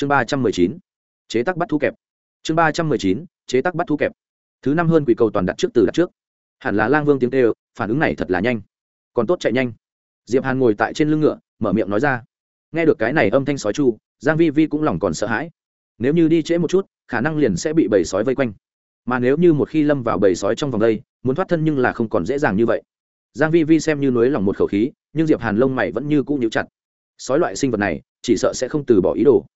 chương ba trăm mười chín, chế tác bắt thu kẹp. Chương ba trăm mười chín, chế tác bắt thu kẹp. Thứ năm hơn quỷ cầu toàn đặt trước từ đặt trước. Hẳn là lang vương tiếng tê phản ứng này thật là nhanh. Còn tốt chạy nhanh. Diệp hàn ngồi tại trên lưng ngựa, mở miệng nói ra. Nghe được cái này âm thanh sói chu, giang vi vi cũng lòng còn sợ hãi. Nếu như đi trễ một chút, khả năng liền sẽ bị bầy sói vây quanh. Mà nếu như một khi lâm vào bầy sói trong vòng đây, muốn thoát thân nhưng là không còn dễ dàng như vậy. Giang vi vi xem như nuối lòng một khẩu khí, nhưng diệp hàn lông mày vẫn như cũ nhíu chặt. Sói loại sinh vật này, chỉ sợ sẽ không từ bỏ ý đồ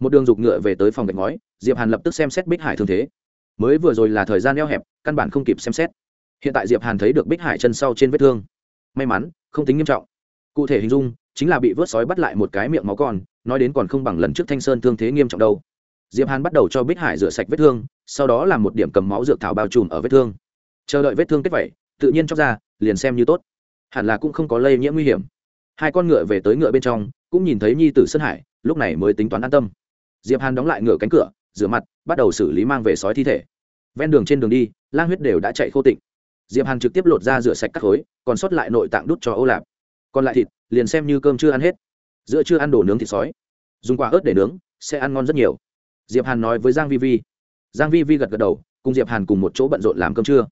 một đường dục ngựa về tới phòng gạch ngói diệp hàn lập tức xem xét bích hải thương thế. Mới vừa rồi là thời gian eo hẹp căn bản không kịp xem xét. Hiện tại diệp hàn thấy được bích hải chân sau trên vết thương. May mắn không tính nghiêm trọng. Cụ thể hình dung chính là bị vớt sói bắt lại một cái miệng máu còn, nói đến còn không bằng lần trước thanh sơn thương thế nghiêm trọng đâu. Diệp hàn bắt đầu cho bích hải rửa sạch vết thương sau đó làm một điểm cầm máu dược thảo bao trùm ở vết thương. Chờ đợi vết thương kết vẩy tự nhiên chóc ra liền xem như tốt. Hẳn là cũng không có lây nhiễm nguy hiểm. Hai con ngựa về tới ngựa bên trong cũng nhìn thấy nhi tử sơn hải lúc này mới tính toán an tâm diệp hàn đóng lại ngửa cánh cửa, rửa mặt, bắt đầu xử lý mang về sói thi thể. Ven đường trên đường đi, lang huyết đều đã chạy khô tịnh. Diệp hàn trực tiếp lột ra rửa sạch các khối, còn sót lại nội tạng đút cho ô lạp. Còn lại thịt, liền xem như cơm chưa ăn hết. Giữa chưa ăn đồ nướng thịt sói. Dùng quả ớt để nướng, sẽ ăn ngon rất nhiều. Diệp hàn nói với giang vi vi. Giang vi vi gật gật đầu, cùng diệp hàn cùng một chỗ bận rộn làm cơm trưa.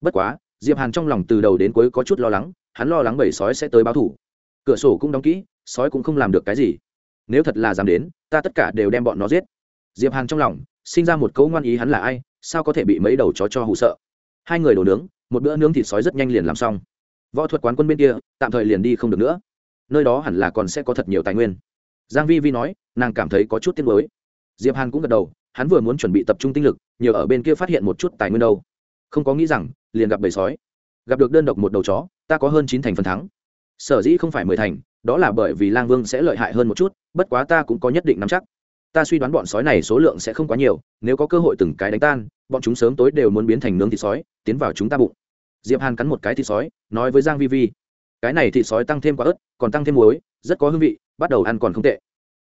Bất quá, diệp hàn trong lòng từ đầu đến cuối có chút lo lắng, hắn lo lắng bầy sói sẽ tới báo thủ. Cửa sổ cũng đóng kỹ, sói cũng không làm được cái gì nếu thật là dám đến, ta tất cả đều đem bọn nó giết. Diệp hàn trong lòng, sinh ra một câu ngoan ý hắn là ai, sao có thể bị mấy đầu chó cho hụ sợ? Hai người đổ nướng, một bữa nướng thịt sói rất nhanh liền làm xong. Võ thuật quán quân bên kia, tạm thời liền đi không được nữa. Nơi đó hẳn là còn sẽ có thật nhiều tài nguyên. Giang vi vi nói, nàng cảm thấy có chút tiếc nuối. Diệp hàn cũng gật đầu, hắn vừa muốn chuẩn bị tập trung tinh lực nhiều ở bên kia phát hiện một chút tài nguyên đâu. Không có nghĩ rằng, liền gặp bầy sói. Gặp được đơn độc một đầu chó, ta có hơn chín thành phần thắng sở dĩ không phải mười thành, đó là bởi vì lang vương sẽ lợi hại hơn một chút, bất quá ta cũng có nhất định nắm chắc. Ta suy đoán bọn sói này số lượng sẽ không quá nhiều, nếu có cơ hội từng cái đánh tan, bọn chúng sớm tối đều muốn biến thành nướng thịt sói, tiến vào chúng ta bụng. Diệp hàn cắn một cái thịt sói, nói với giang vi vi, cái này thịt sói tăng thêm quả ớt, còn tăng thêm muối, rất có hương vị, bắt đầu ăn còn không tệ.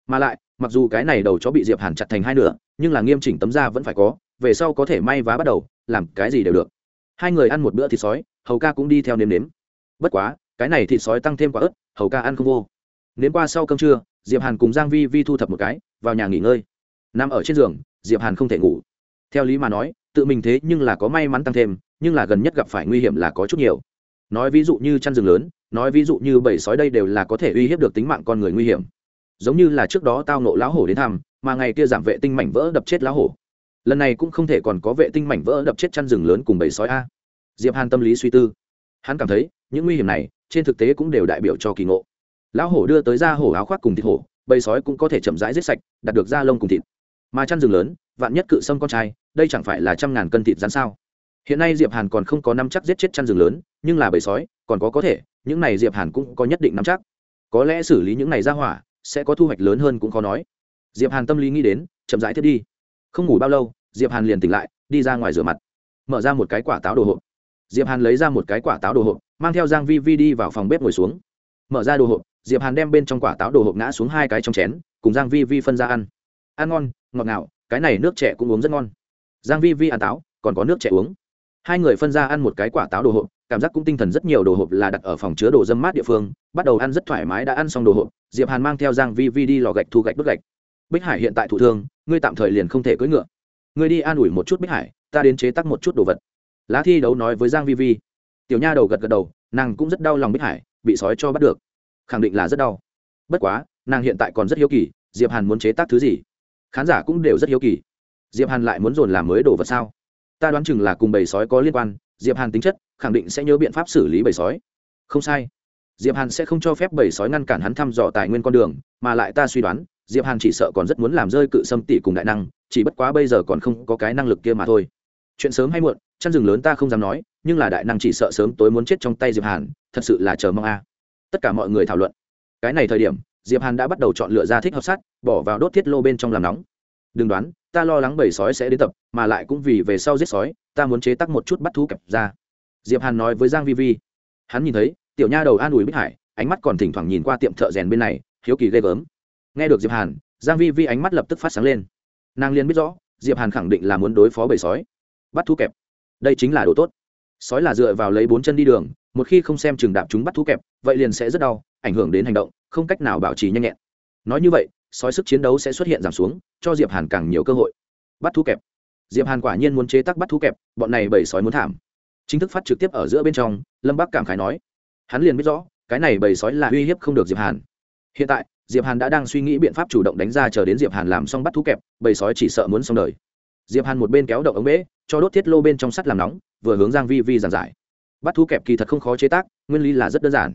Mà lại, mặc dù cái này đầu chó bị diệp hàn chặt thành hai nửa, nhưng là nghiêm chỉnh tấm da vẫn phải có, về sau có thể may vá bắt đầu, làm cái gì đều được. Hai người ăn một bữa thịt sói, hầu ca cũng đi theo nếm nếm. Bất quá cái này thịt sói tăng thêm quả ớt, hầu ca ăn không vô. Nến qua sau cơm trưa, diệp hàn cùng giang vi vi thu thập một cái, vào nhà nghỉ ngơi. Nằm ở trên giường, diệp hàn không thể ngủ. Theo lý mà nói, tự mình thế nhưng là có may mắn tăng thêm, nhưng là gần nhất gặp phải nguy hiểm là có chút nhiều. Nói ví dụ như chăn rừng lớn, nói ví dụ như bầy sói đây đều là có thể uy hiếp được tính mạng con người nguy hiểm. Giống như là trước đó tao nộ lão hổ đến thăm, mà ngày kia giảm vệ tinh mảnh vỡ đập chết lão hổ. Lần này cũng không thể còn có vệ tinh mảnh vỡ đập chết chăn rừng lớn cùng bầy sói a. Diệp hàn tâm lý suy tư. Hắn cảm thấy, những nguy hiểm này trên thực tế cũng đều đại biểu cho kỳ ngộ. Lão hổ đưa tới da hổ áo khoác cùng thịt hổ, bầy sói cũng có thể chậm rãi giết sạch đạt được da lông cùng thịt. Mà chăn rừng lớn, vạn nhất cự sâm con trai, đây chẳng phải là trăm ngàn cân thịt rắn sao? Hiện nay diệp hàn còn không có năm chắc giết chết chăn rừng lớn, nhưng là bầy sói, còn có có thể, những này diệp hàn cũng có nhất định nắm chắc. Có lẽ xử lý những này ra hỏa, sẽ có thu hoạch lớn hơn cũng khó nói. Diệp hàn tâm lý nghĩ đến, chậm rãi thiết đi. Không ngủ bao lâu, diệp hàn liền tỉnh lại, đi ra ngoài rửa mặt. Mở ra một cái quả táo đồ hộp. Diệp hàn lấy ra một cái quả táo đồ hộp mang theo giang vi vi đi vào phòng bếp ngồi xuống. Mở ra đồ hộp, diệp hàn đem bên trong quả táo đồ hộp ngã xuống hai cái trong chén, cùng giang vi vi phân ra ăn. Ăn ngon, ngọt ngào, cái này nước trẻ cũng uống rất ngon. Giang vi vi ăn táo, còn có nước trẻ uống. Hai người phân ra ăn một cái quả táo đồ hộp, cảm giác cũng tinh thần rất nhiều đồ hộp là đặt ở phòng chứa đồ dâm mát địa phương, bắt đầu ăn rất thoải mái đã ăn xong đồ hộp, diệp hàn mang theo giang vi vi đi lò gạch thu gạch bức gạch. Bích hải hiện tại thụ thương, ngươi tạm thời liền không thể cưỡi ngựa. Ngươi đi an ủi một chút bích hải, ta đến chế tác một chút đồ vật. Lá thi đấu nói với giang vi vi tiểu nha đầu gật gật đầu, nàng cũng rất đau lòng bích hải, bị sói cho bắt được. Khẳng định là rất đau. Bất quá, nàng hiện tại còn rất hiếu kỳ, diệp hàn muốn chế tác thứ gì? Khán giả cũng đều rất hiếu kỳ. Diệp hàn lại muốn dồn làm mới đồ vật sao? Ta đoán chừng là cùng bầy sói có liên quan, diệp hàn tính chất, khẳng định sẽ nhớ biện pháp xử lý bầy sói. Không sai. Diệp hàn sẽ không cho phép bầy sói ngăn cản hắn thăm dò tài nguyên con đường, mà lại ta suy đoán, diệp hàn chỉ sợ còn rất muốn làm rơi cự sâm tỷ cùng đại năng, chỉ bất quá bây giờ còn không có cái năng lực kia mà thôi. Chuyện sớm hay muộn, chăn rừng lớn ta không dám nói nhưng là đại năng chỉ sợ sớm tối muốn chết trong tay diệp hàn, thật sự là chờ mong a. Tất cả mọi người thảo luận. Cái này thời điểm, diệp hàn đã bắt đầu chọn lựa ra thích hợp sắt bỏ vào đốt thiết lô bên trong làm nóng. Đừng đoán, ta lo lắng bầy sói sẽ đến tập, mà lại cũng vì về sau giết sói, ta muốn chế tác một chút bắt thú kẹp ra. Diệp hàn nói với giang vi vi. Hắn nhìn thấy, tiểu nha đầu an ủi bích hải, ánh mắt còn thỉnh thoảng nhìn qua tiệm thợ rèn bên này, hiếu kỳ ghê gớm. Nghe được diệp hàn, giang vi vi ánh mắt lập tức phát sáng lên. Nàng liền biết rõ, diệp hàn khẳng định là muốn đối phó bầy sói. Bắt thú kẹp. Đây chính là đồ tốt sói là dựa vào lấy bốn chân đi đường, một khi không xem chừng đạp chúng bắt thú kẹp, vậy liền sẽ rất đau, ảnh hưởng đến hành động, không cách nào bảo trì nhanh nhẹn. Nói như vậy, sói sức chiến đấu sẽ xuất hiện giảm xuống, cho diệp hàn càng nhiều cơ hội. Bắt thú kẹp. Diệp hàn quả nhiên muốn chế tác bắt thú kẹp, bọn này bầy sói muốn thảm. Chính thức phát trực tiếp ở giữa bên trong, lâm bắc cảm khái nói. Hắn liền biết rõ, cái này bầy sói là uy hiếp không được diệp hàn. Hiện tại, diệp hàn đã đang suy nghĩ biện pháp chủ động đánh ra chờ đến diệp hàn làm xong bắt thú kẹp, bầy sói chỉ sợ muốn xong đời diệp hàn một bên kéo động ống bể cho đốt thiết lô bên trong sắt làm nóng, vừa hướng giang vi vi giảng giải. Bắt thú kẹp kỳ thật không khó chế tác, nguyên lý là rất đơn giản.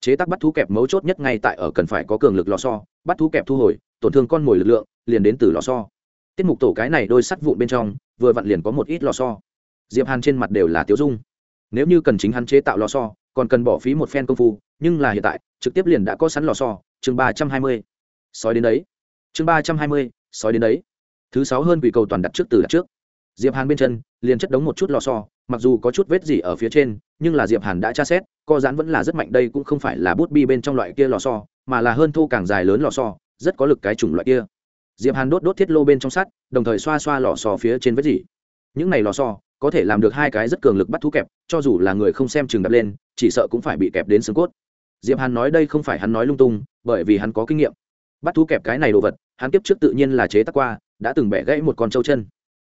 Chế tác bắt thú kẹp mấu chốt nhất ngay tại ở cần phải có cường lực lò xo, bắt thú kẹp thu hồi, tổn thương con mồi lực lượng, liền đến từ lò xo. Tiết mục tổ cái này đôi sắt vụn bên trong, vừa vặn liền có một ít lò xo. Diệp hàn trên mặt đều là tiếu dung. Nếu như cần chính hắn chế tạo lò xo, còn cần bỏ phí một phen công phu, nhưng là hiện tại, trực tiếp liền đã có sẵn lò xo, chương ba trăm hai mươi. Sói đến đấy. Chương ba trăm hai mươi, sói đến đấy thứ sáu hơn quỷ cầu toàn đặt trước từ đặt trước. Diệp hàn bên chân, liền chất đống một chút lò xo, mặc dù có chút vết gì ở phía trên, nhưng là diệp hàn đã tra xét, co giãn vẫn là rất mạnh, đây cũng không phải là bút bi bên trong loại kia lò xo, mà là hơn thô càng dài lớn lò xo, rất có lực cái chủng loại kia. Diệp hàn đốt đốt thiết lô bên trong sắt, đồng thời xoa xoa lò xo phía trên vết gì. Những này lò xo, có thể làm được hai cái rất cường lực bắt thú kẹp, cho dù là người không xem chừng đập lên, chỉ sợ cũng phải bị kẹp đến xương cốt. Diệp hàn nói đây không phải hắn nói lung tung, bởi vì hắn có kinh nghiệm. Bắt thú kẹp cái này đồ vật, hắn tiếp trước tự nhiên là chế tác qua đã từng bẻ gãy một con trâu chân.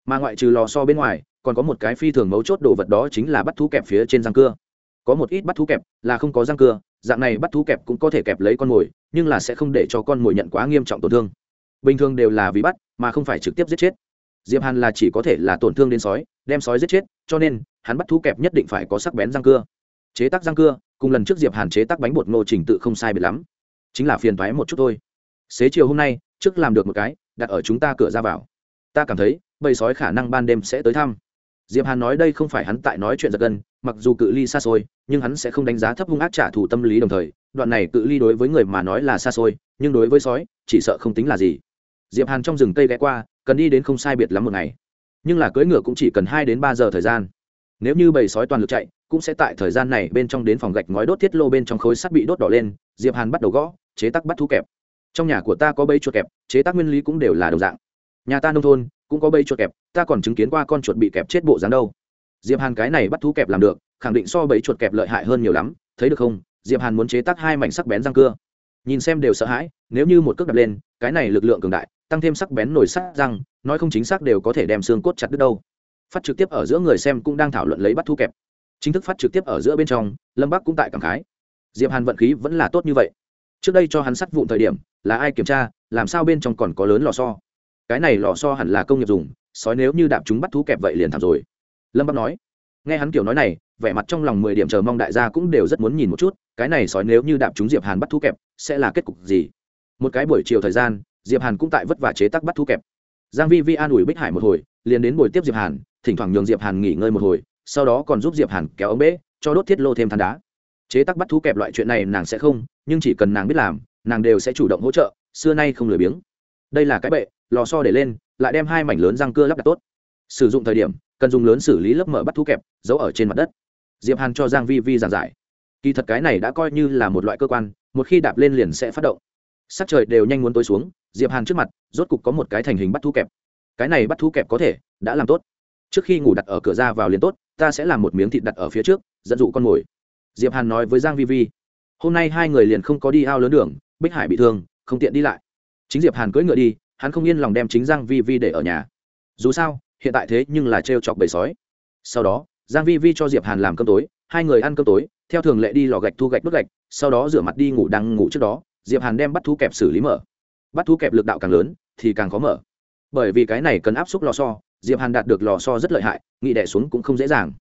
Mà ngoại trừ lò so bên ngoài, còn có một cái phi thường mấu chốt đồ vật đó chính là bắt thú kẹp phía trên răng cưa. Có một ít bắt thú kẹp là không có răng cưa, dạng này bắt thú kẹp cũng có thể kẹp lấy con mồi, nhưng là sẽ không để cho con mồi nhận quá nghiêm trọng tổn thương. Bình thường đều là vì bắt, mà không phải trực tiếp giết chết. Diệp hàn là chỉ có thể là tổn thương đến sói, đem sói giết chết, cho nên, hắn bắt thú kẹp nhất định phải có sắc bén răng cưa. Chế tác răng cưa, cùng lần trước diệp hàn chế tác bánh bột ngô trình tự không sai biệt lắm. Chính là phiền thoái một chút thôi. Xế chiều hôm nay, trước làm được một cái đặt ở chúng ta cửa ra vào. Ta cảm thấy, bầy sói khả năng ban đêm sẽ tới thăm. Diệp hàn nói đây không phải hắn tại nói chuyện giật gân, mặc dù cự ly xa xôi, nhưng hắn sẽ không đánh giá thấp hung ác trả thù tâm lý đồng thời, đoạn này cự ly đối với người mà nói là xa xôi, nhưng đối với sói, chỉ sợ không tính là gì. Diệp hàn trong rừng cây ghé qua, cần đi đến không sai biệt lắm một ngày. Nhưng là cưỡi ngựa cũng chỉ cần hai đến ba giờ thời gian. Nếu như bầy sói toàn lực chạy, cũng sẽ tại thời gian này bên trong đến phòng gạch ngói đốt thiết lô bên trong khối sắt bị đốt đỏ lên, diệp hàn bắt đầu gõ, chế tác bắt thú kẹp trong nhà của ta có bẫy chuột kẹp, chế tác nguyên lý cũng đều là đồng dạng. Nhà ta nông thôn cũng có bẫy chuột kẹp, ta còn chứng kiến qua con chuột bị kẹp chết bộ dáng đâu. Diệp hàn cái này bắt thú kẹp làm được, khẳng định so bẫy chuột kẹp lợi hại hơn nhiều lắm, thấy được không? Diệp hàn muốn chế tác hai mảnh sắc bén răng cưa. Nhìn xem đều sợ hãi, nếu như một cước đập lên, cái này lực lượng cường đại, tăng thêm sắc bén nổi sắc răng, nói không chính xác đều có thể đem xương cốt chặt đứt đâu. Phát trực tiếp ở giữa người xem cũng đang thảo luận lấy bắt thu kẹp. Chính thức phát trực tiếp ở giữa bên trong, lâm bắc cũng tại cảm khái. Diệp hàn vận khí vẫn là tốt như vậy trước đây cho hắn sắt vụn thời điểm, là ai kiểm tra, làm sao bên trong còn có lớn lò so cái này lò so hẳn là công nghiệp dùng, sói nếu như đạp chúng bắt thú kẹp vậy liền thảm rồi. Lâm bắc nói. Nghe hắn kiểu nói này, vẻ mặt trong lòng mười điểm chờ mong đại gia cũng đều rất muốn nhìn một chút, cái này sói nếu như đạp chúng diệp hàn bắt thú kẹp, sẽ là kết cục gì? Một cái buổi chiều thời gian, diệp hàn cũng tại vất vả chế tác bắt thú kẹp. Giang vi vi an ủi bích hải một hồi, liền đến buổi tiếp diệp hàn, thỉnh thoảng nhường diệp hàn nghỉ ngơi một hồi, sau đó còn giúp diệp hàn kéo ống bế, cho đốt thiết lô thêm than đá. Chế tác bắt thú kẹp loại chuyện này nàng sẽ không nhưng chỉ cần nàng biết làm, nàng đều sẽ chủ động hỗ trợ, xưa nay không lười biếng. Đây là cái bệ, lò xo để lên, lại đem hai mảnh lớn răng cưa lắp đặt tốt. Sử dụng thời điểm, cần dùng lớn xử lý lớp mở bắt thú kẹp, giấu ở trên mặt đất. Diệp hàn cho giang vi vi giảng giải. Kỳ thật cái này đã coi như là một loại cơ quan, một khi đạp lên liền sẽ phát động. Sắc trời đều nhanh muốn tối xuống, diệp hàn trước mặt, rốt cục có một cái thành hình bắt thú kẹp. Cái này bắt thú kẹp có thể, đã làm tốt. Trước khi ngủ đặt ở cửa ra vào liền tốt, ta sẽ làm một miếng thịt đặt ở phía trước, dẫn dụ con mồi. Diệp hàn nói với giang vi vi hôm nay hai người liền không có đi ao lớn đường, bích hải bị thương, không tiện đi lại. Chính diệp hàn cưỡi ngựa đi, hắn không yên lòng đem chính giang vi vi để ở nhà. Dù sao, hiện tại thế nhưng là treo chọc bầy sói. Sau đó, giang vi vi cho diệp hàn làm cơm tối, hai người ăn cơm tối, theo thường lệ đi lò gạch thu gạch đốt gạch, sau đó rửa mặt đi ngủ đang ngủ trước đó, diệp hàn đem bắt thú kẹp xử lý mở. Bắt thú kẹp lực đạo càng lớn, thì càng khó mở. Bởi vì cái này cần áp suất lò xo, diệp hàn đạt được lò xo rất lợi hại nghị đẻ xuống cũng không dễ dàng.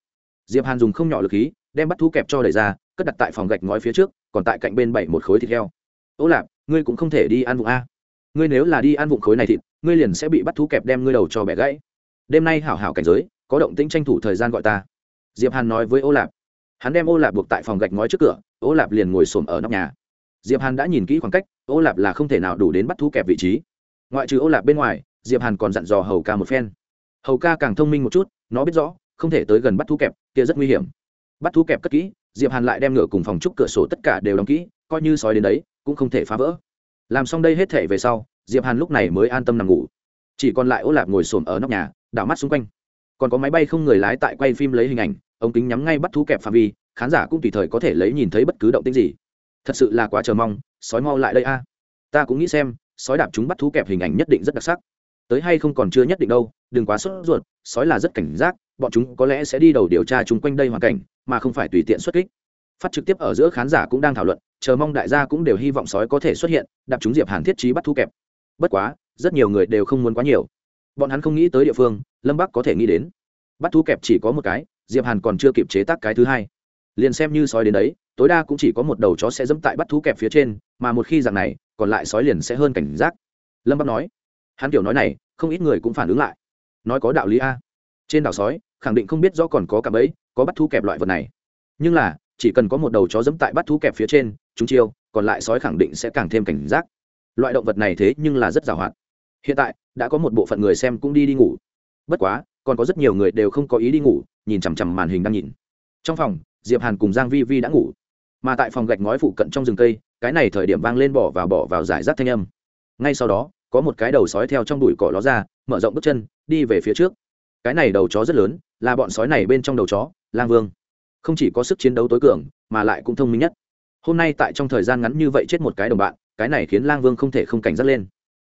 Diệp hàn dùng không nhỏ lực khí, đem bắt thú kẹp cho đẩy ra, cất đặt tại phòng gạch ngói phía trước còn tại cạnh bên bảy một khối thịt heo. Ô lạp, ngươi cũng không thể đi ăn vụng a. Ngươi nếu là đi ăn vụng khối này thịt, ngươi liền sẽ bị bắt thú kẹp đem ngươi đầu cho bẻ gãy. Đêm nay hảo hảo cảnh giới, có động tĩnh tranh thủ thời gian gọi ta. Diệp hàn nói với ô lạp. Hắn đem ô lạp buộc tại phòng gạch ngói trước cửa, ô lạp liền ngồi xổm ở nóc nhà. Diệp hàn đã nhìn kỹ khoảng cách, ô lạp là không thể nào đủ đến bắt thú kẹp vị trí. Ngoại trừ ô lạp bên ngoài, diệp hàn còn dặn dò hầu ca một phen. Hầu ca càng thông minh một chút, nó biết rõ, không thể tới gần bắt thú kẹp, kia rất nguy hiểm. Bắt thú kẹp cất kỹ diệp hàn lại đem ngựa cùng phòng trúc cửa sổ tất cả đều đóng kỹ, coi như sói đến đấy, cũng không thể phá vỡ. Làm xong đây hết thể về sau, diệp hàn lúc này mới an tâm nằm ngủ. Chỉ còn lại ô lạp ngồi xổm ở nóc nhà, đảo mắt xung quanh. Còn có máy bay không người lái tại quay phim lấy hình ảnh, ống kính nhắm ngay bắt thú kẹp phạm vi, khán giả cũng tùy thời có thể lấy nhìn thấy bất cứ động tĩnh gì. Thật sự là quá chờ mong, sói mau lại đây a. Ta cũng nghĩ xem, sói đạp chúng bắt thú kẹp hình ảnh nhất định rất đặc sắc. Tới hay không còn chưa nhất định đâu, đừng quá sốt ruột, sói là rất cảnh giác, bọn chúng có lẽ sẽ đi đầu điều tra chung quanh đây hoàn cảnh mà không phải tùy tiện xuất kích. Phát trực tiếp ở giữa khán giả cũng đang thảo luận, chờ mong đại gia cũng đều hy vọng sói có thể xuất hiện, đạp chúng diệp hàn thiết trí bắt thú kẹp. Bất quá, rất nhiều người đều không muốn quá nhiều. Bọn hắn không nghĩ tới địa phương, lâm bắc có thể nghĩ đến. Bắt thú kẹp chỉ có một cái, diệp hàn còn chưa kịp chế tác cái thứ hai. Liền xem như sói đến đấy, tối đa cũng chỉ có một đầu chó sẽ dẫm tại bắt thú kẹp phía trên, mà một khi dạng này, còn lại sói liền sẽ hơn cảnh giác. Lâm bắc nói. Hắn kiểu nói này, không ít người cũng phản ứng lại. Nói có đạo lý a. Trên đảo sói, khẳng định không biết do còn có cả bẫy có bắt thú kẹp loại vật này. Nhưng là, chỉ cần có một đầu chó dẫm tại bắt thú kẹp phía trên, chúng chiêu, còn lại sói khẳng định sẽ càng thêm cảnh giác. Loại động vật này thế nhưng là rất giàu hoạt hiện tại, đã có một bộ phận người xem cũng đi đi ngủ. Bất quá, còn có rất nhiều người đều không có ý đi ngủ, nhìn chằm chằm màn hình đang nhìn. Trong phòng, diệp hàn cùng giang vi vi đã ngủ. Mà tại phòng gạch ngói phụ cận trong rừng cây, cái này thời điểm vang lên bỏ vào bỏ vào giải rác thanh âm. Ngay sau đó, có một cái đầu sói theo trong bụi cỏ ló ra, mở rộng bước chân, đi về phía trước. Cái này đầu chó rất lớn là bọn sói này bên trong đầu chó, lang vương. Không chỉ có sức chiến đấu tối cường, mà lại cũng thông minh nhất. Hôm nay tại trong thời gian ngắn như vậy chết một cái đồng bạn, cái này khiến lang vương không thể không cảnh giác lên.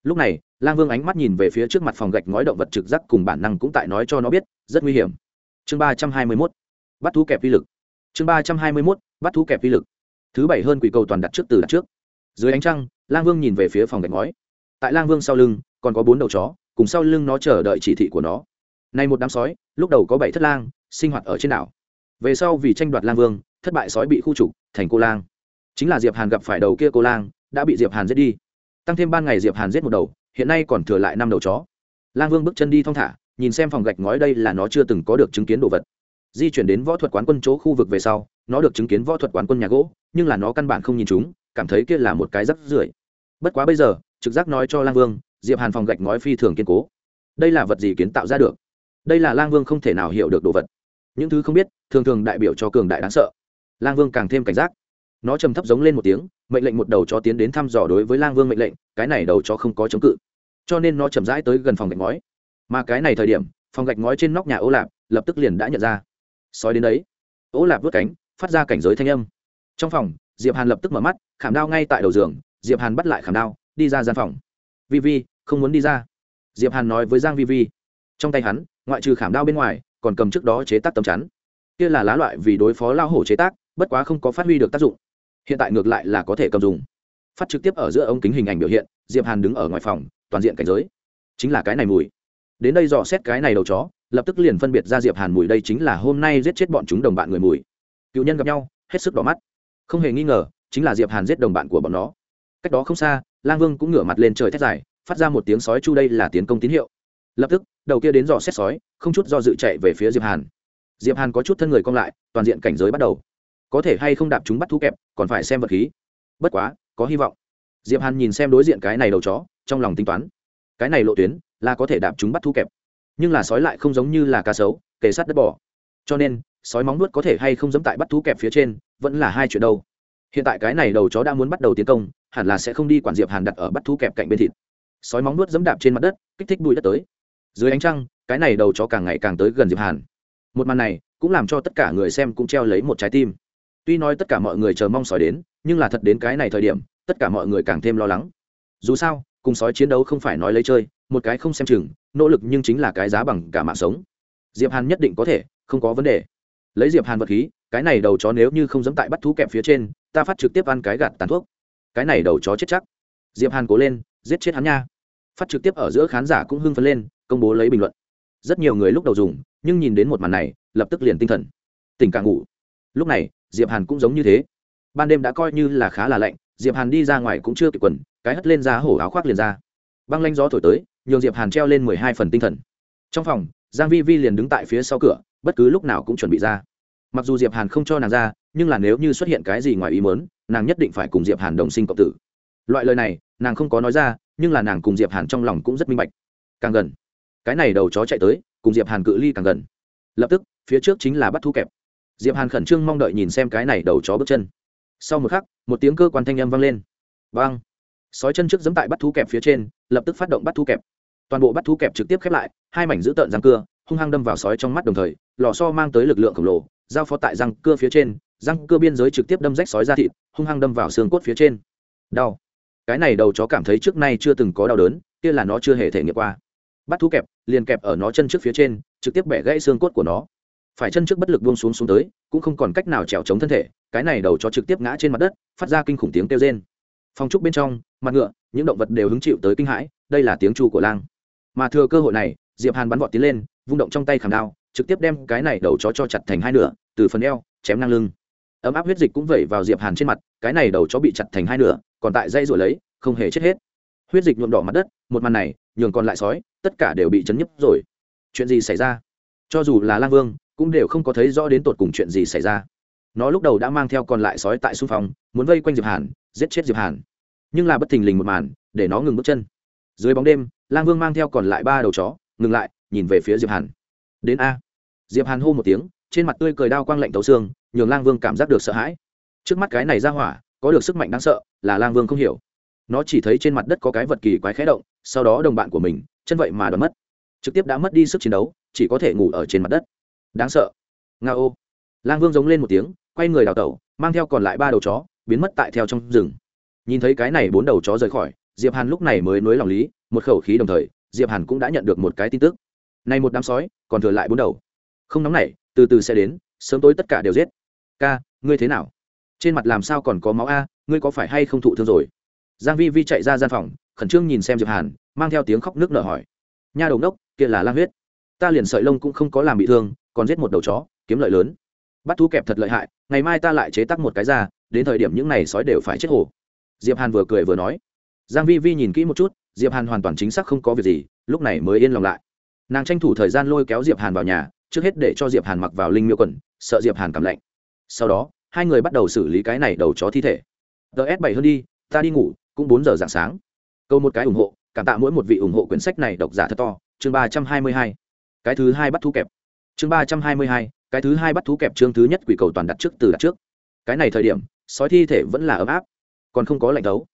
Lúc này, lang vương ánh mắt nhìn về phía trước mặt phòng gạch ngói động vật trực giác cùng bản năng cũng tại nói cho nó biết, rất nguy hiểm. Chương ba trăm hai mươi mốt. Bắt thú kẹp vi lực. Chương ba trăm hai mươi mốt. Bắt thú kẹp vi lực. Thứ bảy hơn quỷ cầu toàn đặt trước từ đặt trước. Dưới ánh trăng, lang vương nhìn về phía phòng gạch ngói. Tại lang vương sau lưng, còn có bốn đầu chó, cùng sau lưng nó chờ đợi chỉ thị của nó nay một đám sói, lúc đầu có bảy thất lang, sinh hoạt ở trên đảo. Về sau vì tranh đoạt lang vương, thất bại sói bị khu trục, thành cô lang. Chính là diệp hàn gặp phải đầu kia cô lang, đã bị diệp hàn giết đi. Tăng thêm ban ngày diệp hàn giết một đầu, hiện nay còn thừa lại năm đầu chó. Lang vương bước chân đi thong thả, nhìn xem phòng gạch ngói đây là nó chưa từng có được chứng kiến đồ vật. Di chuyển đến võ thuật quán quân chỗ khu vực về sau, nó được chứng kiến võ thuật quán quân nhà gỗ, nhưng là nó căn bản không nhìn chúng, cảm thấy kia là một cái rắc rưởi. Bất quá bây giờ, trực giác nói cho lang vương, diệp hàn phòng gạch ngói phi thường kiên cố. Đây là vật gì kiến tạo ra được? Đây là lang vương không thể nào hiểu được đồ vật. Những thứ không biết, thường thường đại biểu cho cường đại đáng sợ. Lang vương càng thêm cảnh giác. Nó trầm thấp giống lên một tiếng, mệnh lệnh một đầu chó tiến đến thăm dò đối với lang vương mệnh lệnh, cái này đầu chó không có chống cự. Cho nên nó chậm rãi tới gần phòng gạch ngói. Mà cái này thời điểm, phòng gạch ngói trên nóc nhà ô lạp lập tức liền đã nhận ra. Sói đến đấy. Ô lạp vớt cánh, phát ra cảnh giới thanh âm. Trong phòng, diệp hàn lập tức mở mắt, khảm đao ngay tại đầu giường, diệp hàn bắt lại khảm đao, đi ra gian phòng. Vi vi, không muốn đi ra. Diệp hàn nói với giang vi vi. Trong tay hắn ngoại trừ khảm đao bên ngoài, còn cầm trước đó chế tác tấm chắn. Kia là lá loại vì đối phó lao hổ chế tác, bất quá không có phát huy được tác dụng. Hiện tại ngược lại là có thể cầm dùng. Phát trực tiếp ở giữa ống kính hình ảnh biểu hiện, diệp hàn đứng ở ngoài phòng, toàn diện cảnh giới. Chính là cái này mùi. Đến đây dò xét cái này đầu chó, lập tức liền phân biệt ra diệp hàn mùi đây chính là hôm nay giết chết bọn chúng đồng bạn người mùi. Cựu nhân gặp nhau, hết sức đỏ mắt. Không hề nghi ngờ, chính là diệp hàn giết đồng bạn của bọn nó. Cách đó không xa, lang vương cũng ngửa mặt lên trời thét dài, phát ra một tiếng sói chu đây là tiến công tín hiệu lập tức, đầu kia đến dò xét sói, không chút do dự chạy về phía diệp hàn. Diệp hàn có chút thân người cong lại, toàn diện cảnh giới bắt đầu. Có thể hay không đạp chúng bắt thú kẹp, còn phải xem vật khí. Bất quá, có hy vọng. Diệp hàn nhìn xem đối diện cái này đầu chó, trong lòng tính toán. Cái này lộ tuyến, là có thể đạp chúng bắt thú kẹp. Nhưng là sói lại không giống như là cá sấu, kề sát đất bỏ cho nên, sói móng nuốt có thể hay không dẫm tại bắt thú kẹp phía trên, vẫn là hai chuyện đâu. Hiện tại cái này đầu chó đã muốn bắt đầu tiến công, hẳn là sẽ không đi quản diệp hàn đặt ở bắt thú kẹp cạnh bên thịt. Sói móng nuốt dẫm đạp trên mặt đất, kích thích bụi đất tới dưới ánh trăng, cái này đầu chó càng ngày càng tới gần diệp hàn. Một màn này cũng làm cho tất cả người xem cũng treo lấy một trái tim. Tuy nói tất cả mọi người chờ mong sói đến, nhưng là thật đến cái này thời điểm, tất cả mọi người càng thêm lo lắng. Dù sao, cùng sói chiến đấu không phải nói lấy chơi, một cái không xem chừng, nỗ lực nhưng chính là cái giá bằng cả mạng sống. Diệp hàn nhất định có thể, không có vấn đề. Lấy diệp hàn vật khí, cái này đầu chó nếu như không dám tại bắt thú kẹp phía trên, ta phát trực tiếp ăn cái gạt tàn thuốc. Cái này đầu chó chết chắc. Diệp hàn cố lên, giết chết hắn nha phát trực tiếp ở giữa khán giả cũng hưng phấn lên, công bố lấy bình luận. Rất nhiều người lúc đầu dùng, nhưng nhìn đến một màn này, lập tức liền tinh thần. Tỉnh càng ngủ. Lúc này, diệp hàn cũng giống như thế. Ban đêm đã coi như là khá là lạnh, diệp hàn đi ra ngoài cũng chưa kịp quần, cái hất lên ra hổ áo khoác liền ra. Băng lanh gió thổi tới, nhường diệp hàn treo lên mười hai phần tinh thần. Trong phòng, giang vi vi liền đứng tại phía sau cửa, bất cứ lúc nào cũng chuẩn bị ra. Mặc dù diệp hàn không cho nàng ra, nhưng là nếu như xuất hiện cái gì ngoài ý muốn, nàng nhất định phải cùng diệp hàn đồng sinh cộng tử. Loại lời này, nàng không có nói ra nhưng là nàng cùng diệp hàn trong lòng cũng rất minh bạch càng gần cái này đầu chó chạy tới cùng diệp hàn cự ly càng gần lập tức phía trước chính là bắt thu kẹp diệp hàn khẩn trương mong đợi nhìn xem cái này đầu chó bước chân sau một khắc một tiếng cơ quan thanh âm vang lên vang sói chân trước giẫm tại bắt thu kẹp phía trên lập tức phát động bắt thu kẹp toàn bộ bắt thu kẹp trực tiếp khép lại hai mảnh giữ tợn răng cưa hung hăng đâm vào sói trong mắt đồng thời lò so mang tới lực lượng khổng lồ giao phó tại răng cưa phía trên răng cưa biên giới trực tiếp đâm rách sói ra thịt hung hăng đâm vào xương cốt phía trên đau cái này đầu chó cảm thấy trước nay chưa từng có đau đớn, kia là nó chưa hề thể nghiệm qua. Bắt thú kẹp, liền kẹp ở nó chân trước phía trên, trực tiếp bẻ gãy xương cốt của nó. Phải chân trước bất lực buông xuống xuống tới, cũng không còn cách nào trèo chống thân thể, cái này đầu chó trực tiếp ngã trên mặt đất, phát ra kinh khủng tiếng kêu rên. Phong trúc bên trong, mặt ngựa, những động vật đều hứng chịu tới kinh hãi, đây là tiếng chu của lang. Mà thừa cơ hội này, diệp hàn bắn vọt tiến lên, vung động trong tay khảm đao, trực tiếp đem cái này đầu chó cho chặt thành hai nửa, từ phần eo, chém ngang lưng. Ấm áp huyết dịch cũng vẩy vào diệp hàn trên mặt, cái này đầu chó bị chặt thành hai nửa còn tại dây rồi lấy, không hề chết hết. Huyết dịch nhuộm đỏ mặt đất, một màn này, nhường còn lại sói, tất cả đều bị chấn nhấp rồi. Chuyện gì xảy ra? Cho dù là lang vương, cũng đều không có thấy rõ đến tột cùng chuyện gì xảy ra. Nó lúc đầu đã mang theo còn lại sói tại xung phong, muốn vây quanh diệp hàn, giết chết diệp hàn. Nhưng là bất thình lình một màn, để nó ngừng bước chân. Dưới bóng đêm, lang vương mang theo còn lại ba đầu chó, ngừng lại, nhìn về phía diệp hàn. Đến a. Diệp hàn hô một tiếng, trên mặt tươi cười đao quang lạnh tấu xương, nhường lang vương cảm giác được sợ hãi. Trước mắt cái này ra hỏa có được sức mạnh đáng sợ, là lang vương không hiểu. Nó chỉ thấy trên mặt đất có cái vật kỳ quái khẽ động, sau đó đồng bạn của mình, chân vậy mà đoán mất. Trực tiếp đã mất đi sức chiến đấu, chỉ có thể ngủ ở trên mặt đất. Đáng sợ. Nga ô. Lang vương giống lên một tiếng, quay người đào tẩu, mang theo còn lại ba đầu chó, biến mất tại theo trong rừng. Nhìn thấy cái này bốn đầu chó rời khỏi, diệp hàn lúc này mới nối lòng lý, một khẩu khí đồng thời, diệp hàn cũng đã nhận được một cái tin tức. Này một đám sói, còn thừa lại bốn đầu. Không nóng nảy, từ từ sẽ đến, sớm tối tất cả đều giết. Ca, ngươi thế nào? Trên mặt làm sao còn có máu a, ngươi có phải hay không thụ thương rồi? Giang vi vi chạy ra gian phòng, khẩn trương nhìn xem diệp hàn, mang theo tiếng khóc nước nở hỏi. Nha đầu đốc kia là lang huyết. Ta liền sợi lông cũng không có làm bị thương, còn giết một đầu chó, kiếm lợi lớn. Bắt thú kẹp thật lợi hại, ngày mai ta lại chế tác một cái ra đến thời điểm những này sói đều phải chết hổ. Diệp hàn vừa cười vừa nói. Giang vi vi nhìn kỹ một chút, diệp hàn hoàn toàn chính xác không có việc gì, lúc này mới yên lòng lại. Nàng tranh thủ thời gian lôi kéo diệp hàn vào nhà, trước hết để cho diệp hàn mặc vào linh miêu quần, sợ diệp hàn cảm lạnh. Sau đó hai người bắt đầu xử lý cái này đầu chó thi thể. Ts bảy hơn đi, ta đi ngủ, cũng bốn giờ dạng sáng. Câu một cái ủng hộ, cảm tạ mỗi một vị ủng hộ quyển sách này độc giả thật to. Chương ba trăm hai mươi hai. Cái thứ hai bắt thú kẹp. Chương ba trăm hai mươi hai, cái thứ hai bắt thú kẹp chương thứ nhất quỷ cầu toàn đặt trước từ đặt trước. Cái này thời điểm, sói thi thể vẫn là ấm áp, còn không có lạnh thấu.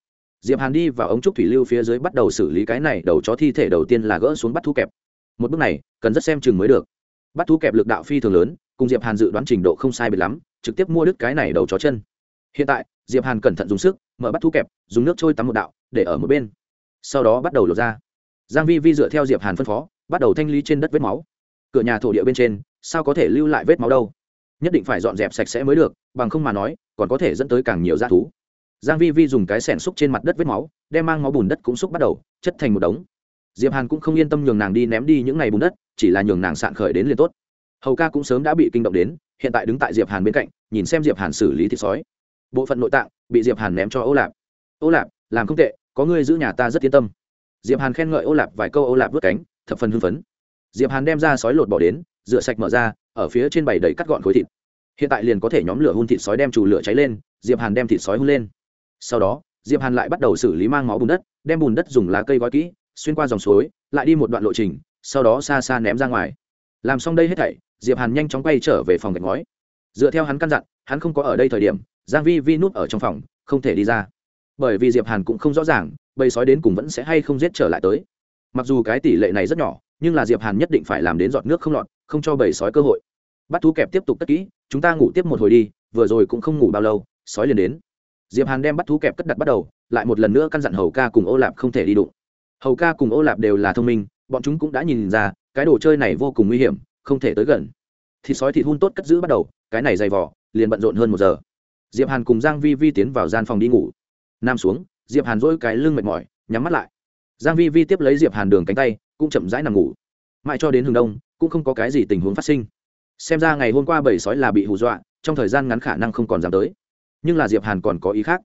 Diệp hàn đi vào ống trúc thủy lưu phía dưới bắt đầu xử lý cái này đầu chó thi thể đầu tiên là gỡ xuống bắt thú kẹp. Một bước này, cần rất xem chừng mới được. Bắt thú kẹp lực đạo phi thường lớn cùng diệp hàn dự đoán trình độ không sai biệt lắm, trực tiếp mua đứt cái này đầu chó chân. Hiện tại, diệp hàn cẩn thận dùng sức, mở bắt thú kẹp, dùng nước trôi tắm một đạo, để ở một bên. Sau đó bắt đầu lột ra giang vi vi dựa theo diệp hàn phân phó, bắt đầu thanh lý trên đất vết máu. Cửa nhà thổ địa bên trên, sao có thể lưu lại vết máu đâu? Nhất định phải dọn dẹp sạch sẽ mới được, bằng không mà nói, còn có thể dẫn tới càng nhiều g thú. Giang vi vi dùng cái sẻn xúc trên mặt đất vết máu, đem mang máu bùn đất cũng xúc bắt đầu, chất thành một đống. Diệp hàn cũng không yên tâm nhường nàng đi ném đi những ngày bùn đất, chỉ là nhường nàng sạn khởi đến liền tốt hầu ca cũng sớm đã bị kinh động đến, hiện tại đứng tại diệp hàn bên cạnh, nhìn xem diệp hàn xử lý thịt sói. Bộ phận nội tạng bị diệp hàn ném cho ô lạp. Ô lạp, làm không tệ, có ngươi giữ nhà ta rất yên tâm. Diệp hàn khen ngợi ô lạp vài câu, ô lạp vớt cánh, thập phần hưng phấn. Diệp hàn đem ra sói lột bỏ đến, rửa sạch mở ra, ở phía trên bày đầy cắt gọn khối thịt. Hiện tại liền có thể nhóm lửa hun thịt sói đem chủ lửa cháy lên, diệp hàn đem thịt sói hun lên. Sau đó, diệp hàn lại bắt đầu xử lý mang máu bùn đất, đem bùn đất dùng lá cây gói kỹ, xuyên qua dòng suối, lại đi một đoạn lộ trình, sau đó xa xa ném ra ngoài. Làm xong đây hết thảy diệp hàn nhanh chóng quay trở về phòng gạch ngói. Dựa theo hắn căn dặn, hắn không có ở đây thời điểm, giang vi vi núp ở trong phòng, không thể đi ra. Bởi vì diệp hàn cũng không rõ ràng, bầy sói đến cùng vẫn sẽ hay không giết trở lại tới. Mặc dù cái tỷ lệ này rất nhỏ, nhưng là diệp hàn nhất định phải làm đến giọt nước không lọt, không cho bầy sói cơ hội. Bắt thú kẹp tiếp tục tất kỹ, chúng ta ngủ tiếp một hồi đi, vừa rồi cũng không ngủ bao lâu, sói liền đến. Diệp hàn đem bắt thú kẹp cất đặt bắt đầu, lại một lần nữa căn dặn hầu ca cùng ô lạp không thể đi đụng. Hầu ca cùng ô lạp đều là thông minh, bọn chúng cũng đã nhìn ra, cái đồ chơi này vô cùng nguy hiểm không thể tới gần. Thịt sói thịt hun tốt cất giữ bắt đầu, cái này dày vỏ liền bận rộn hơn một giờ. Diệp hàn cùng giang vi vi tiến vào gian phòng đi ngủ. Nam xuống, diệp hàn dỗi cái lưng mệt mỏi, nhắm mắt lại. Giang vi vi tiếp lấy diệp hàn đường cánh tay, cũng chậm rãi nằm ngủ. Mãi cho đến hướng đông, cũng không có cái gì tình huống phát sinh. Xem ra ngày hôm qua bầy sói là bị hù dọa, trong thời gian ngắn khả năng không còn dám tới. Nhưng là diệp hàn còn có ý khác.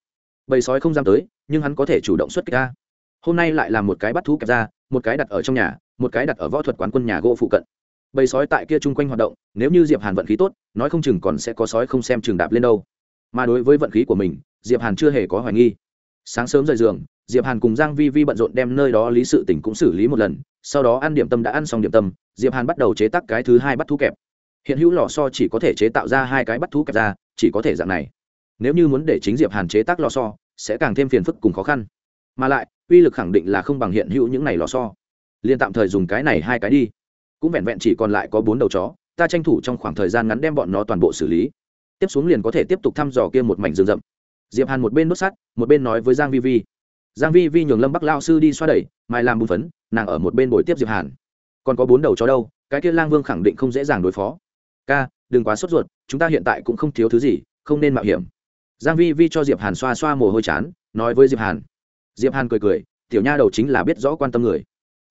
Bầy sói không dám tới, nhưng hắn có thể chủ động xuất kích ra. Hôm nay lại là một cái bắt thú kẹp ra, một cái đặt ở trong nhà, một cái đặt ở võ thuật quán quân nhà gỗ phụ cận bầy sói tại kia chung quanh hoạt động, nếu như diệp hàn vận khí tốt, nói không chừng còn sẽ có sói không xem trường đạp lên đâu. Mà đối với vận khí của mình, diệp hàn chưa hề có hoài nghi. Sáng sớm rời giường, diệp hàn cùng giang vi vi bận rộn đem nơi đó lý sự tỉnh cũng xử lý một lần, sau đó ăn điểm tâm đã ăn xong điểm tâm, diệp hàn bắt đầu chế tác cái thứ hai bắt thú kẹp. Hiện hữu lò so chỉ có thể chế tạo ra hai cái bắt thú kẹp ra, chỉ có thể dạng này. Nếu như muốn để chính diệp hàn chế tác lò so sẽ càng thêm phiền phức cùng khó khăn. Mà lại, uy lực khẳng định là không bằng hiện hữu những này lò so liền tạm thời dùng cái này hai cái đi cũng vẹn vẹn chỉ còn lại có bốn đầu chó, ta tranh thủ trong khoảng thời gian ngắn đem bọn nó toàn bộ xử lý. Tiếp xuống liền có thể tiếp tục thăm dò kia một mảnh rừng rậm. Diệp hàn một bên đốt sắt, một bên nói với giang vi vi. Giang vi vi nhường lâm bắc lao sư đi xoa đẩy, mai làm bùn phấn, nàng ở một bên bồi tiếp diệp hàn. Còn có bốn đầu chó đâu, cái kia lang vương khẳng định không dễ dàng đối phó. Ca, đừng quá sốt ruột, chúng ta hiện tại cũng không thiếu thứ gì, không nên mạo hiểm. Giang vi vi cho diệp hàn xoa xoa mồ hôi chán, nói với diệp hàn. Diệp hàn cười cười, tiểu nha đầu chính là biết rõ quan tâm người.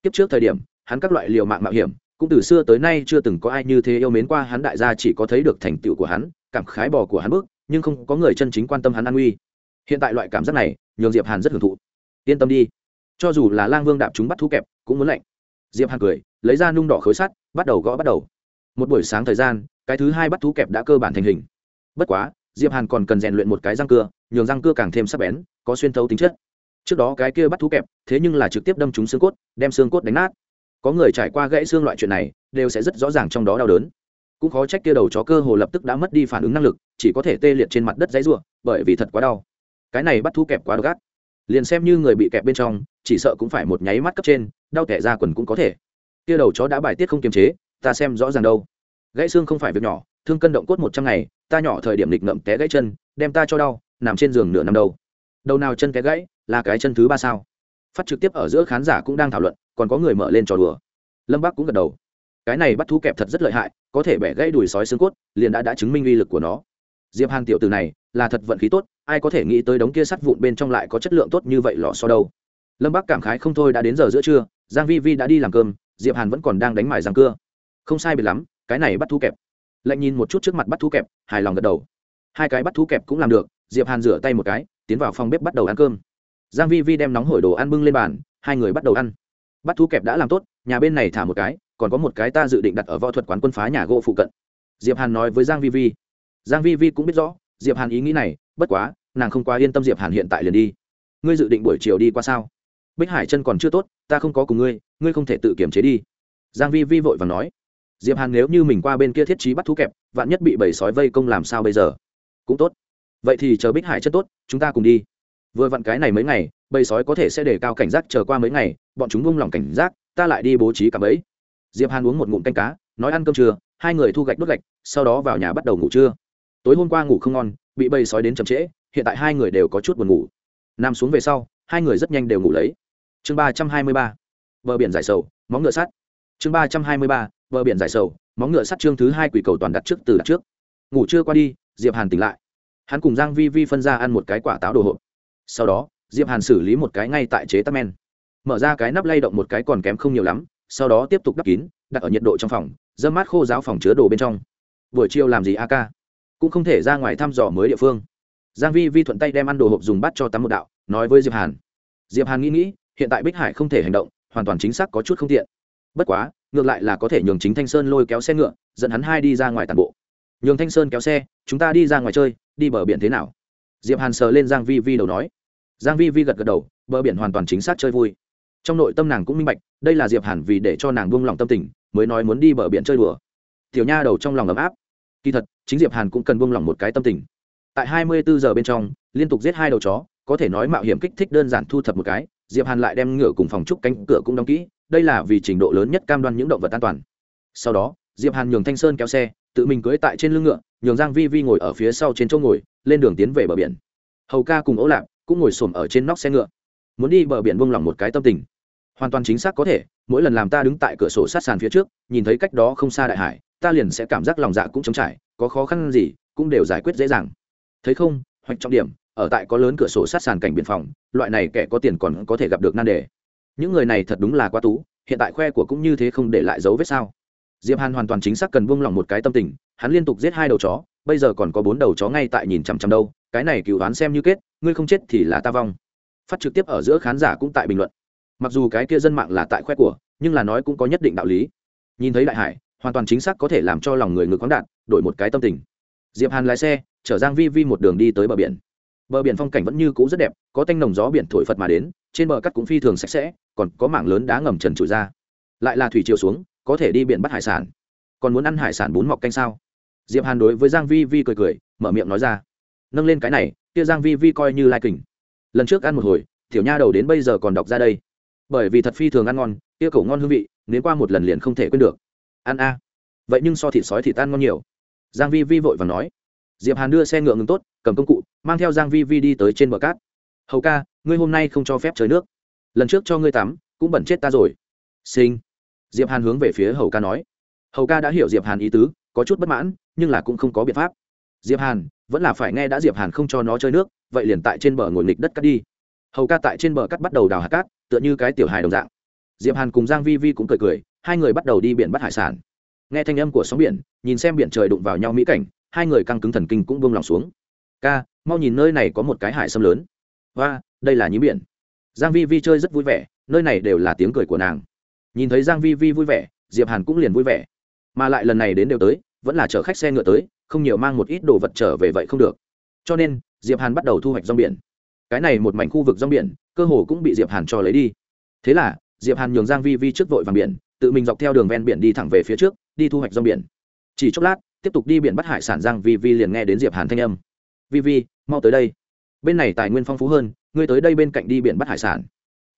Kiếp trước thời điểm, hắn các loại liều mạng mạo hiểm cũng từ xưa tới nay chưa từng có ai như thế yêu mến qua hắn, đại gia chỉ có thấy được thành tựu của hắn, cảm khái bò của hắn bước, nhưng không có người chân chính quan tâm hắn an nguy. Hiện tại loại cảm giác này, nhường diệp hàn rất hưởng thụ. Yên tâm đi. Cho dù là lang vương đạp chúng bắt thú kẹp, cũng muốn lạnh. Diệp hàn cười, lấy ra nung đỏ khối sắt, bắt đầu gõ bắt đầu. Một buổi sáng thời gian, cái thứ hai bắt thú kẹp đã cơ bản thành hình. Bất quá, diệp hàn còn cần rèn luyện một cái răng cưa, nhường răng cưa càng thêm sắc bén, có xuyên thấu tính chất. Trước đó cái kia bắt thú kẹp, thế nhưng là trực tiếp đâm trúng xương cốt, đem xương cốt đánh nát có người trải qua gãy xương loại chuyện này, đều sẽ rất rõ ràng trong đó đau đớn. Cũng khó trách kia đầu chó cơ hồ lập tức đã mất đi phản ứng năng lực, chỉ có thể tê liệt trên mặt đất dãy ruộng bởi vì thật quá đau. Cái này bắt thú kẹp quá độc ác. Liền xem như người bị kẹp bên trong, chỉ sợ cũng phải một nháy mắt cấp trên, đau tẻ ra quần cũng có thể. Kia đầu chó đã bài tiết không kiềm chế, ta xem rõ ràng đâu. Gãy xương không phải việc nhỏ, thương cân động cốt một trăm ngày, ta nhỏ thời điểm lịch ngậm té gãy chân, đem ta cho đau, nằm trên giường nửa năm đầu đầu nào chân té gãy, là cái chân thứ ba sao? Phát trực tiếp ở giữa khán giả cũng đang thảo luận, còn có người mở lên trò đùa. Lâm bác cũng gật đầu. Cái này bắt thú kẹp thật rất lợi hại, có thể bẻ gãy đùi sói xương cốt, liền đã đã chứng minh uy lực của nó. Diệp hàn tiểu từ này, là thật vận khí tốt, ai có thể nghĩ tới đống kia sắt vụn bên trong lại có chất lượng tốt như vậy lò so đâu. Lâm bác cảm khái không thôi, đã đến giờ giữa trưa, giang vi vi đã đi làm cơm, diệp hàn vẫn còn đang đánh mải răng cưa. Không sai biệt lắm, cái này bắt thú kẹp. Lạnh nhìn một chút trước mặt bắt thú kẹp, hài lòng gật đầu. Hai cái bắt thú kẹp cũng làm được, diệp hàn rửa tay một cái, tiến vào phòng bếp bắt đầu ăn cơm giang vi vi đem nóng hổi đồ ăn bưng lên bàn, hai người bắt đầu ăn. Bắt thú kẹp đã làm tốt, nhà bên này thả một cái, còn có một cái ta dự định đặt ở võ thuật quán quân phá nhà gỗ phụ cận. Diệp hàn nói với giang vi vi. Giang vi vi cũng biết rõ, diệp hàn ý nghĩ này, bất quá, nàng không quá yên tâm diệp hàn hiện tại liền đi. Ngươi dự định buổi chiều đi qua sao? Bích hải chân còn chưa tốt, ta không có cùng ngươi ngươi không thể tự kiểm chế đi. Giang vi vi vội vàng nói. Diệp hàn nếu như mình qua bên kia thiết trí bắt thú kẹp, vạn nhất bị bầy sói vây công làm sao bây giờ? Cũng tốt. Vậy thì chờ bích hải chân tốt, chúng ta cùng đi vừa vặn cái này mấy ngày, bầy sói có thể sẽ để cao cảnh giác chờ qua mấy ngày, bọn chúng buông lỏng cảnh giác, ta lại đi bố trí cả bẫy. Diệp hàn uống một ngụm canh cá, nói ăn cơm trưa, hai người thu gạch đốt gạch, sau đó vào nhà bắt đầu ngủ trưa. Tối hôm qua ngủ không ngon, bị bầy sói đến chậm trễ, hiện tại hai người đều có chút buồn ngủ. Nằm xuống về sau, hai người rất nhanh đều ngủ lấy. Chương ba trăm hai mươi ba, bờ biển giải sầu, móng ngựa sắt. Chương ba trăm hai mươi ba, bờ biển giải sầu, móng ngựa sắt chương thứ hai quỷ cầu toàn đặt trước, từ đặt trước. Ngủ trưa qua đi, diệp hàn tỉnh lại. Hắn cùng giang vi vi phân ra ăn một cái quả táo đồ hộp sau đó, diệp hàn xử lý một cái ngay tại chế tắc men. Mở ra cái nắp lay động một cái còn kém không nhiều lắm, sau đó tiếp tục đắp kín, đặt ở nhiệt độ trong phòng, dâm mát khô giáo phòng chứa đồ bên trong. Buổi chiều làm gì a ca cũng không thể ra ngoài thăm dò mới địa phương. Giang vi vi thuận tay đem ăn đồ hộp dùng bát cho tắm một đạo, nói với diệp hàn. Diệp hàn nghĩ nghĩ, hiện tại bích hải không thể hành động, hoàn toàn chính xác có chút không tiện. Bất quá, ngược lại là có thể nhường chính thanh sơn lôi kéo xe ngựa, dẫn hắn hai đi ra ngoài tàn bộ. Nhường thanh sơn kéo xe, chúng ta đi ra ngoài chơi, đi bờ biển thế nào? Diệp hàn sờ lên giang vi vi đầu nói giang vi vi gật gật đầu, bờ biển hoàn toàn chính xác chơi vui. Trong nội tâm nàng cũng minh bạch, đây là diệp hàn vì để cho nàng buông lòng tâm tình, mới nói muốn đi bờ biển chơi đùa. Tiểu nha đầu trong lòng ấm áp. Kỳ thật, chính diệp hàn cũng cần buông lòng một cái tâm tình. Tại 24 giờ bên trong, liên tục giết hai đầu chó, có thể nói mạo hiểm kích thích đơn giản thu thập một cái, diệp hàn lại đem ngựa cùng phòng trúc cánh cửa cũng đóng kỹ, đây là vì trình độ lớn nhất cam đoan những động vật an toàn. Sau đó, diệp hàn nhường thanh sơn kéo xe, tự mình cưỡi tại trên lưng ngựa, nhường giang vi vi ngồi ở phía sau trên chỗ ngồi, lên đường tiến về bờ biển. Hầu ca cùng ấu lạp cũng ngồi xổm ở trên nóc xe ngựa. Muốn đi bờ biển buông lỏng một cái tâm tình. Hoàn toàn chính xác có thể, mỗi lần làm ta đứng tại cửa sổ sát sàn phía trước, nhìn thấy cách đó không xa đại hải, ta liền sẽ cảm giác lòng dạ cũng trống trải, có khó khăn gì cũng đều giải quyết dễ dàng. Thấy không, hoạch trọng điểm, ở tại có lớn cửa sổ sát sàn cảnh biên phòng, loại này kẻ có tiền còn có thể gặp được nan đề. Những người này thật đúng là quá tú, hiện tại khoe của cũng như thế không để lại dấu vết sao. Diệp hàn hoàn toàn chính xác cần buông lỏng một cái tâm tình, hắn liên tục giết hai đầu chó, bây giờ còn có bốn đầu chó ngay tại nhìn chằm chằm đâu, cái này cựu đoán xem như kết ngươi không chết thì là ta vong. Phát trực tiếp ở giữa khán giả cũng tại bình luận. Mặc dù cái kia dân mạng là tại khoe của, nhưng là nói cũng có nhất định đạo lý. Nhìn thấy đại hải, hoàn toàn chính xác có thể làm cho lòng người ngược khoáng đạn, đổi một cái tâm tình. Diệp hàn lái xe, chở giang vi vi một đường đi tới bờ biển. Bờ biển phong cảnh vẫn như cũ rất đẹp, có tanh nồng gió biển thổi phật mà đến, trên bờ cắt cũng phi thường sạch sẽ, còn có mảng lớn đá ngầm trần trụi ra. Lại là thủy chiều xuống, có thể đi biển bắt hải sản. Còn muốn ăn hải sản bún mọc canh sao? Diệp hàn đối với giang vi vi cười cười, mở miệng nói ra. Nâng lên cái này kia giang vi vi coi như lai kình. Lần trước ăn một hồi, tiểu nha đầu đến bây giờ còn đọc ra đây. Bởi vì thật phi thường ăn ngon, kia cổ ngon hương vị nếu qua một lần liền không thể quên được. Ăn a. Vậy nhưng so thịt sói thịt tan ngon nhiều. Giang vi vi vội vàng nói. Diệp hàn đưa xe ngựa ngừng tốt, cầm công cụ, mang theo giang vi vi đi tới trên bờ cát. Hầu ca, ngươi hôm nay không cho phép chơi nước. Lần trước cho ngươi tắm, cũng bẩn chết ta rồi. Sinh diệp hàn hướng về phía hầu ca nói. Hầu ca đã hiểu diệp hàn ý tứ, có chút bất mãn, nhưng là cũng không có biện pháp. Diệp hàn vẫn là phải nghe đã diệp hàn không cho nó chơi nước vậy liền tại trên bờ ngồi nghịch đất cắt đi hầu ca tại trên bờ cắt bắt đầu đào hạt cát tựa như cái tiểu hài đồng dạng diệp hàn cùng giang vi vi cũng cười cười hai người bắt đầu đi biển bắt hải sản nghe thanh âm của sóng biển nhìn xem biển trời đụng vào nhau mỹ cảnh hai người căng cứng thần kinh cũng buông lòng xuống ca mau nhìn nơi này có một cái hải sâm lớn và đây là nhím biển giang vi vi chơi rất vui vẻ nơi này đều là tiếng cười của nàng nhìn thấy giang vi vi vui vẻ diệp hàn cũng liền vui vẻ mà lại lần này đến đều tới vẫn là chở khách xe ngựa tới không nhiều mang một ít đồ vật trở về vậy không được. Cho nên, diệp hàn bắt đầu thu hoạch rong biển. Cái này một mảnh khu vực rong biển, cơ hồ cũng bị diệp hàn cho lấy đi. Thế là, diệp hàn nhường giang vi vi trước vội vàng biển, tự mình dọc theo đường ven biển đi thẳng về phía trước, đi thu hoạch rong biển. Chỉ chốc lát, tiếp tục đi biển bắt hải sản giang vi vi liền nghe đến diệp hàn thanh âm. Vi vi, mau tới đây. Bên này tài nguyên phong phú hơn, ngươi tới đây bên cạnh đi biển bắt hải sản.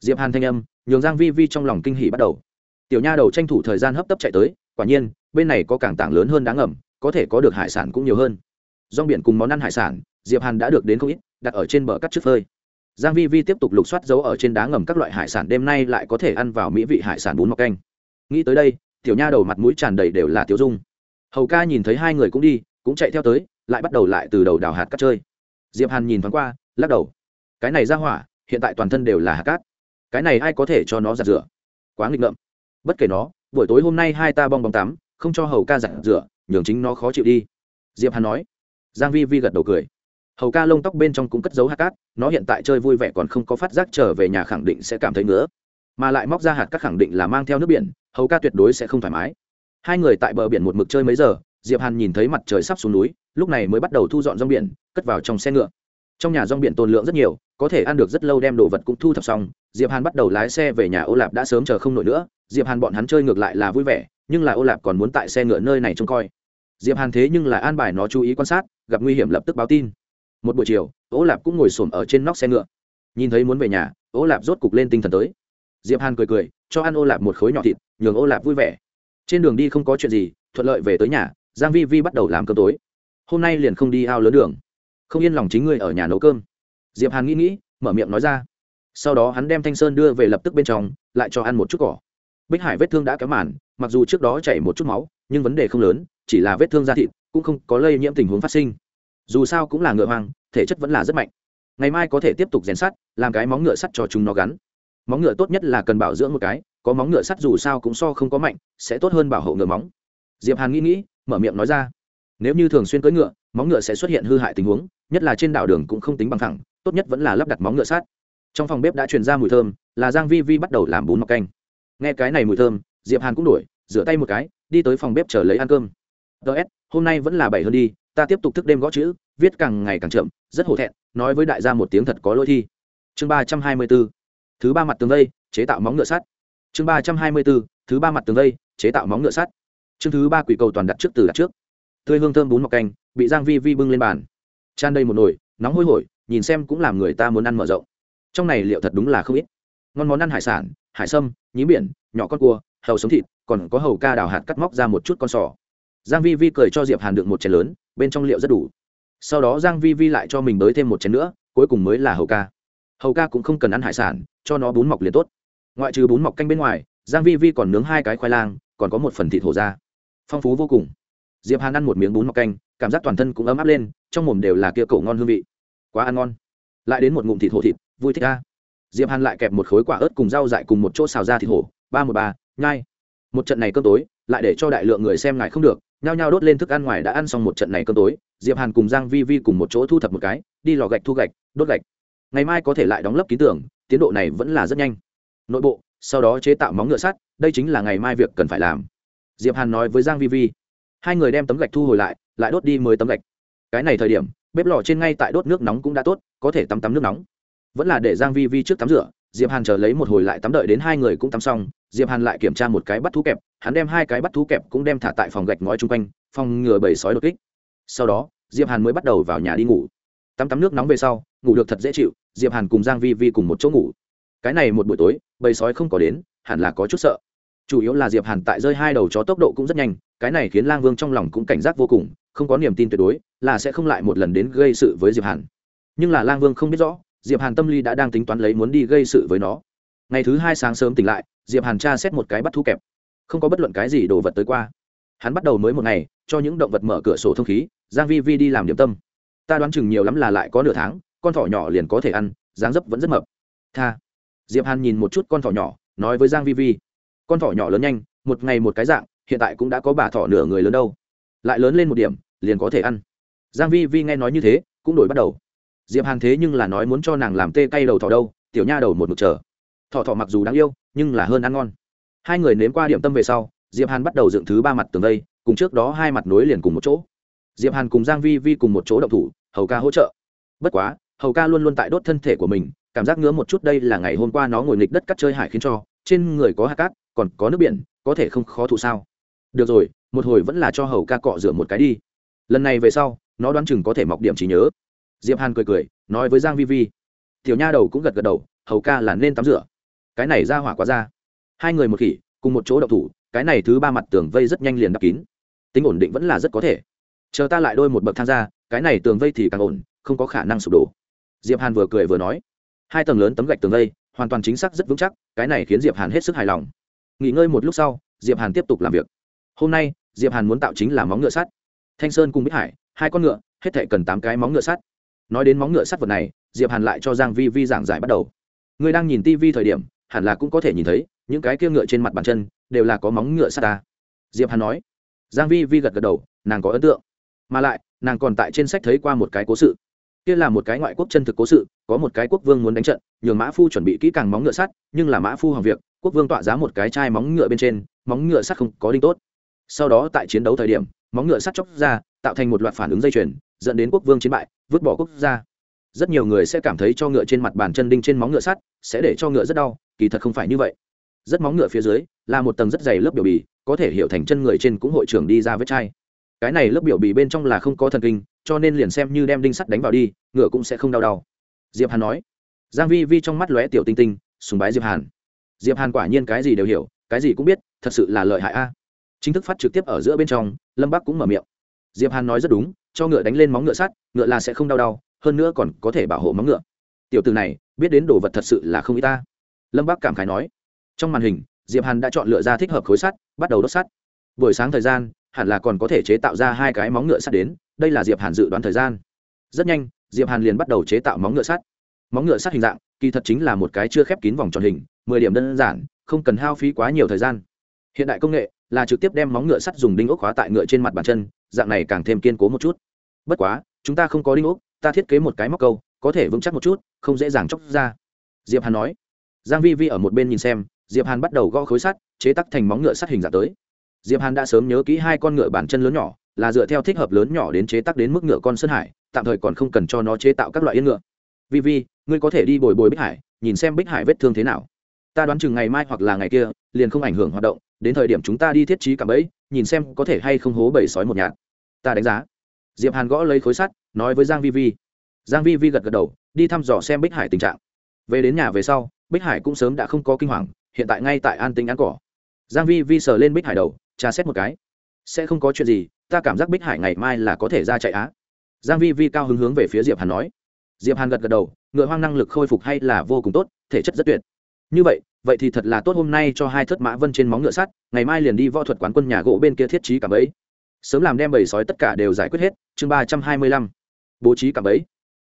Diệp hàn thanh âm, nhường giang vi vi trong lòng kinh hỉ bắt đầu. Tiểu nha đầu tranh thủ thời gian hấp tấp chạy tới, quả nhiên, bên này có cảng tảng lớn hơn đáng ngầm có thể có được hải sản cũng nhiều hơn. Rong biển cùng món ăn hải sản, diệp hàn đã được đến không ít, đặt ở trên bờ cắt trước phơi. Giang vi vi tiếp tục lục soát dấu ở trên đá ngầm các loại hải sản, đêm nay lại có thể ăn vào mỹ vị hải sản bún mọc canh. Nghĩ tới đây, tiểu nha đầu mặt mũi tràn đầy đều là tiểu dung. Hầu ca nhìn thấy hai người cũng đi, cũng chạy theo tới, lại bắt đầu lại từ đầu đào hạt cắt chơi. Diệp hàn nhìn thoáng qua, lắc đầu. Cái này ra hỏa, hiện tại toàn thân đều là hạt cát. Cái này ai có thể cho nó giặt rửa? Quá nghịch ngợm. Bất kể nó, buổi tối hôm nay hai ta bong bóng tắm, không cho hầu ca giặt rửa nhường chính nó khó chịu đi. Diệp hàn nói. Giang vi vi gật đầu cười. Hầu ca lông tóc bên trong cũng cất giấu hạt cát, nó hiện tại chơi vui vẻ còn không có phát giác trở về nhà khẳng định sẽ cảm thấy nữa mà lại móc ra hạt cát khẳng định là mang theo nước biển, hầu ca tuyệt đối sẽ không thoải mái. Hai người tại bờ biển một mực chơi mấy giờ, diệp hàn nhìn thấy mặt trời sắp xuống núi, lúc này mới bắt đầu thu dọn rong biển, cất vào trong xe ngựa. Trong nhà rong biển tồn lượng rất nhiều, có thể ăn được rất lâu đem đồ vật cũng thu thập xong, diệp hàn bắt đầu lái xe về nhà ô lạp đã sớm chờ không nổi nữa. Diệp hàn bọn hắn chơi ngược lại là vui vẻ, nhưng là ô lạp còn muốn tại xe ngựa nơi này trông coi diệp hàn thế nhưng là an bài nó chú ý quan sát, gặp nguy hiểm lập tức báo tin. Một buổi chiều ô lạp cũng ngồi xổm ở trên nóc xe ngựa. Nhìn thấy muốn về nhà ô lạp rốt cục lên tinh thần tới. Diệp hàn cười cười, cho ăn ô lạp một khối nhỏ thịt, nhường ô lạp vui vẻ. Trên đường đi không có chuyện gì, thuận lợi về tới nhà, giang vi vi bắt đầu làm cơm tối. Hôm nay liền không đi ao lớn đường. Không yên lòng chính ngươi ở nhà nấu cơm. Diệp hàn nghĩ nghĩ, mở miệng nói ra. Sau đó hắn đem thanh sơn đưa về lập tức bên trong, lại cho ăn một chút cỏ. Bích hải vết thương đã kéo màn, mặc dù trước đó chảy một chút máu, nhưng vấn đề không lớn chỉ là vết thương da thịt, cũng không có lây nhiễm tình huống phát sinh. Dù sao cũng là ngựa hoang, thể chất vẫn là rất mạnh. Ngày mai có thể tiếp tục rèn sắt, làm cái móng ngựa sắt cho chúng nó gắn. Móng ngựa tốt nhất là cần bảo dưỡng một cái, có móng ngựa sắt dù sao cũng so không có mạnh, sẽ tốt hơn bảo hộ ngựa móng. Diệp hàn nghĩ nghĩ, mở miệng nói ra. Nếu như thường xuyên cưỡi ngựa, móng ngựa sẽ xuất hiện hư hại tình huống, nhất là trên đảo đường cũng không tính bằng thẳng, tốt nhất vẫn là lắp đặt móng ngựa sắt. Trong phòng bếp đã truyền ra mùi thơm, là giang vi vi bắt đầu làm bún mọc canh. Nghe cái này mùi thơm, diệp hàn cũng đổi, rửa tay một cái, đi tới phòng bếp chờ lấy ăn cơm ts hôm nay vẫn là bảy hơn đi, ta tiếp tục thức đêm gõ chữ, viết càng ngày càng chậm, rất hổ thẹn, nói với đại gia một tiếng thật có lỗi thi. Chương ba trăm hai mươi 324 thứ ba mặt tường vây, chế tạo móng ngựa sắt. Chương ba trăm hai mươi 324 thứ ba mặt tường vây, chế tạo móng ngựa sắt. Chương thứ ba quỷ cầu toàn đặt trước từ đặt trước. Tươi hương thơm bún mọc canh, bị giang vi vi bưng lên bàn. Chan đầy một nồi, nóng hôi hổi, nhìn xem cũng làm người ta muốn ăn mở rộng. Trong này liệu thật đúng là không ít. Ngon món ăn hải sản, hải sâm nhí biển, nhỏ con cua hầu sống thịt, còn có hầu ca đào hạt cắt móc ra một chút con sò giang vi vi cười cho diệp hàn được một chén lớn, bên trong liệu rất đủ. Sau đó giang vi vi lại cho mình tới thêm một chén nữa, cuối cùng mới là hầu ca. Hầu ca cũng không cần ăn hải sản, cho nó bún mọc liền tốt. Ngoại trừ bún mọc canh bên ngoài, giang vi vi còn nướng hai cái khoai lang, còn có một phần thịt hổ ra. Phong phú vô cùng. Diệp hàn ăn một miếng bún mọc canh, cảm giác toàn thân cũng ấm áp lên, trong mồm đều là kia cổ ngon hương vị. Quá ăn ngon. Lại đến một ngụm thịt hổ thịt, vui thích a. Diệp hàn lại kẹp một khối quả ớt cùng rau dại cùng một chỗ xào ra thịt hổ. Ba một ba, nhai. Một trận này cơm tối, lại để cho đại lượng người xem ngại không được nhao nhao đốt lên thức ăn ngoài đã ăn xong một trận này cơm tối, diệp hàn cùng giang vi vi cùng một chỗ thu thập một cái, đi lò gạch thu gạch, đốt gạch. Ngày mai có thể lại đóng lấp ký tưởng, tiến độ này vẫn là rất nhanh. Nội bộ, sau đó chế tạo móng ngựa sắt, đây chính là ngày mai việc cần phải làm. Diệp hàn nói với giang vi vi. Hai người đem tấm gạch thu hồi lại lại đốt đi mười tấm gạch. Cái này thời điểm, bếp lò trên ngay tại đốt nước nóng cũng đã tốt, có thể tắm tắm nước nóng. Vẫn là để giang vi vi trước tắm rửa, diệp hàn chờ lấy một hồi lại tắm đợi đến hai người cũng tắm xong diệp hàn lại kiểm tra một cái bắt thú kẹp, hắn đem hai cái bắt thú kẹp cũng đem thả tại phòng gạch ngói chung quanh, phòng ngừa bầy sói đột kích. Sau đó, diệp hàn mới bắt đầu vào nhà đi ngủ. Tắm tắm nước nóng về sau, ngủ được thật dễ chịu, diệp hàn cùng giang vi vi cùng một chỗ ngủ. Cái này một buổi tối, bầy sói không có đến, hẳn là có chút sợ. Chủ yếu là diệp hàn tại rơi hai đầu chó tốc độ cũng rất nhanh, cái này khiến lang vương trong lòng cũng cảnh giác vô cùng, không có niềm tin tuyệt đối là sẽ không lại một lần đến gây sự với diệp hàn. Nhưng là lang vương không biết rõ, diệp hàn tâm lý đã đang tính toán lấy muốn đi gây sự với nó. Ngày thứ hai sáng sớm tỉnh lại diệp hàn tra xét một cái bắt thu kẹp. Không có bất luận cái gì đồ vật tới qua. Hắn bắt đầu mới một ngày, cho những động vật mở cửa sổ thông khí, giang vi vi đi làm điểm tâm. Ta đoán chừng nhiều lắm là lại có nửa tháng, con thỏ nhỏ liền có thể ăn, dáng dấp vẫn rất mập. Tha. Diệp hàn nhìn một chút con thỏ nhỏ, nói với giang vi vi. Con thỏ nhỏ lớn nhanh, một ngày một cái dạng, hiện tại cũng đã có bà thỏ nửa người lớn đâu. Lại lớn lên một điểm, liền có thể ăn. Giang vi vi nghe nói như thế, cũng đổi bắt đầu. Diệp hàn thế nhưng là nói muốn cho nàng làm tê cay đầu thỏ đâu, tiểu nha đầu một mực chờ. Thỏ thỏ mặc dù đáng yêu nhưng là hơn ăn ngon. Hai người nếm qua điểm tâm về sau, diệp hàn bắt đầu dựng thứ ba mặt tường đây, cùng trước đó hai mặt nối liền cùng một chỗ. Diệp hàn cùng giang vi vi cùng một chỗ động thủ, hầu ca hỗ trợ. Bất quá, hầu ca luôn luôn tại đốt thân thể của mình, cảm giác ngứa một chút đây là ngày hôm qua nó ngồi nghịch đất cắt chơi hải khiến cho, trên người có hạt cát, còn có nước biển, có thể không khó thụ sao? Được rồi, một hồi vẫn là cho hầu ca cọ rửa một cái đi. Lần này về sau, nó đoán chừng có thể mọc điểm trí nhớ. Diệp hàn cười cười, nói với giang vi vi. Tiểu nha đầu cũng gật gật đầu, hầu ca là nên tắm rửa cái này ra hỏa quá ra. Hai người một khỉ, cùng một chỗ đậu thủ, cái này thứ ba mặt tường vây rất nhanh liền đắp kín. Tính ổn định vẫn là rất có thể. Chờ ta lại đôi một bậc thang ra, cái này tường vây thì càng ổn, không có khả năng sụp đổ. Diệp hàn vừa cười vừa nói. Hai tầng lớn tấm gạch tường vây, hoàn toàn chính xác rất vững chắc, cái này khiến diệp hàn hết sức hài lòng. Nghỉ ngơi một lúc sau, diệp hàn tiếp tục làm việc. Hôm nay, diệp hàn muốn tạo chính là móng ngựa sắt. Thanh sơn cùng bích hải, hai con ngựa, hết thể cần tám cái móng ngựa sắt. Nói đến móng ngựa sắt vật này, diệp hàn lại cho giang vi vi giảng giải bắt đầu. Người đang nhìn tivi thời điểm hẳn là cũng có thể nhìn thấy, những cái kia ngựa trên mặt bàn chân đều là có móng ngựa sắt ta. Diệp hàn nói. Giang vi vi gật gật đầu, nàng có ấn tượng. Mà lại, nàng còn tại trên sách thấy qua một cái cố sự. Kia là một cái ngoại quốc chân thực cố sự, có một cái quốc vương muốn đánh trận, nhường mã phu chuẩn bị kỹ càng móng ngựa sắt nhưng là mã phu hỏng việc, quốc vương tọa giá một cái chai móng ngựa bên trên, móng ngựa sắt không có đinh tốt. Sau đó tại chiến đấu thời điểm, móng ngựa sắt chóc ra, tạo thành một loạt phản ứng dây chuyền, dẫn đến quốc vương chiến bại, vứt bỏ quốc gia. Rất nhiều người sẽ cảm thấy cho ngựa trên mặt bàn chân đinh trên móng ngựa sắt sẽ để cho ngựa rất đau kỳ thật không phải như vậy. Rất móng ngựa phía dưới, là một tầng rất dày lớp biểu bì, có thể hiểu thành chân người trên cũng hội trưởng đi ra vết chai. Cái này lớp biểu bì bên trong là không có thần kinh, cho nên liền xem như đem đinh sắt đánh vào đi, ngựa cũng sẽ không đau đau. Diệp hàn nói. Giang vi vi trong mắt lóe tiểu tinh tinh, sùng bái diệp hàn. Diệp hàn quả nhiên cái gì đều hiểu, cái gì cũng biết, thật sự là lợi hại a. Chính thức phát trực tiếp ở giữa bên trong, lâm bắc cũng mở miệng. Diệp hàn nói rất đúng, cho ngựa đánh lên móng ngựa sắt, ngựa là sẽ không đau đau, hơn nữa còn có thể bảo hộ móng ngựa. Tiểu từ này, biết đến đồ vật thật sự là không ít ta lâm Bác cảm khái nói, trong màn hình, diệp hàn đã chọn lựa ra thích hợp khối sắt, bắt đầu đốt sắt. Buổi sáng thời gian, hẳn là còn có thể chế tạo ra hai cái móng ngựa sắt đến, đây là diệp hàn dự đoán thời gian. Rất nhanh, diệp hàn liền bắt đầu chế tạo móng ngựa sắt. Móng ngựa sắt hình dạng, kỳ thật chính là một cái chưa khép kín vòng tròn hình, mười điểm đơn giản, không cần hao phí quá nhiều thời gian. Hiện đại công nghệ là trực tiếp đem móng ngựa sắt dùng đinh ốc khóa tại ngựa trên mặt bàn chân, dạng này càng thêm kiên cố một chút. Bất quá, chúng ta không có đinh ốc, ta thiết kế một cái móc câu, có thể vững chắc một chút, không dễ dàng chóc ra. Diệp hàn nói giang vi vi ở một bên nhìn xem, diệp hàn bắt đầu gõ khối sắt, chế tác thành móng ngựa sắt hình dạng tới. Diệp hàn đã sớm nhớ kỹ hai con ngựa bản chân lớn nhỏ, là dựa theo thích hợp lớn nhỏ đến chế tác đến mức ngựa con sơn hải, tạm thời còn không cần cho nó chế tạo các loại yên ngựa. Vi vi, ngươi có thể đi bồi bồi bích hải, nhìn xem bích hải vết thương thế nào. Ta đoán chừng ngày mai hoặc là ngày kia, liền không ảnh hưởng hoạt động, đến thời điểm chúng ta đi thiết trí cả bẫy, nhìn xem có thể hay không hố bầy sói một nhạt. Ta đánh giá. Diệp hàn gõ lấy khối sắt, nói với giang vi vi. Giang vi vi gật gật đầu, đi thăm dò xem bích hải tình trạng. Về đến nhà về sau bích hải cũng sớm đã không có kinh hoàng, hiện tại ngay tại an tính ăn cỏ. Giang vi vi sờ lên bích hải đầu, tra xét một cái. Sẽ không có chuyện gì, ta cảm giác bích hải ngày mai là có thể ra chạy á. Giang vi vi cao hứng hướng về phía diệp hàn nói. Diệp hàn gật gật đầu, ngựa hoang năng lực khôi phục hay là vô cùng tốt, thể chất rất tuyệt. Như vậy vậy thì thật là tốt hôm nay cho hai thất mã vân trên móng ngựa sắt ngày mai liền đi võ thuật quán quân nhà gỗ bên kia thiết trí cả bẫy. Sớm làm đem bầy sói tất cả đều giải quyết hết, chương ba trăm hai mươi lăm. Bố trí cả bẫy.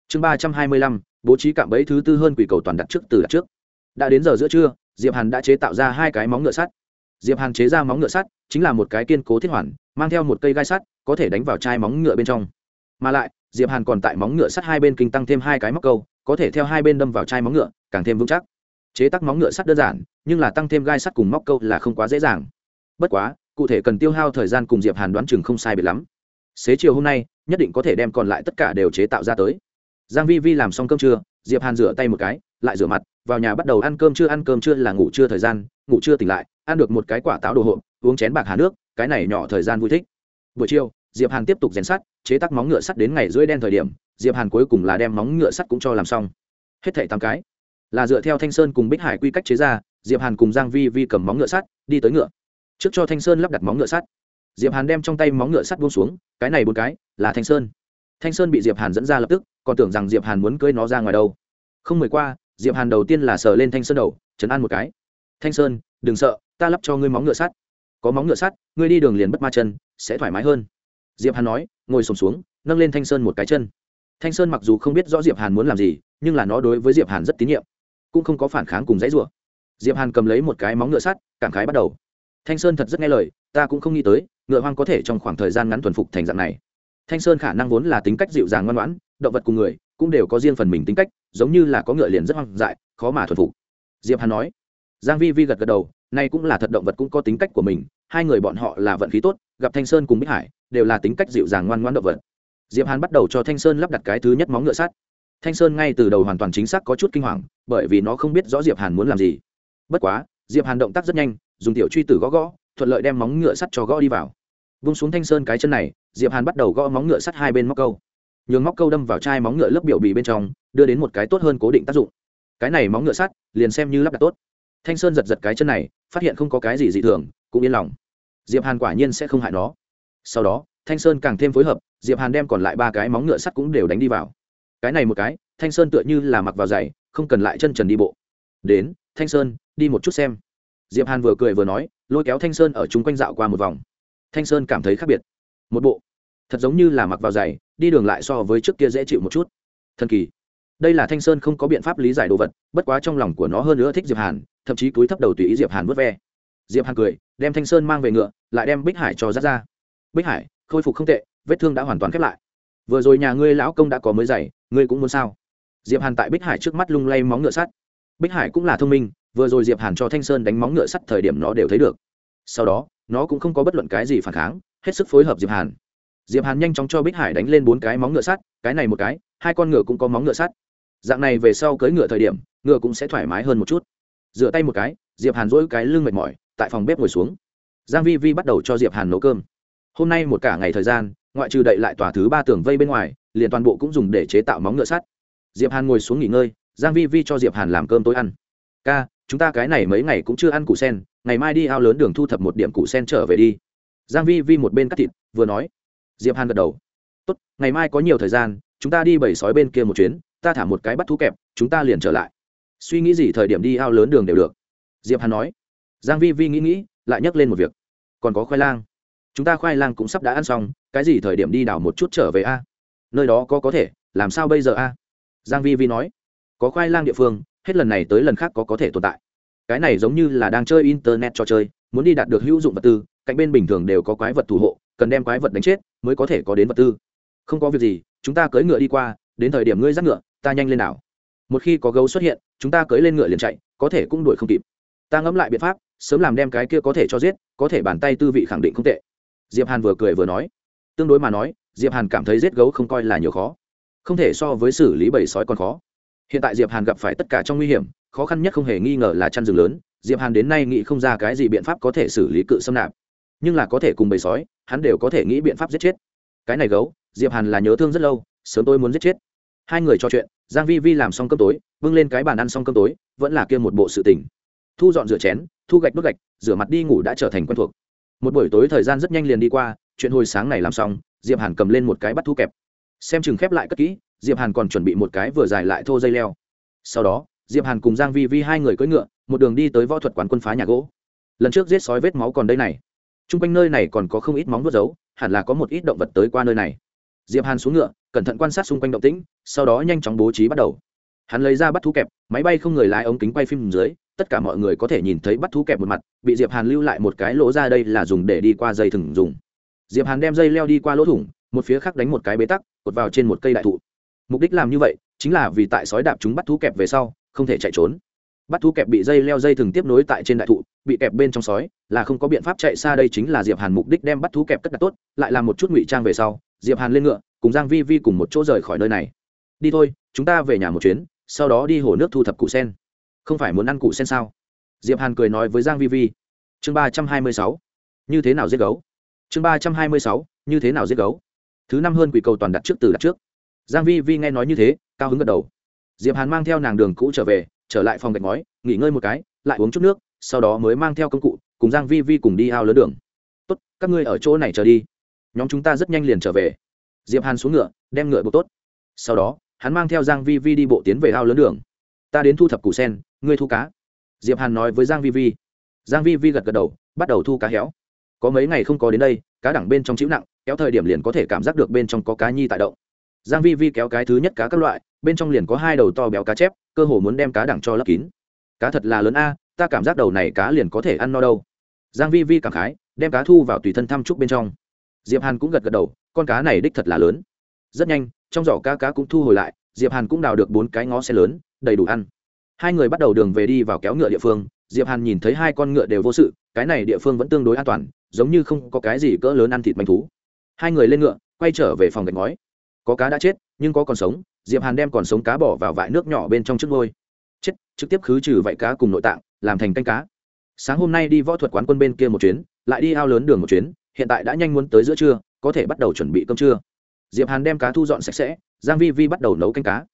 Chương ba trăm hai mươi lăm, bố trí cả bẫy thứ tư hơn quỷ cầu toàn đặt trước từ đặt trước đã đến giờ giữa trưa, diệp hàn đã chế tạo ra hai cái móng ngựa sắt. Diệp hàn chế ra móng ngựa sắt, chính là một cái kiên cố thiết hoàn, mang theo một cây gai sắt, có thể đánh vào chai móng ngựa bên trong. Mà lại, diệp hàn còn tại móng ngựa sắt hai bên kinh tăng thêm hai cái móc câu, có thể theo hai bên đâm vào chai móng ngựa, càng thêm vững chắc. Chế tác móng ngựa sắt đơn giản, nhưng là tăng thêm gai sắt cùng móc câu là không quá dễ dàng. Bất quá, cụ thể cần tiêu hao thời gian cùng diệp hàn đoán chừng không sai biệt lắm. Xế chiều hôm nay, nhất định có thể đem còn lại tất cả đều chế tạo ra tới. Giang vi vi làm xong cơm trưa, diệp hàn rửa tay một cái, lại rửa mặt vào nhà bắt đầu ăn cơm chưa ăn cơm chưa là ngủ chưa thời gian, ngủ chưa tỉnh lại, ăn được một cái quả táo đồ hộp, uống chén bạc hà nước, cái này nhỏ thời gian vui thích. Buổi chiều, diệp hàn tiếp tục rèn sắt, chế tác móng ngựa sắt đến ngày rưỡi đen thời điểm, diệp hàn cuối cùng là đem móng ngựa sắt cũng cho làm xong. Hết thảy tám cái. Là dựa theo thanh sơn cùng bích hải quy cách chế ra, diệp hàn cùng giang vi vi cầm móng ngựa sắt, đi tới ngựa. Trước cho thanh sơn lắp đặt móng ngựa sắt. Diệp hàn đem trong tay móng ngựa sắt buông xuống, cái này bốn cái, là thanh sơn. Thanh sơn bị diệp hàn dẫn ra lập tức, còn tưởng rằng diệp hàn muốn cưới nó ra ngoài đâu. Không mười qua diệp hàn đầu tiên là sờ lên thanh sơn đầu chấn an một cái. Thanh sơn đừng sợ ta lắp cho ngươi móng ngựa sắt. Có móng ngựa sắt ngươi đi đường liền bất ma chân sẽ thoải mái hơn. Diệp hàn nói ngồi sùng xuống, xuống nâng lên thanh sơn một cái chân. Thanh sơn mặc dù không biết rõ diệp hàn muốn làm gì nhưng là nó đối với diệp hàn rất tín nhiệm cũng không có phản kháng cùng dãy rủa. Diệp hàn cầm lấy một cái móng ngựa sắt cảm khái bắt đầu. Thanh sơn thật rất nghe lời ta cũng không nghĩ tới ngựa hoang có thể trong khoảng thời gian ngắn thuần phục thành dạng này. Thanh sơn khả năng vốn là tính cách dịu dàng ngoan ngoãn động vật cùng người cũng đều có riêng phần mình tính cách, giống như là có ngựa liền rất hoang dại, khó mà thuần phục. Diệp hàn nói. Giang vi vi gật gật đầu, nay cũng là thật động vật cũng có tính cách của mình, hai người bọn họ là vận khí tốt, gặp thanh sơn cùng bích hải, đều là tính cách dịu dàng ngoan ngoãn động vật. Diệp hàn bắt đầu cho thanh sơn lắp đặt cái thứ nhất móng ngựa sắt. Thanh sơn ngay từ đầu hoàn toàn chính xác có chút kinh hoàng, bởi vì nó không biết rõ diệp hàn muốn làm gì. Bất quá, diệp hàn động tác rất nhanh, dùng tiểu truy tử gõ gõ, thuận lợi đem móng ngựa sắt cho gõ đi vào. Vung xuống thanh sơn cái chân này, diệp hàn bắt đầu gõ móng ngựa sắt hai bên móc câu nhường móc câu đâm vào chai móng ngựa lớp biểu bì bên trong, đưa đến một cái tốt hơn cố định tác dụng. Cái này móng ngựa sắt, liền xem như lắp đặt tốt. Thanh sơn giật giật cái chân này, phát hiện không có cái gì dị thường, cũng yên lòng. Diệp hàn quả nhiên sẽ không hại nó. Sau đó, thanh sơn càng thêm phối hợp, diệp hàn đem còn lại ba cái móng ngựa sắt cũng đều đánh đi vào. Cái này một cái, thanh sơn tựa như là mặc vào giày, không cần lại chân trần đi bộ. Đến, thanh sơn, đi một chút xem. Diệp hàn vừa cười vừa nói, lôi kéo thanh sơn ở chung quanh dạo qua một vòng. Thanh sơn cảm thấy khác biệt. Một bộ. Thật giống như là mặc vào giày đi đường lại so với trước kia dễ chịu một chút. Thần kỳ. Đây là thanh sơn không có biện pháp lý giải đồ vật, bất quá trong lòng của nó hơn nữa thích diệp hàn, thậm chí cúi thấp đầu tùy ý diệp hàn vớt ve. Diệp hàn cười, đem thanh sơn mang về ngựa, lại đem bích hải cho rát ra. Bích hải, khôi phục không tệ, vết thương đã hoàn toàn khép lại. Vừa rồi nhà ngươi lão công đã có mới giày ngươi cũng muốn sao? Diệp hàn tại bích hải trước mắt lung lay móng ngựa sắt. Bích hải cũng là thông minh, vừa rồi diệp hàn cho thanh sơn đánh móng ngựa sắt thời điểm nó đều thấy được. Sau đó, nó cũng không có bất luận cái gì phản kháng, hết sức phối hợp diệp hàn diệp hàn nhanh chóng cho bích hải đánh lên bốn cái móng ngựa sắt, cái này một cái, hai con ngựa cũng có móng ngựa sắt. Dạng này về sau cưỡi ngựa thời điểm, ngựa cũng sẽ thoải mái hơn một chút. Rửa tay một cái, diệp hàn dỗi cái lưng mệt mỏi, tại phòng bếp ngồi xuống. Giang vi vi bắt đầu cho diệp hàn nấu cơm. Hôm nay một cả ngày thời gian, ngoại trừ đậy lại tòa thứ ba tường vây bên ngoài, liền toàn bộ cũng dùng để chế tạo móng ngựa sắt. Diệp hàn ngồi xuống nghỉ ngơi, giang vi vi cho diệp hàn làm cơm tối ăn. Ca, chúng ta cái này mấy ngày cũng chưa ăn củ sen, ngày mai đi ao lớn đường thu thập một điểm củ sen trở về đi. Giang vi vi một bên cắt thịt, vừa nói diệp hàn gật đầu. Tốt, ngày mai có nhiều thời gian, chúng ta đi bầy sói bên kia một chuyến, ta thả một cái bắt thú kẹp, chúng ta liền trở lại. Suy nghĩ gì thời điểm đi ao lớn đường đều được. Diệp hàn nói. Giang vi vi nghĩ nghĩ, lại nhắc lên một việc. Còn có khoai lang. Chúng ta khoai lang cũng sắp đã ăn xong, cái gì thời điểm đi đảo một chút trở về a? Nơi đó có có thể, làm sao bây giờ a? Giang vi vi nói. Có khoai lang địa phương, hết lần này tới lần khác có có thể tồn tại. Cái này giống như là đang chơi internet cho chơi, muốn đi đạt được hữu dụng vật tư, cạnh bên bình thường đều có quái vật thủ hộ cần đem quái vật đánh chết mới có thể có đến vật tư. Không có việc gì, chúng ta cưỡi ngựa đi qua, đến thời điểm ngươi dắt ngựa, ta nhanh lên nào. Một khi có gấu xuất hiện, chúng ta cưỡi lên ngựa liền chạy, có thể cũng đuổi không kịp. Ta ngẫm lại biện pháp, sớm làm đem cái kia có thể cho giết, có thể bàn tay tư vị khẳng định không tệ. Diệp hàn vừa cười vừa nói. Tương đối mà nói, diệp hàn cảm thấy giết gấu không coi là nhiều khó. Không thể so với xử lý bầy sói còn khó. Hiện tại diệp hàn gặp phải tất cả trong nguy hiểm, khó khăn nhất không hề nghi ngờ là chăn rừng lớn. Diệp hàn đến nay nghĩ không ra cái gì biện pháp có thể xử lý cự xâm nạp nhưng là có thể cùng bầy sói, hắn đều có thể nghĩ biện pháp giết chết. Cái này gấu, diệp hàn là nhớ thương rất lâu, sớm tôi muốn giết chết. Hai người trò chuyện, giang vi vi làm xong cơm tối vươn lên cái bàn ăn xong cơm tối, vẫn là kia một bộ sự tình. Thu dọn rửa chén, thu gạch đốt gạch, rửa mặt đi ngủ đã trở thành quen thuộc. Một buổi tối thời gian rất nhanh liền đi qua, chuyện hồi sáng này làm xong, diệp hàn cầm lên một cái bắt thu kẹp. Xem chừng khép lại cất kỹ, diệp hàn còn chuẩn bị một cái vừa dài lại thô dây leo. Sau đó, diệp hàn cùng giang vi vi hai người cưỡi ngựa, một đường đi tới võ thuật quán quân phá nhà gỗ. Lần trước giết sói vết máu còn đây này. Trung quanh nơi này còn có không ít móng vuốt dấu, hẳn là có một ít động vật tới qua nơi này. Diệp hàn xuống ngựa, cẩn thận quan sát xung quanh động tĩnh, sau đó nhanh chóng bố trí bắt đầu. Hắn lấy ra bắt thú kẹp, máy bay không người lái ống kính quay phim dưới, tất cả mọi người có thể nhìn thấy bắt thú kẹp một mặt, bị diệp hàn lưu lại một cái lỗ ra đây là dùng để đi qua dây thừng dùng. Diệp hàn đem dây leo đi qua lỗ thủng, một phía khác đánh một cái bế tắc, cột vào trên một cây đại thụ. Mục đích làm như vậy, chính là vì tại sói đạp chúng bắt thú kẹp về sau, không thể chạy trốn bắt thú kẹp bị dây leo dây thừng tiếp nối tại trên đại thụ, bị kẹp bên trong sói, là không có biện pháp chạy xa đây chính là diệp hàn mục đích đem bắt thú kẹp cất đặt tốt, lại làm một chút ngụy trang về sau, diệp hàn lên ngựa, cùng giang vi vi cùng một chỗ rời khỏi nơi này. Đi thôi, chúng ta về nhà một chuyến, sau đó đi hồ nước thu thập củ sen. Không phải muốn ăn củ sen sao? Diệp hàn cười nói với giang vi vi. Chương ba trăm hai mươi sáu, như thế nào giết gấu? Chương ba trăm hai mươi sáu, như thế nào giết gấu? Thứ năm hơn quỷ cầu toàn đặt trước từ đặt trước. Giang vi vi nghe nói như thế, cao hứng gật đầu. Diệp hàn mang theo nàng đường cũ trở về trở lại phòng gạch ngói, nghỉ ngơi một cái, lại uống chút nước, sau đó mới mang theo công cụ, cùng giang vi vi cùng đi ao lớn đường. Tốt, các ngươi ở chỗ này chờ đi. Nhóm chúng ta rất nhanh liền trở về. Diệp hàn xuống ngựa, đem ngựa buộc tốt. Sau đó, hắn mang theo giang vi vi đi bộ tiến về ao lớn đường. Ta đến thu thập củ sen, ngươi thu cá. Diệp hàn nói với giang vi vi. Giang vi vi gật gật đầu, bắt đầu thu cá héo. Có mấy ngày không có đến đây, cá đẳng bên trong chịu nặng, kéo thời điểm liền có thể cảm giác được bên trong có cá nhi tại động. Giang vi vi kéo cái thứ nhất cá các loại bên trong liền có hai đầu to béo cá chép, cơ hồ muốn đem cá đẳng cho lấp kín. Cá thật là lớn a, ta cảm giác đầu này cá liền có thể ăn no đâu. Giang vi vi cảm khái, đem cá thu vào tùy thân thăm trúc bên trong. Diệp hàn cũng gật gật đầu, con cá này đích thật là lớn. Rất nhanh, trong giỏ cá cá cũng thu hồi lại, diệp hàn cũng đào được bốn cái ngó xe lớn, đầy đủ ăn. Hai người bắt đầu đường về đi vào kéo ngựa địa phương, diệp hàn nhìn thấy hai con ngựa đều vô sự, cái này địa phương vẫn tương đối an toàn, giống như không có cái gì cỡ lớn ăn thịt manh thú. Hai người lên ngựa, quay trở về phòng gạch ngói. Có cá đã chết, nhưng có còn sống diệp hàn đem còn sống cá bỏ vào vại nước nhỏ bên trong trước ngôi. Chết, trực tiếp khứ trừ vạy cá cùng nội tạng, làm thành canh cá. Sáng hôm nay đi võ thuật quán quân bên kia một chuyến, lại đi ao lớn đường một chuyến, hiện tại đã nhanh muốn tới giữa trưa, có thể bắt đầu chuẩn bị cơm trưa. Diệp hàn đem cá thu dọn sạch sẽ, giang vi vi bắt đầu nấu canh cá.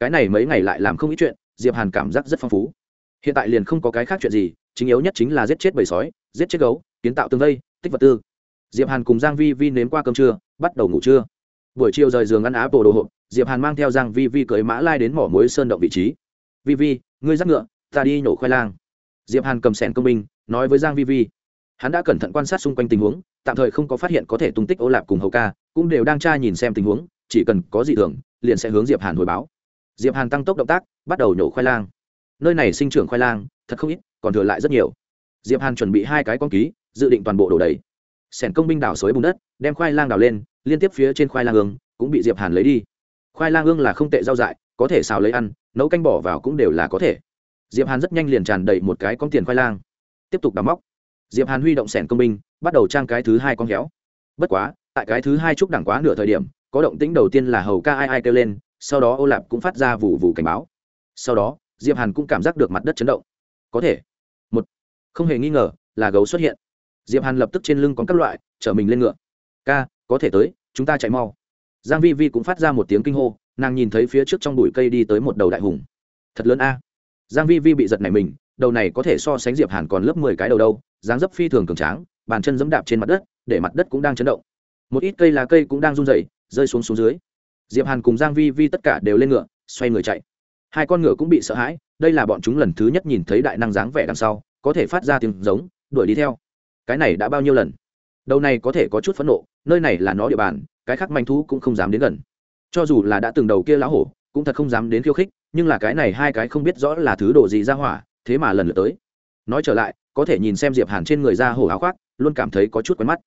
Cái này mấy ngày lại làm không ít chuyện, diệp hàn cảm giác rất phong phú. Hiện tại liền không có cái khác chuyện gì, chính yếu nhất chính là giết chết bầy sói, giết chết gấu, kiến tạo tương vây, tích vật tư. Diệp hàn cùng giang vi vi nếm qua cơm trưa, bắt đầu ngủ trưa buổi chiều rời giường ăn áp bộ đồ hộp, diệp hàn mang theo giang vi vi cưỡi mã lai đến mỏ muối sơn động vị trí. Vi vi, ngươi dắt ngựa, ta đi nhổ khoai lang. Diệp hàn cầm sẻn công binh, nói với giang vi vi. Hắn đã cẩn thận quan sát xung quanh tình huống, tạm thời không có phát hiện có thể tung tích ô lạp cùng hầu ca, cũng đều đang tra nhìn xem tình huống, chỉ cần có gì thường, liền sẽ hướng diệp hàn hồi báo. Diệp hàn tăng tốc động tác, bắt đầu nhổ khoai lang. Nơi này sinh trưởng khoai lang, thật không ít, còn thừa lại rất nhiều. Diệp hàn chuẩn bị hai cái con ký, dự định toàn bộ đổ đầy. Sẻn công binh đào xới bùn đất, đem khoai lang đào lên liên tiếp phía trên khoai lang ương cũng bị diệp hàn lấy đi khoai lang ương là không tệ rau dại có thể xào lấy ăn nấu canh bỏ vào cũng đều là có thể diệp hàn rất nhanh liền tràn đầy một cái con tiền khoai lang tiếp tục đào móc diệp hàn huy động sẻn công binh bắt đầu trang cái thứ hai con héo bất quá tại cái thứ hai chúc đẳng quá nửa thời điểm có động tĩnh đầu tiên là hầu ca ai ai kêu lên sau đó ô lạp cũng phát ra vụ vụ cảnh báo sau đó diệp hàn cũng cảm giác được mặt đất chấn động có thể một không hề nghi ngờ là gấu xuất hiện diệp hàn lập tức trên lưng có các loại chở mình lên ngựa ca có thể tới, chúng ta chạy mau. Giang vi vi cũng phát ra một tiếng kinh hô, nàng nhìn thấy phía trước trong bụi cây đi tới một đầu đại hùng. Thật lớn a. Giang vi vi bị giật này mình, đầu này có thể so sánh diệp hàn còn lớp mười cái đầu đâu, dáng dấp phi thường cường tráng, bàn chân giẫm đạp trên mặt đất, để mặt đất cũng đang chấn động. Một ít cây lá cây cũng đang run rẩy, rơi xuống xuống dưới. Diệp hàn cùng giang vi vi tất cả đều lên ngựa, xoay người chạy. Hai con ngựa cũng bị sợ hãi, đây là bọn chúng lần thứ nhất nhìn thấy đại năng dáng vẻ đằng sau, có thể phát ra tiếng giống, đuổi đi theo. Cái này đã bao nhiêu lần? Đầu này có thể có chút phẫn nộ nơi này là nó địa bàn, cái khác manh thú cũng không dám đến gần. Cho dù là đã từng đầu kia lão hổ, cũng thật không dám đến khiêu khích, nhưng là cái này hai cái không biết rõ là thứ đồ gì ra hỏa, thế mà lần lượt tới. Nói trở lại, có thể nhìn xem diệp hàn trên người ra hổ áo khoác, luôn cảm thấy có chút quen mắt.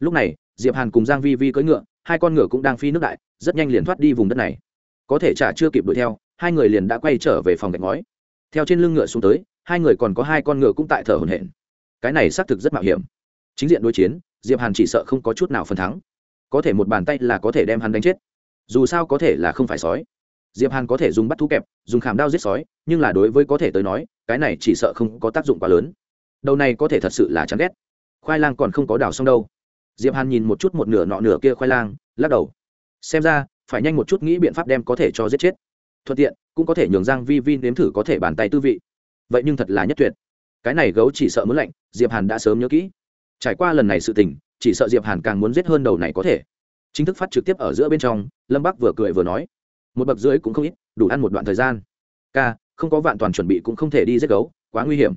Lúc này, diệp hàn cùng giang vi vi cưỡi ngựa, hai con ngựa cũng đang phi nước đại, rất nhanh liền thoát đi vùng đất này. Có thể chả chưa kịp đuổi theo, hai người liền đã quay trở về phòng gạch ngói. Theo trên lưng ngựa xuống tới, hai người còn có hai con ngựa cũng tại thở hổn hển. Cái này xác thực rất mạo hiểm. Chính diện đối chiến diệp hàn chỉ sợ không có chút nào phần thắng. Có thể một bàn tay là có thể đem hắn đánh chết. Dù sao có thể là không phải sói. Diệp hàn có thể dùng bắt thú kẹp, dùng khảm đao giết sói, nhưng là đối với có thể tới nói, cái này chỉ sợ không có tác dụng quá lớn. Đầu này có thể thật sự là chán ghét. Khoai lang còn không có đào xong đâu. Diệp hàn nhìn một chút một nửa nọ nửa kia khoai lang, lắc đầu. Xem ra, phải nhanh một chút nghĩ biện pháp đem có thể cho giết chết. Thuận tiện, cũng có thể nhường giang vi vi nếm thử có thể bàn tay tư vị. Vậy nhưng thật là nhất tuyệt. Cái này gấu chỉ sợ muốn lạnh, diệp hàn đã sớm nhớ kỹ trải qua lần này sự tình, chỉ sợ diệp hàn càng muốn giết hơn đầu này có thể. Chính thức phát trực tiếp ở giữa bên trong, lâm bắc vừa cười vừa nói, một bậc dưới cũng không ít, đủ ăn một đoạn thời gian. Ca, không có vạn toàn chuẩn bị cũng không thể đi giết gấu, quá nguy hiểm.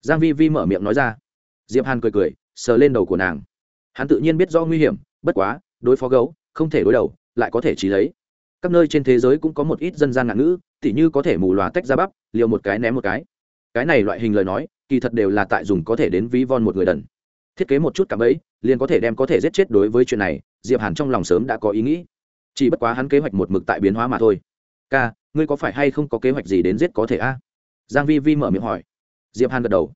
Giang vi vi mở miệng nói ra. Diệp hàn cười cười, sờ lên đầu của nàng. Hắn tự nhiên biết do nguy hiểm, bất quá, đối phó gấu, không thể đối đầu, lại có thể trí lấy. Các nơi trên thế giới cũng có một ít dân gian ngạn ngữ, tỉ như có thể mù lòa tách ra bắp, liều một cái ném một cái. Cái này loại hình lời nói, kỳ thật đều là tại dùng có thể đến ví von một người đần thiết kế một chút cảm ấy, liền có thể đem có thể giết chết đối với chuyện này, diệp hàn trong lòng sớm đã có ý nghĩ. Chỉ bất quá hắn kế hoạch một mực tại biến hóa mà thôi. Ca, ngươi có phải hay không có kế hoạch gì đến giết có thể a? Giang vi vi mở miệng hỏi. Diệp hàn gật đầu.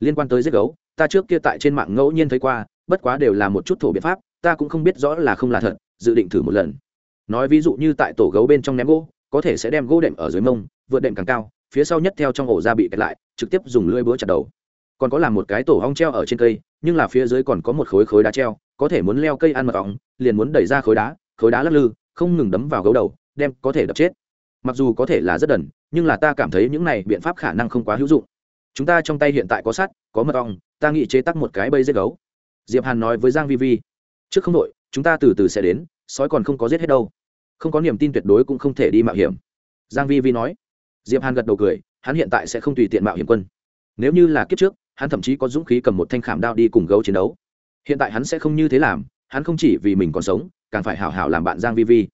Liên quan tới giết gấu, ta trước kia tại trên mạng ngẫu nhiên thấy qua, bất quá đều là một chút thổ biện pháp, ta cũng không biết rõ là không là thật, dự định thử một lần. Nói ví dụ như tại tổ gấu bên trong ném gỗ, có thể sẽ đem gỗ đệm ở dưới mông, vượt đệm càng cao, phía sau nhất theo trong ổ da bị kẹt lại, trực tiếp dùng lưỡi búa chặt đầu còn có làm một cái tổ hong treo ở trên cây, nhưng là phía dưới còn có một khối khối đá treo, có thể muốn leo cây ăn mật ong, liền muốn đẩy ra khối đá khối đá lắc lư, không ngừng đấm vào gấu đầu, đem có thể đập chết. Mặc dù có thể là rất đần, nhưng là ta cảm thấy những này biện pháp khả năng không quá hữu dụng. Chúng ta trong tay hiện tại có sắt, có mật ong, ta nghĩ chế tắc một cái bây giết gấu. Diệp hàn nói với giang vi vi, trước không đội chúng ta từ từ sẽ đến, sói còn không có giết hết đâu. Không có niềm tin tuyệt đối cũng không thể đi mạo hiểm. Giang vi vi nói. Diệp hàn gật đầu cười, hắn hiện tại sẽ không tùy tiện mạo hiểm quân. Nếu như là kiếp trước hắn thậm chí có dũng khí cầm một thanh khảm đao đi cùng gấu chiến đấu. Hiện tại hắn sẽ không như thế làm, hắn không chỉ vì mình còn sống, càng phải hảo hảo làm bạn giang vi vi.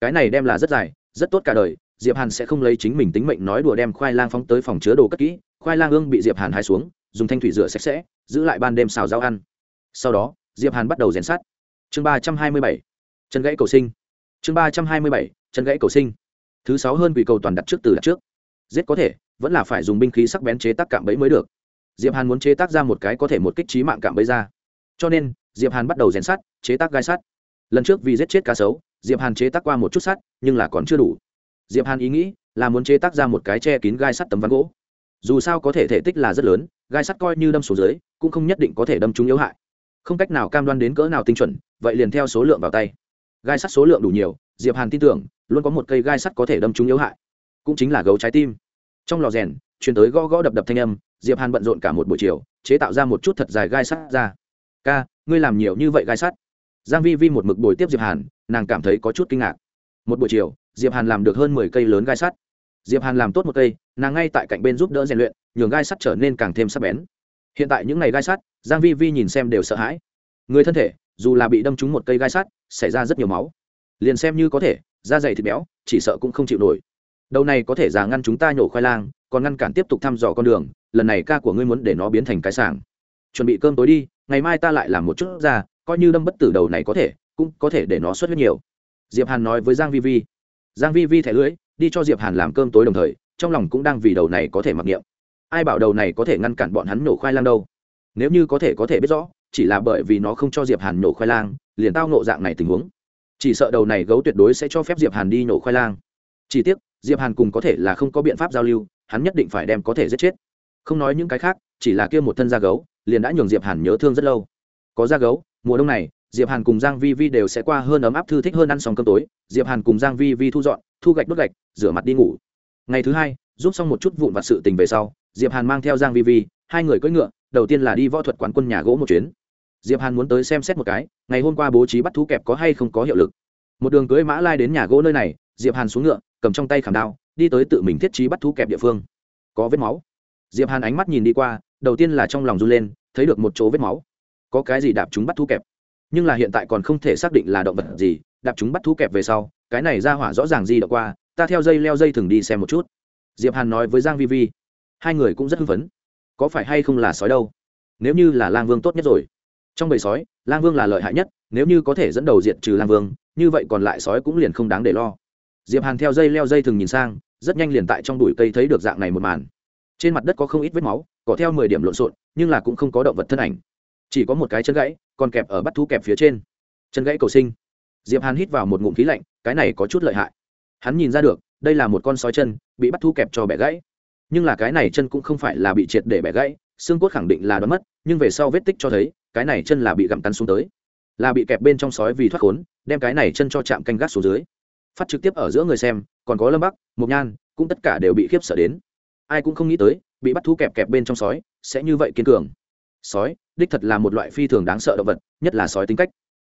Cái này đem là rất dài, rất tốt cả đời, diệp hàn sẽ không lấy chính mình tính mệnh nói đùa đem khoai lang phóng tới phòng chứa đồ cất kỹ, khoai lang ương bị diệp hàn hái xuống, dùng thanh thủy rửa sạch sẽ, giữ lại ban đêm xào rau ăn. Sau đó, diệp hàn bắt đầu rèn sắt. Chương ba trăm hai mươi bảy, chân gãy cầu sinh. Chương ba trăm hai mươi bảy, chân gãy cầu sinh. Thứ sáu hơn quỷ cầu toàn đặt trước từ đặt trước. Giết có thể, vẫn là phải dùng binh khí sắc bén chế tác cạm bẫy mới được diệp hàn muốn chế tác ra một cái có thể một kích trí mạng cảm bẫy ra. Cho nên, diệp hàn bắt đầu rèn sắt, chế tác gai sắt. Lần trước vì giết chết cá sấu, diệp hàn chế tác qua một chút sắt, nhưng là còn chưa đủ. Diệp hàn ý nghĩ là muốn chế tác ra một cái che kín gai sắt tấm ván gỗ. Dù sao có thể thể tích là rất lớn, gai sắt coi như đâm xuống dưới, cũng không nhất định có thể đâm trúng yếu hại. Không cách nào cam đoan đến cỡ nào tinh chuẩn, vậy liền theo số lượng vào tay. Gai sắt số lượng đủ nhiều, diệp hàn tin tưởng, luôn có một cây gai sắt có thể đâm trúng yếu hại. Cũng chính là gấu trái tim. Trong lò rèn chuyển tới gõ gõ đập đập thanh âm diệp hàn bận rộn cả một buổi chiều, chế tạo ra một chút thật dài gai sắt ra. Ca, ngươi làm nhiều như vậy gai sắt? Giang vi vi một mực buổi tiếp diệp hàn, nàng cảm thấy có chút kinh ngạc. Một buổi chiều, diệp hàn làm được hơn mười cây lớn gai sắt. Diệp hàn làm tốt một cây, nàng ngay tại cạnh bên giúp đỡ rèn luyện, nhường gai sắt trở nên càng thêm sắc bén. Hiện tại những ngày gai sắt, giang vi vi nhìn xem đều sợ hãi. Người thân thể, dù là bị đâm trúng một cây gai sắt, xảy ra rất nhiều máu. Liền xem như có thể, da dày thịt béo, chỉ sợ cũng không chịu nổi. Đầu này có thể giả ngăn chúng ta nhổ khoai lang, còn ngăn cản tiếp tục thăm dò con đường lần này ca của ngươi muốn để nó biến thành cái sàng chuẩn bị cơm tối đi, ngày mai ta lại làm một chút ra, coi như đâm bất tử đầu này có thể, cũng có thể để nó xuất huyết nhiều. Diệp hàn nói với giang vi vi. Giang vi vi thẻ lưỡi, đi cho diệp hàn làm cơm tối đồng thời, trong lòng cũng đang vì đầu này có thể mặc niệm. Ai bảo đầu này có thể ngăn cản bọn hắn nổ khoai lang đâu? Nếu như có thể có thể biết rõ, chỉ là bởi vì nó không cho diệp hàn nổ khoai lang, liền tao nộ dạng này tình huống. Chỉ sợ đầu này gấu tuyệt đối sẽ cho phép diệp hàn đi nổ khoai lang. Chỉ tiếc, diệp hàn cùng có thể là không có biện pháp giao lưu, hắn nhất định phải đem có thể giết chết không nói những cái khác, chỉ là kia một thân da gấu, liền đã nhường diệp hàn nhớ thương rất lâu. Có da gấu, mùa đông này, diệp hàn cùng giang vi vi đều sẽ qua hơn ấm áp thư thích hơn ăn xong cơm tối. Diệp hàn cùng giang vi vi thu dọn, thu gạch đốt gạch, rửa mặt đi ngủ. Ngày thứ hai, giúp xong một chút vụn vặt sự tình về sau, diệp hàn mang theo giang vi vi, hai người cưỡi ngựa, đầu tiên là đi võ thuật quán quân nhà gỗ một chuyến. Diệp hàn muốn tới xem xét một cái, ngày hôm qua bố trí bắt thú kẹp có hay không có hiệu lực. Một đường cưỡi mã lai đến nhà gỗ nơi này, diệp hàn xuống ngựa, cầm trong tay khảm đao, đi tới tự mình thiết trí bắt thú kẹp địa phương. Có vết máu diệp hàn ánh mắt nhìn đi qua, đầu tiên là trong lòng run lên, thấy được một chỗ vết máu. Có cái gì đạp chúng bắt thu kẹp? Nhưng là hiện tại còn không thể xác định là động vật gì, đạp chúng bắt thu kẹp về sau, cái này ra hỏa rõ ràng gì đã qua, ta theo dây leo dây thừng đi xem một chút. Diệp hàn nói với giang vi vi, hai người cũng rất hưng phấn. Có phải hay không là sói đâu? Nếu như là lang vương tốt nhất rồi. Trong bầy sói, lang vương là lợi hại nhất, nếu như có thể dẫn đầu diệt trừ lang vương, như vậy còn lại sói cũng liền không đáng để lo. Diệp hàn theo dây leo dây thừng nhìn sang, rất nhanh liền tại trong bụi cây thấy được dạng này một màn trên mặt đất có không ít vết máu có theo mười điểm lộn xộn, nhưng là cũng không có động vật thân ảnh. Chỉ có một cái chân gãy, còn kẹp ở bắt thú kẹp phía trên. Chân gãy cầu sinh. Diệp hàn hít vào một ngụm khí lạnh, cái này có chút lợi hại. Hắn nhìn ra được, đây là một con sói chân, bị bắt thú kẹp cho bẻ gãy. Nhưng là cái này chân cũng không phải là bị triệt để bẻ gãy, xương cốt khẳng định là đoán mất, nhưng về sau vết tích cho thấy, cái này chân là bị gặm cắn xuống tới. Là bị kẹp bên trong sói vì thoát khốn, đem cái này chân cho chạm canh gác xuống dưới. Phát trực tiếp ở giữa người xem, còn có lâm bắc, mộc nhan, cũng tất cả đều bị khiếp sợ đến ai cũng không nghĩ tới, bị bắt thú kẹp kẹp bên trong sói, sẽ như vậy kiên cường. Sói, đích thật là một loại phi thường đáng sợ động vật, nhất là sói tính cách.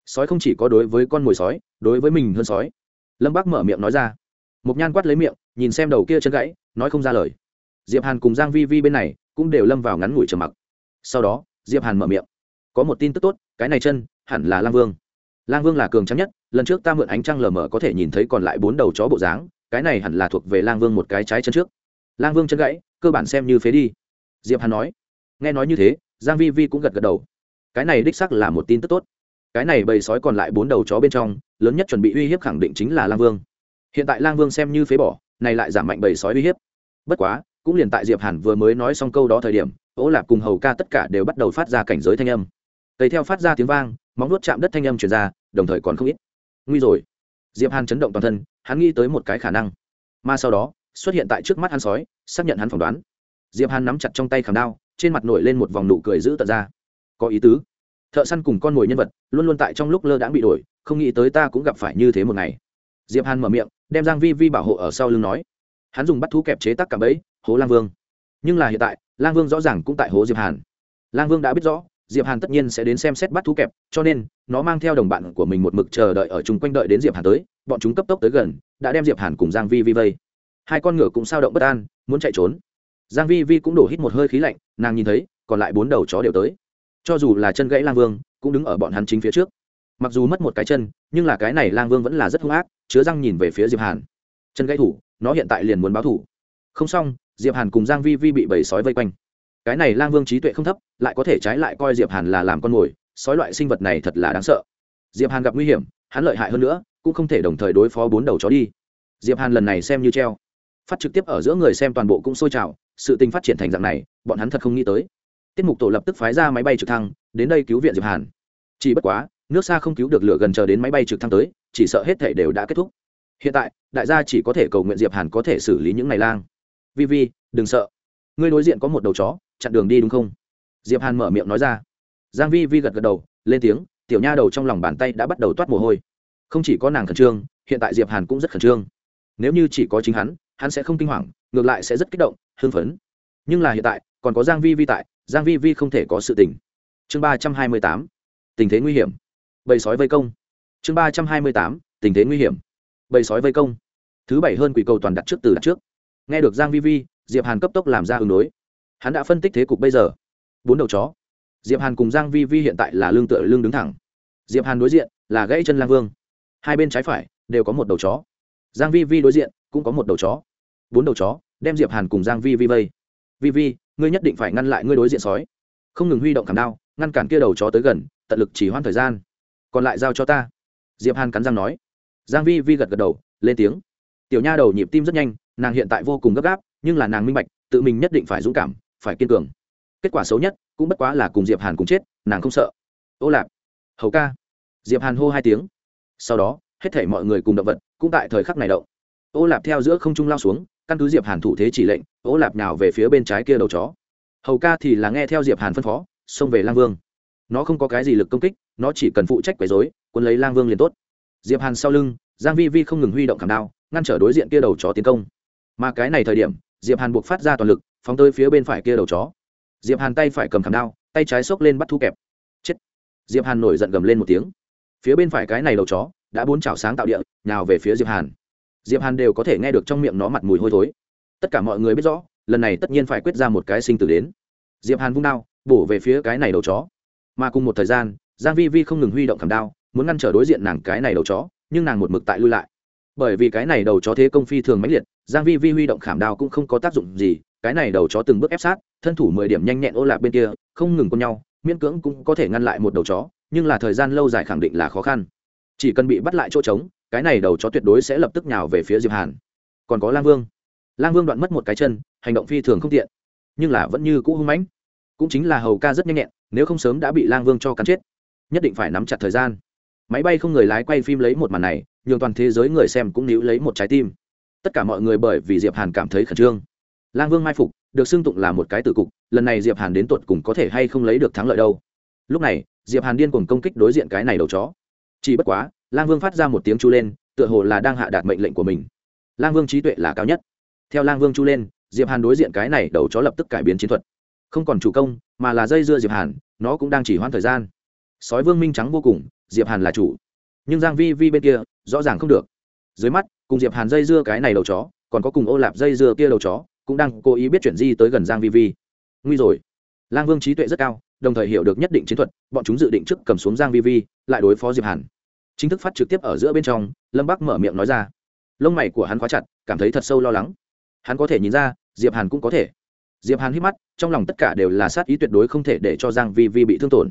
Sói không chỉ có đối với con mồi sói, đối với mình hơn sói. Lâm bác mở miệng nói ra. Một nhan quát lấy miệng, nhìn xem đầu kia chân gãy, nói không ra lời. Diệp hàn cùng giang vi vi bên này cũng đều lâm vào ngắn ngủi trầm mặc. Sau đó, diệp hàn mở miệng. Có một tin tức tốt, cái này chân, hẳn là lang vương. Lang vương là cường trắng nhất, lần trước ta mượn ánh trăng lờ mờ có thể nhìn thấy còn lại bốn đầu chó bộ dáng, cái này hẳn là thuộc về lang vương một cái trái chân trước lang vương chân gãy, cơ bản xem như phế đi. Diệp hàn nói. Nghe nói như thế, giang vi vi cũng gật gật đầu. Cái này đích xác là một tin tức tốt. Cái này bầy sói còn lại bốn đầu chó bên trong, lớn nhất chuẩn bị uy hiếp khẳng định chính là lang vương. Hiện tại lang vương xem như phế bỏ, này lại giảm mạnh bầy sói uy hiếp. Bất quá, cũng liền tại diệp hàn vừa mới nói xong câu đó thời điểm ố lạp cùng hầu ca tất cả đều bắt đầu phát ra cảnh giới thanh âm. Tùy theo phát ra tiếng vang, móng nuốt chạm đất thanh âm truyền ra, đồng thời còn không ít. Nguy rồi. Diệp hàn chấn động toàn thân, hắn nghĩ tới một cái khả năng. Mà sau đó xuất hiện tại trước mắt hắn sói, xác nhận hắn phỏng đoán. Diệp hàn nắm chặt trong tay khảm đao, trên mặt nổi lên một vòng nụ cười giữ tận ra. Có ý tứ. Thợ săn cùng con mồi nhân vật luôn luôn tại trong lúc lơ đãng bị đổi, không nghĩ tới ta cũng gặp phải như thế một ngày. Diệp hàn mở miệng, đem giang vi vi bảo hộ ở sau lưng nói. Hắn dùng bắt thú kẹp chế tác cả bẫy, hố lang vương. Nhưng là hiện tại, lang vương rõ ràng cũng tại hố diệp hàn. Lang vương đã biết rõ, diệp hàn tất nhiên sẽ đến xem xét bắt thú kẹp, cho nên, nó mang theo đồng bạn của mình một mực chờ đợi ở chung quanh đợi đến diệp hàn tới, bọn chúng cấp tốc tới gần, đã đem diệp hàn cùng giang vi vi vây hai con ngựa cũng sao động bất an, muốn chạy trốn. Giang vi vi cũng đổ hít một hơi khí lạnh, nàng nhìn thấy, còn lại bốn đầu chó đều tới. Cho dù là chân gãy lang vương, cũng đứng ở bọn hắn chính phía trước. Mặc dù mất một cái chân, nhưng là cái này lang vương vẫn là rất hung ác, chứa răng nhìn về phía diệp hàn. Chân gãy thủ, nó hiện tại liền muốn báo thủ. Không xong, diệp hàn cùng giang vi vi bị bầy sói vây quanh. Cái này lang vương trí tuệ không thấp, lại có thể trái lại coi diệp hàn là làm con mồi, sói loại sinh vật này thật là đáng sợ. Diệp hàn gặp nguy hiểm, hắn lợi hại hơn nữa, cũng không thể đồng thời đối phó bốn đầu chó đi. Diệp hàn lần này xem như treo phát trực tiếp ở giữa người xem toàn bộ cũng sôi trào, sự tình phát triển thành dạng này, bọn hắn thật không nghĩ tới. Tiết mục tổ lập tức phái ra máy bay trực thăng, đến đây cứu viện diệp hàn. Chỉ bất quá, nước xa không cứu được lửa gần chờ đến máy bay trực thăng tới, chỉ sợ hết thể đều đã kết thúc. Hiện tại, đại gia chỉ có thể cầu nguyện diệp hàn có thể xử lý những này lang. Vi vi, đừng sợ. Ngươi đối diện có một đầu chó, chặn đường đi đúng không? Diệp hàn mở miệng nói ra. Giang vi vi gật gật đầu, lên tiếng, tiểu nha đầu trong lòng bàn tay đã bắt đầu toát mồ hôi. Không chỉ có nàng khẩn trương, hiện tại diệp hàn cũng rất khẩn trương. Nếu như chỉ có chính hắn hắn sẽ không kinh hoàng, ngược lại sẽ rất kích động, hưng phấn. Nhưng là hiện tại, còn có giang vi vi tại, giang vi vi không thể có sự tình. Chương ba trăm hai mươi tám, tình thế nguy hiểm. Bầy sói vây công. Chương ba trăm hai mươi tám, tình thế nguy hiểm. Bầy sói vây công. Thứ bảy hơn quỷ cầu toàn đặt trước từ đặt trước. Nghe được giang vi vi, diệp hàn cấp tốc làm ra ứng đối. Hắn đã phân tích thế cục bây giờ. Bốn đầu chó. Diệp hàn cùng giang vi vi hiện tại là lương tựa lương đứng thẳng. Diệp hàn đối diện là gãy chân lang vương. Hai bên trái phải đều có một đầu chó. Giang vi vi đối diện cũng có một đầu chó. Bốn đầu chó, đem diệp hàn cùng giang vi vi vây. Vi vi, ngươi nhất định phải ngăn lại ngươi đối diện sói. Không ngừng huy động khảm đao, ngăn cản kia đầu chó tới gần, tận lực chỉ hoãn thời gian. Còn lại giao cho ta. Diệp hàn cắn răng nói. Giang vi vi gật gật đầu, lên tiếng. Tiểu nha đầu nhịp tim rất nhanh, nàng hiện tại vô cùng gấp gáp, nhưng là nàng minh bạch, tự mình nhất định phải dũng cảm, phải kiên cường. Kết quả xấu nhất, cũng bất quá là cùng diệp hàn cùng chết, nàng không sợ. Ô lạp. Hầu ca. Diệp hàn hô hai tiếng. Sau đó, hết thảy mọi người cùng động vật, cũng tại thời khắc này động ô lạp theo giữa không trung lao xuống, căn cứ diệp hàn thủ thế chỉ lệnh, ô lạp nào về phía bên trái kia đầu chó. Hầu ca thì là nghe theo diệp hàn phân phó, xông về lang vương. Nó không có cái gì lực công kích, nó chỉ cần phụ trách quấy rối, quân lấy lang vương liền tốt. Diệp hàn sau lưng, giang vi vi không ngừng huy động khảm đao, ngăn trở đối diện kia đầu chó tiến công. Mà cái này thời điểm, diệp hàn buộc phát ra toàn lực, phóng tới phía bên phải kia đầu chó. Diệp hàn tay phải cầm khảm đao, tay trái xốc lên bắt thu kẹp. Chết. Diệp hàn nổi giận gầm lên một tiếng. Phía bên phải cái này đầu chó, đã bốn chảo sáng tạo địa nào về phía diệp hàn diệp hàn đều có thể nghe được trong miệng nó mặt mùi hôi thối. Tất cả mọi người biết rõ, lần này tất nhiên phải quyết ra một cái sinh tử đến. Diệp hàn vung đao, bổ về phía cái này đầu chó. Mà cùng một thời gian, giang vi vi không ngừng huy động cầm đao, muốn ngăn trở đối diện nàng cái này đầu chó, nhưng nàng một mực tại lui lại. Bởi vì cái này đầu chó thế công phi thường mãnh liệt, giang vi vi huy động khảm đao cũng không có tác dụng gì, cái này đầu chó từng bước ép sát, thân thủ mười điểm nhanh nhẹn ô lạc bên kia, không ngừng con nhau, miễn cưỡng cũng có thể ngăn lại một đầu chó, nhưng là thời gian lâu dài khẳng định là khó khăn. Chỉ cần bị bắt lại chỗ trống cái này đầu chó tuyệt đối sẽ lập tức nhào về phía diệp hàn. Còn có lang vương. Lang vương đoạn mất một cái chân, hành động phi thường không tiện. Nhưng là vẫn như cũ hung mãnh. Cũng chính là hầu ca rất nhanh nhẹn, nếu không sớm đã bị lang vương cho cắn chết, nhất định phải nắm chặt thời gian. Máy bay không người lái quay phim lấy một màn này, nhường toàn thế giới người xem cũng níu lấy một trái tim. Tất cả mọi người bởi vì diệp hàn cảm thấy khẩn trương. Lang vương mai phục, được xưng tụng là một cái tử cục, lần này diệp hàn đến tuột cùng có thể hay không lấy được thắng lợi đâu. Lúc này, diệp hàn điên cuồng công kích đối diện cái này đầu chó chỉ bất quá, lang vương phát ra một tiếng chu lên, tựa hồ là đang hạ đạt mệnh lệnh của mình. Lang vương trí tuệ là cao nhất. Theo lang vương chu lên, diệp hàn đối diện cái này đầu chó lập tức cải biến chiến thuật. Không còn chủ công, mà là dây dưa diệp hàn, nó cũng đang chỉ hoãn thời gian. Sói vương minh trắng vô cùng, diệp hàn là chủ. Nhưng giang vi vi bên kia, rõ ràng không được. Dưới mắt, cùng diệp hàn dây dưa cái này đầu chó, còn có cùng ô lạp dây dưa kia đầu chó, cũng đang cố ý biết chuyển di tới gần giang vi vi. Nguy rồi. Lang vương trí tuệ rất cao đồng thời hiểu được nhất định chiến thuật, bọn chúng dự định trước cầm xuống giang vi vi, lại đối phó diệp hàn. Chính thức phát trực tiếp ở giữa bên trong, lâm bắc mở miệng nói ra. Lông mày của hắn khóa chặt, cảm thấy thật sâu lo lắng. Hắn có thể nhìn ra, diệp hàn cũng có thể. Diệp hàn hít mắt, trong lòng tất cả đều là sát ý tuyệt đối không thể để cho giang vi vi bị thương tổn.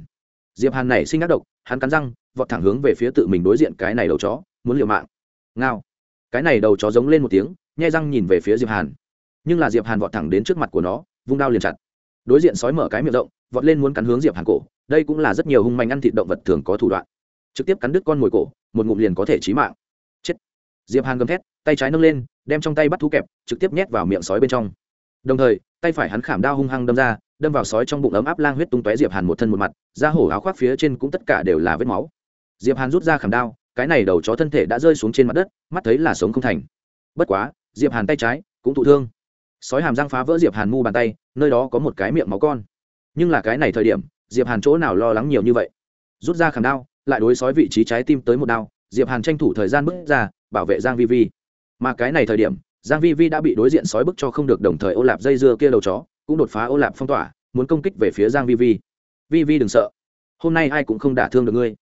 Diệp hàn này sinh ác độc, hắn cắn răng, vọt thẳng hướng về phía tự mình đối diện cái này đầu chó, muốn liều mạng. Ngao. Cái này đầu chó giống lên một tiếng, nhai răng nhìn về phía diệp hàn. Nhưng là diệp hàn vọt thẳng đến trước mặt của nó, vung đao liền chặt. Đối diện sói mở cái miệng rộng vọt lên muốn cắn hướng diệp hàn cổ, đây cũng là rất nhiều hung manh ăn thịt động vật thường có thủ đoạn. Trực tiếp cắn đứt con mồi cổ, một ngụm liền có thể chí mạng. Chết. Diệp hàn gầm thét, tay trái nâng lên, đem trong tay bắt thú kẹp, trực tiếp nhét vào miệng sói bên trong. Đồng thời, tay phải hắn khảm đao hung hăng đâm ra, đâm vào sói trong bụng ấm áp lang huyết tung tóe diệp hàn một thân một mặt, da hổ áo khoác phía trên cũng tất cả đều là vết máu. Diệp hàn rút ra khảm đao, cái này đầu chó thân thể đã rơi xuống trên mặt đất, mắt thấy là sống không thành. Bất quá, diệp hàn tay trái cũng thụ thương. Sói hàm răng phá vỡ diệp hàn mu bàn tay, nơi đó có một cái miệng máu con nhưng là cái này thời điểm, diệp hàn chỗ nào lo lắng nhiều như vậy? Rút ra khảm đao, lại đối sói vị trí trái tim tới một đao, diệp hàn tranh thủ thời gian bước ra, bảo vệ giang vi vi. Mà cái này thời điểm, giang vi vi đã bị đối diện sói bức cho không được đồng thời ô lạp dây dưa kia đầu chó, cũng đột phá ô lạp phong tỏa, muốn công kích về phía giang vi vi. Vi vi đừng sợ. Hôm nay ai cũng không đả thương được ngươi.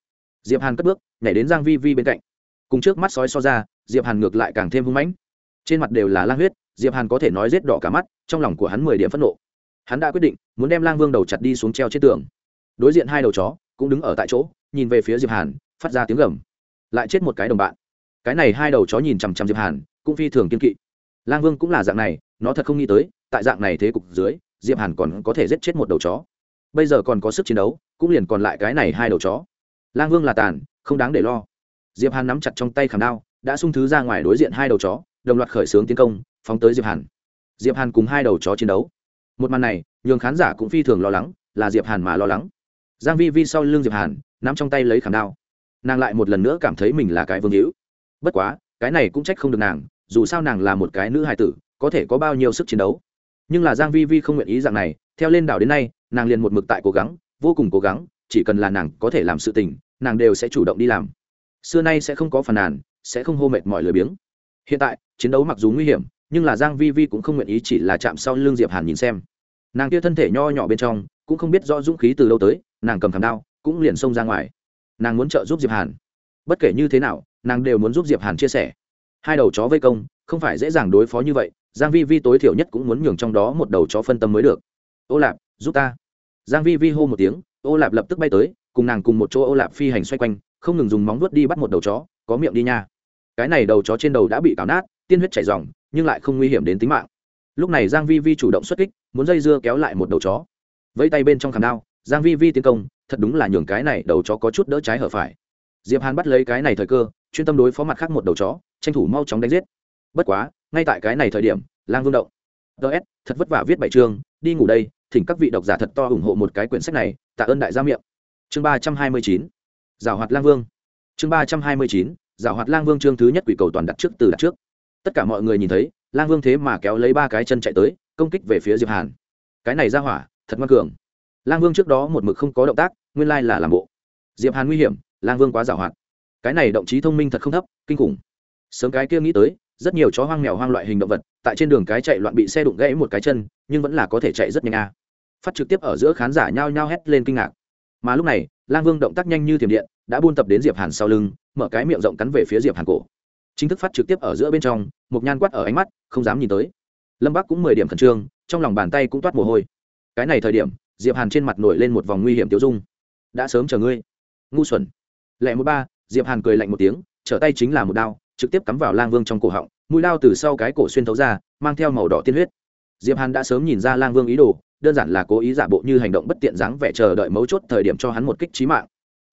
Diệp hàn cất bước, nhảy đến giang vi vi bên cạnh. Cùng trước mắt sói so ra, diệp hàn ngược lại càng thêm hung mãnh. Trên mặt đều là lang huyết, diệp hàn có thể nói rết đỏ cả mắt, trong lòng của hắn mười điểm phẫn nộ hắn đã quyết định, muốn đem lang vương đầu chặt đi xuống treo trên tường. Đối diện hai đầu chó cũng đứng ở tại chỗ, nhìn về phía diệp hàn, phát ra tiếng gầm. Lại chết một cái đồng bạn. Cái này hai đầu chó nhìn chằm chằm diệp hàn, cũng phi thường kiên kỵ. Lang vương cũng là dạng này, nó thật không nghĩ tới, tại dạng này thế cục dưới, diệp hàn còn có thể giết chết một đầu chó. Bây giờ còn có sức chiến đấu, cũng liền còn lại cái này hai đầu chó. Lang vương là tàn, không đáng để lo. Diệp hàn nắm chặt trong tay khảm đao, đã sung thứ ra ngoài đối diện hai đầu chó, đồng loạt khởi xướng tiến công, phóng tới diệp hàn. Diệp hàn cùng hai đầu chó chiến đấu một màn này, nhường khán giả cũng phi thường lo lắng, là diệp hàn mà lo lắng. Giang vi vi sau lưng diệp hàn, nắm trong tay lấy khảm đao. Nàng lại một lần nữa cảm thấy mình là cái vương hữu. Bất quá, cái này cũng trách không được nàng, dù sao nàng là một cái nữ hài tử, có thể có bao nhiêu sức chiến đấu. Nhưng là giang vi vi không nguyện ý dạng này, theo lên đảo đến nay, nàng liền một mực tại cố gắng, vô cùng cố gắng, chỉ cần là nàng có thể làm sự tình, nàng đều sẽ chủ động đi làm. Xưa nay sẽ không có phàn nàn, sẽ không hô mệt mỏi lười biếng. Hiện tại, chiến đấu mặc dù nguy hiểm, nhưng là giang vi vi cũng không nguyện ý chỉ là chạm sau lưng diệp hàn nhìn xem nàng kia thân thể nho nhỏ bên trong, cũng không biết rõ dũng khí từ đâu tới, nàng cầm khảm đao, cũng liền xông ra ngoài. Nàng muốn trợ giúp diệp hàn. Bất kể như thế nào, nàng đều muốn giúp diệp hàn chia sẻ. Hai đầu chó vây công, không phải dễ dàng đối phó như vậy, giang vi vi tối thiểu nhất cũng muốn nhường trong đó một đầu chó phân tâm mới được. Ô lạp, giúp ta. Giang vi vi hô một tiếng, ô lạp lập tức bay tới, cùng nàng cùng một chỗ ô lạp phi hành xoay quanh, không ngừng dùng móng vuốt đi bắt một đầu chó, có miệng đi nha. Cái này đầu chó trên đầu đã bị cào nát, tiên huyết chảy ròng, nhưng lại không nguy hiểm đến tính mạng lúc này giang vi vi chủ động xuất kích, muốn dây dưa kéo lại một đầu chó. Vẫy tay bên trong khảm đao, giang vi vi tiến công, thật đúng là nhường cái này đầu chó có chút đỡ trái hở phải. Diệp hàn bắt lấy cái này thời cơ, chuyên tâm đối phó mặt khác một đầu chó, tranh thủ mau chóng đánh giết. Bất quá, ngay tại cái này thời điểm, lang vương động. Ts thật vất vả viết bảy chương, đi ngủ đây, thỉnh các vị độc giả thật to ủng hộ một cái quyển sách này, tạ ơn đại gia miệng. Chương ba trăm hai mươi chín, giảo hoạt lang vương. Chương ba trăm hai mươi chín, giảo hoạt lang vương chương thứ nhất quỷ cầu toàn đặt trước, từ đặt trước. Tất cả mọi người nhìn thấy lang vương thế mà kéo lấy ba cái chân chạy tới, công kích về phía diệp hàn. Cái này ra hỏa, thật ngoan cường. Lang vương trước đó một mực không có động tác, nguyên lai là làm bộ. Diệp hàn nguy hiểm, lang vương quá giảo hoạt. Cái này động trí thông minh thật không thấp, kinh khủng. Sớm cái kia nghĩ tới, rất nhiều chó hoang mèo hoang loại hình động vật, tại trên đường cái chạy loạn bị xe đụng gãy một cái chân, nhưng vẫn là có thể chạy rất nhanh a. Phát trực tiếp ở giữa khán giả nhao nhao hét lên kinh ngạc. Mà lúc này, lang vương động tác nhanh như thiểm điện, đã buôn tập đến diệp hàn sau lưng, mở cái miệng rộng cắn về phía diệp hàn cổ chính thức phát trực tiếp ở giữa bên trong một nhan quát ở ánh mắt, không dám nhìn tới. Lâm bắc cũng mười điểm khẩn trương, trong lòng bàn tay cũng toát mồ hôi. Cái này thời điểm, diệp hàn trên mặt nổi lên một vòng nguy hiểm tiêu dung. Đã sớm chờ ngươi. Ngu xuẩn. Lẹ một ba, diệp hàn cười lạnh một tiếng, trở tay chính là một đao, trực tiếp cắm vào lang vương trong cổ họng, mũi lao từ sau cái cổ xuyên thấu ra, mang theo màu đỏ tiên huyết. Diệp hàn đã sớm nhìn ra lang vương ý đồ, đơn giản là cố ý giả bộ như hành động bất tiện dáng vẻ chờ đợi mấu chốt thời điểm cho hắn một kích trí mạng.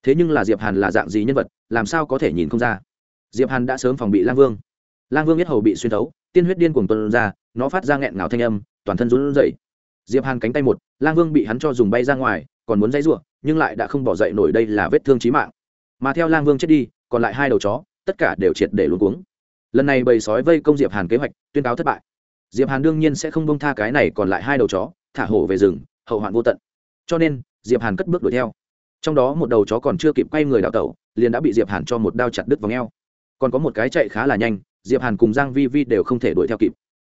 Thế nhưng là diệp hàn là dạng gì nhân vật, làm sao có thể nhìn không ra? Diệp hàn đã sớm phòng bị lang vương. Lang vương biết hầu bị xuyên thấu, tiên huyết điên cuồng tuân ra, nó phát ra nghẹn ngào thanh âm, toàn thân run rẩy. Diệp hàn cánh tay một, lang vương bị hắn cho dùng bay ra ngoài, còn muốn dãy rủa, nhưng lại đã không bỏ dậy nổi đây là vết thương chí mạng. Mà theo lang vương chết đi, còn lại hai đầu chó, tất cả đều triệt để luống cuống. Lần này bầy sói vây công diệp hàn kế hoạch, tuyên cáo thất bại. Diệp hàn đương nhiên sẽ không bông tha cái này còn lại hai đầu chó, thả hổ về rừng, hậu hoạn vô tận. Cho nên, diệp hàn cất bước đuổi theo. Trong đó một đầu chó còn chưa kịp quay người đào tẩu, liền đã bị diệp hàn cho một đao chặt đứt vào ngheo còn có một cái chạy khá là nhanh, diệp hàn cùng giang vi vi đều không thể đuổi theo kịp.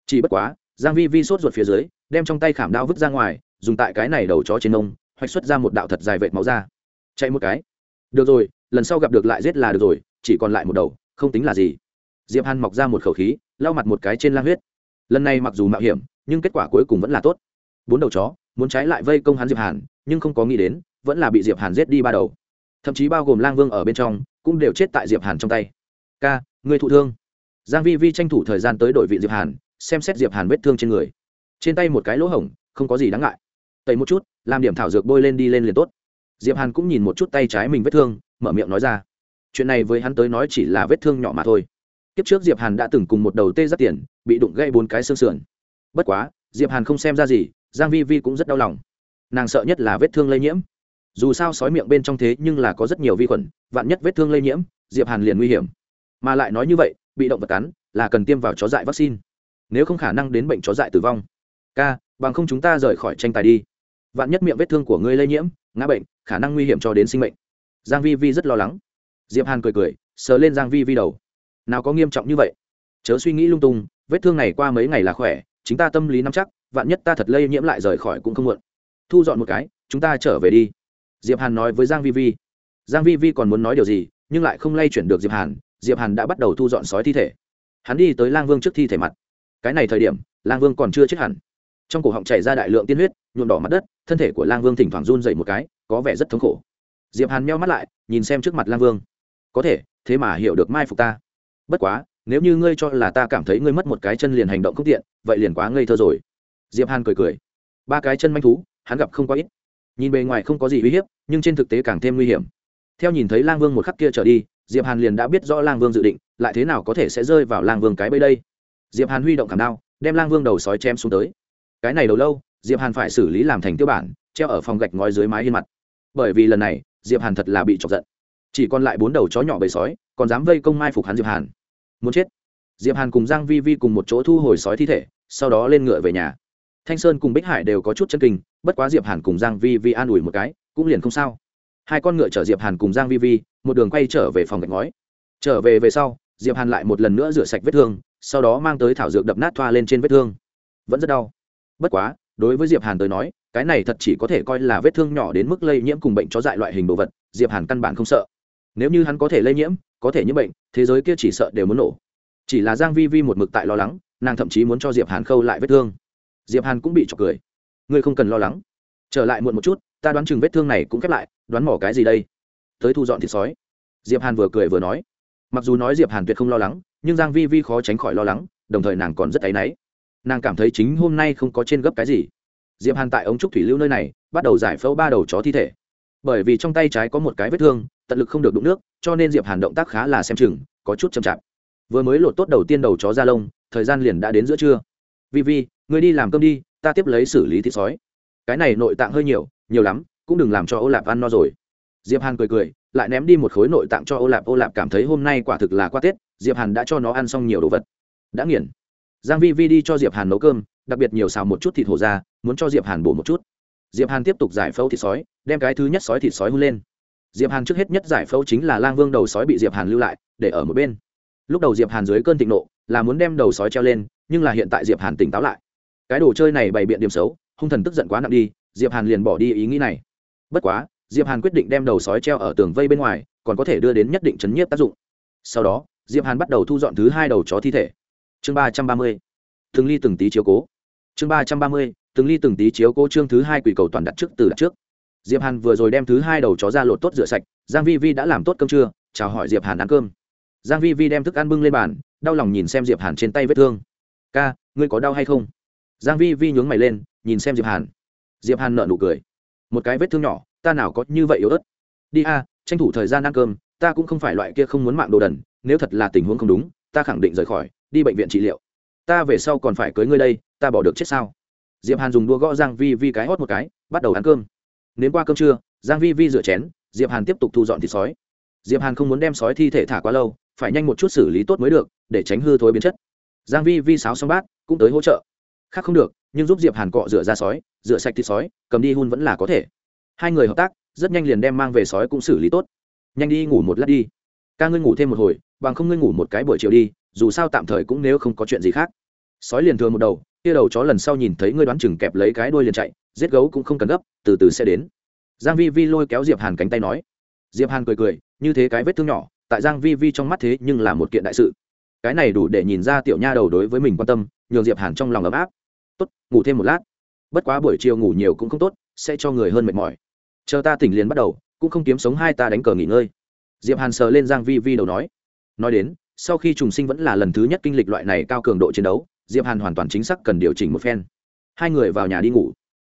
Chỉ bất quá, giang vi vi sốt ruột phía dưới, đem trong tay khảm đao vứt ra ngoài, dùng tại cái này đầu chó trên nông hoạch xuất ra một đạo thật dài vệt máu ra. Chạy một cái. Được rồi, lần sau gặp được lại giết là được rồi, chỉ còn lại một đầu, không tính là gì. Diệp hàn mọc ra một khẩu khí, lau mặt một cái trên lang huyết. Lần này mặc dù mạo hiểm, nhưng kết quả cuối cùng vẫn là tốt. Bốn đầu chó, muốn trái lại vây công hắn diệp hàn, nhưng không có nghĩ đến, vẫn là bị diệp hàn giết đi ba đầu. Thậm chí bao gồm lang vương ở bên trong, cũng đều chết tại diệp hàn trong tay ca người thụ thương. Giang vi vi tranh thủ thời gian tới đội vị diệp hàn, xem xét diệp hàn vết thương trên người. Trên tay một cái lỗ hổng, không có gì đáng ngại. Tẩy một chút, làm điểm thảo dược bôi lên đi lên liền tốt. Diệp hàn cũng nhìn một chút tay trái mình vết thương, mở miệng nói ra. Chuyện này với hắn tới nói chỉ là vết thương nhỏ mà thôi. Kiếp trước diệp hàn đã từng cùng một đầu tê rất tiền, bị đụng gãy bốn cái xương sườn. Bất quá, diệp hàn không xem ra gì, giang vi vi cũng rất đau lòng. Nàng sợ nhất là vết thương lây nhiễm. Dù sao sói miệng bên trong thế nhưng là có rất nhiều vi khuẩn, vạn nhất vết thương lây nhiễm, diệp hàn liền nguy hiểm mà lại nói như vậy, bị động vật cắn là cần tiêm vào chó dại vaccine. Nếu không khả năng đến bệnh chó dại tử vong. Ca, bằng không chúng ta rời khỏi tranh tài đi. Vạn nhất miệng vết thương của ngươi lây nhiễm, ngã bệnh, khả năng nguy hiểm cho đến sinh mệnh. Giang vi vi rất lo lắng. Diệp hàn cười cười, sờ lên giang vi vi đầu. Nào có nghiêm trọng như vậy? Chớ suy nghĩ lung tung, vết thương này qua mấy ngày là khỏe, chính ta tâm lý nắm chắc, vạn nhất ta thật lây nhiễm lại rời khỏi cũng không muộn. Thu dọn một cái, chúng ta trở về đi. Diệp hàn nói với giang vi vi. Giang vi vi còn muốn nói điều gì, nhưng lại không lay chuyển được diệp hàn diệp hàn đã bắt đầu thu dọn sói thi thể. Hắn đi tới lang vương trước thi thể mặt. Cái này thời điểm, lang vương còn chưa chết hẳn. Trong cổ họng chảy ra đại lượng tiên huyết, nhuộm đỏ mặt đất, thân thể của lang vương thỉnh thoảng run dậy một cái, có vẻ rất thống khổ. Diệp hàn meo mắt lại, nhìn xem trước mặt lang vương. Có thể, thế mà hiểu được mai phục ta. Bất quá, nếu như ngươi cho là ta cảm thấy ngươi mất một cái chân liền hành động không tiện, vậy liền quá ngây thơ rồi. Diệp hàn cười cười. Ba cái chân manh thú, hắn gặp không quá ít. Nhìn bề ngoài không có gì uy hiếp, nhưng trên thực tế càng thêm nguy hiểm. Theo nhìn thấy lang vương một khắc kia trở đi diệp hàn liền đã biết rõ lang vương dự định, lại thế nào có thể sẽ rơi vào lang vương cái bẫy đây? Diệp hàn huy động cảm đao, đem lang vương đầu sói chém xuống tới. Cái này đầu lâu, diệp hàn phải xử lý làm thành tiêu bản, treo ở phòng gạch ngói dưới mái hiên mặt. Bởi vì lần này, diệp hàn thật là bị chọc giận. Chỉ còn lại bốn đầu chó nhỏ bầy sói, còn dám vây công mai phục hắn diệp hàn. Muốn chết. Diệp hàn cùng giang vi vi cùng một chỗ thu hồi sói thi thể, sau đó lên ngựa về nhà. Thanh sơn cùng bích hải đều có chút chân kinh, bất quá diệp hàn cùng giang vi vi an ủi một cái, cũng liền không sao. Hai con ngựa chở diệp hàn cùng giang vi vi một đường quay trở về phòng gạch ngói. Trở về về sau, diệp hàn lại một lần nữa rửa sạch vết thương, sau đó mang tới thảo dược đập nát thoa lên trên vết thương. Vẫn rất đau. Bất quá, đối với diệp hàn tới nói, cái này thật chỉ có thể coi là vết thương nhỏ đến mức lây nhiễm cùng bệnh chó dại loại hình đồ vật, diệp hàn căn bản không sợ. Nếu như hắn có thể lây nhiễm, có thể nhiễm bệnh, thế giới kia chỉ sợ đều muốn nổ. Chỉ là giang vi vi một mực tại lo lắng, nàng thậm chí muốn cho diệp hàn khâu lại vết thương. Diệp hàn cũng bị chọc cười. Ngươi không cần lo lắng. Trở lại muộn một chút, ta đoán chừng vết thương này cũng khép lại, đoán mỏ cái gì đây? Tới thu dọn thịt sói. Diệp hàn vừa cười vừa nói. Mặc dù nói diệp hàn tuyệt không lo lắng, nhưng giang vi vi khó tránh khỏi lo lắng, đồng thời nàng còn rất áy náy. Nàng cảm thấy chính hôm nay không có trên gấp cái gì. Diệp hàn tại ống trúc thủy lưu nơi này, bắt đầu giải phẫu ba đầu chó thi thể. Bởi vì trong tay trái có một cái vết thương, tận lực không được đụng nước, cho nên diệp hàn động tác khá là xem chừng, có chút chậm chạp. Vừa mới lột tốt đầu tiên đầu chó ra lông, thời gian liền đã đến giữa trưa. Vi vi, ngươi đi làm cơm đi, ta tiếp lấy xử lý thịt sói. Cái này nội tạng hơi nhiều nhiều lắm, cũng đừng làm cho ô lạp ăn no rồi diệp hàn cười cười lại ném đi một khối nội tạng cho ô lạp ô lạp cảm thấy hôm nay quả thực là qua tết diệp hàn đã cho nó ăn xong nhiều đồ vật đã nghiền giang vi vi đi cho diệp hàn nấu cơm đặc biệt nhiều xào một chút thịt hổ ra muốn cho diệp hàn bổ một chút diệp hàn tiếp tục giải phẫu thịt sói đem cái thứ nhất sói thịt sói hun lên diệp hàn trước hết nhất giải phẫu chính là lang vương đầu sói bị diệp hàn lưu lại để ở một bên lúc đầu diệp hàn dưới cơn thịnh nộ là muốn đem đầu sói treo lên nhưng là hiện tại diệp hàn tỉnh táo lại cái đồ chơi này bày biện điểm xấu hung thần tức giận quá nặng đi diệp hàn liền bỏ đi ý nghĩ này bất quá diệp hàn quyết định đem đầu sói treo ở tường vây bên ngoài, còn có thể đưa đến nhất định chấn nhiếp tác dụng. Sau đó, diệp hàn bắt đầu thu dọn thứ hai đầu chó thi thể. Chương ba trăm ba mươi, từng ly từng tí chiếu cố. Chương ba trăm ba mươi, từng ly từng tí chiếu cố chương thứ hai quỷ cầu toàn đặt trước từ đặt trước. Diệp hàn vừa rồi đem thứ hai đầu chó ra lột tốt rửa sạch, giang vi vi đã làm tốt cơm trưa, chào hỏi diệp hàn ăn cơm. Giang vi vi đem thức ăn bưng lên bàn, đau lòng nhìn xem diệp hàn trên tay vết thương. Ca, ngươi có đau hay không? Giang vi vi nhướng mày lên, nhìn xem diệp hàn. Diệp hàn nở nụ cười. Một cái vết thương nhỏ ta nào có như vậy yếu ớt? Đi a, tranh thủ thời gian ăn cơm, ta cũng không phải loại kia không muốn mạng đồ đần, nếu thật là tình huống không đúng, ta khẳng định rời khỏi, đi bệnh viện trị liệu. Ta về sau còn phải cưới ngươi đây, ta bỏ được chết sao? Diệp hàn dùng đua gõ giang vi vi cái hót một cái, bắt đầu ăn cơm. Đến qua cơm trưa, giang vi vi rửa chén, diệp hàn tiếp tục thu dọn thịt sói. Diệp hàn không muốn đem sói thi thể thả quá lâu, phải nhanh một chút xử lý tốt mới được, để tránh hư thối biến chất. Giang vi vi sáo xong bát, cũng tới hỗ trợ. Khác không được, nhưng giúp diệp hàn cọ rửa ra sói, rửa sạch thịt sói, cầm đi hun vẫn là có thể hai người hợp tác, rất nhanh liền đem mang về sói cũng xử lý tốt. Nhanh đi ngủ một lát đi. Ca ngươi ngủ thêm một hồi, bằng không ngươi ngủ một cái buổi chiều đi, dù sao tạm thời cũng nếu không có chuyện gì khác. Sói liền thường một đầu, kia đầu chó lần sau nhìn thấy ngươi đoán chừng kẹp lấy cái đuôi liền chạy, giết gấu cũng không cần gấp, từ từ sẽ đến. Giang vi vi lôi kéo diệp hàn cánh tay nói. Diệp hàn cười cười, như thế cái vết thương nhỏ, tại giang vi vi trong mắt thế nhưng là một kiện đại sự. Cái này đủ để nhìn ra tiểu nha đầu đối với mình quan tâm, nhường diệp hàn trong lòng ấm áp. Tốt, ngủ thêm một lát. Bất quá buổi chiều ngủ nhiều cũng không tốt, sẽ cho người hơn mệt mỏi chờ ta tỉnh liền bắt đầu, cũng không kiếm sống hai ta đánh cờ nghỉ ngơi. Diệp hàn sờ lên giang vi vi đầu nói. Nói đến, sau khi trùng sinh vẫn là lần thứ nhất kinh lịch loại này cao cường độ chiến đấu, diệp hàn hoàn toàn chính xác cần điều chỉnh một phen. Hai người vào nhà đi ngủ.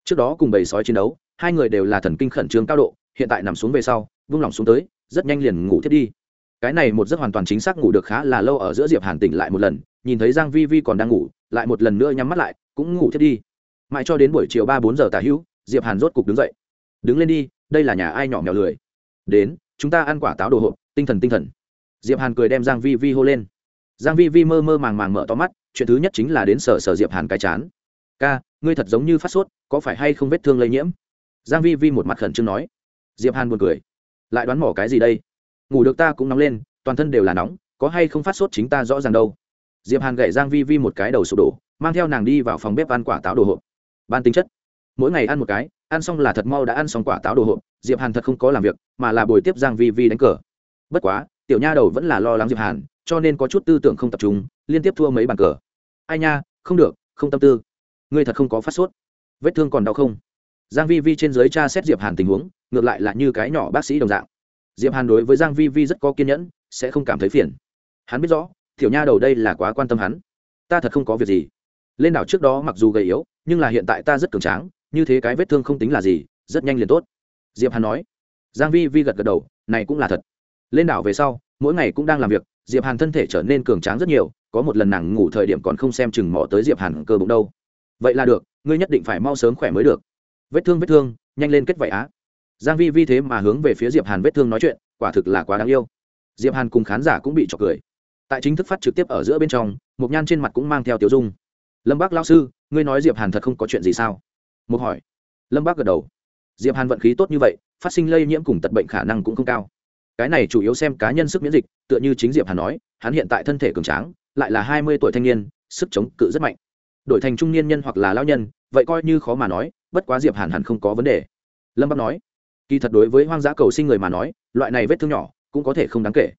Trước đó cùng bầy sói chiến đấu, hai người đều là thần kinh khẩn trương cao độ, hiện tại nằm xuống về sau, vung lòng xuống tới, rất nhanh liền ngủ thiết đi. Cái này một giấc hoàn toàn chính xác ngủ được khá là lâu ở giữa diệp hàn tỉnh lại một lần, nhìn thấy giang vi vi còn đang ngủ, lại một lần nữa nhắm mắt lại, cũng ngủ thiết đi. Mãi cho đến buổi chiều ba bốn giờ tả hữu, diệp hàn rốt cục đứng dậy đứng lên đi, đây là nhà ai nhỏ mèo lười? Đến, chúng ta ăn quả táo đồ hộp, tinh thần tinh thần. Diệp hàn cười đem giang vi vi hô lên. Giang vi vi mơ mơ màng màng mở to mắt, chuyện thứ nhất chính là đến sở sở diệp hàn cái chán. Ca, ngươi thật giống như phát sốt, có phải hay không vết thương lây nhiễm? Giang vi vi một mặt khẩn trương nói. Diệp hàn buồn cười. Lại đoán mò cái gì đây? Ngủ được ta cũng nóng lên, toàn thân đều là nóng, có hay không phát sốt chính ta rõ ràng đâu. Diệp hàn gậy giang vi vi một cái đầu sụp đổ, mang theo nàng đi vào phòng bếp ăn quả táo đồ hộp. Ban tính chất, mỗi ngày ăn một cái ăn xong là thật mau đã ăn xong quả táo đồ hộp, diệp hàn thật không có làm việc, mà là buổi tiếp giang vi vi đánh cờ. Bất quá, tiểu nha đầu vẫn là lo lắng diệp hàn, cho nên có chút tư tưởng không tập trung, liên tiếp thua mấy bàn cờ. Ai nha, không được, không tâm tư. Ngươi thật không có phát sốt. Vết thương còn đau không? Giang vi vi trên dưới tra xét diệp hàn tình huống, ngược lại là như cái nhỏ bác sĩ đồng dạng. Diệp hàn đối với giang vi vi rất có kiên nhẫn, sẽ không cảm thấy phiền. Hắn biết rõ, tiểu nha đầu đây là quá quan tâm hắn. Ta thật không có việc gì. Lên đảo trước đó mặc dù gầy yếu, nhưng là hiện tại ta rất cường tráng như thế cái vết thương không tính là gì, rất nhanh liền tốt. Diệp hàn nói. Giang vi vi gật gật đầu, này cũng là thật. Lên đảo về sau, mỗi ngày cũng đang làm việc, diệp hàn thân thể trở nên cường tráng rất nhiều, có một lần nàng ngủ thời điểm còn không xem chừng mò tới diệp hàn cơ bụng đâu. Vậy là được, ngươi nhất định phải mau sớm khỏe mới được. Vết thương vết thương, nhanh lên kết vảy á. Giang vi vi thế mà hướng về phía diệp hàn vết thương nói chuyện, quả thực là quá đáng yêu. Diệp hàn cùng khán giả cũng bị chọc cười. Tại chính thức phát trực tiếp ở giữa bên trong, một nhan trên mặt cũng mang theo tiểu dung. Lâm bác Lão sư, ngươi nói diệp hàn thật không có chuyện gì sao? Một hỏi. Lâm bác gật đầu. Diệp hàn vận khí tốt như vậy, phát sinh lây nhiễm cùng tật bệnh khả năng cũng không cao. Cái này chủ yếu xem cá nhân sức miễn dịch, tựa như chính diệp hàn nói, hắn hiện tại thân thể cường tráng, lại là hai mươi tuổi thanh niên, sức chống cự rất mạnh. Đổi thành trung niên nhân hoặc là lão nhân, vậy coi như khó mà nói, bất quá diệp hàn hẳn không có vấn đề. Lâm bắc nói. Kỳ thật đối với hoang dã cầu sinh người mà nói, loại này vết thương nhỏ, cũng có thể không đáng kể.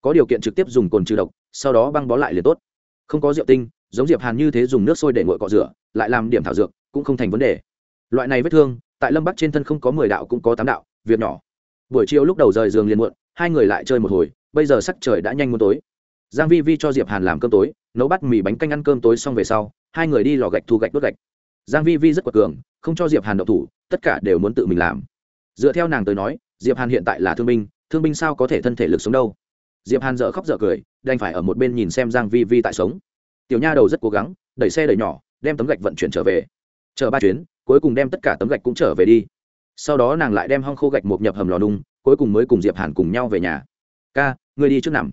Có điều kiện trực tiếp dùng cồn trừ độc, sau đó băng bó lại liền tốt. Không có rượu tinh, giống diệp hàn như thế dùng nước sôi để nguội cọ rửa, lại làm điểm thảo dược, cũng không thành vấn đề loại này vết thương, tại lâm bắc trên thân không có mười đạo cũng có tám đạo, việc nhỏ. Buổi chiều lúc đầu rời giường liền muộn, hai người lại chơi một hồi, bây giờ sắc trời đã nhanh muốn tối. Giang vi vi cho diệp hàn làm cơm tối, nấu bát mì bánh canh ăn cơm tối xong về sau, hai người đi lò gạch thu gạch đốt gạch. Giang vi vi rất quật cường, không cho diệp hàn động thủ, tất cả đều muốn tự mình làm. Dựa theo nàng tới nói, diệp hàn hiện tại là thương binh thương binh sao có thể thân thể lực sống đâu? Diệp hàn dở khóc dở cười, đành phải ở một bên nhìn xem giang vi vi tại sống. Tiểu nha đầu rất cố gắng, đẩy xe đẩy nhỏ, đem tấm gạch vận chuyển trở về. Chờ ba chuyến cuối cùng đem tất cả tấm gạch cũng trở về đi. Sau đó nàng lại đem hong khô gạch một nhập hầm lò nung, cuối cùng mới cùng diệp hàn cùng nhau về nhà. Ca, ngươi đi trước nằm.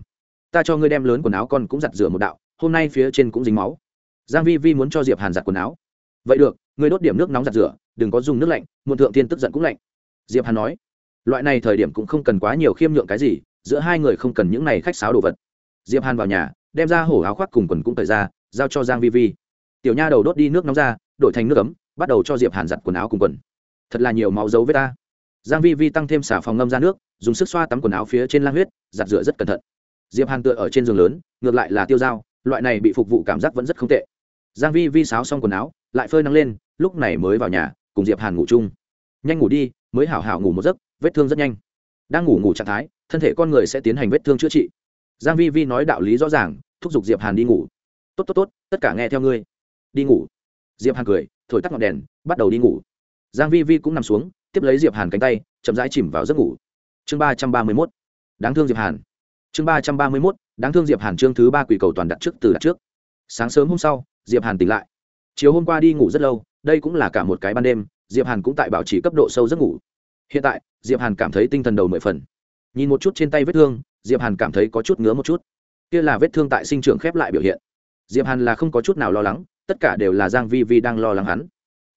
Ta cho ngươi đem lớn quần áo con cũng giặt rửa một đạo, hôm nay phía trên cũng dính máu. Giang vi vi muốn cho diệp hàn giặt quần áo. Vậy được, ngươi đốt điểm nước nóng giặt rửa, đừng có dùng nước lạnh, muộn thượng tiên tức giận cũng lạnh. Diệp hàn nói. Loại này thời điểm cũng không cần quá nhiều khiêm nhượng cái gì, giữa hai người không cần những này khách sáo đồ vật. Diệp hàn vào nhà, đem ra hổ áo khoác cùng quần cũng thời ra, giao cho giang vi vi. Tiểu nha đầu đốt đi nước nóng ra, đổi thành nước ấm bắt đầu cho diệp hàn giặt quần áo cùng quần. Thật là nhiều máu dấu vết ta. Giang vi vi tăng thêm xả phòng ngâm ra nước, dùng sức xoa tắm quần áo phía trên lang huyết, giặt rửa rất cẩn thận. Diệp hàn tựa ở trên giường lớn, ngược lại là tiêu dao, loại này bị phục vụ cảm giác vẫn rất không tệ. Giang vi vi sáo xong quần áo, lại phơi nắng lên, lúc này mới vào nhà, cùng diệp hàn ngủ chung. Nhanh ngủ đi, mới hảo hảo ngủ một giấc, vết thương rất nhanh. Đang ngủ ngủ trạng thái, thân thể con người sẽ tiến hành vết thương chữa trị. Giang vi vi nói đạo lý rõ ràng, thúc giục diệp hàn đi ngủ. Tốt tốt tốt, tất cả nghe theo ngươi. Đi ngủ. Diệp hàn cười thổi tắt ngọn đèn, bắt đầu đi ngủ. Giang vi vi cũng nằm xuống, tiếp lấy diệp hàn cánh tay, chậm rãi chìm vào giấc ngủ. Chương ba trăm ba mươi mốt. Đáng thương diệp hàn. Chương ba trăm ba mươi mốt. Đáng thương diệp hàn chương thứ ba quỷ cầu toàn đặt trước từ đặt trước. Sáng sớm hôm sau, diệp hàn tỉnh lại. Chiều hôm qua đi ngủ rất lâu, đây cũng là cả một cái ban đêm, diệp hàn cũng tại bảo trì cấp độ sâu giấc ngủ. Hiện tại, diệp hàn cảm thấy tinh thần đầu mười phần. Nhìn một chút trên tay vết thương, diệp hàn cảm thấy có chút ngứa một chút. Kia là vết thương tại sinh trưởng khép lại biểu hiện. Diệp hàn là không có chút nào lo lắng tất cả đều là giang vi vi đang lo lắng hắn.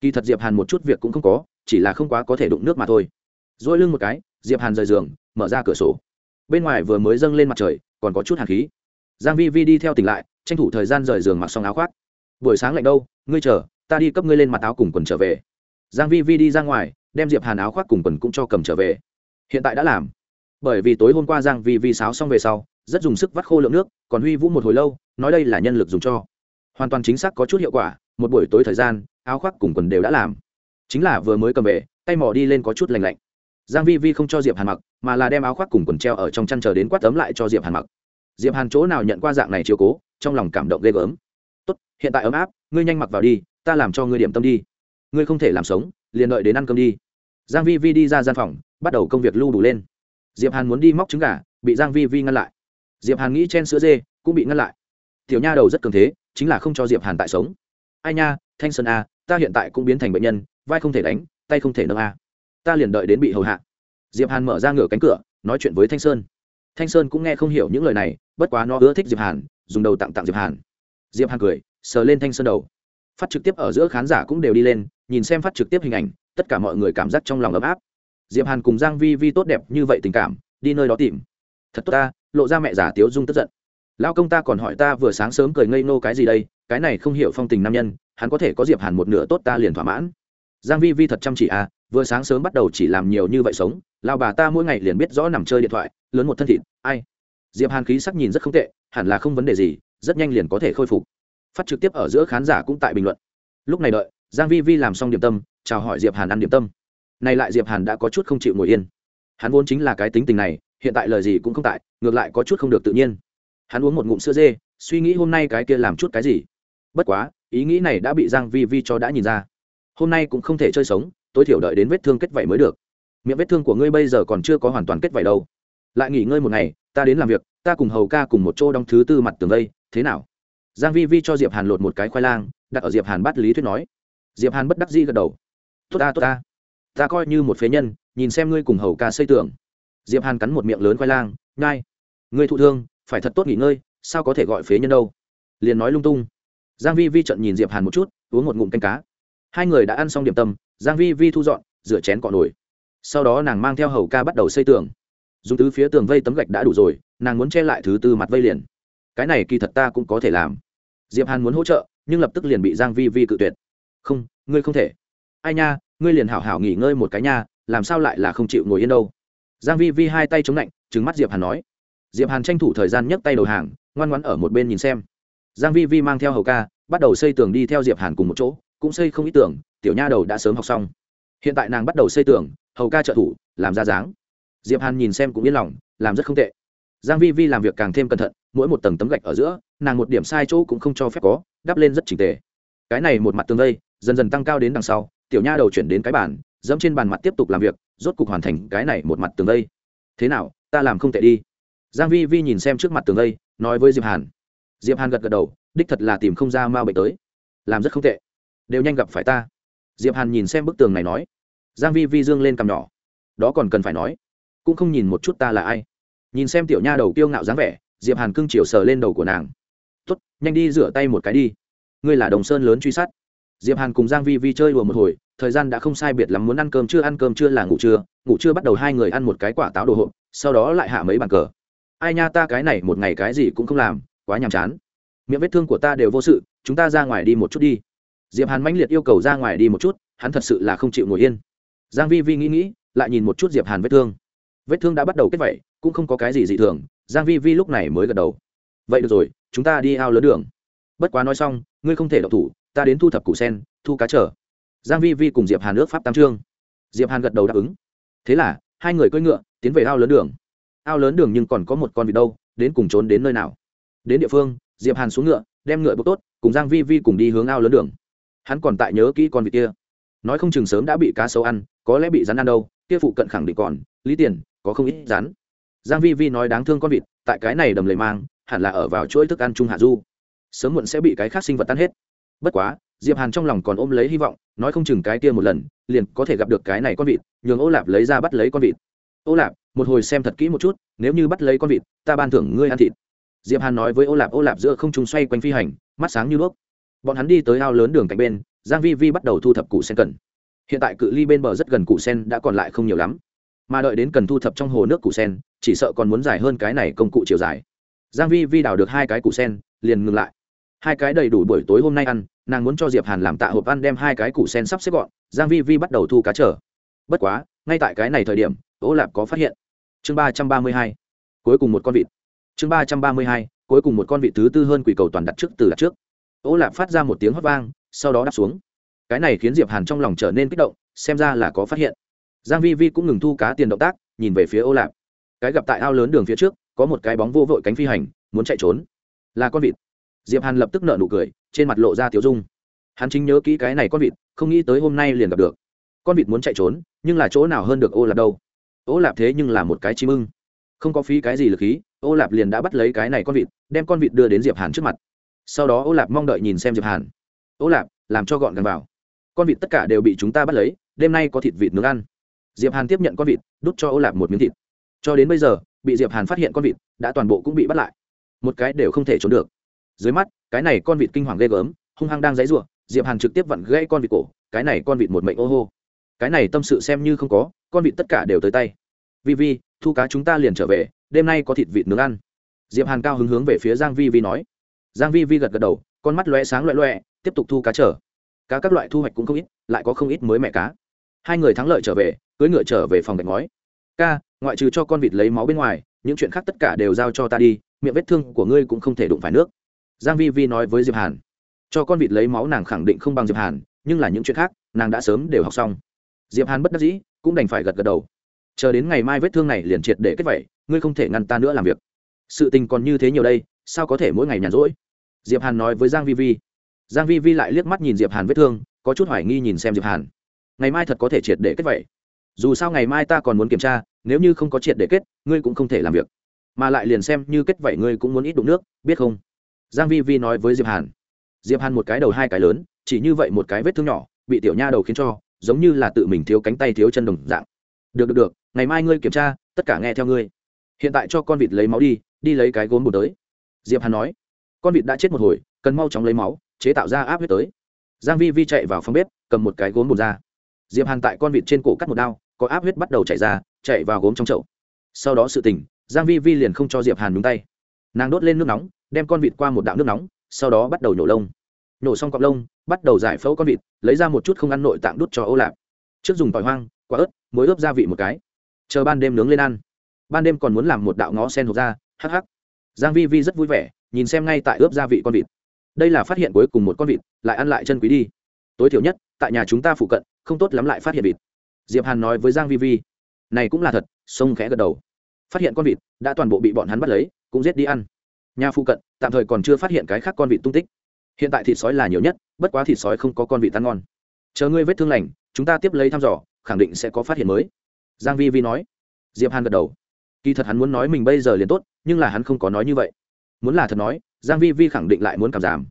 Kỳ thật diệp hàn một chút việc cũng không có, chỉ là không quá có thể đụng nước mà thôi. Dỗi lưng một cái, diệp hàn rời giường, mở ra cửa sổ. Bên ngoài vừa mới dâng lên mặt trời, còn có chút hàn khí. Giang vi vi đi theo tỉnh lại, tranh thủ thời gian rời giường mặc xong áo khoác. Buổi sáng lạnh đâu, ngươi chờ, ta đi cấp ngươi lên mặt áo cùng quần trở về. Giang vi vi đi ra ngoài, đem diệp hàn áo khoác cùng quần cũng cho cầm trở về. Hiện tại đã làm. Bởi vì tối hôm qua giang vi vi sáo xong về sau, rất dùng sức vắt khô lượng nước, còn huy vũ một hồi lâu, nói đây là nhân lực dùng cho hoàn toàn chính xác có chút hiệu quả, một buổi tối thời gian, áo khoác cùng quần đều đã làm. Chính là vừa mới cầm về, tay mỏ đi lên có chút lành lạnh. Giang vi vi không cho diệp hàn mặc, mà là đem áo khoác cùng quần treo ở trong chăn chờ đến quát tấm lại cho diệp hàn mặc. Diệp hàn chỗ nào nhận qua dạng này chiếu cố, trong lòng cảm động ghê gớm. Tốt, hiện tại ấm áp, ngươi nhanh mặc vào đi, ta làm cho ngươi điểm tâm đi. Ngươi không thể làm sống, liền đợi đến ăn cơm đi. Giang vi vi đi ra gian phòng, bắt đầu công việc lưu đủ lên. Diệp hàn muốn đi móc trứng gà, bị giang vi vi ngăn lại. Diệp hàn nghĩ chen sữa dê, cũng bị ngăn lại tiểu nha đầu rất cường thế, chính là không cho diệp hàn tại sống. Ai nha, thanh sơn a ta hiện tại cũng biến thành bệnh nhân, vai không thể đánh, tay không thể nâng a ta liền đợi đến bị hầu hạ. Diệp hàn mở ra ngửa cánh cửa, nói chuyện với thanh sơn. Thanh sơn cũng nghe không hiểu những lời này, bất quá nó ưa thích diệp hàn, dùng đầu tặng tặng diệp hàn. Diệp hàn cười, sờ lên thanh sơn đầu. Phát trực tiếp ở giữa khán giả cũng đều đi lên, nhìn xem phát trực tiếp hình ảnh, tất cả mọi người cảm giác trong lòng ấm áp. Diệp hàn cùng giang vi vi tốt đẹp như vậy tình cảm, đi nơi đó tìm. Thật tốt ta, lộ ra mẹ giả tiếu dung tức giận lao công ta còn hỏi ta vừa sáng sớm cười ngây nô cái gì đây, cái này không hiểu phong tình nam nhân, hắn có thể có diệp hàn một nửa tốt ta liền thỏa mãn. Giang vi vi thật chăm chỉ à vừa sáng sớm bắt đầu chỉ làm nhiều như vậy sống lao bà ta mỗi ngày liền biết rõ nằm chơi điện thoại, lớn một thân thịt, ai? Diệp hàn khí sắc nhìn rất không tệ, hẳn là không vấn đề gì, rất nhanh liền có thể khôi phục. Phát trực tiếp ở giữa khán giả cũng tại bình luận. Lúc này đợi, giang vi vi làm xong điểm tâm, chào hỏi diệp hàn ăn điểm tâm. Này lại diệp hàn đã có chút không chịu ngồi yên. Hắn vốn chính là cái tính tình này, hiện tại lời gì cũng không tại, ngược lại có chút không được tự nhiên hắn uống một ngụm sữa dê suy nghĩ hôm nay cái kia làm chút cái gì. Bất quá ý nghĩ này đã bị giang vi vi cho đã nhìn ra. Hôm nay cũng không thể chơi sống tối thiểu đợi đến vết thương kết vảy mới được. Miệng vết thương của ngươi bây giờ còn chưa có hoàn toàn kết vảy đâu. Lại nghỉ ngơi một ngày ta đến làm việc ta cùng hầu ca cùng một chỗ đóng thứ tư mặt tường đây, thế nào? Giang vi vi cho diệp hàn lột một cái khoai lang đặt ở diệp hàn bắt lý thuyết nói. Diệp hàn bất đắc dĩ gật đầu. Tốt ta tốt ta. Ta coi như một phế nhân nhìn xem ngươi cùng hầu ca xây tường. Diệp hàn cắn một miệng lớn khoai lang nhai ngươi thụ thương phải thật tốt nghỉ ngơi, sao có thể gọi phế nhân đâu? Liền nói lung tung. Giang vi vi trận nhìn diệp hàn một chút, uống một ngụm canh cá. Hai người đã ăn xong điểm tâm, giang vi vi thu dọn, rửa chén cọ nồi. Sau đó nàng mang theo hầu ca bắt đầu xây tường. Dùng tứ phía tường vây tấm gạch đã đủ rồi, nàng muốn che lại thứ tư mặt vây liền. Cái này kỳ thật ta cũng có thể làm. Diệp hàn muốn hỗ trợ, nhưng lập tức liền bị giang vi vi cự tuyệt. Không, ngươi không thể. Ai nha, ngươi liền hảo hảo nghỉ ngơi một cái nha, làm sao lại là không chịu ngồi yên đâu? Giang vi vi hai tay chống lạnh, trừng mắt diệp hàn nói diệp hàn tranh thủ thời gian nhấc tay đầu hàng, ngoan ngoãn ở một bên nhìn xem. Giang vi vi mang theo hầu ca, bắt đầu xây tường đi theo diệp hàn cùng một chỗ, cũng xây không ít tường, tiểu nha đầu đã sớm học xong. Hiện tại nàng bắt đầu xây tường, hầu ca trợ thủ, làm ra dáng. Diệp hàn nhìn xem cũng yên lòng, làm rất không tệ. Giang vi vi làm việc càng thêm cẩn thận, mỗi một tầng tấm gạch ở giữa, nàng một điểm sai chỗ cũng không cho phép có, đắp lên rất chỉnh tề. Cái này một mặt tường đây, dần dần tăng cao đến đằng sau, tiểu nha đầu chuyển đến cái bàn, dẫm trên bàn mặt tiếp tục làm việc, rốt cục hoàn thành cái này một mặt tường đây. Thế nào, ta làm không tệ đi giang vi vi nhìn xem trước mặt tường đây, nói với diệp hàn. Diệp hàn gật gật đầu đích thật là tìm không ra ma bệnh tới. Làm rất không tệ. Đều nhanh gặp phải ta. Diệp hàn nhìn xem bức tường này nói. Giang vi vi dương lên cằm nhỏ. Đó còn cần phải nói. Cũng không nhìn một chút ta là ai. Nhìn xem tiểu nha đầu kiêu ngạo dáng vẻ diệp hàn cương chiều sờ lên đầu của nàng. Tốt nhanh đi rửa tay một cái đi. Ngươi là đồng sơn lớn truy sát. Diệp hàn cùng giang vi vi chơi đùa một hồi thời gian đã không sai biệt lắm muốn ăn cơm chưa ăn cơm chưa là ngủ trưa. Ngủ trưa bắt đầu hai người ăn một cái quả táo đồ hộp sau đó lại hạ mấy bàn cờ ai nha ta cái này một ngày cái gì cũng không làm, quá nhàm chán. Miệng vết thương của ta đều vô sự, chúng ta ra ngoài đi một chút đi. Diệp hàn mãnh liệt yêu cầu ra ngoài đi một chút, hắn thật sự là không chịu ngồi yên. Giang vi vi nghĩ nghĩ, lại nhìn một chút diệp hàn vết thương. Vết thương đã bắt đầu kết vảy, cũng không có cái gì dị thường, giang vi vi lúc này mới gật đầu. Vậy được rồi, chúng ta đi ao lớn đường. Bất quá nói xong, ngươi không thể đậu thủ, ta đến thu thập củ sen, thu cá trở. Giang vi vi cùng diệp hàn ước pháp tam trương diệp hàn gật đầu đáp ứng. Thế là, hai người cưỡi ngựa, tiến về ao lớn đường ao lớn đường nhưng còn có một con vịt đâu, đến cùng trốn đến nơi nào? Đến địa phương, diệp hàn xuống ngựa, đem ngựa bốc tốt, cùng giang vi vi cùng đi hướng ao lớn đường. Hắn còn tại nhớ kỹ con vịt kia. Nói không chừng sớm đã bị cá sấu ăn, có lẽ bị rắn ăn đâu, kia phụ cận khẳng định còn, lý tiền, có không ít rắn. Giang vi vi nói đáng thương con vịt, tại cái này đầm lầy mang, hẳn là ở vào chuỗi thức ăn trung hạ du. Sớm muộn sẽ bị cái khác sinh vật tan hết. Bất quá, diệp hàn trong lòng còn ôm lấy hy vọng, nói không chừng cái kia một lần, liền có thể gặp được cái này con vịt, nhường ô lạp lấy ra bắt lấy con vịt. Ô lạp một hồi xem thật kỹ một chút, nếu như bắt lấy con vịt, ta ban thưởng ngươi ăn thịt. Diệp hàn nói với ô lạp ô lạp giữa không trung xoay quanh phi hành, mắt sáng như đuốc. Bọn hắn đi tới ao lớn đường cạnh bên, giang vi vi bắt đầu thu thập củ sen cần. Hiện tại cự ly bên bờ rất gần củ sen đã còn lại không nhiều lắm. Mà đợi đến cần thu thập trong hồ nước củ sen, chỉ sợ còn muốn dài hơn cái này công cụ chiều dài. Giang vi vi đào được hai cái củ sen, liền ngừng lại. Hai cái đầy đủ buổi tối hôm nay ăn, nàng muốn cho diệp hàn làm tạ hộp ăn đem hai cái củ sen sắp xếp gọn, giang vi vi bắt đầu thu cá trở. Bất quá, ngay tại cái này thời điểm ô lạp có phát hiện chương ba trăm ba mươi hai, cuối cùng một con vịt. Chương ba trăm ba mươi hai, cuối cùng một con vịt thứ tư hơn quỷ cầu toàn đặt trước từ đặt trước. Ô lạp phát ra một tiếng hót vang, sau đó đáp xuống. Cái này khiến diệp hàn trong lòng trở nên kích động, xem ra là có phát hiện. Giang vi vi cũng ngừng thu cá tiền động tác, nhìn về phía ô lạp. Cái gặp tại ao lớn đường phía trước, có một cái bóng vô vội cánh phi hành, muốn chạy trốn. Là con vịt. Diệp hàn lập tức nở nụ cười, trên mặt lộ ra tiểu dung. Hắn chính nhớ kỹ cái này con vịt, không nghĩ tới hôm nay liền gặp được. Con vịt muốn chạy trốn, nhưng là chỗ nào hơn được ô lạp đâu? Ô lạp thế nhưng là một cái chim ưng. Không có phí cái gì lực khí, ô lạp liền đã bắt lấy cái này con vịt, đem con vịt đưa đến diệp hàn trước mặt. Sau đó ô lạp mong đợi nhìn xem diệp hàn. Ô lạp, làm cho gọn gàng vào. Con vịt tất cả đều bị chúng ta bắt lấy, đêm nay có thịt vịt nướng ăn. Diệp hàn tiếp nhận con vịt, đút cho ô lạp một miếng thịt. Cho đến bây giờ, bị diệp hàn phát hiện con vịt đã toàn bộ cũng bị bắt lại. Một cái đều không thể trốn được. Dưới mắt, cái này con vịt kinh hoàng ghê gớm, hung hăng đang dãy rủa diệp hàn trực tiếp vặn gãy con vịt cổ, cái này con vịt một mệnh ô hô. Cái này tâm sự xem như không có con vịt tất cả đều tới tay. Vi vi, thu cá chúng ta liền trở về, đêm nay có thịt vịt nướng ăn. Diệp hàn cao hứng hướng về phía giang vi vi nói. Giang vi vi gật gật đầu, con mắt lóe sáng loẹ loẹ tiếp tục thu cá trở cá các loại thu hoạch cũng không ít, lại có không ít mới mẹ cá. Hai người thắng lợi trở về, cưỡi ngựa trở về phòng gạch ngói. Ca, ngoại trừ cho con vịt lấy máu bên ngoài, những chuyện khác tất cả đều giao cho ta đi, miệng vết thương của ngươi cũng không thể đụng phải nước. Giang vi vi nói với diệp hàn. Cho con vịt lấy máu nàng khẳng định không bằng diệp hàn, nhưng là những chuyện khác, nàng đã sớm đều học xong diệp hàn bất đắc dĩ, cũng đành phải gật gật đầu. Chờ đến ngày mai vết thương này liền triệt để kết vẩy ngươi không thể ngăn ta nữa làm việc. Sự tình còn như thế nhiều đây, sao có thể mỗi ngày nhàn rỗi? Diệp hàn nói với giang vi vi. Giang vi vi lại liếc mắt nhìn diệp hàn vết thương, có chút hoài nghi nhìn xem diệp hàn. Ngày mai thật có thể triệt để kết vẩy dù sao ngày mai ta còn muốn kiểm tra, nếu như không có triệt để kết, ngươi cũng không thể làm việc. Mà lại liền xem như kết vẩy ngươi cũng muốn ít đụng nước, biết không? Giang vi vi nói với diệp hàn. Diệp hàn một cái đầu hai cái lớn, chỉ như vậy một cái vết thương nhỏ, bị tiểu nha đầu khiến cho giống như là tự mình thiếu cánh tay thiếu chân đồng dạng. Được được được, ngày mai ngươi kiểm tra, tất cả nghe theo ngươi. Hiện tại cho con vịt lấy máu đi đi lấy cái gốm bột tới. Diệp hàn nói. Con vịt đã chết một hồi, cần mau chóng lấy máu, chế tạo ra áp huyết tới. Giang vi vi chạy vào phòng bếp, cầm một cái gốm bột ra. Diệp hàn tại con vịt trên cổ cắt một đao, có áp huyết bắt đầu chảy ra, chạy vào gốm trong chậu. Sau đó sự tình, giang vi vi liền không cho diệp hàn nhúng tay. Nàng đốt lên nước nóng, đem con vịt qua một đạo nước nóng, sau đó bắt đầu nhổ lông. Nhổ xong cọng lông bắt đầu giải phẫu con vịt, lấy ra một chút không ăn nội tạng đút cho ô lạp. Trước dùng tỏi hoang, quả ớt, muối ướp gia vị một cái. Chờ ban đêm nướng lên ăn. Ban đêm còn muốn làm một đạo ngó sen hộp ra hắc hắc. Giang vi vi rất vui vẻ, nhìn xem ngay tại ướp gia vị con vịt. Đây là phát hiện cuối cùng một con vịt, lại ăn lại chân quý đi. Tối thiểu nhất, tại nhà chúng ta phụ cận, không tốt lắm lại phát hiện vịt. Diệp hàn nói với giang vi vi, này cũng là thật. Sông khẽ gật đầu. Phát hiện con vịt, đã toàn bộ bị bọn hắn bắt lấy, cũng giết đi ăn. Nhà phụ cận, tạm thời còn chưa phát hiện cái khác con vịt tung tích hiện tại thịt sói là nhiều nhất, bất quá thịt sói không có con vị tan ngon. Chờ ngươi vết thương lành, chúng ta tiếp lấy thăm dò, khẳng định sẽ có phát hiện mới. Giang vi vi nói. Diệp hàn gật đầu. Kỳ thật hắn muốn nói mình bây giờ liền tốt, nhưng là hắn không có nói như vậy. Muốn là thật nói, giang vi vi khẳng định lại muốn cảm giảm.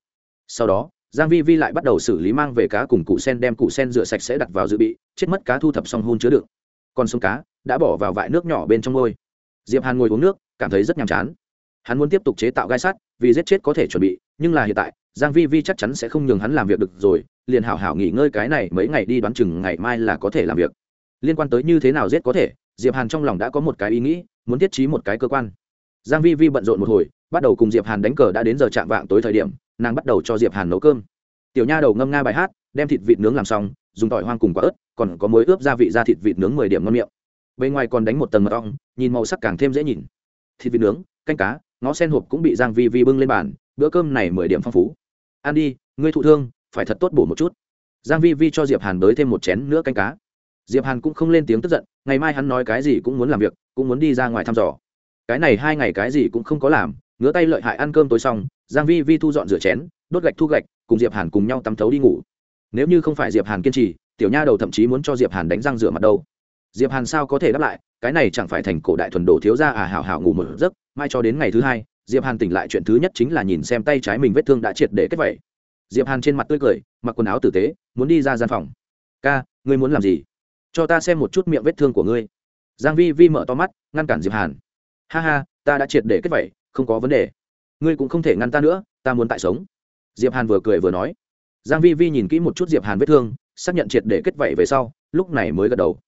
Sau đó, giang vi vi lại bắt đầu xử lý mang về cá cùng cụ sen đem cụ sen rửa sạch sẽ đặt vào dự bị, chết mất cá thu thập xong hun chứa đựng. Còn sống cá đã bỏ vào vại nước nhỏ bên trong ngôi. Diệp hàn ngồi uống nước, cảm thấy rất nhàm chán. Hắn muốn tiếp tục chế tạo gai sắt, vì giết chết có thể chuẩn bị, nhưng là hiện tại giang vi vi chắc chắn sẽ không nhường hắn làm việc được rồi, liền hảo hảo nghỉ ngơi cái này mấy ngày đi đoán chừng ngày mai là có thể làm việc. Liên quan tới như thế nào giết có thể, diệp hàn trong lòng đã có một cái ý nghĩ, muốn thiết trí một cái cơ quan. Giang vi vi bận rộn một hồi, bắt đầu cùng diệp hàn đánh cờ đã đến giờ chạm vạng tối thời điểm, nàng bắt đầu cho diệp hàn nấu cơm. Tiểu nha đầu ngâm nga bài hát, đem thịt vịt nướng làm xong, dùng tỏi hoang cùng quả ớt, còn có muối ướp gia vị ra thịt vịt nướng mười điểm ngon miệng. Bên ngoài còn đánh một tầng mật ong, nhìn màu sắc càng thêm dễ nhìn. Thịt vịt nướng, canh cá, ngó sen hộp cũng bị giang vi vi bưng lên bàn, bữa cơm này mười điểm phong phú ăn đi, ngươi thụ thương, phải thật tốt bổ một chút. Giang vi vi cho diệp hàn đới thêm một chén nữa canh cá. Diệp hàn cũng không lên tiếng tức giận, ngày mai hắn nói cái gì cũng muốn làm việc, cũng muốn đi ra ngoài thăm dò. Cái này hai ngày cái gì cũng không có làm, ngứa tay lợi hại ăn cơm tối xong, giang vi vi thu dọn rửa chén, đốt gạch thu gạch, cùng diệp hàn cùng nhau tắm thấu đi ngủ. Nếu như không phải diệp hàn kiên trì, tiểu nha đầu thậm chí muốn cho diệp hàn đánh răng rửa mặt đâu. Diệp hàn sao có thể đáp lại, cái này chẳng phải thành cổ đại thuần đồ thiếu gia à hảo hảo ngủ một giấc, mai cho đến ngày thứ hai diệp hàn tỉnh lại chuyện thứ nhất chính là nhìn xem tay trái mình vết thương đã triệt để kết vẩy diệp hàn trên mặt tươi cười, mặc quần áo tử tế, muốn đi ra gian phòng. Ca, ngươi muốn làm gì? Cho ta xem một chút miệng vết thương của ngươi. Giang vi vi mở to mắt, ngăn cản diệp hàn. Ha ha, ta đã triệt để kết vẩy không có vấn đề. Ngươi cũng không thể ngăn ta nữa, ta muốn tại sống. Diệp hàn vừa cười vừa nói. Giang vi vi nhìn kỹ một chút diệp hàn vết thương, xác nhận triệt để kết vẩy về sau, lúc này mới gật đầu.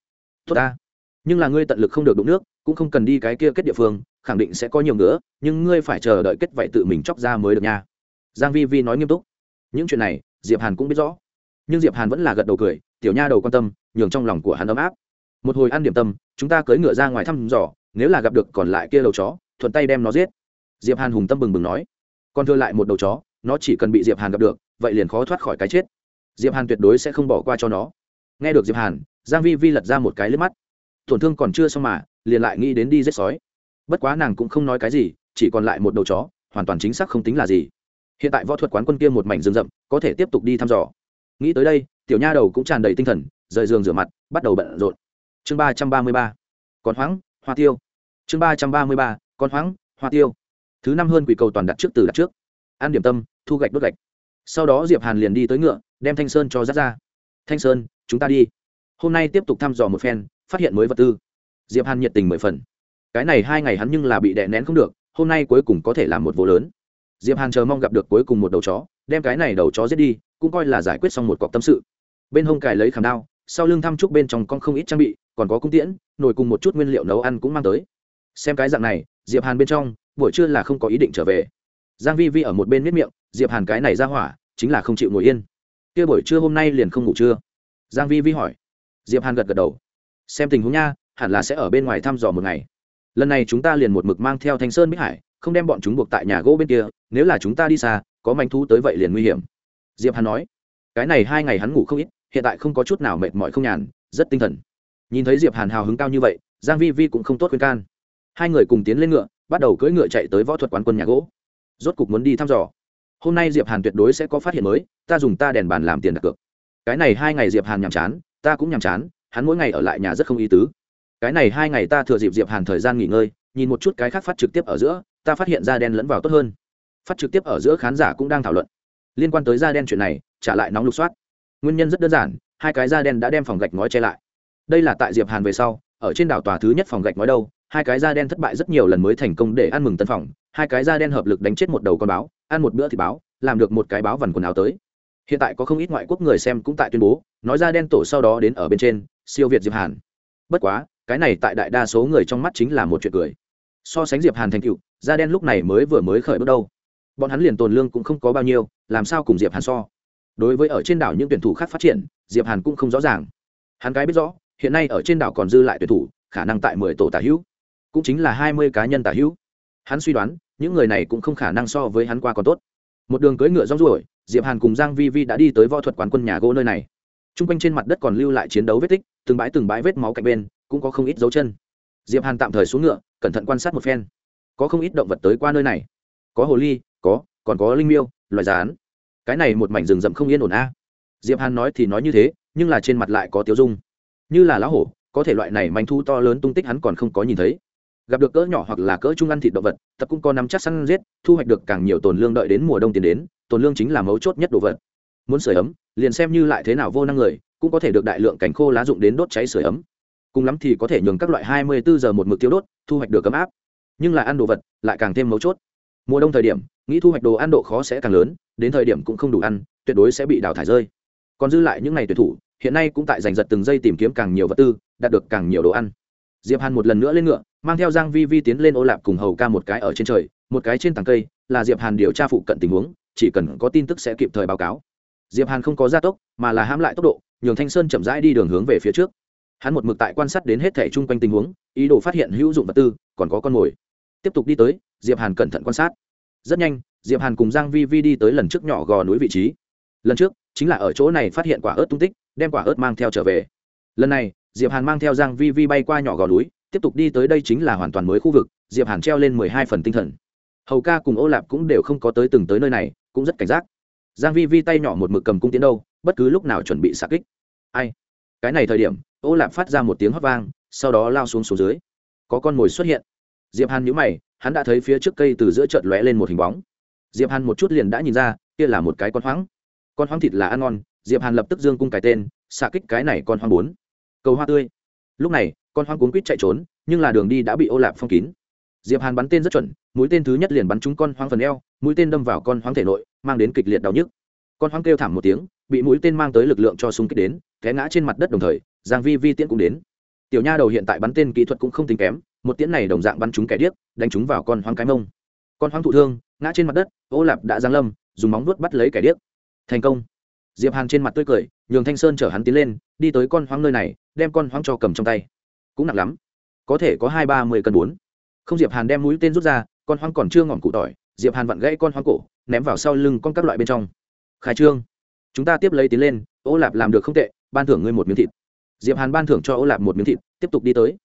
Tốt ta, nhưng là ngươi tận lực không được đụng nước, cũng không cần đi cái kia kết địa phương khẳng định sẽ có nhiều nữa nhưng ngươi phải chờ đợi kết vậy tự mình chóc ra mới được nha. Giang vi vi nói nghiêm túc. Những chuyện này, diệp hàn cũng biết rõ. Nhưng diệp hàn vẫn là gật đầu cười, tiểu nha đầu quan tâm, nhường trong lòng của hắn ấm áp. Một hồi ăn điểm tâm, chúng ta cưỡi ngựa ra ngoài thăm dò, nếu là gặp được còn lại kia đầu chó, thuận tay đem nó giết. Diệp hàn hùng tâm bừng bừng nói. Còn thưa lại một đầu chó, nó chỉ cần bị diệp hàn gặp được, vậy liền khó thoát khỏi cái chết. Diệp hàn tuyệt đối sẽ không bỏ qua cho nó. Nghe được diệp hàn, giang vi vi lật ra một cái lướt mắt. Tổn thương còn chưa xong mà, liền lại nghĩ đến đi giết sói bất quá nàng cũng không nói cái gì, chỉ còn lại một đầu chó, hoàn toàn chính xác không tính là gì. Hiện tại võ thuật quán quân kia một mảnh rừng rậm, có thể tiếp tục đi thăm dò. Nghĩ tới đây, tiểu nha đầu cũng tràn đầy tinh thần, rời giường rửa mặt, bắt đầu bận rộn. Chương ba trăm ba mươi ba còn hoáng, hoa tiêu. Chương ba trăm ba mươi ba còn hoáng, hoa tiêu. Thứ năm hơn quỷ cầu toàn đặt trước từ đặt trước. Ăn điểm tâm, thu gạch đốt gạch. Sau đó diệp hàn liền đi tới ngựa, đem thanh sơn cho dắt ra. Thanh sơn, chúng ta đi. Hôm nay tiếp tục thăm dò một phen, phát hiện mới vật tư. Diệp hàn nhiệt tình mười phần cái này hai ngày hắn nhưng là bị đè nén không được, hôm nay cuối cùng có thể làm một vụ lớn. Diệp hàn chờ mong gặp được cuối cùng một đầu chó, đem cái này đầu chó giết đi, cũng coi là giải quyết xong một cọc tâm sự. Bên hông cài lấy khảm đao, sau lưng thăm trúc bên trong con không ít trang bị, còn có cung tiễn, nồi cùng một chút nguyên liệu nấu ăn cũng mang tới. Xem cái dạng này, diệp hàn bên trong, buổi trưa là không có ý định trở về. Giang vi vi ở một bên miết miệng, diệp hàn cái này ra hỏa, chính là không chịu ngồi yên. Kia buổi trưa hôm nay liền không ngủ trưa. Giang vi vi hỏi. Diệp hàn gật gật đầu. Xem tình huống nha, hẳn là sẽ ở bên ngoài thăm dò một ngày lần này chúng ta liền một mực mang theo thanh sơn bích hải, không đem bọn chúng buộc tại nhà gỗ bên kia, nếu là chúng ta đi xa, có manh thú tới vậy liền nguy hiểm. Diệp hàn nói. Cái này hai ngày hắn ngủ không ít, hiện tại không có chút nào mệt mỏi không nhàn, rất tinh thần. Nhìn thấy diệp hàn hào hứng cao như vậy, giang vi vi cũng không tốt khuyên can. Hai người cùng tiến lên ngựa, bắt đầu cưỡi ngựa chạy tới võ thuật quán quân nhà gỗ. Rốt cục muốn đi thăm dò. Hôm nay diệp hàn tuyệt đối sẽ có phát hiện mới, ta dùng ta đèn bàn làm tiền đặt cược. Cái này hai ngày diệp hàn nhàm chán, ta cũng nhàm chán, hắn mỗi ngày ở lại nhà rất không ý tứ cái này hai ngày ta thừa dịp diệp hàn thời gian nghỉ ngơi, nhìn một chút cái khác phát trực tiếp ở giữa, ta phát hiện da đen lẫn vào tốt hơn. Phát trực tiếp ở giữa khán giả cũng đang thảo luận. Liên quan tới da đen chuyện này, trả lại nóng lục soát. Nguyên nhân rất đơn giản, hai cái da đen đã đem phòng gạch ngói che lại. Đây là tại diệp hàn về sau, ở trên đảo tòa thứ nhất phòng gạch ngói đâu, hai cái da đen thất bại rất nhiều lần mới thành công để ăn mừng tân phòng. Hai cái da đen hợp lực đánh chết một đầu con báo, ăn một bữa thì báo, làm được một cái báo vằn quần áo tới. Hiện tại có không ít ngoại quốc người xem cũng tại tuyên bố, nói da đen tổ sau đó đến ở bên trên, siêu việt diệp hàn. Bất quá cái này tại đại đa số người trong mắt chính là một chuyện cười. So sánh diệp hàn thành cựu da đen lúc này mới vừa mới khởi bước đâu. Bọn hắn liền tồn lương cũng không có bao nhiêu, làm sao cùng diệp hàn so? Đối với ở trên đảo những tuyển thủ khác phát triển, diệp hàn cũng không rõ ràng. Hắn cái biết rõ, hiện nay ở trên đảo còn dư lại tuyển thủ, khả năng tại mười tổ tả hữu, cũng chính là hai mươi cá nhân tả hữu. Hắn suy đoán, những người này cũng không khả năng so với hắn qua còn tốt. Một đường cưỡi ngựa rong ruổi, diệp hàn cùng giang vi vi đã đi tới võ thuật quán quân nhà gỗ nơi này. T r u n g quanh trên mặt đất còn lưu lại chiến đấu vết tích, từng bãi từng bãi vết máu cạnh bên cũng có không ít dấu chân. Diệp hàn tạm thời xuống ngựa, cẩn thận quan sát một phen. Có không ít động vật tới qua nơi này. Có hồ ly, có, còn có linh miêu, loài rán. Cái này một mảnh rừng rậm không yên ổn a. Diệp hàn nói thì nói như thế, nhưng là trên mặt lại có tiêu dung. Như là lá hổ, có thể loại này manh thu to lớn tung tích hắn còn không có nhìn thấy. Gặp được cỡ nhỏ hoặc là cỡ trung ăn thịt động vật, tập cũng có nắm chắc săn giết, thu hoạch được càng nhiều tồn lương đợi đến mùa đông tiến đến, tồn lương chính là mấu chốt nhất đồ vật. Muốn sửa ấm, liền xem như lại thế nào vô năng người, cũng có thể được đại lượng cảnh khô lá dụng đến đốt cháy sửa ấm cùng lắm thì có thể nhường các loại hai mươi bốn giờ một mực tiêu đốt, thu hoạch được cấm áp. Nhưng là ăn đồ vật lại càng thêm mấu chốt. Mùa đông thời điểm, nghĩ thu hoạch đồ ăn độ khó sẽ càng lớn, đến thời điểm cũng không đủ ăn, tuyệt đối sẽ bị đào thải rơi. Còn dư lại những ngày tuyệt thủ, hiện nay cũng tại giành giật từng giây tìm kiếm càng nhiều vật tư, đạt được càng nhiều đồ ăn. Diệp hàn một lần nữa lên ngựa, mang theo giang vi vi tiến lên ô lạp cùng hầu ca một cái ở trên trời, một cái trên tầng cây, là diệp hàn điều tra phụ cận tình huống, chỉ cần có tin tức sẽ kịp thời báo cáo. Diệp hàn không có gia tốc, mà là hãm lại tốc độ, nhường thanh sơn chậm rãi đi đường hướng về phía trước hắn một mực tại quan sát đến hết thể chung quanh tình huống, ý đồ phát hiện hữu dụng vật tư, còn có con mồi. Tiếp tục đi tới, diệp hàn cẩn thận quan sát. Rất nhanh, diệp hàn cùng giang vi vi đi tới lần trước nhỏ gò núi vị trí. Lần trước, chính là ở chỗ này phát hiện quả ớt tung tích, đem quả ớt mang theo trở về. Lần này, diệp hàn mang theo giang vi vi bay qua nhỏ gò núi, tiếp tục đi tới đây chính là hoàn toàn mới khu vực, diệp hàn treo lên mười hai phần tinh thần. Hầu ca cùng ô lạp cũng đều không có tới từng tới nơi này, cũng rất cảnh giác. Giang vi vi tay nhỏ một mực cầm cung tiến đâu, bất cứ lúc nào chuẩn bị xạ kích. Ai? Cái này thời điểm, ô lạp phát ra một tiếng hót vang, sau đó lao xuống xuống dưới. Có con mồi xuất hiện. Diệp hàn nhíu mày, hắn đã thấy phía trước cây từ giữa chợt lóe lên một hình bóng. Diệp hàn một chút liền đã nhìn ra, kia là một cái con hoáng. Con hoáng thịt là ăn ngon, diệp hàn lập tức dương cung cái tên, xạ kích cái này con hoang bốn. Cầu hoa tươi. Lúc này, con hoang cuốn quýt chạy trốn, nhưng là đường đi đã bị ô lạp phong kín. Diệp hàn bắn tên rất chuẩn, mũi tên thứ nhất liền bắn trúng con hoang phần eo, mũi tên đâm vào con hoang thể nội, mang đến kịch liệt đau nhức con hoang kêu thảm một tiếng, bị mũi tên mang tới lực lượng cho súng kích đến, té ngã trên mặt đất đồng thời, giang vi vi tiễn cũng đến. Tiểu nha đầu hiện tại bắn tên kỹ thuật cũng không tính kém, một tiễn này đồng dạng bắn trúng kẻ điếc, đánh trúng vào con hoang cái mông. Con hoang thụ thương, ngã trên mặt đất, ô lạp đã giang lâm, dùng móng vuốt bắt lấy kẻ điếc. Thành công. Diệp hàn trên mặt tươi cười, nhường thanh sơn chở hắn tiến lên, đi tới con hoang nơi này, đem con hoang cho cầm trong tay. Cũng nặng lắm. Có thể có hai ba mươi cân bốn. Không, diệp hàn đem mũi tên rút ra, con hoang còn chưa ngỏm cụ tỏi, diệp hàn vặn gãy con hoang cổ, ném vào sau lưng con các loại bên trong khai trương. Chúng ta tiếp lấy tiến lên, ô lạp làm được không tệ, ban thưởng ngươi một miếng thịt. Diệp hàn ban thưởng cho ô lạp một miếng thịt, tiếp tục đi tới.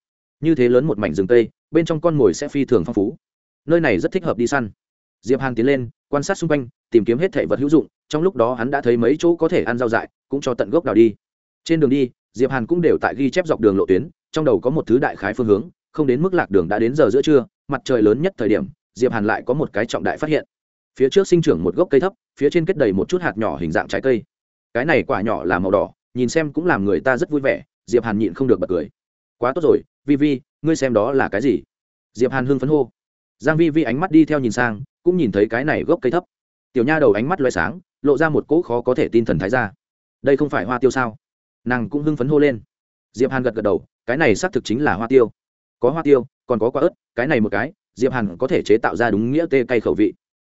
Như thế lớn một mảnh rừng tây bên trong con mồi sẽ phi thường phong phú. Nơi này rất thích hợp đi săn. Diệp hàn tiến lên, quan sát xung quanh, tìm kiếm hết thể vật hữu dụng, trong lúc đó hắn đã thấy mấy chỗ có thể ăn rau dại, cũng cho tận gốc đào đi. Trên đường đi, diệp hàn cũng đều tại ghi chép dọc đường lộ tuyến, trong đầu có một thứ đại khái phương hướng, không đến mức lạc đường đã đến giờ giữa trưa, mặt trời lớn nhất thời điểm, diệp hàn lại có một cái trọng đại phát hiện phía trước sinh trưởng một gốc cây thấp, phía trên kết đầy một chút hạt nhỏ hình dạng trái cây. Cái này quả nhỏ là màu đỏ, nhìn xem cũng làm người ta rất vui vẻ, diệp hàn nhịn không được bật cười. Quá tốt rồi, vi vi, ngươi xem đó là cái gì? Diệp hàn hưng phấn hô. Giang vi vi ánh mắt đi theo nhìn sang, cũng nhìn thấy cái này gốc cây thấp. Tiểu nha đầu ánh mắt loé sáng, lộ ra một cỗ khó có thể tin thần thái ra. Đây không phải hoa tiêu sao? Nàng cũng hưng phấn hô lên. Diệp hàn gật gật đầu, cái này xác thực chính là hoa tiêu. Có hoa tiêu, còn có quả ớt, cái này một cái, diệp hàn có thể chế tạo ra đúng nghĩa tê cay khẩu vị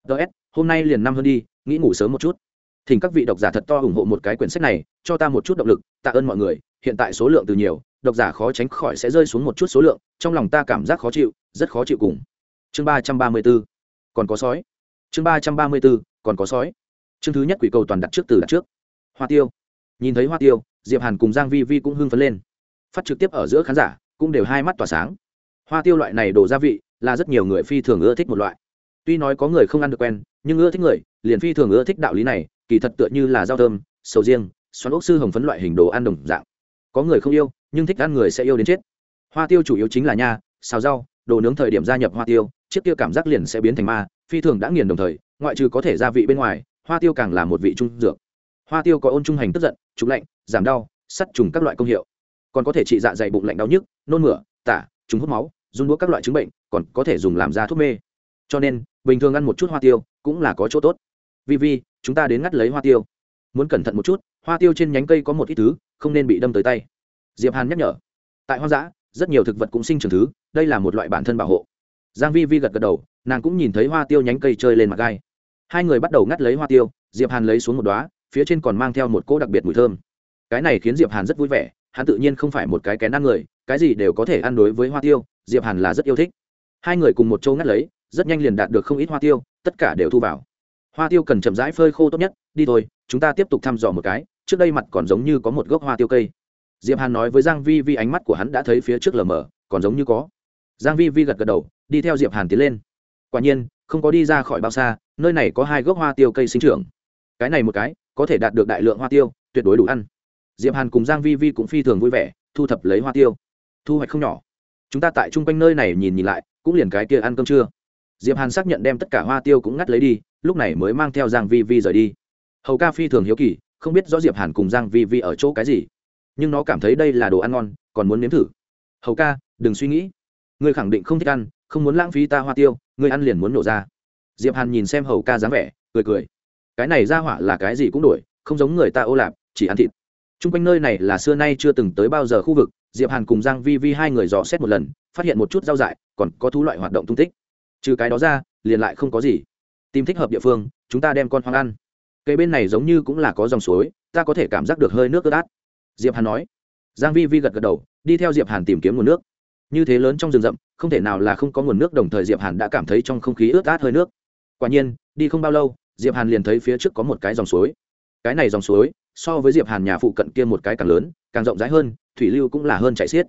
ts hôm nay liền năm hơn đi, nghĩ ngủ sớm một chút. Thỉnh các vị độc giả thật to ủng hộ một cái quyển sách này, cho ta một chút động lực, tạ ơn mọi người, hiện tại số lượng từ nhiều, độc giả khó tránh khỏi sẽ rơi xuống một chút số lượng, trong lòng ta cảm giác khó chịu, rất khó chịu cùng. Chương ba trăm ba mươi b ố còn có sói. Chương ba trăm ba mươi b ố còn có sói. Chương thứ nhất quỷ cầu toàn đặt trước từ đặt trước. Hoa tiêu. Nhìn thấy hoa tiêu, diệp hàn cùng giang vi vi cũng hưng phấn lên. Phát trực tiếp ở giữa khán giả, cũng đều hai mắt tỏa sáng. Hoa tiêu loại này đổ gia vị, là rất nhiều người phi thường ưa thích một loại tuy nói có người không ăn được quen, nhưng ưa thích người, liền phi thường ưa thích đạo lý này, kỳ thật tựa như là rau thơm, sầu riêng, xoắn ốc sư hồng phấn loại hình đồ ăn đồng dạng. Có người không yêu, nhưng thích ăn người sẽ yêu đến chết. Hoa tiêu chủ yếu chính là nha, xào rau, đồ nướng thời điểm gia nhập hoa tiêu, chiếc kia cảm giác liền sẽ biến thành ma, phi thường đã nghiền đồng thời, ngoại trừ có thể gia vị bên ngoài, hoa tiêu càng là một vị trung dược. Hoa tiêu có ôn trung hành tức giận, trục lạnh, giảm đau, sắt trùng các loại công hiệu. Còn có thể trị dạ dày bụng lạnh đau nhức, nôn mửa, tả, trùng hút máu, run đũa các loại chứng bệnh, còn có thể dùng làm da thuốc mê cho nên, bình thường ăn một chút hoa tiêu cũng là có chỗ tốt. Vì vi, chúng ta đến ngắt lấy hoa tiêu. Muốn cẩn thận một chút, hoa tiêu trên nhánh cây có một ít thứ, không nên bị đâm tới tay. Diệp hàn nhắc nhở. Tại hoang dã, rất nhiều thực vật cũng sinh trưởng thứ, đây là một loại bản thân bảo hộ. Giang vi vi gật gật đầu, nàng cũng nhìn thấy hoa tiêu nhánh cây chơi lên mặt gai. Hai người bắt đầu ngắt lấy hoa tiêu, diệp hàn lấy xuống một đóa, phía trên còn mang theo một cỗ đặc biệt mùi thơm. Cái này khiến diệp hàn rất vui vẻ, hắn tự nhiên không phải một cái kén ăn người, cái gì đều có thể ăn đối với hoa tiêu, diệp hàn là rất yêu thích. Hai người cùng một chỗ ngắt lấy rất nhanh liền đạt được không ít hoa tiêu, tất cả đều thu vào. Hoa tiêu cần chậm rãi phơi khô tốt nhất, đi thôi, chúng ta tiếp tục thăm dò một cái, trước đây mặt còn giống như có một gốc hoa tiêu cây. Diệp hàn nói với giang vi vi ánh mắt của hắn đã thấy phía trước lờ mờ, còn giống như có. Giang vi vi gật gật đầu, đi theo diệp hàn tiến lên. Quả nhiên, không có đi ra khỏi bao xa, nơi này có hai gốc hoa tiêu cây sinh trưởng. Cái này một cái, có thể đạt được đại lượng hoa tiêu, tuyệt đối đủ ăn. Diệp hàn cùng giang vi vi cũng phi thường vui vẻ, thu thập lấy hoa tiêu. Thu hoạch không nhỏ. Chúng ta tại trung quanh nơi này nhìn nhìn lại, cũng liền cái kia ăn cơm trưa diệp hàn xác nhận đem tất cả hoa tiêu cũng ngắt lấy đi, lúc này mới mang theo giang vi vi rời đi. Hầu ca phi thường hiếu kỳ, không biết rõ diệp hàn cùng giang vi vi ở chỗ cái gì, nhưng nó cảm thấy đây là đồ ăn ngon, còn muốn nếm thử. Hầu ca, đừng suy nghĩ. Ngươi khẳng định không thích ăn, không muốn lãng phí ta hoa tiêu, ngươi ăn liền muốn nổ ra. Diệp hàn nhìn xem hầu ca dáng vẻ, cười cười. Cái này ra hỏa là cái gì cũng đổi, không giống người ta ô lạp, chỉ ăn thịt. T r u n g quanh nơi này là xưa nay chưa từng tới bao giờ khu vực, diệp hàn cùng giang vi vi hai người dò xét một lần, phát hiện một chút rau dại, còn có thú loại hoạt động tung tích trừ cái đó ra, liền lại không có gì. Tìm thích hợp địa phương, chúng ta đem con hoang ăn. Cây bên này giống như cũng là có dòng suối, ta có thể cảm giác được hơi nước ướt át. Diệp hàn nói. Giang vi vi gật gật đầu, đi theo diệp hàn tìm kiếm nguồn nước. Như thế lớn trong rừng rậm, không thể nào là không có nguồn nước, đồng thời diệp hàn đã cảm thấy trong không khí ướt át hơi nước. Quả nhiên, đi không bao lâu, diệp hàn liền thấy phía trước có một cái dòng suối. Cái này dòng suối, so với diệp hàn nhà phụ cận kia một cái càng lớn, càng rộng rãi hơn, thủy lưu cũng là hơn chảy xiết.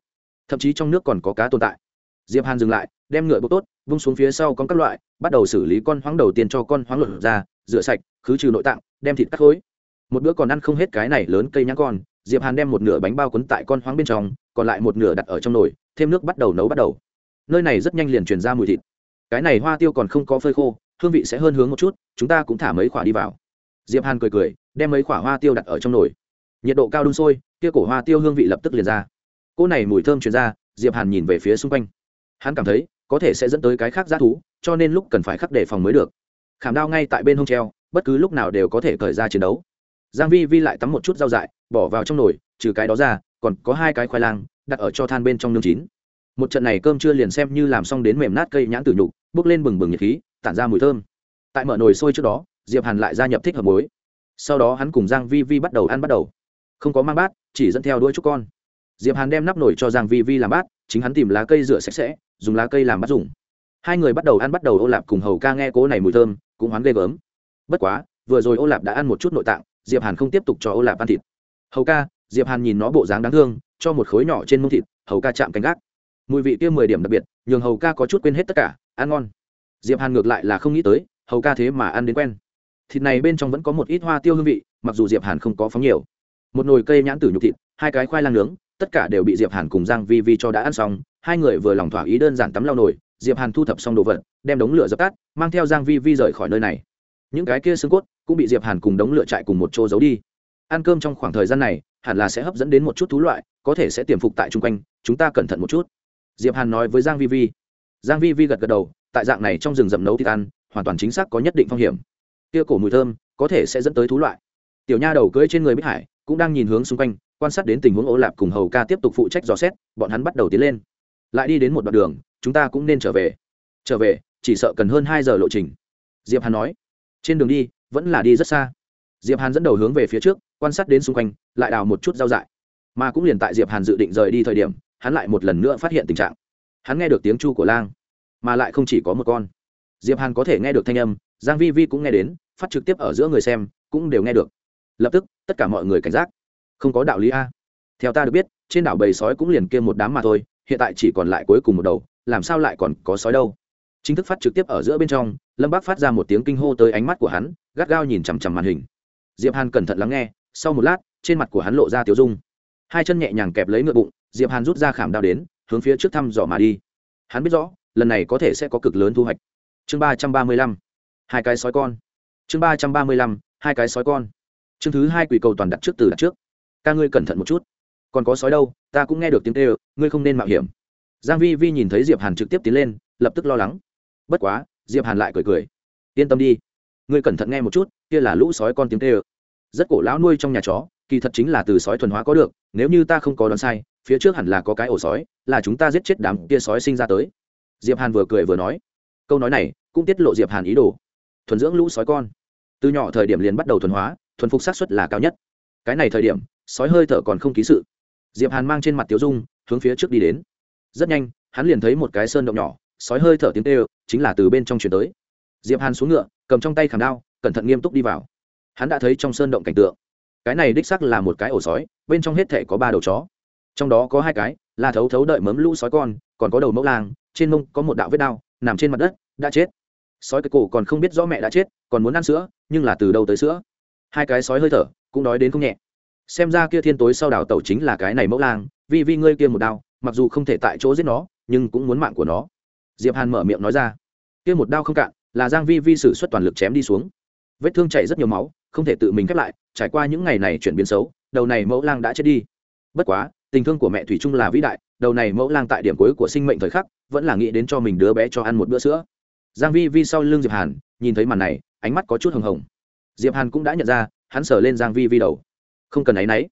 Thậm chí trong nước còn có cá tồn tại diệp hàn dừng lại, đem ngựa bốc tốt, vung xuống phía sau con các loại, bắt đầu xử lý con hoáng đầu tiên cho con hoáng lột ra, rửa sạch, khứ trừ nội tạng, đem thịt cắt khối. Một bữa còn ăn không hết cái này lớn cây nhãn con, diệp hàn đem một nửa bánh bao cuốn tại con hoáng bên trong, còn lại một nửa đặt ở trong nồi, thêm nước bắt đầu nấu bắt đầu. Nơi này rất nhanh liền truyền ra mùi thịt. Cái này hoa tiêu còn không có phơi khô, hương vị sẽ hơn hướng một chút, chúng ta cũng thả mấy quả đi vào. Diệp hàn cười cười, đem mấy quả hoa tiêu đặt ở trong nồi. Nhiệt độ cao đun sôi, kia cổ hoa tiêu hương vị lập tức liền ra. Cỗ này mùi thơm truyền ra, diệp hàn nhìn về phía xung quanh hắn cảm thấy, có thể sẽ dẫn tới cái khác giá thú, cho nên lúc cần phải khắc đề phòng mới được. Khảm đao ngay tại bên hông treo, bất cứ lúc nào đều có thể khởi ra chiến đấu. Giang vi vi lại tắm một chút rau dại, bỏ vào trong nồi, trừ cái đó ra, còn có hai cái khoai lang, đặt ở cho than bên trong nương chín. Một trận này cơm chưa liền xem như làm xong đến mềm nát cây nhãn tử nhục, bước lên bừng bừng nhiệt khí, tản ra mùi thơm. Tại mở nồi sôi trước đó, diệp hàn lại gia nhập thích hợp muối. Sau đó hắn cùng giang vi vi bắt đầu ăn bắt đầu. Không có mang bát, chỉ dẫn theo đuôi chúc con diệp hàn đem nắp nồi cho giang vi vi làm bát, chính hắn tìm lá cây rửa sạch sẽ, dùng lá cây làm bát dùng. Hai người bắt đầu ăn bắt đầu ô lạp cùng hầu ca nghe cố này mùi thơm, cũng hoán ghê gớm. Bất quá, vừa rồi ô lạp đã ăn một chút nội tạng, diệp hàn không tiếp tục cho ô lạp ăn thịt. Hầu ca, diệp hàn nhìn nó bộ dáng đáng thương, cho một khối nhỏ trên mông thịt, hầu ca chạm cánh gác. Mùi vị kia mười điểm đặc biệt, nhường hầu ca có chút quên hết tất cả, ăn ngon. Diệp hàn ngược lại là không nghĩ tới, hầu ca thế mà ăn đến quen. Thịt này bên trong vẫn có một ít hoa tiêu hương vị, mặc dù diệp hàn không có phóng nhiều. Một nồi cây nhãn tử nhục thịt, hai cái khoai lang nướng tất cả đều bị diệp hàn cùng giang vi vi cho đã ăn xong, hai người vừa lòng thỏa ý đơn giản tắm lau nồi, diệp hàn thu thập xong đồ vật, đem đống lửa dập tắt, mang theo giang vi vi rời khỏi nơi này. Những cái kia xương cốt cũng bị diệp hàn cùng đống lửa chạy cùng một chỗ giấu đi. Ăn cơm trong khoảng thời gian này, hẳn là sẽ hấp dẫn đến một chút thú loại, có thể sẽ tiềm phục tại chung quanh, chúng ta cẩn thận một chút. Diệp hàn nói với giang vi vi. Giang vi vi gật gật đầu, tại dạng này trong rừng rậm nấu thịt ăn, hoàn toàn chính xác có nhất định phong hiểm. Kia cổ mùi thơm có thể sẽ dẫn tới thú loại. Tiểu nha đầu cưỡi trên người bích hải cũng đang nhìn hướng xung quanh quan sát đến tình huống ô lạp cùng hầu ca tiếp tục phụ trách dò xét, bọn hắn bắt đầu tiến lên. Lại đi đến một đoạn đường, chúng ta cũng nên trở về. Trở về, chỉ sợ cần hơn hai giờ lộ trình. Diệp hàn nói. Trên đường đi, vẫn là đi rất xa. Diệp hàn dẫn đầu hướng về phía trước, quan sát đến xung quanh, lại đào một chút rau dại. Mà cũng liền tại diệp hàn dự định rời đi thời điểm, hắn lại một lần nữa phát hiện tình trạng. Hắn nghe được tiếng chu của lang, mà lại không chỉ có một con. Diệp hàn có thể nghe được thanh âm, giang vi vi cũng nghe đến, phát trực tiếp ở giữa người xem, cũng đều nghe được. Lập tức, tất cả mọi người cảnh giác không có đạo lý a. Theo ta được biết, trên đảo bầy sói cũng liền kia một đám mà thôi, hiện tại chỉ còn lại cuối cùng một đầu, làm sao lại còn có sói đâu? Chính thức phát trực tiếp ở giữa bên trong, lâm bác phát ra một tiếng kinh hô tới ánh mắt của hắn, gắt gao nhìn chằm chằm màn hình. Diệp hàn cẩn thận lắng nghe, sau một lát, trên mặt của hắn lộ ra tiếu dung. Hai chân nhẹ nhàng kẹp lấy ngựa bụng, diệp hàn rút ra khảm đao đến, hướng phía trước thăm dò mà đi. Hắn biết rõ, lần này có thể sẽ có cực lớn thu hoạch. Chương ba trăm ba mươi lăm, hai cái sói con. Chương ba trăm ba mươi lăm, hai cái sói con. Chương thứ hai quỷ cầu toàn đặt trước từ đặt trước ca ngươi cẩn thận một chút. Còn có sói đâu, ta cũng nghe được tiếng kêu, ngươi không nên mạo hiểm. Giang vi vi nhìn thấy diệp hàn trực tiếp tiến lên, lập tức lo lắng. Bất quá, diệp hàn lại cười cười. Yên tâm đi, ngươi cẩn thận nghe một chút, kia là lũ sói con tiếng kêu. Rất cổ lão nuôi trong nhà chó, kỳ thật chính là từ sói thuần hóa có được, nếu như ta không có đoán sai, phía trước hẳn là có cái ổ sói, là chúng ta giết chết đám kia sói sinh ra tới. Diệp hàn vừa cười vừa nói. Câu nói này cũng tiết lộ diệp hàn ý đồ. Thuần dưỡng lũ sói con. Từ nhỏ thời điểm liền bắt đầu thuần hóa, thuần phục xác suất là cao nhất. Cái này thời điểm sói hơi thở còn không ký sự. Diệp hàn mang trên mặt tiểu dung, hướng phía trước đi đến. Rất nhanh, hắn liền thấy một cái sơn động nhỏ, sói hơi thở tiếng kêu, chính là từ bên trong chuyển tới. Diệp hàn xuống ngựa, cầm trong tay khảm đao, cẩn thận nghiêm túc đi vào. Hắn đã thấy trong sơn động cảnh tượng. Cái này đích sắc là một cái ổ sói, bên trong hết thể có ba đầu chó. Trong đó có hai cái, là thấu thấu đợi mớm lũ sói con, còn có đầu mẫu làng trên mông có một đạo vết đao, nằm trên mặt đất, đã chết. Sói cái cổ còn không biết rõ mẹ đã chết, còn muốn ăn sữa, nhưng là từ đâu tới sữa. Hai cái sói hơi thở, cũng đói đến không nhẹ xem ra kia thiên tối sau đảo tẩu chính là cái này mẫu lang vì vi ngươi kia một đao, mặc dù không thể tại chỗ giết nó, nhưng cũng muốn mạng của nó. Diệp hàn mở miệng nói ra. Kia một đao không cạn, là giang vi vi sử xuất toàn lực chém đi xuống. Vết thương chảy rất nhiều máu, không thể tự mình khép lại, trải qua những ngày này chuyển biến xấu, đầu này mẫu lang đã chết đi. Bất quá, tình thương của mẹ thủy trung là vĩ đại, đầu này mẫu lang tại điểm cuối của sinh mệnh thời khắc, vẫn là nghĩ đến cho mình đứa bé cho ăn một bữa sữa. Giang vi vi sau lưng diệp hàn, nhìn thấy màn này, ánh mắt có chút hồng hồng. Diệp hàn cũng đã nhận ra, hắn sờ lên giang vi vi đầu không cần áy náy.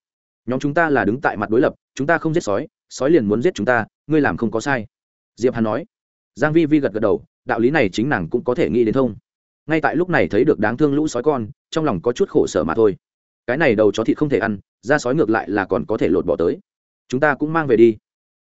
Nhóm chúng ta là đứng tại mặt đối lập, chúng ta không giết sói sói liền muốn giết chúng ta, ngươi làm không có sai. Diệp hàn nói. Giang vi vi gật gật đầu, đạo lý này chính nàng cũng có thể nghĩ đến thông. Ngay tại lúc này thấy được đáng thương lũ sói con, trong lòng có chút khổ sở mà thôi. Cái này đầu chó thịt không thể ăn da sói ngược lại là còn có thể lột bỏ tới. Chúng ta cũng mang về đi.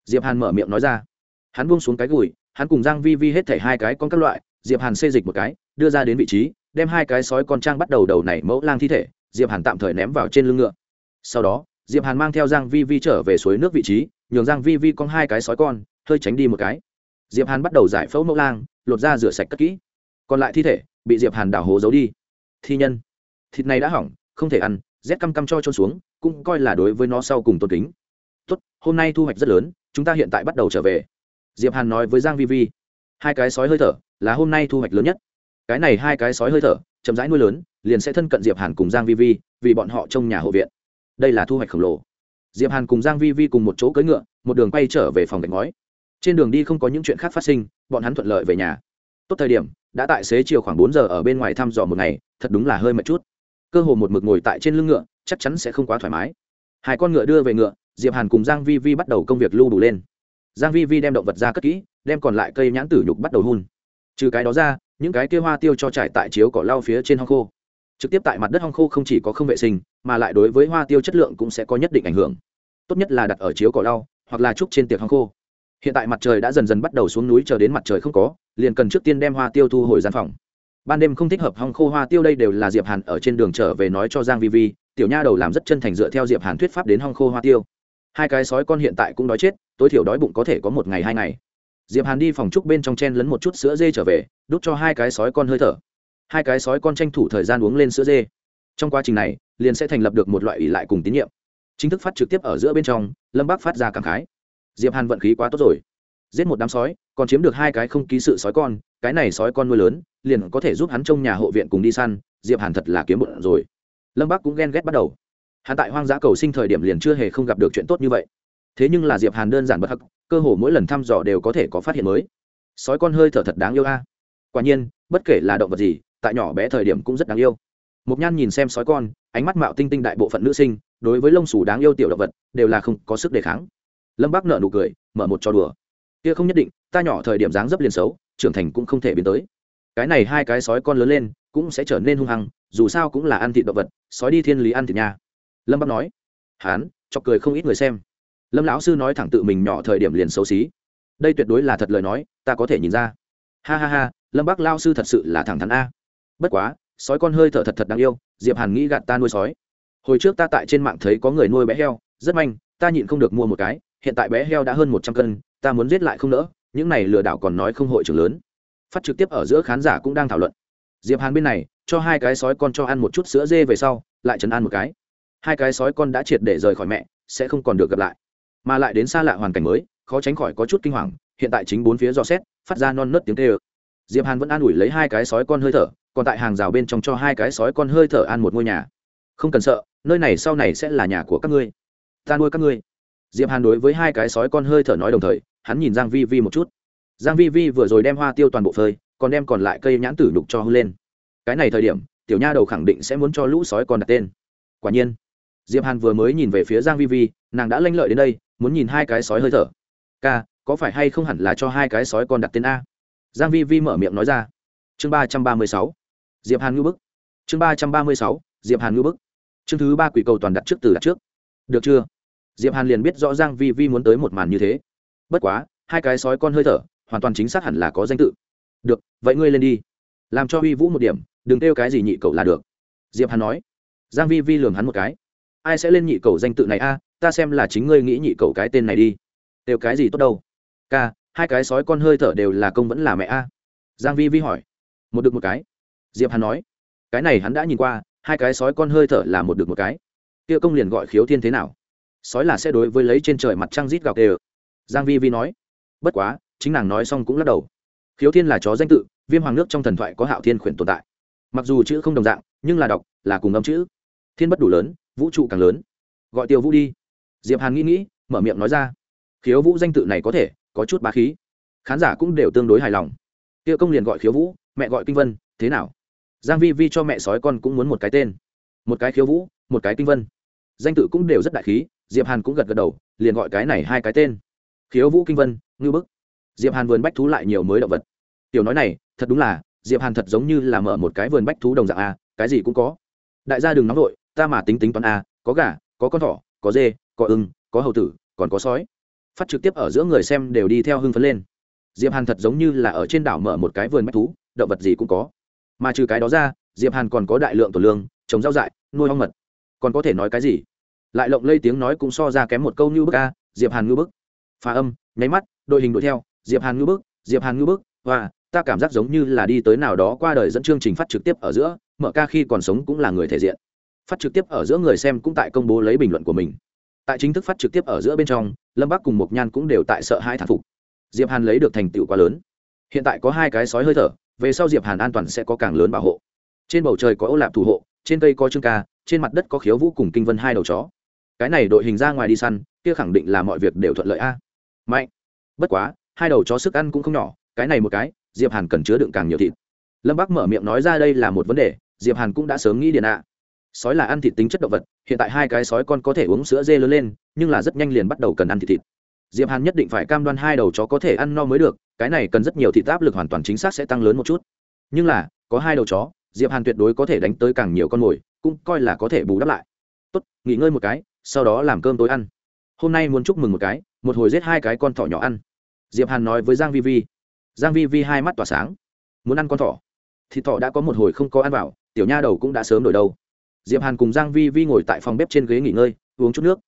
Diệp hàn mở miệng nói ra. Hắn buông xuống cái gùi, hắn cùng giang vi vi hết thảy hai cái con các loại, diệp hàn xê dịch một cái, đưa ra đến vị trí, đem hai cái sói con trang bắt đầu đầu này mẫu lang thi thể, diệp hàn tạm thời ném vào trên lưng ngựa sau đó, diệp hàn mang theo giang vi vi trở về suối nước vị trí, nhường giang vi vi con hai cái sói con, hơi tránh đi một cái. Diệp hàn bắt đầu giải phẫu mẫu lang, lột ra rửa sạch cất kỹ. Còn lại thi thể, bị diệp hàn đào hố giấu đi. Thi nhân. Thịt này đã hỏng, không thể ăn, rét căm căm cho trôn xuống, cũng coi là đối với nó sau cùng tôn kính. Tốt, hôm nay thu hoạch rất lớn, chúng ta hiện tại bắt đầu trở về. Diệp hàn nói với giang vi vi. Hai cái sói hơi thở, là hôm nay thu hoạch lớn nhất. Cái này hai cái sói hơi thở, chậm rãi nuôi lớn, liền sẽ thân cận diệp hàn cùng giang vi vi, vì bọn họ trong nhà hộ viện đây là thu hoạch khổng lồ. Diệp hàn cùng giang vi vi cùng một chỗ cưỡi ngựa, một đường quay trở về phòng gạch ngói. Trên đường đi không có những chuyện khác phát sinh, bọn hắn thuận lợi về nhà. Tốt thời điểm, đã tại xế chiều khoảng bốn giờ ở bên ngoài thăm dò một ngày, thật đúng là hơi mệt chút. Cơ hồ một mực ngồi tại trên lưng ngựa, chắc chắn sẽ không quá thoải mái. Hai con ngựa đưa về ngựa, diệp hàn cùng giang vi vi bắt đầu công việc lưu đủ lên. Giang vi vi đem động vật ra cất kỹ, đem còn lại cây nhãn tử nhục bắt đầu hun. Trừ cái đó ra, những cái kia hoa tiêu cho trải tại chiếu cỏ lau phía trên hong khô trực tiếp tại mặt đất hong khô không chỉ có không vệ sinh, mà lại đối với hoa tiêu chất lượng cũng sẽ có nhất định ảnh hưởng. Tốt nhất là đặt ở chiếu cỏ lau, hoặc là trúc trên tiệc hong khô. Hiện tại mặt trời đã dần dần bắt đầu xuống núi chờ đến mặt trời không có, liền cần trước tiên đem hoa tiêu thu hồi gian phòng. Ban đêm không thích hợp hong khô hoa tiêu đây đều là diệp hàn ở trên đường trở về nói cho giang vi vi, tiểu nha đầu làm rất chân thành dựa theo diệp hàn thuyết pháp đến hong khô hoa tiêu. Hai cái sói con hiện tại cũng đói chết, tối thiểu đói bụng có thể có một ngày hai ngày. Diệp hàn đi phòng trúc bên trong chen lấn một chút sữa dê trở về, đút cho hai cái sói con hơi thở hai cái sói con tranh thủ thời gian uống lên sữa dê. Trong quá trình này, liền sẽ thành lập được một loại ỷ lại cùng tín nhiệm. Chính thức phát trực tiếp ở giữa bên trong, lâm bác phát ra cảm khái. Diệp hàn vận khí quá tốt rồi. Giết một đám sói, còn chiếm được hai cái không ký sự sói con, cái này sói con nuôi lớn, liền có thể giúp hắn trong nhà hộ viện cùng đi săn, diệp hàn thật là kiếm bụng rồi. Lâm bác cũng ghen ghét bắt đầu. Hắn tại hoang dã cầu sinh thời điểm liền chưa hề không gặp được chuyện tốt như vậy. Thế nhưng là diệp hàn đơn giản bất hắc, cơ hồ mỗi lần thăm dò đều có thể có phát hiện mới. Sói con hơi thở thật đáng yêu a. Quả nhiên, bất kể là động vật gì tại nhỏ bé thời điểm cũng rất đáng yêu. Mộc Nhan nhìn xem sói con, ánh mắt mạo tinh tinh đại bộ phận nữ sinh, đối với lông sủ đáng yêu tiểu động vật, đều là không có sức đề kháng. Lâm Bác nở nụ cười, mở một trò đùa. Kia không nhất định, ta nhỏ thời điểm dáng dấp liền xấu, trưởng thành cũng không thể biến tới. Cái này hai cái sói con lớn lên cũng sẽ trở nên hung hăng dù sao cũng là ăn thịt động vật sói đi thiên lý ăn thịt nha lâm bác nói hán chọc cười không ít người xem. Lâm lão sư nói thẳng tự mình nhỏ thời điểm liền xấu xí. Đây tuyệt đối là thật lời nói ta có thể nhìn ra. Ha ha ha lâm bác lao sư thật sự là thẳng thắn a bất quá, sói con hơi thở thật thật đáng yêu, diệp hàn nghĩ gạt ta nuôi sói. Hồi trước ta tại trên mạng thấy có người nuôi bé heo, rất manh, ta nhịn không được mua một cái, hiện tại bé heo đã hơn một trăm cân, ta muốn giết lại không nỡ, những này lừa đảo còn nói không hội trưởng lớn. Phát trực tiếp ở giữa khán giả cũng đang thảo luận. Diệp hàn bên này, cho hai cái sói con cho ăn một chút sữa dê về sau, lại chấn ăn một cái. Hai cái sói con đã triệt để rời khỏi mẹ, sẽ không còn được gặp lại. Mà lại đến xa lạ hoàn cảnh mới, khó tránh khỏi có chút kinh hoàng, hiện tại chính bốn phía dò xét, phát ra non nớt tiếng tê ơ diệp hàn vẫn an ủi lấy hai cái sói con hơi thở còn tại hàng rào bên trong cho hai cái sói con hơi thở an một ngôi nhà. Không cần sợ, nơi này sau này sẽ là nhà của các ngươi. Ta nuôi các ngươi. Diệp hàn đối với hai cái sói con hơi thở nói đồng thời, hắn nhìn giang vi vi một chút. Giang vi vi vừa rồi đem hoa tiêu toàn bộ phơi, còn đem còn lại cây nhãn tử đục cho hư lên. Cái này thời điểm, tiểu nha đầu khẳng định sẽ muốn cho lũ sói con đặt tên. Quả nhiên, diệp hàn vừa mới nhìn về phía giang vi vi, nàng đã lanh lợi đến đây, muốn nhìn hai cái sói hơi thở. Ca, có phải hay không hẳn là cho hai cái sói con đặt tên a? Giang vi vi mở miệng nói ra. Chương ba trăm ba mươi sáu diệp hàn ngư bức. Chương ba trăm ba mươi sáu diệp hàn ngư bức. Chương thứ ba quỷ cầu toàn đặt trước từ đặt trước. Được chưa? Diệp hàn liền biết rõ ràng, vi vi muốn tới một màn như thế. Bất quá hai cái sói con hơi thở hoàn toàn chính xác hẳn là có danh tự. Được vậy ngươi lên đi. Làm cho uy vũ một điểm đừng kêu cái gì nhị cậu là được. Diệp hàn nói. Giang vi vi lườm hắn một cái. Ai sẽ lên nhị cậu danh tự này a? Ta xem là chính ngươi nghĩ nhị cậu cái tên này đi. Kêu cái gì tốt đâu? Ca hai cái sói con hơi thở đều là công vẫn là mẹ a. Giang vi vi hỏi. Một được một cái diệp hàn nói, cái này hắn đã nhìn qua, hai cái sói con hơi thở là một được một cái. Kia công liền gọi khiếu thiên thế nào? Sói là sẽ đối với lấy trên trời mặt trăng rít gào kêu. Giang vi vi nói, bất quá, chính nàng nói xong cũng lắc đầu. Khiếu thiên là chó danh tự, viêm hoàng nước trong thần thoại có hạo thiên khuyển tồn tại. Mặc dù chữ không đồng dạng, nhưng là đọc, là cùng âm chữ. Thiên bất đủ lớn, vũ trụ càng lớn. Gọi tiêu vũ đi. Diệp hàn nghĩ nghĩ, mở miệng nói ra, khiếu vũ danh tự này có thể, có chút bá khí. Khán giả cũng đều tương đối hài lòng. Kia công liền gọi khiếu vũ, mẹ gọi kinh vân, thế nào? Giang vi vi cho mẹ sói con cũng muốn một cái tên. Một cái khiếu vũ, một cái kinh vân. Danh tự cũng đều rất đại khí, diệp hàn cũng gật gật đầu, liền gọi cái này hai cái tên. Khiếu vũ, kinh vân ngưu bức. Diệp hàn vườn bách thú lại nhiều mới động vật. Tiểu nói này, thật đúng là, diệp hàn thật giống như là mở một cái vườn bách thú đồng dạng a, cái gì cũng có. Đại gia đừng nóng vội, ta mà tính tính toán a, có gà, có con thỏ, có dê, có ưng, có hầu tử, còn có sói. Phát trực tiếp ở giữa người xem đều đi theo hưng phấn lên. Diệp hàn thật giống như là ở trên đảo mở một cái vườn bách thú, động vật gì cũng có mà trừ cái đó ra, diệp hàn còn có đại lượng tổ lương, trồng rau dại, nuôi ong mật. Còn có thể nói cái gì? Lại lộng lây tiếng nói cũng so ra kém một câu như bức a, diệp hàn ngư bức. Phá âm, nháy mắt, đội hình đuổi theo, diệp hàn ngư bức, diệp hàn ngư bức, và, ta cảm giác giống như là đi tới nào đó qua đời dẫn chương trình phát trực tiếp ở giữa, mở ca khi còn sống cũng là người thể diện. Phát trực tiếp ở giữa người xem cũng tại công bố lấy bình luận của mình. Tại chính thức phát trực tiếp ở giữa bên trong, lâm bắc cùng mộc nhan cũng đều tại sợ hai thản phục. Diệp hàn lấy được thành tựu quá lớn. Hiện tại có hai cái sói hơi thở về sau diệp hàn an toàn sẽ có càng lớn bảo hộ. Trên bầu trời có ô lạp thủ hộ, trên cây có trương ca, trên mặt đất có khiếu vũ cùng kinh vân hai đầu chó. Cái này đội hình ra ngoài đi săn, kia khẳng định là mọi việc đều thuận lợi a. Mạnh. Bất quá, hai đầu chó sức ăn cũng không nhỏ, cái này một cái, diệp hàn cần chứa đựng càng nhiều thịt. Lâm bắc mở miệng nói ra đây là một vấn đề, diệp hàn cũng đã sớm nghĩ điện ạ. Sói là ăn thịt tính chất động vật, hiện tại hai cái sói con có thể uống sữa dê lớn lên, nhưng là rất nhanh liền bắt đầu cần ăn thịt thịt diệp hàn nhất định phải cam đoan hai đầu chó có thể ăn no mới được, cái này cần rất nhiều thịt áp lực hoàn toàn chính xác sẽ tăng lớn một chút. Nhưng là, có hai đầu chó, diệp hàn tuyệt đối có thể đánh tới càng nhiều con mồi, cũng coi là có thể bù đắp lại. Tốt, nghỉ ngơi một cái, sau đó làm cơm tối ăn. Hôm nay muốn chúc mừng một cái, một hồi giết hai cái con thỏ nhỏ ăn. Diệp hàn nói với giang vi vi. Giang vi vi hai mắt tỏa sáng. Muốn ăn con thỏ. Thì thỏ đã có một hồi không có ăn vào, tiểu nha đầu cũng đã sớm đổi đâu. Diệp hàn cùng giang vi vi ngồi tại phòng bếp trên ghế nghỉ ngơi, uống chút nước.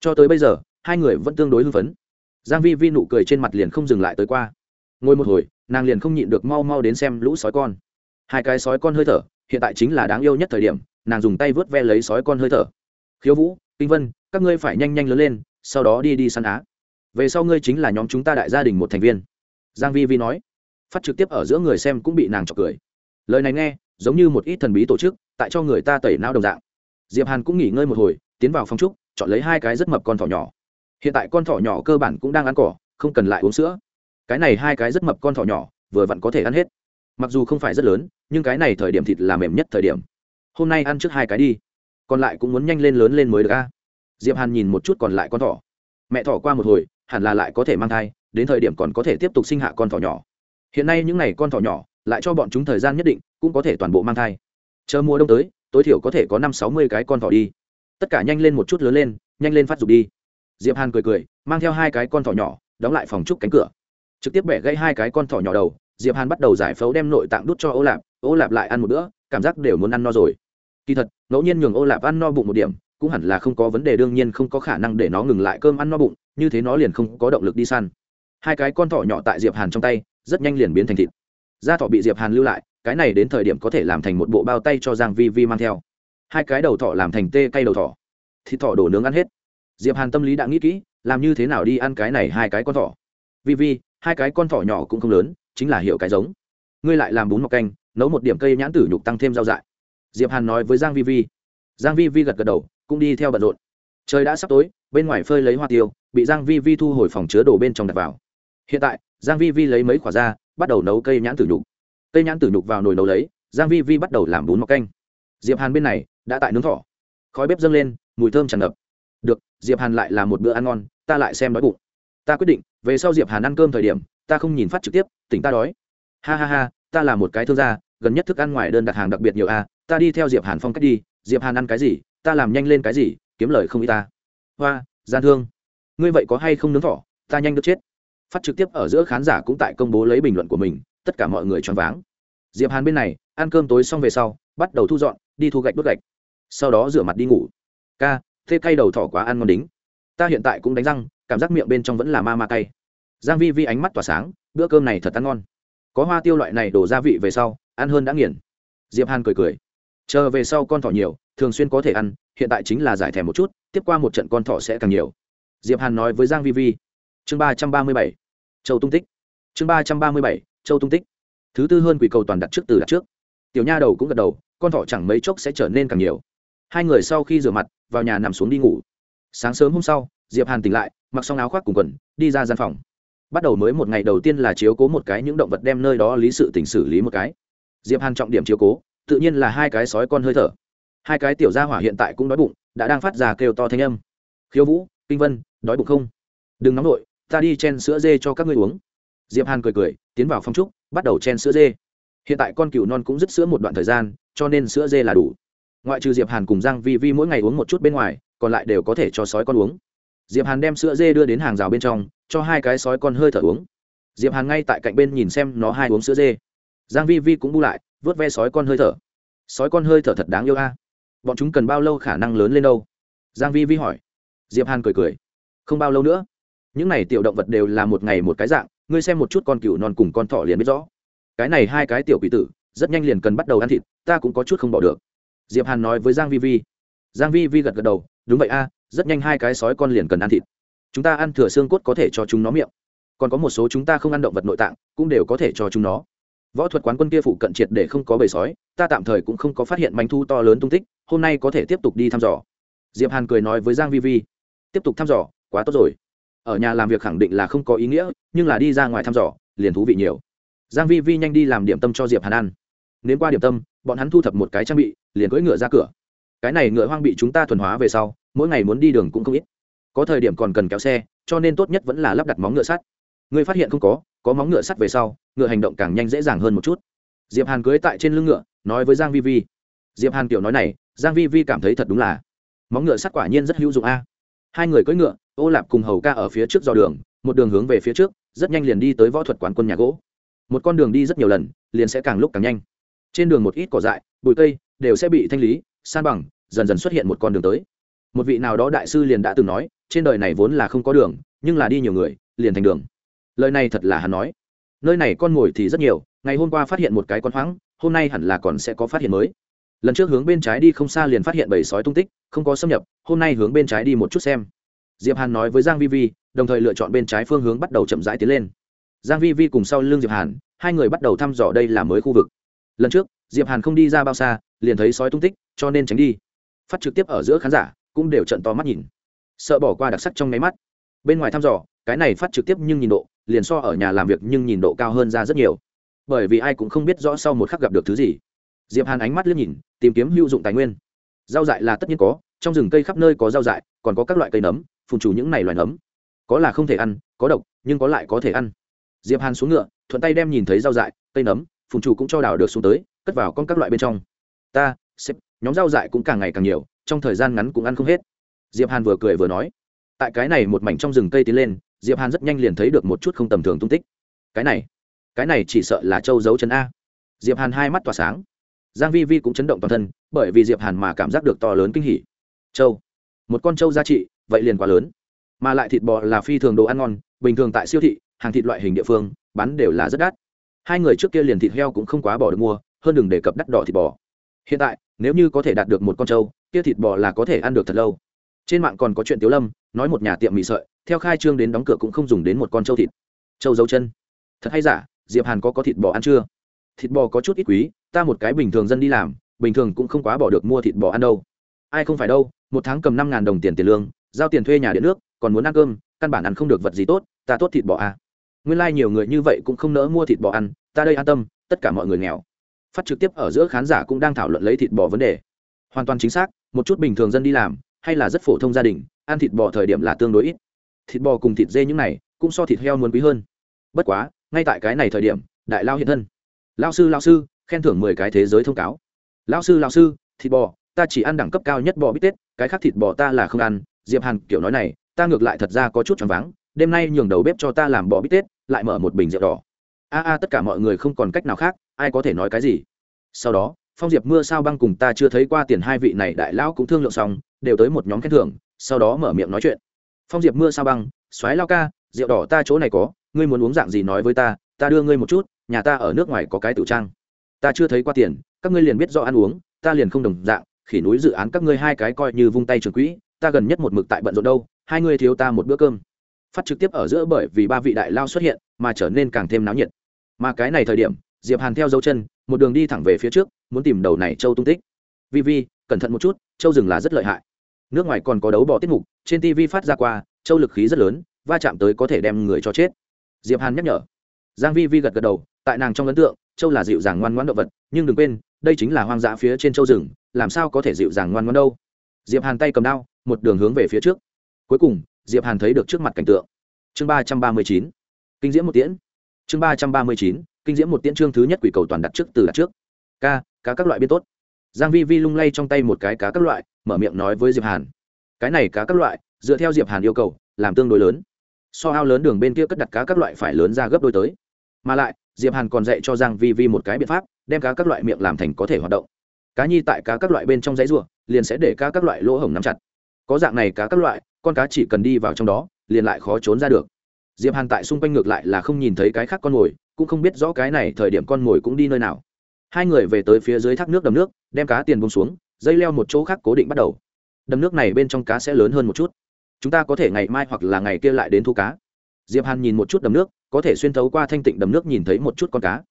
Cho tới bây giờ, hai người vẫn tương đối hưng phấn giang vi vi nụ cười trên mặt liền không dừng lại tới qua. Ngồi một hồi, nàng liền không nhịn được mau mau đến xem lũ sói con. Hai cái sói con hơi thở, hiện tại chính là đáng yêu nhất thời điểm, nàng dùng tay vớt ve lấy sói con hơi thở. Khiếu vũ, kinh vân, các ngươi phải nhanh nhanh lớn lên, sau đó đi đi săn á. Về sau ngươi chính là nhóm chúng ta đại gia đình một thành viên. Giang vi vi nói. Phát trực tiếp ở giữa người xem cũng bị nàng chọc cười. Lời này nghe, giống như một ít thần bí tổ chức, tại cho người ta tẩy não đồng dạng. Diệp hàn cũng nghỉ ngơi một hồi, tiến vào phòng trúc, chọn lấy hai cái rất mập con thỏ nhỏ hiện tại con thỏ nhỏ cơ bản cũng đang ăn cỏ, không cần lại uống sữa. Cái này hai cái rất mập con thỏ nhỏ, vừa vặn có thể ăn hết. Mặc dù không phải rất lớn, nhưng cái này thời điểm thịt là mềm nhất thời điểm. Hôm nay ăn trước hai cái đi. Còn lại cũng muốn nhanh lên lớn lên mới được a. Diệp hàn nhìn một chút còn lại con thỏ. Mẹ thỏ qua một hồi, hẳn là lại có thể mang thai, đến thời điểm còn có thể tiếp tục sinh hạ con thỏ nhỏ. Hiện nay những n à y con thỏ nhỏ, lại cho bọn chúng thời gian nhất định, cũng có thể toàn bộ mang thai. Chờ mùa đông tới, tối thiểu có thể có năm sáu mươi cái con thỏ đi. Tất cả nhanh lên một chút lớn lên, nhanh lên phát dục đi diệp hàn cười cười, mang theo hai cái con thỏ nhỏ, đóng lại phòng trúc cánh cửa. Trực tiếp bẻ gãy hai cái con thỏ nhỏ đầu, diệp hàn bắt đầu giải phẫu đem nội tạng đút cho ô lạp. Ô lạp lại ăn một bữa, cảm giác đều muốn ăn no rồi. Kỳ thật, ngẫu nhiên nhường ô lạp ăn no bụng một điểm, cũng hẳn là không có vấn đề, đương nhiên không có khả năng để nó ngừng lại cơm ăn no bụng, như thế nó liền không có động lực đi săn. Hai cái con thỏ nhỏ tại diệp hàn trong tay, rất nhanh liền biến thành thịt. Da thỏ bị diệp hàn lưu lại, cái này đến thời điểm có thể làm thành một bộ bao tay cho giang vi vi mang theo. Hai cái đầu thỏ làm thành tê cây đầu thỏ. Thịt thỏ đổ nướng ăn hết diệp hàn tâm lý đã nghĩ kỹ, làm như thế nào đi ăn cái này hai cái con thỏ. Vi vi hai cái con thỏ nhỏ cũng không lớn, chính là hiểu cái giống. Ngươi lại làm bún mọc canh, nấu một điểm cây nhãn tử nhục tăng thêm rau dại. Diệp hàn nói với giang vi vi. Giang vi vi gật gật đầu, cũng đi theo bận rộn. Trời đã sắp tối, bên ngoài phơi lấy hoa tiêu, bị giang vi vi thu hồi phòng chứa đồ bên trong đặt vào. Hiện tại, giang vi vi lấy mấy quả ra, bắt đầu nấu cây nhãn tử nhục. Cây nhãn tử nhục vào nồi nấu lấy, giang vi vi bắt đầu làm bún mọc canh. Diệp hàn bên này, đã tại nướng thỏ. Khói bếp dâng lên, mùi thơm tràn ngập được, diệp hàn lại làm một bữa ăn ngon, ta lại xem đói bụng. Ta quyết định, về sau diệp hàn ăn cơm thời điểm, ta không nhìn phát trực tiếp, tỉnh ta đói. Ha ha ha, ta là một cái thương gia, gần nhất thức ăn ngoài đơn đặt hàng đặc biệt nhiều a, ta đi theo diệp hàn phong cách đi. Diệp hàn ăn cái gì, ta làm nhanh lên cái gì, kiếm lời không y ta. Hoa, gian thương. Ngươi vậy có hay không nướng thỏ? Ta nhanh được chết. Phát trực tiếp ở giữa khán giả cũng tại công bố lấy bình luận của mình, tất cả mọi người choáng váng. Diệp hàn bên này, ăn cơm tối xong về sau, bắt đầu thu dọn, đi thu gạch đốt gạch. Sau đó rửa mặt đi ngủ. Ca thế cay đầu thỏ quá ăn ngon đính. Ta hiện tại cũng đánh răng, cảm giác miệng bên trong vẫn là ma ma cay. Giang vi vi ánh mắt tỏa sáng, bữa cơm này thật ăn ngon. Có hoa tiêu loại này đổ gia vị về sau, ăn hơn đã nghiền. Diệp hàn cười cười. Chờ về sau con thỏ nhiều, thường xuyên có thể ăn, hiện tại chính là giải thèm một chút, tiếp qua một trận con thỏ sẽ càng nhiều. Diệp hàn nói với giang vi vi. Chương ba trăm ba mươi bảy. Châu tung tích. Chương ba trăm ba mươi bảy, châu tung tích. Thứ tư hơn quỷ cầu toàn đặt trước từ đặt trước. Tiểu nha đầu cũng gật đầu, con thỏ chẳng mấy chốc sẽ trở nên càng nhiều. Hai người sau khi rửa mặt vào nhà nằm xuống đi ngủ. Sáng sớm hôm sau, diệp hàn tỉnh lại, mặc xong áo khoác cùng quần, đi ra gian phòng. Bắt đầu mới một ngày đầu tiên là chiếu cố một cái những động vật đem nơi đó lý sự tỉnh xử lý một cái. Diệp hàn trọng điểm chiếu cố, tự nhiên là hai cái sói con hơi thở. Hai cái tiểu gia hỏa hiện tại cũng đói bụng, đã đang phát ra kêu to thanh âm. Khiếu vũ, kinh vân, đói bụng không? Đừng nóng nổi ta đi chen sữa dê cho các ngươi uống. Diệp hàn cười cười, tiến vào phong trúc, bắt đầu chen sữa dê. Hiện tại con cừu non cũng dứt sữa một đoạn thời gian, cho nên sữa dê là đủ ngoại trừ diệp hàn cùng giang vi vi mỗi ngày uống một chút bên ngoài, còn lại đều có thể cho sói con uống. Diệp hàn đem sữa dê đưa đến hàng rào bên trong, cho hai cái sói con hơi thở uống. Diệp hàn ngay tại cạnh bên nhìn xem nó hai uống sữa dê. Giang vi vi cũng bu lại, vớt ve sói con hơi thở. Sói con hơi thở thật đáng yêu a. Bọn chúng cần bao lâu khả năng lớn lên đâu? Giang vi vi hỏi. Diệp hàn cười cười. Không bao lâu nữa. Những này tiểu động vật đều là một ngày một cái dạng, ngươi xem một chút con cừu non cùng con thỏ liền biết rõ. Cái này hai cái tiểu quỷ tử, rất nhanh liền cần bắt đầu ăn thịt, ta cũng có chút không bỏ được diệp hàn nói với giang vi vi. Giang vi vi gật gật đầu, đúng vậy a, rất nhanh hai cái sói con liền cần ăn thịt. Chúng ta ăn thừa xương cốt có thể cho chúng nó miệng. Còn có một số chúng ta không ăn động vật nội tạng, cũng đều có thể cho chúng nó. Võ thuật quán quân kia phụ cận triệt để không có bầy sói, ta tạm thời cũng không có phát hiện manh thu to lớn tung tích, hôm nay có thể tiếp tục đi thăm dò. Diệp hàn cười nói với giang vi vi. Tiếp tục thăm dò, quá tốt rồi. Ở nhà làm việc khẳng định là không có ý nghĩa, nhưng là đi ra ngoài thăm dò, liền thú vị nhiều. Giang vi vi nhanh đi làm điểm tâm cho diệp hàn ăn nếm qua điểm tâm, bọn hắn thu thập một cái trang bị, liền cưỡi ngựa ra cửa. Cái này ngựa hoang bị chúng ta thuần hóa về sau, mỗi ngày muốn đi đường cũng không ít. Có thời điểm còn cần kéo xe, cho nên tốt nhất vẫn là lắp đặt móng ngựa sắt. Ngươi phát hiện không có có móng ngựa sắt về sau, ngựa hành động càng nhanh dễ dàng hơn một chút. Diệp hàn cưới tại trên lưng ngựa, nói với giang vi vi. Diệp hàn tiểu nói này, giang vi vi cảm thấy thật đúng là, móng ngựa sắt quả nhiên rất hữu dụng a. Hai người cưỡi ngựa, ô lạp cùng hầu ca ở phía trước dò đường, một đường hướng về phía trước, rất nhanh liền đi tới võ thuật quán quân nhà gỗ. Một con đường đi rất nhiều lần, liền sẽ càng lúc càng nhanh trên đường một ít cỏ dại, bụi cây đều sẽ bị thanh lý, san bằng, dần dần xuất hiện một con đường tới. Một vị nào đó đại sư liền đã từng nói, trên đời này vốn là không có đường, nhưng là đi nhiều người, liền thành đường. Lời này thật là hắn nói. Nơi này con ngồi thì rất nhiều, ngày hôm qua phát hiện một cái con hoáng, hôm nay hẳn là còn sẽ có phát hiện mới. Lần trước hướng bên trái đi không xa liền phát hiện bầy sói tung tích, không có xâm nhập, hôm nay hướng bên trái đi một chút xem. Diệp hàn nói với giang vi vi, đồng thời lựa chọn bên trái phương hướng bắt đầu chậm rãi tiến lên. Giang vi vi cùng sau lưng diệp hàn, hai người bắt đầu thăm dò đây là mới khu vực lần trước, diệp hàn không đi ra bao xa, liền thấy sói tung tích, cho nên tránh đi. Phát trực tiếp ở giữa khán giả, cũng đều trận to mắt nhìn. Sợ bỏ qua đặc sắc trong nháy mắt. Bên ngoài thăm dò, cái này phát trực tiếp nhưng nhìn độ, liền so ở nhà làm việc nhưng nhìn độ cao hơn ra rất nhiều. Bởi vì ai cũng không biết rõ sau một khắc gặp được thứ gì. Diệp hàn ánh mắt liếc nhìn, tìm kiếm hữu dụng tài nguyên. Rau dại là tất nhiên có, trong rừng cây khắp nơi có rau dại, còn có các loại cây nấm phun chủ những này loài nấm. Có là không thể ăn, có độc, nhưng có lại có thể ăn. Diệp hàn xuống ngựa, thuận tay đem nhìn thấy rau dại, cây nấm phùng chủ cũng cho đào được xuống tới, cất vào con các loại bên trong. Ta xếp nhóm rau dại cũng càng ngày càng nhiều, trong thời gian ngắn cũng ăn không hết. Diệp hàn vừa cười vừa nói. Tại cái này một mảnh trong rừng cây tiến lên, diệp hàn rất nhanh liền thấy được một chút không tầm thường tung tích. Cái này cái này chỉ sợ là châu giấu chân a. Diệp hàn hai mắt tỏa sáng. Giang vi vi cũng chấn động toàn thân, bởi vì diệp hàn mà cảm giác được to lớn kinh hỉ. Châu, một con châu giá trị, vậy liền quá lớn. Mà lại thịt bò là phi thường đồ ăn ngon, bình thường tại siêu thị, hàng thịt loại hình địa phương, bán đều là rất đắt hai người trước kia liền thịt heo cũng không quá bỏ được mua, hơn đừng đề cập đắt đỏ thịt bò. Hiện tại, nếu như có thể đạt được một con trâu, kia thịt bò là có thể ăn được thật lâu. Trên mạng còn có chuyện tiếu lâm, nói một nhà tiệm mì sợi, theo khai trương đến đóng cửa cũng không dùng đến một con trâu thịt. Trâu dấu chân. Thật hay giả, diệp hàn có có thịt bò ăn chưa? Thịt bò có chút ít quý, ta một cái bình thường dân đi làm, bình thường cũng không quá bỏ được mua thịt bò ăn đâu. Ai không phải đâu, một tháng cầm năm ngàn đồng tiền tiền lương, giao tiền thuê nhà điện nước, còn muốn ăn cơm, căn bản ăn không được vật gì tốt, ta tốt thịt bò à nguyên lai、like、nhiều người như vậy cũng không nỡ mua thịt bò ăn, ta đây an tâm, tất cả mọi người nghèo. Phát trực tiếp ở giữa khán giả cũng đang thảo luận lấy thịt bò vấn đề. Hoàn toàn chính xác, một chút bình thường dân đi làm, hay là rất phổ thông gia đình, ăn thịt bò thời điểm là tương đối ít. Thịt bò cùng thịt dê những này, cũng so thịt heo muốn quý hơn. Bất quá, ngay tại cái này thời điểm, đại lao hiện thân. Lao sư lao sư, khen thưởng mười cái thế giới thông cáo. Lao sư lao sư, thịt bò, ta chỉ ăn đẳng cấp cao nhất bò bít tết, cái khác thịt bò ta là không ăn. Diệp hàn kiểu nói này, ta ngược lại thật ra có chút choáng váng đêm nay nhường đầu bếp cho ta làm bò bít tết, lại mở một bình rượu đỏ. A a, tất cả mọi người không còn cách nào khác, ai có thể nói cái gì? Sau đó, phong diệp mưa sao băng cùng ta chưa thấy qua tiền hai vị này đại lão cũng thương lượng xong, đều tới một nhóm khen thưởng, sau đó mở miệng nói chuyện. Phong diệp mưa sao băng xoáy lao ca, rượu đỏ ta chỗ này có, ngươi muốn uống dạng gì nói với ta ta đưa ngươi một chút, nhà ta ở nước ngoài có cái tử trang. Ta chưa thấy qua tiền, các ngươi liền biết do ăn uống, ta liền không đồng dạng, khỉ núi dự án các ngươi hai cái coi như vung tay trường quỹ, ta gần nhất một mực tại bận rộn đâu, hai ngươi thiếu ta một bữa cơm phát trực tiếp ở giữa bởi vì ba vị đại lao xuất hiện, mà trở nên càng thêm náo nhiệt. Mà cái này thời điểm, diệp hàn theo dấu chân, một đường đi thẳng về phía trước, muốn tìm đầu này châu tung tích. Vi vi, cẩn thận một chút, châu rừng là rất lợi hại. Nước ngoài còn có đấu bỏ tiết mục, trên tv phát ra qua, châu lực khí rất lớn, va chạm tới có thể đem người cho chết. Diệp hàn nhắc nhở. Giang vi vi gật gật đầu, tại nàng trong ấn tượng, châu là dịu dàng ngoan ngoãn động vật, nhưng đừng quên, đây chính là hoang dã phía trên châu rừng, làm sao có thể dịu dàng ngoan ngoãn đâu? Diệp hàn tay cầm đao, một đường hướng về phía trước. Cuối cùng diệp hàn thấy được trước mặt cảnh tượng. Chương ba trăm ba mươi chín, kinh diễm một tiễn. Chương ba trăm ba mươi chín, kinh diễm một tiễn chương thứ nhất quỷ cầu toàn đặt trước từ đặt trước. Ca, cá các loại biên tốt. Giang vi vi lung lay trong tay một cái cá các loại, mở miệng nói với diệp hàn. Cái này cá các loại, dựa theo diệp hàn yêu cầu, làm tương đối lớn. So ao lớn đường bên kia cất đặt cá các loại phải lớn ra gấp đôi tới. Mà lại, diệp hàn còn dạy cho giang vi vi một cái biện pháp, đem cá các loại miệng làm thành có thể hoạt động. Cá nhi tại cá các loại bên trong dãy rùa, liền sẽ để cá các loại lỗ hổng nắm chặt. Có dạng này cá các loại con cá chỉ cần đi vào trong đó, liền lại khó trốn ra được. Diệp hàn tại xung quanh ngược lại là không nhìn thấy cái khác con mồi, cũng không biết rõ cái này thời điểm con mồi cũng đi nơi nào. Hai người về tới phía dưới thác nước đầm nước, đem cá tiền bông xuống, dây leo một chỗ khác cố định bắt đầu. Đầm nước này bên trong cá sẽ lớn hơn một chút. Chúng ta có thể ngày mai hoặc là ngày kia lại đến thu cá. Diệp hàn nhìn một chút đầm nước, có thể xuyên thấu qua thanh tịnh đầm nước nhìn thấy một chút con cá.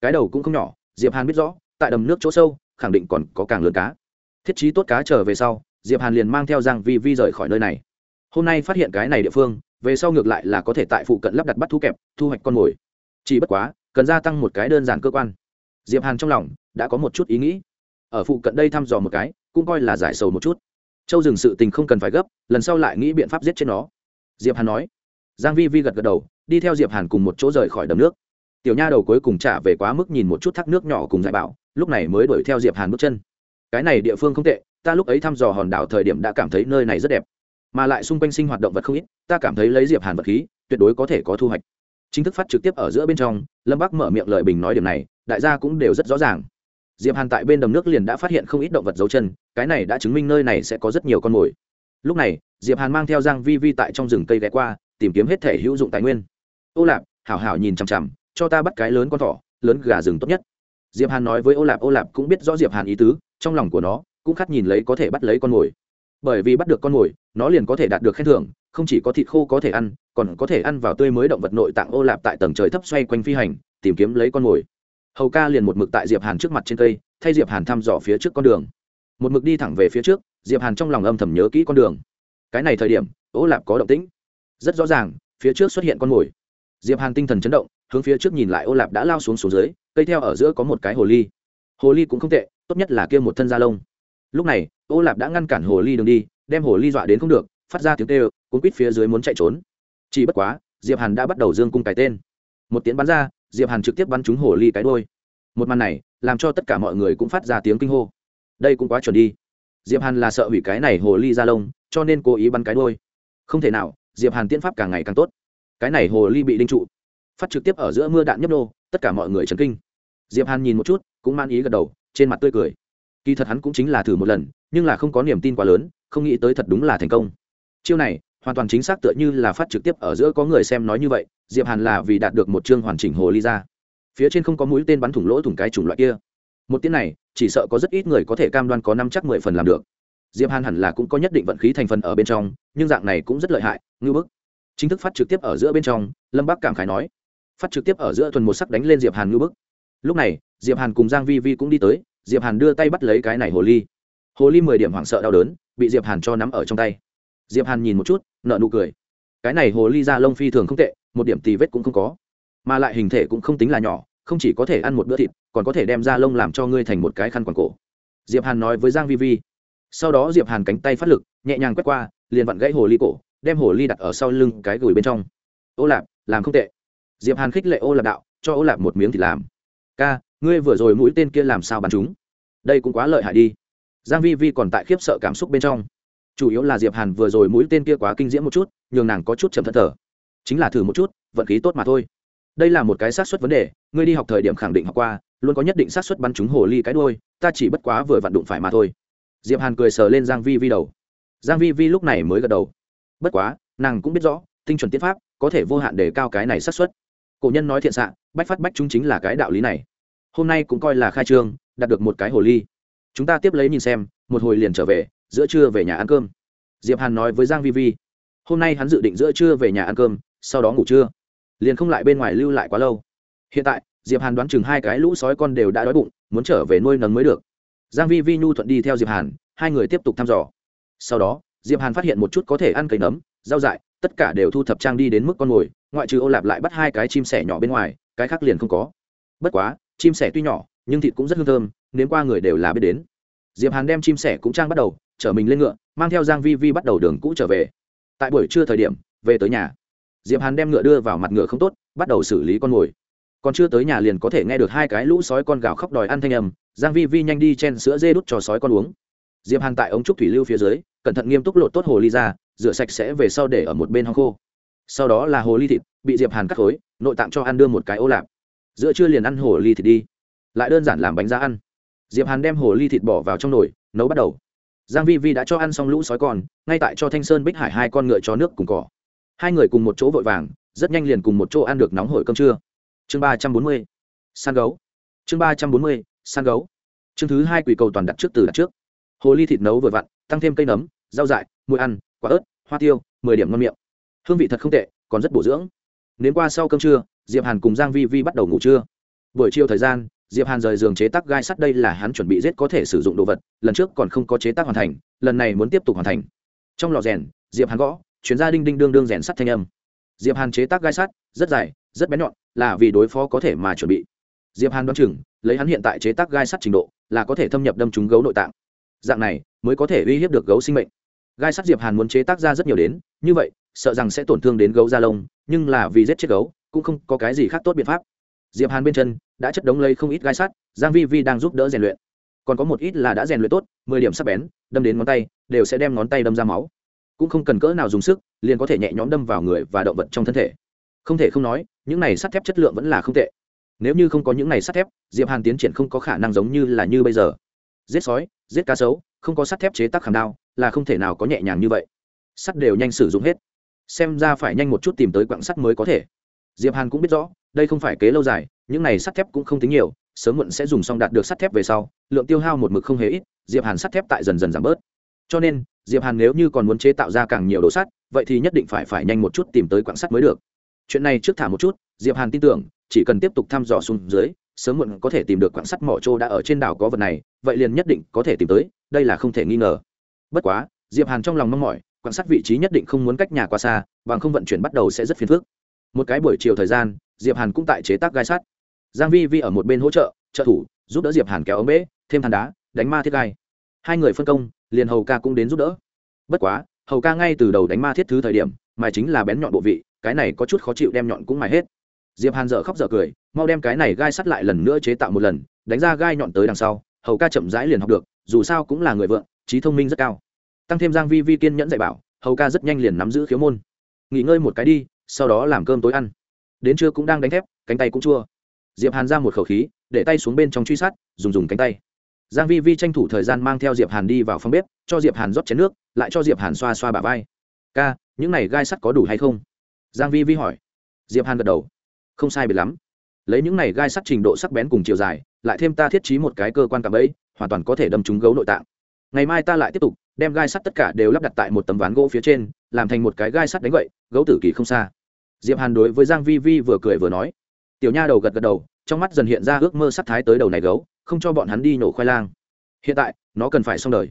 Cái đầu cũng không nhỏ, diệp hàn biết rõ, tại đầm nước chỗ sâu, khẳng định còn có càng lớn cá. Thiết trí tốt cá trở về sau, diệp hàn liền mang theo giang vi vi rời khỏi nơi này hôm nay phát hiện cái này địa phương, về sau ngược lại là có thể tại phụ cận lắp đặt bắt thu kẹp, thu hoạch con mồi. Chỉ bất quá, cần gia tăng một cái đơn giản cơ quan. Diệp hàn trong lòng đã có một chút ý nghĩ. Ở phụ cận đây thăm dò một cái, cũng coi là giải sầu một chút. Châu dừng sự tình không cần phải gấp, lần sau lại nghĩ biện pháp giết chết nó. Diệp hàn nói. Giang vi vi gật gật đầu, đi theo diệp hàn cùng một chỗ rời khỏi đầm nước. Tiểu nha đầu cuối cùng trả về quá mức nhìn một chút thác nước nhỏ cùng dạy bảo, lúc này mới đuổi theo diệp hàn bước chân. Cái này địa phương không tệ, ta lúc ấy thăm dò hòn đảo thời điểm đã cảm thấy nơi này rất đẹp mà lại xung quanh sinh hoạt động vật không ít, ta cảm thấy lấy diệp hàn vật khí, tuyệt đối có thể có thu hoạch. Chính thức phát trực tiếp ở giữa bên trong, lâm bắc mở miệng lời bình nói điểm này, đại gia cũng đều rất rõ ràng. Diệp hàn tại bên đầm nước liền đã phát hiện không ít động vật dấu chân, cái này đã chứng minh nơi này sẽ có rất nhiều con mồi. Lúc này, diệp hàn mang theo giang vi vi tại trong rừng cây ghé qua, tìm kiếm hết thể hữu dụng tài nguyên. Ô lạp, hảo hảo nhìn chằm chằm, cho ta bắt cái lớn con thỏ, lớn gà rừng tốt nhất. Diệp hàn nói với ô lạp ô lạp cũng biết rõ diệp hàn ý tứ, trong lòng của nó cũng khát nhìn lấy có thể bắt lấy con mồi bởi vì bắt được con mồi, nó liền có thể đạt được khen thưởng, không chỉ có thịt khô có thể ăn, còn có thể ăn vào tươi mới động vật nội tạng ô lạp tại tầng trời thấp xoay quanh phi hành, tìm kiếm lấy con mồi. Hầu ca liền một mực tại diệp hàn trước mặt trên cây, thay diệp hàn thăm dò phía trước con đường. Một mực đi thẳng về phía trước, diệp hàn trong lòng âm thầm nhớ kỹ con đường. Cái này thời điểm, ô lạp có động tĩnh. Rất rõ ràng, phía trước xuất hiện con mồi. Diệp hàn tinh thần chấn động, hướng phía trước nhìn lại ô lạp đã lao xuống xuống dưới, cây theo ở giữa có một cái hồ ly. Hồ ly cũng không tệ, tốt nhất là kia một thân da lông. Lúc này ô lạp đã ngăn cản hồ ly đường đi, đem hồ ly dọa đến không được, phát ra tiếng kêu, cuốn quýt phía dưới muốn chạy trốn. Chỉ bất quá, diệp hàn đã bắt đầu dương cung cái tên. Một tiếng bắn ra, diệp hàn trực tiếp bắn trúng hồ ly cái đôi một màn này, làm cho tất cả mọi người cũng phát ra tiếng kinh hô. Đây cũng quá chuẩn đi. Diệp hàn là sợ hủy cái này hồ ly ra lông, cho nên cố ý bắn cái đôi không thể nào, diệp hàn tiên pháp càng ngày càng tốt. Cái này hồ ly bị đinh trụ. Phát trực tiếp ở giữa mưa đạn nhấp nô, tất cả mọi người chấn kinh. Diệp hàn nhìn một chút, cũng man ý gật đầu, trên mặt tươi cười. Kỳ thật hắn cũng chính là thử một lần nhưng là không có niềm tin quá lớn, không nghĩ tới thật đúng là thành công. Chiêu này, hoàn toàn chính xác tựa như là phát trực tiếp ở giữa có người xem nói như vậy, diệp hàn là vì đạt được một chương hoàn chỉnh hồ ly ra. Phía trên không có mũi tên bắn thủng lỗ thủng cái chủng loại kia. Một tiếng này, chỉ sợ có rất ít người có thể cam đoan có năm chắc mười phần làm được. Diệp hàn hẳn là cũng có nhất định vận khí thành phần ở bên trong, nhưng dạng này cũng rất lợi hại, ngưu bức. Chính thức phát trực tiếp ở giữa bên trong, lâm bắc cảm khái nói. Phát trực tiếp ở giữa thuần một sắc đánh lên diệp hàn ngưu bức. Lúc này, diệp hàn cùng giang vi vi cũng đi tới, diệp hàn đưa tay bắt lấy cái này hồ ly hồ ly mười điểm hoảng sợ đau đớn, bị diệp hàn cho nắm ở trong tay. Diệp hàn nhìn một chút nợ nụ cười. Cái này hồ ly da lông phi thường không tệ, một điểm tì vết cũng không có. Mà lại hình thể cũng không tính là nhỏ, không chỉ có thể ăn một bữa thịt, còn có thể đem da lông làm cho ngươi thành một cái khăn quàng cổ. Diệp hàn nói với giang vi vi. Sau đó diệp hàn cánh tay phát lực, nhẹ nhàng quét qua, liền vặn gãy hồ ly cổ, đem hồ ly đặt ở sau lưng cái gửi bên trong. Ô lạp, làm không tệ. Diệp hàn khích lệ ô lạp đạo, cho ô lạp một miếng thịt làm. Ca, ngươi vừa rồi mũi tên kia làm sao bắn chúng? Đây cũng quá lợi hại đi giang vi vi còn tại khiếp sợ cảm xúc bên trong. Chủ yếu là diệp hàn vừa rồi mũi tên kia quá kinh diễm một chút, nhường nàng có chút chậm thất thở. Chính là thử một chút, vận khí tốt mà thôi. Đây là một cái xác suất vấn đề, ngươi đi học thời điểm khẳng định học qua, luôn có nhất định xác suất bắn trúng hồ ly cái đuôi, ta chỉ bất quá vừa vặn đụng phải mà thôi. Diệp hàn cười sờ lên giang vi vi đầu. Giang vi vi lúc này mới gật đầu. Bất quá, nàng cũng biết rõ, tinh chuẩn tiến pháp, có thể vô hạn để cao cái này xác suất. Cổ nhân nói thiện xạ, bách phát bách chúng chính là cái đạo lý này. Hôm nay cũng coi là khai trương, đạt được một cái hồ ly chúng ta tiếp lấy nhìn xem, một hồi liền trở về, giữa trưa về nhà ăn cơm. Diệp hàn nói với giang vi vi, hôm nay hắn dự định giữa trưa về nhà ăn cơm, sau đó ngủ trưa. Liền không lại bên ngoài lưu lại quá lâu. Hiện tại, diệp hàn đoán chừng hai cái lũ sói con đều đã đói bụng, muốn trở về nuôi nấng mới được. Giang vi vi nhu thuận đi theo diệp hàn, hai người tiếp tục thăm dò. Sau đó, diệp hàn phát hiện một chút có thể ăn cây nấm, rau dại, tất cả đều thu thập trang đi đến mức con mồi ngoại trừ ô lạp lại bắt hai cái chim sẻ nhỏ bên ngoài, cái khác liền không có. Bất quá, chim sẻ tuy nhỏ, nhưng thịt cũng rất hương thơm nếu qua người đều là biết đến. Diệp hàn đem chim sẻ cũng trang bắt đầu, chở mình lên ngựa, mang theo giang vi vi bắt đầu đường cũ trở về. Tại buổi trưa thời điểm, về tới nhà. Diệp hàn đem ngựa đưa vào mặt ngựa không tốt, bắt đầu xử lý con mồi. Còn chưa tới nhà liền có thể nghe được hai cái lũ sói con gào khóc đòi ăn thanh âm, giang vi vi nhanh đi chen sữa dê đút cho sói con uống. Diệp hàn tại ống trúc thủy lưu phía dưới, cẩn thận nghiêm túc lột tốt hồ ly ra, rửa sạch sẽ về sau để ở một bên hong khô. Sau đó là hồ ly thịt, bị diệp hàn cắt khối, nội tạng cho ăn đưa một cái ô lạp. Giữa trưa liền ăn hồ ly thịt đi. Lại đơn giản làm bánh ra ăn diệp hàn đem hồ ly thịt bỏ vào trong nồi, nấu bắt đầu. Giang vi vi đã cho ăn xong lũ sói con, ngay tại cho thanh sơn bích hải hai con ngựa cho nước cùng cỏ. Hai người cùng một chỗ vội vàng, rất nhanh liền cùng một chỗ ăn được nóng hổi cơm trưa. Chương ba trăm bốn mươi, san gấu. Chương ba trăm bốn mươi, san gấu. Chương thứ hai quỷ cầu toàn đặt trước từ đặt trước. Hồ ly thịt nấu vừa vặn, tăng thêm cây nấm, rau dại, muối ăn, quả ớt, hoa tiêu, mười điểm ngon miệng. Hương vị thật không tệ, còn rất bổ dưỡng. Đến qua sau cơm trưa, diệp hàn cùng giang vi vi bắt đầu ngủ trưa. Buổi chiều thời gian diệp hàn rời giường chế tác gai sắt đây là hắn chuẩn bị giết có thể sử dụng đồ vật, lần trước còn không có chế tác hoàn thành, lần này muốn tiếp tục hoàn thành. Trong lò rèn, diệp hàn gõ chuyến gia đinh đinh đương đương rèn sắt thanh âm. Diệp hàn chế tác gai sắt, rất dài, rất bén nhọn, là vì đối phó có thể mà chuẩn bị. Diệp hàn đoán chừng, lấy hắn hiện tại chế tác gai sắt trình độ, là có thể thâm nhập đâm trúng gấu nội tạng. Dạng này, mới có thể uy hiếp được gấu sinh mệnh. Gai sắt diệp hàn muốn chế tác ra rất nhiều đến, như vậy, sợ rằng sẽ tổn thương đến gấu da lông, nhưng là vì giết chết gấu, cũng không có cái gì khác tốt biện pháp diệp hàn bên chân đã chất đống lấy không ít gai sắt, giang vi vi đang giúp đỡ rèn luyện. Còn có một ít là đã rèn luyện tốt, mười điểm sắc bén, đâm đến ngón tay, đều sẽ đem ngón tay đâm ra máu. Cũng không cần cỡ nào dùng sức, liền có thể nhẹ nhõm đâm vào người và động vật trong thân thể. Không thể không nói, những này sắt thép chất lượng vẫn là không tệ. Nếu như không có những này sắt thép, diệp hàn tiến triển không có khả năng giống như là như bây giờ. Giết sói, giết cá sấu, không có sắt thép chế tác khảm đao, là không thể nào có nhẹ nhàng như vậy. Sắt đều nhanh sử dụng hết. Xem ra phải nhanh một chút tìm tới quặng sắt mới có thể diệp hàn cũng biết rõ, đây không phải kế lâu dài, những này sắt thép cũng không tính nhiều, sớm muộn sẽ dùng xong đạt được sắt thép về sau, lượng tiêu hao một mực không hề ít, diệp hàn sắt thép tại dần dần giảm bớt. Cho nên, diệp hàn nếu như còn muốn chế tạo ra càng nhiều đồ sắt, vậy thì nhất định phải phải nhanh một chút tìm tới quặng sắt mới được. Chuyện này trước thả một chút, diệp hàn tin tưởng, chỉ cần tiếp tục thăm dò xuống dưới, sớm muộn có thể tìm được quặng sắt mỏ trô đã ở trên đảo có vật này, vậy liền nhất định có thể tìm tới, đây là không thể nghi ngờ. Bất quá, diệp hàn trong lòng mong mỏi, quặng sắt vị trí nhất định không muốn cách nhà quá xa, bằng không vận chuyển bắt đầu sẽ rất phiền phức một cái buổi chiều thời gian diệp hàn cũng tại chế tác gai sắt. Giang vi vi ở một bên hỗ trợ trợ thủ giúp đỡ diệp hàn kéo ống bể thêm than đá đánh ma thiết gai. Hai người phân công liền hầu ca cũng đến giúp đỡ. Bất quá hầu ca ngay từ đầu đánh ma thiết thứ thời điểm mà chính là bén nhọn bộ vị cái này có chút khó chịu đem nhọn cũng mài hết. Diệp hàn dở khóc dở cười mau đem cái này gai sắt lại lần nữa chế tạo một lần đánh ra gai nhọn tới đằng sau hầu ca chậm rãi liền học được dù sao cũng là người vượng, trí thông minh rất cao. Tăng thêm giang vi vi kiên nhẫn dạy bảo hầu ca rất nhanh liền nắm giữ khiếu môn. Nghỉ ngơi một cái đi sau đó làm cơm tối ăn. Đến trưa cũng đang đánh thép, cánh tay cũng chua. Diệp hàn ra một khẩu khí, để tay xuống bên trong truy sát, dùng dùng cánh tay. Giang vi vi tranh thủ thời gian mang theo diệp hàn đi vào phòng bếp, cho diệp hàn rót chén nước, lại cho diệp hàn xoa xoa bả vai. Ca, những này gai sắt có đủ hay không? Giang vi vi hỏi. Diệp hàn gật đầu. Không sai biệt lắm. Lấy những này gai sắt trình độ sắc bén cùng chiều dài, lại thêm ta thiết trí một cái cơ quan cảm ấy hoàn toàn có thể đâm trúng gấu nội tạng. Ngày mai ta lại tiếp tục đem gai sắt tất cả đều lắp đặt tại một tấm ván gỗ phía trên, làm thành một cái gai sắt đánh vậy gấu tử kỳ không xa diệp hàn đối với giang vi vi vừa cười vừa nói. Tiểu nha đầu gật gật đầu, trong mắt dần hiện ra ước mơ sắt thái tới đầu này gấu, không cho bọn hắn đi nổ khoai lang. Hiện tại, nó cần phải xong đời.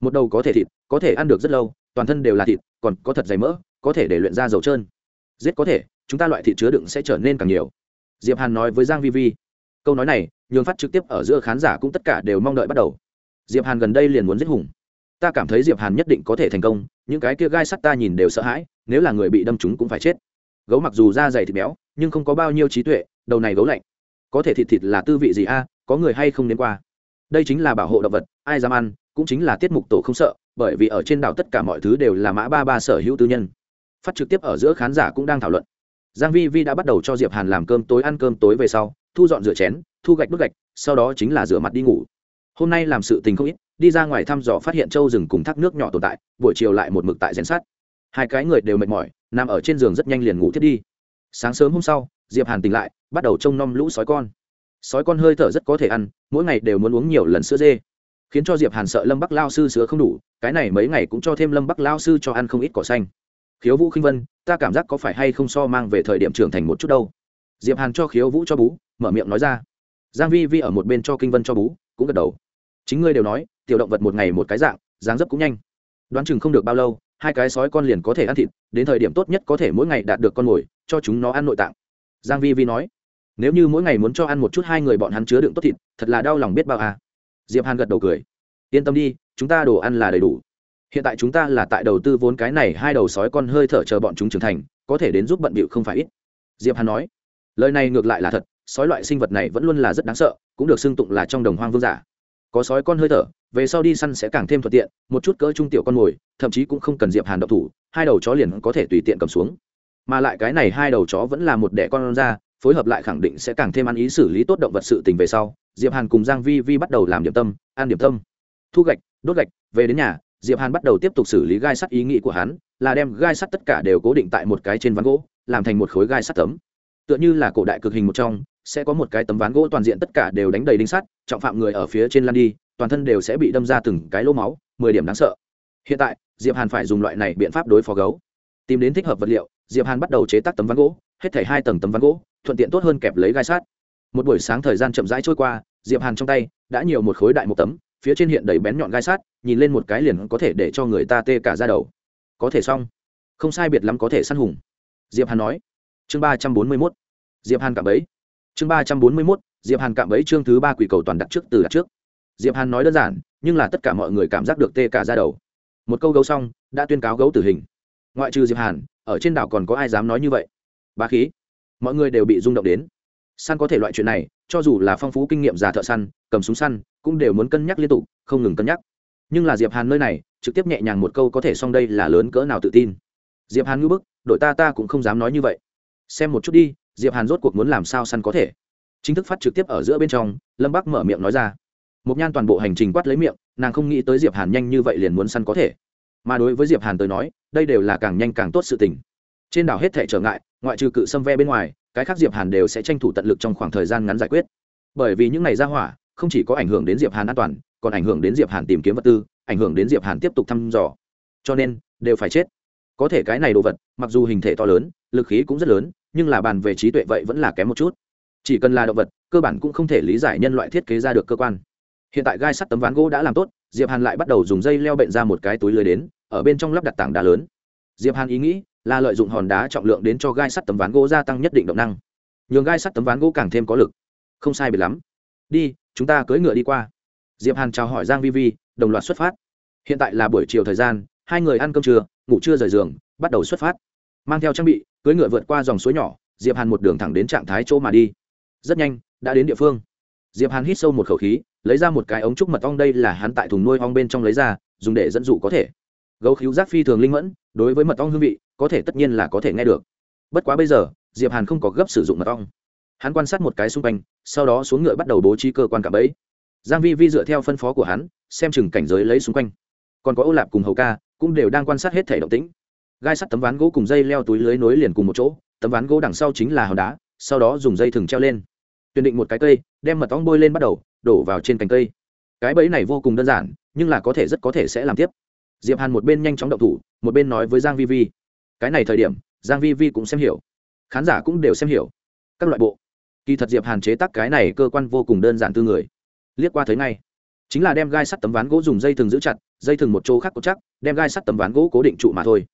Một đầu có thể thịt, có thể ăn được rất lâu, toàn thân đều là thịt, còn có thật dày mỡ, có thể để luyện ra dầu trơn. Giết có thể, chúng ta loại thịt chứa đựng sẽ trở nên càng nhiều. Diệp hàn nói với giang vi vi. Câu nói này, nhường phát trực tiếp ở giữa khán giả cũng tất cả đều mong đợi bắt đầu. Diệp hàn gần đây liền muốn giết hùng. Ta cảm thấy diệp hàn nhất định có thể thành công, những cái kia gai sắt ta nhìn đều sợ hãi, nếu là người bị đâm trúng cũng phải chết gấu mặc dù da dày thịt béo, nhưng không có bao nhiêu trí tuệ, đầu này gấu lạnh. Có thể thịt thịt là tư vị gì a, có người hay không đến qua. Đây chính là bảo hộ động vật, ai dám ăn, cũng chính là tiết mục tổ không sợ, bởi vì ở trên đảo tất cả mọi thứ đều là mã ba ba sở hữu tư nhân. Phát trực tiếp ở giữa khán giả cũng đang thảo luận. Giang vi vi đã bắt đầu cho diệp hàn làm cơm tối, ăn cơm tối về sau, thu dọn rửa chén, thu gạch đốt gạch, sau đó chính là rửa mặt đi ngủ. Hôm nay làm sự tình không ít, đi ra ngoài thăm dò phát hiện châu rừng cùng thác nước nhỏ tồn tại, buổi chiều lại một mực tại rèn sát hai cái người đều mệt mỏi, nằm ở trên giường rất nhanh liền ngủ thiết đi. Sáng sớm hôm sau, diệp hàn tỉnh lại, bắt đầu trông nom lũ sói con. Sói con hơi thở rất có thể ăn, mỗi ngày đều muốn uống nhiều lần sữa dê. Khiến cho diệp hàn sợ lâm bắc lao sư sữa không đủ, cái này mấy ngày cũng cho thêm lâm bắc lao sư cho ăn không ít cỏ xanh. Khiếu vũ khinh vân, ta cảm giác có phải hay không so mang về thời điểm trưởng thành một chút đâu? Diệp hàn cho khiếu vũ cho bú, mở miệng nói ra. Giang vi vi ở một bên cho kinh vân cho bú, cũng gật đầu. Chính ngươi đều nói, tiểu động vật một ngày một cái dạng, dáng dấp cũng nhanh. Đoán chừng không được bao lâu hai cái sói con liền có thể ăn thịt, đến thời điểm tốt nhất có thể mỗi ngày đạt được con mồi, cho chúng nó ăn nội tạng. Giang vi vi nói. Nếu như mỗi ngày muốn cho ăn một chút hai người bọn hắn chứa đựng tốt thịt, thật là đau lòng biết bao à. Diệp hàn gật đầu cười. Yên tâm đi, chúng ta đồ ăn là đầy đủ. Hiện tại chúng ta là tại đầu tư vốn cái này hai đầu sói con hơi thở chờ bọn chúng trưởng thành, có thể đến giúp bận bịu không phải ít. Diệp hàn nói. Lời này ngược lại là thật, sói loại sinh vật này vẫn luôn là rất đáng sợ, cũng được xưng tụng là trong đồng hoang vương giả có sói con hơi thở, về sau đi săn sẽ càng thêm thuận tiện, một chút cỡ trung tiểu con mồi, thậm chí cũng không cần diệp hàn độc thủ, hai đầu chó liền có thể tùy tiện cầm xuống. Mà lại cái này hai đầu chó vẫn là một đẻ con ra, phối hợp lại khẳng định sẽ càng thêm ăn ý xử lý tốt động vật sự tình về sau, diệp hàn cùng giang vi vi bắt đầu làm điểm tâm, ăn điểm tâm. Thu gạch, đốt gạch, về đến nhà, diệp hàn bắt đầu tiếp tục xử lý gai sắt ý nghĩ của hắn, là đem gai sắt tất cả đều cố định tại một cái trên ván gỗ, làm thành một khối gai sắt tấm. Tựa như là cổ đại cực hình một trong sẽ có một cái tấm ván gỗ toàn diện tất cả đều đánh đầy đinh sắt, trọng phạm người ở phía trên lăn đi, toàn thân đều sẽ bị đâm ra từng cái lỗ máu, mười điểm đáng sợ. Hiện tại, diệp hàn phải dùng loại này biện pháp đối phó gấu. Tìm đến thích hợp vật liệu, diệp hàn bắt đầu chế tác tấm ván gỗ, hết thảy hai tầng tấm ván gỗ, thuận tiện tốt hơn kẹp lấy gai sắt. Một buổi sáng thời gian chậm rãi trôi qua, diệp hàn trong tay đã nhiều một khối đại một tấm, phía trên hiện đầy bén nhọn gai sắt, nhìn lên một cái liền có thể để cho người ta tê cả ra đầu. Có thể xong. Không sai biệt lắm có thể săn hùng. Diệp hàn nói. Chương ba trăm bốn mươi mốt. Diệp hàn cảm bấy chương ba trăm bốn mươi mốt, diệp hàn cạm bẫy chương thứ ba quỷ cầu toàn đặt trước từ đặt trước. Diệp hàn nói đơn giản, nhưng là tất cả mọi người cảm giác được tê cả ra đầu. Một câu gấu xong, đã tuyên cáo gấu tử hình. Ngoại trừ diệp hàn, ở trên đảo còn có ai dám nói như vậy? Bá khí. Mọi người đều bị rung động đến. Săn có thể loại chuyện này, cho dù là phong phú kinh nghiệm già thợ săn, cầm súng săn, cũng đều muốn cân nhắc liên tục, không ngừng cân nhắc. Nhưng là diệp hàn nơi này, trực tiếp nhẹ nhàng một câu có thể xong đây là lớn cỡ nào tự tin. Diệp hàn ngưỡng bức, đội ta ta cũng không dám nói như vậy. Xem một chút đi diệp hàn rốt cuộc muốn làm sao săn có thể. Chính thức phát trực tiếp ở giữa bên trong, lâm bắc mở miệng nói ra. Mục nhan toàn bộ hành trình quát lấy miệng, nàng không nghĩ tới diệp hàn nhanh như vậy liền muốn săn có thể. Mà đối với diệp hàn tới nói, đây đều là càng nhanh càng tốt sự tình. Trên đảo hết thể trở ngại, ngoại trừ cự xâm ve bên ngoài, cái khác diệp hàn đều sẽ tranh thủ tận lực trong khoảng thời gian ngắn giải quyết. Bởi vì những ngày ra hỏa, không chỉ có ảnh hưởng đến diệp hàn an toàn, còn ảnh hưởng đến diệp hàn tìm kiếm vật tư, ảnh hưởng đến diệp hàn tiếp tục thăm dò. Cho nên, đều phải chết. Có thể cái này đồ vật, mặc dù hình thể to lớn, lực khí cũng rất lớn nhưng là bàn về trí tuệ vậy vẫn là kém một chút. Chỉ cần là động vật, cơ bản cũng không thể lý giải nhân loại thiết kế ra được cơ quan. Hiện tại gai sắt tấm ván gỗ đã làm tốt, diệp hàn lại bắt đầu dùng dây leo bệnh ra một cái túi lưới đến, ở bên trong lắp đặt tảng đá lớn. Diệp hàn ý nghĩ là lợi dụng hòn đá trọng lượng đến cho gai sắt tấm ván gỗ gia tăng nhất định động năng. Nhường gai sắt tấm ván gỗ càng thêm có lực. Không sai biệt lắm. Đi, chúng ta cưỡi ngựa đi qua. Diệp hàn chào hỏi giang vi vi, đồng loạt xuất phát. Hiện tại là buổi chiều thời gian, hai người ăn cơm trưa, ngủ trưa rời giường, bắt đầu xuất phát. Mang theo trang bị cưỡi ngựa vượt qua dòng suối nhỏ, diệp hàn một đường thẳng đến trạng thái chỗ mà đi. Rất nhanh, đã đến địa phương. Diệp hàn hít sâu một khẩu khí, lấy ra một cái ống trúc mật ong đây là hắn tại thùng nuôi ong bên trong lấy ra, dùng để dẫn dụ có thể. Gấu khíu giác phi thường linh mẫn, đối với mật ong hương vị, có thể tất nhiên là có thể nghe được. Bất quá bây giờ, diệp hàn không có gấp sử dụng mật ong. Hắn quan sát một cái xung quanh, sau đó xuống ngựa bắt đầu bố trí cơ quan cạm bẫy. Giang vi vi dựa theo phân phó của hắn, xem chừng cảnh giới lấy xung quanh. Còn có ô lạp cùng hầu ca, cũng đều đang quan sát hết thể động tĩnh gai sắt tấm ván gỗ cùng dây leo túi lưới nối liền cùng một chỗ, tấm ván gỗ đằng sau chính là hòn đá, sau đó dùng dây thừng treo lên. Tuyển định một cái cây, đem mật ong bôi lên bắt đầu, đổ vào trên cành cây. Cái bẫy này vô cùng đơn giản, nhưng là có thể rất có thể sẽ làm tiếp. Diệp hàn một bên nhanh chóng động thủ, một bên nói với giang vi vi. Cái này thời điểm, giang vi vi cũng xem hiểu. Khán giả cũng đều xem hiểu. Các loại bộ. Kỳ thật diệp hàn chế tác cái này cơ quan vô cùng đơn giản tư người. Liếc qua thấy ngay. Chính là đem gai sắt tấm ván gỗ dùng dây thừng giữ chặt, dây thừng một chỗ khác cố chắc, đem gai sắt tấm ván gỗ cố định trụ mà thôi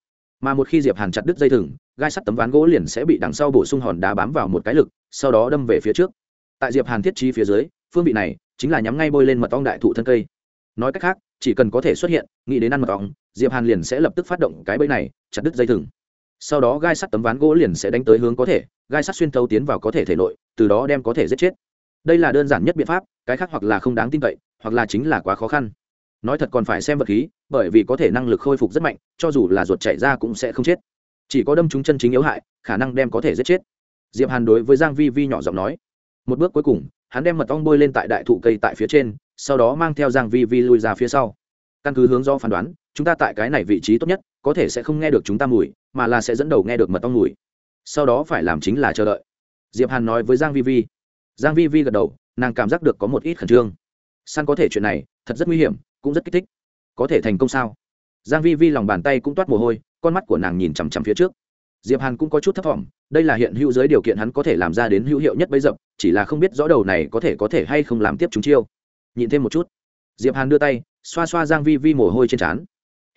mà một khi diệp hàn chặt đứt dây thừng gai sắt tấm ván gỗ liền sẽ bị đằng sau bổ sung hòn đá bám vào một cái lực sau đó đâm về phía trước tại diệp hàn thiết trí phía dưới phương vị này chính là nhắm ngay bôi lên mật ong đại thụ thân cây nói cách khác chỉ cần có thể xuất hiện nghĩ đến ăn mật ong diệp hàn liền sẽ lập tức phát động cái bẫy này chặt đứt dây thừng sau đó gai sắt tấm ván gỗ liền sẽ đánh tới hướng có thể gai sắt xuyên thấu tiến vào có thể thể nội từ đó đem có thể giết chết đây là đơn giản nhất biện pháp cái khác hoặc là không đáng tin cậy hoặc là chính là quá khó khăn nói thật còn phải xem vật khí, bởi vì có thể năng lực khôi phục rất mạnh, cho dù là ruột chảy ra cũng sẽ không chết. Chỉ có đâm trúng chân chính yếu hại, khả năng đem có thể giết chết. Diệp hàn đối với giang vi vi nhỏ giọng nói. Một bước cuối cùng, hắn đem mật ong bôi lên tại đại thụ cây tại phía trên, sau đó mang theo giang vi vi lui ra phía sau. Căn cứ hướng do phán đoán, chúng ta tại cái này vị trí tốt nhất, có thể sẽ không nghe được chúng ta mùi, mà là sẽ dẫn đầu nghe được mật ong mùi. Sau đó phải làm chính là chờ đợi. Diệp hàn nói với giang vi vi. Giang vi vi gật đầu, nàng cảm giác được có một ít khẩn trương. Săn có thể chuyện này, thật rất nguy hiểm cũng rất kích thích. Có thể thành công sao? Giang vi vi lòng bàn tay cũng toát mồ hôi con mắt của nàng nhìn chằm chằm phía trước. Diệp hàn cũng có chút thất vọng đây là hiện hữu dưới điều kiện hắn có thể làm ra đến hữu hiệu nhất bấy dập chỉ là không biết rõ đầu này có thể có thể hay không làm tiếp chúng chiêu. Nhìn thêm một chút. Diệp hàn đưa tay xoa xoa giang vi vi mồ hôi trên trán.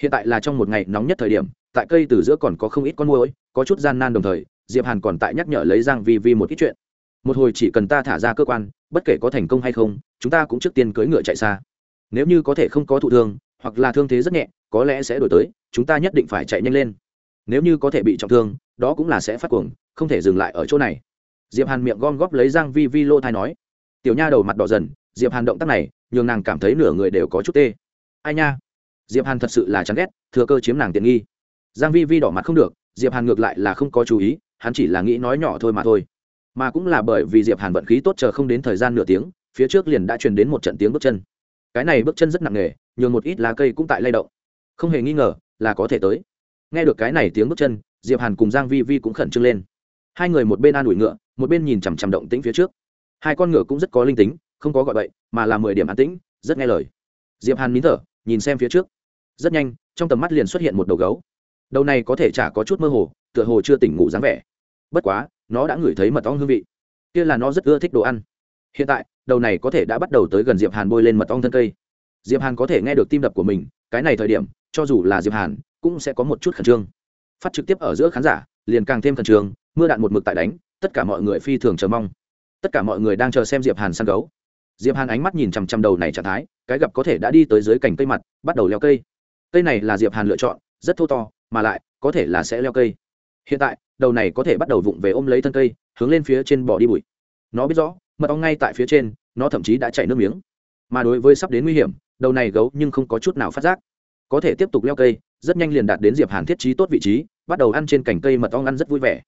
Hiện tại là trong một ngày nóng nhất thời điểm tại cây từ giữa còn có không ít con muỗi, có chút gian nan đồng thời diệp hàn còn tại nhắc nhở lấy giang vi vi một ít chuyện. Một hồi chỉ cần ta thả ra cơ quan bất kể có thành công hay không chúng ta cũng trước tiên cưỡi ngựa chạy xa nếu như có thể không có thụ thương, hoặc là thương thế rất nhẹ, có lẽ sẽ đổi tới, chúng ta nhất định phải chạy nhanh lên. Nếu như có thể bị trọng thương, đó cũng là sẽ phát cuồng, không thể dừng lại ở chỗ này. Diệp hàn miệng gom góp lấy giang vi vi lô thai nói. Tiểu nha đầu mặt đỏ dần, diệp hàn động tác này, nhường nàng cảm thấy nửa người đều có chút tê. Ai nha? Diệp hàn thật sự là chán ghét, thừa cơ chiếm nàng tiện nghi. Giang vi vi đỏ mặt không được, diệp hàn ngược lại là không có chú ý, hắn chỉ là nghĩ nói nhỏ thôi mà thôi. Mà cũng là bởi vì diệp hàn vận khí tốt chờ không đến thời gian nửa tiếng, phía trước liền đã truyền đến một trận tiếng bước chân cái này bước chân rất nặng nề, nhường một ít lá cây cũng tại lay động. Không hề nghi ngờ là có thể tới. Nghe được cái này tiếng bước chân, diệp hàn cùng giang vi vi cũng khẩn trương lên. Hai người một bên an ủi ngựa, một bên nhìn chằm chằm động tĩnh phía trước. Hai con ngựa cũng rất có linh tính, không có gọi bậy, mà là mười điểm an tĩnh, rất nghe lời. Diệp hàn nín thở, nhìn xem phía trước. Rất nhanh, trong tầm mắt liền xuất hiện một đầu gấu. Đầu này có thể chả có chút mơ hồ, tựa hồ chưa tỉnh ngủ dáng vẻ. Bất quá, nó đã ngửi thấy mật ong hương vị. Kia là nó rất ưa thích đồ ăn. Hiện tại đầu này có thể đã bắt đầu tới gần diệp hàn bôi lên mật ong thân cây. Diệp hàn có thể nghe được tim đập của mình, cái này thời điểm, cho dù là diệp hàn, cũng sẽ có một chút khẩn trương. Phát trực tiếp ở giữa khán giả, liền càng thêm khẩn trương, mưa đạn một mực tại đánh, tất cả mọi người phi thường chờ mong. Tất cả mọi người đang chờ xem diệp hàn săn gấu. Diệp hàn ánh mắt nhìn chằm chằm đầu này trạng thái, cái gặp có thể đã đi tới dưới cành cây mặt, bắt đầu leo cây. Cây này là diệp hàn lựa chọn, rất thô to, mà lại, có thể là sẽ leo cây. Hiện tại, đầu này có thể bắt đầu vụng về ôm lấy thân cây, hướng lên phía trên bỏ đi bụi. Nó biết rõ mật ong ngay tại phía trên, nó thậm chí đã chảy nước miếng. Mà đối với sắp đến nguy hiểm, đầu này gấu nhưng không có chút nào phát giác. Có thể tiếp tục leo cây, rất nhanh liền đạt đến diệp hàn thiết trí tốt vị trí, bắt đầu ăn trên cành cây mật ong ăn rất vui vẻ.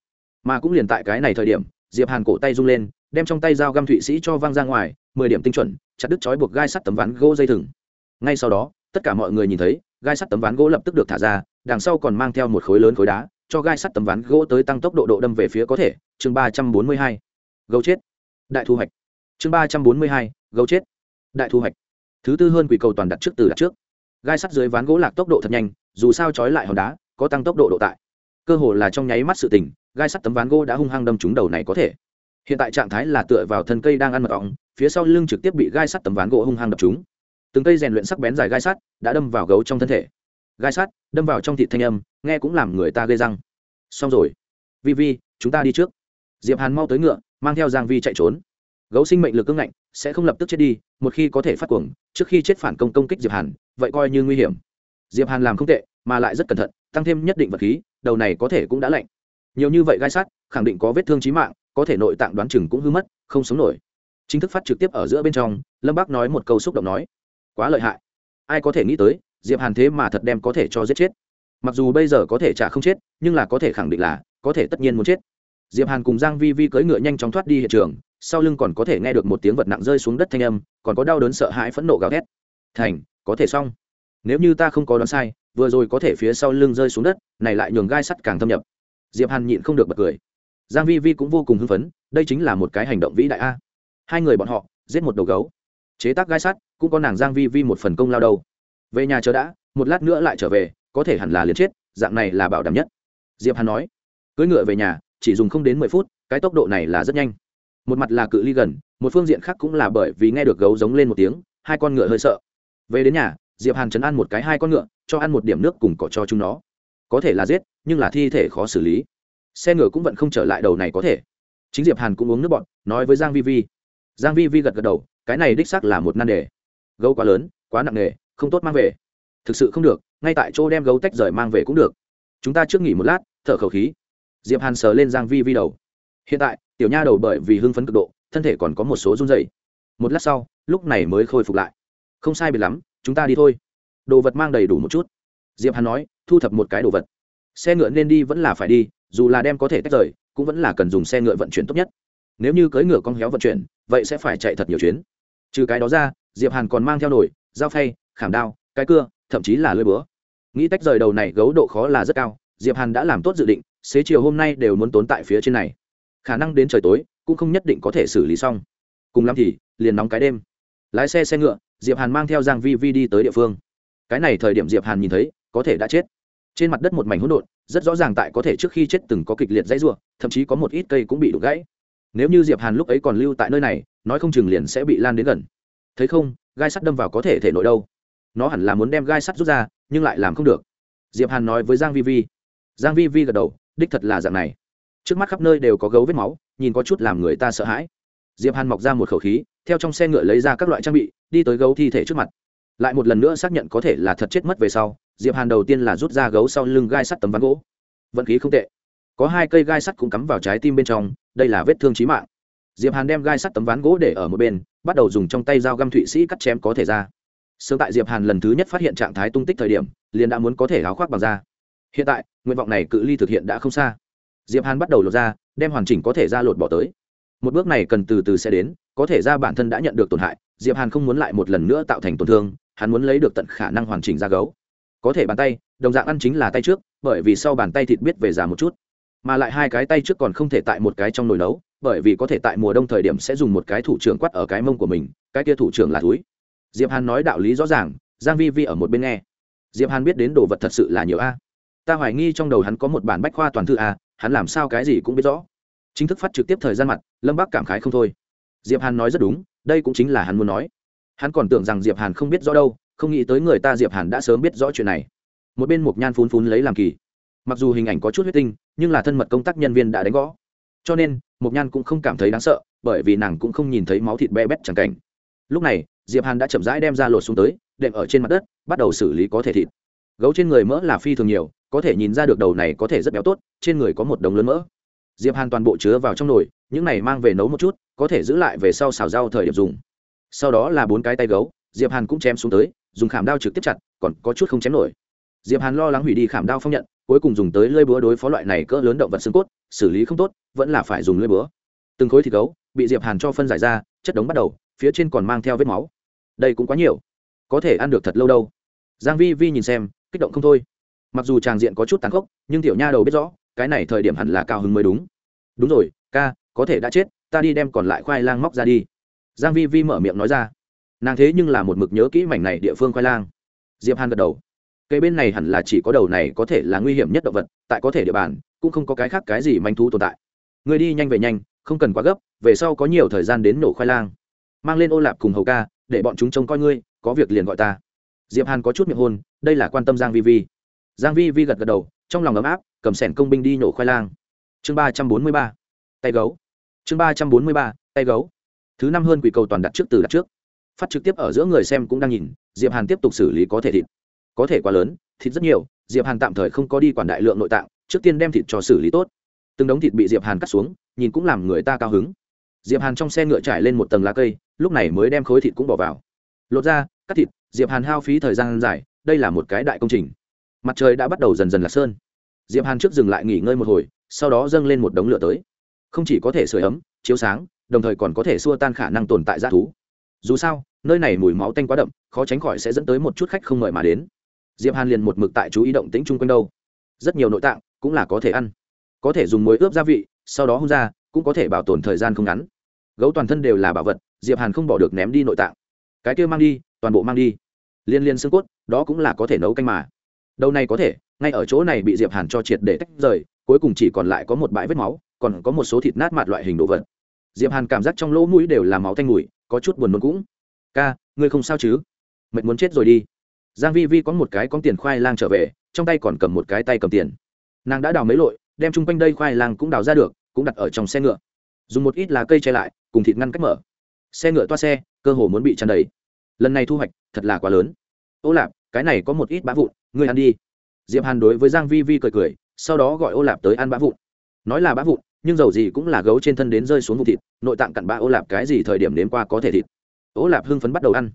Mà cũng liền tại cái này thời điểm, diệp hàn cổ tay rung lên, đem trong tay dao găm thụy sĩ cho văng ra ngoài, mười điểm tinh chuẩn, chặt đứt chói buộc gai sắt tấm ván gỗ dây thừng. Ngay sau đó, tất cả mọi người nhìn thấy, gai sắt tấm ván gỗ lập tức được thả ra, đằng sau còn mang theo một khối lớn khối đá, cho gai sắt tấm ván gỗ tới tăng tốc độ độ đâm về phía có thể, chương ba trăm bốn mươi hai. Gấu chết đại thu hoạch. Chương ba trăm bốn mươi hai, gấu chết. Đại thu hoạch. Thứ tư hơn quỷ cầu toàn đặt trước từ đặt trước. Gai sắt dưới ván gỗ lạc tốc độ thật nhanh, dù sao trói lại hòn đá, có tăng tốc độ độ tại. Cơ hồ là trong nháy mắt sự tình, gai sắt tấm ván gỗ đã hung hăng đâm trúng đầu này có thể. Hiện tại trạng thái là tựa vào thân cây đang ăn mật ong, phía sau lưng trực tiếp bị gai sắt tấm ván gỗ hung hăng đập trúng. Từng cây rèn luyện sắc bén dài gai sắt đã đâm vào gấu trong thân thể. Gai sắt đâm vào trong thịt thanh âm, nghe cũng làm người ta gây răng. Xong rồi. Vi vi, chúng ta đi trước. Diệp hàn mau tới ngựa mang theo giang vi chạy trốn. Gấu sinh mệnh lực cứng ngạnh, sẽ không lập tức chết đi, một khi có thể phát cuồng, trước khi chết phản công công kích diệp hàn, vậy coi như nguy hiểm. Diệp hàn làm không tệ, mà lại rất cẩn thận, tăng thêm nhất định vật khí, đầu này có thể cũng đã lạnh. Nhiều như vậy gai sắt khẳng định có vết thương chí mạng, có thể nội tạng đoán chừng cũng hư mất, không sống nổi. Chính thức phát trực tiếp ở giữa bên trong, lâm bác nói một câu xúc động nói, quá lợi hại. Ai có thể nghĩ tới, diệp hàn thế mà thật đem có thể cho giết chết. Mặc dù bây giờ có thể trả không chết, nhưng là có thể khẳng định là, có thể tất nhiên muốn chết diệp hàn cùng giang vi vi cưỡi ngựa nhanh chóng thoát đi hiện trường, sau lưng còn có thể nghe được một tiếng vật nặng rơi xuống đất thanh âm, còn có đau đớn sợ hãi phẫn nộ gào thét. Thành, có thể xong. Nếu như ta không có đoán sai, vừa rồi có thể phía sau lưng rơi xuống đất, này lại nhường gai sắt càng thâm nhập. Diệp hàn nhịn không được bật cười. Giang vi vi cũng vô cùng hưng phấn, đây chính là một cái hành động vĩ đại a. Hai người bọn họ, giết một đầu gấu. Chế tác gai sắt, cũng có nàng giang vi vi một phần công lao đâu. Về nhà chờ đã, một lát nữa lại trở về, có thể hẳn là liền chết, dạng này là bảo đảm nhất. Diệp hàn nói. Cưỡi ngựa về nhà chỉ dùng không đến mười phút, cái tốc độ này là rất nhanh. Một mặt là cự ly gần, một phương diện khác cũng là bởi vì nghe được gấu giống lên một tiếng, hai con ngựa hơi sợ. Về đến nhà, diệp hàn chấn ăn một cái hai con ngựa, cho ăn một điểm nước cùng cỏ cho chúng nó. Có thể là giết, nhưng là thi thể khó xử lý. Xe ngựa cũng vẫn không trở lại đầu này có thể. Chính diệp hàn cũng uống nước bọn nói với giang vi vi. Giang vi vi gật gật đầu, cái này đích xác là một nan đề. Gấu quá lớn, quá nặng nề, không tốt mang về. Thực sự không được, ngay tại chỗ đem gấu tách rời mang về cũng được. Chúng ta trước nghỉ một lát, thở khẩu khí diệp hàn sờ lên giang vi vi đầu. Hiện tại, tiểu nha đầu bởi vì hưng phấn cực độ, thân thể còn có một số run rẩy. Một lát sau, lúc này mới khôi phục lại. Không sai biệt lắm, chúng ta đi thôi. Đồ vật mang đầy đủ một chút. Diệp hàn nói, thu thập một cái đồ vật. Xe ngựa nên đi vẫn là phải đi, dù là đem có thể tách rời, cũng vẫn là cần dùng xe ngựa vận chuyển tốt nhất. Nếu như cưỡi ngựa con héo vận chuyển, vậy sẽ phải chạy thật nhiều chuyến. Trừ cái đó ra, diệp hàn còn mang theo nồi, dao phay, khảm đao, cái cưa, thậm chí là lưỡi búa. Nghĩ tách rời đầu này gấu độ khó là rất cao, diệp hàn đã làm tốt dự định xế chiều hôm nay đều muốn tốn tại phía trên này. Khả năng đến trời tối, cũng không nhất định có thể xử lý xong. Cùng lắm thì, liền nóng cái đêm. Lái xe xe ngựa, diệp hàn mang theo giang vi vi đi tới địa phương. Cái này thời điểm diệp hàn nhìn thấy, có thể đã chết. Trên mặt đất một mảnh hỗn độn, rất rõ ràng tại có thể trước khi chết từng có kịch liệt dãy rủa, thậm chí có một ít cây cũng bị đục gãy. Nếu như diệp hàn lúc ấy còn lưu tại nơi này, nói không chừng liền sẽ bị lan đến gần. Thấy không, gai sắt đâm vào có thể thể nội đâu. Nó hẳn là muốn đem gai sắt rút ra, nhưng lại làm không được. Diệp hàn nói với giang vi vi. Giang vi vi gật đầu đích thật là dạng này. Trước mắt khắp nơi đều có gấu vết máu, nhìn có chút làm người ta sợ hãi. Diệp hàn mọc ra một khẩu khí, theo trong xe ngựa lấy ra các loại trang bị, đi tới gấu thi thể trước mặt. Lại một lần nữa xác nhận có thể là thật chết mất về sau, diệp hàn đầu tiên là rút ra gấu sau lưng gai sắt tấm ván gỗ. Vận khí không tệ. Có hai cây gai sắt cũng cắm vào trái tim bên trong, đây là vết thương chí mạng. Diệp hàn đem gai sắt tấm ván gỗ để ở một bên, bắt đầu dùng trong tay dao găm thụy sĩ cắt chém có thể ra. Sớm tại diệp hàn lần thứ nhất phát hiện trạng thái tung tích thời điểm, liền đã muốn có thể áo khoác bằng da hiện tại, nguyện vọng này cự ly thực hiện đã không xa. Diệp hàn bắt đầu lột ra đem hoàn chỉnh có thể ra lột bỏ tới. Một bước này cần từ từ sẽ đến, có thể ra bản thân đã nhận được tổn hại, diệp hàn không muốn lại một lần nữa tạo thành tổn thương, hắn muốn lấy được tận khả năng hoàn chỉnh ra gấu. Có thể bàn tay, đồng dạng ăn chính là tay trước, bởi vì sau bàn tay thịt biết về già một chút. Mà lại hai cái tay trước còn không thể tại một cái trong nồi nấu, bởi vì có thể tại mùa đông thời điểm sẽ dùng một cái thủ trưởng quắt ở cái mông của mình, cái kia thủ trưởng là túi diệp hàn nói đạo lý rõ ràng, giang vi vi ở một bên nghe. Diệp hàn biết đến đồ vật thật sự là nhiều a ta hoài nghi trong đầu hắn có một bản bách khoa toàn thư à, hắn làm sao cái gì cũng biết rõ. Chính thức phát trực tiếp thời gian mặt lâm bác cảm khái không thôi. Diệp hàn nói rất đúng đây cũng chính là hắn muốn nói. Hắn còn tưởng rằng diệp hàn không biết rõ đâu không nghĩ tới người ta diệp hàn đã sớm biết rõ chuyện này. Một bên mục nhan phun phun lấy làm kỳ. Mặc dù hình ảnh có chút huyết tinh nhưng là thân mật công tác nhân viên đã đánh gõ. Cho nên mục nhan cũng không cảm thấy đáng sợ bởi vì nàng cũng không nhìn thấy máu thịt be bét chẳng cảnh. Lúc này diệp hàn đã chậm rãi đem ra lột xuống tới đệm ở trên mặt đất bắt đầu xử lý có thể thịt. Gấu trên người mỡ là phi thường nhiều có thể nhìn ra được đầu này có thể rất béo tốt, trên người có một đống lớn mỡ. Diệp hàn toàn bộ chứa vào trong nồi, những này mang về nấu một chút, có thể giữ lại về sau xào rau thời điểm dùng. Sau đó là bốn cái tay gấu, diệp hàn cũng chém xuống tới, dùng khảm đao trực tiếp chặt, còn có chút không chém nổi. Diệp hàn lo lắng hủy đi khảm đao phong nhận, cuối cùng dùng tới lưỡi búa đối phó loại này cỡ lớn động vật xương cốt, xử lý không tốt, vẫn là phải dùng lưỡi búa. Từng khối thịt gấu, bị diệp hàn cho phân giải ra, chất đống bắt đầu, phía trên còn mang theo vết máu. Đây cũng quá nhiều. Có thể ăn được thật lâu đâu. Giang vi vi nhìn xem, kích động không thôi mặc dù tràng diện có chút tàn khốc, nhưng tiểu nha đầu biết rõ, cái này thời điểm hẳn là cao hứng mới đúng. Đúng rồi, ca, có thể đã chết, ta đi đem còn lại khoai lang móc ra đi. Giang vi vi mở miệng nói ra. Nàng thế nhưng là một mực nhớ kỹ mảnh này địa phương khoai lang. Diệp hàn gật đầu. Cây bên này hẳn là chỉ có đầu này có thể là nguy hiểm nhất động vật, tại có thể địa bàn, cũng không có cái khác cái gì manh thú tồn tại. Người đi nhanh về nhanh, không cần quá gấp, về sau có nhiều thời gian đến nổ khoai lang. Mang lên ô lạp cùng hầu ca, để bọn chúng trông coi ngươi, có việc liền gọi ta. Diệp hàn có chút miệng hôn, đây là quan tâm giang vi vi giang vi vi gật gật đầu, trong lòng ấm áp, cầm sẻn công binh đi nổ khoai lang. Chương ba trăm bốn mươi ba, tay gấu. Chương ba trăm bốn mươi ba, tay gấu. Thứ năm hơn quỷ cầu toàn đặt trước từ đặt trước. Phát trực tiếp ở giữa người xem cũng đang nhìn, diệp hàn tiếp tục xử lý có thể thịt. Có thể quá lớn, thịt rất nhiều, diệp hàn tạm thời không có đi quản đại lượng nội tạng, trước tiên đem thịt cho xử lý tốt. Từng đống thịt bị diệp hàn cắt xuống, nhìn cũng làm người ta cao hứng. Diệp hàn trong xe ngựa trải lên một tầng lá cây, lúc này mới đem khối thịt cũng bỏ vào. Lột ra, cắt thịt, diệp hàn hao phí thời gian dài, đây là một cái đại công trình mặt trời đã bắt đầu dần dần lạc sơn. Diệp hàn trước dừng lại nghỉ ngơi một hồi, sau đó dâng lên một đống lửa tới. Không chỉ có thể sưởi ấm, chiếu sáng, đồng thời còn có thể xua tan khả năng tồn tại g thú. Dù sao, nơi này mùi máu tanh quá đậm, khó tránh khỏi sẽ dẫn tới một chút khách không mời mà đến. Diệp hàn liền một mực tại chú ý động tĩnh chung quanh đâu. Rất nhiều nội tạng cũng là có thể ăn. Có thể dùng muối ướp gia vị, sau đó hung ra, cũng có thể bảo tồn thời gian không ngắn. Gấu toàn thân đều là bảo vật, diệp hàn không bỏ được ném đi nội tạng. Cái kia mang đi, toàn bộ mang đi. Liên liên xương cốt, đó cũng là có thể nấu canh mà đâu này có thể, ngay ở chỗ này bị diệp hàn cho triệt để tách rời, cuối cùng chỉ còn lại có một bãi vết máu, còn có một số thịt nát mạt loại hình đồ vật. Diệp hàn cảm giác trong lỗ mũi đều là máu thanh mùi, có chút buồn nôn cũng. Ca, ngươi không sao chứ? Mệt muốn chết rồi đi. Giang vi vi có một cái con tiền khoai lang trở về, trong tay còn cầm một cái tay cầm tiền. Nàng đã đào mấy lội, đem chung quanh đây khoai lang cũng đào ra được, cũng đặt ở trong xe ngựa. Dùng một ít lá cây che lại, cùng thịt ngăn cách mở. Xe ngựa toa xe, cơ hồ muốn bị tràn đầy. Lần này thu hoạch thật là quá lớn. Ô lạp cái này có một ít bã vụn, ngươi ăn đi. Diệp hàn đối với giang vi vi cười cười, sau đó gọi ô lạp tới ăn bã vụn. Nói là bã vụn, nhưng dầu gì cũng là gấu trên thân đến rơi xuống vụ thịt, nội tạng cặn bã ô lạp cái gì thời điểm đến qua có thể thịt. Ô lạp hưng phấn bắt đầu ăn.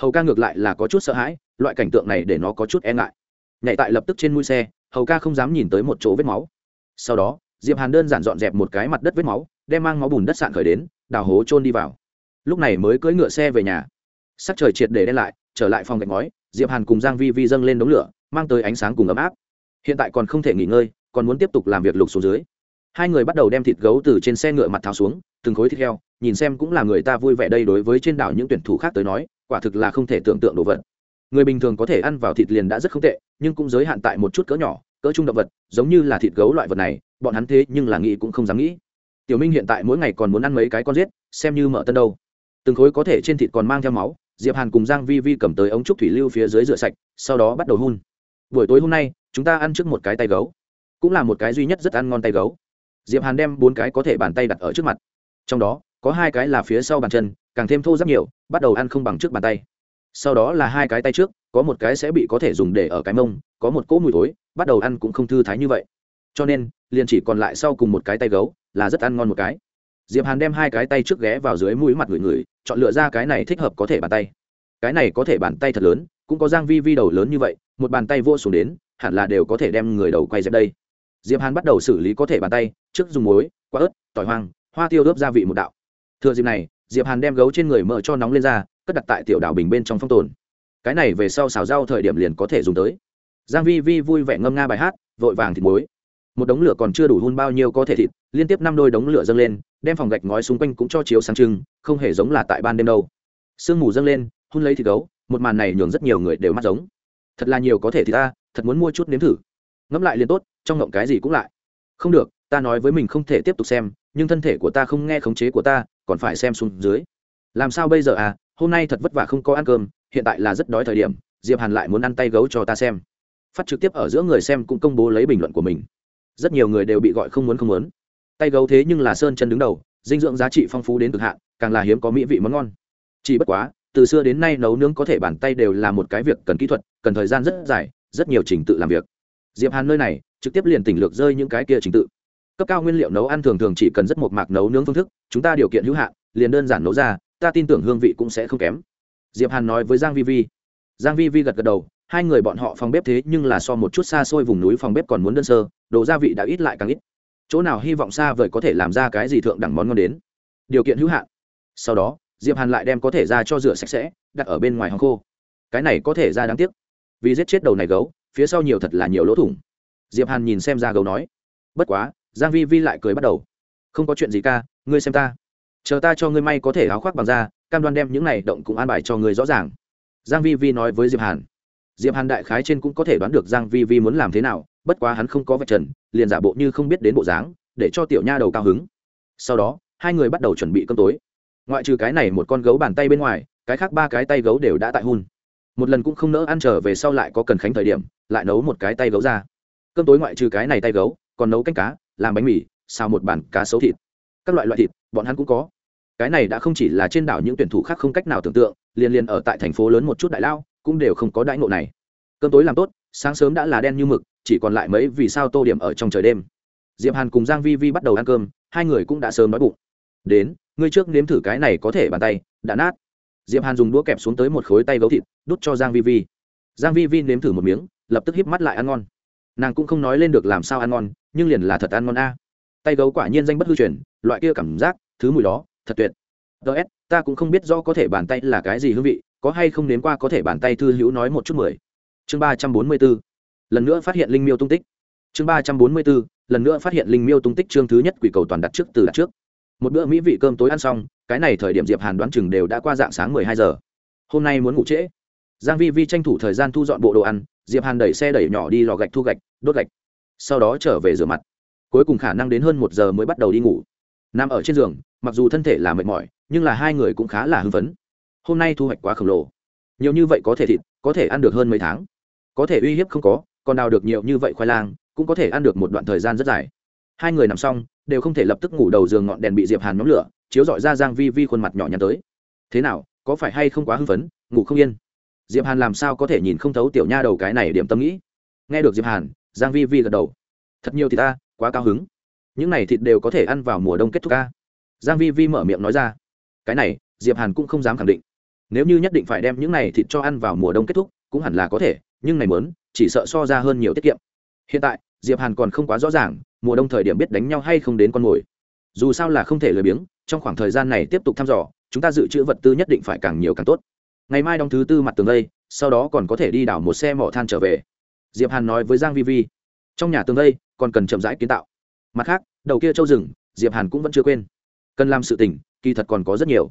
Hầu ca ngược lại là có chút sợ hãi, loại cảnh tượng này để nó có chút e ngại. Nhảy tại lập tức trên mũi xe, hầu ca không dám nhìn tới một chỗ vết máu. Sau đó, diệp hàn đơn giản dọn dẹp một cái mặt đất vết máu, đem mang máu bùn đất sạn khởi đến, đào hố trôn đi vào. Lúc này mới cưỡi ngựa xe về nhà. Sắc trời triệt để đen lại, trở lại phòng gạch ngói diệp hàn cùng giang vi vi dâng lên đống lửa, mang tới ánh sáng cùng ấm áp. Hiện tại còn không thể nghỉ ngơi, còn muốn tiếp tục làm việc lục xuống dưới. Hai người bắt đầu đem thịt gấu từ trên xe ngựa mặt tháo xuống, từng khối thịt heo, nhìn xem cũng là người ta vui vẻ đây đối với trên đảo những tuyển thủ khác tới nói, quả thực là không thể tưởng tượng đồ vật. Người bình thường có thể ăn vào thịt liền đã rất không tệ, nhưng cũng giới hạn tại một chút cỡ nhỏ, cỡ trung động vật, giống như là thịt gấu loại vật này, bọn hắn thế nhưng là nghĩ cũng không dám nghĩ. Tiểu minh hiện tại mỗi ngày còn muốn ăn mấy cái con giết, xem như mở tân đâu. Từng khối có thể trên thịt còn mang theo máu diệp hàn cùng giang vi vi cầm tới ống trúc thủy lưu phía dưới rửa sạch, sau đó bắt đầu hun. Buổi tối hôm nay, chúng ta ăn trước một cái tay gấu. Cũng là một cái duy nhất rất ăn ngon tay gấu. Diệp hàn đem bốn cái có thể bàn tay đặt ở trước mặt. Trong đó, có hai cái là phía sau bàn chân, càng thêm thô rất nhiều, bắt đầu ăn không bằng trước bàn tay. Sau đó là hai cái tay trước, có một cái sẽ bị có thể dùng để ở cái mông, có một cỗ mùi thối, bắt đầu ăn cũng không thư thái như vậy. Cho nên, liền chỉ còn lại sau cùng một cái tay gấu là rất ăn ngon một cái diệp hàn đem hai cái tay trước ghé vào dưới mũi mặt người người, chọn lựa ra cái này thích hợp có thể bàn tay. Cái này có thể bàn tay thật lớn, cũng có giang vi vi đầu lớn như vậy, một bàn tay vô xuống đến, hẳn là đều có thể đem người đầu quay dẹp đây. Diệp hàn bắt đầu xử lý có thể bàn tay, trước dùng muối, quả ớt, tỏi hoang, hoa tiêu ướp gia vị một đạo. Thừa dịp này, diệp hàn đem gấu trên người mở cho nóng lên ra, cất đặt tại tiểu đảo bình bên trong phong tồn. Cái này về sau xào rau thời điểm liền có thể dùng tới. Giang vi vi vui vẻ ngâm nga bài hát, vội vàng thịt muối một đống lửa còn chưa đủ hun bao nhiêu có thể thịt, liên tiếp năm đôi đống lửa dâng lên, đem phòng gạch ngói xung quanh cũng cho chiếu sáng trưng, không hề giống là tại ban đêm đâu. Sương mù dâng lên, hun lấy thịt gấu, một màn này nhường rất nhiều người đều mắt giống. Thật là nhiều có thể thì ta, thật muốn mua chút nếm thử. Ngẫm lại liền tốt, trong ngộng cái gì cũng lại. Không được, ta nói với mình không thể tiếp tục xem, nhưng thân thể của ta không nghe khống chế của ta, còn phải xem xuống dưới. Làm sao bây giờ à hôm nay thật vất vả không có ăn cơm, hiện tại là rất đói thời điểm, diệp hàn lại muốn ăn tay gấu cho ta xem. Phát trực tiếp ở giữa người xem cũng công bố lấy bình luận của mình rất nhiều người đều bị gọi không muốn không muốn. Tay gấu thế nhưng là sơn chân đứng đầu, dinh dưỡng giá trị phong phú đến cực hạn, càng là hiếm có mỹ vị món ngon. Chỉ bất quá, từ xưa đến nay nấu nướng có thể bàn tay đều là một cái việc cần kỹ thuật, cần thời gian rất dài, rất nhiều trình tự làm việc. Diệp hàn nơi này, trực tiếp liền tỉnh lược rơi những cái kia trình tự. Cấp cao nguyên liệu nấu ăn thường thường chỉ cần rất một mạc nấu nướng phương thức, chúng ta điều kiện hữu hạn, liền đơn giản nấu ra, ta tin tưởng hương vị cũng sẽ không kém. Diệp hàn nói với giang vi vi. Giang vi vi gật gật đầu, hai người bọn họ phòng bếp thế nhưng là so một chút xa xôi vùng núi phòng bếp còn muốn đơn sơ đồ gia vị đã ít lại càng ít. Chỗ nào hy vọng xa vời có thể làm ra cái gì thượng đẳng món ngon đến. Điều kiện hữu hạn. Sau đó, diệp hàn lại đem có thể ra cho rửa sạch sẽ, đặt ở bên ngoài hòng khô. Cái này có thể ra đáng tiếc. Vì giết chết đầu này gấu, phía sau nhiều thật là nhiều lỗ thủng. Diệp hàn nhìn xem ra gấu nói. Bất quá, giang vi vi lại cười bắt đầu. Không có chuyện gì ca, ngươi xem ta. Chờ ta cho ngươi may có thể áo khoác bằng da, cam đoan đem những này động cũng an bài cho ngươi rõ ràng. Giang vi vi nói với diệp hàn diệp hàn đại khái trên cũng có thể đoán được giang vi vi muốn làm thế nào, bất quá hắn không có vạch trần, liền giả bộ như không biết đến bộ dáng, để cho tiểu nha đầu cao hứng. Sau đó, hai người bắt đầu chuẩn bị cơm tối. Ngoại trừ cái này một con gấu bàn tay bên ngoài, cái khác ba cái tay gấu đều đã tại hun. Một lần cũng không nỡ ăn trở về sau lại có cần khánh thời điểm, lại nấu một cái tay gấu ra. Cơm tối ngoại trừ cái này tay gấu, còn nấu canh cá, làm bánh mì, xào một bàn cá xấu thịt. Các loại loại thịt, bọn hắn cũng có. Cái này đã không chỉ là trên đảo những tuyển thủ khác không cách nào tưởng tượng, liền liền ở tại thành phố lớn một chút đại lao cũng đều không có đãi ngộ này. Cơm tối làm tốt, sáng sớm đã là đen như mực, chỉ còn lại mấy vì sao tô điểm ở trong trời đêm. Diệp hàn cùng giang vi vi bắt đầu ăn cơm, hai người cũng đã sớm đói bụng. Đến, ngươi trước nếm thử cái này có thể bàn tay, đã nát. Diệp hàn dùng đũa kẹp xuống tới một khối tay gấu thịt, đút cho giang vi vi. Giang vi vi nếm thử một miếng, lập tức híp mắt lại ăn ngon. Nàng cũng không nói lên được làm sao ăn ngon, nhưng liền là thật ăn ngon a. Tay gấu quả nhiên danh bất hư truyền, loại kia cảm giác, thứ mùi đó, thật tuyệt. Ts ta cũng không biết rõ có thể bàn tay là cái gì hương vị có hay không nếm qua có thể bàn tay thư hữu nói một chút mười. Chương ba trăm bốn mươi bốn lần nữa phát hiện linh miêu tung tích. Chương ba trăm bốn mươi bốn lần nữa phát hiện linh miêu tung tích chương thứ nhất quỷ cầu toàn đặt trước từ đặt trước. Một bữa mỹ vị cơm tối ăn xong, cái này thời điểm diệp hàn đoán chừng đều đã qua dạng sáng mười hai giờ. Hôm nay muốn ngủ trễ. Giang vi vi tranh thủ thời gian thu dọn bộ đồ ăn, diệp hàn đẩy xe đẩy nhỏ đi lò gạch thu gạch, đốt gạch. Sau đó trở về rửa mặt. Cuối cùng khả năng đến hơn một giờ mới bắt đầu đi ngủ. Nằm ở trên giường, mặc dù thân thể là mệt mỏi, nhưng là hai người cũng khá là hưng phấn hôm nay thu hoạch quá khổng lồ. Nhiều như vậy có thể thịt, có thể ăn được hơn mấy tháng. Có thể uy hiếp không có, còn đào được nhiều như vậy khoai lang, cũng có thể ăn được một đoạn thời gian rất dài. Hai người nằm xong, đều không thể lập tức ngủ đầu giường ngọn đèn bị diệp hàn nhóm lửa, chiếu dọi ra giang vi vi khuôn mặt nhỏ nhắn tới. Thế nào, có phải hay không quá hưng phấn, ngủ không yên? Diệp hàn làm sao có thể nhìn không thấu tiểu nha đầu cái này điểm tâm nghĩ? Nghe được diệp hàn, giang vi vi gật đầu. Thật nhiều thì ta, quá cao hứng. Những này thịt đều có thể ăn vào mùa đông kết thúc ca giang vi vi mở miệng nói ra. Cái này, diệp hàn cũng không dám khẳng định nếu như nhất định phải đem những này thịt cho ăn vào mùa đông kết thúc, cũng hẳn là có thể, nhưng này muốn chỉ sợ so ra hơn nhiều tiết kiệm. Hiện tại, diệp hàn còn không quá rõ ràng, mùa đông thời điểm biết đánh nhau hay không đến con mồi. Dù sao là không thể lười biếng, trong khoảng thời gian này tiếp tục thăm dò, chúng ta dự trữ vật tư nhất định phải càng nhiều càng tốt. Ngày mai đóng thứ tư mặt tường lây sau đó còn có thể đi đảo một xe mỏ than trở về. Diệp hàn nói với giang vi vi. Trong nhà tường lây còn cần chậm rãi kiến tạo. Mặt khác, đầu kia châu rừng, diệp hàn cũng vẫn chưa quên. Cần làm sự tình, kỳ thật còn có rất nhiều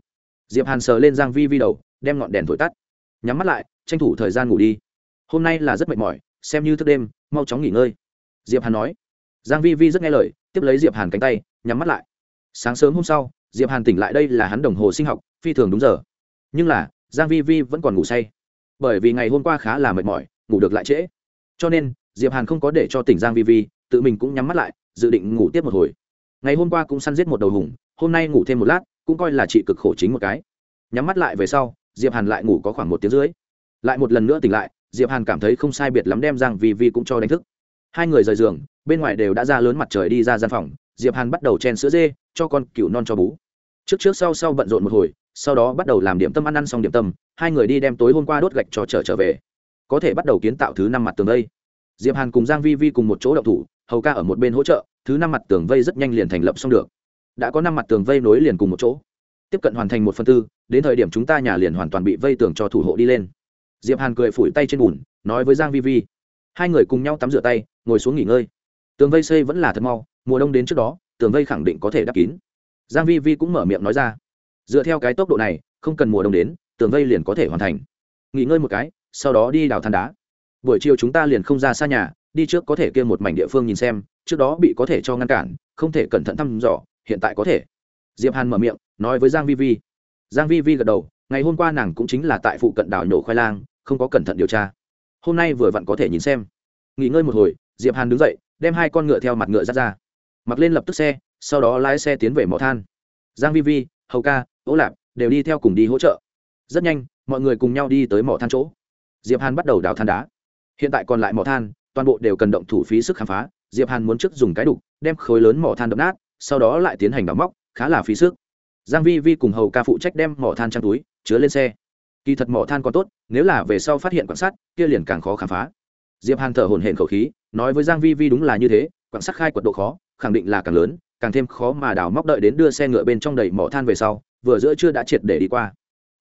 diệp hàn sờ lên giang vi vi đầu, đem ngọn đèn thổi tắt. Nhắm mắt lại, tranh thủ thời gian ngủ đi. Hôm nay là rất mệt mỏi, xem như thức đêm, mau chóng nghỉ ngơi. Diệp hàn nói. Giang vi vi rất nghe lời, tiếp lấy diệp hàn cánh tay, nhắm mắt lại. Sáng sớm hôm sau, diệp hàn tỉnh lại đây là hắn đồng hồ sinh học, phi thường đúng giờ. Nhưng là, giang vi vi vẫn còn ngủ say. Bởi vì ngày hôm qua khá là mệt mỏi, ngủ được lại trễ. Cho nên, diệp hàn không có để cho tỉnh giang vi vi, tự mình cũng nhắm mắt lại, dự định ngủ tiếp một hồi. Ngày hôm qua cũng săn giết một đầu hùng, hôm nay ngủ thêm một lát cũng coi là chị cực khổ chính một cái. Nhắm mắt lại về sau, diệp hàn lại ngủ có khoảng một tiếng rưỡi. Lại một lần nữa tỉnh lại, diệp hàn cảm thấy không sai biệt lắm đem giang vi vi cũng cho đánh thức. Hai người rời giường, bên ngoài đều đã ra lớn mặt trời đi ra gian phòng, diệp hàn bắt đầu chen sữa dê, cho con cừu non cho bú. Trước trước sau sau bận rộn một hồi, sau đó bắt đầu làm điểm tâm ăn ăn xong điểm tâm, hai người đi đem tối hôm qua đốt gạch cho trở trở về. Có thể bắt đầu kiến tạo thứ năm mặt tường vây. Diệp hàn cùng giang vi vi cùng một chỗ động thủ, hầu ca ở một bên hỗ trợ, thứ năm mặt tường vây rất nhanh liền thành lập xong được đã có năm mặt tường vây nối liền cùng một chỗ. Tiếp cận hoàn thành một phần tư, đến thời điểm chúng ta nhà liền hoàn toàn bị vây tường cho thủ hộ đi lên. Diệp hàn cười phủi tay trên bùn, nói với giang vi vi. Hai người cùng nhau tắm rửa tay, ngồi xuống nghỉ ngơi. Tường vây xây vẫn là thật mau, mùa đông đến trước đó, tường vây khẳng định có thể đắp kín. Giang vi vi cũng mở miệng nói ra. Dựa theo cái tốc độ này, không cần mùa đông đến, tường vây liền có thể hoàn thành. Nghỉ ngơi một cái, sau đó đi đào than đá. Buổi chiều chúng ta liền không ra xa nhà, đi trước có thể kia một mảnh địa phương nhìn xem, trước đó bị có thể cho ngăn cản, không thể cẩn thận thăm dò hiện tại có thể. Diệp hàn mở miệng, nói với giang vi vi. Giang vi vi gật đầu, ngày hôm qua nàng cũng chính là tại phụ cận đảo nhổ khoai lang, không có cẩn thận điều tra. Hôm nay vừa vặn có thể nhìn xem. Nghỉ ngơi một hồi, diệp hàn đứng dậy, đem hai con ngựa theo mặt ngựa dắt ra. Mặc lên lập tức xe, sau đó lái xe tiến về mỏ than. Giang vi vi, hầu ca, ố lạp đều đi theo cùng đi hỗ trợ. Rất nhanh, mọi người cùng nhau đi tới mỏ than chỗ. Diệp hàn bắt đầu đào than đá. Hiện tại còn lại mỏ than, toàn bộ đều cần động thủ phí sức khám phá. Diệp hàn muốn trước dùng cái đục, đem khối lớn mỏ than đập nát sau đó lại tiến hành đào móc, khá là phí sức. Giang vi vi cùng hầu ca phụ trách đem mỏ than trang túi, chứa lên xe. Kỳ thật mỏ than còn tốt, nếu là về sau phát hiện quan sát kia liền càng khó khám phá. Diệp hàn thở hổn hển khẩu khí, nói với giang vi vi đúng là như thế quan sát khai quật độ khó, khẳng định là càng lớn, càng thêm khó mà đào móc đợi đến đưa xe ngựa bên trong đầy mỏ than về sau, vừa giữa chưa đã triệt để đi qua.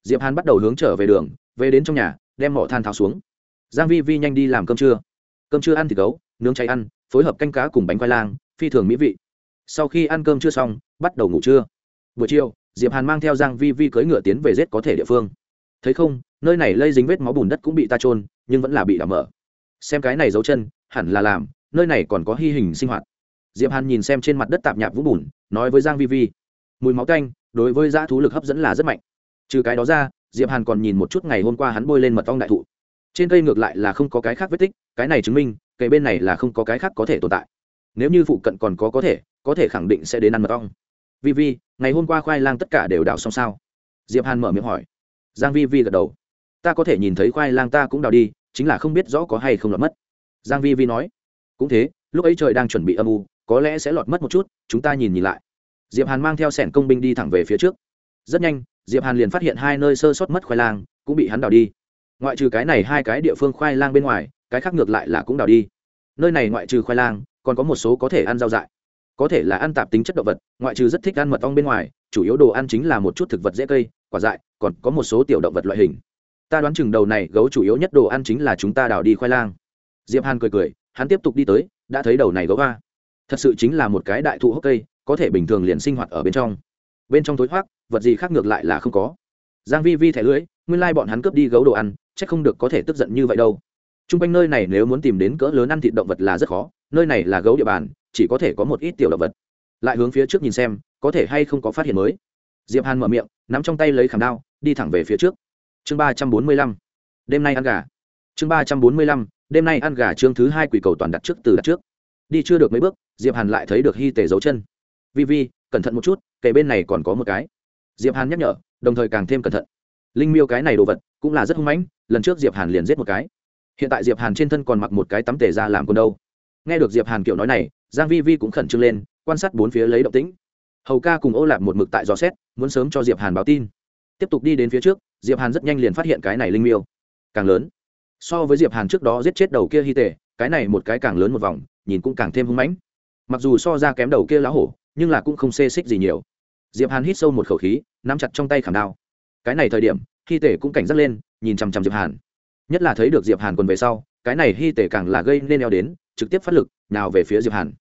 Diệp hàn bắt đầu hướng trở về đường, về đến trong nhà, đem mỏ than tháo xuống. Giang vi vi nhanh đi làm cơm trưa. Cơm trưa ăn thịt gấu, nướng cháy ăn, phối hợp canh cá cùng bánh khoai lang, phi thường mỹ vị sau khi ăn cơm chưa xong, bắt đầu ngủ trưa. Buổi chiều, diệp hàn mang theo giang vi vi cưỡi ngựa tiến về rết có thể địa phương. Thấy không, nơi này lây dính vết máu bùn đất cũng bị ta trôn nhưng vẫn là bị đảo mở xem cái này dấu chân, hẳn là làm, nơi này còn có hy hình sinh hoạt. Diệp hàn nhìn xem trên mặt đất tạp nhạp vũ bùn, nói với giang vi vi, mùi máu canh, đối với dã thú lực hấp dẫn là rất mạnh. Trừ cái đó ra, diệp hàn còn nhìn một chút ngày hôm qua hắn bôi lên mật ong đại thụ. Trên cây ngược lại là không có cái khác vết tích, cái này chứng minh cây bên này là không có cái khác có thể tồn tại. Nếu như phụ cận còn có có thể có thể khẳng định sẽ đến ăn mật ong. Vi vi, ngày hôm qua khoai lang tất cả đều đào xong sao? Diệp hàn mở miệng hỏi. Giang vi vi gật đầu. Ta có thể nhìn thấy khoai lang ta cũng đào đi, chính là không biết rõ có hay không lọt mất. Giang vi vi nói. Cũng thế, lúc ấy trời đang chuẩn bị âm u, có lẽ sẽ lọt mất một chút, chúng ta nhìn nhìn lại. Diệp hàn mang theo sẻn công binh đi thẳng về phía trước. Rất nhanh, diệp hàn liền phát hiện hai nơi sơ sót mất khoai lang, cũng bị hắn đào đi. Ngoại trừ cái này hai cái địa phương khoai lang bên ngoài, cái khác ngược lại là cũng đào đi. Nơi này ngoại trừ khoai lang, còn có một số có thể ăn rau dại có thể là ăn tạp tính chất động vật, ngoại trừ rất thích ăn mật ong bên ngoài, chủ yếu đồ ăn chính là một chút thực vật dễ cây, quả dại, còn có một số tiểu động vật loại hình. Ta đoán chừng đầu này gấu chủ yếu nhất đồ ăn chính là chúng ta đào đi khoai lang. Diệp hàn cười cười, hắn tiếp tục đi tới, đã thấy đầu này gấu ga thật sự chính là một cái đại thụ hốc cây, có thể bình thường liền sinh hoạt ở bên trong. Bên trong tối thoát vật gì khác ngược lại là không có. Giang vi vi thẻ lưỡi nguyên lai bọn hắn cướp đi gấu đồ ăn, chắc không được có thể tức giận như vậy đâu. Trung quanh nơi này nếu muốn tìm đến cỡ lớn ăn thịt động vật là rất khó nơi này là gấu địa bàn, chỉ có thể có một ít tiểu động vật. Lại hướng phía trước nhìn xem, có thể hay không có phát hiện mới. Diệp hàn mở miệng, nắm trong tay lấy khảm đao, đi thẳng về phía trước. Chương ba trăm bốn mươi lăm. Đêm nay ăn gà. Chương ba trăm bốn mươi lăm. Đêm nay ăn gà chương thứ hai quỷ cầu toàn đặt trước từ đặt trước. Đi chưa được mấy bước, diệp hàn lại thấy được hy tề dấu chân. Vi vi, cẩn thận một chút kể bên này còn có một cái. Diệp hàn nhắc nhở, đồng thời càng thêm cẩn thận. Linh miêu cái này đồ vật cũng là rất hung mãnh, lần trước diệp hàn liền giết một cái. Hiện tại diệp hàn trên thân còn mặc một cái tắm tề ra làm con đâu nghe được diệp hàn kiểu nói này, giang vi vi cũng khẩn trương lên, quan sát bốn phía lấy động tĩnh. Hầu ca cùng ô lạp một mực tại dò xét, muốn sớm cho diệp hàn báo tin. Tiếp tục đi đến phía trước, diệp hàn rất nhanh liền phát hiện cái này linh miêu. Càng lớn, so với diệp hàn trước đó giết chết đầu kia hy tề, cái này một cái càng lớn một vòng, nhìn cũng càng thêm hung mãnh. Mặc dù so ra kém đầu kia lá hổ, nhưng là cũng không xê xích gì nhiều. Diệp hàn hít sâu một khẩu khí, nắm chặt trong tay khảm đao. Cái này thời điểm hy tể cũng cảnh giác lên, nhìn chằm chằm diệp hàn. Nhất là thấy được diệp hàn quần về sau, cái này hy tể càng là gây nên eo đến trực tiếp phát lực nào về phía diệp hàn.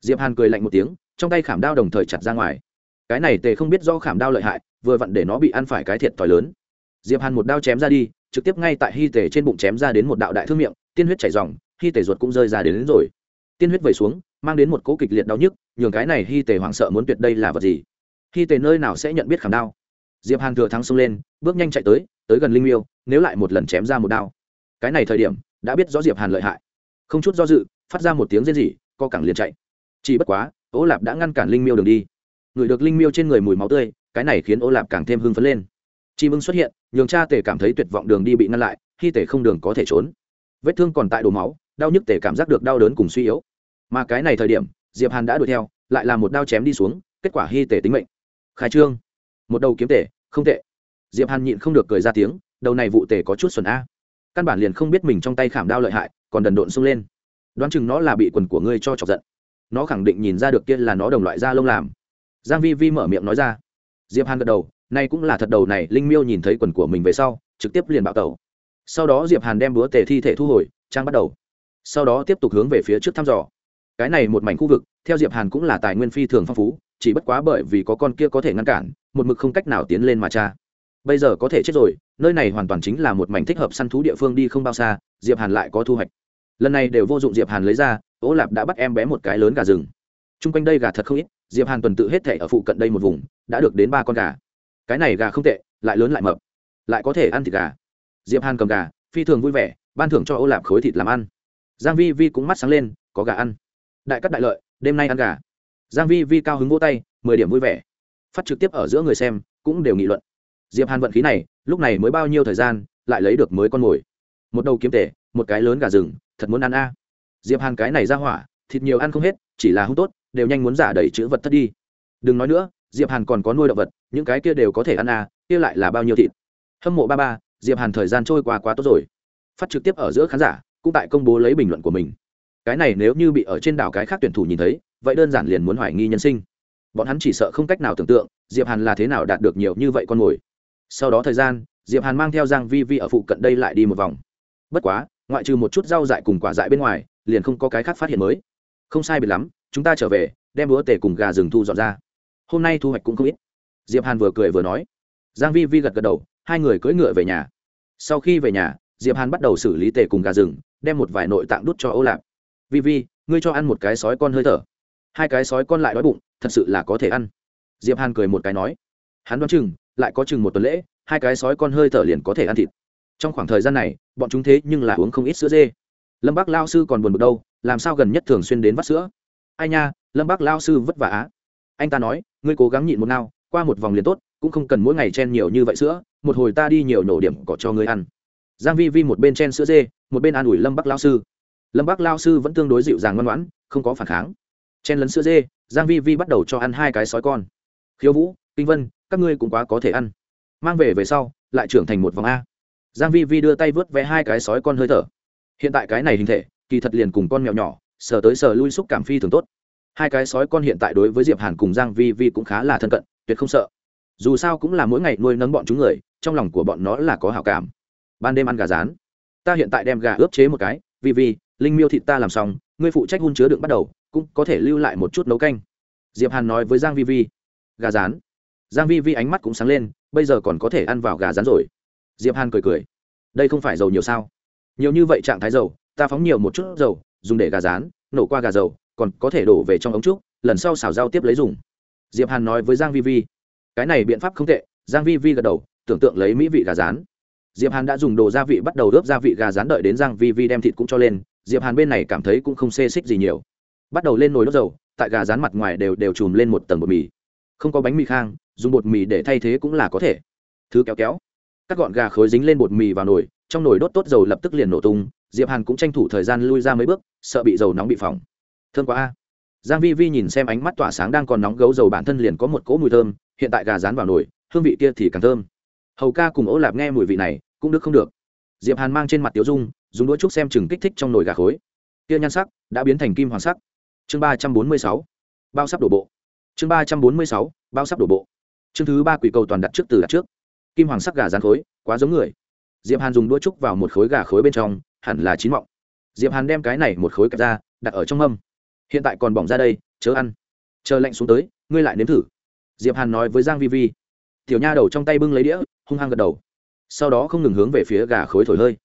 Diệp hàn cười lạnh một tiếng trong tay khảm đao đồng thời chặt ra ngoài. Cái này tề không biết do khảm đao lợi hại vừa vặn để nó bị ăn phải cái thiệt thòi lớn. Diệp hàn một đao chém ra đi trực tiếp ngay tại hy tề trên bụng chém ra đến một đạo đại thương miệng tiên huyết chảy ròng hy tề ruột cũng rơi ra đến, đến rồi. Tiên huyết vẩy xuống mang đến một cỗ kịch liệt đau nhức nhường cái này hy tề hoảng sợ muốn tuyệt đây là vật gì? Hy tề nơi nào sẽ nhận biết khảm đao? Diệp hàn thừa thắng xông lên bước nhanh chạy tới tới gần linh miêu nếu lại một lần chém ra một đao. Cái này thời điểm đã biết rõ diệp hàn lợi hại. Không chút do dự phát ra một tiếng rên rỉ, co cẳng liền chạy. Chỉ bất quá, ô lạp đã ngăn cản linh miêu đường đi. Ngửi được linh miêu trên người mùi máu tươi, cái này khiến ô lạp càng thêm hưng phấn lên. Chim ưng xuất hiện, nhường cha tể cảm thấy tuyệt vọng đường đi bị ngăn lại, khi tể không đường có thể trốn. Vết thương còn tại đổ máu, đau nhức tể cảm giác được đau đớn cùng suy yếu. Mà cái này thời điểm, diệp hàn đã đuổi theo, lại là một đao chém đi xuống, kết quả hy tể tính mệnh. Khai trương. Một đầu kiếm tể, không tệ. Diệp hàn nhịn không được cười ra tiếng, đầu này vụ tể có chút xuẩn a. Căn bản liền không biết mình trong tay khảm đao lợi hại, còn đần độn sung lên đoán chừng nó là bị quần của ngươi cho chọc giận. Nó khẳng định nhìn ra được kia là nó đồng loại da lông làm. Giang vi vi mở miệng nói ra. Diệp hàn gật đầu nay cũng là thật đầu này, linh miêu nhìn thấy quần của mình về sau, trực tiếp liền bạo tẩu. Sau đó diệp hàn đem búa tề thi thể thu hồi, trang bắt đầu. Sau đó tiếp tục hướng về phía trước thăm dò. Cái này một mảnh khu vực, theo diệp hàn cũng là tài nguyên phi thường phong phú, chỉ bất quá bởi vì có con kia có thể ngăn cản, một mực không cách nào tiến lên mà cha bây giờ có thể chết rồi, nơi này hoàn toàn chính là một mảnh thích hợp săn thú địa phương đi không bao xa, diệp hàn lại có thu hoạch lần này đều vô dụng diệp hàn lấy ra ố lạp đã bắt em bé một cái lớn gà rừng. T r u n g quanh đây gà thật không ít, diệp hàn tuần tự hết thể ở phụ cận đây một vùng, đã được đến ba con gà. Cái này gà không tệ, lại lớn lại mập. Lại có thể ăn thịt gà. Diệp hàn cầm gà, phi thường vui vẻ, ban thưởng cho ô lạp khối thịt làm ăn. Giang vi vi cũng mắt sáng lên, có gà ăn. Đại cắt đại lợi, đêm nay ăn gà. Giang vi vi cao hứng vỗ tay, mười điểm vui vẻ. Phát trực tiếp ở giữa người xem, cũng đều nghị luận. Diệp hàn vận khí này, lúc này mới bao nhiêu thời gian, lại lấy được mới con mồi. Một đầu kiếm tể, một cái lớn gà rừng thật muốn ăn a. Diệp hàn cái này ra hỏa, thịt nhiều ăn không hết, chỉ là hung tốt, đều nhanh muốn giả đầy chữ vật thất đi. Đừng nói nữa, diệp hàn còn có nuôi động vật, những cái kia đều có thể ăn à kia lại là bao nhiêu thịt? Hâm mộ ba ba, diệp hàn thời gian trôi qua quá tốt rồi. Phát trực tiếp ở giữa khán giả, cũng tại công bố lấy bình luận của mình. Cái này nếu như bị ở trên đảo cái khác tuyển thủ nhìn thấy, vậy đơn giản liền muốn hoài nghi nhân sinh. Bọn hắn chỉ sợ không cách nào tưởng tượng, diệp hàn là thế nào đạt được nhiều như vậy con mồi. Sau đó thời gian, diệp hàn mang theo giang vi vi ở phụ cận đây lại đi một vòng. Bất quá ngoại trừ một chút rau dại cùng quả dại bên ngoài, liền không có cái khác phát hiện mới. Không sai biệt lắm, chúng ta trở về, đem búa tể cùng gà rừng thu dọn ra. Hôm nay thu hoạch cũng không ít. Diệp hàn vừa cười vừa nói. Giang vi vi gật gật đầu, hai người cưỡi ngựa về nhà. Sau khi về nhà, diệp hàn bắt đầu xử lý tể cùng gà rừng, đem một vài nội tạng đút cho ô lạp vi vi, ngươi cho ăn một cái sói con hơi thở. Hai cái sói con lại đói bụng, thật sự là có thể ăn. Diệp hàn cười một cái nói. Hắn đoán chừng, lại có chừng một tuần lễ, hai cái sói con hơi thở liền có thể ăn thịt. Trong khoảng thời gian này bọn chúng thế nhưng là uống không ít sữa dê. Lâm bác lao sư còn buồn bực đâu, làm sao gần nhất thường xuyên đến vắt sữa? Ai nha, lâm bác lao sư vất vả á. Anh ta nói, ngươi cố gắng nhịn một nào qua một vòng liền tốt, cũng không cần mỗi ngày chen nhiều như vậy sữa, một hồi ta đi nhiều nổ điểm cỏ cho ngươi ăn. Giang vi vi một bên chen sữa dê, một bên an ủi lâm bắc lao sư. Lâm bắc lao sư vẫn tương đối dịu dàng ngoan ngoãn, không có phản kháng. Chen lấn sữa dê, giang vi vi bắt đầu cho ăn hai cái sói con. Khiếu vũ, kinh vân, các ngươi cũng quá có thể ăn. Mang về về sau, lại trưởng thành một vòng a giang vi vi đưa tay vớt vẽ hai cái sói con hơi thở. Hiện tại cái này hình thể, kỳ thật liền cùng con mèo nhỏ, sờ tới sờ lui xúc cảm phi thường tốt. Hai cái sói con hiện tại đối với diệp hàn cùng giang vi vi cũng khá là thân cận, tuyệt không sợ. Dù sao cũng là mỗi ngày nuôi nấng bọn chúng người, trong lòng của bọn nó là có hảo cảm. Ban đêm ăn gà rán. Ta hiện tại đem gà ướp chế một cái. Vi vi, linh miêu thịt ta làm xong, ngươi phụ trách hun chứa đựng bắt đầu, cũng có thể lưu lại một chút nấu canh. Diệp hàn nói với giang vi vi. Gà rán. Giang vi vi ánh mắt cũng sáng lên, bây giờ còn có thể ăn vào gà rán rồi diệp hàn cười cười. Đây không phải dầu nhiều sao? Nhiều như vậy trạng thái dầu, ta phóng nhiều một chút dầu, dùng để gà rán, nổ qua gà dầu, còn có thể đổ về trong ống trúc, lần sau xào rau tiếp lấy dùng. Diệp hàn nói với giang vi vi. Cái này biện pháp không tệ, giang vi vi gật đầu, tưởng tượng lấy mỹ vị gà rán. Diệp hàn đã dùng đồ gia vị bắt đầu ướp gia vị gà rán đợi đến giang vi vi đem thịt cũng cho lên, diệp hàn bên này cảm thấy cũng không xê xích gì nhiều. Bắt đầu lên nồi đốt dầu, tại gà rán mặt ngoài đều đều chùm lên một tầng bột mì. Không có bánh mì khang, dùng bột mì để thay thế cũng là có thể. Thứ kéo kéo các gọn gà khối dính lên bột mì vào nồi, trong nồi đốt tốt dầu lập tức liền nổ tung, diệp hàn cũng tranh thủ thời gian lui ra mấy bước, sợ bị dầu nóng bị phỏng. Thơm quá a. Giang vi vi nhìn xem ánh mắt tỏa sáng đang còn nóng gấu dầu bản thân liền có một cỗ mùi thơm, hiện tại gà rán vào nồi, hương vị kia thì càng thơm. Hầu ca cùng ố lạp nghe mùi vị này, cũng được không được. Diệp hàn mang trên mặt tiểu dung, dùng đũa trúc xem chừng kích thích trong nồi gà khối. Kia nhan sắc đã biến thành kim hoàng sắc. Chương ba trăm bốn mươi sáu, bao sắp đổ bộ. Chương ba trăm bốn mươi sáu, bao sắp đổ bộ. Chương thứ ba quỷ cầu toàn đặt trước từ đặt trước kim hoàng sắc gà rán khối, quá giống người. Diệp hàn dùng đũa trúc vào một khối gà khối bên trong, hẳn là chín mọng. Diệp hàn đem cái này một khối kẹp ra, đặt ở trong mâm. Hiện tại còn bỏng ra đây, chớ ăn. Chờ lạnh xuống tới, ngươi lại nếm thử. Diệp hàn nói với giang vi vi. Tiểu nha đầu trong tay bưng lấy đĩa, hung hăng gật đầu. Sau đó không ngừng hướng về phía gà khối thổi hơi.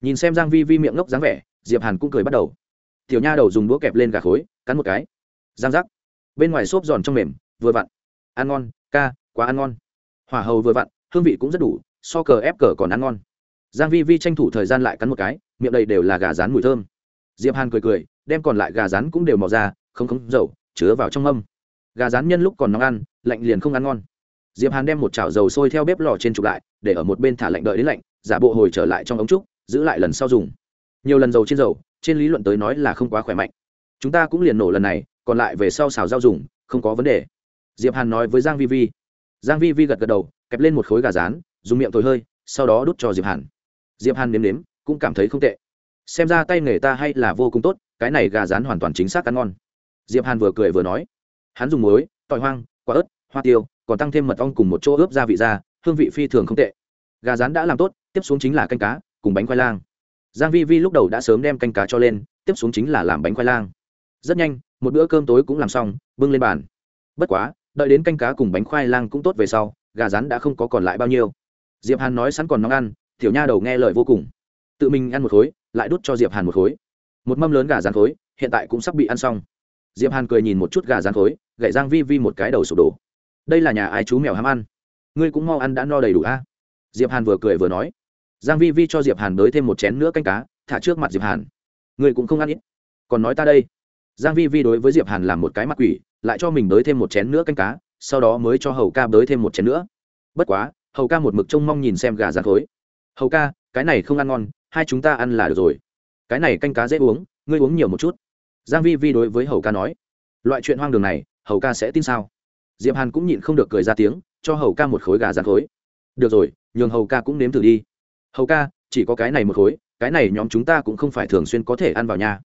Nhìn xem giang vi vi miệng ngốc dáng vẻ, diệp hàn cũng cười bắt đầu. Tiểu nha đầu dùng đũa kẹp lên gà khối, cắn một cái. Giang giác. bên ngoài xốp giòn trong mềm, vừa vặn. Ăn ngon, ca, quá ăn ngon. Hỏa hầu vừa vặn hương vị cũng rất đủ, so cờ ép cờ còn ăn ngon. Giang vi vi tranh thủ thời gian lại cắn một cái, miệng đầy đều là gà rán mùi thơm. Diệp hàn cười cười, đem còn lại gà rán cũng đều mò ra, không không, dầu, chứa vào trong mâm. Gà rán nhân lúc còn nóng ăn, lạnh liền không ăn ngon. Diệp hàn đem một chảo dầu sôi theo bếp lò trên trục lại, để ở một bên thả lạnh đợi đến lạnh, giả bộ hồi trở lại trong ống trúc, giữ lại lần sau dùng. Nhiều lần dầu trên dầu, trên lý luận tới nói là không quá khỏe mạnh. Chúng ta cũng liền nổ lần này, còn lại về sau xào rau dùng, không có vấn đề. Diệp hàn nói với giang vi vi. Giang vi vi gật gật đầu kẹp lên một khối gà rán, dùng miệng thổi hơi, sau đó đút cho diệp hàn. Diệp hàn nếm nếm, cũng cảm thấy không tệ. Xem ra tay nghề ta hay là vô cùng tốt, cái này gà rán hoàn toàn chính xác ăn ngon. Diệp hàn vừa cười vừa nói. Hắn dùng muối, tỏi hoang, quả ớt, hoa tiêu, còn tăng thêm mật ong cùng một chỗ ướp gia vị ra, hương vị phi thường không tệ. Gà rán đã làm tốt, tiếp xuống chính là canh cá, cùng bánh khoai lang. Giang vi vi lúc đầu đã sớm đem canh cá cho lên, tiếp xuống chính là làm bánh khoai lang. Rất nhanh, một bữa cơm tối cũng làm xong, bưng lên bàn. Bất quá, đợi đến canh cá cùng bánh khoai lang cũng tốt về sau gà rán đã không có còn lại bao nhiêu. Diệp hàn nói sẵn còn nóng ăn, tiểu nha đầu nghe lời vô cùng. Tự mình ăn một khối, lại đút cho diệp hàn một khối. Một mâm lớn gà rán khối, hiện tại cũng sắp bị ăn xong. Diệp hàn cười nhìn một chút gà rán khối, gậy giang vi vi một cái đầu sụp đổ. Đây là nhà ai chú mèo ham ăn? Ngươi cũng mau ăn đã no đầy đủ a. Diệp hàn vừa cười vừa nói. Giang vi vi cho diệp hàn đới thêm một chén nữa canh cá, thả trước mặt diệp hàn. Ngươi cũng không ăn ít. Còn nói ta đây. Giang vi vi đối với diệp hàn làm một cái mặt quỷ, lại cho mình đới thêm một chén nữa canh cá sau đó mới cho hầu ca bới thêm một chén nữa. Bất quá, hầu ca một mực trông mong nhìn xem gà rán khối hầu ca, cái này không ăn ngon, hai chúng ta ăn là được rồi. Cái này canh cá dễ uống, ngươi uống nhiều một chút. Giang vi vi đối với hầu ca nói. Loại chuyện hoang đường này, hầu ca sẽ tin sao? Diệp hàn cũng nhịn không được cười ra tiếng, cho hầu ca một khối gà rán khối được rồi, nhường hầu ca cũng nếm thử đi. Hầu ca, chỉ có cái này một khối, cái này nhóm chúng ta cũng không phải thường xuyên có thể ăn vào nhà.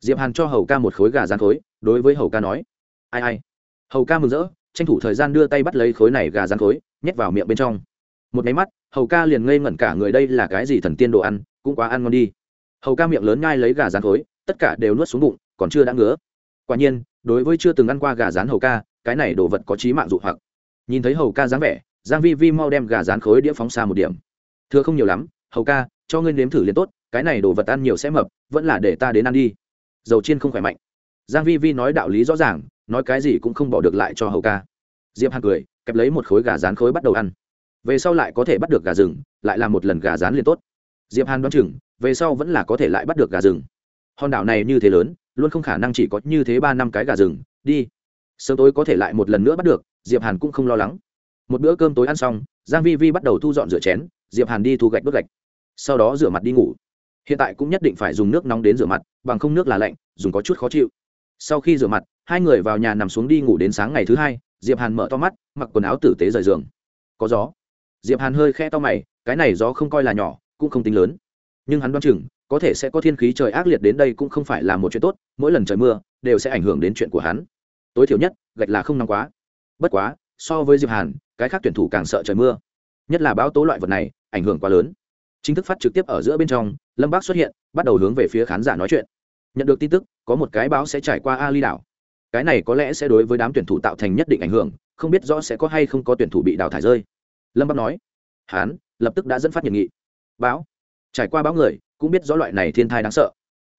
Diệp hàn cho hầu ca một khối gà rán khối đối với hầu ca nói. Ai ai. Hầu ca mừng rỡ tranh thủ thời gian đưa tay bắt lấy khối này gà rán khối, nhét vào miệng bên trong. Một máy mắt, hầu ca liền ngây ngẩn cả người đây là cái gì thần tiên đồ ăn, cũng quá ăn ngon đi. Hầu ca miệng lớn ngai lấy gà rán khối, tất cả đều nuốt xuống bụng, còn chưa đã ngứa. Quả nhiên, đối với chưa từng ăn qua gà rán hầu ca, cái này đồ vật có trí mạng dụ hoặc. Nhìn thấy hầu ca dáng vẻ, giang vi vi mau đem gà rán khối đĩa phóng xa một điểm. Thưa không nhiều lắm, hầu ca, cho ngươi nếm thử liền tốt, cái này đồ vật ăn nhiều sẽ mập, vẫn là để ta đến ăn đi. Dầu chiên không khỏe mạnh giang vi vi nói đạo lý rõ ràng, nói cái gì cũng không bỏ được lại cho hầu ca. Diệp hàn cười, kẹp lấy một khối gà rán khối bắt đầu ăn. Về sau lại có thể bắt được gà rừng, lại làm một lần gà rán liền tốt. Diệp hàn đoán chừng, về sau vẫn là có thể lại bắt được gà rừng. Hòn đảo này như thế lớn, luôn không khả năng chỉ có như thế ba năm cái gà rừng, đi. Sớm tối có thể lại một lần nữa bắt được, diệp hàn cũng không lo lắng. Một bữa cơm tối ăn xong, giang vi vi bắt đầu thu dọn rửa chén, diệp hàn đi thu gạch đốt gạch. Sau đó rửa mặt đi ngủ. Hiện tại cũng nhất định phải dùng nước nóng đến rửa mặt, bằng không nước là lạnh, dùng có chút khó chịu sau khi rửa mặt, hai người vào nhà nằm xuống đi ngủ đến sáng ngày thứ hai, diệp hàn mở to mắt, mặc quần áo tử tế rời giường. Có gió. Diệp hàn hơi khe to mày, cái này gió không coi là nhỏ, cũng không tính lớn. Nhưng hắn đoán chừng, có thể sẽ có thiên khí trời ác liệt đến đây cũng không phải là một chuyện tốt, mỗi lần trời mưa, đều sẽ ảnh hưởng đến chuyện của hắn. Tối thiểu nhất, gạch là không nóng quá. Bất quá, so với diệp hàn, cái khác tuyển thủ càng sợ trời mưa. Nhất là báo tố loại vật này, ảnh hưởng quá lớn. Chính thức phát trực tiếp ở giữa bên trong, lâm bác xuất hiện, bắt đầu hướng về phía khán giả nói chuyện nhận được tin tức, có một cái báo sẽ trải qua ali đảo. Cái này có lẽ sẽ đối với đám tuyển thủ tạo thành nhất định ảnh hưởng, không biết rõ sẽ có hay không có tuyển thủ bị đào thải rơi. Lâm bác nói, hán, lập tức đã dẫn phát nhiệt nghị. Báo? Trải qua báo người, cũng biết rõ loại này thiên thai đáng sợ.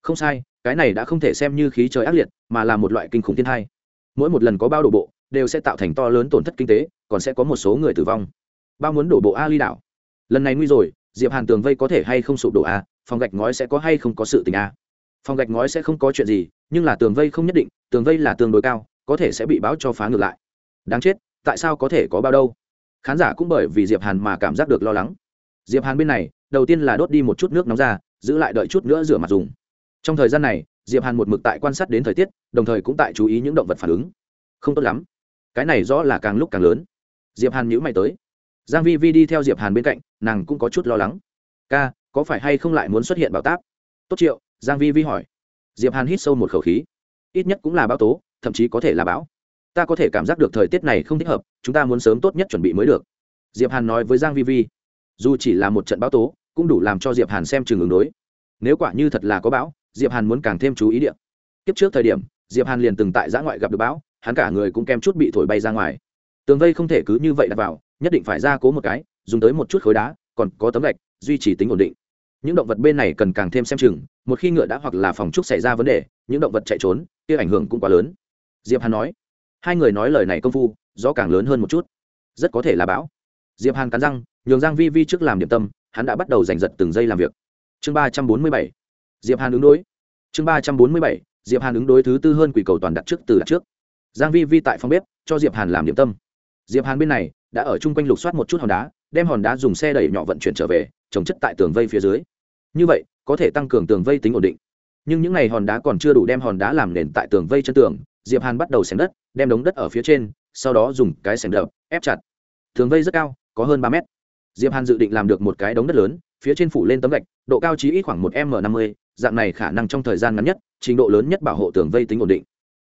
Không sai, cái này đã không thể xem như khí trời ác liệt, mà là một loại kinh khủng thiên thai. Mỗi một lần có bao đổ bộ, đều sẽ tạo thành to lớn tổn thất kinh tế, còn sẽ có một số người tử vong. Bao muốn đổ bộ a ly đảo? Lần này nguy rồi, diệp hàn tường vây có thể hay không sụp đổ a phòng gạch ngói sẽ có hay không có sự tình a phòng gạch ngói sẽ không có chuyện gì, nhưng là tường vây không nhất định, tường vây là tường đối cao, có thể sẽ bị báo cho phá ngược lại. Đáng chết, tại sao có thể có bao đâu? Khán giả cũng bởi vì diệp hàn mà cảm giác được lo lắng. Diệp hàn bên này, đầu tiên là đốt đi một chút nước nóng ra, giữ lại đợi chút nữa rửa mặt dùng. Trong thời gian này, diệp hàn một mực tại quan sát đến thời tiết, đồng thời cũng tại chú ý những động vật phản ứng. Không tốt lắm. Cái này rõ là càng lúc càng lớn. Diệp hàn nhữ mày tới. Giang vi vi đi theo diệp hàn bên cạnh, nàng cũng có chút lo lắng. Ca, có phải hay không lại muốn xuất hiện bão táp? Tốt triệu giang vi vi hỏi. Diệp hàn hít sâu một khẩu khí. Ít nhất cũng là bão tố, thậm chí có thể là bão. Ta có thể cảm giác được thời tiết này không thích hợp, chúng ta muốn sớm tốt nhất chuẩn bị mới được. Diệp hàn nói với giang vi vi. Dù chỉ là một trận bão tố, cũng đủ làm cho diệp hàn xem chừng ứng đối. Nếu quả như thật là có bão, diệp hàn muốn càng thêm chú ý điện tiếp trước thời điểm, diệp hàn liền từng tại giã ngoại gặp được bão, hắn cả người cũng kem chút bị thổi bay ra ngoài. Tường vây không thể cứ như vậy đặt vào, nhất định phải ra cố một cái, dùng tới một chút khối đá, còn có tấm gạch, duy trì tính ổn định những động vật bên này cần càng thêm xem chừng, một khi ngựa đã hoặc là phòng trúc xảy ra vấn đề, những động vật chạy trốn, kia ảnh hưởng cũng quá lớn. Diệp hàn nói. Hai người nói lời này công phu, gió càng lớn hơn một chút. Rất có thể là bão. Diệp hàn cắn răng, nhường giang vi vi trước làm điểm tâm, hắn đã bắt đầu giành giật từng giây làm việc. Chương ba trăm bốn mươi bảy. Diệp hàn ứng đối. Chương ba trăm bốn mươi bảy. Diệp hàn ứng đối thứ tư hơn quỷ cầu toàn đặt trước từ đặt trước. Giang vi vi tại phòng bếp, cho diệp hàn làm điểm tâm. Diệp hàn bên này, đã ở chung quanh lục soát một chút hòn đá, đem hòn đá dùng xe đẩy nhỏ vận chuyển trở về, trồng chất tại tường vây phía dưới như vậy, có thể tăng cường tường vây tính ổn định. Nhưng những ngày hòn đá còn chưa đủ đem hòn đá làm nền tại tường vây chân tường, diệp hàn bắt đầu xẻng đất, đem đống đất ở phía trên, sau đó dùng cái xẻng đập, ép chặt. Tường vây rất cao, có hơn ba mét. Diệp hàn dự định làm được một cái đống đất lớn, phía trên phủ lên tấm gạch, độ cao chí ít khoảng một m năm mươi, dạng này khả năng trong thời gian ngắn nhất, trình độ lớn nhất bảo hộ tường vây tính ổn định.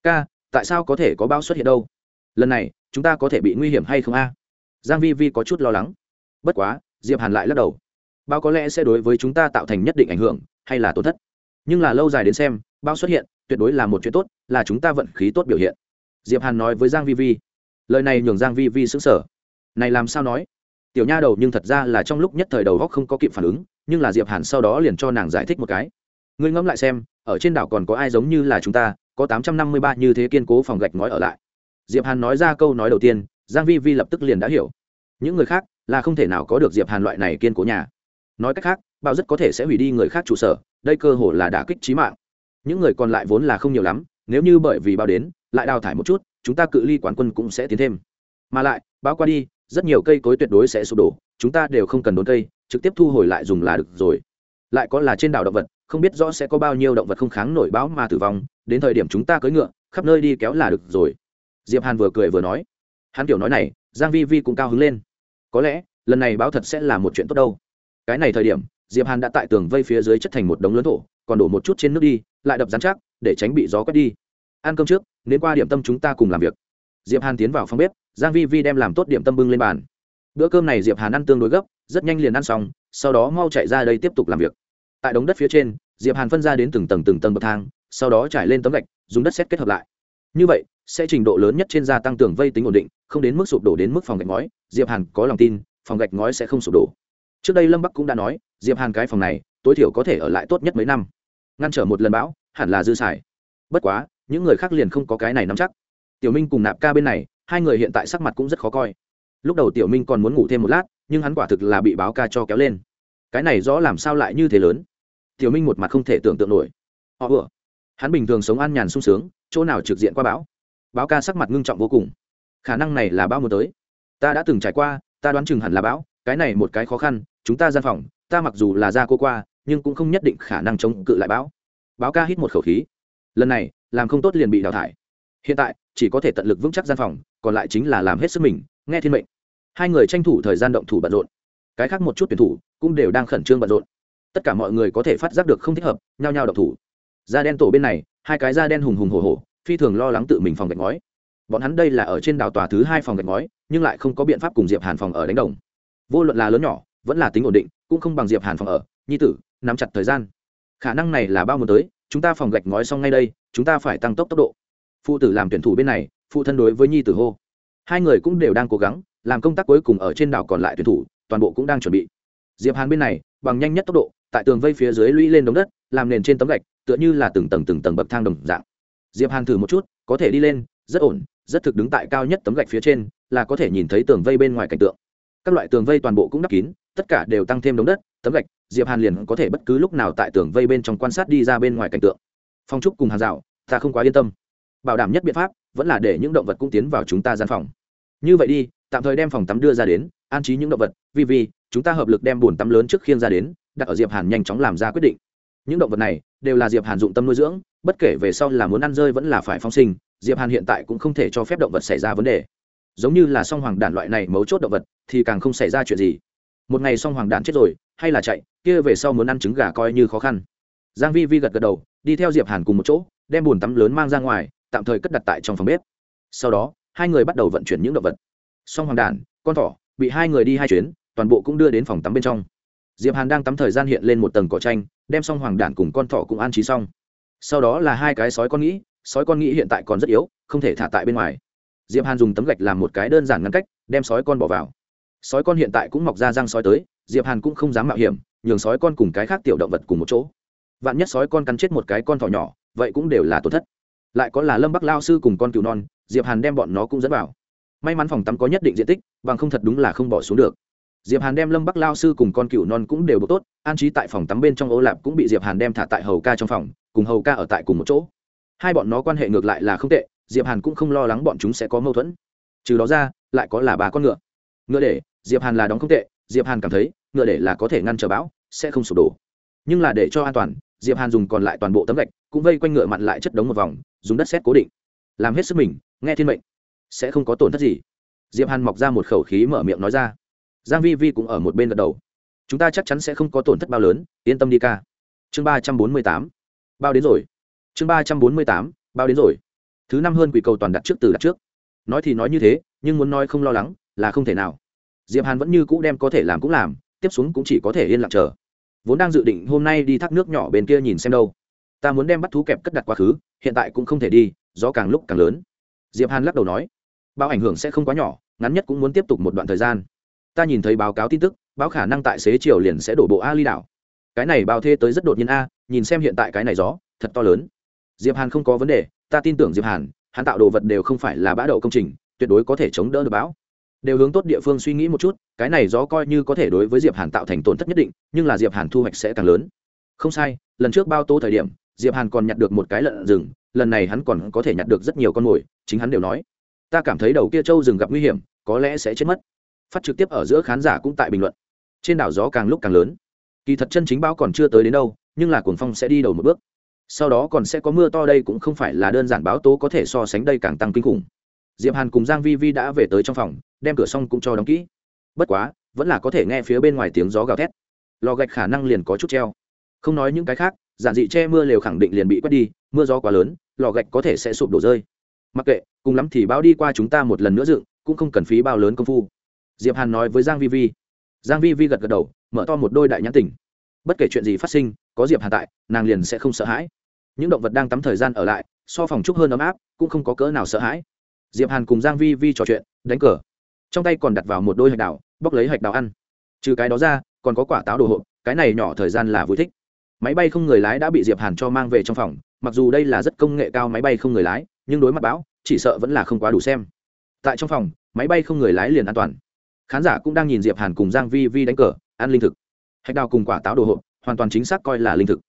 K tại sao có thể có bão xuất hiện đâu? Lần này, chúng ta có thể bị nguy hiểm hay không a? Giang vi vi có chút lo lắng. Bất quá, diệp hàn lại lắc đầu bão có lẽ sẽ đối với chúng ta tạo thành nhất định ảnh hưởng, hay là tổn thất. Nhưng là lâu dài đến xem bão xuất hiện, tuyệt đối là một chuyện tốt, là chúng ta vận khí tốt biểu hiện. Diệp hàn nói với giang vi vi. Lời này nhường giang vi vi sững sờ. Này làm sao nói? Tiểu nha đầu nhưng thật ra là trong lúc nhất thời đầu góc không có kịp phản ứng, nhưng là diệp hàn sau đó liền cho nàng giải thích một cái. Ngươi ngẫm lại xem, ở trên đảo còn có ai giống như là chúng ta, có tám trăm năm mươi ba như thế kiên cố phòng gạch ngói ở lại. Diệp hàn nói ra câu nói đầu tiên, giang vi vi lập tức liền đã hiểu. Những người khác là không thể nào có được diệp hàn loại này kiên cố nhà nói cách khác bao rất có thể sẽ hủy đi người khác trụ sở, đây cơ hồ là đả kích chí mạng. Những người còn lại vốn là không nhiều lắm, nếu như bởi vì bao đến, lại đào thải một chút, chúng ta cự ly quán quân cũng sẽ tiến thêm. Mà lại bao qua đi, rất nhiều cây cối tuyệt đối sẽ sụp đổ, chúng ta đều không cần đốn cây, trực tiếp thu hồi lại dùng là được rồi. Lại có là trên đảo động vật, không biết rõ sẽ có bao nhiêu động vật không kháng nổi bão mà tử vong, đến thời điểm chúng ta cưỡi ngựa, khắp nơi đi kéo là được rồi. Diệp hàn vừa cười vừa nói. Hắn kiểu nói này, giang vi vi cũng cao hứng lên. Có lẽ, lần này bão thật sẽ là một chuyện tốt đâu cái này thời điểm, diệp hàn đã tại tường vây phía dưới chất thành một đống lớn thổ, còn đổ một chút trên nước đi, lại đập rắn chắc, để tránh bị gió quét đi. Ăn cơm trước, nên qua điểm tâm chúng ta cùng làm việc. Diệp hàn tiến vào phòng bếp, giang vi vi đem làm tốt điểm tâm bưng lên bàn. Bữa cơm này diệp hàn ăn tương đối gấp, rất nhanh liền ăn xong, sau đó mau chạy ra đây tiếp tục làm việc. Tại đống đất phía trên, diệp hàn phân ra đến từng tầng từng tầng bậc thang, sau đó trải lên tấm gạch, dùng đất xét kết hợp lại. Như vậy, sẽ trình độ lớn nhất trên gia tăng tường vây tính ổn định, không đến mức sụp đổ đến mức phòng gạch ngói, diệp hàn có lòng tin, phòng gạch ngói sẽ không sụp đổ trước đây lâm bắc cũng đã nói, diệp hàn cái phòng này, tối thiểu có thể ở lại tốt nhất mấy năm. Ngăn trở một lần bão, hẳn là dư xài. Bất quá, những người khác liền không có cái này nắm chắc. Tiểu minh cùng nạp ca bên này, hai người hiện tại sắc mặt cũng rất khó coi. Lúc đầu tiểu minh còn muốn ngủ thêm một lát, nhưng hắn quả thực là bị báo ca cho kéo lên. Cái này rõ làm sao lại như thế lớn? Tiểu minh một mặt không thể tưởng tượng nổi. Họ vừa. Hắn bình thường sống an nhàn sung sướng, chỗ nào trực diện qua bão? Báo ca sắc mặt ngưng trọng vô cùng. Khả năng này là bão mùa tới. Ta đã từng trải qua, ta đoán chừng hẳn là bão, cái này một cái khó khăn chúng ta gian phòng, ta mặc dù là gia cô qua, nhưng cũng không nhất định khả năng chống cự lại bão. Báo ca hít một khẩu khí. Lần này, làm không tốt liền bị đào thải. Hiện tại, chỉ có thể tận lực vững chắc gian phòng, còn lại chính là làm hết sức mình, nghe thiên mệnh. Hai người tranh thủ thời gian động thủ bận rộn. Cái khác một chút tuyển thủ cũng đều đang khẩn trương bận rộn. Tất cả mọi người có thể phát giác được không thích hợp, nhao nhao động thủ. Da đen tổ bên này, hai cái da đen hùng hùng hổ hổ, phi thường lo lắng tự mình phòng gạch ngói. Bọn hắn đây là ở trên đảo tòa thứ hai phòng gạch ngói, nhưng lại không có biện pháp cùng diệp hàn phòng ở đánh đồng. Vô luận là lớn nhỏ vẫn là tính ổn định, cũng không bằng diệp hàn phòng ở. Nhi tử, nắm chặt thời gian. Khả năng này là bao một tới, chúng ta phòng gạch ngói xong ngay đây, chúng ta phải tăng tốc tốc độ. Phụ tử làm tuyển thủ bên này, phụ thân đối với nhi tử hô. Hai người cũng đều đang cố gắng, làm công tác cuối cùng ở trên đảo còn lại tuyển thủ, toàn bộ cũng đang chuẩn bị. Diệp hàn bên này, bằng nhanh nhất tốc độ, tại tường vây phía dưới lũy lên đống đất, làm nền trên tấm gạch, tựa như là từng tầng từng tầng bậc thang đồng dạng. Diệp hàn thử một chút, có thể đi lên, rất ổn, rất thực đứng tại cao nhất tấm gạch phía trên, là có thể nhìn thấy tường vây bên ngoài cảnh tượng. Các loại tường vây toàn bộ cũng đắp kín tất cả đều tăng thêm đống đất, tấm gạch, diệp hàn liền có thể bất cứ lúc nào tại tường vây bên trong quan sát đi ra bên ngoài cảnh tượng. Phong trúc cùng hàng rào ta không quá yên tâm. Bảo đảm nhất biện pháp, vẫn là để những động vật cũng tiến vào chúng ta gian phòng. Như vậy đi, tạm thời đem phòng tắm đưa ra đến, an trí những động vật. Vì vì, chúng ta hợp lực đem bồn tắm lớn trước khiên ra đến, đặt ở diệp hàn nhanh chóng làm ra quyết định. Những động vật này, đều là diệp hàn dụng tâm nuôi dưỡng, bất kể về sau là muốn ăn rơi vẫn là phải phong sinh, diệp hàn hiện tại cũng không thể cho phép động vật xảy ra vấn đề. Giống như là song hoàng đản loại này mấu chốt động vật, thì càng không xảy ra chuyện gì một ngày xong hoàng đản chết rồi, hay là chạy, kia về sau muốn ăn trứng gà coi như khó khăn. Giang vi vi gật gật đầu, đi theo diệp hàn cùng một chỗ, đem bồn tắm lớn mang ra ngoài, tạm thời cất đặt tại trong phòng bếp. Sau đó, hai người bắt đầu vận chuyển những động vật. Xong hoàng đản, con thỏ, bị hai người đi hai chuyến, toàn bộ cũng đưa đến phòng tắm bên trong. Diệp hàn đang tắm thời gian hiện lên một tầng cỏ tranh đem xong hoàng đản cùng con thỏ cũng an trí xong. Sau đó là hai cái sói con nghĩ, sói con nghĩ hiện tại còn rất yếu, không thể thả tại bên ngoài. Diệp hàn dùng tấm gạch làm một cái đơn giản ngăn cách, đem sói con bỏ vào sói con hiện tại cũng mọc ra răng sói tới, diệp hàn cũng không dám mạo hiểm, nhường sói con cùng cái khác tiểu động vật cùng một chỗ. Vạn nhất sói con cắn chết một cái con thỏ nhỏ, vậy cũng đều là tổn thất. Lại có là lâm bắc lao sư cùng con cừu non, diệp hàn đem bọn nó cũng dẫn vào. May mắn phòng tắm có nhất định diện tích, bằng không thật đúng là không bỏ xuống được. Diệp hàn đem lâm bắc lao sư cùng con cựu non cũng đều bộ tốt, an trí tại phòng tắm bên trong ô lạp cũng bị diệp hàn đem thả tại hầu ca trong phòng, cùng hầu ca ở tại cùng một chỗ. Hai bọn nó quan hệ ngược lại là không tệ, diệp hàn cũng không lo lắng bọn chúng sẽ có mâu thuẫn. Trừ đó ra, lại có là bà con ngựa ngựa để, diệp hàn là đóng không tệ, diệp hàn cảm thấy, ngựa để là có thể ngăn trở bão, sẽ không sụp đổ. Nhưng là để cho an toàn, diệp hàn dùng còn lại toàn bộ tấm gạch, cũng vây quanh ngựa mặn lại chất đống một vòng, dùng đất xét cố định. Làm hết sức mình, nghe thiên mệnh, sẽ không có tổn thất gì. Diệp hàn mọc ra một khẩu khí mở miệng nói ra. Giang vi vi cũng ở một bên gật đầu. Chúng ta chắc chắn sẽ không có tổn thất bao lớn, yên tâm đi ca. Chương ba trăm bốn mươi tám. Bao đến rồi. Chương ba trăm bốn mươi tám, bao đến rồi. Thứ năm hơn quỷ cầu toàn đặt trước từ đặt trước. Nói thì nói như thế, nhưng muốn nói không lo lắng là không thể nào. Diệp hàn vẫn như cũ đem có thể làm cũng làm, tiếp xuống cũng chỉ có thể yên lặng chờ. Vốn đang dự định hôm nay đi thác nước nhỏ bên kia nhìn xem đâu. Ta muốn đem bắt thú kẹp cất đặt quá khứ, hiện tại cũng không thể đi, gió càng lúc càng lớn. Diệp hàn lắc đầu nói bao ảnh hưởng sẽ không quá nhỏ, ngắn nhất cũng muốn tiếp tục một đoạn thời gian. Ta nhìn thấy báo cáo tin tức, báo khả năng tại xế chiều liền sẽ đổ bộ a ly đảo. Cái này bao thê tới rất đột nhiên a, nhìn xem hiện tại cái này gió, thật to lớn. Diệp hàn không có vấn đề, ta tin tưởng diệp hàn, hắn tạo đồ vật đều không phải là bã đậu công trình, tuyệt đối có thể chống đỡ được bão đều hướng tốt địa phương suy nghĩ một chút, cái này gió coi như có thể đối với diệp hàn tạo thành tổn thất nhất định, nhưng là diệp hàn thu hoạch sẽ càng lớn. Không sai, lần trước bao tố thời điểm, diệp hàn còn nhặt được một cái lợn rừng, lần này hắn còn có thể nhặt được rất nhiều con mồi, chính hắn đều nói. Ta cảm thấy đầu kia trâu rừng gặp nguy hiểm, có lẽ sẽ chết mất. Phát trực tiếp ở giữa khán giả cũng tại bình luận. Trên đảo gió càng lúc càng lớn. Kỳ thật chân chính bão còn chưa tới đến đâu, nhưng là cuồng phong sẽ đi đầu một bước. Sau đó còn sẽ có mưa to đây cũng không phải là đơn giản báo tố có thể so sánh đây càng tăng kinh khủng diệp hàn cùng giang vi vi đã về tới trong phòng, đem cửa xong cũng cho đóng kỹ. Bất quá, vẫn là có thể nghe phía bên ngoài tiếng gió gào thét. Lò gạch khả năng liền có chút treo. Không nói những cái khác, giản dị che mưa lều khẳng định liền bị quét đi, mưa gió quá lớn, lò gạch có thể sẽ sụp đổ rơi. Mặc kệ, cùng lắm thì báo đi qua chúng ta một lần nữa dựng, cũng không cần phí bao lớn công phu. Diệp hàn nói với giang vi vi. Giang vi vi gật gật đầu, mở to một đôi đại nhãn tình. Bất kể chuyện gì phát sinh, có diệp hàn tại, nàng liền sẽ không sợ hãi. Những động vật đang tắm thời gian ở lại, so phòng trúc hơn ấm áp, cũng không có cỡ nào sợ hãi diệp hàn cùng giang vi vi trò chuyện, đánh cờ. Trong tay còn đặt vào một đôi hạch đào, bóc lấy hạch đào ăn. Trừ cái đó ra, còn có quả táo đồ hộp, cái này nhỏ thời gian là vui thích. Máy bay không người lái đã bị diệp hàn cho mang về trong phòng, mặc dù đây là rất công nghệ cao máy bay không người lái, nhưng đối mặt bão, chỉ sợ vẫn là không quá đủ xem. Tại trong phòng, máy bay không người lái liền an toàn. Khán giả cũng đang nhìn diệp hàn cùng giang vi vi đánh cờ, ăn linh thực. Hạch đào cùng quả táo đồ hộp, hoàn toàn chính xác coi là linh thực.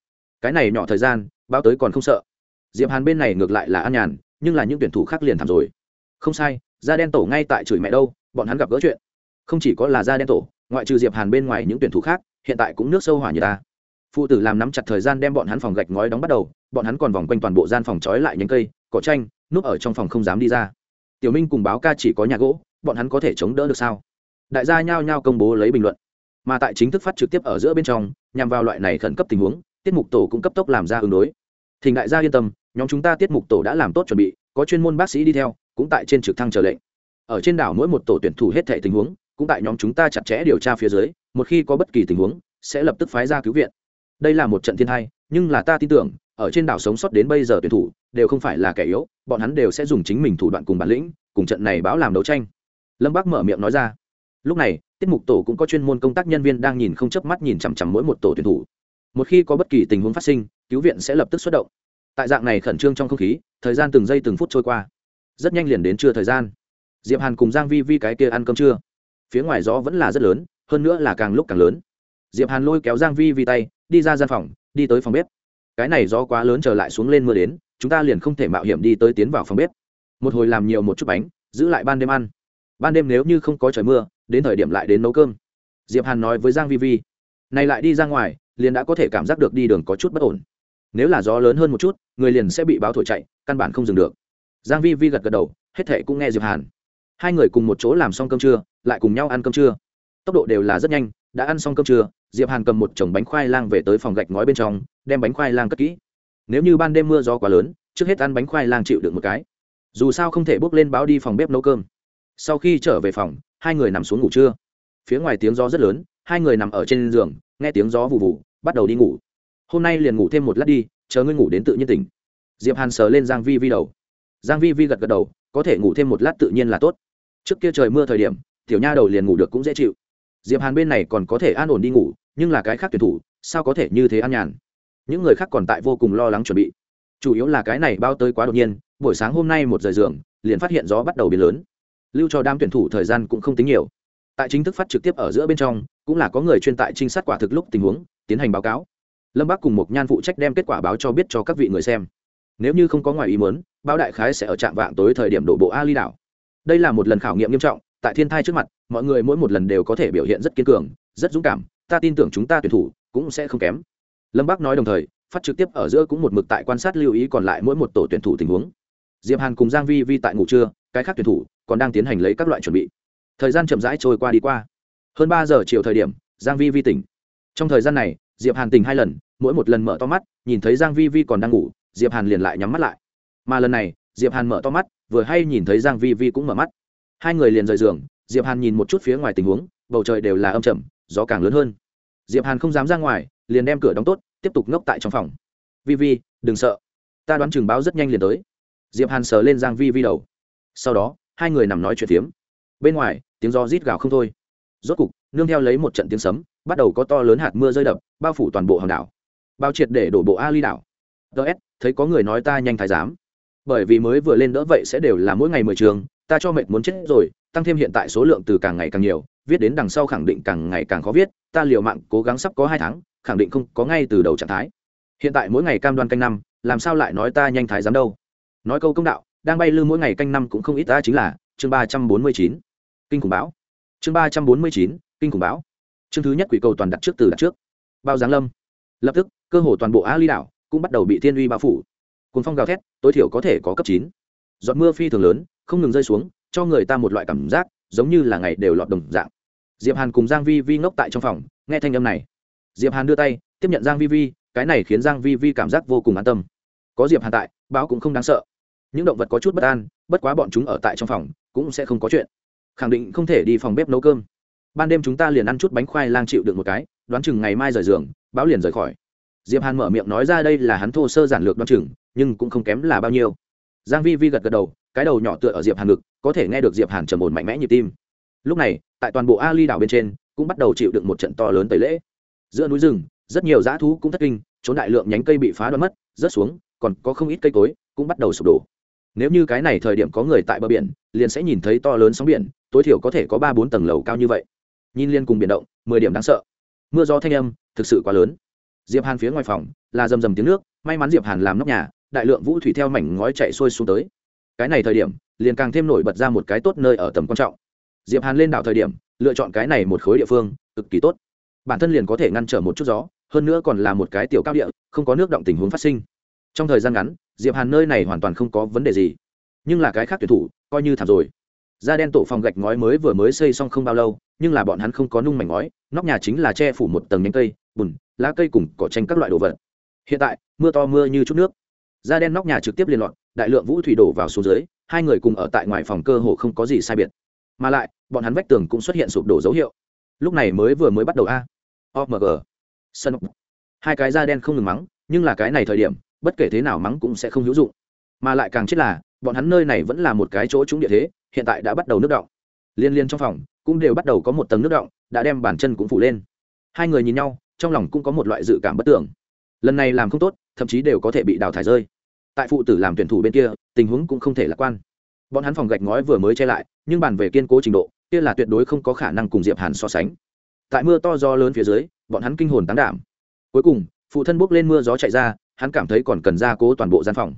Cái này nhỏ thời gian bao tới còn không sợ. Diệp hàn bên này ngược lại là an nhàn, nhưng là những tuyển thủ khác liền thảm rồi không sai, da đen tổ ngay tại chửi mẹ đâu, bọn hắn gặp gỡ chuyện. Không chỉ có là da đen tổ, ngoại trừ diệp hàn bên ngoài những tuyển thủ khác, hiện tại cũng nước sâu hỏa như ta. Phụ tử làm nắm chặt thời gian đem bọn hắn phòng gạch ngói đóng bắt đầu, bọn hắn còn vòng quanh toàn bộ gian phòng trói lại nhánh cây, cỏ tranh núp ở trong phòng không dám đi ra. Tiểu minh cùng báo ca chỉ có nhà gỗ, bọn hắn có thể chống đỡ được sao? Đại gia nhao nhao công bố lấy bình luận. Mà tại chính thức phát trực tiếp ở giữa bên trong, nhằm vào loại này khẩn cấp tình huống, tiết mục tổ cũng cấp tốc làm ra ứng đối. Thỉnh đại gia yên tâm, nhóm chúng ta tiết mục tổ đã làm tốt chuẩn bị, có chuyên môn bác sĩ đi theo cũng tại trên trực thăng chờ lệnh. Ở trên đảo mỗi một tổ tuyển thủ hết thể tình huống, cũng tại nhóm chúng ta chặt chẽ điều tra phía dưới, một khi có bất kỳ tình huống, sẽ lập tức phái ra cứu viện. Đây là một trận thiên hai nhưng là ta tin tưởng, ở trên đảo sống sót đến bây giờ tuyển thủ, đều không phải là kẻ yếu, bọn hắn đều sẽ dùng chính mình thủ đoạn cùng bản lĩnh, cùng trận này báo làm đấu tranh. Lâm bác mở miệng nói ra. Lúc này, tiết mục tổ cũng có chuyên môn công tác nhân viên đang nhìn không chớp mắt nhìn chằm chằm mỗi một tổ tuyển thủ. Một khi có bất kỳ tình huống phát sinh, cứu viện sẽ lập tức xuất động. Tại dạng này khẩn trương trong không khí, thời gian từng giây từng phút trôi qua rất nhanh liền đến trưa thời gian. Diệp hàn cùng giang vi vi cái kia ăn cơm trưa. Phía ngoài gió vẫn là rất lớn, hơn nữa là càng lúc càng lớn. Diệp hàn lôi kéo giang vi vi tay, đi ra gian phòng, đi tới phòng bếp. Cái này gió quá lớn trở lại xuống lên mưa đến, chúng ta liền không thể mạo hiểm đi tới tiến vào phòng bếp. Một hồi làm nhiều một chút bánh, giữ lại ban đêm ăn. Ban đêm nếu như không có trời mưa, đến thời điểm lại đến nấu cơm. Diệp hàn nói với giang vi vi, này lại đi ra ngoài, liền đã có thể cảm giác được đi đường có chút bất ổn. Nếu là gió lớn hơn một chút, người liền sẽ bị báo thổi chạy, căn bản không dừng được giang vi vi gật gật đầu, hết thệ cũng nghe diệp hàn. Hai người cùng một chỗ làm xong cơm trưa, lại cùng nhau ăn cơm trưa. Tốc độ đều là rất nhanh, đã ăn xong cơm trưa, diệp hàn cầm một chồng bánh khoai lang về tới phòng gạch ngói bên trong, đem bánh khoai lang cất kỹ. Nếu như ban đêm mưa gió quá lớn, trước hết ăn bánh khoai lang chịu được một cái. Dù sao không thể bước lên báo đi phòng bếp nấu cơm. Sau khi trở về phòng, hai người nằm xuống ngủ trưa. Phía ngoài tiếng gió rất lớn, hai người nằm ở trên giường, nghe tiếng gió vụ vụ bắt đầu đi ngủ. Hôm nay liền ngủ thêm một lát đi, chờ ngươi ngủ đến tự nhiên tỉnh. Diệp hàn sờ lên giang vi vi đầu giang vi vi gật gật đầu, có thể ngủ thêm một lát tự nhiên là tốt. Trước kia trời mưa thời điểm, tiểu nha đầu liền ngủ được cũng dễ chịu. Diệp hàn bên này còn có thể an ổn đi ngủ, nhưng là cái khác tuyển thủ, sao có thể như thế an nhàn? Những người khác còn tại vô cùng lo lắng chuẩn bị. Chủ yếu là cái này bao tới quá đột nhiên, buổi sáng hôm nay một giờ giường, liền phát hiện gió bắt đầu biến lớn. Lưu cho đám tuyển thủ thời gian cũng không tính nhiều. Tại chính thức phát trực tiếp ở giữa bên trong, cũng là có người chuyên tại trinh sát quả thực lúc tình huống, tiến hành báo cáo. Lâm bác cùng một nhan phụ trách đem kết quả báo cho biết cho các vị người xem nếu như không có ngoài ý muốn Bão đại khái sẽ ở trạm vạng tối thời điểm đổ bộ ali đảo. Đây là một lần khảo nghiệm nghiêm trọng, tại thiên thai trước mặt, mọi người mỗi một lần đều có thể biểu hiện rất kiên cường, rất dũng cảm, ta tin tưởng chúng ta tuyển thủ cũng sẽ không kém. Lâm bác nói đồng thời, phát trực tiếp ở giữa cũng một mực tại quan sát lưu ý còn lại mỗi một tổ tuyển thủ tình huống. Diệp hàn cùng giang vi vi tại ngủ trưa, cái khác tuyển thủ còn đang tiến hành lấy các loại chuẩn bị. Thời gian chậm rãi trôi qua đi qua. Hơn ba giờ chiều thời điểm, giang vi vi tỉnh. Trong thời gian này, diệp hàn tỉnh hai lần, mỗi một lần mở to mắt, nhìn thấy giang vi vi còn đang ngủ diệp hàn liền lại nhắm mắt lại. Mà lần này, diệp hàn mở to mắt, vừa hay nhìn thấy giang vi vi cũng mở mắt. Hai người liền rời giường, diệp hàn nhìn một chút phía ngoài tình huống, bầu trời đều là âm trầm, gió càng lớn hơn. Diệp hàn không dám ra ngoài, liền đem cửa đóng tốt, tiếp tục ngốc tại trong phòng. Vi vi, đừng sợ. Ta đoán chừng báo rất nhanh liền tới. Diệp hàn sờ lên giang vi vi đầu. Sau đó, hai người nằm nói chuyện tiếm bên ngoài, tiếng gió rít gào không thôi. Rốt cục, nương theo lấy một trận tiếng sấm, bắt đầu có to lớn hạt mưa rơi đập, bao phủ toàn bộ hòn đảo. Bao triệt để đổ bộ ali đảo. Ts thấy có người nói ta nhanh thái giám. Bởi vì mới vừa lên đỡ vậy sẽ đều là mỗi ngày mười trường ta cho mệt muốn chết rồi tăng thêm hiện tại số lượng từ càng ngày càng nhiều viết đến đằng sau khẳng định càng ngày càng khó viết ta liều mạng cố gắng sắp có hai tháng khẳng định không có ngay từ đầu trạng thái. Hiện tại mỗi ngày cam đoan canh năm làm sao lại nói ta nhanh thái giám đâu? Nói câu công đạo đang bay lư mỗi ngày canh năm cũng không ít ta chính là chương ba trăm bốn mươi chín kinh khủng báo, chương ba trăm bốn mươi chín kinh khủng báo, chương thứ nhất quỷ cầu toàn đặt trước từ đặt trước. Bao giáng lâm. Lập tức cơ hồ toàn bộ a ly đảo cũng bắt đầu bị thiên uy bao phủ. Cuốn phong gào thét, tối thiểu có thể có cấp chín. Giọt mưa phi thường lớn, không ngừng rơi xuống, cho người ta một loại cảm giác giống như là ngày đều lọt đồng dạng. Diệp hàn cùng giang vi vi ngốc tại trong phòng, nghe thanh âm này. Diệp hàn đưa tay, tiếp nhận giang vi vi, cái này khiến giang vi vi cảm giác vô cùng an tâm. Có diệp hàn tại, báo cũng không đáng sợ. Những động vật có chút bất an, bất quá bọn chúng ở tại trong phòng, cũng sẽ không có chuyện. Khẳng định không thể đi phòng bếp nấu cơm. Ban đêm chúng ta liền ăn chút bánh khoai lang chịu được một cái, đoán chừng ngày mai rời giường, báo liền rời khỏi diệp hàn mở miệng nói ra đây là hắn thô sơ giản lược đoan chừng, nhưng cũng không kém là bao nhiêu. Giang vi vi gật gật đầu, cái đầu nhỏ tựa ở diệp hàn ngực, có thể nghe được diệp hàn trầm ổn mạnh mẽ nhịp tim. Lúc này, tại toàn bộ ali đảo bên trên, cũng bắt đầu chịu đựng một trận to lớn tẩy lễ. Giữa núi rừng, rất nhiều dã thú cũng thất kinh, trốn đại lượng nhánh cây bị phá đoán mất, rớt xuống, còn có không ít cây cối cũng bắt đầu sụp đổ. Nếu như cái này thời điểm có người tại bờ biển, liền sẽ nhìn thấy to lớn sóng biển, tối thiểu có thể có ba bốn tầng lầu cao như vậy. Nhìn liên cùng biển động, mười điểm đáng sợ. Mưa gió thanh âm, thực sự quá lớn diệp hàn phía ngoài phòng, là rầm rầm tiếng nước, may mắn diệp hàn làm nóc nhà, đại lượng vũ thủy theo mảnh ngói chạy xuôi xuống tới. Cái này thời điểm, liền càng thêm nổi bật ra một cái tốt nơi ở tầm quan trọng. Diệp hàn lên đảo thời điểm, lựa chọn cái này một khối địa phương, cực kỳ tốt. Bản thân liền có thể ngăn trở một chút gió, hơn nữa còn là một cái tiểu cao địa, không có nước động tình huống phát sinh. Trong thời gian ngắn, diệp hàn nơi này hoàn toàn không có vấn đề gì. Nhưng là cái khác tuyển thủ, coi như thảm rồi. Da đen tổ phòng gạch ngói mới vừa mới xây xong không bao lâu, nhưng là bọn hắn không có nung mảnh ngói, nóc nhà chính là che phủ một tầng nhánh cây bùn, lá cây cùng cỏ tranh các loại đồ vật. Hiện tại, mưa to mưa như chút nước. Da đen nóc nhà trực tiếp liên loạn đại lượng vũ thủy đổ vào xuống dưới, hai người cùng ở tại ngoài phòng cơ hồ không có gì sai biệt. Mà lại, bọn hắn vách tường cũng xuất hiện sụp đổ dấu hiệu. Lúc này mới vừa mới bắt đầu a. Omg sân hai cái da đen không ngừng mắng, nhưng là cái này thời điểm, bất kể thế nào mắng cũng sẽ không hữu dụng. Mà lại càng chết là, bọn hắn nơi này vẫn là một cái chỗ trúng địa thế, hiện tại đã bắt đầu nước động. Liên liên trong phòng, cũng đều bắt đầu có một tầng nước động, đã đem bàn chân cũng phủ lên. Hai người nhìn nhau trong lòng cũng có một loại dự cảm bất tưởng. Lần này làm không tốt, thậm chí đều có thể bị đào thải rơi. Tại phụ tử làm tuyển thủ bên kia, tình huống cũng không thể lạc quan. Bọn hắn phòng gạch ngói vừa mới che lại, nhưng bàn về kiên cố trình độ, kia là tuyệt đối không có khả năng cùng diệp hàn so sánh. Tại mưa to gió lớn phía dưới, bọn hắn kinh hồn tán đảm. Cuối cùng, phụ thân bốc lên mưa gió chạy ra, hắn cảm thấy còn cần gia cố toàn bộ gian phòng.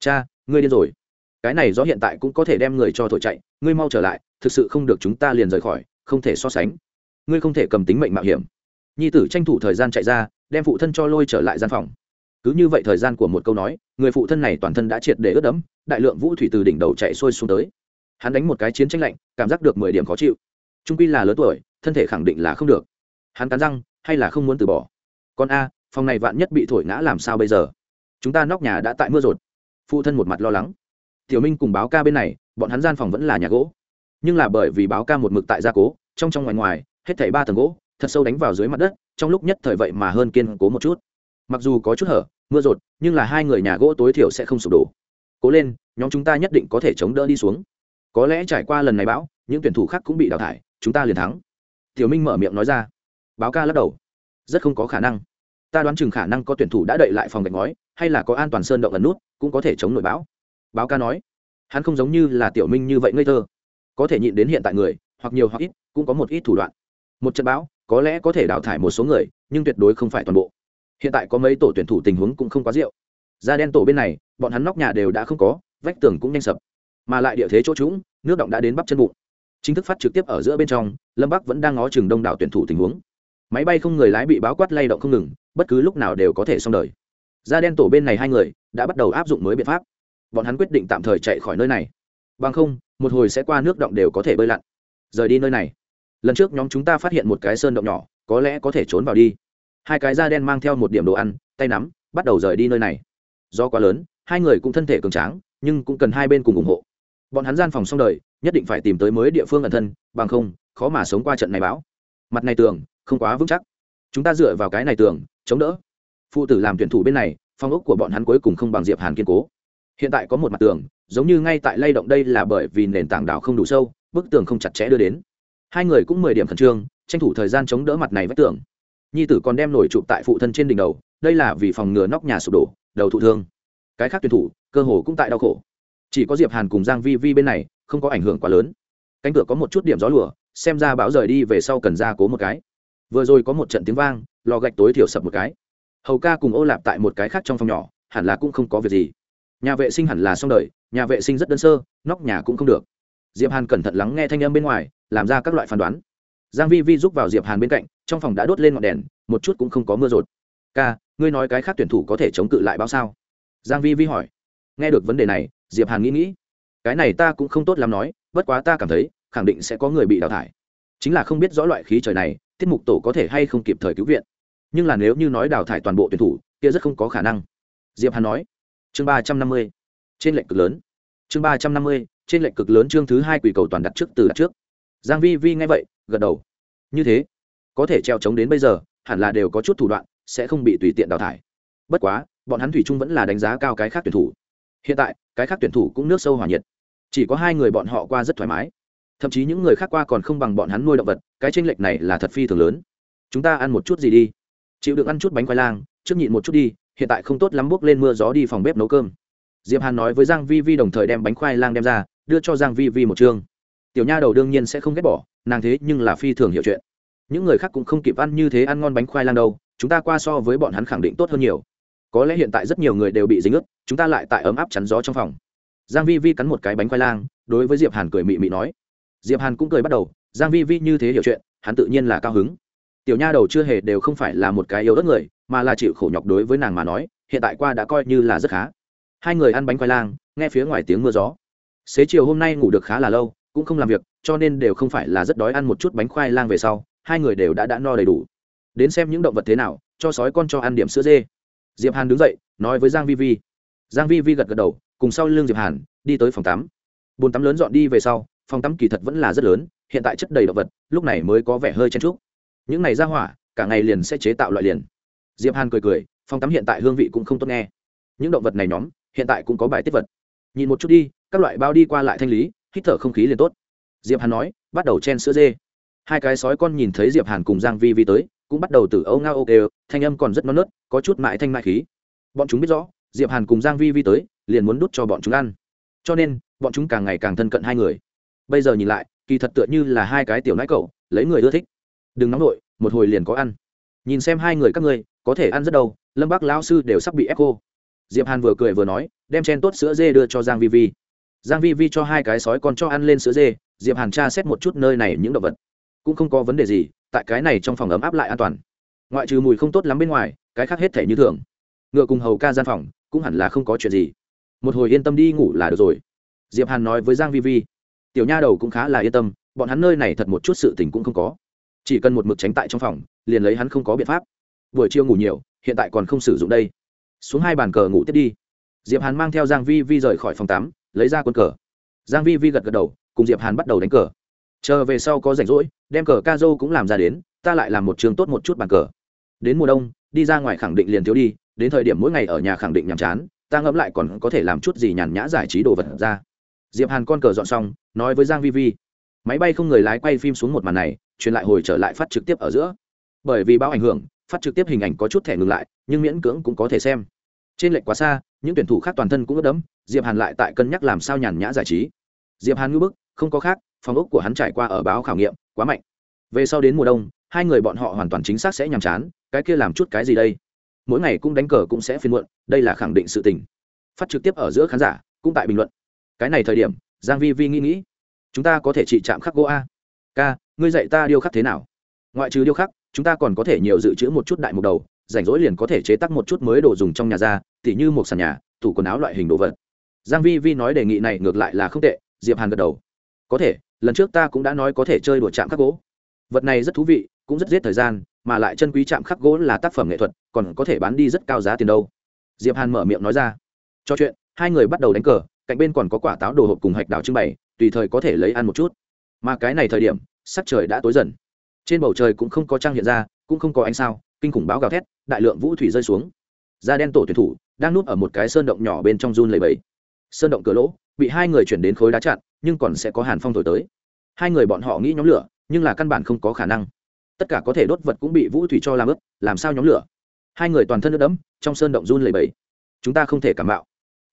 Cha, ngươi điên rồi. Cái này gió hiện tại cũng có thể đem người cho thổi chạy, ngươi mau trở lại, thực sự không được chúng ta liền rời khỏi, không thể so sánh. Ngươi không thể cầm tính mệnh mạo hiểm nhi tử tranh thủ thời gian chạy ra, đem phụ thân cho lôi trở lại gian phòng. Cứ như vậy thời gian của một câu nói, người phụ thân này toàn thân đã triệt để ướt đẫm, đại lượng vũ thủy từ đỉnh đầu chạy xuôi xuống tới. Hắn đánh một cái chiến tranh lạnh, cảm giác được mười điểm khó chịu. Trung quy là lớn tuổi, thân thể khẳng định là không được. Hắn cắn răng, hay là không muốn từ bỏ? Con a, phòng này vạn nhất bị thổi ngã làm sao bây giờ? Chúng ta nóc nhà đã tại mưa rột. Phụ thân một mặt lo lắng. Tiểu minh cùng báo ca bên này, bọn hắn gian phòng vẫn là nhà gỗ. Nhưng là bởi vì báo ca một mực tại gia cố, trong trong ngoài ngoài, hết thảy ba tầng gỗ thật sâu đánh vào dưới mặt đất, trong lúc nhất thời vậy mà hơn kiên cố một chút. Mặc dù có chút hở, mưa rột, nhưng là hai người nhà gỗ tối thiểu sẽ không sụp đổ. Cố lên, nhóm chúng ta nhất định có thể chống đỡ đi xuống. Có lẽ trải qua lần này bão, những tuyển thủ khác cũng bị đào thải, chúng ta liền thắng. Tiểu minh mở miệng nói ra. Báo ca lắc đầu. Rất không có khả năng. Ta đoán chừng khả năng có tuyển thủ đã đậy lại phòng gạch ngói, hay là có an toàn sơn động ẩn nút, cũng có thể chống nổi bão. Báo ca nói. Hắn không giống như là tiểu minh như vậy ngây thơ. Có thể nhịn đến hiện tại người, hoặc nhiều hoặc ít, cũng có một ít thủ đoạn. Một trận bão có lẽ có thể đào thải một số người, nhưng tuyệt đối không phải toàn bộ. Hiện tại có mấy tổ tuyển thủ tình huống cũng không quá rượu da đen tổ bên này, bọn hắn nóc nhà đều đã không có, vách tường cũng nhanh sập. Mà lại địa thế chỗ trũng, nước động đã đến bắp chân bụng. Chính thức phát trực tiếp ở giữa bên trong, lâm bắc vẫn đang ngó chừng đông đảo tuyển thủ tình huống. Máy bay không người lái bị báo quát lay động không ngừng, bất cứ lúc nào đều có thể xong đời. Da đen tổ bên này hai người, đã bắt đầu áp dụng mới biện pháp. Bọn hắn quyết định tạm thời chạy khỏi nơi này. Bằng không, một hồi sẽ qua nước động đều có thể bơi lặn. Rời đi nơi này lần trước nhóm chúng ta phát hiện một cái sơn động nhỏ, có lẽ có thể trốn vào đi. Hai cái da đen mang theo một điểm đồ ăn, tay nắm, bắt đầu rời đi nơi này. Do quá lớn, hai người cũng thân thể cường tráng, nhưng cũng cần hai bên cùng ủng hộ. Bọn hắn gian phòng xong đời, nhất định phải tìm tới mới địa phương ẩn thân, bằng không, khó mà sống qua trận này bão. Mặt này tường, không quá vững chắc. Chúng ta dựa vào cái này tường, chống đỡ. Phụ tử làm tuyển thủ bên này, phong ốc của bọn hắn cuối cùng không bằng diệp hàn kiên cố. Hiện tại có một mặt tường, giống như ngay tại lay động đây là bởi vì nền tảng đảo không đủ sâu, bức tường không chặt chẽ đưa đến hai người cũng mười điểm khẩn trương, tranh thủ thời gian chống đỡ mặt này vách tường. Nhi tử còn đem nổi chụp tại phụ thân trên đỉnh đầu, đây là vì phòng ngừa nóc nhà sụp đổ, đầu thụ thương. Cái khác tuyển thủ, cơ hồ cũng tại đau khổ. Chỉ có diệp hàn cùng giang vi vi bên này, không có ảnh hưởng quá lớn. Cánh cửa có một chút điểm gió lùa, xem ra bão rời đi về sau cần ra cố một cái. Vừa rồi có một trận tiếng vang, lò gạch tối thiểu sập một cái. Hầu ca cùng ô lạp tại một cái khác trong phòng nhỏ, hẳn là cũng không có việc gì. Nhà vệ sinh hẳn là xong đời, nhà vệ sinh rất đơn sơ, nóc nhà cũng không được. Diệp hàn cẩn thận lắng nghe thanh âm bên ngoài làm ra các loại phán đoán. Giang vi vi giúp vào diệp hàn bên cạnh, trong phòng đã đốt lên ngọn đèn, một chút cũng không có mưa rột. Ca, ngươi nói cái khác tuyển thủ có thể chống cự lại bao sao? Giang vi vi hỏi. Nghe được vấn đề này, diệp hàn nghĩ nghĩ. Cái này ta cũng không tốt lắm nói, bất quá ta cảm thấy, khẳng định sẽ có người bị đào thải. Chính là không biết rõ loại khí trời này, tiết mục tổ có thể hay không kịp thời cứu viện. Nhưng là nếu như nói đào thải toàn bộ tuyển thủ, kia rất không có khả năng. Diệp hàn nói. Chương ba trăm năm mươi. Trên lệnh cực lớn. Chương ba trăm năm mươi, trên lệnh cực lớn chương thứ hai quỷ cầu toàn đặt trước từ đặt trước giang vi vi nghe vậy, gật đầu. Như thế, có thể treo chống đến bây giờ, hẳn là đều có chút thủ đoạn, sẽ không bị tùy tiện đào thải. Bất quá, bọn hắn thủy chung vẫn là đánh giá cao cái khác tuyển thủ. Hiện tại, cái khác tuyển thủ cũng nước sâu hỏa nhiệt. Chỉ có hai người bọn họ qua rất thoải mái. Thậm chí những người khác qua còn không bằng bọn hắn nuôi động vật, cái tranh lệch này là thật phi thường lớn. Chúng ta ăn một chút gì đi. Chịu được ăn chút bánh khoai lang, trước nhịn một chút đi, hiện tại không tốt lắm bước lên mưa gió đi phòng bếp nấu cơm. Diệp hàn nói với giang vi vi đồng thời đem bánh khoai lang đem ra, đưa cho giang vi vi một chương tiểu nha đầu đương nhiên sẽ không ghét bỏ, nàng thế nhưng là phi thường hiểu chuyện. Những người khác cũng không kịp ăn như thế ăn ngon bánh khoai lang đâu, chúng ta qua so với bọn hắn khẳng định tốt hơn nhiều. Có lẽ hiện tại rất nhiều người đều bị dính ướt, chúng ta lại tại ấm áp chắn gió trong phòng. Giang vi vi cắn một cái bánh khoai lang, đối với diệp hàn cười mị mị nói. Diệp hàn cũng cười bắt đầu, giang vi vi như thế hiểu chuyện, hắn tự nhiên là cao hứng. Tiểu nha đầu chưa hề đều không phải là một cái yếu ớt người, mà là chịu khổ nhọc đối với nàng mà nói, hiện tại qua đã coi như là rất khá. Hai người ăn bánh khoai lang, nghe phía ngoài tiếng mưa gió. Xế chiều hôm nay ngủ được khá là lâu cũng không làm việc, cho nên đều không phải là rất đói ăn một chút bánh khoai lang về sau, hai người đều đã đã no đầy đủ. Đến xem những động vật thế nào, cho sói con cho ăn điểm sữa dê. Diệp hàn đứng dậy, nói với giang vi vi. Giang vi vi gật gật đầu, cùng sau lưng diệp hàn, đi tới phòng tắm. Bồn tắm lớn dọn đi về sau, phòng tắm kỳ thật vẫn là rất lớn, hiện tại chất đầy động vật, lúc này mới có vẻ hơi chen trúc những này ra hỏa, cả ngày liền sẽ chế tạo loại liền. Diệp hàn cười cười, phòng tắm hiện tại hương vị cũng không tốt nghe. Những động vật này nhóm, hiện tại cũng có bài tiết vật. Nhìn một chút đi, các loại bao đi qua lại thanh lý hít thở không khí liền tốt. Diệp hàn nói, bắt đầu chen sữa dê. Hai cái sói con nhìn thấy diệp hàn cùng giang vi vi tới, cũng bắt đầu từ âu ngao ok, thanh âm còn rất non nớt, có chút mại thanh mại khí. Bọn chúng biết rõ, diệp hàn cùng giang vi vi tới, liền muốn đút cho bọn chúng ăn. Cho nên, bọn chúng càng ngày càng thân cận hai người. Bây giờ nhìn lại, kỳ thật tựa như là hai cái tiểu nãi cậu, lấy người ưa thích. Đừng nóng nổi một hồi liền có ăn. Nhìn xem hai người các ngươi, có thể ăn rất đâu, lâm bác lão sư đều sắp bị ép cô diệp hàn vừa cười vừa nói, đem chen tốt sữa dê đưa cho giang vi vi giang vi vi cho hai cái sói con cho ăn lên sữa dê, diệp hàn tra xét một chút nơi này những động vật. Cũng không có vấn đề gì, tại cái này trong phòng ấm áp lại an toàn. Ngoại trừ mùi không tốt lắm bên ngoài, cái khác hết thể như thường. Ngựa cùng hầu ca gian phòng, cũng hẳn là không có chuyện gì. Một hồi yên tâm đi ngủ là được rồi. Diệp hàn nói với giang vi vi, tiểu nha đầu cũng khá là yên tâm, bọn hắn nơi này thật một chút sự tình cũng không có. Chỉ cần một mực tránh tại trong phòng, liền lấy hắn không có biện pháp. Buổi chiều ngủ nhiều, hiện tại còn không sử dụng đây. Xuống hai bàn cờ ngủ tiếp đi. Diệp hàn mang theo giang vi vi rời khỏi phòng tắm lấy ra quân cờ. Giang vi vi gật gật đầu, cùng diệp hàn bắt đầu đánh cờ. Chờ về sau có rảnh rỗi, đem cờ ca dô cũng làm ra đến, ta lại làm một trường tốt một chút bàn cờ. Đến mùa đông, đi ra ngoài khẳng định liền thiếu đi, đến thời điểm mỗi ngày ở nhà khẳng định nhàm chán, ta ngẫm lại còn có thể làm chút gì nhàn nhã giải trí đồ vật ra. Diệp hàn con cờ dọn xong, nói với giang vi vi, máy bay không người lái quay phim xuống một màn này, truyền lại hồi trở lại phát trực tiếp ở giữa. Bởi vì bão ảnh hưởng, phát trực tiếp hình ảnh có chút thẻ ngừng lại, nhưng miễn cưỡng cũng có thể xem trên lệch quá xa, những tuyển thủ khác toàn thân cũng ướt đẫm, diệp hàn lại tại cân nhắc làm sao nhàn nhã giải trí. Diệp hàn ngưỡng bức, không có khác, phòng ốc của hắn trải qua ở báo khảo nghiệm, quá mạnh. Về sau đến mùa đông, hai người bọn họ hoàn toàn chính xác sẽ nhàm chán, cái kia làm chút cái gì đây? Mỗi ngày cũng đánh cờ cũng sẽ phiền muộn, đây là khẳng định sự tình. Phát trực tiếp ở giữa khán giả, cũng tại bình luận. Cái này thời điểm, giang vi vi nghĩ nghĩ, chúng ta có thể trị chạm khắc gỗ a. Ca, ngươi dạy ta điêu khắc thế nào? Ngoại trừ điêu khắc, chúng ta còn có thể nhiều dự trữ một chút đại mục đầu rảnh rỗi liền có thể chế tác một chút mới đồ dùng trong nhà ra, tỉ như một sàn nhà, tủ quần áo loại hình đồ vật. Giang vi vi nói đề nghị này ngược lại là không tệ, diệp hàn gật đầu. Có thể, lần trước ta cũng đã nói có thể chơi đùa chạm khắc gỗ. Vật này rất thú vị, cũng rất giết thời gian, mà lại chân quý chạm khắc gỗ là tác phẩm nghệ thuật, còn có thể bán đi rất cao giá tiền đâu. Diệp hàn mở miệng nói ra. Cho chuyện, hai người bắt đầu đánh cờ, cạnh bên còn có quả táo đồ hộp cùng hạch đào trưng bày, tùy thời có thể lấy ăn một chút. Mà cái này thời điểm, sắc trời đã tối dần. Trên bầu trời cũng không có trăng hiện ra, cũng không có ánh sao, kinh khủng báo gào thét đại lượng vũ thủy rơi xuống. Da đen tổ tuyển thủ đang núp ở một cái sơn động nhỏ bên trong run lầy bẫy sơn động cửa lỗ bị hai người chuyển đến khối đá chặn, nhưng còn sẽ có hàn phong thổi tới. Hai người bọn họ nghĩ nhóm lửa, nhưng là căn bản không có khả năng. Tất cả có thể đốt vật cũng bị vũ thủy cho làm ướp làm sao nhóm lửa? Hai người toàn thân nước đẫm, trong sơn động run lầy bẫy chúng ta không thể cảm bạo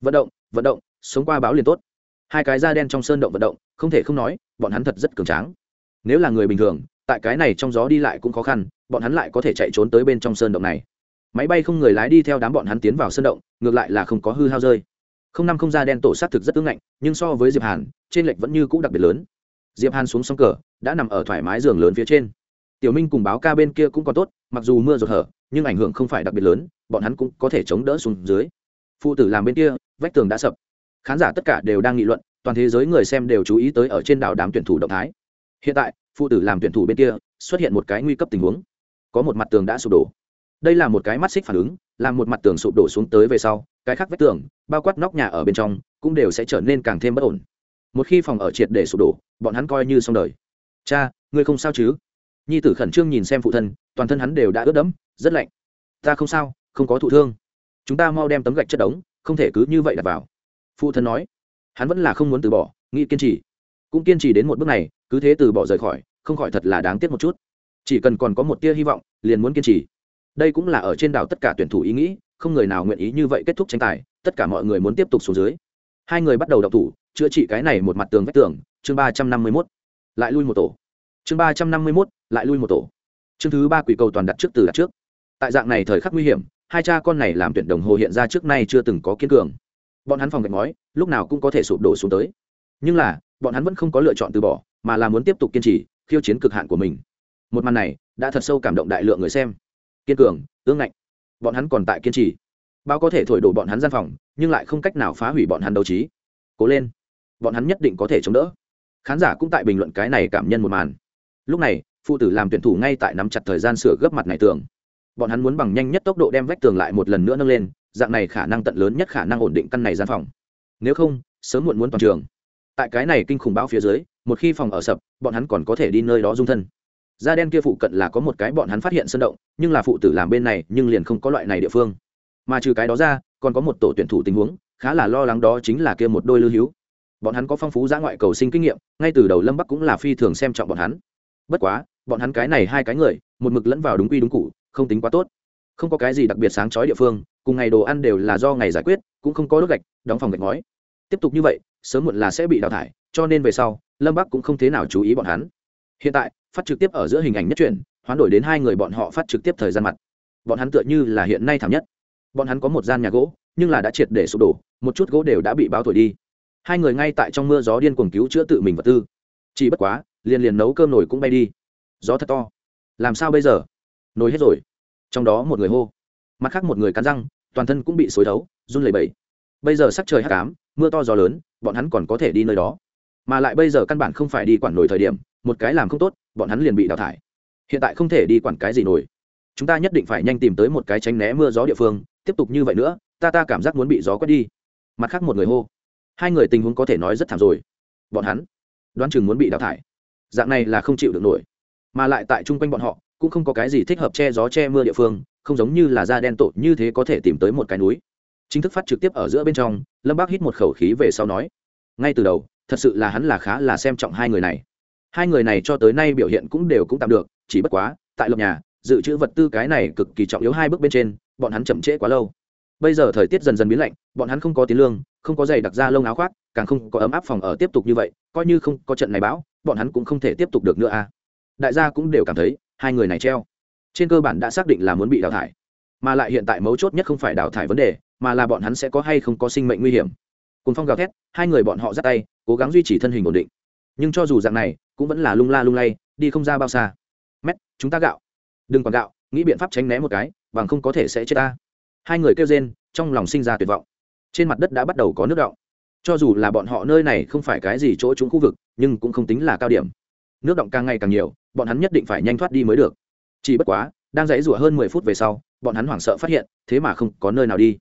vận động vận động, sống qua báo liền tốt. Hai cái da đen trong sơn động vận động, không thể không nói, bọn hắn thật rất cường tráng. Nếu là người bình thường tại cái này trong gió đi lại cũng khó khăn, bọn hắn lại có thể chạy trốn tới bên trong sơn động này. Máy bay không người lái đi theo đám bọn hắn tiến vào sơn động, ngược lại là không có hư hao rơi. Không năm không ra đen tổ s á t thực rất ưng ngạnh, nhưng so với diệp hàn, trên lệch vẫn như cũ đặc biệt lớn. Diệp hàn xuống sông cờ, đã nằm ở thoải mái giường lớn phía trên. Tiểu minh cùng báo ca bên kia cũng còn tốt, mặc dù mưa rột hở, nhưng ảnh hưởng không phải đặc biệt lớn, bọn hắn cũng có thể chống đỡ xuống dưới. Phụ tử làm bên kia, vách tường đã sập. Khán giả tất cả đều đang nghị luận, toàn thế giới người xem đều chú ý tới ở trên đảo đám tuyển thủ động thái. Hiện tại phụ tử làm tuyển thủ bên kia, xuất hiện một cái nguy cấp tình huống. Có một mặt tường đã sụp đổ. Đây là một cái mắt xích phản ứng, làm một mặt tường sụp đổ xuống tới về sau, cái khác vách tường, bao quát nóc nhà ở bên trong, cũng đều sẽ trở nên càng thêm bất ổn. Một khi phòng ở triệt để sụp đổ, bọn hắn coi như xong đời. Cha, ngươi không sao chứ? Nhi tử khẩn trương nhìn xem phụ thân, toàn thân hắn đều đã ướt đẫm, rất lạnh. Ta không sao, không có thụ thương. Chúng ta mau đem tấm gạch chất đống, không thể cứ như vậy đặt vào. Phụ thân nói. Hắn vẫn là không muốn từ bỏ, nghĩ kiên trì. Cũng kiên trì đến một bước này cứ thế từ bỏ rời khỏi, không khỏi thật là đáng tiếc một chút. Chỉ cần còn có một tia hy vọng, liền muốn kiên trì. Đây cũng là ở trên đảo tất cả tuyển thủ ý nghĩ, không người nào nguyện ý như vậy kết thúc tranh tài, tất cả mọi người muốn tiếp tục xuống dưới. Hai người bắt đầu đọc thủ, chữa trị cái này một mặt tường vách tường, chương ba trăm năm mươi mốt, lại lui một tổ. Chương ba trăm năm mươi mốt, lại lui một tổ. Chương thứ ba quỷ cầu toàn đặt trước từ đặt trước. Tại dạng này thời khắc nguy hiểm, hai cha con này làm tuyển đồng hồ hiện ra trước nay chưa từng có kiên cường. Bọn hắn phòng gạch ngói, lúc nào cũng có thể sụp đổ xuống tới. Nhưng là, bọn hắn vẫn không có lựa chọn từ bỏ mà là muốn tiếp tục kiên trì, khiêu chiến cực hạn của mình. Một màn này đã thật sâu cảm động đại lượng người xem. Kiên cường, ương ngạnh. Bọn hắn còn tại kiên trì. Bao có thể thổi đổ bọn hắn gian phòng, nhưng lại không cách nào phá hủy bọn hắn đấu trí. Cố lên. Bọn hắn nhất định có thể chống đỡ. Khán giả cũng tại bình luận cái này cảm nhân một màn. Lúc này, phụ tử làm tuyển thủ ngay tại nắm chặt thời gian sửa gấp mặt này tường. Bọn hắn muốn bằng nhanh nhất tốc độ đem vách tường lại một lần nữa nâng lên, dạng này khả năng tận lớn nhất khả năng ổn định căn này gian phòng. Nếu không, sớm muộn muốn toàn trường. Tại cái này kinh khủng bão phía dưới một khi phòng ở sập, bọn hắn còn có thể đi nơi đó dung thân. Da đen kia phụ cận là có một cái bọn hắn phát hiện sân động, nhưng là phụ tử làm bên này, nhưng liền không có loại này địa phương. Mà trừ cái đó ra, còn có một tổ tuyển thủ tình huống, khá là lo lắng đó chính là kia một đôi lưu hữu. Bọn hắn có phong phú giã ngoại cầu sinh kinh nghiệm, ngay từ đầu lâm bắc cũng là phi thường xem trọng bọn hắn. Bất quá, bọn hắn cái này hai cái người, một mực lẫn vào đúng quy đúng cụ không tính quá tốt. Không có cái gì đặc biệt sáng chói địa phương, cùng ngày đồ ăn đều là do ngày giải quyết, cũng không có đốt gạch, đóng phòng gạch ngói. Tiếp tục như vậy, sớm muộn là sẽ bị đào thải cho nên về sau lâm bắc cũng không thế nào chú ý bọn hắn. Hiện tại phát trực tiếp ở giữa hình ảnh nhất truyền, hoán đổi đến hai người bọn họ phát trực tiếp thời gian mặt. Bọn hắn tựa như là hiện nay thảm nhất. Bọn hắn có một gian nhà gỗ nhưng là đã triệt để sụp đổ một chút gỗ đều đã bị báo thổi đi. Hai người ngay tại trong mưa gió điên cuồng cứu chữa tự mình vật tư. Chỉ bất quá liền liền nấu cơm nổi cũng bay đi. Gió thật to. Làm sao bây giờ? Nồi hết rồi. Trong đó một người hô. Mặt khác một người cắn răng toàn thân cũng bị xối thấu run lẩy bẩy. Bây giờ sắc trời hắc ám mưa to gió lớn bọn hắn còn có thể đi nơi đó mà lại bây giờ căn bản không phải đi quản nổi thời điểm, một cái làm không tốt, bọn hắn liền bị đào thải. Hiện tại không thể đi quản cái gì nổi. Chúng ta nhất định phải nhanh tìm tới một cái tránh né mưa gió địa phương, tiếp tục như vậy nữa, ta ta cảm giác muốn bị gió quét đi. Mặt khác một người hô. Hai người tình huống có thể nói rất thảm rồi. Bọn hắn đoán chừng muốn bị đào thải. Dạng này là không chịu được nổi. Mà lại tại chung quanh bọn họ, cũng không có cái gì thích hợp che gió che mưa địa phương, không giống như là da đen tổ như thế có thể tìm tới một cái núi. Chính thức phát trực tiếp ở giữa bên trong, lâm bác hít một khẩu khí về sau nói. Ngay từ đầu thật sự là hắn là khá là xem trọng hai người này. Hai người này cho tới nay biểu hiện cũng đều cũng tạm được, chỉ bất quá, tại lập nhà, dự trữ vật tư cái này cực kỳ trọng yếu hai bước bên trên, bọn hắn chậm trễ quá lâu. Bây giờ thời tiết dần dần biến lạnh, bọn hắn không có tiền lương, không có giày đặc ra lông áo khoác, càng không có ấm áp phòng ở tiếp tục như vậy, coi như không có trận này bão, bọn hắn cũng không thể tiếp tục được nữa à. Đại gia cũng đều cảm thấy, hai người này treo. Trên cơ bản đã xác định là muốn bị đào thải. Mà lại hiện tại mấu chốt nhất không phải đào thải vấn đề, mà là bọn hắn sẽ có hay không có sinh mệnh nguy hiểm cùng phong gào thét, hai người bọn họ dắt tay, cố gắng duy trì thân hình ổn định. Nhưng cho dù dạng này, cũng vẫn là lung la lung lay, đi không ra bao xa. Mét, chúng ta gạo. Đừng còn gạo, nghĩ biện pháp tránh né một cái, bằng không có thể sẽ chết ta. Hai người kêu rên, trong lòng sinh ra tuyệt vọng. Trên mặt đất đã bắt đầu có nước động cho dù là bọn họ nơi này không phải cái gì chỗ trúng khu vực, nhưng cũng không tính là cao điểm. Nước động càng ngày càng nhiều, bọn hắn nhất định phải nhanh thoát đi mới được. Chỉ bất quá, đang dãy rủa hơn mười phút về sau, bọn hắn hoảng sợ phát hiện, thế mà không có nơi nào đi.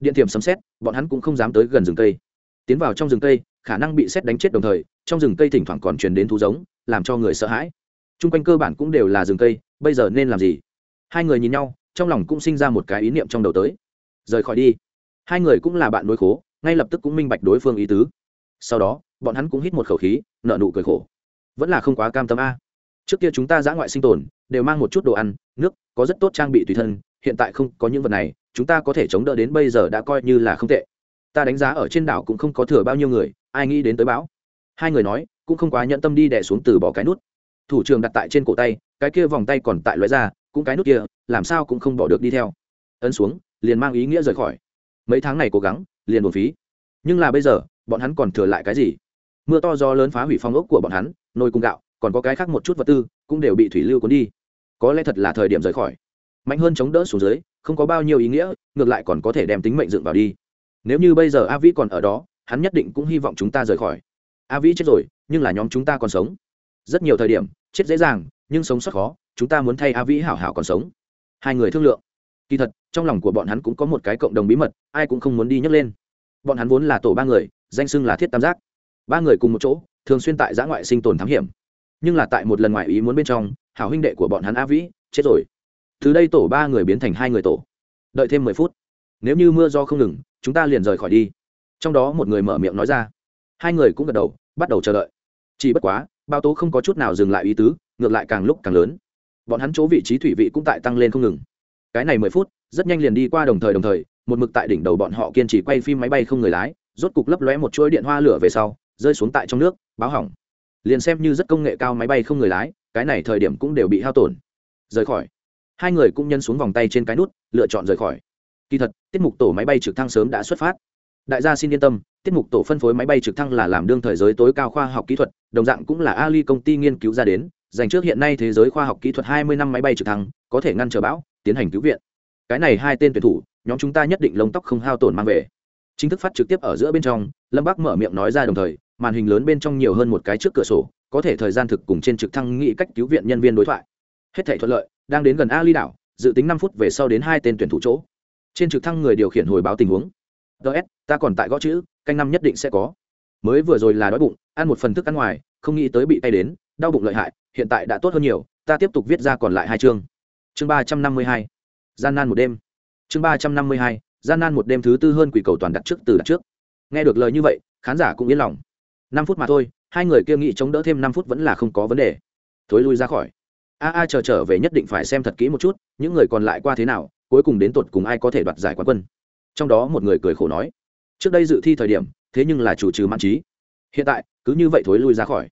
Điện thiểm sấm xét bọn hắn cũng không dám tới gần rừng cây tiến vào trong rừng cây, khả năng bị xét đánh chết đồng thời, trong rừng cây thỉnh thoảng còn truyền đến thú giống, làm cho người sợ hãi. T r u n g quanh cơ bản cũng đều là rừng cây, bây giờ nên làm gì? Hai người nhìn nhau, trong lòng cũng sinh ra một cái ý niệm trong đầu tới. Rời khỏi đi. Hai người cũng là bạn đối khố, ngay lập tức cũng minh bạch đối phương ý tứ. Sau đó, bọn hắn cũng hít một khẩu khí nợ nụ cười khổ. Vẫn là không quá cam tâm a. Trước kia chúng ta giã ngoại sinh tồn, đều mang một chút đồ ăn, nước, có rất tốt trang bị tùy thân, hiện tại không có những vật này, chúng ta có thể chống đỡ đến bây giờ đã coi như là không tệ ta đánh giá ở trên đảo cũng không có thừa bao nhiêu người, ai nghĩ đến tới bão. Hai người nói, cũng không quá nhận tâm đi đẻ xuống từ bỏ cái nút. Thủ trường đặt tại trên cổ tay, cái kia vòng tay còn tại loại ra, cũng cái nút kia, làm sao cũng không bỏ được đi theo. Ấn xuống, liền mang ý nghĩa rời khỏi. Mấy tháng này cố gắng, liền một phí. Nhưng là bây giờ, bọn hắn còn thừa lại cái gì? Mưa to gió lớn phá hủy phong ốc của bọn hắn, nồi cung gạo, còn có cái khác một chút vật tư, cũng đều bị thủy lưu cuốn đi. Có lẽ thật là thời điểm rời khỏi. Mạnh hơn chống đỡ xuống dưới, không có bao nhiêu ý nghĩa, ngược lại còn có thể đem tính mệnh dựng vào đi nếu như bây giờ a vĩ còn ở đó, hắn nhất định cũng hy vọng chúng ta rời khỏi. A vĩ chết rồi, nhưng là nhóm chúng ta còn sống. Rất nhiều thời điểm, chết dễ dàng, nhưng sống sót khó, chúng ta muốn thay a vĩ hảo hảo còn sống. Hai người thương lượng. Kỳ thật, trong lòng của bọn hắn cũng có một cái cộng đồng bí mật, ai cũng không muốn đi nhấc lên. Bọn hắn vốn là tổ ba người, danh xưng là thiết tam giác. Ba người cùng một chỗ, thường xuyên tại giã ngoại sinh tồn thám hiểm. Nhưng là tại một lần ngoại ý muốn bên trong, hảo huynh đệ của bọn hắn a vĩ, chết rồi. Từ đây tổ ba người biến thành hai người tổ. Đợi thêm mười phút. Nếu như mưa do không ngừng chúng ta liền rời khỏi đi. Trong đó một người mở miệng nói ra. Hai người cũng gật đầu, bắt đầu chờ đợi. Chỉ bất quá, bao tố không có chút nào dừng lại ý tứ, ngược lại càng lúc càng lớn. Bọn hắn chỗ vị trí thủy vị cũng tại tăng lên không ngừng. Cái này mười phút, rất nhanh liền đi qua đồng thời đồng thời, một mực tại đỉnh đầu bọn họ kiên trì quay phim máy bay không người lái, rốt cục lấp lóe một chuỗi điện hoa lửa về sau, rơi xuống tại trong nước, báo hỏng. Liền xem như rất công nghệ cao máy bay không người lái, cái này thời điểm cũng đều bị hao tổn. Rời khỏi. Hai người cũng nhân xuống vòng tay trên cái nút, lựa chọn rời khỏi kỳ thật, tiết mục tổ máy bay trực thăng sớm đã xuất phát. Đại gia xin yên tâm, tiết mục tổ phân phối máy bay trực thăng là làm đương thời giới tối cao khoa học kỹ thuật, đồng dạng cũng là ali công ty nghiên cứu ra đến, dành trước hiện nay thế giới khoa học kỹ thuật hai mươi năm máy bay trực thăng, có thể ngăn trở bão, tiến hành cứu viện. Cái này hai tên tuyển thủ, nhóm chúng ta nhất định lông tóc không hao tổn mang về. Chính thức phát trực tiếp ở giữa bên trong, lâm bác mở miệng nói ra đồng thời, màn hình lớn bên trong nhiều hơn một cái trước cửa sổ, có thể thời gian thực cùng trên trực thăng nghĩ cách cứu viện nhân viên đối thoại. Hết thể thuận lợi, đang đến gần Ali đảo, dự tính năm phút về sau đến hai tên tuyển thủ chỗ trên trực thăng người điều khiển hồi báo tình huống. Ts ta còn tại gõ chữ, canh năm nhất định sẽ có. Mới vừa rồi là đói bụng, ăn một phần thức ăn ngoài, không nghĩ tới bị tay đến, đau bụng lợi hại, hiện tại đã tốt hơn nhiều, ta tiếp tục viết ra còn lại hai chương. Chương ba trăm năm mươi hai, gian nan một đêm. Chương ba trăm năm mươi hai, gian nan một đêm thứ tư hơn quỷ cầu toàn đặt trước từ đặt trước. Nghe được lời như vậy, khán giả cũng yên lòng. Năm phút mà thôi, hai người kia nghĩ chống đỡ thêm năm phút vẫn là không có vấn đề. Thối lui ra khỏi. A a chờ trở về nhất định phải xem thật kỹ một chút, những người còn lại qua thế nào cuối cùng đến tột cùng ai có thể đoạt giải quán quân. Trong đó một người cười khổ nói, trước đây dự thi thời điểm, thế nhưng là chủ trừ mãn trí. Hiện tại, cứ như vậy thối lui ra khỏi.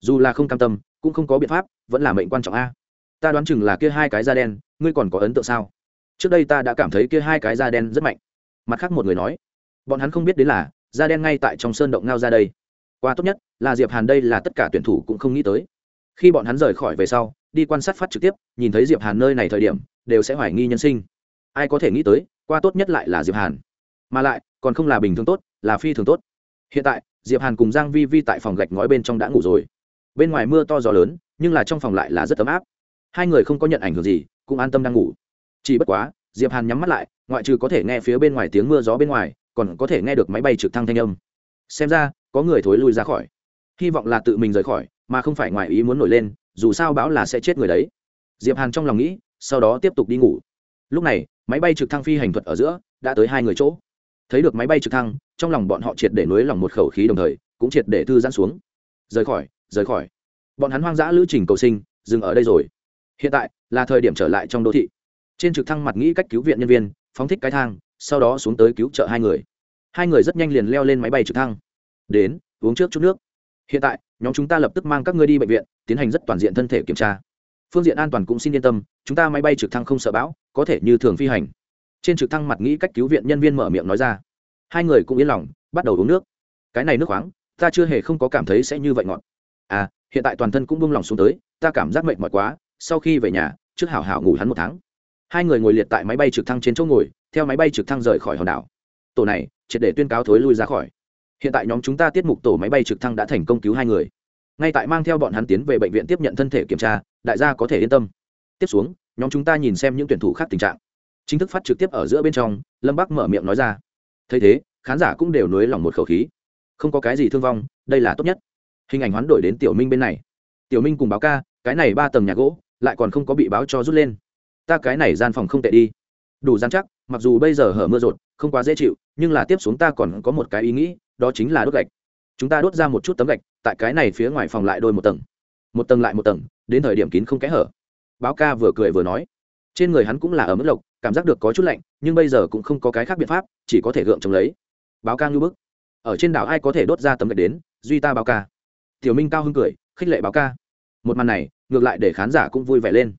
Dù là không cam tâm, cũng không có biện pháp, vẫn là mệnh quan trọng a. Ta đoán chừng là kia hai cái da đen, ngươi còn có ấn tượng sao? Trước đây ta đã cảm thấy kia hai cái da đen rất mạnh. Mặt khác một người nói, bọn hắn không biết đến là, da đen ngay tại trong sơn động ngao ra đây. Qua tốt nhất, là diệp hàn đây là tất cả tuyển thủ cũng không nghĩ tới. Khi bọn hắn rời khỏi về sau, đi quan sát phát trực tiếp, nhìn thấy diệp hàn nơi này thời điểm, đều sẽ hoài nghi nhân sinh ai có thể nghĩ tới, qua tốt nhất lại là diệp hàn. Mà lại, còn không là bình thường tốt, là phi thường tốt. Hiện tại, diệp hàn cùng giang vi vi tại phòng gạch ngói bên trong đã ngủ rồi. Bên ngoài mưa to gió lớn, nhưng là trong phòng lại là rất ấm áp. Hai người không có nhận ảnh hưởng gì, cũng an tâm đang ngủ. Chỉ bất quá, diệp hàn nhắm mắt lại, ngoại trừ có thể nghe phía bên ngoài tiếng mưa gió bên ngoài, còn có thể nghe được máy bay trực thăng thanh âm. Xem ra, có người thối lui ra khỏi. Hy vọng là tự mình rời khỏi, mà không phải ngoài ý muốn nổi lên, dù sao bão là sẽ chết người đấy. Diệp hàn trong lòng nghĩ, sau đó tiếp tục đi ngủ. Lúc này máy bay trực thăng phi hành thuật ở giữa, đã tới hai người chỗ. Thấy được máy bay trực thăng, trong lòng bọn họ triệt để nối lòng một khẩu khí đồng thời, cũng triệt để thư giãn xuống. Rời khỏi rời khỏi. Bọn hắn hoang dã lữ trình cầu sinh, dừng ở đây rồi. Hiện tại, là thời điểm trở lại trong đô thị. Trên trực thăng mặt nghĩ cách cứu viện nhân viên, phóng thích cái thang, sau đó xuống tới cứu trợ hai người. Hai người rất nhanh liền leo lên máy bay trực thăng. Đến, uống trước chút nước. Hiện tại, nhóm chúng ta lập tức mang các ngươi đi bệnh viện, tiến hành rất toàn diện thân thể kiểm tra phương diện an toàn cũng xin yên tâm, chúng ta máy bay trực thăng không sợ bão, có thể như thường phi hành. Trên trực thăng mặt nghĩ cách cứu viện nhân viên mở miệng nói ra. Hai người cũng yên lòng, bắt đầu uống nước. Cái này nước khoáng, ta chưa hề không có cảm thấy sẽ như vậy ngọt. À hiện tại toàn thân cũng buông lòng xuống tới, ta cảm giác mệt mỏi quá, sau khi về nhà, trước hảo hảo ngủ hắn một tháng. Hai người ngồi liệt tại máy bay trực thăng trên chỗ ngồi, theo máy bay trực thăng rời khỏi hòn đảo. Tổ này, triệt để tuyên cáo thối lui ra khỏi. Hiện tại nhóm chúng ta tiết mục tổ máy bay trực thăng đã thành công cứu hai người. Ngay tại mang theo bọn hắn tiến về bệnh viện tiếp nhận thân thể kiểm tra đại gia có thể yên tâm. Tiếp xuống, nhóm chúng ta nhìn xem những tuyển thủ khác tình trạng. Chính thức phát trực tiếp ở giữa bên trong, lâm bắc mở miệng nói ra. Thấy thế, khán giả cũng đều nối lòng một khẩu khí. Không có cái gì thương vong, đây là tốt nhất. Hình ảnh hoán đổi đến tiểu minh bên này. Tiểu minh cùng báo ca, cái này ba tầng nhà gỗ, lại còn không có bị báo cho rút lên. Ta cái này gian phòng không tệ đi. Đủ gian chắc, mặc dù bây giờ hở mưa rột, không quá dễ chịu, nhưng là tiếp xuống ta còn có một cái ý nghĩ, đó chính là đốt gạch. Chúng ta đốt ra một chút tấm gạch, tại cái này phía ngoài phòng lại đôi một tầng. Một tầng lại một tầng đến thời điểm kín không kẽ hở. Báo ca vừa cười vừa nói, trên người hắn cũng là ở mức lộc, cảm giác được có chút lạnh, nhưng bây giờ cũng không có cái khác biện pháp, chỉ có thể gượng chống lấy. Báo ca ngưu bức, ở trên đảo ai có thể đốt ra tấm gạch đến, duy ta báo ca. Tiểu minh cao hưng cười, khích lệ báo ca. Một màn này, ngược lại để khán giả cũng vui vẻ lên.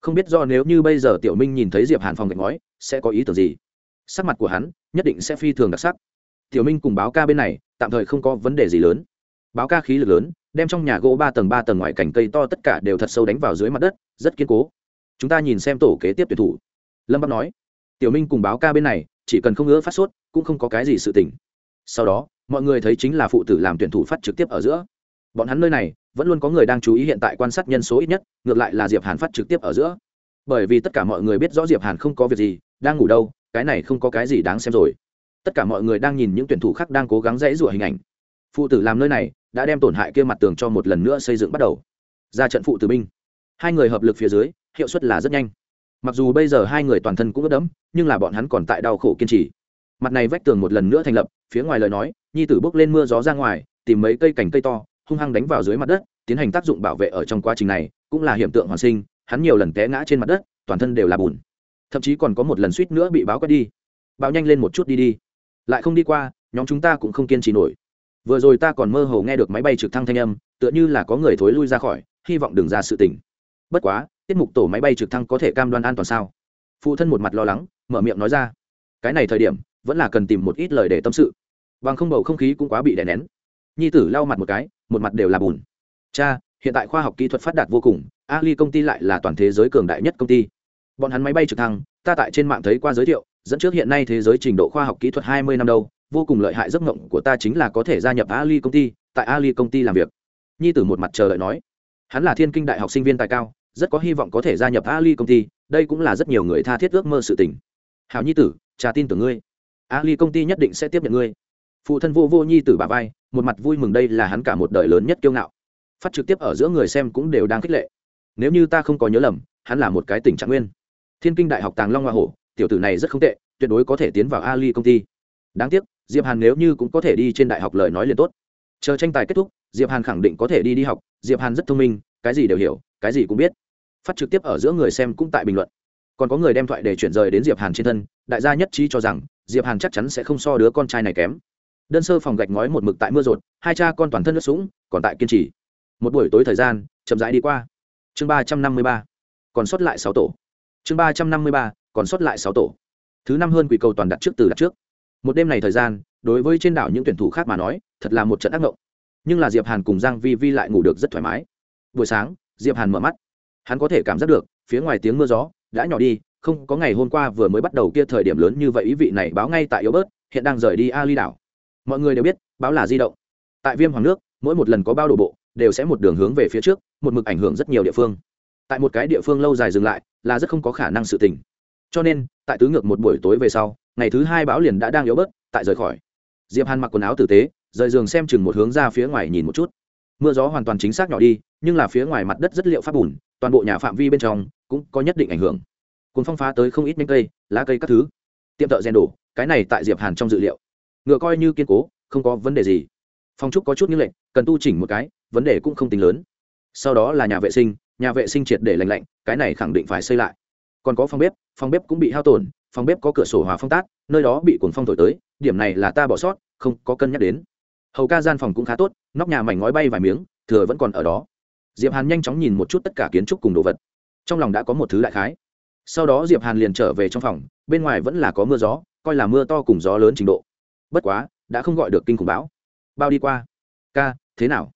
Không biết do nếu như bây giờ tiểu minh nhìn thấy diệp hàn phòng gạch ngói, sẽ có ý tưởng gì? Sắc mặt của hắn, nhất định sẽ phi thường đặc sắc. Tiểu minh cùng báo ca bên này, tạm thời không có vấn đề gì lớn báo ca khí lực lớn, đem trong nhà gỗ ba tầng ba tầng ngoài cành cây to tất cả đều thật sâu đánh vào dưới mặt đất, rất kiên cố. Chúng ta nhìn xem tổ kế tiếp tuyển thủ. Lâm bắc nói, tiểu minh cùng báo ca bên này, chỉ cần không ngỡ phát sốt, cũng không có cái gì sự tỉnh sau đó, mọi người thấy chính là phụ tử làm tuyển thủ phát trực tiếp ở giữa. Bọn hắn nơi này, vẫn luôn có người đang chú ý hiện tại quan sát nhân số ít nhất, ngược lại là diệp hàn phát trực tiếp ở giữa. Bởi vì tất cả mọi người biết rõ diệp hàn không có việc gì, đang ngủ đâu, cái này không có cái gì đáng xem rồi. Tất cả mọi người đang nhìn những tuyển thủ khác đang cố gắng dãy rủa hình ảnh. Phụ tử làm nơi này đã đem tổn hại kia mặt tường cho một lần nữa xây dựng bắt đầu. Ra trận phụ tử binh. Hai người hợp lực phía dưới, hiệu suất là rất nhanh. Mặc dù bây giờ hai người toàn thân cũng ướt đẫm, nhưng là bọn hắn còn tại đau khổ kiên trì. Mặt này vách tường một lần nữa thành lập, phía ngoài lời nói, nhi tử bước lên mưa gió ra ngoài, tìm mấy cây cành cây to, hung hăng đánh vào dưới mặt đất, tiến hành tác dụng bảo vệ ở trong quá trình này, cũng là hiện tượng hoàn sinh, hắn nhiều lần té ngã trên mặt đất, toàn thân đều là bùn. Thậm chí còn có một lần suýt nữa bị báo quét đi. Báo nhanh lên một chút đi đi. Lại không đi qua, nhóm chúng ta cũng không kiên trì nổi vừa rồi ta còn mơ hồ nghe được máy bay trực thăng thanh âm, tựa như là có người thối lui ra khỏi, hy vọng đừng ra sự tình. Bất quá, tiết mục tổ máy bay trực thăng có thể cam đoan an toàn sao? Phụ thân một mặt lo lắng, mở miệng nói ra. Cái này thời điểm, vẫn là cần tìm một ít lời để tâm sự. Bằng không bầu không khí cũng quá bị đè nén. Nhi tử lau mặt một cái, một mặt đều là bùn cha, hiện tại khoa học kỹ thuật phát đạt vô cùng ali công ty lại là toàn thế giới cường đại nhất công ty. Bọn hắn máy bay trực thăng, ta tại trên mạng thấy qua giới thiệu, dẫn trước hiện nay thế giới trình độ khoa học kỹ thuật hai mươi năm đâu vô cùng lợi hại giấc mộng của ta chính là có thể gia nhập ali công ty, tại ali công ty làm việc. Nhi tử một mặt chờ đợi nói. Hắn là thiên kinh đại học sinh viên tài cao, rất có hy vọng có thể gia nhập ali công ty, đây cũng là rất nhiều người tha thiết ước mơ sự tình. Hảo nhi tử trà tin tưởng ngươi. Ali công ty nhất định sẽ tiếp nhận ngươi. Phụ thân vô vô nhi tử bà vai, một mặt vui mừng đây là hắn cả một đời lớn nhất kiêu ngạo. Phát trực tiếp ở giữa người xem cũng đều đang khích lệ. Nếu như ta không có nhớ lầm, hắn là một cái tỉnh trạng nguyên. Thiên kinh đại học tàng long hoa hổ, tiểu tử này rất không tệ, tuyệt đối có thể tiến vào ali công ty. Đáng tiếc diệp hàn nếu như cũng có thể đi trên đại học lời nói liền tốt. Chờ tranh tài kết thúc, diệp hàn khẳng định có thể đi đi học. Diệp hàn rất thông minh, cái gì đều hiểu, cái gì cũng biết. Phát trực tiếp ở giữa người xem cũng tại bình luận. Còn có người đem thoại để chuyển rời đến diệp hàn trên thân, đại gia nhất trí cho rằng, diệp hàn chắc chắn sẽ không so đứa con trai này kém. Đơn sơ phòng gạch ngói một mực tại mưa rột, hai cha con toàn thân nước sũng, còn tại kiên trì. Một buổi tối thời gian, chậm rãi đi qua. Chương ba trăm năm mươi ba, còn sót lại sáu tổ. Chương ba trăm năm mươi ba, còn sót lại sáu tổ. Thứ năm hơn quỷ cầu toàn đặt trước từ đặt trước một đêm này thời gian, đối với trên đảo những tuyển thủ khác mà nói, thật là một trận ác mộng nhưng là diệp hàn cùng giang vi vi lại ngủ được rất thoải mái. Buổi sáng, diệp hàn mở mắt. Hắn có thể cảm giác được, phía ngoài tiếng mưa gió đã nhỏ đi, không có ngày hôm qua vừa mới bắt đầu kia thời điểm lớn như vậy ý vị này báo ngay tại yếu bớt hiện đang rời đi ali đảo. Mọi người đều biết, báo là di động. Tại viêm hoàng nước, mỗi một lần có bao đổ bộ, đều sẽ một đường hướng về phía trước, một mực ảnh hưởng rất nhiều địa phương. Tại một cái địa phương lâu dài dừng lại, là rất không có khả năng sự tình cho nên, tại tứ ngược một buổi tối về sau ngày thứ hai bão liền đã đang yếu bớt, tại rời khỏi. Diệp hàn mặc quần áo tử tế, rời giường xem chừng một hướng ra phía ngoài nhìn một chút. Mưa gió hoàn toàn chính xác nhỏ đi, nhưng là phía ngoài mặt đất rất liệu pháp bùn, toàn bộ nhà phạm vi bên trong cũng có nhất định ảnh hưởng. Cuốn phong phá tới không ít nhánh cây, lá cây các thứ. Tiệm thợ rèn đổ, cái này tại diệp hàn trong dự liệu. Ngựa coi như kiên cố, không có vấn đề gì. Phong trúc có chút như lệnh cần tu chỉnh một cái, vấn đề cũng không tính lớn. Sau đó là nhà vệ sinh, nhà vệ sinh triệt để lành lạnh, cái này khẳng định phải xây lại. Còn có phòng bếp phòng bếp cũng bị hao tổn phòng bếp có cửa sổ hòa phong tát, nơi đó bị cuồng phong thổi tới, điểm này là ta bỏ sót, không có cân nhắc đến. Hầu ca gian phòng cũng khá tốt, nóc nhà mảnh ngói bay vài miếng, thừa vẫn còn ở đó. Diệp hàn nhanh chóng nhìn một chút tất cả kiến trúc cùng đồ vật. Trong lòng đã có một thứ đại khái. Sau đó diệp hàn liền trở về trong phòng, bên ngoài vẫn là có mưa gió, coi là mưa to cùng gió lớn trình độ. Bất quá, đã không gọi được kinh khủng bão. Bao đi qua. Ca, thế nào?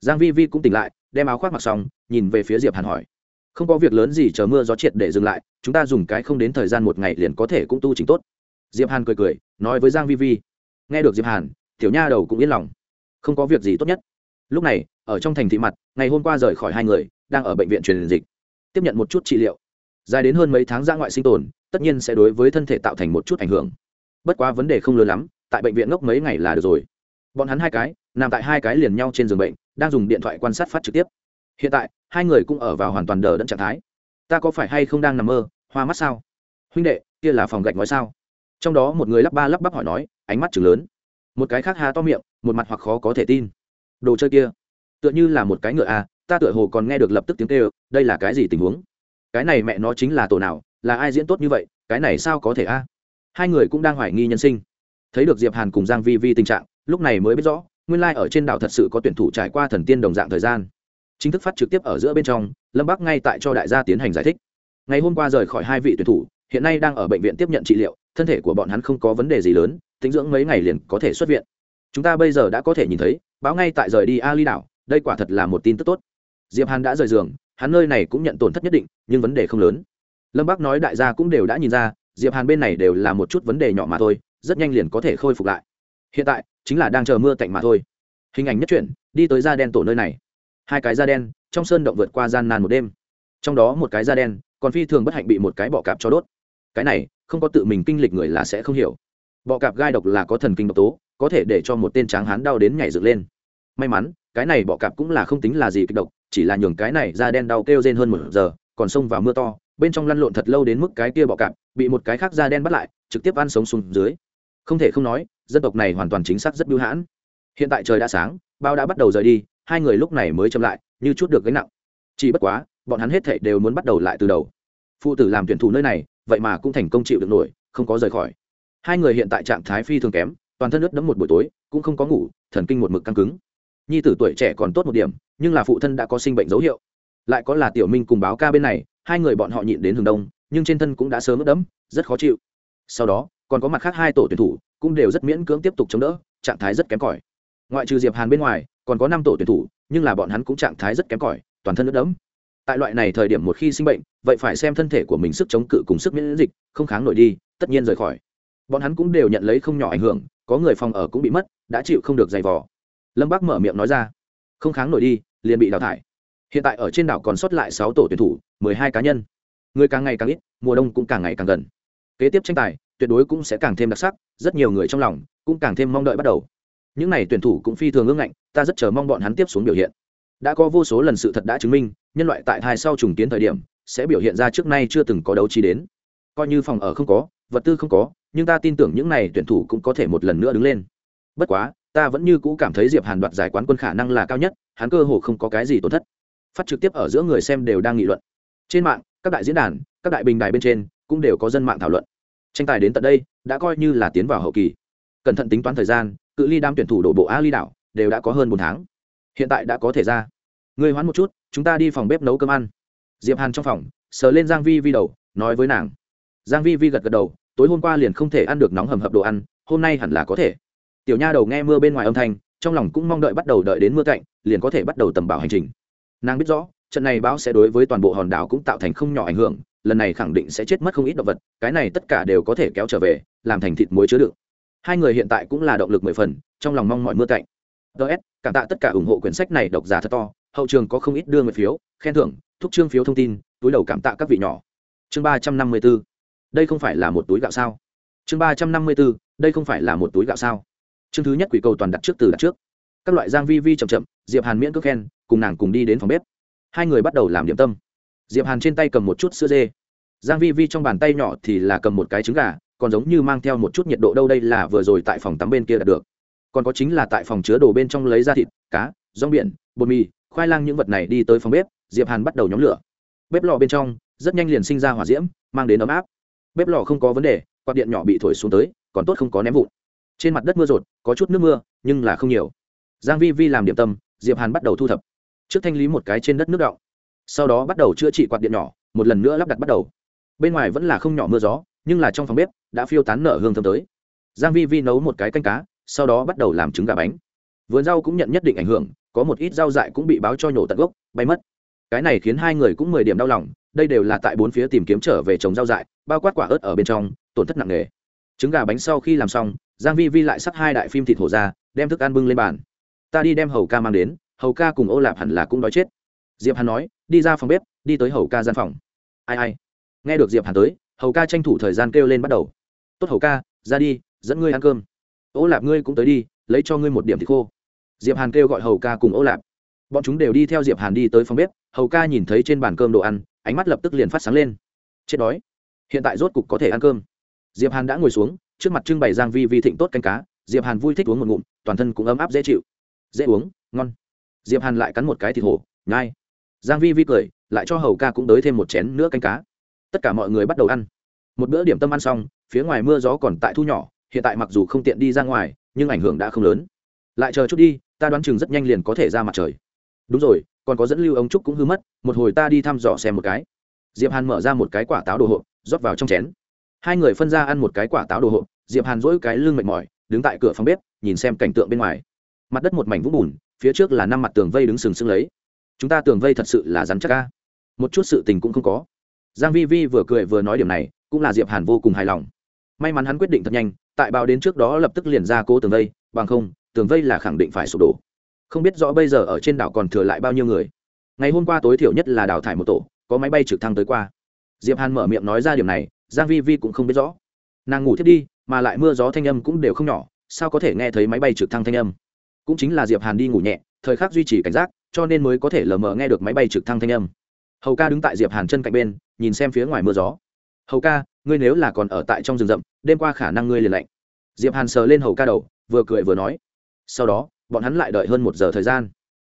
Giang vi vi cũng tỉnh lại, đem áo khoác mặc xong, nhìn về phía diệp hàn hỏi không có việc lớn gì chờ mưa gió triệt để dừng lại, chúng ta dùng cái không đến thời gian một ngày liền có thể cũng tu chỉnh tốt. Diệp hàn cười cười, nói với giang vi vi. Nghe được diệp hàn, tiểu nha đầu cũng yên lòng. Không có việc gì tốt nhất. Lúc này, ở trong thành thị mặt, ngày hôm qua rời khỏi hai người, đang ở bệnh viện truyền dịch. Tiếp nhận một chút trị liệu. Dài đến hơn mấy tháng ra ngoại sinh tồn, tất nhiên sẽ đối với thân thể tạo thành một chút ảnh hưởng. Bất quá vấn đề không lớn lắm, tại bệnh viện ngốc mấy ngày là được rồi. Bọn hắn hai cái, nằm tại hai cái liền nhau trên giường bệnh, đang dùng điện thoại quan sát phát trực tiếp hiện tại, hai người cũng ở vào hoàn toàn đờ đẫn trạng thái. Ta có phải hay không đang nằm mơ, hoa mắt sao? Huynh đệ, kia là phòng gạch nói sao? Trong đó một người lắp ba lắp bắp hỏi nói, ánh mắt chừng lớn. Một cái khác há to miệng, một mặt hoặc khó có thể tin. Đồ chơi kia, tựa như là một cái ngựa à ta tựa hồ còn nghe được lập tức tiếng kêu, đây là cái gì tình huống? Cái này mẹ nó chính là tổ nào, là ai diễn tốt như vậy, cái này sao có thể a hai người cũng đang hoài nghi nhân sinh. Thấy được diệp hàn cùng giang vi vi tình trạng, lúc này mới biết rõ, nguyên lai ở trên đảo thật sự có tuyển thủ trải qua thần tiên đồng dạng thời gian chính thức phát trực tiếp ở giữa bên trong, lâm bắc ngay tại cho đại gia tiến hành giải thích. Ngày hôm qua rời khỏi hai vị tuyển thủ, hiện nay đang ở bệnh viện tiếp nhận trị liệu, thân thể của bọn hắn không có vấn đề gì lớn, tính dưỡng mấy ngày liền có thể xuất viện. Chúng ta bây giờ đã có thể nhìn thấy, báo ngay tại rời đi ali đảo, đây quả thật là một tin tức tốt. Diệp hàn đã rời giường, hắn nơi này cũng nhận tổn thất nhất định, nhưng vấn đề không lớn. Lâm bắc nói đại gia cũng đều đã nhìn ra, diệp hàn bên này đều là một chút vấn đề nhỏ mà thôi, rất nhanh liền có thể khôi phục lại. Hiện tại, chính là đang chờ mưa tạnh mà thôi. Hình ảnh nhất chuyển đi tới da đen tổ nơi này hai cái da đen, trong sơn động vượt qua gian nan một đêm. Trong đó một cái da đen, còn phi thường bất hạnh bị một cái bọ cạp cho đốt. Cái này, không có tự mình kinh lịch người là sẽ không hiểu. Bọ cạp gai độc là có thần kinh độc tố, có thể để cho một tên tráng hán đau đến nhảy dựng lên. May mắn, cái này bọ cạp cũng là không tính là gì kịch độc, chỉ là nhường cái này da đen đau kêu rên hơn một giờ, còn xông vào mưa to, bên trong lăn lộn thật lâu đến mức cái kia bọ cạp, bị một cái khác da đen bắt lại, trực tiếp ăn sống xuống dưới. Không thể không nói, dân tộc này hoàn toàn chính xác rất bưu hãn. Hiện tại trời đã sáng bao đã bắt đầu rời đi hai người lúc này mới chậm lại, như chút được gánh nặng. Chỉ bất quá, bọn hắn hết thảy đều muốn bắt đầu lại từ đầu. Phụ tử làm tuyển thủ nơi này, vậy mà cũng thành công chịu được nổi, không có rời khỏi. Hai người hiện tại trạng thái phi thường kém, toàn thân ướt đẫm một buổi tối, cũng không có ngủ, thần kinh một mực căng cứng. Nhi tử tuổi trẻ còn tốt một điểm, nhưng là phụ thân đã có sinh bệnh dấu hiệu. Lại có là tiểu minh cùng báo ca bên này, hai người bọn họ nhịn đến hướng đông, nhưng trên thân cũng đã sớm ướt đẫm, rất khó chịu. Sau đó, còn có mặt khác hai tổ tuyển thủ, cũng đều rất miễn cưỡng tiếp tục chống đỡ, trạng thái rất kém cỏi. Ngoại trừ diệp hàn bên ngoài còn có năm tổ tuyển thủ, nhưng là bọn hắn cũng trạng thái rất kém cỏi, toàn thân nước đẫm. Tại loại này thời điểm một khi sinh bệnh, vậy phải xem thân thể của mình sức chống cự cùng sức miễn dịch, không kháng nổi đi, tất nhiên rời khỏi. Bọn hắn cũng đều nhận lấy không nhỏ ảnh hưởng, có người phòng ở cũng bị mất, đã chịu không được giày vò. Lâm bác mở miệng nói ra, không kháng nổi đi, liền bị đào thải. Hiện tại ở trên đảo còn sót lại sáu tổ tuyển thủ, mười hai cá nhân. Người càng ngày càng ít, mùa đông cũng càng ngày càng gần. Kế tiếp tranh tài, tuyệt đối cũng sẽ càng thêm đặc sắc, rất nhiều người trong lòng cũng càng thêm mong đợi bắt đầu những n à y tuyển thủ cũng phi thường ưng ngạnh, ta rất chờ mong bọn hắn tiếp xuống biểu hiện. Đã có vô số lần sự thật đã chứng minh, nhân loại tại thai sau trùng kiến thời điểm, sẽ biểu hiện ra trước nay chưa từng có đấu trí đến. Coi như phòng ở không có, vật tư không có, nhưng ta tin tưởng những n à y tuyển thủ cũng có thể một lần nữa đứng lên. Bất quá, ta vẫn như cũ cảm thấy diệp hàn đoạt giải quán quân khả năng là cao nhất, hắn cơ hồ không có cái gì tổn thất. Phát trực tiếp ở giữa người xem đều đang nghị luận. Trên mạng, các đại diễn đàn, các đại bình đài bên trên cũng đều có dân mạng thảo luận. Tranh tài đến tận đây, đã coi như là tiến vào hậu kỳ. Cẩn thận tính toán thời gian cự ly đam tuyển thủ đổ bộ a ly đảo đều đã có hơn bốn tháng. Hiện tại đã có thể ra. Người hoán một chút, chúng ta đi phòng bếp nấu cơm ăn. Diệp hàn trong phòng, sờ lên giang vi vi đầu, nói với nàng. Giang vi vi gật gật đầu, tối hôm qua liền không thể ăn được nóng hầm hập đồ ăn, hôm nay hẳn là có thể. Tiểu nha đầu nghe mưa bên ngoài âm thanh, trong lòng cũng mong đợi bắt đầu đợi đến mưa cạnh, liền có thể bắt đầu tầm bảo hành trình. Nàng biết rõ, trận này bão sẽ đối với toàn bộ hòn đảo cũng tạo thành không nhỏ ảnh hưởng, lần này khẳng định sẽ chết mất không ít động vật, cái này tất cả đều có thể kéo trở về, làm thành thịt muối chứa đựng hai người hiện tại cũng là động lực mười phần, trong lòng mong mọi mưa cạnh. Ts cảm tạ tất cả ủng hộ quyển sách này, độc giả thật to. Hậu trường có không ít đưa người phiếu, khen thưởng, thúc trương phiếu thông tin, túi đầu cảm tạ các vị nhỏ. Chương ba trăm năm mươi b ố đây không phải là một túi gạo sao? Chương ba trăm năm mươi b ố đây không phải là một túi gạo sao? Chương thứ nhất quỷ cầu toàn đặt trước từ đặt trước. Các loại giang vi vi chậm chậm, diệp hàn miễn cước khen, cùng nàng cùng đi đến phòng bếp. Hai người bắt đầu làm điểm tâm. Diệp hàn trên tay cầm một chút sữa dê. Giang vi vi trong bàn tay nhỏ thì là cầm một cái trứng gà còn giống như mang theo một chút nhiệt độ đâu đây là vừa rồi tại phòng tắm bên kia đạt được. Còn có chính là tại phòng chứa đồ bên trong lấy ra thịt, cá, rong biển, bột mì, khoai lang những vật này đi tới phòng bếp, diệp hàn bắt đầu nhóm lửa. Bếp lò bên trong, rất nhanh liền sinh ra hỏa diễm, mang đến ấm áp. Bếp lò không có vấn đề, quạt điện nhỏ bị thổi xuống tới, còn tốt không có ném vụn. Trên mặt đất mưa rột, có chút nước mưa, nhưng là không nhiều. Giang vi vi làm điểm tâm, diệp hàn bắt đầu thu thập. Trước thanh lý một cái trên đất nước đọng. Sau đó bắt đầu chữa trị quạt điện nhỏ, một lần nữa lắp đặt bắt đầu. Bên ngoài vẫn là không nhỏ mưa gió nhưng là trong phòng bếp đã phiêu tán nở hương thơm tới. Giang vi vi nấu một cái canh cá, sau đó bắt đầu làm trứng gà bánh. Vườn rau cũng nhận nhất định ảnh hưởng, có một ít rau dại cũng bị báo cho nhổ tận gốc, bay mất. Cái này khiến hai người cũng mười điểm đau lòng, đây đều là tại bốn phía tìm kiếm trở về trồng rau dại, bao quát quả ớt ở bên trong, tổn thất nặng nề. Trứng gà bánh sau khi làm xong, giang vi vi lại sắp hai đại phim thịt hổ ra, đem thức ăn bưng lên bàn. Ta đi đem hầu ca mang đến, hầu ca cùng ô lạp hẳn là cũng đói chết. Diệp hàn nói, đi ra phòng bếp, đi tới hầu ca gian phòng. Ai ai. Nghe được diệp hàn tới hầu ca tranh thủ thời gian kêu lên bắt đầu. Tốt hầu ca, ra đi, dẫn ngươi ăn cơm. Ô lạp ngươi cũng tới đi, lấy cho ngươi một điểm thịt khô. Diệp hàn kêu gọi hầu ca cùng ô lạp. Bọn chúng đều đi theo diệp hàn đi tới phòng bếp, hầu ca nhìn thấy trên bàn cơm đồ ăn, ánh mắt lập tức liền phát sáng lên. Chết đói. Hiện tại rốt cục có thể ăn cơm. Diệp hàn đã ngồi xuống, trước mặt trưng bày giang vi vi thịnh tốt canh cá. Diệp hàn vui thích uống một ngụm, toàn thân cũng ấm áp dễ chịu. Dễ uống, ngon. Diệp hàn lại cắn một cái thịt hổ, nhai. Giang vi vi cười, lại cho hầu ca cũng tới thêm một chén nữa canh cá tất cả mọi người bắt đầu ăn. Một bữa điểm tâm ăn xong, phía ngoài mưa gió còn tại thu nhỏ, hiện tại mặc dù không tiện đi ra ngoài, nhưng ảnh hưởng đã không lớn. Lại chờ chút đi, ta đoán chừng rất nhanh liền có thể ra mặt trời. Đúng rồi, còn có dẫn lưu ống trúc cũng hư mất, một hồi ta đi thăm dò xem một cái. Diệp hàn mở ra một cái quả táo đồ hộp, rót vào trong chén. Hai người phân ra ăn một cái quả táo đồ hộp, diệp hàn dỗi cái lưng mệt mỏi, đứng tại cửa phòng bếp, nhìn xem cảnh tượng bên ngoài. Mặt đất một mảnh vũng bùn, phía trước là năm mặt tường vây đứng sừng sững lấy. Chúng ta tường vây thật sự là rắn chắc ca một chút sự tình cũng không có giang vi vi vừa cười vừa nói điểm này, cũng là diệp hàn vô cùng hài lòng. May mắn hắn quyết định thật nhanh, tại bao đến trước đó lập tức liền ra cố tường vây, bằng không, tường vây là khẳng định phải sụp đổ. Không biết rõ bây giờ ở trên đảo còn thừa lại bao nhiêu người. Ngày hôm qua tối thiểu nhất là đào thải một tổ, có máy bay trực thăng tới qua. Diệp hàn mở miệng nói ra điểm này, giang vi vi cũng không biết rõ. Nàng ngủ thiết đi, mà lại mưa gió thanh âm cũng đều không nhỏ, sao có thể nghe thấy máy bay trực thăng thanh âm? Cũng chính là diệp hàn đi ngủ nhẹ, thời khắc duy trì cảnh giác, cho nên mới có thể lờ mờ nghe được máy bay trực thăng thanh âm. Hầu ca đứng tại diệp hàn chân cạnh bên nhìn xem phía ngoài mưa gió. Hầu ca, ngươi nếu là còn ở tại trong rừng rậm, đêm qua khả năng ngươi liền lạnh. Diệp hàn sờ lên hầu ca đầu, vừa cười vừa nói. Sau đó, bọn hắn lại đợi hơn một giờ thời gian.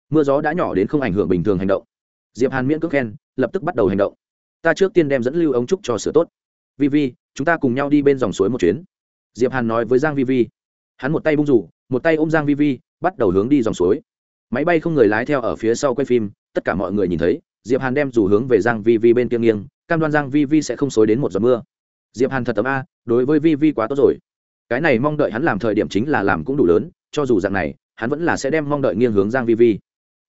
Mưa gió đã nhỏ đến không ảnh hưởng bình thường hành động. Diệp hàn miễn cước khen, lập tức bắt đầu hành động. Ta trước tiên đem dẫn lưu ống trúc cho sửa tốt. Vi vi, chúng ta cùng nhau đi bên dòng suối một chuyến. Diệp hàn nói với giang vi vi. Hắn một tay bung rủ, một tay ôm giang vi vi, bắt đầu hướng đi dòng suối. Máy bay không người lái theo ở phía sau quay phim, tất cả mọi người nhìn thấy, diệp hàn đem rủ hướng về giang vi vi bên kia nghiêng cam đoan giang vi vi sẽ không xối đến một giọt mưa. Diệp hàn thật tấm a, đối với vi vi quá tốt rồi. Cái này mong đợi hắn làm thời điểm chính là làm cũng đủ lớn, cho dù dạng này, hắn vẫn là sẽ đem mong đợi nghiêng hướng giang vi vi.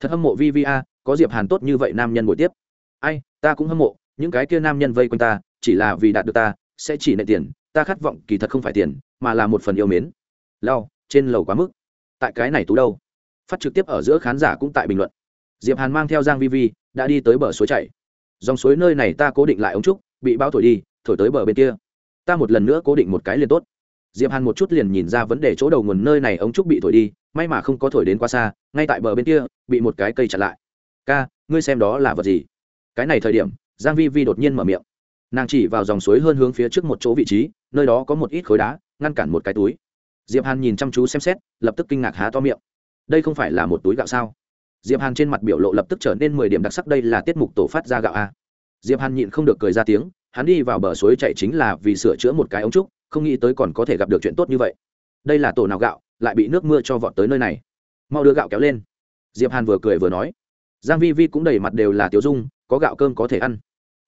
Thật hâm mộ vi vi a, có diệp hàn tốt như vậy nam nhân buổi tiếp. Ai, ta cũng hâm mộ, những cái kia nam nhân vây quanh ta, chỉ là vì đạt được ta, sẽ chỉ nệ tiền, ta khát vọng kỳ thật không phải tiền, mà là một phần yêu mến. Lao, trên lầu quá mức. Tại cái này tú đâu? Phát trực tiếp ở giữa khán giả cũng tại bình luận. Diệp hàn mang theo giang vi vi, đã đi tới bờ suối chảy dòng suối nơi này ta cố định lại ống trúc, bị bão thổi đi, thổi tới bờ bên kia. Ta một lần nữa cố định một cái liền tốt. Diệp hàn một chút liền nhìn ra vấn đề chỗ đầu nguồn nơi này ống trúc bị thổi đi, may mà không có thổi đến quá xa, ngay tại bờ bên kia, bị một cái cây chặn lại. Ca, ngươi xem đó là vật gì? Cái này thời điểm, giang vi vi đột nhiên mở miệng. Nàng chỉ vào dòng suối hơn hướng phía trước một chỗ vị trí, nơi đó có một ít khối đá, ngăn cản một cái túi. Diệp hàn nhìn chăm chú xem xét, lập tức kinh ngạc há to miệng. Đây không phải là một túi gạo sao? Diệp hàn trên mặt biểu lộ lập tức trở nên mười điểm đặc sắc, đây là tiết mục tổ phát ra gạo a. Diệp hàn nhịn không được cười ra tiếng, hắn đi vào bờ suối chạy chính là vì sửa chữa một cái ống trúc, không nghĩ tới còn có thể gặp được chuyện tốt như vậy. Đây là tổ nào gạo, lại bị nước mưa cho vọt tới nơi này. Mau đưa gạo kéo lên. Diệp hàn vừa cười vừa nói. Giang vi vi cũng đầy mặt đều là tiểu dung, có gạo cơm có thể ăn.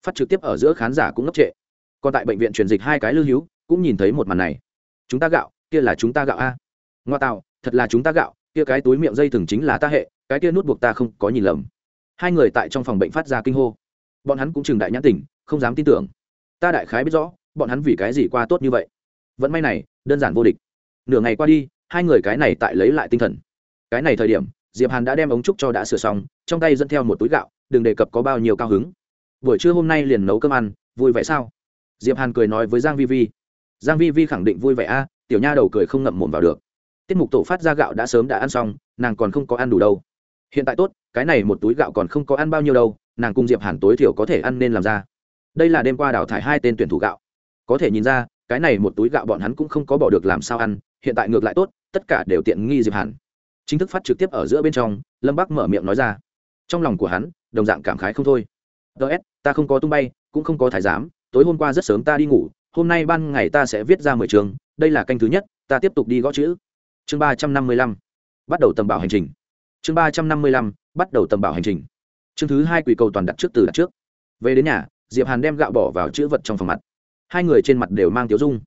Phát trực tiếp ở giữa khán giả cũng ngốc trệ. Còn tại bệnh viện truyền dịch hai cái lưu hữu, cũng nhìn thấy một màn này. Chúng ta gạo, kia là chúng ta gạo a. Ngoa tạo, thật là chúng ta gạo, kia cái túi miệng dây thừng chính là ta hệ cái kia nút buộc ta không có nhìn lầm. Hai người tại trong phòng bệnh phát ra kinh hô. Bọn hắn cũng chừng đại nhãn tỉnh, không dám tin tưởng. Ta đại khái biết rõ, bọn hắn vì cái gì qua tốt như vậy. Vẫn may này, đơn giản vô địch. Nửa ngày qua đi, hai người cái này tại lấy lại tinh thần. Cái này thời điểm, diệp hàn đã đem ống trúc cho đã sửa xong, trong tay dẫn theo một túi gạo, đừng đề cập có bao nhiêu cao hứng. Buổi trưa hôm nay liền nấu cơm ăn, vui vẻ sao? Diệp hàn cười nói với giang vi vi. Giang vi vi khẳng định vui vẻ a, tiểu nha đầu cười không ngậm mồm vào được. Tiết mục tổ phát ra gạo đã sớm đã ăn xong, nàng còn không có ăn đủ đâu hiện tại tốt, cái này một túi gạo còn không có ăn bao nhiêu đâu, nàng cung diệp hàn tối thiểu có thể ăn nên làm ra. Đây là đêm qua đào thải hai tên tuyển thủ gạo. Có thể nhìn ra, cái này một túi gạo bọn hắn cũng không có bỏ được làm sao ăn, hiện tại ngược lại tốt, tất cả đều tiện nghi diệp hàn. Chính thức phát trực tiếp ở giữa bên trong, lâm bắc mở miệng nói ra. Trong lòng của hắn, đồng dạng cảm khái không thôi. Ts ta không có tung bay, cũng không có thái giám, tối hôm qua rất sớm ta đi ngủ, hôm nay ban ngày ta sẽ viết ra mười trường, đây là canh thứ nhất, ta tiếp tục đi gõ chữ. Chương ba trăm năm mươi lăm, bắt đầu tầm bảo hành trình chương ba trăm năm mươi lăm, bắt đầu tầm bảo hành trình. Chương thứ hai quỷ cầu toàn đặt trước từ đặt trước. Về đến nhà, diệp hàn đem gạo bỏ vào chữ vật trong phòng mặt. Hai người trên mặt đều mang tiếu dung.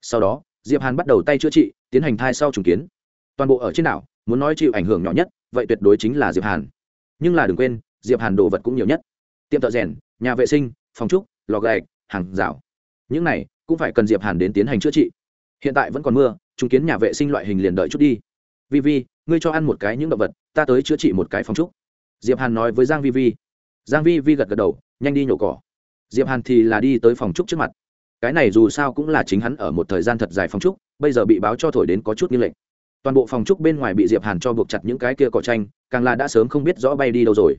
Sau đó, diệp hàn bắt đầu tay chữa trị, tiến hành thai sau trùng kiến. Toàn bộ ở trên đảo, muốn nói chịu ảnh hưởng nhỏ nhất, vậy tuyệt đối chính là diệp hàn. Nhưng là đừng quên, diệp hàn đồ vật cũng nhiều nhất. Tiệm thợ rèn, nhà vệ sinh, phòng trúc, lò gạch, hàng rào. Những này cũng phải cần diệp hàn đến tiến hành chữa trị. Hiện tại vẫn còn mưa chứng kiến nhà vệ sinh loại hình liền đợi chút đi. Vi vi ngươi cho ăn một cái những động vật, ta tới chữa trị một cái phòng trúc. Diệp hàn nói với giang vi vi. Giang vi vi gật gật đầu, nhanh đi nhổ cỏ. Diệp hàn thì là đi tới phòng trúc trước mặt. Cái này dù sao cũng là chính hắn ở một thời gian thật dài phòng trúc, bây giờ bị báo cho thổi đến có chút như lệnh toàn bộ phòng trúc bên ngoài bị diệp hàn cho buộc chặt những cái kia cỏ tranh, càng là đã sớm không biết rõ bay đi đâu rồi.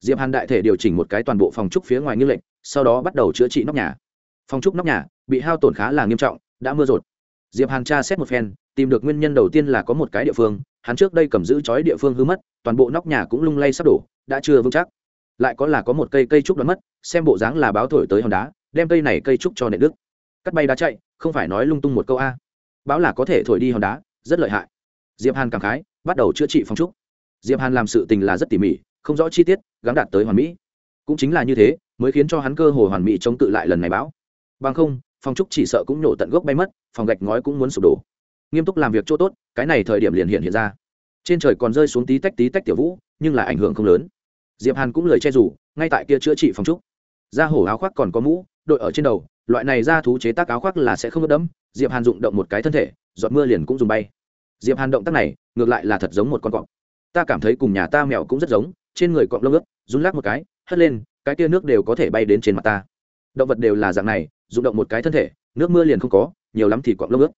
Diệp hàn đại thể điều chỉnh một cái toàn bộ phòng trúc phía ngoài như lệnh sau đó bắt đầu chữa trị nóc nhà. Phòng trúc nóc nhà bị hao tổn khá là nghiêm trọng, đã mưa rột. Diệp hàn tra xét một phen, tìm được nguyên nhân đầu tiên là có một cái địa phương hắn trước đây cầm giữ chói địa phương hư mất, toàn bộ nóc nhà cũng lung lay sắp đổ, đã chưa vững chắc. Lại có là có một cây cây trúc đoán mất, xem bộ dáng là báo thổi tới hòn đá, đem cây này cây trúc cho nệ đức cắt bay đá chạy, không phải nói lung tung một câu a. Báo là có thể thổi đi hòn đá, rất lợi hại. Diệp hàn cảm khái, bắt đầu chữa trị phong trúc. Diệp hàn làm sự tình là rất tỉ mỉ, không rõ chi tiết gắn đạt tới hoàn mỹ. Cũng chính là như thế, mới khiến cho hắn cơ hồ hoàn mỹ chống tự lại lần này báo. bằng không, phong trúc chỉ sợ cũng nổ tận gốc bay mất, phòng gạch ngói cũng muốn sụp đổ nghiêm túc làm việc chỗ tốt, cái này thời điểm liền hiện hiện ra. Trên trời còn rơi xuống tí tách tí tách tiểu vũ, nhưng là ảnh hưởng không lớn. Diệp hàn cũng lời che rủ ngay tại kia chữa trị phòng trúc. Da hổ áo khoác còn có mũ, đội ở trên đầu, loại này da thú chế tác áo khoác là sẽ không ướt đẫm, diệp hàn dụng động một cái thân thể, giọt mưa liền cũng dùng bay. Diệp hàn động tác này, ngược lại là thật giống một con cọp. Ta cảm thấy cùng nhà ta mèo cũng rất giống, trên người cọp lông ướt, run lắc một cái, hất lên, cái kia nước đều có thể bay đến trên mặt ta. Động vật đều là dạng này, dụng động một cái thân thể, nước mưa liền không có, nhiều lắm thì cọp lông ướt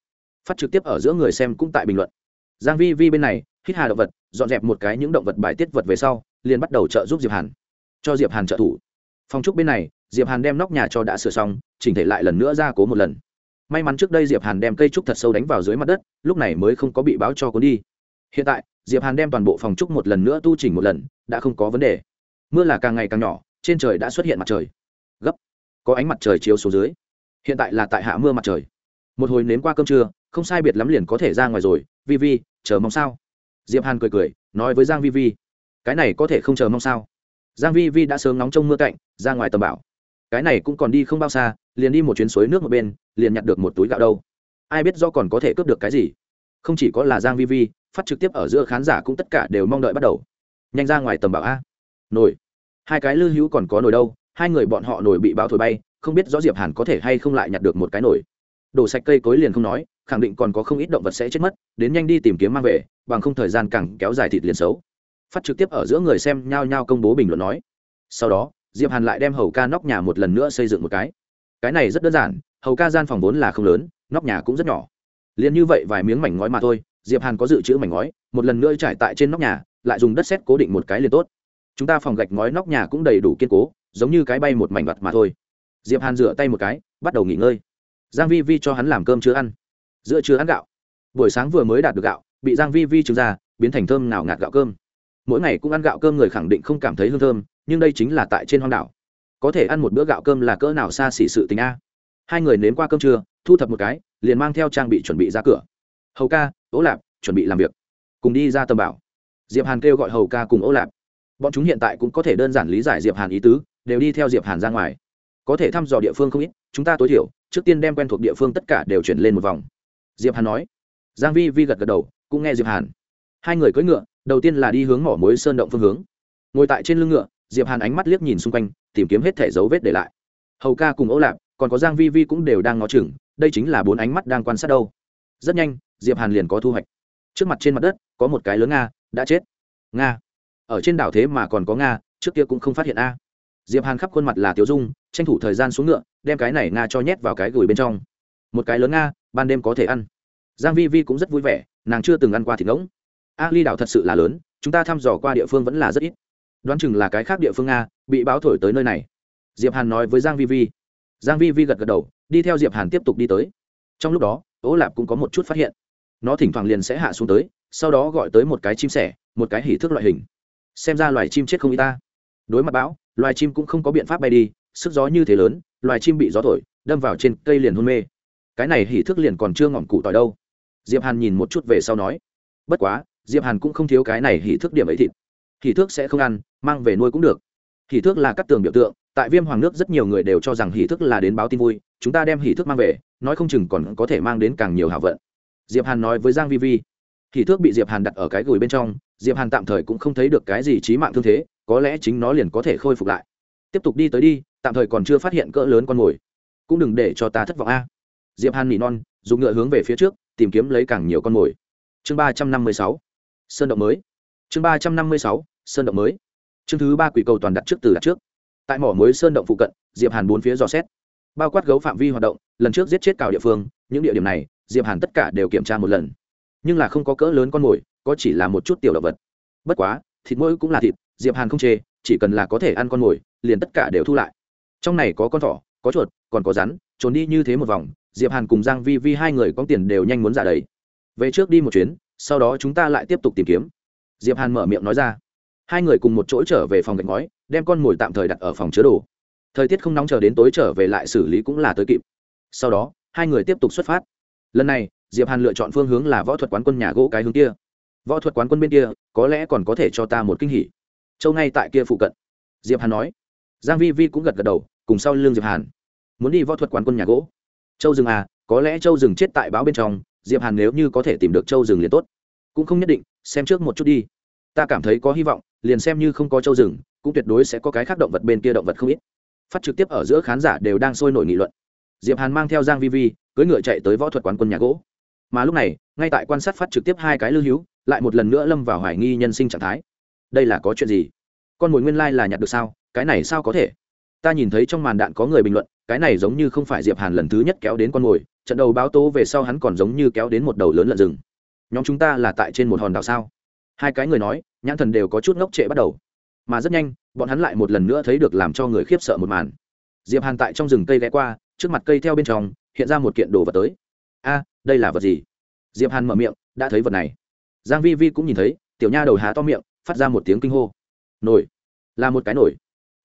phát trực tiếp ở giữa người xem cũng tại bình luận. Giang vi vi bên này, hít hà động vật, dọn dẹp một cái những động vật bài tiết vật về sau, liền bắt đầu trợ giúp diệp hàn. Cho diệp hàn trợ thủ. Phòng trúc bên này, diệp hàn đem nóc nhà cho đã sửa xong, chỉnh thể lại lần nữa ra cố một lần. May mắn trước đây diệp hàn đem cây trúc thật sâu đánh vào dưới mặt đất, lúc này mới không có bị báo cho cuốn đi. Hiện tại, diệp hàn đem toàn bộ phòng trúc một lần nữa tu chỉnh một lần, đã không có vấn đề. Mưa là càng ngày càng nhỏ, trên trời đã xuất hiện mặt trời. Gấp. Có ánh mặt trời chiếu xuống dưới. Hiện tại là tại hạ mưa mặt trời. Một hồi nến qua cơm trưa không sai biệt lắm liền có thể ra ngoài rồi, vi vi, chờ mong sao? Diệp hàn cười cười, nói với giang vi vi, cái này có thể không chờ mong sao? Giang vi vi đã sớm nóng trong mưa cạnh, ra ngoài tầm bảo. Cái này cũng còn đi không bao xa, liền đi một chuyến suối nước một bên, liền nhặt được một túi gạo đâu. Ai biết do còn có thể cướp được cái gì? Không chỉ có là giang vi vi, phát trực tiếp ở giữa khán giả cũng tất cả đều mong đợi bắt đầu. Nhanh ra ngoài tầm bảo a. Nồi hai cái lư hữu còn có nồi đâu, hai người bọn họ nổi bị báo thổi bay, không biết rõ diệp hàn có thể hay không lại nhặt được một cái nổi. Đổ sạch cây cối liền không nói khẳng định còn có không ít động vật sẽ chết mất, đến nhanh đi tìm kiếm mang về, bằng không thời gian càng kéo dài thịt liền xấu. Phát trực tiếp ở giữa người xem nhao nhao công bố bình luận nói. Sau đó, diệp hàn lại đem hầu ca nóc nhà một lần nữa xây dựng một cái. Cái này rất đơn giản, hầu ca gian phòng vốn là không lớn, nóc nhà cũng rất nhỏ. Liền như vậy vài miếng mảnh ngói mà thôi, diệp hàn có dự trữ mảnh ngói, một lần nữa trải tại trên nóc nhà, lại dùng đất sét cố định một cái liền tốt. Chúng ta phòng gạch ngói nóc nhà cũng đầy đủ kiên cố, giống như cái bay một mảnh vật mà thôi. Diệp hàn rửa tay một cái, bắt đầu nghỉ ngơi. Giang vi vi cho hắn làm cơm chưa ăn giữa chưa ăn gạo. Buổi sáng vừa mới đạt được gạo, bị giang vi vi trứng ra, biến thành thơm nào ngạt gạo cơm. Mỗi ngày cũng ăn gạo cơm người khẳng định không cảm thấy hương thơm, nhưng đây chính là tại trên hoang đảo. Có thể ăn một bữa gạo cơm là cỡ nào xa xỉ sự tình a. Hai người nếm qua cơm trưa, thu thập một cái, liền mang theo trang bị chuẩn bị ra cửa. Hầu ca, ố lạp, chuẩn bị làm việc. Cùng đi ra tầm bảo. Diệp hàn kêu gọi hầu ca cùng ố lạp. Bọn chúng hiện tại cũng có thể đơn giản lý giải diệp hàn ý tứ, đều đi theo diệp hàn ra ngoài. Có thể thăm dò địa phương không ít, chúng ta tối thiểu, trước tiên đem quen thuộc địa phương tất cả đều chuyển lên một vòng diệp hàn nói. Giang vi vi gật gật đầu, cũng nghe diệp hàn. Hai người cưỡi ngựa, đầu tiên là đi hướng mỏ mối sơn động phương hướng. Ngồi tại trên lưng ngựa, diệp hàn ánh mắt liếc nhìn xung quanh, tìm kiếm hết thể dấu vết để lại. Hầu ca cùng ố lạp, còn có giang vi vi cũng đều đang ngó chừng, đây chính là bốn ánh mắt đang quan sát đâu. Rất nhanh, diệp hàn liền có thu hoạch. Trước mặt trên mặt đất, có một cái lớn nga, đã chết. Nga. Ở trên đảo thế mà còn có nga, trước kia cũng không phát hiện a. Diệp hàn khắp khuôn mặt là tiểu dung, tranh thủ thời gian xuống ngựa, đem cái này nga cho nhét vào cái gửi bên trong. Một cái lớn nga ban đêm có thể ăn. Giang vi vi cũng rất vui vẻ, nàng chưa từng ăn qua thịt ngỗng. A ly đảo thật sự là lớn, chúng ta thăm dò qua địa phương vẫn là rất ít. Đoán chừng là cái khác địa phương a, bị báo thổi tới nơi này. Diệp hàn nói với giang vi vi. Giang vi vi gật gật đầu, đi theo diệp hàn tiếp tục đi tới. Trong lúc đó, ố lạp cũng có một chút phát hiện. Nó thỉnh thoảng liền sẽ hạ xuống tới, sau đó gọi tới một cái chim sẻ, một cái hỉ thước loại hình. Xem ra loài chim chết không y ta. Đối mặt bão, loài chim cũng không có biện pháp bay đi, sức gió như thế lớn, loài chim bị gió thổi, đâm vào trên cây liền hôn mê cái này hỉ thức liền còn chưa ngọn cụ tỏi đâu. Diệp hàn nhìn một chút về sau nói, bất quá, diệp hàn cũng không thiếu cái này hỉ thức điểm ấy thịt. Hỉ thước sẽ không ăn, mang về nuôi cũng được. Hỉ thước là các tường biểu tượng, tại viêm hoàng nước rất nhiều người đều cho rằng hỉ thức là đến báo tin vui, chúng ta đem hỉ thức mang về, nói không chừng còn có thể mang đến càng nhiều hảo vận. Diệp hàn nói với giang vi vi, hỉ thước bị diệp hàn đặt ở cái gùi bên trong, diệp hàn tạm thời cũng không thấy được cái gì chí mạng thương thế, có lẽ chính nó liền có thể khôi phục lại. Tiếp tục đi tới đi, tạm thời còn chưa phát hiện cỡ lớn con mồi. Cũng đừng để cho ta thất vọng a diệp hàn nỉ non, dùng ngựa hướng về phía trước, tìm kiếm lấy càng nhiều con mồi. Chương ba trăm năm mươi sáu, sơn động mới. Chương ba trăm năm mươi sáu, sơn động mới. Chương thứ ba quỷ cầu toàn đặt trước từ đặt trước. Tại mỏ mới sơn động phụ cận, diệp hàn bốn phía dò xét. Bao quát gấu phạm vi hoạt động, lần trước giết chết cào địa phương, những địa điểm này, diệp hàn tất cả đều kiểm tra một lần. Nhưng là không có cỡ lớn con mồi, có chỉ là một chút tiểu động vật. Bất quá, thịt mỗi cũng là thịt, diệp hàn không chê, chỉ cần là có thể ăn con mồi, liền tất cả đều thu lại. Trong này có con thỏ có chuột, còn có rắn, trốn đi như thế một vòng, diệp hàn cùng giang vi vi hai người có tiền đều nhanh muốn giả đấy về trước đi một chuyến, sau đó chúng ta lại tiếp tục tìm kiếm. Diệp hàn mở miệng nói ra. Hai người cùng một chỗ trở về phòng gạch ngói, đem con mồi tạm thời đặt ở phòng chứa đồ. Thời tiết không nóng chờ đến tối trở về lại xử lý cũng là tới kịp. Sau đó, hai người tiếp tục xuất phát. Lần này, diệp hàn lựa chọn phương hướng là võ thuật quán quân nhà gỗ cái hướng kia. Võ thuật quán quân bên kia, có lẽ còn có thể cho ta một kinh hỉ. Châu ngay tại kia phụ cận. Diệp hàn nói. Giang vi vi cũng gật gật đầu cùng sau lưng diệp hàn. Muốn đi võ thuật quán quân nhà gỗ. Châu rừng à có lẽ châu rừng chết tại báo bên trong, diệp hàn nếu như có thể tìm được châu rừng liền tốt. Cũng không nhất định, xem trước một chút đi. Ta cảm thấy có hy vọng, liền xem như không có châu rừng cũng tuyệt đối sẽ có cái khác động vật bên kia động vật không ít. Phát trực tiếp ở giữa khán giả đều đang sôi nổi nghị luận. Diệp hàn mang theo giang vi vi, cưỡi ngựa chạy tới võ thuật quán quân nhà gỗ. Mà lúc này, ngay tại quan sát phát trực tiếp hai cái lưu hữu, lại một lần nữa lâm vào hoài nghi nhân sinh trạng thái. Đây là có chuyện gì? Con mồi nguyên lai là nhặt được sao? Cái này sao có thể? Ta nhìn thấy trong màn đạn có người bình luận, cái này giống như không phải diệp hàn lần thứ nhất kéo đến con mồi, trận đầu báo tố về sau hắn còn giống như kéo đến một đầu lớn lợn rừng. Nhóm chúng ta là tại trên một hòn đảo sao? Hai cái người nói, nhãn thần đều có chút ngốc trệ bắt đầu. Mà rất nhanh, bọn hắn lại một lần nữa thấy được làm cho người khiếp sợ một màn. Diệp hàn tại trong rừng cây ghé qua, trước mặt cây theo bên trong, hiện ra một kiện đồ vật tới. A, đây là vật gì? Diệp hàn mở miệng, đã thấy vật này. Giang vi vi cũng nhìn thấy, tiểu nha đầu há to miệng, phát ra một tiếng kinh hô. Nổi là một cái nổi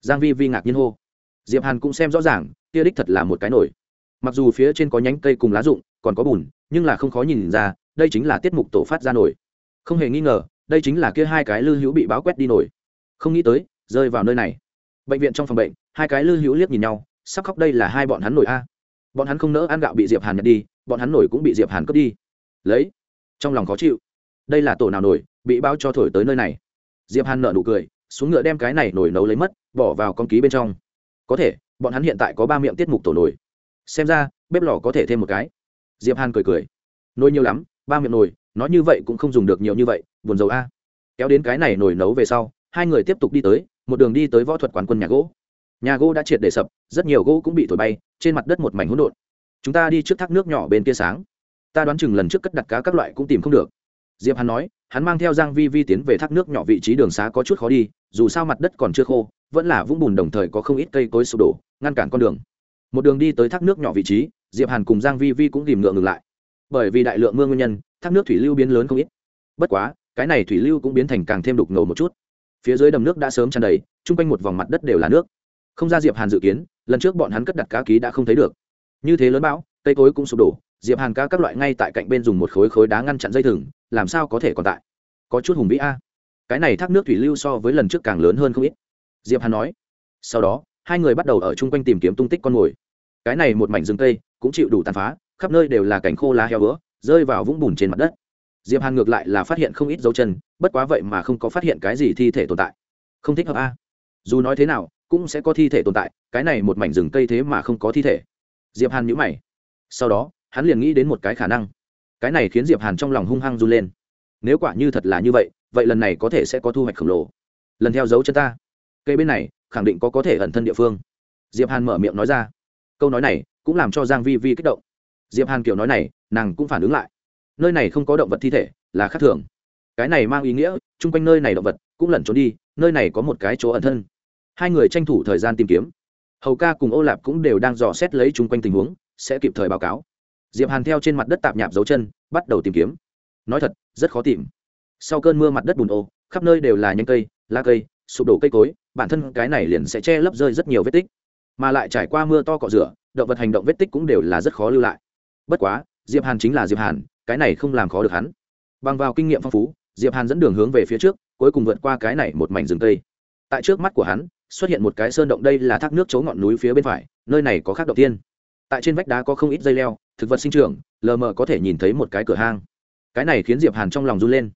giang vi vi ngạc nhiên hô diệp hàn cũng xem rõ ràng, kia đích thật là một cái nổi. Mặc dù phía trên có nhánh cây cùng lá rụng, còn có bùn, nhưng là không khó nhìn ra, đây chính là tiết mục tổ phát ra nổi. Không hề nghi ngờ, đây chính là kia hai cái lư hữu bị báo quét đi nổi. Không nghĩ tới, rơi vào nơi này. Bệnh viện trong phòng bệnh, hai cái lư hữu liếc nhìn nhau, sắp khóc đây là hai bọn hắn nổi a. Bọn hắn không nỡ ăn gạo bị diệp hàn nhặt đi, bọn hắn nổi cũng bị diệp hàn cướp đi. Lấy. Trong lòng khó chịu. Đây là tổ nào nổi, bị báo cho thổi tới nơi này. Diệp hàn nợ nụ cười, xuống ngựa đem cái này nổi nấu lấy mất, bỏ vào con ký bên trong có thể, bọn hắn hiện tại có ba miệng tiết mục tổ nồi. Xem ra, bếp lò có thể thêm một cái. Diệp hàn cười cười. Nồi nhiều lắm, ba miệng nồi, nói như vậy cũng không dùng được nhiều như vậy, buồn dầu a. Kéo đến cái này nồi nấu về sau, hai người tiếp tục đi tới, một đường đi tới võ thuật quán quân nhà gỗ. Nhà gỗ đã triệt để sập, rất nhiều gỗ cũng bị thổi bay, trên mặt đất một mảnh hỗn độn. Chúng ta đi trước thác nước nhỏ bên kia sáng. Ta đoán chừng lần trước cất đặt cá các loại cũng tìm không được. Diệp hàn nói, hắn mang theo giang vi vi tiến về thác nước nhỏ vị trí đường xá có chút khó đi dù sao mặt đất còn chưa khô, vẫn là vũng bùn đồng thời có không ít cây cối sụp đổ, ngăn cản con đường. Một đường đi tới thác nước nhỏ vị trí, diệp hàn cùng giang vi vi cũng tìm ngựa ngừng lại. Bởi vì đại lượng mưa nguyên nhân, thác nước thủy lưu biến lớn không ít. Bất quá, cái này thủy lưu cũng biến thành càng thêm đục ngầu một chút. Phía dưới đầm nước đã sớm tràn đầy, chung quanh một vòng mặt đất đều là nước. Không ra diệp hàn dự kiến, lần trước bọn hắn cất đặt cá ký đã không thấy được. Như thế lớn bão, cây cối cũng sụp đổ, diệp hàn cá các loại ngay tại cạnh bên dùng một khối khối đá ngăn chặn dây thừng, làm sao có thể còn tại? Có chút hùng vĩ a cái này thác nước thủy lưu so với lần trước càng lớn hơn không ít. Diệp hàn nói. Sau đó, hai người bắt đầu ở chung quanh tìm kiếm tung tích con mồi. Cái này một mảnh rừng tây cũng chịu đủ tàn phá, khắp nơi đều là cảnh khô lá heo vữa, rơi vào vũng bùn trên mặt đất. Diệp hàn ngược lại là phát hiện không ít dấu chân, bất quá vậy mà không có phát hiện cái gì thi thể tồn tại. Không thích hợp a. Dù nói thế nào, cũng sẽ có thi thể tồn tại, cái này một mảnh rừng cây thế mà không có thi thể. Diệp hàn nhíu mày. Sau đó, hắn liền nghĩ đến một cái khả năng. Cái này khiến diệp hàn trong lòng hung hăng run lên. Nếu quả như thật là như vậy vậy lần này có thể sẽ có thu hoạch khổng lồ. Lần theo dấu chân ta. Cây bên này, khẳng định có có thể ẩn thân địa phương. Diệp hàn mở miệng nói ra. Câu nói này cũng làm cho giang vi vi kích động. Diệp hàn kiểu nói này, nàng cũng phản ứng lại. Nơi này không có động vật thi thể, là khác thường. Cái này mang ý nghĩa, chung quanh nơi này động vật cũng lẩn trốn đi, nơi này có một cái chỗ ẩn thân. Hai người tranh thủ thời gian tìm kiếm. Hầu ca cùng ô lạp cũng đều đang dò xét lấy chung quanh tình huống, sẽ kịp thời báo cáo. Diệp hàn theo trên mặt đất tạp nhạp dấu chân, bắt đầu tìm kiếm. Nói thật, rất khó tìm sau cơn mưa mặt đất bùn ô, khắp nơi đều là nhánh cây, lá cây, sụp đổ cây cối, bản thân cái này liền sẽ che lấp rơi rất nhiều vết tích. Mà lại trải qua mưa to cọ rửa, động vật hành động vết tích cũng đều là rất khó lưu lại. Bất quá, diệp hàn chính là diệp hàn, cái này không làm khó được hắn. Bằng vào kinh nghiệm phong phú, diệp hàn dẫn đường hướng về phía trước, cuối cùng vượt qua cái này một mảnh rừng cây. Tại trước mắt của hắn, xuất hiện một cái sơn động đây là thác nước chỗ ngọn núi phía bên phải, nơi này có khác động tiên. Tại trên vách đá có không ít dây leo, thực vật sinh trưởng, lờ mờ có thể nhìn thấy một cái cửa hang. Cái này khiến diệp hàn trong lòng run lên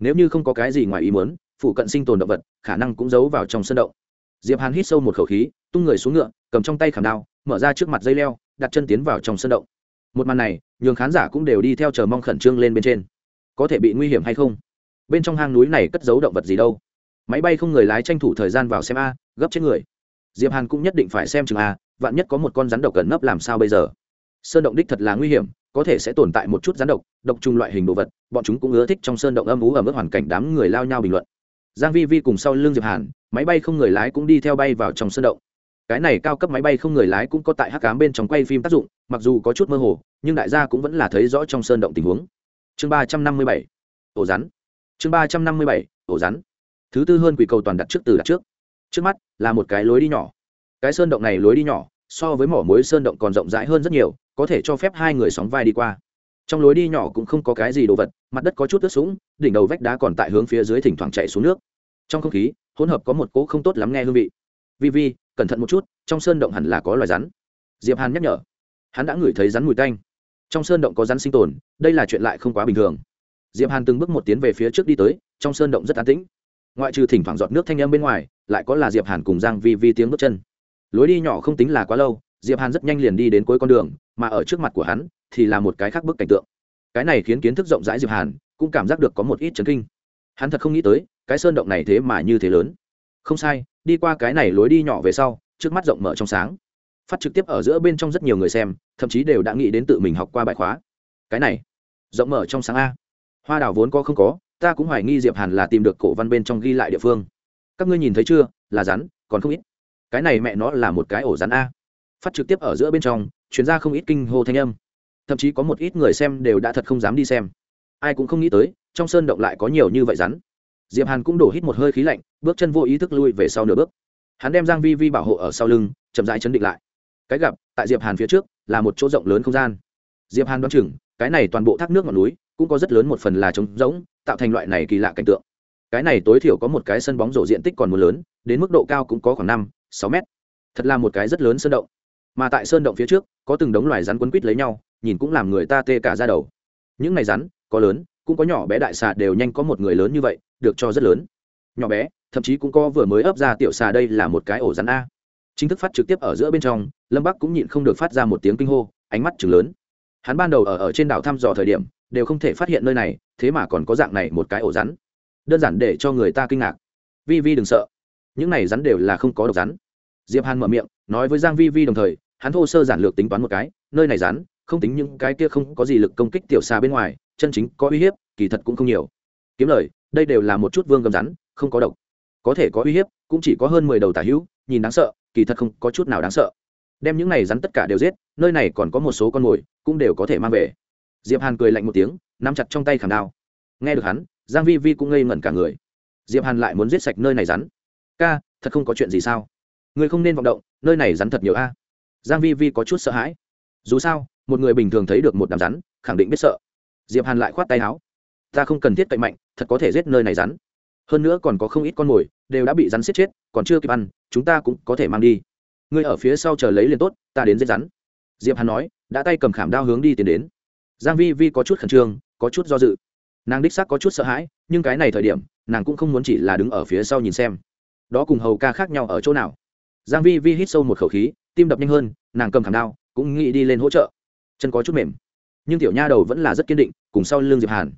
nếu như không có cái gì ngoài ý muốn, phụ cận sinh tồn động vật, khả năng cũng giấu vào trong sơn động. Diệp hàn hít sâu một khẩu khí, tung người xuống ngựa, cầm trong tay khảm đao, mở ra trước mặt dây leo, đặt chân tiến vào trong sơn động. Một màn này, nhường khán giả cũng đều đi theo chờ mong khẩn trương lên bên trên. Có thể bị nguy hiểm hay không? Bên trong hang núi này cất giấu động vật gì đâu? Máy bay không người lái tranh thủ thời gian vào xem a, gấp chết người. Diệp hàn cũng nhất định phải xem chừng a, vạn nhất có một con rắn độc cẩn nấp làm sao bây giờ? Sơn động đích thật là nguy hiểm có thể sẽ tồn tại một chút rắn độc độc trùng loại hình đồ vật, bọn chúng cũng ưa thích trong sơn động âm ú ở mức hoàn cảnh đám người lao nhau bình luận. Giang vi vi cùng sau lưng diệp hàn, máy bay không người lái cũng đi theo bay vào trong sơn động. Cái này cao cấp máy bay không người lái cũng có tại hắc cám bên trong quay phim tác dụng, mặc dù có chút mơ hồ, nhưng đại gia cũng vẫn là thấy rõ trong sơn động tình huống. Chương ba trăm năm mươi bảy, ổ rắn. Chương ba trăm năm mươi bảy, ổ rắn. Thứ tư hơn quỷ cầu toàn đặt trước từ đặt trước. Trước mắt là một cái lối đi nhỏ. Cái sơn động này lối đi nhỏ so với mỏ muối sơn động còn rộng rãi hơn rất nhiều, có thể cho phép hai người sóng vai đi qua. Trong lối đi nhỏ cũng không có cái gì đồ vật, mặt đất có chút ướt sũng, đỉnh đầu vách đá còn tại hướng phía dưới thỉnh thoảng chạy xuống nước. Trong không khí, hỗn hợp có một cỗ không tốt lắm nghe hương vị. Vi vi, cẩn thận một chút, trong sơn động hẳn là có loài rắn. Diệp hàn nhắc nhở. Hắn đã ngửi thấy rắn mùi tanh. Trong sơn động có rắn sinh tồn, đây là chuyện lại không quá bình thường. Diệp hàn từng bước một tiến về phía trước đi tới, trong sơn động rất an tĩnh. Ngoại trừ thỉnh thoảng giọt nước thanh âm bên ngoài, lại có là diệp hàn cùng giang vi vi tiếng bước chân lối đi nhỏ không tính là quá lâu, diệp hàn rất nhanh liền đi đến cuối con đường, mà ở trước mặt của hắn thì là một cái khác bức cảnh tượng. Cái này khiến kiến thức rộng rãi diệp hàn cũng cảm giác được có một ít chấn kinh. Hắn thật không nghĩ tới, cái sơn động này thế mà như thế lớn. Không sai, đi qua cái này lối đi nhỏ về sau, trước mắt rộng mở trong sáng. Phát trực tiếp ở giữa bên trong rất nhiều người xem, thậm chí đều đã nghĩ đến tự mình học qua bài khóa. Cái này, rộng mở trong sáng a. Hoa đào vốn có không có, ta cũng hoài nghi diệp hàn là tìm được cổ văn bên trong ghi lại địa phương. Các ngươi nhìn thấy chưa, là rắn, còn không ít cái này mẹ nó là một cái ổ rắn a. Phát trực tiếp ở giữa bên trong chuyên gia không ít kinh hô thanh âm. Thậm chí có một ít người xem đều đã thật không dám đi xem. Ai cũng không nghĩ tới, trong sơn động lại có nhiều như vậy rắn. Diệp hàn cũng đổ hít một hơi khí lạnh, bước chân vô ý thức lui về sau nửa bước. Hắn đem giang vi vi bảo hộ ở sau lưng, chậm rãi chấn định lại. Cái gặp, tại diệp hàn phía trước, là một chỗ rộng lớn không gian. Diệp hàn đoán chừng, cái này toàn bộ thác nước ngọn núi, cũng có rất lớn một phần là trống rỗng, tạo thành loại này kỳ lạ cảnh tượng. Cái này tối thiểu có một cái sân bóng rổ diện tích còn muốn lớn, đến mức độ cao cũng có khoảng năm sáu mét. Thật là một cái rất lớn sơn động. Mà tại sơn động phía trước, có từng đống loài rắn quấn quít lấy nhau, nhìn cũng làm người ta tê cả ra đầu. Những này rắn, có lớn, cũng có nhỏ bé đại xà đều nhanh có một người lớn như vậy, được cho rất lớn. Nhỏ bé, thậm chí cũng có vừa mới ấp ra tiểu xà đây là một cái ổ rắn a. Chính thức phát trực tiếp ở giữa bên trong, lâm bắc cũng nhịn không được phát ra một tiếng kinh hô, ánh mắt chừng lớn. Hắn ban đầu ở ở trên đảo thăm dò thời điểm, đều không thể phát hiện nơi này, thế mà còn có dạng này một cái ổ rắn. Đơn giản để cho người ta kinh ngạc. Vi vi đừng sợ những này rắn đều là không có độc rắn. Diệp hàn mở miệng, nói với giang vi vi đồng thời, hắn thô sơ giản lược tính toán một cái, nơi này rắn, không tính những cái kia không có gì lực công kích tiểu xa bên ngoài, chân chính có uy hiếp, kỳ thật cũng không nhiều. Kiếm lời, đây đều là một chút vương gầm rắn, không có độc. Có thể có uy hiếp, cũng chỉ có hơn mười đầu tả hữu, nhìn đáng sợ, kỳ thật không có chút nào đáng sợ. Đem những này rắn tất cả đều giết, nơi này còn có một số con mồi, cũng đều có thể mang về. Diệp hàn cười lạnh một tiếng, nắm chặt trong tay khảm đao. Nghe được hắn, giang vi vi cũng ngây ngẩn cả người. Diệp hàn lại muốn giết sạch nơi này rắn ca, thật không có chuyện gì sao? Ngươi không nên vọng động, nơi này rắn thật nhiều a. Giang vi vi có chút sợ hãi. Dù sao, một người bình thường thấy được một đám rắn, khẳng định biết sợ. Diệp hàn lại khoát tay áo. Ta không cần thiết cậy mạnh, thật có thể giết nơi này rắn. Hơn nữa còn có không ít con mồi, đều đã bị rắn giết chết, còn chưa kịp ăn, chúng ta cũng có thể mang đi. Ngươi ở phía sau chờ lấy liền tốt, ta đến giết rắn. Diệp hàn nói, đã tay cầm khảm đao hướng đi tiến đến. Giang vi vi có chút khẩn trương, có chút do dự. Nàng đích xác có chút sợ hãi, nhưng cái này thời điểm, nàng cũng không muốn chỉ là đứng ở phía sau nhìn xem đó cùng hầu ca khác nhau ở chỗ nào? Giang vi vi hít sâu một khẩu khí, tim đập nhanh hơn, nàng cầm khảm đao, cũng nghĩ đi lên hỗ trợ. Chân có chút mềm, nhưng tiểu nha đầu vẫn là rất kiên định, cùng sau lưng diệp hàn.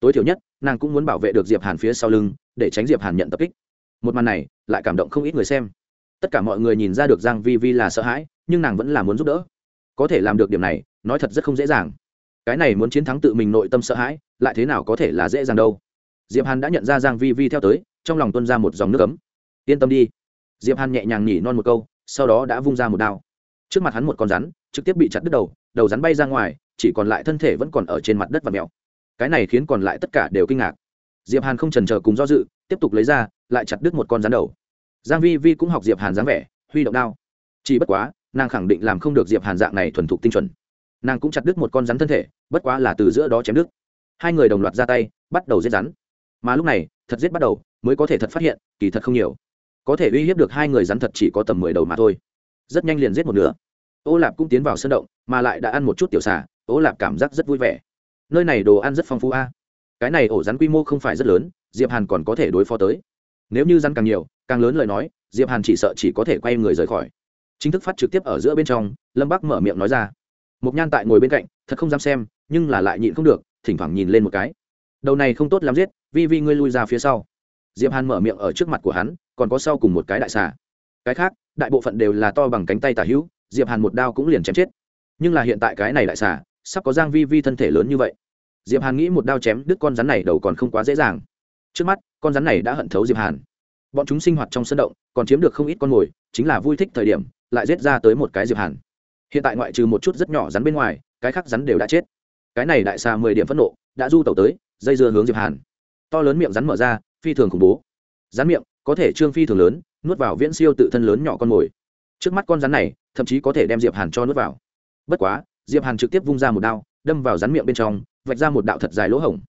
Tối thiểu nhất, nàng cũng muốn bảo vệ được diệp hàn phía sau lưng, để tránh diệp hàn nhận tập kích. Một màn này, lại cảm động không ít người xem. Tất cả mọi người nhìn ra được giang vi vi là sợ hãi, nhưng nàng vẫn là muốn giúp đỡ. Có thể làm được điểm này, nói thật rất không dễ dàng. Cái này muốn chiến thắng tự mình nội tâm sợ hãi, lại thế nào có thể là dễ dàng đâu? Diệp hàn đã nhận ra giang vi vi theo tới, trong lòng tuôn ra một dòng nước ấm yên tâm đi. Diệp hàn nhẹ nhàng nhỉ non một câu, sau đó đã vung ra một đao. Trước mặt hắn một con rắn, trực tiếp bị chặt đứt đầu đầu rắn bay ra ngoài, chỉ còn lại thân thể vẫn còn ở trên mặt đất và mèo. Cái này khiến còn lại tất cả đều kinh ngạc. Diệp hàn không chần chờ cùng do dự, tiếp tục lấy ra, lại chặt đứt một con rắn đầu. Giang vi vi cũng học diệp hàn dáng vẻ, huy động đao. Chỉ bất quá, nàng khẳng định làm không được diệp hàn dạng này thuần thục tinh chuẩn. Nàng cũng chặt đứt một con rắn thân thể, bất quá là từ giữa đó chém đứt. Hai người đồng loạt ra tay, bắt đầu giết rắn. Mà lúc này, thật giết bắt đầu, mới có thể thật phát hiện, kỳ thật không nhiều có thể uy hiếp được hai người rắn thật chỉ có tầm mười đầu mà thôi. Rất nhanh liền giết một nửa. Ô lạp cũng tiến vào sân động, mà lại đã ăn một chút tiểu xà, ô lạp cảm giác rất vui vẻ. Nơi này đồ ăn rất phong phú a. Cái này ổ rắn quy mô không phải rất lớn, diệp hàn còn có thể đối phó tới. Nếu như rắn càng nhiều, càng lớn lời nói, diệp hàn chỉ sợ chỉ có thể quay người rời khỏi. Chính thức phát trực tiếp ở giữa bên trong, lâm bắc mở miệng nói ra. Mục nhan tại ngồi bên cạnh, thật không dám xem, nhưng là lại nhịn không được, thỉnh thoảng nhìn lên một cái. Đầu này không tốt lắm giết, vi vi ngươi lui ra phía sau diệp hàn mở miệng ở trước mặt của hắn, còn có sau cùng một cái đại xà. Cái khác, đại bộ phận đều là to bằng cánh tay tả hữu, diệp hàn một đao cũng liền chém chết. Nhưng là hiện tại cái này đại xà, sắp có giang vi vi thân thể lớn như vậy. Diệp hàn nghĩ một đao chém đứt con rắn này đầu còn không quá dễ dàng. Trước mắt, con rắn này đã hận thấu diệp hàn. Bọn chúng sinh hoạt trong sân động, còn chiếm được không ít con mồi, chính là vui thích thời điểm, lại giết ra tới một cái diệp hàn. Hiện tại ngoại trừ một chút rất nhỏ rắn bên ngoài, cái khác rắn đều đã chết. Cái này đại xà mười điểm phẫn nộ, đã du tẩu tới, dây dưa hướng diệp hàn to lớn miệng rắn mở ra, phi thường khủng bố. Rắn miệng, có thể trương phi thường lớn, nuốt vào viễn siêu tự thân lớn nhỏ con mồi. Trước mắt con rắn này, thậm chí có thể đem diệp hàn cho nuốt vào. Bất quá, diệp hàn trực tiếp vung ra một đao, đâm vào rắn miệng bên trong, vạch ra một đạo thật dài lỗ hổng.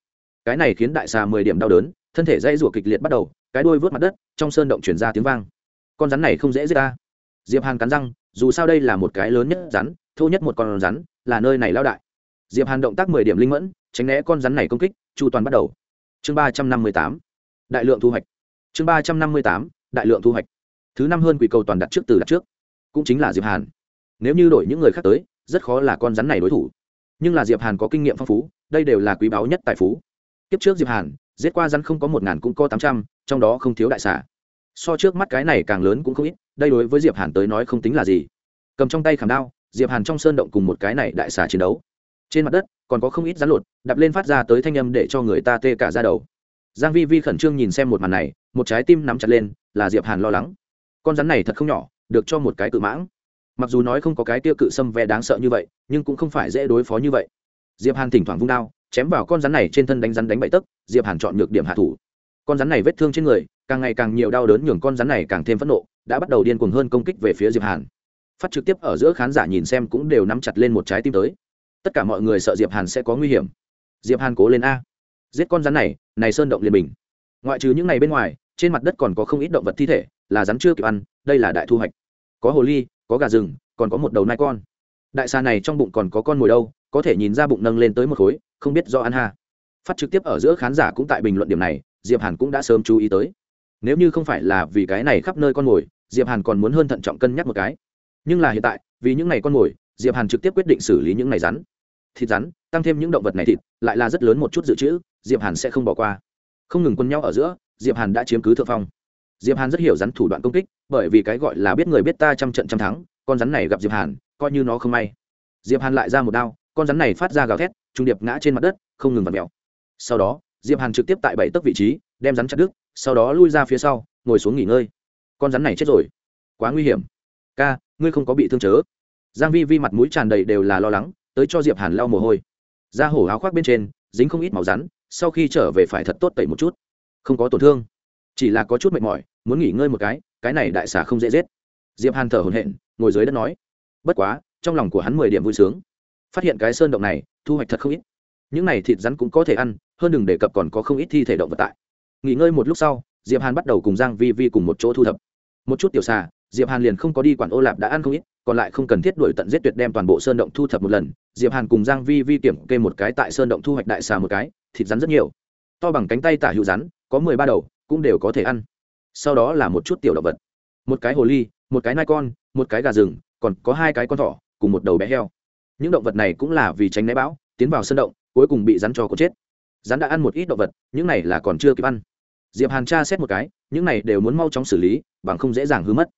Cái này khiến đại xà mười điểm đau đớn, thân thể dây rủa kịch liệt bắt đầu, cái đuôi vớt mặt đất, trong sơn động chuyển ra tiếng vang. Con rắn này không dễ giết ta. Diệp hàn cắn răng, dù sao đây là một cái lớn nhất rắn, thô nhất một con rắn, là nơi này lao đại. Diệp hàn động tác mười điểm linh mẫn, tránh né con rắn này công kích, chu toàn bắt đầu chương ba trăm năm mươi tám, đại lượng thu hoạch. Chương ba trăm năm mươi tám, đại lượng thu hoạch. Thứ năm hơn quỷ cầu toàn đặt trước từ đặt trước, cũng chính là diệp hàn. Nếu như đổi những người khác tới, rất khó là con rắn này đối thủ. Nhưng là diệp hàn có kinh nghiệm phong phú, đây đều là quý báu nhất tài phú. Kiếp trước diệp hàn, giết qua rắn không có một ngàn cũng có tám trăm, trong đó không thiếu đại xà. So trước mắt cái này càng lớn cũng không ít, đây đối với diệp hàn tới nói không tính là gì. Cầm trong tay khảm đao, diệp hàn trong sơn động cùng một cái này đại xà chiến đấu trên mặt đất, còn có không ít rắn lột đập lên phát ra tới thanh âm để cho người ta tê cả ra đầu. Giang vi vi khẩn trương nhìn xem một màn này, một trái tim nắm chặt lên, là diệp hàn lo lắng. Con rắn này thật không nhỏ, được cho một cái cự mãng. Mặc dù nói không có cái tiêu cự xâm ve đáng sợ như vậy, nhưng cũng không phải dễ đối phó như vậy. Diệp hàn thỉnh thoảng vung đao, chém vào con rắn này trên thân đánh rắn đánh bậy tấc, diệp hàn chọn nhược điểm hạ thủ. Con rắn này vết thương trên người, càng ngày càng nhiều đau đớn nhường con rắn này càng thêm phẫn nộ, đã bắt đầu điên cuồng hơn công kích về phía diệp hàn. Phát trực tiếp ở giữa khán giả nhìn xem cũng đều nắm chặt lên một trái tim tới tất cả mọi người sợ diệp hàn sẽ có nguy hiểm. Diệp hàn cố lên a. Giết con rắn này này sơn động liền bình. Ngoại trừ những này bên ngoài, trên mặt đất còn có không ít động vật thi thể, là rắn chưa kịp ăn, đây là đại thu hoạch. Có hồ ly, có gà rừng, còn có một đầu nai con. Đại xà này trong bụng còn có con mồi đâu, có thể nhìn ra bụng nâng lên tới một khối, không biết do ăn ha. Phát trực tiếp ở giữa khán giả cũng tại bình luận điểm này, diệp hàn cũng đã sớm chú ý tới. Nếu như không phải là vì cái này khắp nơi con mồi, diệp hàn còn muốn hơn thận trọng cân nhắc một cái. Nhưng là hiện tại, vì những này con mồi, diệp hàn trực tiếp quyết định xử lý những này rắn thịt rắn, tăng thêm những động vật này thịt, lại là rất lớn một chút dự trữ, diệp hàn sẽ không bỏ qua. Không ngừng quân nhau ở giữa, diệp hàn đã chiếm cứ thượng phong. Diệp hàn rất hiểu rắn thủ đoạn công kích, bởi vì cái gọi là biết người biết ta trăm trận trăm thắng, con rắn này gặp diệp hàn, coi như nó không may. Diệp hàn lại ra một đao, con rắn này phát ra gào thét, trung điệp ngã trên mặt đất, không ngừng vặn mèo. Sau đó, diệp hàn trực tiếp tại bảy tấc vị trí, đem rắn chặt đứt, sau đó lui ra phía sau, ngồi xuống nghỉ ngơi. Con rắn này chết rồi. Quá nguy hiểm. Ca, ngươi không có bị thương chớ. Giang vi vi mặt mũi tràn đầy đều là lo lắng tới cho diệp hàn lau mồ hôi. Da hổ áo khoác bên trên, dính không ít máu rắn, sau khi trở về phải thật tốt tẩy một chút. Không có tổn thương, chỉ là có chút mệt mỏi, muốn nghỉ ngơi một cái cái này đại xà không dễ giết. Diệp hàn thở hổn hển, ngồi dưới đất nói, bất quá, trong lòng của hắn mười điểm vui sướng. Phát hiện cái sơn động này, thu hoạch thật không ít. Những này thịt rắn cũng có thể ăn, hơn đừng đề cập còn có không ít thi thể động vật tại. Nghỉ ngơi một lúc sau, diệp hàn bắt đầu cùng giang vi vi cùng một chỗ thu thập. Một chút tiểu xà, diệp hàn liền không có đi quản ô lạp đã ăn không ít còn lại không cần thiết đuổi tận giết tuyệt đem toàn bộ sơn động thu thập một lần, diệp hàn cùng giang vi vi kiểm kê một cái tại sơn động thu hoạch đại xà một cái, thịt rắn rất nhiều. To bằng cánh tay tả hữu rắn, có mười ba đầu, cũng đều có thể ăn. Sau đó là một chút tiểu động vật. Một cái hồ ly, một cái nai con, một cái gà rừng, còn có hai cái con thỏ, cùng một đầu bé heo. Những động vật này cũng là vì tránh né bão, tiến vào sơn động, cuối cùng bị rắn cho có chết. Rắn đã ăn một ít động vật, những này là còn chưa kịp ăn. Diệp hàn tra xét một cái, những này đều muốn mau chóng xử lý, bằng không dễ dàng hư mất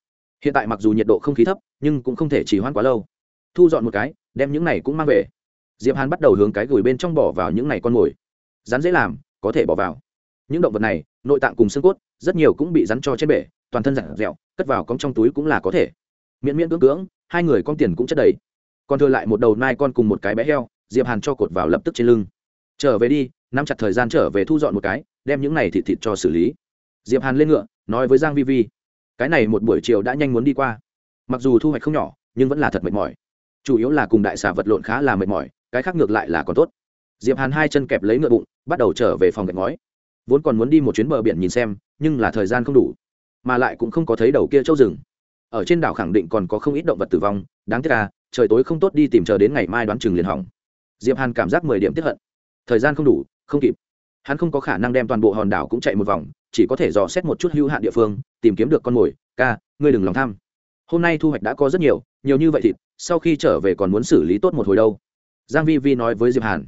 hiện tại mặc dù nhiệt độ không khí thấp, nhưng cũng không thể chỉ hoãn quá lâu. Thu dọn một cái, đem những này cũng mang về. Diệp hàn bắt đầu hướng cái gửi bên trong bỏ vào những này con mồi. Rắn dễ làm, có thể bỏ vào. Những động vật này, nội tạng cùng xương cốt, rất nhiều cũng bị rắn cho trên bể, toàn thân dặn dẹo cất vào cong trong túi cũng là có thể. Miễn miễn cưỡng cưỡng, hai người con tiền cũng chất đầy. Còn thừa lại một đầu nai con cùng một cái bé heo, diệp hàn cho cột vào lập tức trên lưng. Trở về đi, nắm chặt thời gian trở về thu dọn một cái, đem những này thịt thịt cho xử lý. Diệp hàn lên ngựa, nói với giang vi vi cái này một buổi chiều đã nhanh muốn đi qua. Mặc dù thu hoạch không nhỏ, nhưng vẫn là thật mệt mỏi. Chủ yếu là cùng đại xà vật lộn khá là mệt mỏi, cái khác ngược lại là còn tốt. Diệp hàn hai chân kẹp lấy ngựa bụng, bắt đầu trở về phòng gạch ngói. Vốn còn muốn đi một chuyến bờ biển nhìn xem, nhưng là thời gian không đủ. Mà lại cũng không có thấy đầu kia châu rừng. Ở trên đảo khẳng định còn có không ít động vật tử vong, đáng tiếc là, trời tối không tốt đi tìm chờ đến ngày mai đoán chừng liền hỏng. Diệp hàn cảm giác mười điểm tiếp hận. Thời gian không đủ, không kịp. Hắn không có khả năng đem toàn bộ hòn đảo cũng chạy một vòng chỉ có thể dò xét một chút hữu hạn địa phương, tìm kiếm được con mồi. Ca, ngươi đừng lòng tham. Hôm nay thu hoạch đã có rất nhiều nhiều như vậy thịt, sau khi trở về còn muốn xử lý tốt một hồi đâu. Giang vi vi nói với diệp hàn.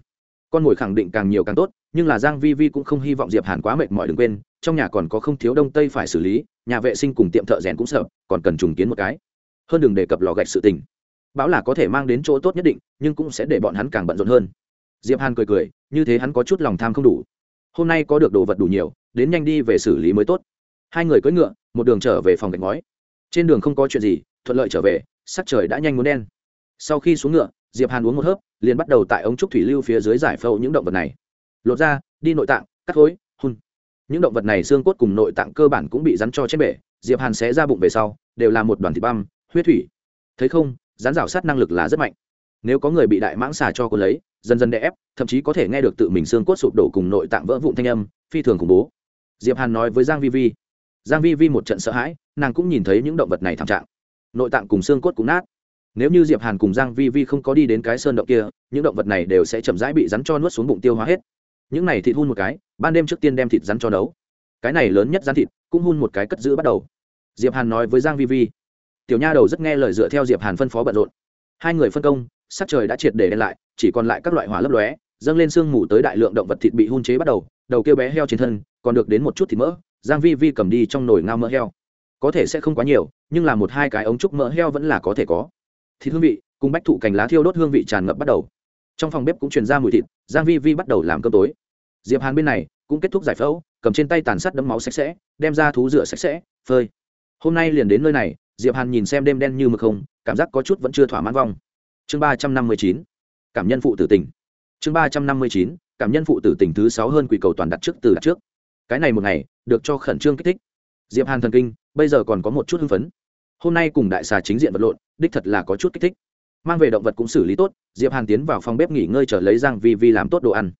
Con mồi khẳng định càng nhiều càng tốt, nhưng là giang vi vi cũng không hy vọng diệp hàn quá mệt mỏi đừng quên, trong nhà còn có không thiếu đông tây phải xử lý, nhà vệ sinh cùng tiệm thợ rèn cũng sợ, còn cần trùng kiến một cái. Hơn đừng đề cập lò gạch sự tình. Bão là có thể mang đến chỗ tốt nhất định, nhưng cũng sẽ để bọn hắn càng bận rộn hơn. Diệp hàn cười cười, như thế hắn có chút lòng tham không đủ. Hôm nay có được đồ vật đủ nhiều đến nhanh đi về xử lý mới tốt. Hai người cưỡi ngựa, một đường trở về phòng gạch ngói. Trên đường không có chuyện gì, thuận lợi trở về, sắc trời đã nhanh muốn đen. Sau khi xuống ngựa, diệp hàn uống một hớp, liền bắt đầu tại ống trúc thủy lưu phía dưới giải phẫu những động vật này. Lột ra đi nội tạng, cắt khối hun. Những động vật này xương cốt cùng nội tạng cơ bản cũng bị rắn cho trên bể, diệp hàn sẽ ra bụng về sau, đều là một đoàn thịt băm, huyết thủy. Thấy không, rắn rào sát năng lực là rất mạnh. Nếu có người bị đại mãng xà cho cô lấy, dần dần đè ép, thậm chí có thể nghe được tự mình xương cốt sụp đổ cùng nội tạng vỡ vụn thanh âm, phi thường khủng bố diệp hàn nói với giang vi vi. Giang vi vi một trận sợ hãi, nàng cũng nhìn thấy những động vật này thảm trạng. Nội tạng cùng xương cốt cũng nát. Nếu như diệp hàn cùng giang vi vi không có đi đến cái sơn động kia, những động vật này đều sẽ chậm rãi bị rắn cho nuốt xuống bụng tiêu hóa hết. Những này thịt hun một cái, ban đêm trước tiên đem thịt rắn cho nấu. Cái này lớn nhất rắn thịt, cũng hun một cái cất giữ bắt đầu. Diệp hàn nói với giang vi vi. Tiểu nha đầu rất nghe lời dựa theo diệp hàn phân phó bận rộn. Hai người phân công, sắc trời đã triệt để đen lại, chỉ còn lại các loại hỏa lấp lóe, dâng lên sương mù tới đại lượng động vật thịt bị hun chế bắt đầu đầu kêu bé heo trên thân, còn được đến một chút thịt mỡ, giang vi vi cầm đi trong nồi ngao mỡ heo. Có thể sẽ không quá nhiều, nhưng là một hai cái ống trúc mỡ heo vẫn là có thể có. Thịt hương vị, cùng bách thụ cành lá thiêu đốt hương vị tràn ngập bắt đầu. Trong phòng bếp cũng truyền ra mùi thịt, giang vi vi bắt đầu làm cơm tối. Diệp hàn bên này cũng kết thúc giải phẫu, cầm trên tay tàn sát đấm máu sạch sẽ, đem ra thú rửa sạch sẽ, phơi. Hôm nay liền đến nơi này, diệp hàn nhìn xem đêm đen như mực không, cảm giác có chút vẫn chưa thỏa mãn vong. Chương ba trăm năm mươi chín, cảm nhân phụ tử tình. Chương ba trăm năm mươi chín cảm nhân phụ tử tình thứ sáu hơn quỷ cầu toàn đặt trước từ đặt trước. Cái này một ngày, được cho khẩn trương kích thích. Diệp hàn thần kinh, bây giờ còn có một chút hưng phấn. Hôm nay cùng đại xà chính diện vật lộn, đích thật là có chút kích thích. Mang về động vật cũng xử lý tốt, diệp hàn tiến vào phòng bếp nghỉ ngơi chờ lấy răng vi vi làm tốt đồ ăn.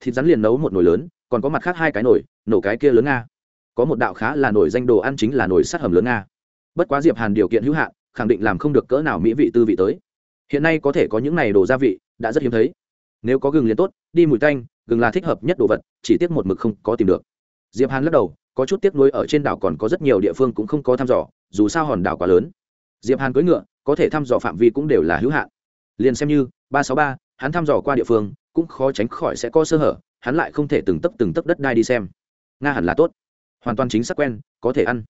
Thịt rắn liền nấu một nồi lớn, còn có mặt khác hai cái nồi, nổ cái kia lớn nga. Có một đạo khá là nổi danh đồ ăn chính là nồi sắt hầm lớn nga. Bất quá diệp hàn điều kiện hữu hạn, khẳng định làm không được cỡ nào mỹ vị tư vị tới. Hiện nay có thể có những này đồ gia vị, đã rất hiếm thấy nếu có gừng liền tốt, đi mùi tanh, gừng là thích hợp nhất đồ vật, chỉ tiếc một mực không có tìm được. Diệp hàn lắc đầu, có chút tiếc nuối ở trên đảo còn có rất nhiều địa phương cũng không có thăm dò, dù sao hòn đảo quá lớn. Diệp hàn cưỡi ngựa, có thể thăm dò phạm vi cũng đều là hữu hạn. Liền xem như, ba sáu ba, hắn thăm dò qua địa phương, cũng khó tránh khỏi sẽ có sơ hở, hắn lại không thể từng tấc từng tấc đất đai đi xem. Nga hẳn là tốt. Hoàn toàn chính xác quen, có thể ăn.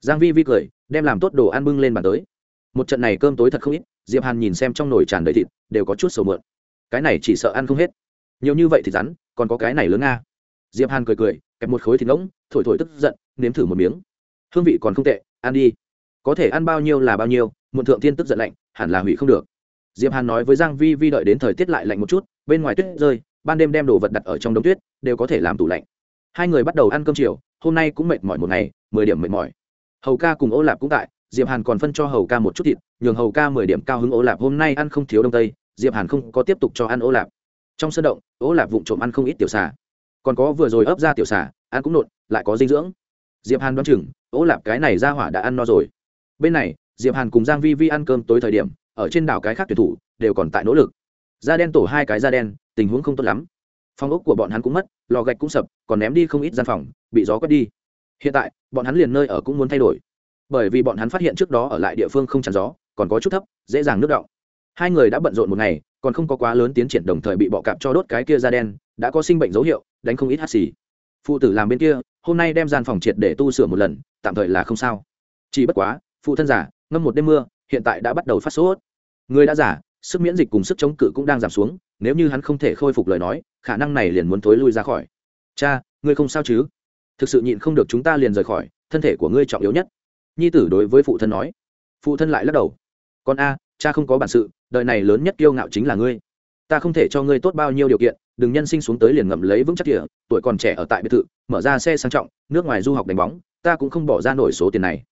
Giang vi vi cười, đem làm tốt đồ ăn bưng lên bàn tới. Một trận này cơm tối thật không ít, diệp hàn nhìn xem trong nồi tràn đầy thịt, đều có chút sầu mượn cái này chỉ sợ ăn không hết. Nhiều như vậy thì rắn, còn có cái này lớn nga. Diệp hàn cười cười, kẹp một khối thịt ngỗng, thổi thổi tức giận, nếm thử một miếng. Hương vị còn không tệ, ăn đi. Có thể ăn bao nhiêu là bao nhiêu, muộn thượng thiên tức giận lạnh, hẳn là hủy không được. Diệp hàn nói với giang vi vi đợi đến thời tiết lại lạnh một chút, bên ngoài tuyết rơi, ban đêm đem đồ vật đặt ở trong đống tuyết, đều có thể làm tủ lạnh. Hai người bắt đầu ăn cơm chiều, hôm nay cũng mệt mỏi một ngày, mười điểm mệt mỏi. Hầu ca cùng ô lạp cũng tại, diệp hàn còn phân cho hầu ca một chút thịt, nhường hầu ca mười điểm cao hứng ô lạp hôm nay ăn không thiếu đông tây diệp hàn không có tiếp tục cho ăn ô lạp. Trong sân động, ô lạp vụng trộm ăn không ít tiểu xà. Còn có vừa rồi ấp ra tiểu xà, ăn cũng nộn, lại có dinh dưỡng. Diệp hàn đoán chừng, ô lạp cái này ra hỏa đã ăn no rồi. Bên này, diệp hàn cùng giang vi vi ăn cơm tối thời điểm, ở trên đảo cái khác tuyển thủ đều còn tại nỗ lực. Da đen tổ hai cái da đen, tình huống không tốt lắm. Phòng ốc của bọn hắn cũng mất, lò gạch cũng sập, còn ném đi không ít gian phòng, bị gió quét đi. Hiện tại, bọn hắn liền nơi ở cũng muốn thay đổi. Bởi vì bọn hắn phát hiện trước đó ở lại địa phương không chắn gió, còn có chút thấp, dễ dàng nước động hai người đã bận rộn một ngày, còn không có quá lớn tiến triển đồng thời bị bọ cạp cho đốt cái kia da đen, đã có sinh bệnh dấu hiệu, đánh không ít hắt xì. Phụ tử làm bên kia, hôm nay đem gian phòng triệt để tu sửa một lần, tạm thời là không sao. Chỉ bất quá, phụ thân giả ngâm một đêm mưa, hiện tại đã bắt đầu phát sốt. Người đã giả sức miễn dịch cùng sức chống cự cũng đang giảm xuống, nếu như hắn không thể khôi phục lời nói, khả năng này liền muốn thối lui ra khỏi. Cha, ngươi không sao chứ? Thực sự nhịn không được chúng ta liền rời khỏi, thân thể của ngươi trọng yếu nhất. Nhi tử đối với phụ thân nói. Phụ thân lại lắc đầu. Con a, cha không có bản sự đời này lớn nhất kiêu ngạo chính là ngươi. Ta không thể cho ngươi tốt bao nhiêu điều kiện, đừng nhân sinh xuống tới liền ngậm lấy vững chắc địa, tuổi còn trẻ ở tại biệt thự, mở ra xe sang trọng, nước ngoài du học đánh bóng, ta cũng không bỏ ra nổi số tiền này.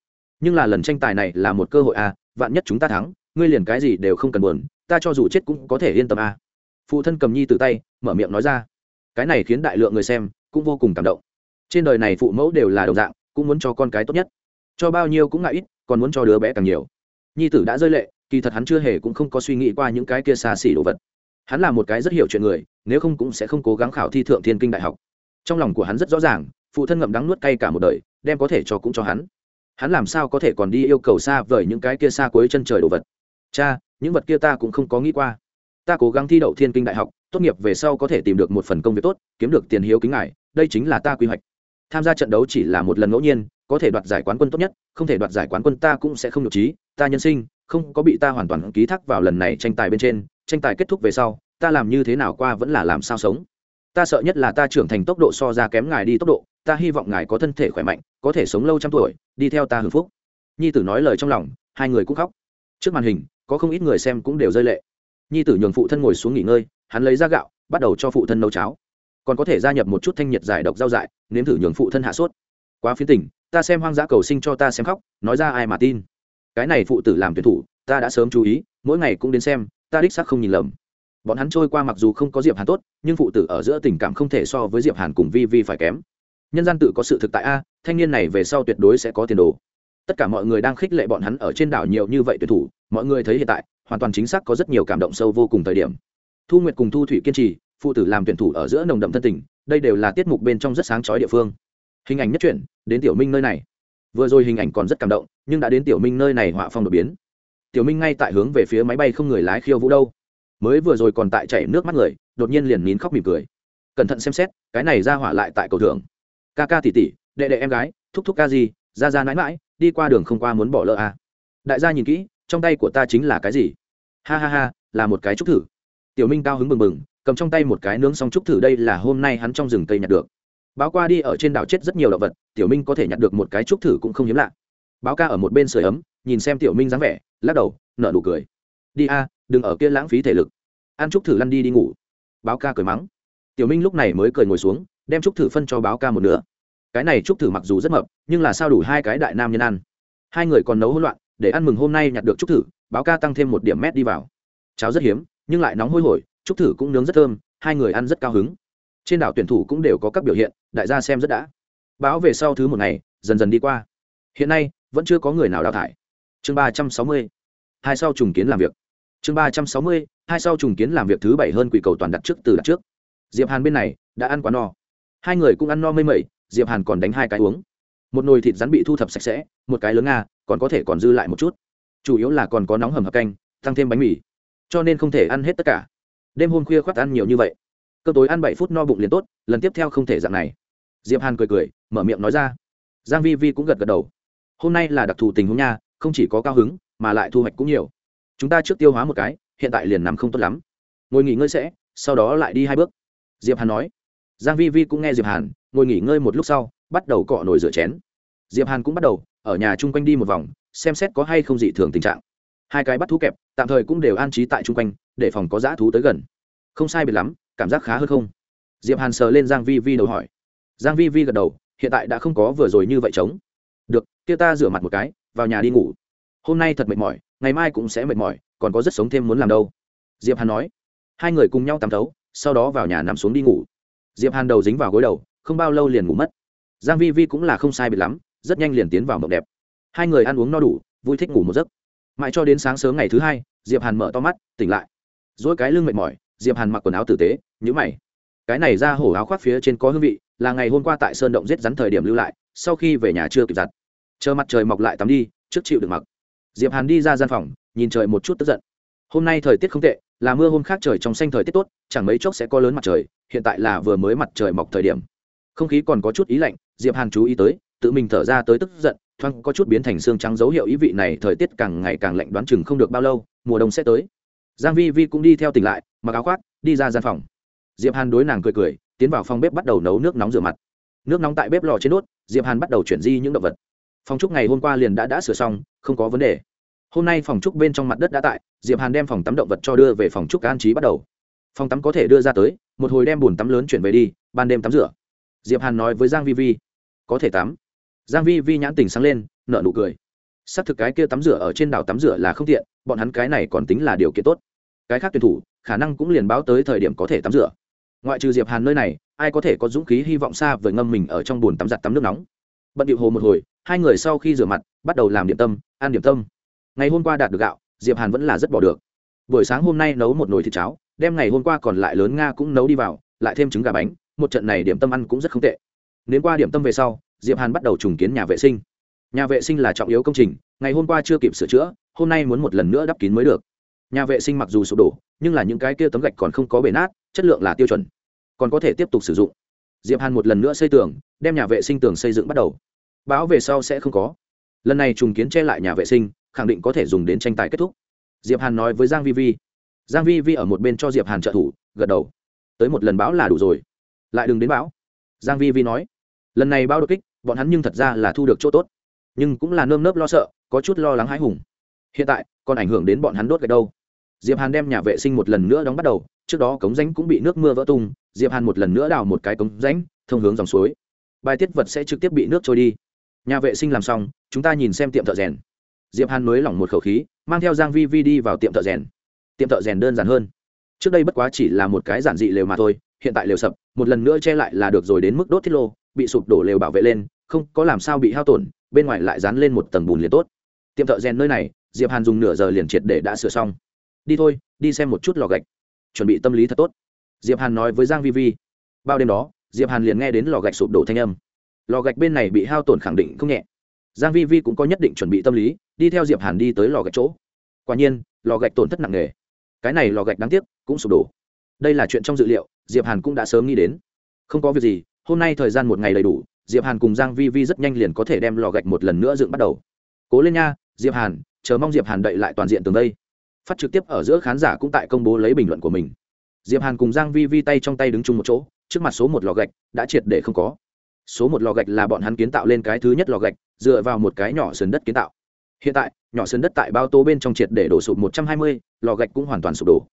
Nhưng là lần tranh tài này là một cơ hội a vạn nhất chúng ta thắng, ngươi liền cái gì đều không cần buồn, ta cho dù chết cũng có thể yên tâm a phụ thân cầm nhi từ tay, mở miệng nói ra. Cái này khiến đại lượng người xem cũng vô cùng cảm động. Trên đời này phụ mẫu đều là đồng dạng, cũng muốn cho con cái tốt nhất. Cho bao nhiêu cũng ngại ít, còn muốn cho đứa bé càng nhiều. Nhi tử đã rơi lệ kỳ thật hắn chưa hề cũng không có suy nghĩ qua những cái kia xa xỉ đồ vật. Hắn là một cái rất hiểu chuyện người, nếu không cũng sẽ không cố gắng khảo thi thượng thiên kinh đại học. Trong lòng của hắn rất rõ ràng, phụ thân ngậm đắng nuốt cay cả một đời, đem có thể cho cũng cho hắn. Hắn làm sao có thể còn đi yêu cầu xa vời những cái kia xa cuối chân trời đồ vật? Cha, những vật kia ta cũng không có nghĩ qua. Ta cố gắng thi đậu thiên kinh đại học, tốt nghiệp về sau có thể tìm được một phần công việc tốt, kiếm được tiền hiếu kính ngài, đây chính là ta quy hoạch. Tham gia trận đấu chỉ là một lần ngẫu nhiên, có thể đoạt giải quán quân tốt nhất, không thể đoạt giải quán quân ta cũng sẽ không nhục trí, ta nhân sinh không có bị ta hoàn toàn ký thác vào lần này tranh tài bên trên tranh tài kết thúc về sau ta làm như thế nào qua vẫn là làm sao sống. Ta sợ nhất là ta trưởng thành tốc độ so ra kém ngài đi tốc độ ta hy vọng ngài có thân thể khỏe mạnh có thể sống lâu trăm tuổi đi theo ta hưng phúc. Nhi tử nói lời trong lòng hai người cũng khóc. Trước màn hình có không ít người xem cũng đều rơi lệ. Nhi tử nhường phụ thân ngồi xuống nghỉ ngơi hắn lấy ra gạo bắt đầu cho phụ thân nấu cháo. Còn có thể gia nhập một chút thanh nhiệt giải độc rau dại nếm thử nhường phụ thân hạ sốt. Quá phiến tình, ta xem hoang dã cầu sinh cho ta xem khóc nói ra ai mà tin cái này phụ tử làm tuyển thủ, ta đã sớm chú ý, mỗi ngày cũng đến xem, ta đích xác không nhìn lầm. Bọn hắn trôi qua mặc dù không có diệp hàn tốt, nhưng phụ tử ở giữa tình cảm không thể so với diệp hàn cùng vi vi phải kém. Nhân gian tự có sự thực tại a, thanh niên này về sau tuyệt đối sẽ có tiền đồ. Tất cả mọi người đang khích lệ bọn hắn ở trên đảo nhiều như vậy tuyển thủ, mọi người thấy hiện tại, hoàn toàn chính xác có rất nhiều cảm động sâu vô cùng thời điểm. Thu nguyệt cùng thu thủy kiên trì, phụ tử làm tuyển thủ ở giữa nồng đậm thân tình, đây đều là tiết mục bên trong rất sáng chói địa phương. Hình ảnh nhất chuyển đến tiểu minh nơi này vừa rồi hình ảnh còn rất cảm động, nhưng đã đến tiểu minh nơi này họa phong đột biến. Tiểu minh ngay tại hướng về phía máy bay không người lái khiêu vũ đâu. Mới vừa rồi còn tại chảy nước mắt người, đột nhiên liền nín khóc mỉm cười. Cẩn thận xem xét, cái này ra hỏa lại tại cầu thượng. Ca ca tỉ tỉ đệ đệ em gái, thúc thúc ca gì, ra ra mãi mãi, đi qua đường không qua muốn bỏ lỡ à. đại gia nhìn kỹ, trong tay của ta chính là cái gì? Ha ha ha, là một cái trúc thử. Tiểu minh cao hứng bừng bừng, cầm trong tay một cái nướng xong trúc thử đây là hôm nay hắn trong rừng cây nhặt được báo qua đi ở trên đảo chết rất nhiều động vật, tiểu minh có thể nhặt được một cái trúc thử cũng không hiếm lạ. Báo ca ở một bên sưởi ấm, nhìn xem tiểu minh dáng vẻ, lắc đầu, nở nụ cười. Đi a, đừng ở kia lãng phí thể lực. Ăn trúc thử lăn đi đi ngủ. Báo ca cười mắng. Tiểu minh lúc này mới cười ngồi xuống, đem trúc thử phân cho báo ca một nửa. Cái này trúc thử mặc dù rất mập, nhưng là sao đủ hai cái đại nam nhân ăn? Hai người còn nấu hỗn loạn, để ăn mừng hôm nay nhặt được trúc thử, báo ca tăng thêm một điểm mét đi vào. Cháo rất hiếm, nhưng lại nóng hôi hổi, trúc thử cũng nướng rất thơm, hai người ăn rất cao hứng. Trên đảo tuyển thủ cũng đều có các biểu hiện đại gia xem rất đã. Báo về sau thứ một ngày, dần dần đi qua. Hiện nay, vẫn chưa có người nào đào thải. Chương ba trăm sáu mươi, hai sau trùng kiến làm việc. Chương ba trăm sáu mươi, hai sau trùng kiến làm việc thứ bảy hơn quỷ cầu toàn đặt trước từ đặt trước. Diệp hàn bên này, đã ăn quá no. Hai người cũng ăn no mây mẩy, diệp hàn còn đánh hai cái uống. Một nồi thịt rắn bị thu thập sạch sẽ, một cái lớn nga, còn có thể còn dư lại một chút. Chủ yếu là còn có nóng hầm hập canh, tăng thêm bánh mì. Cho nên không thể ăn hết tất cả. Đêm hôm khuya khoác ăn nhiều như vậy cơ tối ăn bảy phút no bụng liền tốt, lần tiếp theo không thể dạng này. Diệp hàn cười cười, mở miệng nói ra. Giang vi vi cũng gật gật đầu. Hôm nay là đặc thù tình huống nha, không chỉ có cao hứng, mà lại thu hoạch cũng nhiều. Chúng ta trước tiêu hóa một cái, hiện tại liền nằm không tốt lắm. Ngồi nghỉ ngơi sẽ, sau đó lại đi hai bước. Diệp hàn nói. Giang vi vi cũng nghe diệp hàn, ngồi nghỉ ngơi một lúc sau, bắt đầu cọ nồi rửa chén. Diệp hàn cũng bắt đầu, ở nhà chung quanh đi một vòng, xem xét có hay không dị thường tình trạng. Hai cái bắt thú kẹp, tạm thời cũng đều an trí tại chung quanh, để phòng có dã thú tới gần không sai biệt lắm, cảm giác khá hơn không? Diệp hàn sờ lên giang vi vi đầu hỏi. Giang vi vi gật đầu, hiện tại đã không có vừa rồi như vậy trống. Được, kia ta rửa mặt một cái, vào nhà đi ngủ. Hôm nay thật mệt mỏi, ngày mai cũng sẽ mệt mỏi, còn có rất sống thêm muốn làm đâu. Diệp hàn nói. Hai người cùng nhau tắm thấu, sau đó vào nhà nằm xuống đi ngủ. Diệp hàn đầu dính vào gối đầu, không bao lâu liền ngủ mất. Giang vi vi cũng là không sai biệt lắm, rất nhanh liền tiến vào mộng đẹp. Hai người ăn uống no đủ, vui thích ngủ một giấc. Mãi cho đến sáng sớm ngày thứ hai, diệp hàn mở to mắt, tỉnh lại. Dỗi cái lưng mệt mỏi diệp hàn mặc quần áo tử tế nhữ mày. Cái này ra hổ áo khoác phía trên có hương vị, là ngày hôm qua tại sơn động giết rắn thời điểm lưu lại, sau khi về nhà chưa kịp giặt. Chờ mặt trời mọc lại tắm đi, trước chịu được mặc. Diệp hàn đi ra gian phòng, nhìn trời một chút tức giận. Hôm nay thời tiết không tệ, là mưa hôm khác trời trong xanh thời tiết tốt, chẳng mấy chốc sẽ có lớn mặt trời, hiện tại là vừa mới mặt trời mọc thời điểm. Không khí còn có chút ý lạnh, diệp hàn chú ý tới, tự mình thở ra tới tức giận, thoáng có chút biến thành xương trắng dấu hiệu ý vị này thời tiết càng ngày càng lạnh đoán chừng không được bao lâu, mùa đông sẽ tới giang vi vi cũng đi theo tỉnh lại, mặc áo khoác, đi ra gian phòng. Diệp hàn đối nàng cười cười, tiến vào phòng bếp bắt đầu nấu nước nóng rửa mặt. Nước nóng tại bếp lò trên đốt, diệp hàn bắt đầu chuyển di những động vật. Phòng trúc ngày hôm qua liền đã đã sửa xong, không có vấn đề. Hôm nay phòng trúc bên trong mặt đất đã tại, diệp hàn đem phòng tắm động vật cho đưa về phòng trúc an trí bắt đầu. Phòng tắm có thể đưa ra tới, một hồi đem bùn tắm lớn chuyển về đi, ban đêm tắm rửa. Diệp hàn nói với giang vi vi, có thể tắm. Giang vi vi nhãn tình sáng lên, nở nụ cười. Xác thực cái kia tắm rửa ở trên đảo tắm rửa là không tiện, bọn hắn cái này còn tính là điều kiện tốt cái khác tuyển thủ, khả năng cũng liền báo tới thời điểm có thể tắm rửa. Ngoại trừ diệp hàn nơi này, ai có thể có dũng khí hy vọng xa vời ngâm mình ở trong bồn tắm giặt tắm nước nóng? Bận điệu hồ một hồi, hai người sau khi rửa mặt, bắt đầu làm điểm tâm, ăn điểm tâm. Ngày hôm qua đạt được gạo, diệp hàn vẫn là rất bỏ được. Buổi sáng hôm nay nấu một nồi thịt cháo, đem ngày hôm qua còn lại lớn nga cũng nấu đi vào, lại thêm trứng gà bánh, một trận này điểm tâm ăn cũng rất không tệ. Nếu qua điểm tâm về sau, diệp hàn bắt đầu trùng kiến nhà vệ sinh. Nhà vệ sinh là trọng yếu công trình, ngày hôm qua chưa kịp sửa chữa, hôm nay muốn một lần nữa đắp kín mới được nhà vệ sinh mặc dù sụp đổ, nhưng là những cái kia tấm gạch còn không có bể nát, chất lượng là tiêu chuẩn. Còn có thể tiếp tục sử dụng. Diệp hàn một lần nữa xây tường, đem nhà vệ sinh tường xây dựng bắt đầu. Báo về sau sẽ không có. Lần này trùng kiến che lại nhà vệ sinh, khẳng định có thể dùng đến tranh tài kết thúc. Diệp hàn nói với giang vi vi. Giang vi vi ở một bên cho diệp hàn trợ thủ, gật đầu. Tới một lần báo là đủ rồi. Lại đừng đến báo. Giang vi vi nói. Lần này báo đột kích, bọn hắn nhưng thật ra là thu được chỗ tốt. Nhưng cũng là nơm nớp lo sợ, có chút lo lắng hãi hùng. Hiện tại, còn ảnh hưởng đến bọn hắn đốt gạch đâu diệp hàn đem nhà vệ sinh một lần nữa đóng bắt đầu, trước đó cống rãnh cũng bị nước mưa vỡ tung, diệp hàn một lần nữa đào một cái cống rãnh, thông hướng dòng suối. Bài tiết vật sẽ trực tiếp bị nước trôi đi. Nhà vệ sinh làm xong, chúng ta nhìn xem tiệm thợ rèn. Diệp hàn nới lỏng một khẩu khí, mang theo giang vi vi đi vào tiệm thợ rèn. Tiệm thợ rèn đơn giản hơn. Trước đây bất quá chỉ là một cái giản dị lều mà thôi, hiện tại lều sập, một lần nữa che lại là được rồi đến mức đốt thiết lô, bị sụp đổ lều bảo vệ lên, không có làm sao bị hao tổn, bên ngoài lại dán lên một tầng bùn liền tốt. Tiệm thợ rèn nơi này, diệp hàn dùng nửa giờ liền triệt để đã sửa xong đi thôi, đi xem một chút lò gạch. Chuẩn bị tâm lý thật tốt. Diệp hàn nói với giang vi vi. Bao đêm đó, diệp hàn liền nghe đến lò gạch sụp đổ thanh âm. Lò gạch bên này bị hao tổn khẳng định không nhẹ. Giang vi vi cũng có nhất định chuẩn bị tâm lý, đi theo diệp hàn đi tới lò gạch chỗ. Quả nhiên, lò gạch tổn thất nặng nề. Cái này lò gạch đáng tiếc, cũng sụp đổ. Đây là chuyện trong dự liệu, diệp hàn cũng đã sớm nghĩ đến. Không có việc gì, hôm nay thời gian một ngày đầy đủ, diệp hàn cùng giang vi vi rất nhanh liền có thể đem lò gạch một lần nữa dựng bắt đầu. Cố lên nha, diệp hàn, chờ mong diệp hàn đậy lại toàn diện tường đây phát trực tiếp ở giữa khán giả cũng tại công bố lấy bình luận của mình. Diệp hàn cùng giang vi vi tay trong tay đứng chung một chỗ, trước mặt số một lò gạch đã triệt để không có. Số một lò gạch là bọn hắn kiến tạo lên cái thứ nhất lò gạch, dựa vào một cái nhỏ sườn đất kiến tạo. Hiện tại, nhỏ sườn đất tại bao tô bên trong triệt để đổ sụp một trăm hai mươi, lò gạch cũng hoàn toàn sụp đổ.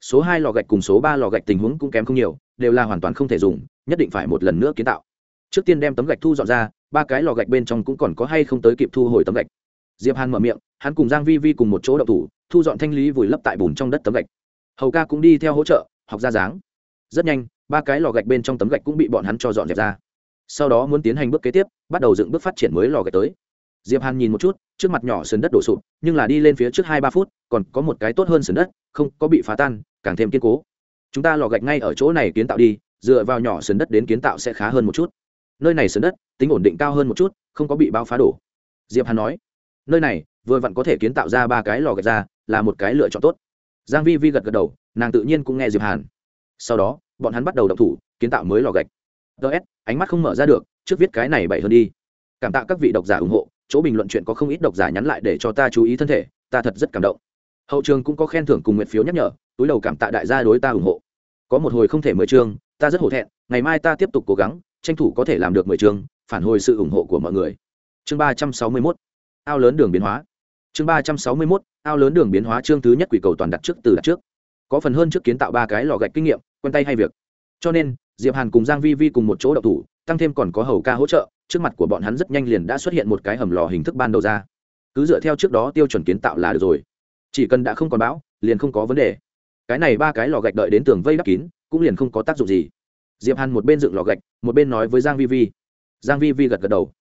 Số hai lò gạch cùng số ba lò gạch tình huống cũng kém không nhiều, đều là hoàn toàn không thể dùng, nhất định phải một lần nữa kiến tạo. Trước tiên đem tấm gạch thu dọn ra, ba cái lò gạch bên trong cũng còn có hay không tới kịp thu hồi tấm gạch. Diệp hàn mở miệng, hắn cùng giang vi vi cùng một chỗ đậu thủ thu dọn thanh lý vùi lấp tại bùn trong đất tấm gạch. Hầu ca cũng đi theo hỗ trợ, học ra dáng. Rất nhanh, ba cái lò gạch bên trong tấm gạch cũng bị bọn hắn cho dọn dẹp ra. Sau đó muốn tiến hành bước kế tiếp, bắt đầu dựng bước phát triển mới lò gạch tới. Diệp hàn nhìn một chút, trước mặt nhỏ sườn đất đổ sụp, nhưng là đi lên phía trước hai ba phút, còn có một cái tốt hơn sườn đất, không có bị phá tan, càng thêm kiên cố. Chúng ta lò gạch ngay ở chỗ này kiến tạo đi, dựa vào nhỏ sườn đất đến kiến tạo sẽ khá hơn một chút. Nơi này sườn đất, tính ổn định cao hơn một chút, không có bị bao phá đổ. Diệp hàn nói nơi này, vừa vặn có thể kiến tạo ra ba cái lò gạch ra, là một cái lựa chọn tốt. Giang vi vi gật gật đầu, nàng tự nhiên cũng nghe diệp hàn. Sau đó, bọn hắn bắt đầu động thủ, kiến tạo mới lò gạch. Ts ánh mắt không mở ra được, trước viết cái này bậy hơn đi. Cảm tạ các vị độc giả ủng hộ, chỗ bình luận chuyện có không ít độc giả nhắn lại để cho ta chú ý thân thể, ta thật rất cảm động. Hậu trường cũng có khen thưởng cùng nguyện phiếu nhắc nhở, túi đầu cảm tạ đại gia đối ta ủng hộ. Có một hồi không thể mười chương ta rất hổ thẹn, ngày mai ta tiếp tục cố gắng, tranh thủ có thể làm được mười chương phản hồi sự ủng hộ của mọi người. Chương ba trăm sáu mươi mốt ao lớn đường biến hóa. Chương ba trăm sáu mươi mốt, ao lớn đường biến hóa chương thứ nhất quỷ cầu toàn đặt trước từ đặt trước. Có phần hơn trước kiến tạo ba cái lò gạch kinh nghiệm, quen tay hay việc. Cho nên, diệp hàn cùng giang vi vi cùng một chỗ đậu thủ, tăng thêm còn có hầu ca hỗ trợ, trước mặt của bọn hắn rất nhanh liền đã xuất hiện một cái hầm lò hình thức ban đầu ra. Cứ dựa theo trước đó tiêu chuẩn kiến tạo là được rồi. Chỉ cần đã không còn bão, liền không có vấn đề. Cái này ba cái lò gạch đợi đến tường vây đắp kín, cũng liền không có tác dụng gì. Diệp hàn một bên dựng lò gạch, một bên nói với giang vi vi. Giang vi vi gật gật đầu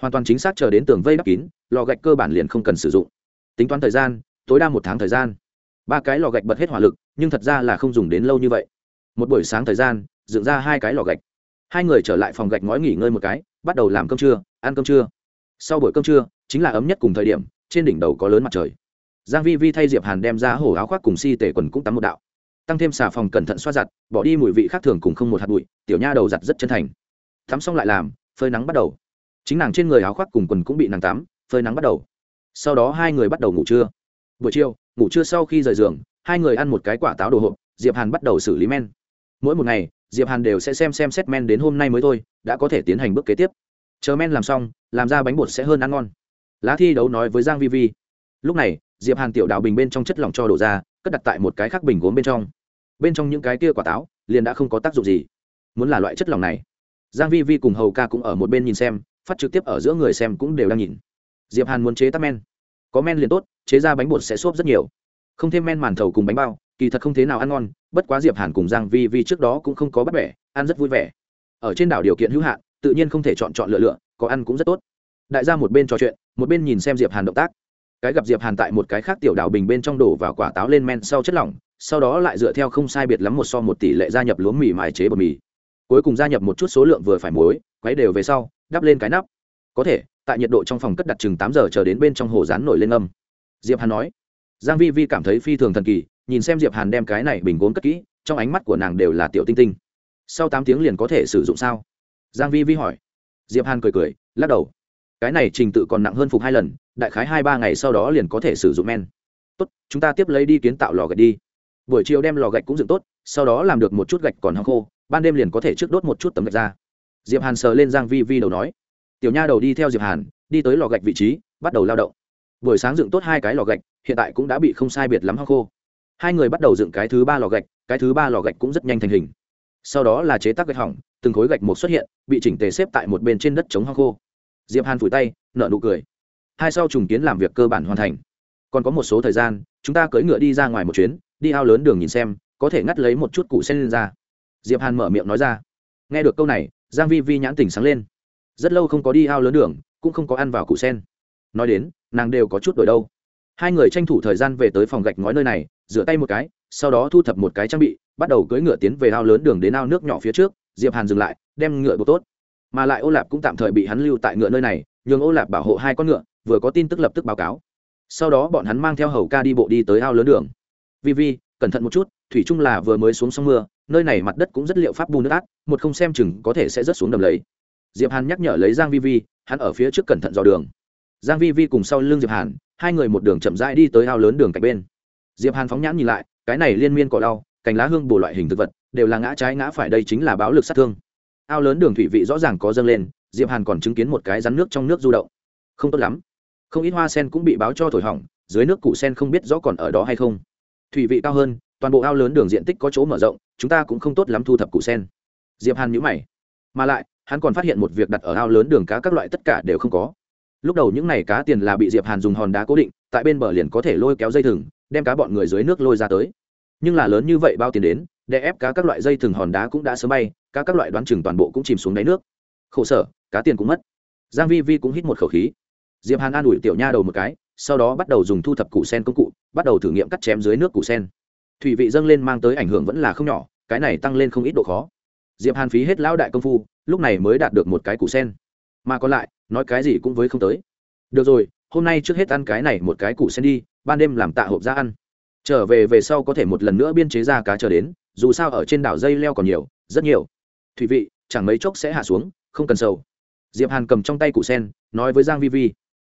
hoàn toàn chính xác chờ đến tường vây đắp kín, lò gạch cơ bản liền không cần sử dụng. Tính toán thời gian, tối đa một tháng thời gian. Ba cái lò gạch bật hết hỏa lực, nhưng thật ra là không dùng đến lâu như vậy. Một buổi sáng thời gian, dựng ra hai cái lò gạch. Hai người trở lại phòng gạch ngói nghỉ ngơi một cái, bắt đầu làm cơm trưa, ăn cơm trưa. Sau buổi cơm trưa, chính là ấm nhất cùng thời điểm, trên đỉnh đầu có lớn mặt trời. Giang vi vi thay diệp hàn đem ra hổ áo khoác cùng si tể quần cũng tắm một đạo. Tăng thêm xà phòng cẩn thận xoa giặt, bỏ đi mùi vị khác thường cùng không một hạt bụi, tiểu nha đầu giặt rất chân thành. Tắm xong lại làm, phơi nắng bắt đầu chính nàng trên người áo khoác cùng quần cũng bị nàng tắm, phơi nắng bắt đầu. Sau đó hai người bắt đầu ngủ trưa. Buổi chiều, ngủ trưa sau khi rời giường, hai người ăn một cái quả táo đồ hộp, diệp hàn bắt đầu xử lý men. Mỗi một ngày, diệp hàn đều sẽ xem xem xét men đến hôm nay mới thôi, đã có thể tiến hành bước kế tiếp. Chờ men làm xong, làm ra bánh bột sẽ hơn ăn ngon. Lá thi đấu nói với giang vi vi. Lúc này, diệp hàn tiểu đào bình bên trong chất lỏng cho đổ ra, cất đặt tại một cái khác bình gốm bên trong. Bên trong những cái kia quả táo, liền đã không có tác dụng gì. Muốn là loại chất lỏng này. Giang vi vi cùng hầu ca cũng ở một bên nhìn xem phát trực tiếp ở giữa người xem cũng đều đang nhìn. Diệp hàn muốn chế tắc men. Có men liền tốt, chế ra bánh bột sẽ xốp rất nhiều. Không thêm men màn thầu cùng bánh bao, kỳ thật không thế nào ăn ngon, bất quá diệp hàn cùng giang vi vi trước đó cũng không có bắt bẻ, ăn rất vui vẻ. Ở trên đảo điều kiện hữu hạn, tự nhiên không thể chọn chọn lựa lựa, có ăn cũng rất tốt. Đại gia một bên trò chuyện, một bên nhìn xem diệp hàn động tác. Cái gặp diệp hàn tại một cái khác tiểu đảo bình bên trong đổ vào quả táo lên men sau chất lỏng, sau đó lại dựa theo không sai biệt lắm một so một tỷ lệ gia nhập lúa mì mài chế bột mì. Cuối cùng gia nhập một chút số lượng vừa phải muối, quấy đều về sau đắp lên cái nắp. Có thể, tại nhiệt độ trong phòng cất đặt chừng tám giờ chờ đến bên trong hồ rán nổi lên âm. Diệp hàn nói. Giang vi vi cảm thấy phi thường thần kỳ, nhìn xem diệp hàn đem cái này bình gốm cất kỹ, trong ánh mắt của nàng đều là tiểu tinh tinh. Sau tám tiếng liền có thể sử dụng sao? Giang vi vi hỏi. Diệp hàn cười cười, lắc đầu. Cái này trình tự còn nặng hơn phục hai lần, đại khái hai ba ngày sau đó liền có thể sử dụng men. Tốt, chúng ta tiếp lấy đi kiến tạo lò gạch đi. Buổi chiều đem lò gạch cũng dựng tốt, sau đó làm được một chút gạch còn hăng khô, ban đêm liền có thể trước đốt một chút tấm gạch ra diệp hàn sờ lên giang vi vi đầu nói, tiểu nha đầu đi theo diệp hàn, đi tới lò gạch vị trí, bắt đầu lao động. Buổi sáng dựng tốt hai cái lò gạch, hiện tại cũng đã bị không sai biệt lắm hăng khô. Hai người bắt đầu dựng cái thứ ba lò gạch, cái thứ ba lò gạch cũng rất nhanh thành hình. Sau đó là chế tác gạch hỏng, từng khối gạch một xuất hiện, bị chỉnh tề xếp tại một bên trên đất chống hăng khô. Diệp hàn phủi tay, nở nụ cười. Hai sau trùng kiến làm việc cơ bản hoàn thành. Còn có một số thời gian, chúng ta cưỡi ngựa đi ra ngoài một chuyến, đi ao lớn đường nhìn xem, có thể ngắt lấy một chút củ sen lên ra. Diệp hàn mở miệng nói ra. Nghe được câu này giang vi vi nhãn tỉnh sáng lên. Rất lâu không có đi ao lớn đường, cũng không có ăn vào củ sen. Nói đến, nàng đều có chút đổi đâu. Hai người tranh thủ thời gian về tới phòng gạch ngói nơi này, rửa tay một cái, sau đó thu thập một cái trang bị, bắt đầu cưỡi ngựa tiến về ao lớn đường đến ao nước nhỏ phía trước, diệp hàn dừng lại, đem ngựa bộ tốt. Mà lại ô lạp cũng tạm thời bị hắn lưu tại ngựa nơi này, nhường ô lạp bảo hộ hai con ngựa, vừa có tin tức lập tức báo cáo. Sau đó bọn hắn mang theo hầu ca đi bộ đi tới ao lớn đường. Vi vi, cẩn thận một chút, thủy trung là vừa mới xuống sông mưa nơi này mặt đất cũng rất liệu pháp bù nước át, một không xem chừng có thể sẽ rớt xuống đầm lấy diệp hàn nhắc nhở lấy giang vi vi, hắn ở phía trước cẩn thận dò đường. Giang vi vi cùng sau lưng diệp hàn, hai người một đường chậm rãi đi tới ao lớn đường cạnh bên. Diệp hàn phóng nhãn nhìn lại, cái này liên miên cỏ đau cành lá hương bổ loại hình thực vật, đều là ngã trái ngã phải đây chính là báo lực sát thương. Ao lớn đường thủy vị rõ ràng có dâng lên, diệp hàn còn chứng kiến một cái rắn nước trong nước du động. Không tốt lắm. Không ít hoa sen cũng bị báo cho thổi hỏng, dưới nước củ sen không biết rõ còn ở đó hay không. Thủy vị cao hơn toàn bộ ao lớn đường diện tích có chỗ mở rộng, chúng ta cũng không tốt lắm thu thập củ sen. Diệp hàn nhíu mày. Mà lại, hắn còn phát hiện một việc đặt ở ao lớn đường cá các loại tất cả đều không có. Lúc đầu những này cá tiền là bị diệp hàn dùng hòn đá cố định, tại bên bờ liền có thể lôi kéo dây thừng, đem cá bọn người dưới nước lôi ra tới. Nhưng là lớn như vậy bao tiền đến, để ép cá các loại dây thừng hòn đá cũng đã sớm bay, cá các loại đoán chừng toàn bộ cũng chìm xuống đáy nước. Khổ sở, cá tiền cũng mất. Giang vi vi cũng hít một khẩu khí. Diệp hàn an ủi tiểu nha đầu một cái, sau đó bắt đầu dùng thu thập củ sen công cụ, bắt đầu thử nghiệm cắt chém dưới nước củ sen thủy vị dâng lên mang tới ảnh hưởng vẫn là không nhỏ, cái này tăng lên không ít độ khó. Diệp hàn phí hết lão đại công phu, lúc này mới đạt được một cái củ sen. Mà còn lại, nói cái gì cũng với không tới. Được rồi, hôm nay trước hết ăn cái này một cái củ sen đi, ban đêm làm tạ hộp ra ăn. Trở về về sau có thể một lần nữa biên chế ra cá chờ đến, dù sao ở trên đảo dây leo còn nhiều, rất nhiều. Thủy vị, chẳng mấy chốc sẽ hạ xuống, không cần sầu. Diệp hàn cầm trong tay củ sen, nói với giang vi vi,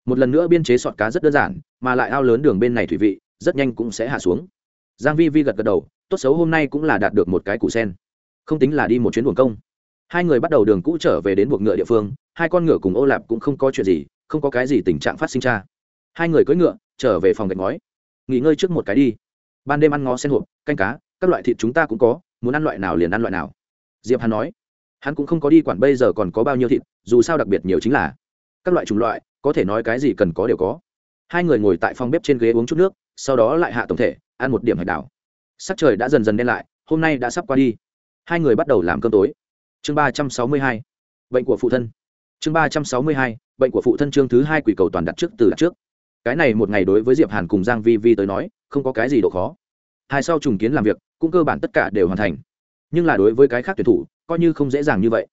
một lần nữa biên chế sọt cá rất đơn giản, mà lại ao lớn đường bên này thủy vị, rất nhanh cũng sẽ hạ xuống giang vi vi gật gật đầu, tốt xấu hôm nay cũng là đạt được một cái củ sen. Không tính là đi một chuyến buồng công. Hai người bắt đầu đường cũ trở về đến buộc ngựa địa phương, hai con ngựa cùng ô lạp cũng không có chuyện gì, không có cái gì tình trạng phát sinh ra hai người cưỡi ngựa, trở về phòng gạch ngói. Nghỉ ngơi trước một cái đi. Ban đêm ăn ngó sen hộp, canh cá, các loại thịt chúng ta cũng có, muốn ăn loại nào liền ăn loại nào. Diệp hàn nói. Hắn cũng không có đi quản bây giờ còn có bao nhiêu thịt, dù sao đặc biệt nhiều chính là các loại chủng loại, có thể nói cái gì cần có đều có. Hai người ngồi tại phòng bếp trên ghế uống chút nước, sau đó lại hạ tổng thể ăn một điểm hải đảo. Sắc trời đã dần dần đen lại, hôm nay đã sắp qua đi. Hai người bắt đầu làm cơm tối. Chương ba trăm sáu mươi hai, bệnh của phụ thân. Chương ba trăm sáu mươi hai, bệnh của phụ thân chương thứ hai quỷ cầu toàn đặt trước từ đặt trước. Cái này một ngày đối với diệp hàn cùng giang vi vi tới nói, không có cái gì độ khó. Hai sau trùng kiến làm việc, cũng cơ bản tất cả đều hoàn thành. Nhưng là đối với cái khác tuyển thủ, coi như không dễ dàng như vậy.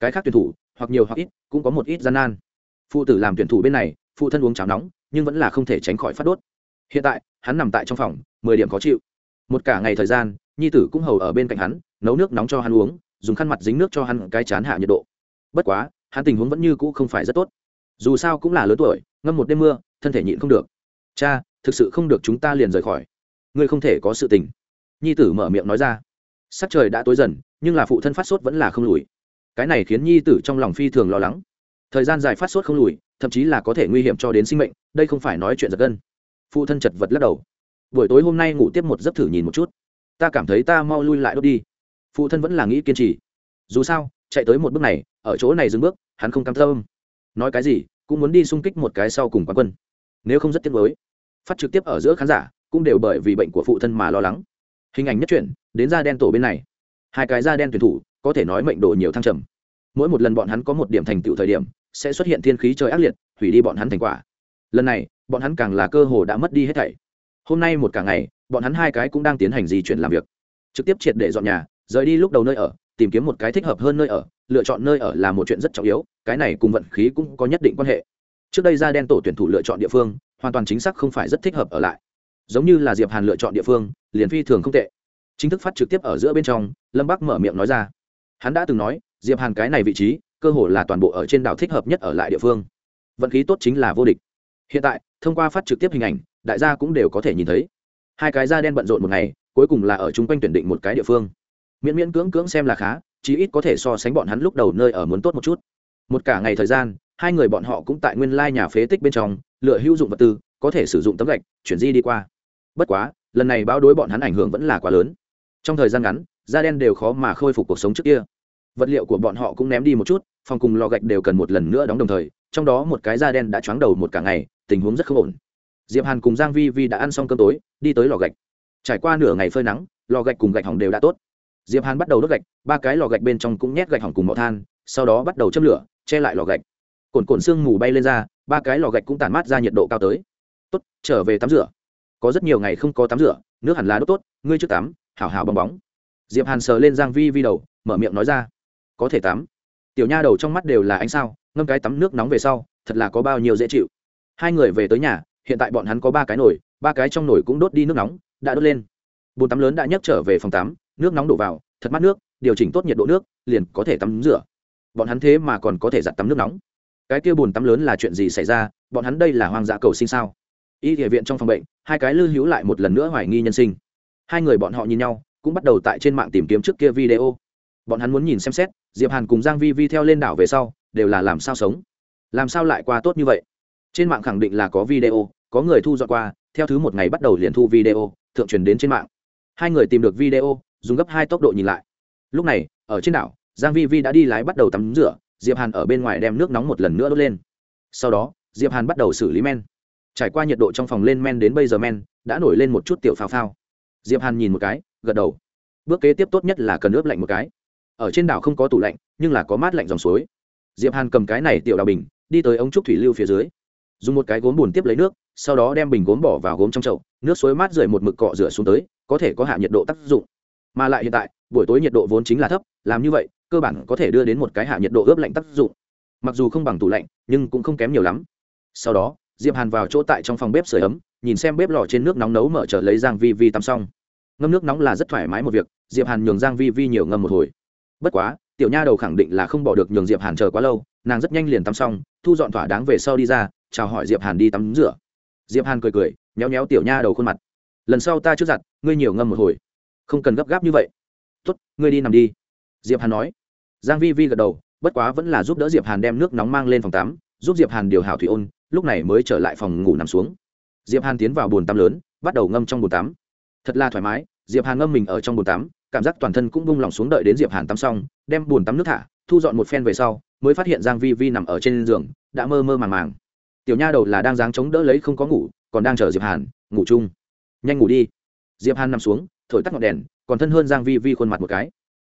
Cái khác tuyển thủ, hoặc nhiều hoặc ít, cũng có một ít gian nan. Phụ tử làm tuyển thủ bên này, phụ thân uống cháo nóng, nhưng vẫn là không thể tránh khỏi phát đốt. Hiện tại, hắn nằm tại trong phòng mười điểm khó chịu. Một cả ngày thời gian, nhi tử cũng hầu ở bên cạnh hắn, nấu nước nóng cho hắn uống, dùng khăn mặt dính nước cho hắn cái chán hạ nhiệt độ. Bất quá, hắn tình huống vẫn như cũ không phải rất tốt. Dù sao cũng là lớn tuổi, ngâm một đêm mưa, thân thể nhịn không được. Cha, thực sự không được chúng ta liền rời khỏi. Ngươi không thể có sự tình. Nhi tử mở miệng nói ra. Sắc trời đã tối dần, nhưng là phụ thân phát sốt vẫn là không lùi. Cái này khiến nhi tử trong lòng phi thường lo lắng. Thời gian dài phát sốt không lùi, thậm chí là có thể nguy hiểm cho đến sinh mệnh, đây không phải nói chuyện giật gân. Phụ thân chật vật lắc đầu buổi tối hôm nay ngủ tiếp một giấc thử nhìn một chút. Ta cảm thấy ta mau lui lại đốt đi. Phụ thân vẫn là nghĩ kiên trì. Dù sao, chạy tới một bước này, ở chỗ này dừng bước, hắn không cam tâm. Nói cái gì, cũng muốn đi xung kích một cái sau cùng quán quân. Nếu không rất tiếc nuối. Phát trực tiếp ở giữa khán giả, cũng đều bởi vì bệnh của phụ thân mà lo lắng. Hình ảnh nhất chuyển, đến da đen tổ bên này. Hai cái da đen tuyển thủ, có thể nói mệnh độ nhiều thăng trầm. Mỗi một lần bọn hắn có một điểm thành tựu thời điểm, sẽ xuất hiện thiên khí trời ác liệt, hủy đi bọn hắn thành quả. Lần này, bọn hắn càng là cơ hồ đã mất đi hết thảy hôm nay một cả ngày, bọn hắn hai cái cũng đang tiến hành di chuyển làm việc. Trực tiếp triệt để dọn nhà, rời đi lúc đầu nơi ở, tìm kiếm một cái thích hợp hơn nơi ở, lựa chọn nơi ở là một chuyện rất trọng yếu, cái này cùng vận khí cũng có nhất định quan hệ. Trước đây ra đen tổ tuyển thủ lựa chọn địa phương, hoàn toàn chính xác không phải rất thích hợp ở lại. Giống như là diệp hàn lựa chọn địa phương, liền phi thường không tệ. Chính thức phát trực tiếp ở giữa bên trong, lâm bắc mở miệng nói ra. Hắn đã từng nói, diệp hàn cái này vị trí, cơ hồ là toàn bộ ở trên đảo thích hợp nhất ở lại địa phương. Vận khí tốt chính là vô địch. Hiện tại, thông qua phát trực tiếp hình ảnh đại gia cũng đều có thể nhìn thấy. Hai cái da đen bận rộn một ngày, cuối cùng là ở chung quanh tuyển định một cái địa phương. Miễn miễn cưỡng cưỡng xem là khá, chí ít có thể so sánh bọn hắn lúc đầu nơi ở muốn tốt một chút. Một cả ngày thời gian, hai người bọn họ cũng tại nguyên lai nhà phế tích bên trong, lựa hữu dụng vật tư, có thể sử dụng tấm gạch, chuyển di đi qua. Bất quá, lần này báo đối bọn hắn ảnh hưởng vẫn là quá lớn. Trong thời gian ngắn, da đen đều khó mà khôi phục cuộc sống trước kia. Vật liệu của bọn họ cũng ném đi một chút, phòng cùng lò gạch đều cần một lần nữa đóng đồng thời, trong đó một cái da đen đã choáng đầu một cả ngày, tình huống rất không ổn diệp hàn cùng giang vi vi đã ăn xong cơm tối, đi tới lò gạch. Trải qua nửa ngày phơi nắng, lò gạch cùng gạch hỏng đều đã tốt. Diệp hàn bắt đầu đốt gạch, ba cái lò gạch bên trong cũng nhét gạch hỏng cùng mỏ than, sau đó bắt đầu châm lửa, che lại lò gạch. Cồn cồn xương mù bay lên ra, ba cái lò gạch cũng tản mát ra nhiệt độ cao tới. Tốt, trở về tắm rửa. Có rất nhiều ngày không có tắm rửa, nước hẳn là đốt tốt, ngươi trước tắm, hảo hảo bong bóng. Diệp hàn sờ lên giang vi vi đầu, mở miệng nói ra. Có thể tắm. Tiểu nha đầu trong mắt đều là ánh sao, ngâm cái tắm nước nóng về sau, thật là có bao nhiêu dễ chịu. Hai người về tới nhà hiện tại bọn hắn có ba cái nồi, ba cái trong nồi cũng đốt đi nước nóng, đã đốt lên. Bồn tắm lớn đã nhấc trở về phòng tắm, nước nóng đổ vào, thật mát nước, điều chỉnh tốt nhiệt độ nước, liền có thể tắm rửa. Bọn hắn thế mà còn có thể giặt tắm nước nóng. Cái kia bồn tắm lớn là chuyện gì xảy ra? Bọn hắn đây là hoang dã cầu sinh sao? Y địa viện trong phòng bệnh, hai cái lư hữu lại một lần nữa hoài nghi nhân sinh. Hai người bọn họ nhìn nhau, cũng bắt đầu tại trên mạng tìm kiếm trước kia video. Bọn hắn muốn nhìn xem xét, diệp hàn cùng giang vi vi theo lên đảo về sau, đều là làm sao sống? Làm sao lại qua tốt như vậy? Trên mạng khẳng định là có video, có người thu dọn qua, theo thứ một ngày bắt đầu liền thu video, thượng truyền đến trên mạng. Hai người tìm được video, dùng gấp hai tốc độ nhìn lại. Lúc này, ở trên đảo, giang vi vi đã đi lái bắt đầu tắm rửa, diệp hàn ở bên ngoài đem nước nóng một lần nữa đốt lên. Sau đó, diệp hàn bắt đầu xử lý men. Trải qua nhiệt độ trong phòng lên men đến bây giờ men, đã nổi lên một chút tiểu phao phao. Diệp hàn nhìn một cái, gật đầu. Bước kế tiếp tốt nhất là cần ướp lạnh một cái. Ở trên đảo không có tủ lạnh, nhưng là có mát lạnh dòng suối. Diệp hàn cầm cái này tiểu đào bình, đi tới ống trúc thủy lưu phía dưới dùng một cái gốm bùn tiếp lấy nước, sau đó đem bình gốm bỏ vào gốm trong chậu, nước suối mát rời một mực cọ rửa xuống tới, có thể có hạ nhiệt độ tác dụng. Mà lại hiện tại, buổi tối nhiệt độ vốn chính là thấp, làm như vậy, cơ bản có thể đưa đến một cái hạ nhiệt độ ướp lạnh tác dụng. Mặc dù không bằng tủ lạnh, nhưng cũng không kém nhiều lắm. Sau đó, diệp hàn vào chỗ tại trong phòng bếp sưởi ấm, nhìn xem bếp lò trên nước nóng nấu mở trở lấy giang vi vi tắm xong. Ngâm nước nóng là rất thoải mái một việc, diệp hàn nhường giang vi vi nhiều ngâm một hồi. Bất quá, tiểu nha đầu khẳng định là không bỏ được nhường diệp hàn chờ quá lâu, nàng rất nhanh liền tắm xong, thu dọn thỏa đáng về sau đi ra chào hỏi diệp hàn đi tắm rửa. Diệp hàn cười cười nhéo nhéo tiểu nha đầu khuôn mặt. Lần sau ta trước giặt, ngươi nhiều ngâm một hồi. Không cần gấp gáp như vậy. Tốt, ngươi đi nằm đi. Diệp hàn nói. Giang vi vi gật đầu, bất quá vẫn là giúp đỡ diệp hàn đem nước nóng mang lên phòng tắm, giúp diệp hàn điều hảo thủy ôn, lúc này mới trở lại phòng ngủ nằm xuống. Diệp hàn tiến vào bồn tắm lớn, bắt đầu ngâm trong bồn tắm. Thật là thoải mái, diệp hàn ngâm mình ở trong bồn tắm, cảm giác toàn thân cũng bung lỏng xuống đợi đến diệp hàn tắm xong, đem bồn tắm nước thả, thu dọn một phen về sau, mới phát hiện giang vi vi nằm ở trên giường, đã mơ mơ màng màng tiểu nha đầu là đang dáng chống đỡ lấy không có ngủ, còn đang chờ diệp hàn, ngủ chung. Nhanh ngủ đi. Diệp hàn nằm xuống, thổi tắt ngọn đèn, còn thân hơn giang vi vi khuôn mặt một cái.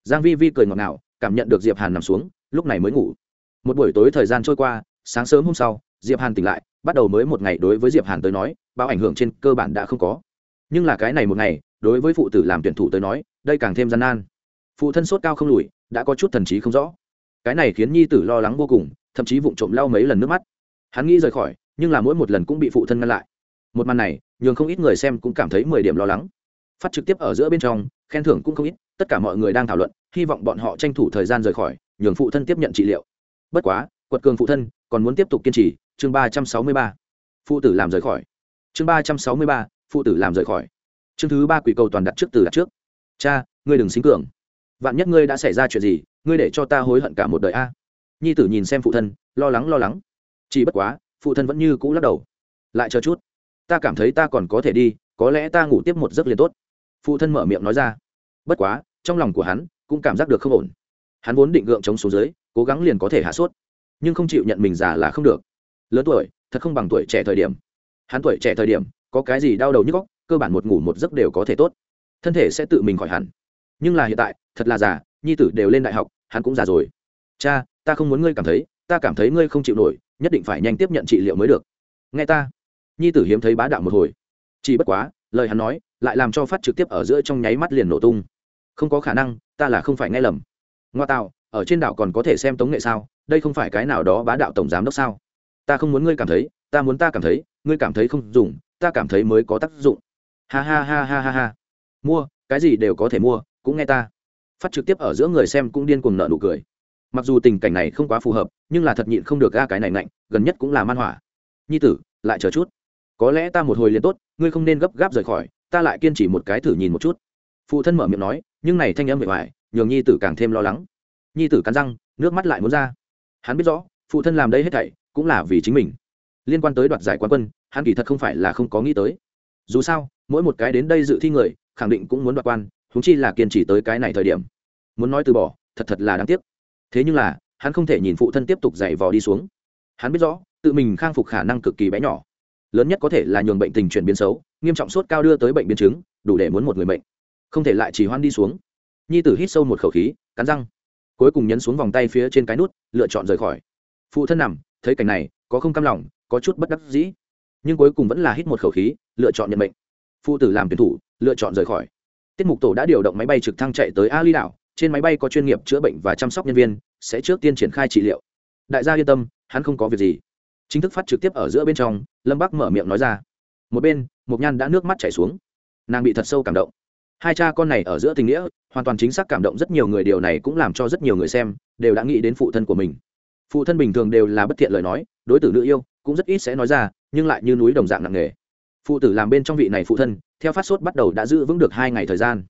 Giang vi vi cười ngọt ngào, cảm nhận được diệp hàn nằm xuống, lúc này mới ngủ. Một buổi tối thời gian trôi qua, sáng sớm hôm sau, diệp hàn tỉnh lại, bắt đầu mới một ngày đối với diệp hàn tới nói bao ảnh hưởng trên cơ bản đã không có. Nhưng là cái này một ngày, đối với phụ tử làm tuyển thủ tới nói, đây càng thêm gian nan. Phụ thân sốt cao không lùi, đã có chút thần trí không rõ. Cái này khiến nhi tử lo lắng vô cùng, thậm chí vụng trộm lau mấy lần nước mắt hắn nghĩ rời khỏi, nhưng là mỗi một lần cũng bị phụ thân ngăn lại. Một màn này, nhường không ít người xem cũng cảm thấy mười điểm lo lắng. Phát trực tiếp ở giữa bên trong, khen thưởng cũng không ít, tất cả mọi người đang thảo luận, hy vọng bọn họ tranh thủ thời gian rời khỏi, nhường phụ thân tiếp nhận trị liệu. Bất quá, quật cường phụ thân còn muốn tiếp tục kiên trì, chương ba trăm sáu mươi ba. Phụ tử làm rời khỏi. Chương ba trăm sáu mươi ba, phụ tử làm rời khỏi. Chương thứ ba quỷ cầu toàn đặt trước từ đặt trước. Cha, ngươi đừng xính cường. Vạn nhất ngươi đã xảy ra chuyện gì, ngươi để cho ta hối hận cả một đời a. Nhi tử nhìn xem phụ thân, lo lắng lo lắng chỉ bất quá, phụ thân vẫn như cũ lắc đầu. Lại chờ chút. Ta cảm thấy ta còn có thể đi, có lẽ ta ngủ tiếp một giấc liền tốt. Phụ thân mở miệng nói ra. Bất quá, trong lòng của hắn cũng cảm giác được không ổn. Hắn vốn định gượng chống xuống dưới, cố gắng liền có thể hạ sốt. Nhưng không chịu nhận mình già là không được. Lớn tuổi, thật không bằng tuổi trẻ thời điểm. Hắn tuổi trẻ thời điểm, có cái gì đau đầu nhức góc cơ bản một ngủ một giấc đều có thể tốt. Thân thể sẽ tự mình khỏi hẳn. Nhưng là hiện tại, thật là già, nhi tử đều lên đại học, hắn cũng già rồi. Cha, ta không muốn ngươi cảm thấy, ta cảm thấy ngươi không chịu nổi nhất định phải nhanh tiếp nhận trị liệu mới được. Nghe ta. Nhi tử hiếm thấy bá đạo một hồi. Chỉ bất quá, lời hắn nói lại làm cho phát trực tiếp ở giữa trong nháy mắt liền nổ tung. Không có khả năng, ta là không phải nghe lầm. Ngoa tạo, ở trên đảo còn có thể xem tống nghệ sao? Đây không phải cái nào đó bá đạo tổng giám đốc sao? Ta không muốn ngươi cảm thấy, ta muốn ta cảm thấy, ngươi cảm thấy không dùng, ta cảm thấy mới có tác dụng. Ha ha ha ha ha ha. Mua, cái gì đều có thể mua, cũng nghe ta. Phát trực tiếp ở giữa người xem cũng điên cuồng nợ nụ cười mặc dù tình cảnh này không quá phù hợp, nhưng là thật nhịn không được ga cái này mạnh gần nhất cũng là man hỏa. Nhi tử, lại chờ chút. Có lẽ ta một hồi liền tốt, ngươi không nên gấp gáp rời khỏi, ta lại kiên trì một cái thử nhìn một chút. Phụ thân mở miệng nói, nhưng này thanh âm bề ngoài, nhường nhi tử càng thêm lo lắng. Nhi tử cắn răng, nước mắt lại muốn ra. Hắn biết rõ, phụ thân làm đây hết thảy, cũng là vì chính mình. Liên quan tới đoạt giải quán quân, hắn kỳ thật không phải là không có nghĩ tới. Dù sao, mỗi một cái đến đây dự thi người, khẳng định cũng muốn đoạt quan húng chi là kiên trì tới cái này thời điểm. Muốn nói từ bỏ, thật thật là đáng tiếc thế nhưng là, hắn không thể nhìn phụ thân tiếp tục dày vò đi xuống. Hắn biết rõ, tự mình khang phục khả năng cực kỳ bé nhỏ. Lớn nhất có thể là nhường bệnh tình chuyển biến xấu, nghiêm trọng sốt cao đưa tới bệnh biến chứng, đủ để muốn một người bệnh không thể lại chỉ hoan đi xuống. Nhi tử hít sâu một khẩu khí, cắn răng. Cuối cùng nhấn xuống vòng tay phía trên cái nút, lựa chọn rời khỏi. Phụ thân nằm, thấy cảnh này, có không cam lòng, có chút bất đắc dĩ. Nhưng cuối cùng vẫn là hít một khẩu khí, lựa chọn nhận bệnh phụ tử làm tuyển thủ, lựa chọn rời khỏi. Tiết mục tổ đã điều động máy bay trực thăng chạy tới ali đảo trên máy bay có chuyên nghiệp chữa bệnh và chăm sóc nhân viên, sẽ trước tiên triển khai trị liệu. Đại gia yên tâm, hắn không có việc gì. Chính thức phát trực tiếp ở giữa bên trong, lâm bắc mở miệng nói ra. Một bên Mộc nhan đã nước mắt chảy xuống. Nàng bị thật sâu cảm động. Hai cha con này ở giữa tình nghĩa, hoàn toàn chính xác cảm động rất nhiều người, điều này cũng làm cho rất nhiều người xem đều đã nghĩ đến phụ thân của mình. Phụ thân bình thường đều là bất thiện lời nói, đối tử nữ yêu cũng rất ít sẽ nói ra, nhưng lại như núi đồng dạng nặng nề. Phụ tử làm bên trong vị này phụ thân, theo phát sốt bắt đầu đã giữ vững được hai ngày thời gian.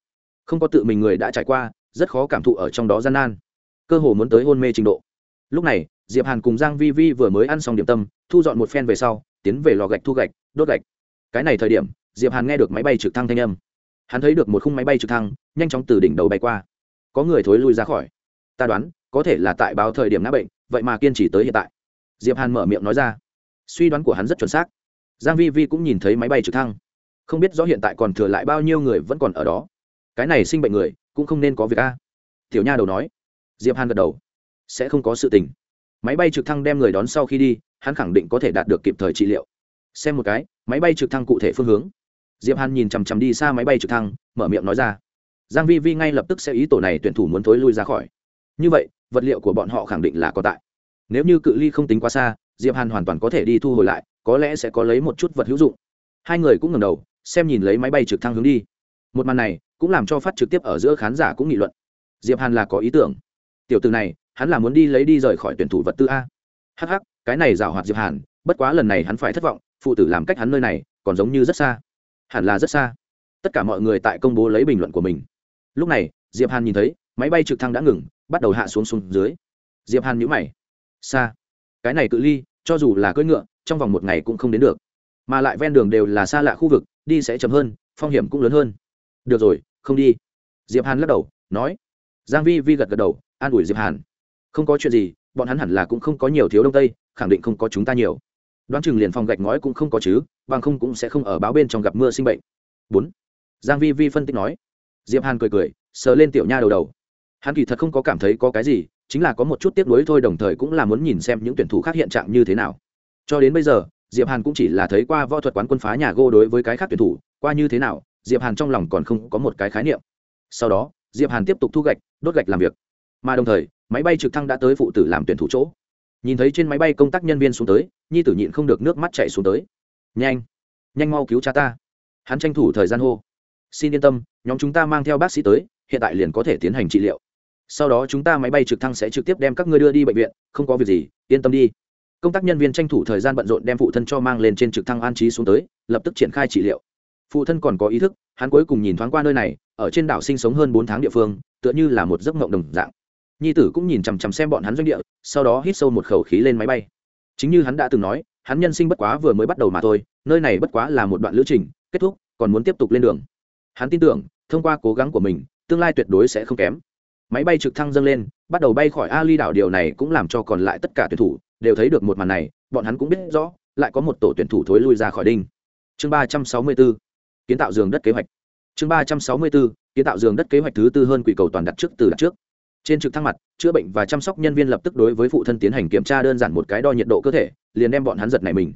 Không có tự mình người đã trải qua rất khó cảm thụ ở trong đó gian nan. Cơ hồ muốn tới hôn mê trình độ. Lúc này, diệp hàn cùng giang vi vi vừa mới ăn xong điểm tâm, thu dọn một phen về sau, tiến về lò gạch thu gạch, đốt gạch. Cái này thời điểm, diệp hàn nghe được máy bay trực thăng thanh âm. Hắn thấy được một khung máy bay trực thăng, nhanh chóng từ đỉnh đầu bay qua. Có người thối lui ra khỏi. Ta đoán, có thể là tại báo thời điểm ngã bệnh, vậy mà kiên trì tới hiện tại. Diệp hàn mở miệng nói ra. Suy đoán của hắn rất chuẩn xác. Giang vi vi cũng nhìn thấy máy bay trực thăng. Không biết rõ hiện tại còn thừa lại bao nhiêu người vẫn còn ở đó. Cái này sinh bệnh người cũng không nên có việc a. Tiểu nha đầu nói. Diệp hàn gật đầu. Sẽ không có sự tình. Máy bay trực thăng đem người đón sau khi đi, hắn khẳng định có thể đạt được kịp thời trị liệu. Xem một cái, máy bay trực thăng cụ thể phương hướng. Diệp hàn nhìn chằm chằm đi xa máy bay trực thăng, mở miệng nói ra. Giang vi vi ngay lập tức sẽ ý tổ này tuyển thủ muốn thối lui ra khỏi. Như vậy, vật liệu của bọn họ khẳng định là có tại. Nếu như cự ly không tính quá xa, diệp hàn hoàn toàn có thể đi thu hồi lại, có lẽ sẽ có lấy một chút vật hữu dụng. Hai người cũng ngẩng đầu, xem nhìn lấy máy bay trực thăng hướng đi. Một màn này cũng làm cho phát trực tiếp ở giữa khán giả cũng nghị luận. Diệp hàn là có ý tưởng. Tiểu từ này, hắn là muốn đi lấy đi rời khỏi tuyển thủ vật tư a. Hh cái này rào hoạt diệp hàn, bất quá lần này hắn phải thất vọng, phụ tử làm cách hắn nơi này, còn giống như rất xa. Hẳn là rất xa. Tất cả mọi người tại công bố lấy bình luận của mình. Lúc này, diệp hàn nhìn thấy, máy bay trực thăng đã ngừng, bắt đầu hạ xuống xuống dưới. Diệp hàn nhíu mày. Xa. Cái này cự ly, cho dù là cưỡi ngựa, trong vòng một ngày cũng không đến được. Mà lại ven đường đều là xa lạ khu vực, đi sẽ chậm hơn, phong hiểm cũng lớn hơn. Được rồi không đi. Diệp hàn lắc đầu, nói. Giang vi vi gật gật đầu, an ủi diệp hàn. Không có chuyện gì, bọn hắn hẳn là cũng không có nhiều thiếu đông tây, khẳng định không có chúng ta nhiều. Đoán chừng liền phòng gạch ngói cũng không có chứ, bằng không cũng sẽ không ở báo bên trong gặp mưa sinh bệnh. Bốn. Giang vi vi phân tích nói. Diệp hàn cười cười, sờ lên tiểu nha đầu đầu. Hắn kỳ thật không có cảm thấy có cái gì, chính là có một chút tiếc nuối thôi, đồng thời cũng là muốn nhìn xem những tuyển thủ khác hiện trạng như thế nào. Cho đến bây giờ, diệp hàn cũng chỉ là thấy qua võ thuật quán quân phá nhà gô đối với cái khác tuyển thủ, qua như thế nào diệp hàn trong lòng còn không có một cái khái niệm. Sau đó, diệp hàn tiếp tục thu gạch, đốt gạch làm việc. Mà đồng thời, máy bay trực thăng đã tới phụ tử làm tuyển thủ chỗ. Nhìn thấy trên máy bay công tác nhân viên xuống tới, nhi tử nhịn không được nước mắt chảy xuống tới. Nhanh nhanh mau cứu cha ta. Hắn tranh thủ thời gian hô. Xin yên tâm, nhóm chúng ta mang theo bác sĩ tới, hiện tại liền có thể tiến hành trị liệu. Sau đó chúng ta máy bay trực thăng sẽ trực tiếp đem các ngươi đưa đi bệnh viện, không có việc gì, yên tâm đi. Công tác nhân viên tranh thủ thời gian bận rộn đem phụ thân cho mang lên trên trực thăng an trí xuống tới, lập tức triển khai trị liệu phụ thân còn có ý thức, hắn cuối cùng nhìn thoáng qua nơi này, ở trên đảo sinh sống hơn bốn tháng địa phương, tựa như là một giấc mộng đồng dạng. Nhi tử cũng nhìn chằm chằm xem bọn hắn doanh địa, sau đó hít sâu một khẩu khí lên máy bay. Chính như hắn đã từng nói, hắn nhân sinh bất quá vừa mới bắt đầu mà thôi, nơi này bất quá là một đoạn lữ trình, kết thúc, còn muốn tiếp tục lên đường. Hắn tin tưởng, thông qua cố gắng của mình, tương lai tuyệt đối sẽ không kém. Máy bay trực thăng dâng lên, bắt đầu bay khỏi ali đảo điều này cũng làm cho còn lại tất cả tuyển thủ đều thấy được một màn này, bọn hắn cũng biết rõ, lại có một tổ tuyển thủ thối lui ra khỏi đinh. Chương ba trăm sáu mươi bốn kiến tạo giường đất kế hoạch. Chương ba trăm sáu mươi bốn, kiến tạo giường đất kế hoạch thứ tư hơn quỷ cầu toàn đặt trước từ đặt trước. Trên trực thăng mặt, chữa bệnh và chăm sóc nhân viên lập tức đối với phụ thân tiến hành kiểm tra đơn giản một cái đo nhiệt độ cơ thể, liền đem bọn hắn giật này mình.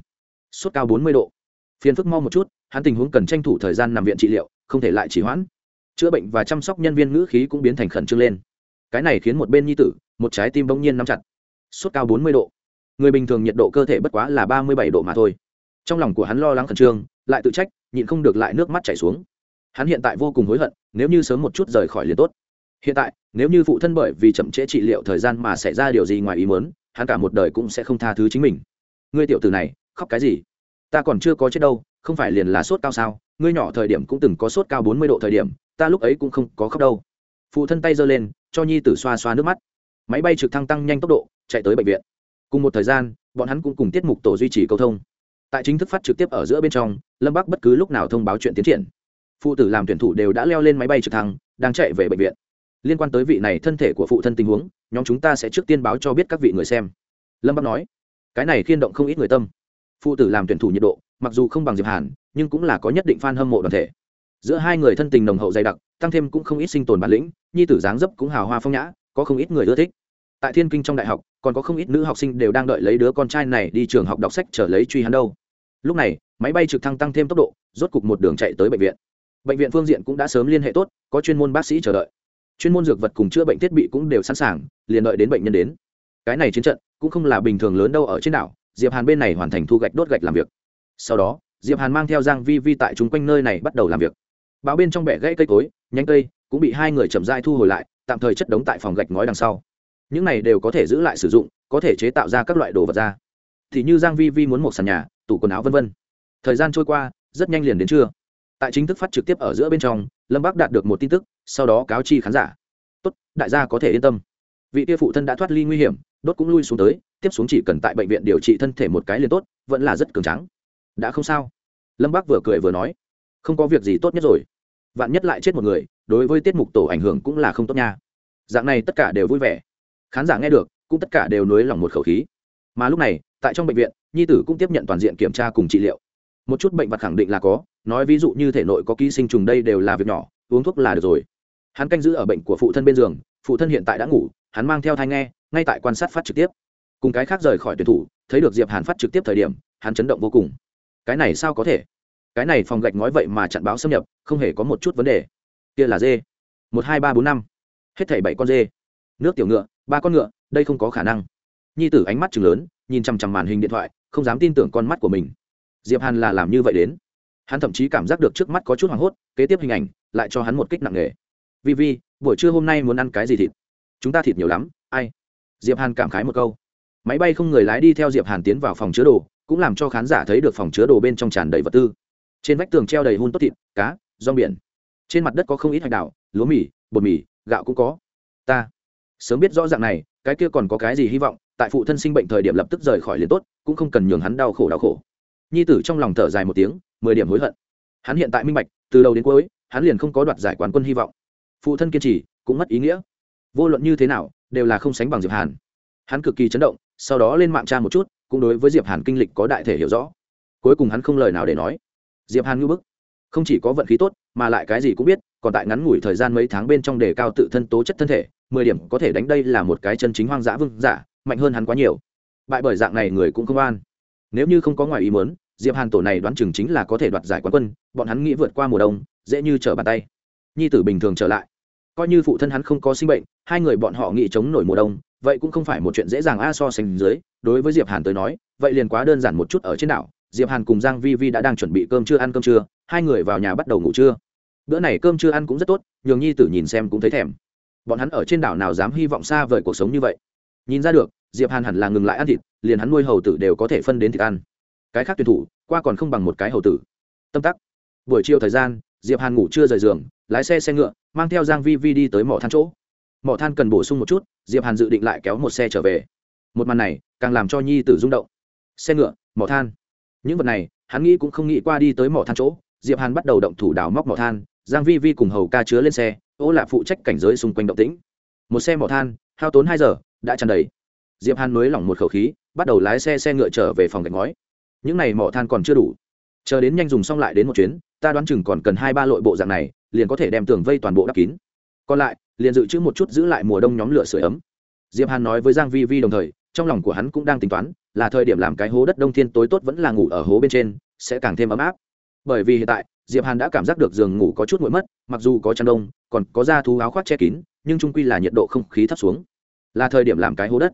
Sốt cao bốn mươi độ. Phiền phức mau một chút, hắn tình huống cần tranh thủ thời gian nằm viện trị liệu, không thể lại chỉ hoãn. Chữa bệnh và chăm sóc nhân viên ngữ khí cũng biến thành khẩn trương lên. Cái này khiến một bên nhi tử, một trái tim bỗng nhiên nắm chặt. Sốt cao bốn mươi độ. Người bình thường nhiệt độ cơ thể bất quá là ba mươi bảy độ mà thôi. Trong lòng của hắn lo lắng khẩn trương lại tự trách, nhịn không được lại nước mắt chảy xuống. Hắn hiện tại vô cùng hối hận, nếu như sớm một chút rời khỏi liền tốt. Hiện tại, nếu như phụ thân bởi vì chậm trễ trị liệu thời gian mà xảy ra điều gì ngoài ý muốn, hắn cả một đời cũng sẽ không tha thứ chính mình. Ngươi tiểu tử này, khóc cái gì? Ta còn chưa có chết đâu, không phải liền là sốt cao sao? Ngươi nhỏ thời điểm cũng từng có sốt cao bốn mươi độ thời điểm, ta lúc ấy cũng không có khóc đâu. Phụ thân tay giơ lên, cho nhi tử xoa xoa nước mắt. Máy bay trực thăng tăng nhanh tốc độ, chạy tới bệnh viện. Cùng một thời gian, bọn hắn cũng cùng tiết mục tổ duy trì cầu thông tại chính thức phát trực tiếp ở giữa bên trong, lâm bắc bất cứ lúc nào thông báo chuyện tiến triển. Phụ tử làm tuyển thủ đều đã leo lên máy bay trực thăng, đang chạy về bệnh viện. Liên quan tới vị này thân thể của phụ thân tình huống, nhóm chúng ta sẽ trước tiên báo cho biết các vị người xem. Lâm bắc nói. Cái này khiên động không ít người tâm. Phụ tử làm tuyển thủ nhiệt độ, mặc dù không bằng diệp hàn, nhưng cũng là có nhất định f a n hâm mộ đoàn thể. Giữa hai người thân tình nồng hậu dày đặc, tăng thêm cũng không ít sinh tồn bản lĩnh, nhi tử dáng dấp cũng hào hoa phong nhã, có không ít người ưa thích. Tại thiên kinh trong đại học, còn có không ít nữ học sinh đều đang đợi lấy đứa con trai này đi trường học đọc sách trở lấy truy hắn đâu lúc này, máy bay trực thăng tăng thêm tốc độ, rốt cục một đường chạy tới bệnh viện. Bệnh viện phương diện cũng đã sớm liên hệ tốt, có chuyên môn bác sĩ chờ đợi. Chuyên môn dược vật cùng chữa bệnh thiết bị cũng đều sẵn sàng, liền đợi đến bệnh nhân đến. Cái này chiến trận cũng không là bình thường lớn đâu ở trên đảo, diệp hàn bên này hoàn thành thu gạch đốt gạch làm việc. Sau đó, diệp hàn mang theo giang vi vi tại chúng quanh nơi này bắt đầu làm việc. Báo bên trong bẻ gãy cây cối, nhánh cây cũng bị hai người chậm rãi thu hồi lại, tạm thời chất đống tại phòng gạch ngói đằng sau. Những này đều có thể giữ lại sử dụng, có thể chế tạo ra các loại đồ vật ra. Thì như giang vi vi muốn một sàn nhà tủ quần áo vân vân. Thời gian trôi qua, rất nhanh liền đến trưa. Tại chính thức phát trực tiếp ở giữa bên trong, lâm bác đạt được một tin tức, sau đó cáo chi khán giả. Tốt, đại gia có thể yên tâm. Vị kia phụ thân đã thoát ly nguy hiểm, đốt cũng lui xuống tới, tiếp xuống chỉ cần tại bệnh viện điều trị thân thể một cái liền tốt, vẫn là rất cường trắng đã không sao. Lâm bác vừa cười vừa nói. Không có việc gì tốt nhất rồi. Vạn nhất lại chết một người, đối với tiết mục tổ ảnh hưởng cũng là không tốt nha. Dạng này tất cả đều vui vẻ. Khán giả nghe được, cũng tất cả đều nối lòng một khẩu khí. Mà lúc này tại trong bệnh viện, nhi tử cũng tiếp nhận toàn diện kiểm tra cùng trị liệu. Một chút bệnh vật khẳng định là có, nói ví dụ như thể nội có ký sinh trùng đây đều là việc nhỏ, uống thuốc là được rồi. Hắn canh giữ ở bệnh của phụ thân bên giường, phụ thân hiện tại đã ngủ, hắn mang theo thai nghe, ngay tại quan sát phát trực tiếp. Cùng cái khác rời khỏi tuyển thủ, thấy được diệp hàn phát trực tiếp thời điểm, hắn chấn động vô cùng. Cái này sao có thể? Cái này phòng gạch nói vậy mà chặn báo xâm nhập, không hề có một chút vấn đề. Kia là dê. Một, hai, ba, bốn, năm. Hết thảy bảy con dê. Nước tiểu ngựa, ba con ngựa, đây không có khả năng. Nhi tử ánh mắt chừng lớn nhìn chằm chằm màn hình điện thoại, không dám tin tưởng con mắt của mình. Diệp hàn là làm như vậy đến. Hắn thậm chí cảm giác được trước mắt có chút hoảng hốt, kế tiếp hình ảnh lại cho hắn một kích nặng nề. Vi vi, buổi trưa hôm nay muốn ăn cái gì thịt? Chúng ta thịt nhiều lắm, ai? Diệp hàn cảm khái một câu. Máy bay không người lái đi theo diệp hàn tiến vào phòng chứa đồ, cũng làm cho khán giả thấy được phòng chứa đồ bên trong tràn đầy vật tư. Trên vách tường treo đầy hun tốt thịt, cá, rong biển. Trên mặt đất có không ít hạch đảo, lúa mì, bột mì, gạo cũng có. Ta sớm biết rõ dạng này, cái kia còn có cái gì hy vọng tại phụ thân sinh bệnh thời điểm lập tức rời khỏi liền tốt, cũng không cần nhường hắn đau khổ đau khổ. Nhi tử trong lòng thở dài một tiếng, mười điểm hối hận. Hắn hiện tại minh bạch, từ đầu đến cuối, hắn liền không có đoạt giải quán quân hy vọng. Phụ thân kiên trì, cũng mất ý nghĩa. Vô luận như thế nào, đều là không sánh bằng diệp hàn. Hắn cực kỳ chấn động, sau đó lên mạng tra một chút, cũng đối với diệp hàn kinh lịch có đại thể hiểu rõ. Cuối cùng hắn không lời nào để nói. Diệp hàn ngưu bức. Không chỉ có vận khí tốt, mà lại cái gì cũng biết, còn tại ngắn ngủi thời gian mấy tháng bên trong đề cao tự thân tố chất thân thể, mười điểm có thể đánh đây là một cái chân chính hoang dã vương giả mạnh hơn hắn quá nhiều. Bại bởi dạng này người cũng không an. Nếu như không có ngoài ý muốn, diệp hàn tổ này đoán chừng chính là có thể đoạt giải quán quân, bọn hắn nghĩ vượt qua mùa đông, dễ như trở bàn tay. Nhi tử bình thường trở lại. Coi như phụ thân hắn không có sinh bệnh, hai người bọn họ nghĩ chống nổi mùa đông, vậy cũng không phải một chuyện dễ dàng a so sánh dưới, đối với diệp hàn tới nói, vậy liền quá đơn giản một chút ở trên đảo. Diệp hàn cùng giang vi vi đã đang chuẩn bị cơm trưa ăn cơm trưa, hai người vào nhà bắt đầu ngủ trưa. Bữa này cơm trưa ăn cũng rất tốt, nhường nhi tử nhìn xem cũng thấy thèm. Bọn hắn ở trên đảo nào dám hy vọng xa vời cuộc sống như vậy? Nhìn ra được, diệp hàn hẳn là ngừng lại ăn thịt, liền hắn nuôi hầu tử đều có thể phân đến thịt ăn. Cái khác tuyển thủ, qua còn không bằng một cái hầu tử. Tâm tắc. Buổi chiều thời gian, diệp hàn ngủ chưa rời giường, lái xe xe ngựa, mang theo giang vi vi đi tới mỏ than chỗ. Mỏ than cần bổ sung một chút, diệp hàn dự định lại kéo một xe trở về. Một màn này, càng làm cho nhi tử rung động. Xe ngựa, mỏ than. Những vật này, hắn nghĩ cũng không nghĩ qua đi tới mỏ than chỗ, diệp hàn bắt đầu động thủ đào móc mỏ than, giang vi vi cùng hầu ca chứa lên xe, ô lạ phụ trách cảnh giới xung quanh động tĩnh. Một xe mỏ than, hao tốn hai giờ đã tràn đầy. Diệp hàn mới lỏng một khẩu khí, bắt đầu lái xe xe ngựa trở về phòng gạch ngói. Những này mỏ than còn chưa đủ. Chờ đến nhanh dùng xong lại đến một chuyến, ta đoán chừng còn cần hai ba lội bộ dạng này, liền có thể đem tường vây toàn bộ đắp kín. Còn lại, liền dự trữ một chút giữ lại mùa đông nhóm lửa sưởi ấm. Diệp hàn nói với giang vi vi đồng thời, trong lòng của hắn cũng đang tính toán, là thời điểm làm cái hố đất đông thiên tối tốt vẫn là ngủ ở hố bên trên, sẽ càng thêm ấm áp. Bởi vì hiện tại, diệp hàn đã cảm giác được giường ngủ có chút nguội mất, mặc dù có chăn đông, còn có da thú áo khoác che kín, nhưng trung quy là nhiệt độ không khí thấp xuống là thời điểm làm cái hố đất.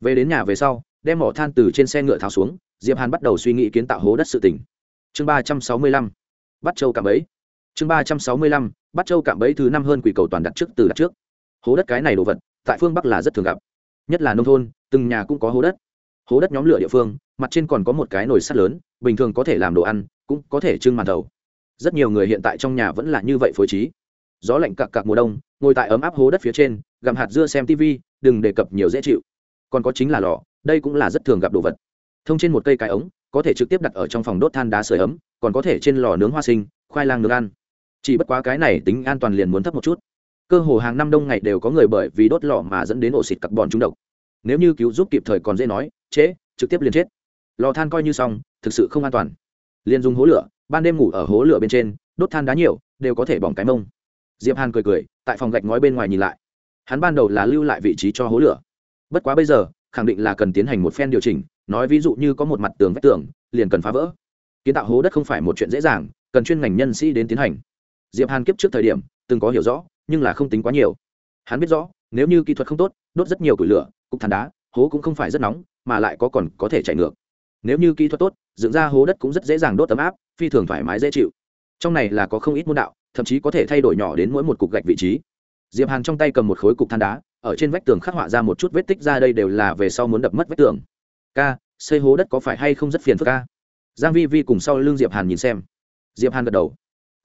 Về đến nhà về sau, đem mỏ than từ trên xe ngựa tháo xuống, diệp hàn bắt đầu suy nghĩ kiến tạo hố đất sự tỉnh chương ba trăm sáu mươi lăm, bắt châu cạm ấy chương ba trăm sáu mươi lăm, bắt châu cạm ấy thứ năm hơn quỷ cầu toàn đặt trước từ đặt trước. Hố đất cái này đồ vật, tại phương bắc là rất thường gặp. Nhất là nông thôn, từng nhà cũng có hố đất. Hố đất nhóm lửa địa phương, mặt trên còn có một cái nồi sắt lớn, bình thường có thể làm đồ ăn, cũng có thể trưng màn thầu. Rất nhiều người hiện tại trong nhà vẫn là như vậy phối trí gió lạnh cặc cặc mùa đông, ngồi tại ấm áp hố đất phía trên, gặm hạt dưa xem tv đừng đề cập nhiều dễ chịu. Còn có chính là lò, đây cũng là rất thường gặp đồ vật. Thông trên một cây cái ống, có thể trực tiếp đặt ở trong phòng đốt than đá sửa ấm, còn có thể trên lò nướng hoa sinh, khoai lang nướng ăn. Chỉ bất quá cái này tính an toàn liền muốn thấp một chút. Cơ hồ hàng năm đông ngày đều có người bởi vì đốt lò mà dẫn đến ổ xịt carbon trúng độc. Nếu như cứu giúp kịp thời còn dễ nói, trễ, trực tiếp liền chết. Lò than coi như xong, thực sự không an toàn. Liền dùng hố lửa, ban đêm ngủ ở hố lửa bên trên, đốt than đá nhiều, đều có thể bỏng cái mông diệp hàn cười cười, tại phòng gạch ngói bên ngoài nhìn lại. Hắn ban đầu là lưu lại vị trí cho hố lửa. Bất quá bây giờ, khẳng định là cần tiến hành một phen điều chỉnh, nói ví dụ như có một mặt tường vách tường, liền cần phá vỡ. Kiến tạo hố đất không phải một chuyện dễ dàng, cần chuyên ngành nhân sĩ đến tiến hành. Diệp hàn kiếp trước thời điểm, từng có hiểu rõ, nhưng là không tính quá nhiều. Hắn biết rõ, nếu như kỹ thuật không tốt, đốt rất nhiều củi lửa, cục than đá, hố cũng không phải rất nóng, mà lại có còn có thể chạy ngược. Nếu như kỹ thuật tốt, dựng ra hố đất cũng rất dễ dàng đốt tấm áp, phi thường thoải mái dễ chịu. Trong này là có không ít môn đạo thậm chí có thể thay đổi nhỏ đến mỗi một cục gạch vị trí. Diệp hàn trong tay cầm một khối cục than đá, ở trên vách tường khắc họa ra một chút vết tích ra đây đều là về sau muốn đập mất vách tường. Ca, xây hố đất có phải hay không rất phiền phức ca? Giang vi vi cùng sau lưng diệp hàn nhìn xem. Diệp hàn gật đầu.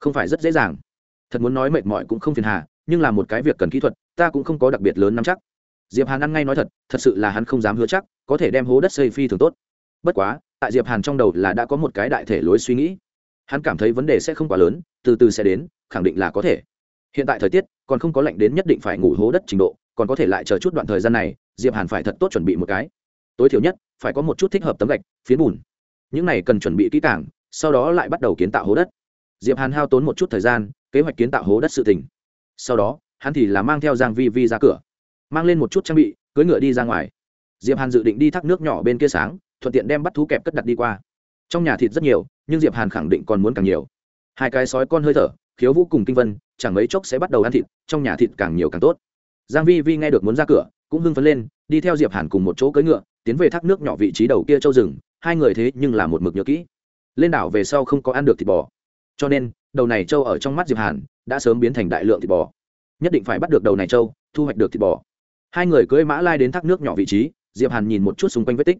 Không phải rất dễ dàng. Thật muốn nói mệt mỏi cũng không phiền hà, nhưng là một cái việc cần kỹ thuật, ta cũng không có đặc biệt lớn nắm chắc. Diệp hàn ăn ngay nói thật thật sự là hắn không dám hứa chắc, có thể đem hố đất xây phi thường tốt. Bất quá, tại diệp hàn trong đầu là đã có một cái đại thể lối suy nghĩ hắn cảm thấy vấn đề sẽ không quá lớn, từ từ sẽ đến, khẳng định là có thể. Hiện tại thời tiết, còn không có lạnh đến nhất định phải ngủ hố đất trình độ, còn có thể lại chờ chút đoạn thời gian này, diệp hàn phải thật tốt chuẩn bị một cái. Tối thiểu nhất, phải có một chút thích hợp tấm gạch, phiến bùn. Những này cần chuẩn bị kỹ càng, sau đó lại bắt đầu kiến tạo hố đất. Diệp hàn hao tốn một chút thời gian, kế hoạch kiến tạo hố đất sự tình. Sau đó, hắn thì là mang theo giang vi vi ra cửa. Mang lên một chút trang bị, cưỡi ngựa đi ra ngoài. Diệp hàn dự định đi thác nước nhỏ bên kia sáng, thuận tiện đem bắt thú kẹp cất đặt đi qua. Trong nhà thịt rất nhiều nhưng diệp hàn khẳng định còn muốn càng nhiều. Hai cái sói con hơi thở, khiếu vũ cùng kinh vân, chẳng mấy chốc sẽ bắt đầu ăn thịt, trong nhà thịt càng nhiều càng tốt. Giang vi vi nghe được muốn ra cửa, cũng hưng phấn lên, đi theo diệp hàn cùng một chỗ cưỡi ngựa, tiến về thác nước nhỏ vị trí đầu kia châu rừng, hai người thế nhưng là một mực nhớ kỹ. Lên đảo về sau không có ăn được thịt bò. Cho nên, đầu này châu ở trong mắt diệp hàn, đã sớm biến thành đại lượng thịt bò. Nhất định phải bắt được đầu này châu, thu hoạch được thịt bò. Hai người cưỡi mã lai đến thác nước nhỏ vị trí, diệp hàn nhìn một chút xung quanh vết tích.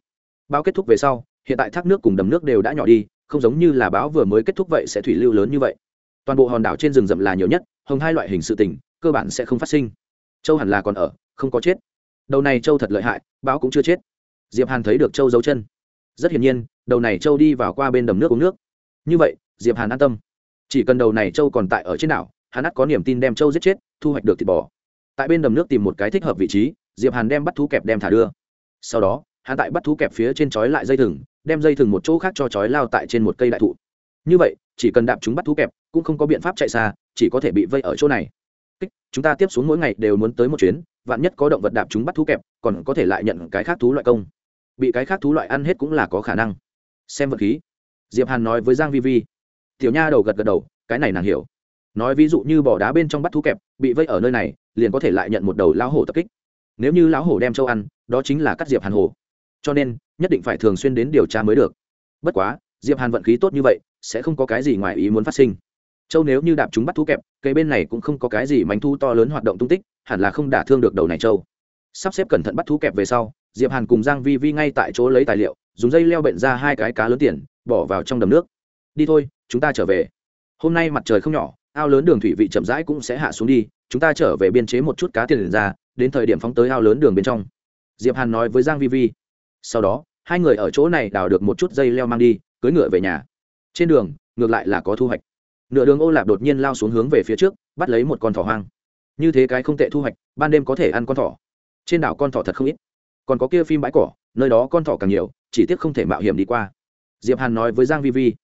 Báo kết thúc về sau, hiện tại thác nước cùng đầm nước đều đã nhỏ đi không giống như là báo vừa mới kết thúc vậy sẽ thủy lưu lớn như vậy. Toàn bộ hòn đảo trên rừng rậm là nhiều nhất, hồng hai loại hình sự tình, cơ bản sẽ không phát sinh. Châu hẳn là còn ở, không có chết. Đầu này châu thật lợi hại, báo cũng chưa chết. Diệp hàn thấy được châu dấu chân. Rất hiển nhiên, đầu này châu đi vào qua bên đầm nước uống nước. Như vậy, diệp hàn an tâm. Chỉ cần đầu này châu còn tại ở trên đảo, hắn ắt có niềm tin đem châu giết chết, thu hoạch được thịt bò. Tại bên đầm nước tìm một cái thích hợp vị trí, diệp hàn đem bắt thú kẹp đem thả đưa. Sau đó, hắn tại bắt thú kẹp phía trên chói lại dây thừng đem dây thừng một chỗ khác cho chói lao tại trên một cây đại thụ. Như vậy, chỉ cần đạp chúng bắt thú kẹp, cũng không có biện pháp chạy xa, chỉ có thể bị vây ở chỗ này. Chúng ta tiếp xuống mỗi ngày đều muốn tới một chuyến, vạn nhất có động vật đạp chúng bắt thú kẹp, còn có thể lại nhận cái khác thú loại công. Bị cái khác thú loại ăn hết cũng là có khả năng. Xem vật khí. Diệp hàn nói với giang vi vi. Tiểu nha đầu gật gật đầu, cái này nàng hiểu. Nói ví dụ như bỏ đá bên trong bắt thú kẹp, bị vây ở nơi này, liền có thể lại nhận một đầu lão hổ tập kích. Nếu như lão hổ đem châu ăn, đó chính là cắt diệp hàn hổ cho nên, nhất định phải thường xuyên đến điều tra mới được. Bất quá, diệp hàn vận khí tốt như vậy, sẽ không có cái gì ngoài ý muốn phát sinh. Châu nếu như đạp chúng bắt thú kẹp, cây bên này cũng không có cái gì mánh thu to lớn hoạt động tung tích, hẳn là không đả thương được đầu này châu. Sắp xếp cẩn thận bắt thú kẹp về sau, diệp hàn cùng giang vi vi ngay tại chỗ lấy tài liệu, dùng dây leo bệnh ra hai cái cá lớn tiền, bỏ vào trong đầm nước. Đi thôi, chúng ta trở về. Hôm nay mặt trời không nhỏ, ao lớn đường thủy vị chậm rãi cũng sẽ hạ xuống đi, chúng ta trở về biên chế một chút cá tiền ra, đến thời điểm phóng tới ao lớn đường bên trong. Diệp hàn nói với giang vi vi sau đó, hai người ở chỗ này đào được một chút dây leo mang đi, cưỡi ngựa về nhà. Trên đường, ngược lại là có thu hoạch. Nửa đường ô lạp đột nhiên lao xuống hướng về phía trước, bắt lấy một con thỏ hoang. Như thế cái không tệ thu hoạch, ban đêm có thể ăn con thỏ. Trên đảo con thỏ thật không ít. Còn có kia phim bãi cỏ, nơi đó con thỏ càng nhiều, chỉ tiếc không thể mạo hiểm đi qua. Diệp hàn nói với giang vi vi,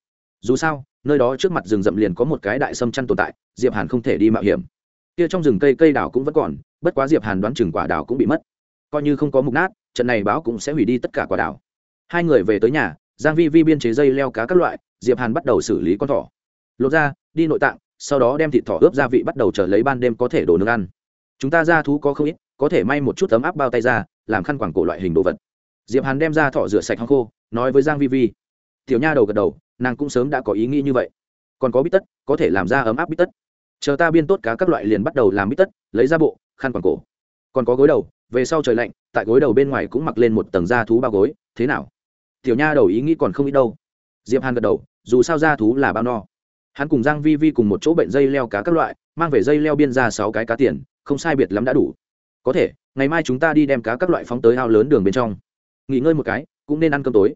dù sao, nơi đó trước mặt rừng rậm liền có một cái đại sâm chăn tồn tại, diệp hàn không thể đi mạo hiểm. Kia trong rừng cây cây đảo cũng vẫn còn, bất quá diệp hàn đoán chừng quả đảo cũng bị mất. Coi như không có mục nát trận này báo cũng sẽ hủy đi tất cả quả đảo. Hai người về tới nhà, giang vi vi biên chế dây leo cá các loại, diệp hàn bắt đầu xử lý con thỏ. Lột ra, đi nội tạng, sau đó đem thịt thỏ ướp gia vị bắt đầu chờ lấy ban đêm có thể đổ nướng ăn. Chúng ta ra thú có không ít, có thể may một chút tấm áp bao tay ra, làm khăn quàng cổ loại hình đồ vật. Diệp hàn đem ra thỏ rửa sạch hong khô, nói với giang vi vi. Tiểu nha đầu gật đầu, nàng cũng sớm đã có ý nghĩ như vậy. Còn có bít tất, có thể làm ra ấm áp bít tất. Chờ ta biên tốt cá các loại liền bắt đầu làm bít tất, lấy ra bộ, khăn quàng cổ. Còn có gối đầu về sau trời lạnh, tại gối đầu bên ngoài cũng mặc lên một tầng da thú bao gối, thế nào? Tiểu nha đầu ý nghĩ còn không ít đâu. Diệp hàn gật đầu, dù sao da thú là bao no. Hắn cùng giang vi vi cùng một chỗ bệnh dây leo cá các loại, mang về dây leo biên ra sáu cái cá tiền, không sai biệt lắm đã đủ. Có thể, ngày mai chúng ta đi đem cá các loại phóng tới ao lớn đường bên trong. Nghỉ ngơi một cái, cũng nên ăn cơm tối.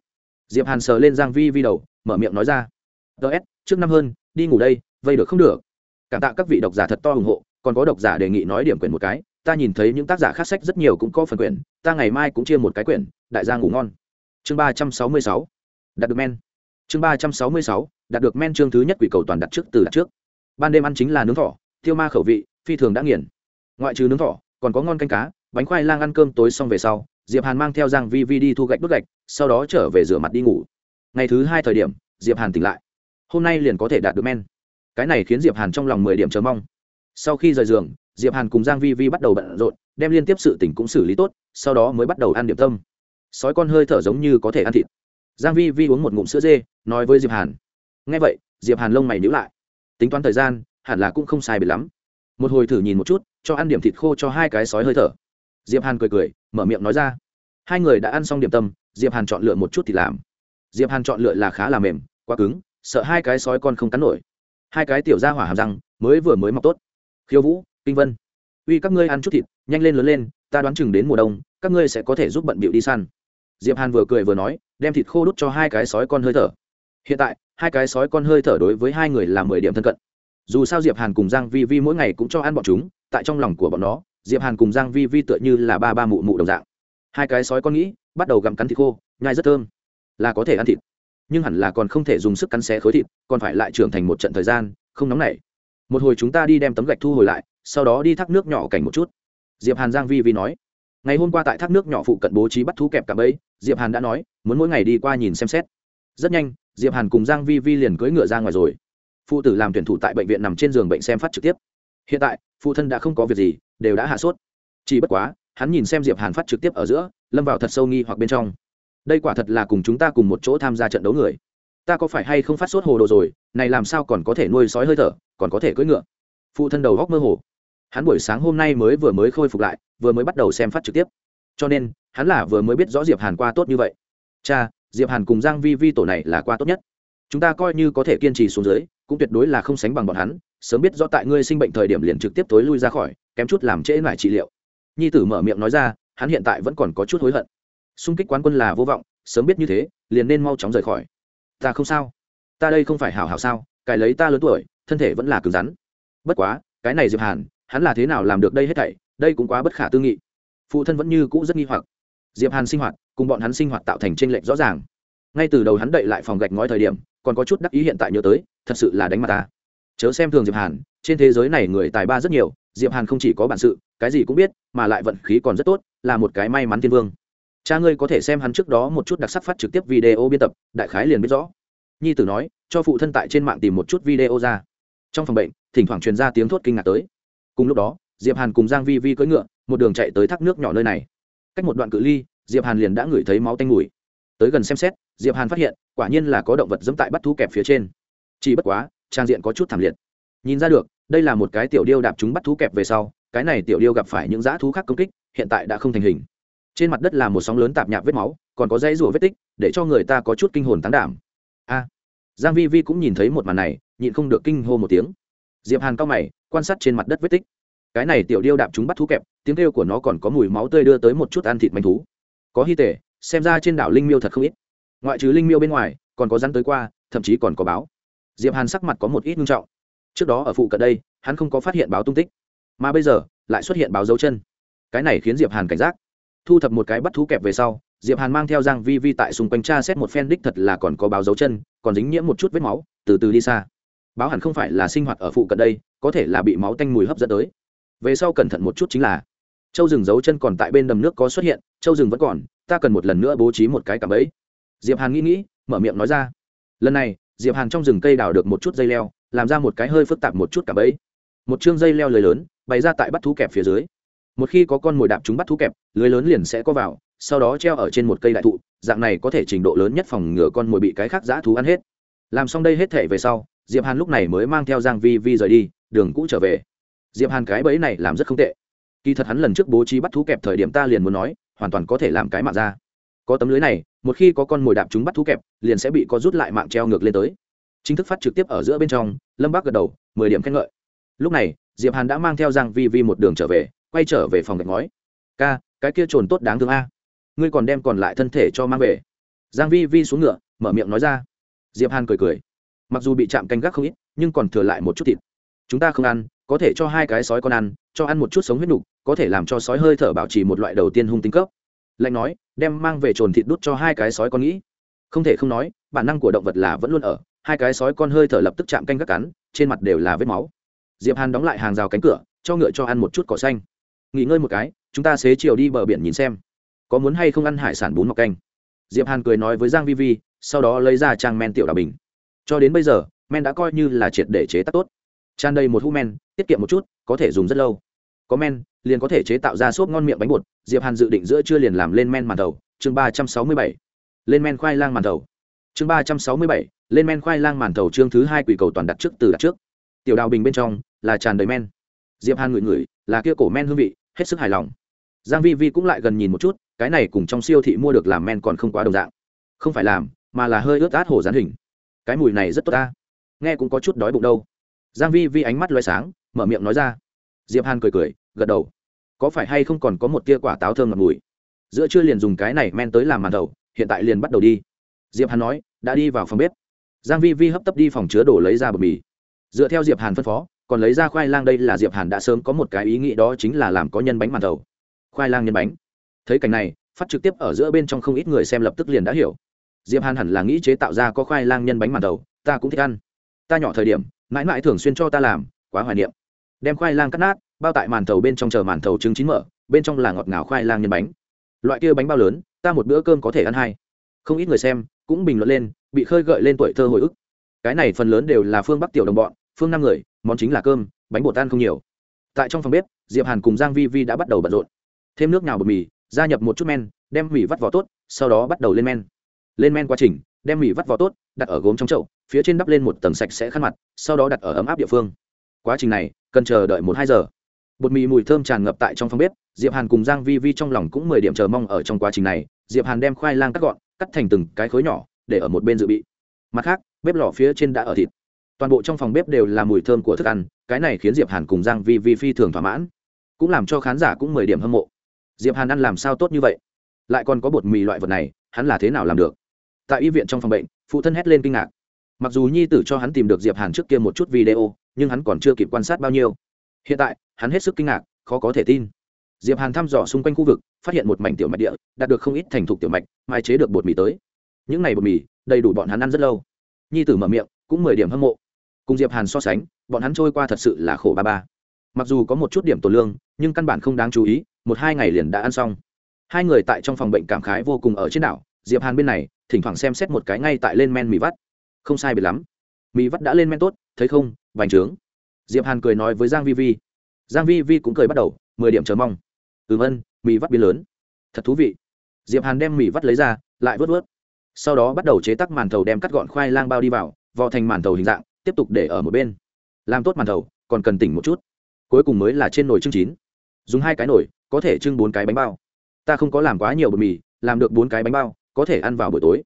Diệp hàn sờ lên giang vi vi đầu, mở miệng nói ra. Ts trước năm hơn, đi ngủ đây, vây được không được. Cảm tạ các vị độc giả thật to ủng hộ, còn có độc giả đề nghị nói điểm quyển một cái ta nhìn thấy những tác giả khác sách rất nhiều cũng có phần quyển ta ngày mai cũng chia một cái quyển, đại gia ngủ ngon. Chương ba trăm sáu mươi sáu, đạt được men. Chương ba trăm sáu mươi sáu, đạt được men chương thứ nhất quỷ cầu toàn đặt trước từ đặt trước. Ban đêm ăn chính là nướng thỏ, tiêu ma khẩu vị, phi thường đã nghiền. Ngoại trừ nướng thỏ, còn có ngon canh cá, bánh khoai lang ăn cơm tối xong về sau, diệp hàn mang theo giang vi vi đi thu gạch đốt gạch, sau đó trở về rửa mặt đi ngủ. Ngày thứ hai thời điểm, diệp hàn tỉnh lại. Hôm nay liền có thể đạt được men. Cái này khiến diệp hàn trong lòng mười điểm chờ mong sau khi rời giường, diệp hàn cùng giang vi vi bắt đầu bận rộn, đem liên tiếp sự tình cũng xử lý tốt, sau đó mới bắt đầu ăn điểm tâm. Sói con hơi thở giống như có thể ăn thịt. Giang vi vi uống một ngụm sữa dê, nói với diệp hàn. Nghe vậy, diệp hàn lông mày nhíu lại. Tính toán thời gian, hẳn là cũng không sai biệt lắm. Một hồi thử nhìn một chút, cho ăn điểm thịt khô cho hai cái sói hơi thở. Diệp hàn cười cười, mở miệng nói ra. Hai người đã ăn xong điểm tâm, diệp hàn chọn lựa một chút thì làm. Diệp hàn chọn lựa là khá là mềm, quá cứng, sợ hai cái sói con không cắn nổi. Hai cái tiểu ra hỏa hàm răng, mới vừa mới mọc tốt khiêu vũ, kinh vân. Uy, các ngươi ăn chút thịt, nhanh lên lớn lên, ta đoán chừng đến mùa đông, các ngươi sẽ có thể giúp bận bịu đi săn. Diệp hàn vừa cười vừa nói, đem thịt khô đút cho hai cái sói con hơi thở. Hiện tại, hai cái sói con hơi thở đối với hai người là mười điểm thân cận. Dù sao diệp hàn cùng giang vi vi mỗi ngày cũng cho ăn bọn chúng, tại trong lòng của bọn nó, diệp hàn cùng giang vi vi tựa như là ba ba mụ mụ đồng dạng. Hai cái sói con nghĩ, bắt đầu gặm cắn thịt khô, nhai rất thơm. Là có thể ăn thịt, nhưng hẳn là còn không thể dùng sức cắn xé khối thịt, còn phải lại trưởng thành một trận thời gian, không nóng nảy một hồi chúng ta đi đem tấm gạch thu hồi lại, sau đó đi thác nước nhỏ cảnh một chút. Diệp hàn giang vi vi nói. Ngày hôm qua tại thác nước nhỏ phụ cận bố trí bắt thú kẹp cả bẫy, diệp hàn đã nói, muốn mỗi ngày đi qua nhìn xem xét. Rất nhanh, diệp hàn cùng giang vi vi liền cưỡi ngựa ra ngoài rồi. Phụ tử làm tuyển thủ tại bệnh viện nằm trên giường bệnh xem phát trực tiếp. Hiện tại, phụ thân đã không có việc gì, đều đã hạ sốt. Chỉ bất quá, hắn nhìn xem diệp hàn phát trực tiếp ở giữa, lâm vào thật sâu nghi hoặc bên trong. Đây quả thật là cùng chúng ta cùng một chỗ tham gia trận đấu người ta có phải hay không phát sốt hồ đồ rồi, này làm sao còn có thể nuôi sói hơi thở, còn có thể cưỡi ngựa? Phụ thân đầu góc mơ hồ. Hắn buổi sáng hôm nay mới vừa mới khôi phục lại, vừa mới bắt đầu xem phát trực tiếp. Cho nên, hắn là vừa mới biết rõ diệp hàn qua tốt như vậy. Cha, diệp hàn cùng giang vi vi tổ này là qua tốt nhất. Chúng ta coi như có thể kiên trì xuống dưới, cũng tuyệt đối là không sánh bằng bọn hắn, sớm biết rõ tại ngươi sinh bệnh thời điểm liền trực tiếp tối lui ra khỏi, kém chút làm trễ lại trị liệu. Nhi tử mở miệng nói ra, hắn hiện tại vẫn còn có chút hối hận. Xung kích quán quân là vô vọng, sớm biết như thế, liền nên mau chóng rời khỏi ta không sao. Ta đây không phải hảo hảo sao, cái lấy ta lớn tuổi, thân thể vẫn là cứng rắn. Bất quá, cái này diệp hàn, hắn là thế nào làm được đây hết thảy, đây cũng quá bất khả tư nghị. Phụ thân vẫn như cũ rất nghi hoặc. Diệp hàn sinh hoạt, cùng bọn hắn sinh hoạt tạo thành tranh lệch rõ ràng. Ngay từ đầu hắn đậy lại phòng gạch ngói thời điểm, còn có chút đắc ý hiện tại nhớ tới, thật sự là đánh mặt ta. Chớ xem thường diệp hàn, trên thế giới này người tài ba rất nhiều, diệp hàn không chỉ có bản sự, cái gì cũng biết, mà lại vận khí còn rất tốt, là một cái may mắn thiên vương cha ngươi có thể xem hắn trước đó một chút đặc sắc phát trực tiếp video biên tập, đại khái liền biết rõ. Nhi tử nói, cho phụ thân tại trên mạng tìm một chút video ra. Trong phòng bệnh, thỉnh thoảng truyền ra tiếng thốt kinh ngạc tới. Cùng lúc đó, diệp hàn cùng giang vi vi cưỡi ngựa, một đường chạy tới thác nước nhỏ nơi này. Cách một đoạn cự ly, diệp hàn liền đã ngửi thấy máu tanh mùi. Tới gần xem xét, diệp hàn phát hiện, quả nhiên là có động vật dẫm tại bắt thú kẹp phía trên. Chỉ bất quá, trang diện có chút thảm liệt. Nhìn ra được, đây là một cái tiểu điêu đạp chúng bắt thú kẹp về sau, cái này tiểu điêu gặp phải những dã thú khác công kích, hiện tại đã không thành hình trên mặt đất là một sóng lớn tạp nhạp vết máu, còn có dây rùa vết tích, để cho người ta có chút kinh hồn tán đảm. A. Giang vi vi cũng nhìn thấy một màn này, nhịn không được kinh hô một tiếng. Diệp hàn cao mày, quan sát trên mặt đất vết tích. Cái này tiểu điêu đạp chúng bắt thú kẹp, tiếng kêu của nó còn có mùi máu tươi đưa tới một chút ăn thịt manh thú. Có hy tể, xem ra trên đảo linh miêu thật không ít. Ngoại trừ linh miêu bên ngoài, còn có rắn tới qua, thậm chí còn có báo. Diệp hàn sắc mặt có một ít nghiêm trọng. Trước đó ở phụ cận đây, hắn không có phát hiện báo tung tích. Mà bây giờ, lại xuất hiện báo dấu chân. Cái này khiến diệp hàn cảnh giác thu thập một cái bắt thú kẹp về sau, diệp hàn mang theo giang vi vi tại xung quanh tra xét một phen đích thật là còn có báo dấu chân, còn dính nhiễm một chút vết máu, từ từ đi xa. Báo hẳn không phải là sinh hoạt ở phụ cận đây, có thể là bị máu tanh mùi hấp dẫn tới. Về sau cẩn thận một chút chính là, châu rừng dấu chân còn tại bên đầm nước có xuất hiện, châu rừng vẫn còn, ta cần một lần nữa bố trí một cái cạm bẫy. Diệp hàn nghĩ nghĩ, mở miệng nói ra. Lần này, diệp hàn trong rừng cây đào được một chút dây leo, làm ra một cái hơi phức tạp một chút cạm bẫy. Một chương dây leo lưới lớn, bày ra tại bắt thú kẹp phía dưới một khi có con mồi đạp chúng bắt thú kẹp, lưới lớn liền sẽ có vào, sau đó treo ở trên một cây đại thụ, dạng này có thể trình độ lớn nhất phòng ngừa con mồi bị cái khác giã thú ăn hết. Làm xong đây hết thể về sau, diệp hàn lúc này mới mang theo giang vi vi rời đi, đường cũ trở về. Diệp hàn cái bẫy này làm rất không tệ. Kỳ thật hắn lần trước bố trí bắt thú kẹp thời điểm ta liền muốn nói, hoàn toàn có thể làm cái mạng ra. Có tấm lưới này, một khi có con mồi đạp chúng bắt thú kẹp, liền sẽ bị có rút lại mạng treo ngược lên tới. Chính thức phát trực tiếp ở giữa bên trong, lâm bác gật đầu, mười điểm khen ngợi. Lúc này, diệp hàn đã mang theo giang vi vi một đường trở về quay trở về phòng gạch ngói. Ca, cái kia trồn tốt đáng thương a. Ngươi còn đem còn lại thân thể cho mang về. Giang vi vi xuống ngựa, mở miệng nói ra. Diệp hàn cười cười. Mặc dù bị chạm canh gác không ít, nhưng còn thừa lại một chút thịt. Chúng ta không ăn, có thể cho hai cái sói con ăn, cho ăn một chút sống huyết nục, có thể làm cho sói hơi thở bảo trì một loại đầu tiên hung tính cấp. Lạnh nói, đem mang về trồn thịt đút cho hai cái sói con nghĩ. Không thể không nói, bản năng của động vật là vẫn luôn ở, hai cái sói con hơi thở lập tức chạm canh gác cắn, trên mặt đều là vết máu. Diệp hàn đóng lại hàng rào cánh cửa, cho ngựa cho ăn một chút cỏ xanh nghỉ ngơi một cái, chúng ta xế chiều đi bờ biển nhìn xem. Có muốn hay không ăn hải sản bún mọc canh? Diệp hàn cười nói với giang vi vi, sau đó lấy ra trang men tiểu đào bình. Cho đến bây giờ, men đã coi như là triệt để chế tác tốt. Tràn đầy một hũ men, tiết kiệm một chút, có thể dùng rất lâu. Có men, liền có thể chế tạo ra xốp ngon miệng bánh bột. Diệp hàn dự định giữa trưa liền làm lên men màn đầu chương ba trăm sáu mươi bảy. Lên men khoai lang màn đầu chương ba trăm sáu mươi bảy. Lên men khoai lang màn đầu chương thứ hai quỷ cầu toàn đặt trước từ đặt trước. Tiểu đào bình bên trong là tràn đầy men. Diệp hàn ngửi ngửi là kia cổ men hương vị hết sức hài lòng. Giang vi vi cũng lại gần nhìn một chút, cái này cùng trong siêu thị mua được làm men còn không quá đồng dạng. Không phải làm, mà là hơi ướt át hồ dán hình. Cái mùi này rất tốt ta. Nghe cũng có chút đói bụng đâu. Giang vi vi ánh mắt loé sáng, mở miệng nói ra. Diệp hàn cười cười, gật đầu. Có phải hay không còn có một tia quả táo thơm ngọt mùi? Giữa trưa liền dùng cái này men tới làm màn đầu, hiện tại liền bắt đầu đi. Diệp hàn nói, đã đi vào phòng bếp. Giang vi vi hấp tấp đi phòng chứa đồ lấy ra bột mì. Dựa theo diệp hàn phân phó còn lấy ra khoai lang đây là diệp hàn đã sớm có một cái ý nghĩ đó chính là làm có nhân bánh màn thầu. Khoai lang nhân bánh. Thấy cảnh này, phát trực tiếp ở giữa bên trong không ít người xem lập tức liền đã hiểu. Diệp hàn hẳn là nghĩ chế tạo ra có khoai lang nhân bánh màn thầu, ta cũng thích ăn. Ta nhỏ thời điểm, mãi mãi thường xuyên cho ta làm, quá hoài niệm. Đem khoai lang cắt nát, bao tại màn thầu bên trong chờ màn thầu trứng chín mở, bên trong là ngọt ngào khoai lang nhân bánh. Loại kia bánh bao lớn, ta một bữa cơm có thể ăn hai. Không ít người xem cũng bình luận lên, bị khơi gợi lên tuổi thơ hồi ức. Cái này phần lớn đều là phương bắc tiểu đồng bọn, phương năm người món chính là cơm, bánh bột tan không nhiều. Tại trong phòng bếp, diệp hàn cùng giang vi vi đã bắt đầu bận rộn. Thêm nước nhào bột mì, gia nhập một chút men, đem mì vắt vỏ tốt, sau đó bắt đầu lên men. Lên men quá trình, đem mì vắt vỏ tốt, đặt ở gốm trong chậu, phía trên đắp lên một tầng sạch sẽ khăn mặt, sau đó đặt ở ấm áp địa phương. Quá trình này, cần chờ đợi một hai giờ. Bột mì mùi thơm tràn ngập tại trong phòng bếp, diệp hàn cùng giang vi vi trong lòng cũng mười điểm chờ mong ở trong quá trình này, diệp hàn đem khoai lang cắt gọn, cắt thành từng cái khối nhỏ, để ở một bên dự bị. Mặt khác, bếp lò phía trên đã ở thịt toàn bộ trong phòng bếp đều là mùi thơm của thức ăn, cái này khiến diệp hàn cùng giang vi vi phi thường thỏa mãn, cũng làm cho khán giả cũng mười điểm hâm mộ. Diệp hàn ăn làm sao tốt như vậy? Lại còn có bột mì loại vật này, hắn là thế nào làm được? Tại y viện trong phòng bệnh, phụ thân hét lên kinh ngạc. Mặc dù nhi tử cho hắn tìm được diệp hàn trước kia một chút video, nhưng hắn còn chưa kịp quan sát bao nhiêu. Hiện tại, hắn hết sức kinh ngạc, khó có thể tin. Diệp hàn thăm dò xung quanh khu vực, phát hiện một mảnh tiểu mạch địa, đạt được không ít thành thục tiểu mạch mai chế được bột mì tới. Những này bột mì, đầy đủ bọn hắn ăn rất lâu. Nhi tử mở miệng, cũng mười điểm hâm mộ cùng diệp hàn so sánh bọn hắn trôi qua thật sự là khổ ba ba mặc dù có một chút điểm tổ lương nhưng căn bản không đáng chú ý một hai ngày liền đã ăn xong hai người tại trong phòng bệnh cảm khái vô cùng ở trên đảo diệp hàn bên này thỉnh thoảng xem xét một cái ngay tại lên men mì vắt không sai biệt lắm mì vắt đã lên men tốt thấy không vành trướng diệp hàn cười nói với giang vi vi giang vi vi cũng cười bắt đầu mười điểm chờ mong ừm ân mì vắt biến lớn thật thú vị diệp hàn đem mì vắt lấy ra lại vớt vớt sau đó bắt đầu chế tác màn thầu đem cắt gọn khoai lang bao đi vào vò thành màn thầu hình dạng tiếp tục để ở một bên. Làm tốt màn thầu, còn cần tỉnh một chút. Cuối cùng mới là trên nồi trưng chín. Dùng hai cái nồi, có thể trưng bốn cái bánh bao. Ta không có làm quá nhiều bột mì, làm được bốn cái bánh bao, có thể ăn vào buổi tối.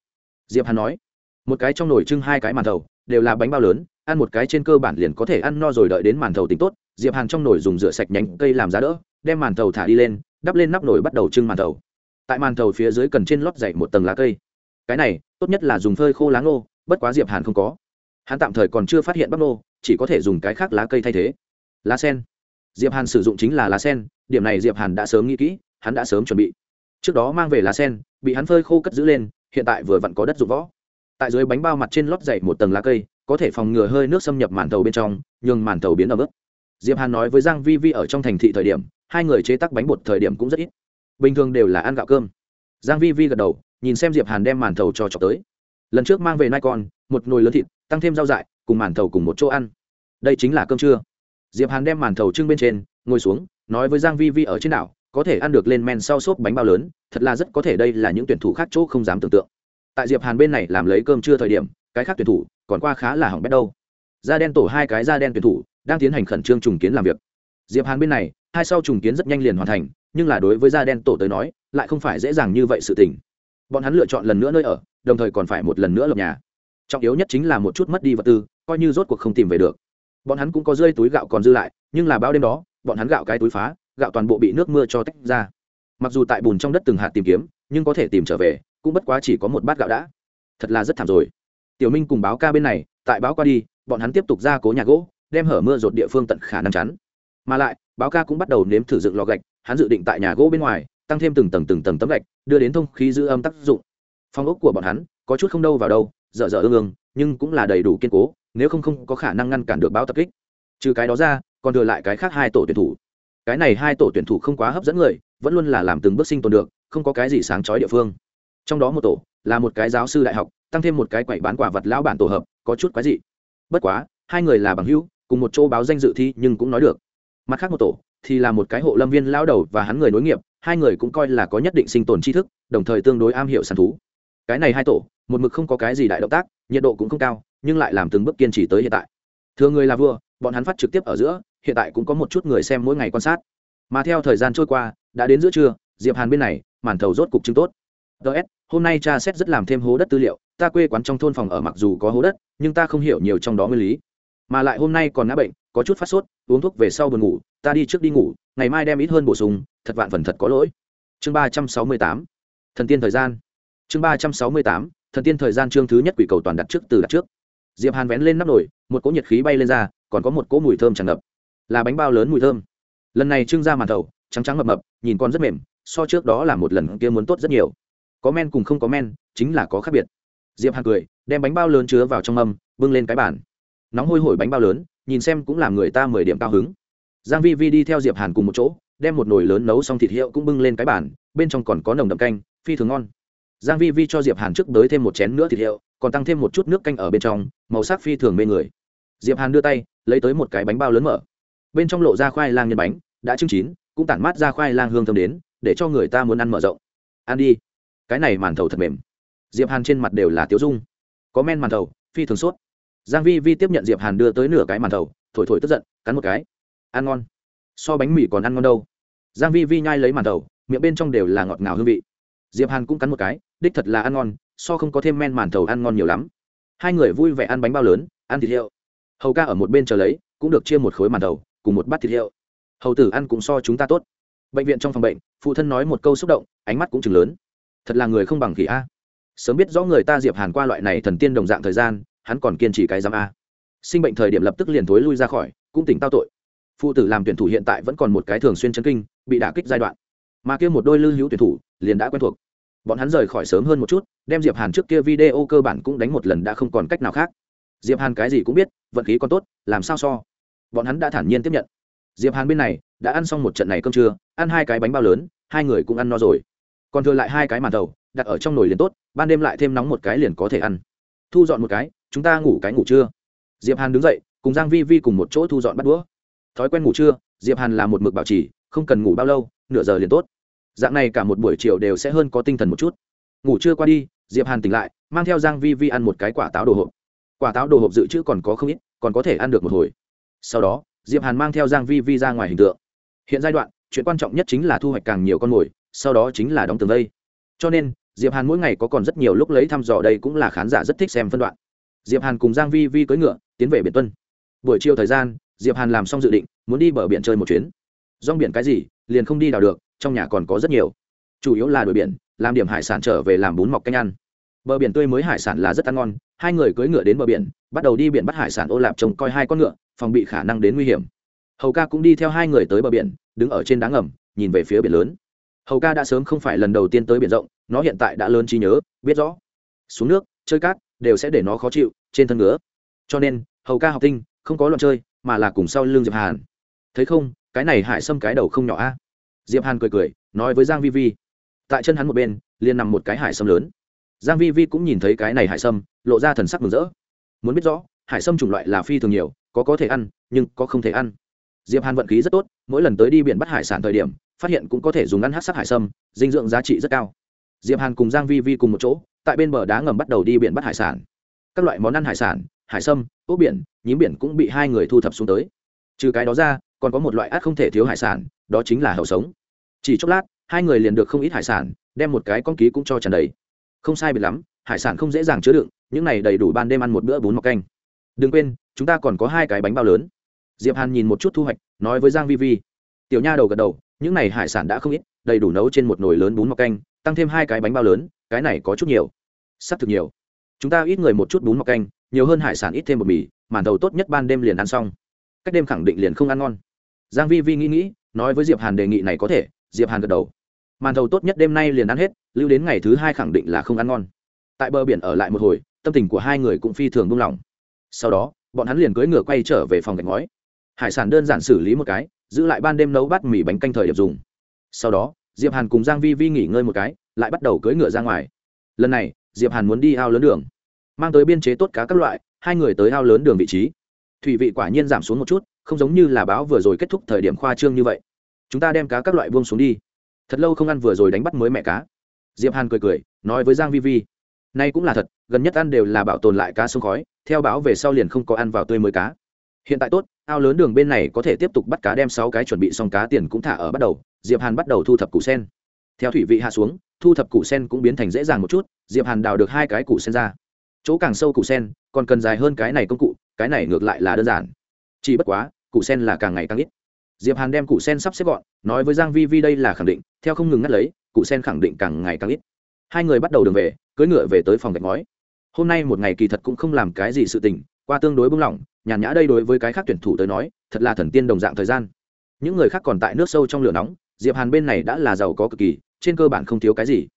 Diệp hàn nói, một cái trong nồi trưng hai cái màn thầu, đều là bánh bao lớn, ăn một cái trên cơ bản liền có thể ăn no rồi đợi đến màn thầu tính tốt. Diệp hàn trong nồi dùng rửa sạch nhánh cây làm giá đỡ, đem màn thầu thả đi lên, đắp lên nắp nồi bắt đầu trưng màn thầu. Tại màn thầu phía dưới cần trên lót dày một tầng lá cây. Cái này, tốt nhất là dùng phơi khô lá ngô, bất quá diệp hàn không có hắn tạm thời còn chưa phát hiện bắp nô, chỉ có thể dùng cái khác lá cây thay thế. Lá sen. Diệp hàn sử dụng chính là lá sen, điểm này diệp hàn đã sớm nghĩ kỹ, hắn đã sớm chuẩn bị. Trước đó mang về lá sen, bị hắn phơi khô cất giữ lên, hiện tại vừa vặn có đất dụng võ. Tại dưới bánh bao mặt trên lót dày một tầng lá cây, có thể phòng ngừa hơi nước xâm nhập màn thầu bên trong nhưng màn thầu biến ở mức diệp hàn nói với giang vi vi ở trong thành thị thời điểm, hai người chế tác bánh bột thời điểm cũng rất ít. Bình thường đều là ăn gạo cơm. Giang vi vi gật đầu, nhìn xem diệp hàn đem màn thầu cho chọc tới. Lần trước mang về nai con, một nồi lớn thịt tăng thêm rau dại, cùng màn thầu cùng một chỗ ăn. Đây chính là cơm trưa. Diệp hàn đem màn thầu trưng bên trên, ngồi xuống, nói với giang vi vi ở trên đảo, có thể ăn được lên men sau xốp bánh bao lớn, thật là rất có thể đây là những tuyển thủ khác chỗ không dám tưởng tượng. Tại diệp hàn bên này làm lấy cơm trưa thời điểm, cái khác tuyển thủ còn qua khá là hỏng bét đâu. Da đen tổ hai cái da đen tuyển thủ đang tiến hành khẩn trương trùng kiến làm việc. Diệp hàn bên này, hai sau trùng kiến rất nhanh liền hoàn thành, nhưng là đối với da đen tổ tới nói, lại không phải dễ dàng như vậy sự tình. Bọn hắn lựa chọn lần nữa nơi ở, đồng thời còn phải một lần nữa lập nhà trọng yếu nhất chính là một chút mất đi vật tư, coi như rốt cuộc không tìm về được. Bọn hắn cũng có rơi túi gạo còn dư lại, nhưng là bao đêm đó, bọn hắn gạo cái túi phá, gạo toàn bộ bị nước mưa cho tách ra. Mặc dù tại bùn trong đất từng hạt tìm kiếm, nhưng có thể tìm trở về, cũng bất quá chỉ có một bát gạo đã. Thật là rất thảm rồi. Tiểu minh cùng báo ca bên này, tại báo qua đi, bọn hắn tiếp tục ra cố nhà gỗ, đem hở mưa rột địa phương tận khả năng chắn. Mà lại, báo ca cũng bắt đầu nếm thử dựng lò gạch, hắn dự định tại nhà gỗ bên ngoài, tăng thêm từng tầng từng tầng tấm gạch, đưa đến thông khí giữ âm tác dụng. Phong ốc của bọn hắn, có chút không đâu vào đâu dở dở ương ương, nhưng cũng là đầy đủ kiên cố, nếu không không có khả năng ngăn cản được bão tập kích. Trừ cái đó ra, còn thừa lại cái khác hai tổ tuyển thủ. Cái này hai tổ tuyển thủ không quá hấp dẫn người, vẫn luôn là làm từng bước sinh tồn được, không có cái gì sáng chói địa phương. Trong đó một tổ, là một cái giáo sư đại học, tăng thêm một cái quậy bán quả vật lão bản tổ hợp, có chút quái dị. Bất quá, hai người là bằng hữu, cùng một chỗ báo danh dự thi nhưng cũng nói được. Mặt khác một tổ, thì là một cái hộ lâm viên lao đầu và hắn người nối nghiệp, hai người cũng coi là có nhất định sinh tồn tri thức, đồng thời tương đối am hiểu săn thú cái này hai tổ, một mực không có cái gì đại động tác, nhiệt độ cũng không cao, nhưng lại làm từng bước kiên trì tới hiện tại. Thường người là vua, bọn hắn phát trực tiếp ở giữa, hiện tại cũng có một chút người xem mỗi ngày quan sát. Mà theo thời gian trôi qua, đã đến giữa trưa, diệp hàn bên này, màn thầu rốt cục chứng tốt. Ts hôm nay cha xét rất làm thêm hố đất tư liệu, ta quê quán trong thôn phòng ở mặc dù có hố đất, nhưng ta không hiểu nhiều trong đó nguyên lý. Mà lại hôm nay còn ngã bệnh, có chút phát sốt, uống thuốc về sau buồn ngủ, ta đi trước đi ngủ, ngày mai đem ít hơn bổ sung, thật vạn phần thật có lỗi. Chương ba trăm sáu mươi tám. Thần tiên thời gian chương ba trăm sáu mươi tám, thần tiên thời gian chương thứ nhất quỷ cầu toàn đặt trước từ đặt trước. Diệp hàn vén lên nắp nồi, một cỗ nhiệt khí bay lên ra, còn có một cỗ mùi thơm tràn ngập. Là bánh bao lớn mùi thơm. Lần này trưng ra màn thầu, trắng trắng mập mập, nhìn con rất mềm, so trước đó là một lần kia muốn tốt rất nhiều. Có men cùng không có men, chính là có khác biệt. Diệp hàn cười, đem bánh bao lớn chứa vào trong mâm, bưng lên cái bàn. Nóng hôi hổi bánh bao lớn, nhìn xem cũng làm người ta mười điểm cao hứng. Giang vi vi đi theo diệp hàn cùng một chỗ, đem một nồi lớn nấu xong thịt hiệu cũng bưng lên cái bàn, bên trong còn có nồng đậm canh, phi thường ngon giang vi vi cho diệp hàn trước tới thêm một chén nữa thịt hiệu, còn tăng thêm một chút nước canh ở bên trong, màu sắc phi thường mê người. Diệp hàn đưa tay, lấy tới một cái bánh bao lớn mở. Bên trong lộ ra khoai lang nhân bánh, đã trưng chín, cũng tản mát ra khoai lang hương thơm đến, để cho người ta muốn ăn mở rộng. Ăn đi. Cái này màn thầu thật mềm. Diệp hàn trên mặt đều là tiếu dung. Có men màn thầu, phi thường suốt giang vi vi tiếp nhận diệp hàn đưa tới nửa cái màn thầu, thổi thổi tức giận, cắn một cái. Ăn ngon. So bánh mì còn ăn ngon đâu. Giang vi vi nhai lấy màn thầu, miệng bên trong đều là ngọt ngào hương vị. Diệp hàn cũng cắn một cái đích thật là ăn ngon, so không có thêm men màn thầu ăn ngon nhiều lắm. Hai người vui vẻ ăn bánh bao lớn, ăn thịt hiệu. hầu ca ở một bên chờ lấy, cũng được chia một khối màn thầu, cùng một bát thịt hiệu. hầu tử ăn cũng so chúng ta tốt. Bệnh viện trong phòng bệnh, phụ thân nói một câu xúc động, ánh mắt cũng chừng lớn. Thật là người không bằng khỉ a. Sớm biết rõ người ta diệp hàn qua loại này thần tiên đồng dạng thời gian, hắn còn kiên trì cái giám a. Sinh bệnh thời điểm lập tức liền thối lui ra khỏi, cũng tỉnh tao tội. Phụ tử làm tuyển thủ hiện tại vẫn còn một cái thường xuyên chân kinh, bị đả kích giai đoạn. Mà kia một đôi lư hữu tuyển thủ, liền đã quen thuộc bọn hắn rời khỏi sớm hơn một chút, đem diệp hàn trước kia video cơ bản cũng đánh một lần đã không còn cách nào khác. Diệp hàn cái gì cũng biết, vận khí còn tốt, làm sao so? Bọn hắn đã thản nhiên tiếp nhận. Diệp hàn bên này, đã ăn xong một trận này cơm trưa, ăn hai cái bánh bao lớn, hai người cũng ăn no rồi. Còn thừa lại hai cái màn tàu đặt ở trong nồi liền tốt, ban đêm lại thêm nóng một cái liền có thể ăn. Thu dọn một cái, chúng ta ngủ cái ngủ trưa. Diệp hàn đứng dậy, cùng giang vi vi cùng một chỗ thu dọn bắt đũa. Thói quen ngủ trưa, diệp hàn là một mực bảo trì, không cần ngủ bao lâu, nửa giờ liền tốt dạng này cả một buổi chiều đều sẽ hơn có tinh thần một chút. Ngủ trưa qua đi, diệp hàn tỉnh lại, mang theo giang vi vi ăn một cái quả táo đồ hộp. Quả táo đồ hộp dự trữ còn có không ít, còn có thể ăn được một hồi. Sau đó, diệp hàn mang theo giang vi vi ra ngoài hình tượng. Hiện giai đoạn, chuyện quan trọng nhất chính là thu hoạch càng nhiều con mồi, sau đó chính là đóng tường vây cho nên, diệp hàn mỗi ngày có còn rất nhiều lúc lấy thăm dò đây cũng là khán giả rất thích xem phân đoạn. Diệp hàn cùng giang vi vi cưỡi ngựa, tiến về biển tuân. Buổi chiều thời gian, diệp hàn làm xong dự định, muốn đi bờ biển chơi một chuyến. Rong biển cái gì, liền không đi đào được trong nhà còn có rất nhiều. Chủ yếu là đuổi biển, làm điểm hải sản trở về làm bún mọc canh ăn. Bờ biển tươi mới hải sản là rất ăn ngon, hai người cưỡi ngựa đến bờ biển, bắt đầu đi biển bắt hải sản ô lạp trông coi hai con ngựa, phòng bị khả năng đến nguy hiểm. Hầu ca cũng đi theo hai người tới bờ biển, đứng ở trên đá ngầm, nhìn về phía biển lớn. Hầu ca đã sớm không phải lần đầu tiên tới biển rộng, nó hiện tại đã lớn trí nhớ, biết rõ. Xuống nước, chơi cát, đều sẽ để nó khó chịu, trên thân ngứa. Cho nên, hầu ca học tinh, không có loạn chơi, mà là cùng sau l ư n g diệp hàn. Thấy không, cái này hại xâm cái đầu không nhỏ a diệp hàn cười cười, nói với giang vi vi. Tại chân hắn một bên, liền nằm một cái hải sâm lớn. Giang vi vi cũng nhìn thấy cái này hải sâm, lộ ra thần sắc mừng rỡ. Muốn biết rõ, hải sâm chủng loại là phi thường nhiều, có có thể ăn, nhưng có không thể ăn. Diệp hàn vận khí rất tốt, mỗi lần tới đi biển bắt hải sản thời điểm, phát hiện cũng có thể dùng ăn hát sắc hải sâm, dinh dưỡng giá trị rất cao. Diệp hàn cùng giang vi vi cùng một chỗ, tại bên bờ đá ngầm bắt đầu đi biển bắt hải sản. Các loại món ăn hải sản, hải sâm, ốc biển, nhím biển cũng bị hai người thu thập xuống tới. Trừ cái đó ra, còn có một loại át không thể thiếu hải sản, đó chính là hậu sống chỉ chốc lát, hai người liền được không ít hải sản, đem một cái con ký cũng cho tràn đầy. Không sai biệt lắm, hải sản không dễ dàng chứa đựng, những này đầy đủ ban đêm ăn một bữa bún mọc canh. Đừng quên, chúng ta còn có hai cái bánh bao lớn. Diệp hàn nhìn một chút thu hoạch, nói với giang vi vi. Tiểu nha đầu gật đầu, những này hải sản đã không ít, đầy đủ nấu trên một nồi lớn bún mọc canh, tăng thêm hai cái bánh bao lớn, cái này có chút nhiều. Sắp thực nhiều. Chúng ta ít người một chút bún mọc canh, nhiều hơn hải sản ít thêm một mì, màn đầu tốt nhất ban đêm liền ăn xong. Cách đêm khẳng định liền không ăn ngon. Giang vi vi nghĩ nghĩ, nói với diệp hàn đề nghị này có thể diệp hàn gật đầu. Màn thầu tốt nhất đêm nay liền ăn hết, lưu đến ngày thứ hai khẳng định là không ăn ngon. Tại bờ biển ở lại một hồi, tâm tình của hai người cũng phi thường buông lỏng. Sau đó, bọn hắn liền cưỡi ngựa quay trở về phòng gạch ngói. Hải sản đơn giản xử lý một cái, giữ lại ban đêm nấu bát mì bánh canh thời điểm dùng. Sau đó, diệp hàn cùng giang vi vi nghỉ ngơi một cái, lại bắt đầu cưỡi ngựa ra ngoài. Lần này, diệp hàn muốn đi ao lớn đường. Mang tới biên chế tốt cá các loại, hai người tới ao lớn đường vị trí. Thủy vị quả nhiên giảm xuống một chút, không giống như là báo vừa rồi kết thúc thời điểm khoa trương như vậy chúng ta đem cá các loại buông xuống đi. Thật lâu không ăn vừa rồi đánh bắt mới mẹ cá. Diệp hàn cười cười, nói với giang vi vi, nay cũng là thật, gần nhất ăn đều là bảo tồn lại cá sông khói, theo báo về sau liền không có ăn vào tươi mới cá. Hiện tại tốt, ao lớn đường bên này có thể tiếp tục bắt cá đem sáu cái chuẩn bị xong cá tiền cũng thả ở bắt đầu. Diệp hàn bắt đầu thu thập củ sen. Theo thủy vị hạ xuống, thu thập củ sen cũng biến thành dễ dàng một chút, diệp hàn đào được hai cái củ sen ra. Chỗ càng sâu củ sen, còn cần dài hơn cái này công cụ, cái này ngược lại là đơn giản. Chỉ bất quá, củ sen là càng ngày càng ít diệp hàn đem củ sen sắp xếp gọn, nói với giang vi vi đây là khẳng định, theo không ngừng ngắt lấy củ sen khẳng định càng ngày càng ít. Hai người bắt đầu đường về, cưỡi ngựa về tới phòng gạch ngói. Hôm nay một ngày kỳ thật cũng không làm cái gì sự tình, qua tương đối bưng lỏng, nhàn nhã đây đối với cái khác tuyển thủ tới nói, thật là thần tiên đồng dạng thời gian. Những người khác còn tại nước sâu trong lửa nóng, diệp hàn bên này đã là giàu có cực kỳ, trên cơ bản không thiếu cái gì.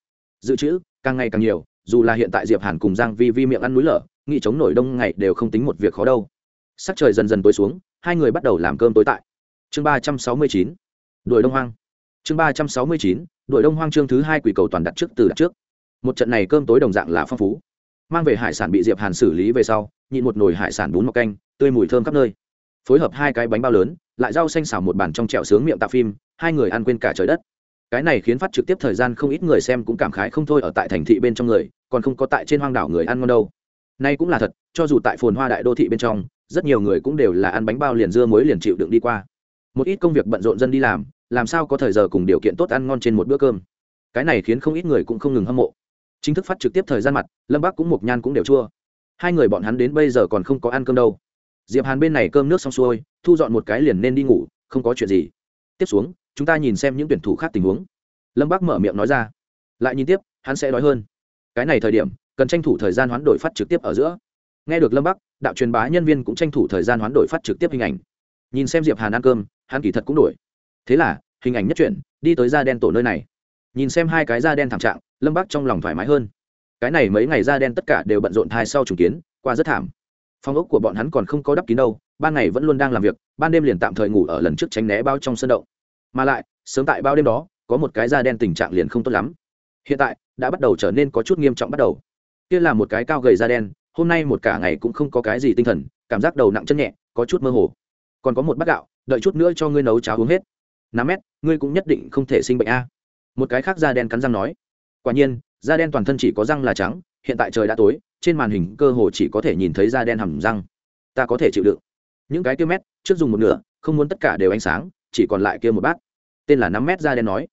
Dự trữ, càng ngày càng nhiều, dù là hiện tại diệp hàn cùng giang vi vi miệng ăn núi lở nghị chống nổi đông ngày đều không tính một việc khó đâu. Sắc trời dần dần tối xuống, hai người bắt đầu làm cơm tối tại chương ba trăm sáu mươi chín. Đuổi đông hoang. Chương ba trăm sáu mươi chín đuổi đông hoang chương thứ hai quỷ cầu toàn đặt trước từ đặt trước. Một trận này cơm tối đồng dạng là phong phú. Mang về hải sản bị diệp hàn xử lý về sau, nhịn một nồi hải sản bún mọc canh, tươi mùi thơm khắp nơi. Phối hợp hai cái bánh bao lớn, lại rau xanh xào một bàn trong trẹo sướng miệng tạ phim, hai người ăn quên cả trời đất. Cái này khiến phát trực tiếp thời gian không ít người xem cũng cảm khái không thôi ở tại thành thị bên trong người, còn không có tại trên hoang đảo người ăn ngon đâu. Nay cũng là thật, cho dù tại phồn hoa đại đô thị bên trong, rất nhiều người cũng đều là ăn bánh bao liền dưa muối liền chịu đựng đi qua một ít công việc bận rộn dân đi làm làm sao có thời giờ cùng điều kiện tốt ăn ngon trên một bữa cơm. Cái này khiến không ít người cũng không ngừng hâm mộ. Chính thức phát trực tiếp thời gian mặt, lâm bắc cũng mộc nhan cũng đều chua. Hai người bọn hắn đến bây giờ còn không có ăn cơm đâu. Diệp hàn bên này cơm nước xong xuôi, thu dọn một cái liền nên đi ngủ, không có chuyện gì. Tiếp xuống, chúng ta nhìn xem những tuyển thủ khác tình huống. Lâm bắc mở miệng nói ra. Lại nhìn tiếp, hắn sẽ đói hơn. Cái này thời điểm, cần tranh thủ thời gian hoán đổi phát trực tiếp ở giữa. Nghe được lâm bắc, đạo truyền bá nhân viên cũng tranh thủ thời gian hoán đổi phát trực tiếp hình ảnh. Nhìn xem diệp hàn ăn cơm hắn kỳ thật cũng đổi. Thế là, hình ảnh nhất chuyển, đi tới da đen tổ nơi này. Nhìn xem hai cái da đen thảm trạng, lâm bắc trong lòng thoải mái hơn. Cái này mấy ngày da đen tất cả đều bận rộn thai sau trùng kiến, qua rất thảm. Phòng ốc của bọn hắn còn không có đắp kín đâu, ban ngày vẫn luôn đang làm việc, ban đêm liền tạm thời ngủ ở lần trước tránh né bao trong sân động. Mà lại, sớm tại bao đêm đó, có một cái da đen tình trạng liền không tốt lắm. Hiện tại, đã bắt đầu trở nên có chút nghiêm trọng bắt đầu. Kia là một cái cao gầy da đen, hôm nay một cả ngày cũng không có cái gì tinh thần, cảm giác đầu nặng chân nhẹ, có chút mơ hồ còn có một bát gạo, đợi chút nữa cho ngươi nấu cháo uống hết. Năm mét, ngươi cũng nhất định không thể sinh bệnh a. Một cái khác da đen cắn răng nói. Quả nhiên, da đen toàn thân chỉ có răng là trắng, hiện tại trời đã tối, trên màn hình cơ hồ chỉ có thể nhìn thấy da đen hầm răng. Ta có thể chịu đựng. Những cái kia mét, trước dùng một nửa, không muốn tất cả đều ánh sáng, chỉ còn lại kia một bát. Tên là năm mét da đen nói.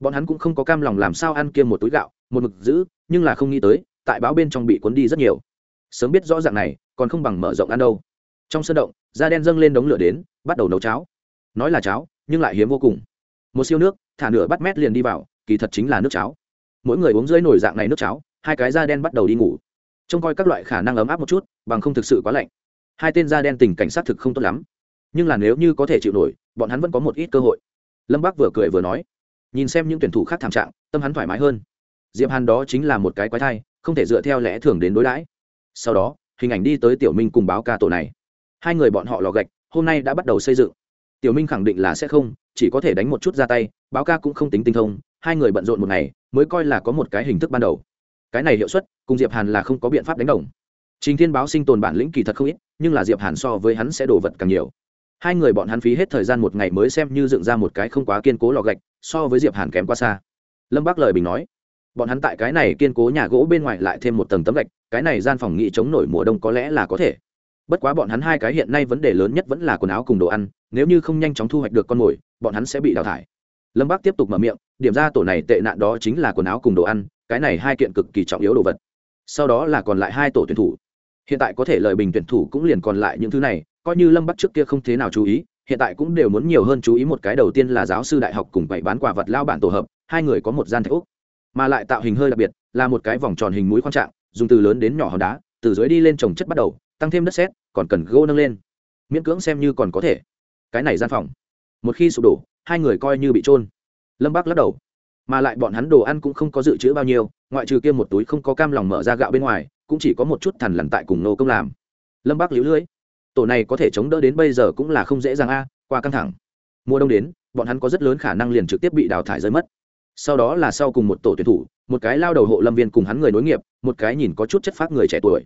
Bọn hắn cũng không có cam lòng làm sao ăn kia một túi gạo, một mực giữ, nhưng là không nghĩ tới, tại báo bên trong bị cuốn đi rất nhiều. Sớm biết rõ ràng này, còn không bằng mở rộng ăn đâu trong sân động, da đen dâng lên đống lửa đến, bắt đầu nấu cháo. Nói là cháo, nhưng lại hiếm vô cùng. Một siêu nước, thả nửa bắt mét liền đi vào, kỳ thật chính là nước cháo. Mỗi người uống dưới nổi dạng này nước cháo, hai cái da đen bắt đầu đi ngủ. Trông coi các loại khả năng ấm áp một chút, bằng không thực sự quá lạnh. Hai tên da đen tình cảnh sát thực không tốt lắm. Nhưng là nếu như có thể chịu nổi, bọn hắn vẫn có một ít cơ hội. Lâm bác vừa cười vừa nói, nhìn xem những tuyển thủ khác thảm trạng, tâm hắn thoải mái hơn. Diệp hàn đó chính là một cái quái thai, không thể dựa theo lẽ thường đến đối đãi. Sau đó, hình ảnh đi tới tiểu minh cùng báo ca tổ này hai người bọn họ lò gạch, hôm nay đã bắt đầu xây dựng. Tiểu minh khẳng định là sẽ không, chỉ có thể đánh một chút ra tay, báo ca cũng không tính tinh thông, hai người bận rộn một ngày, mới coi là có một cái hình thức ban đầu. Cái này hiệu suất, cùng diệp hàn là không có biện pháp đánh đồng. Trình thiên báo sinh tồn bản lĩnh kỳ thật không ít, nhưng là diệp hàn so với hắn sẽ đổ vật càng nhiều. Hai người bọn hắn phí hết thời gian một ngày mới xem như dựng ra một cái không quá kiên cố lò gạch, so với diệp hàn kém quá xa. Lâm bác lời bình nói, bọn hắn tại cái này kiên cố nhà gỗ bên ngoài lại thêm một tầng tấm gạch, cái này gian phòng nghị chống nổi mùa đông có lẽ là có thể bất quá bọn hắn hai cái hiện nay vấn đề lớn nhất vẫn là quần áo cùng đồ ăn, nếu như không nhanh chóng thu hoạch được con mồi, bọn hắn sẽ bị đào thải. Lâm bác tiếp tục mở miệng, điểm ra tổ này tệ nạn đó chính là quần áo cùng đồ ăn, cái này hai kiện cực kỳ trọng yếu đồ vật. Sau đó là còn lại hai tổ tuyển thủ. Hiện tại có thể lợi bình tuyển thủ cũng liền còn lại những thứ này, coi như lâm bắc trước kia không thế nào chú ý, hiện tại cũng đều muốn nhiều hơn chú ý một cái đầu tiên là giáo sư đại học cùng bảy bán quả vật lao bản tổ hợp, hai người có một gian thạch úc mà lại tạo hình hơi đặc biệt, là một cái vòng tròn hình mũi quan trạng, dùng từ lớn đến nhỏ hòn đá, từ dưới đi lên trồng chất bắt đầu tăng thêm đất sét, còn cần gỗ nâng lên. Miễn cưỡng xem như còn có thể. Cái này gian phòng. Một khi sụp đổ, hai người coi như bị trôn lâm bác lắc đầu. Mà lại bọn hắn đồ ăn cũng không có dự trữ bao nhiêu, ngoại trừ kia một túi không có cam lòng mở ra gạo bên ngoài, cũng chỉ có một chút thằn lằn tại cùng nô công làm. Lâm bác liễu lưới. Tổ này có thể chống đỡ đến bây giờ cũng là không dễ dàng a, qua căng thẳng. Mùa đông đến, bọn hắn có rất lớn khả năng liền trực tiếp bị đào thải rơi mất. Sau đó là sau cùng một tổ tuyển thủ, một cái lao đầu hộ lâm viên cùng hắn người nối nghiệp, một cái nhìn có chút chất phát người trẻ tuổi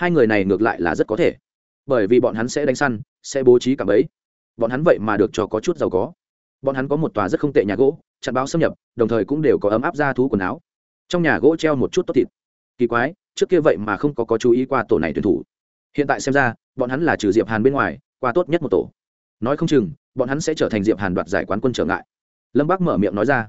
hai người này ngược lại là rất có thể. Bởi vì bọn hắn sẽ đánh săn, sẽ bố trí cả bẫy. Bọn hắn vậy mà được cho có chút giàu có. Bọn hắn có một tòa rất không tệ nhà gỗ, chặn báo xâm nhập, đồng thời cũng đều có ấm áp ra thú quần áo. Trong nhà gỗ treo một chút tốt thịt. Kỳ quái, trước kia vậy mà không có có chú ý qua tổ này tuyển thủ. Hiện tại xem ra, bọn hắn là trừ diệp hàn bên ngoài, qua tốt nhất một tổ. Nói không chừng, bọn hắn sẽ trở thành diệp hàn đoạt giải quán quân trở ngại. Lâm bác mở miệng nói ra.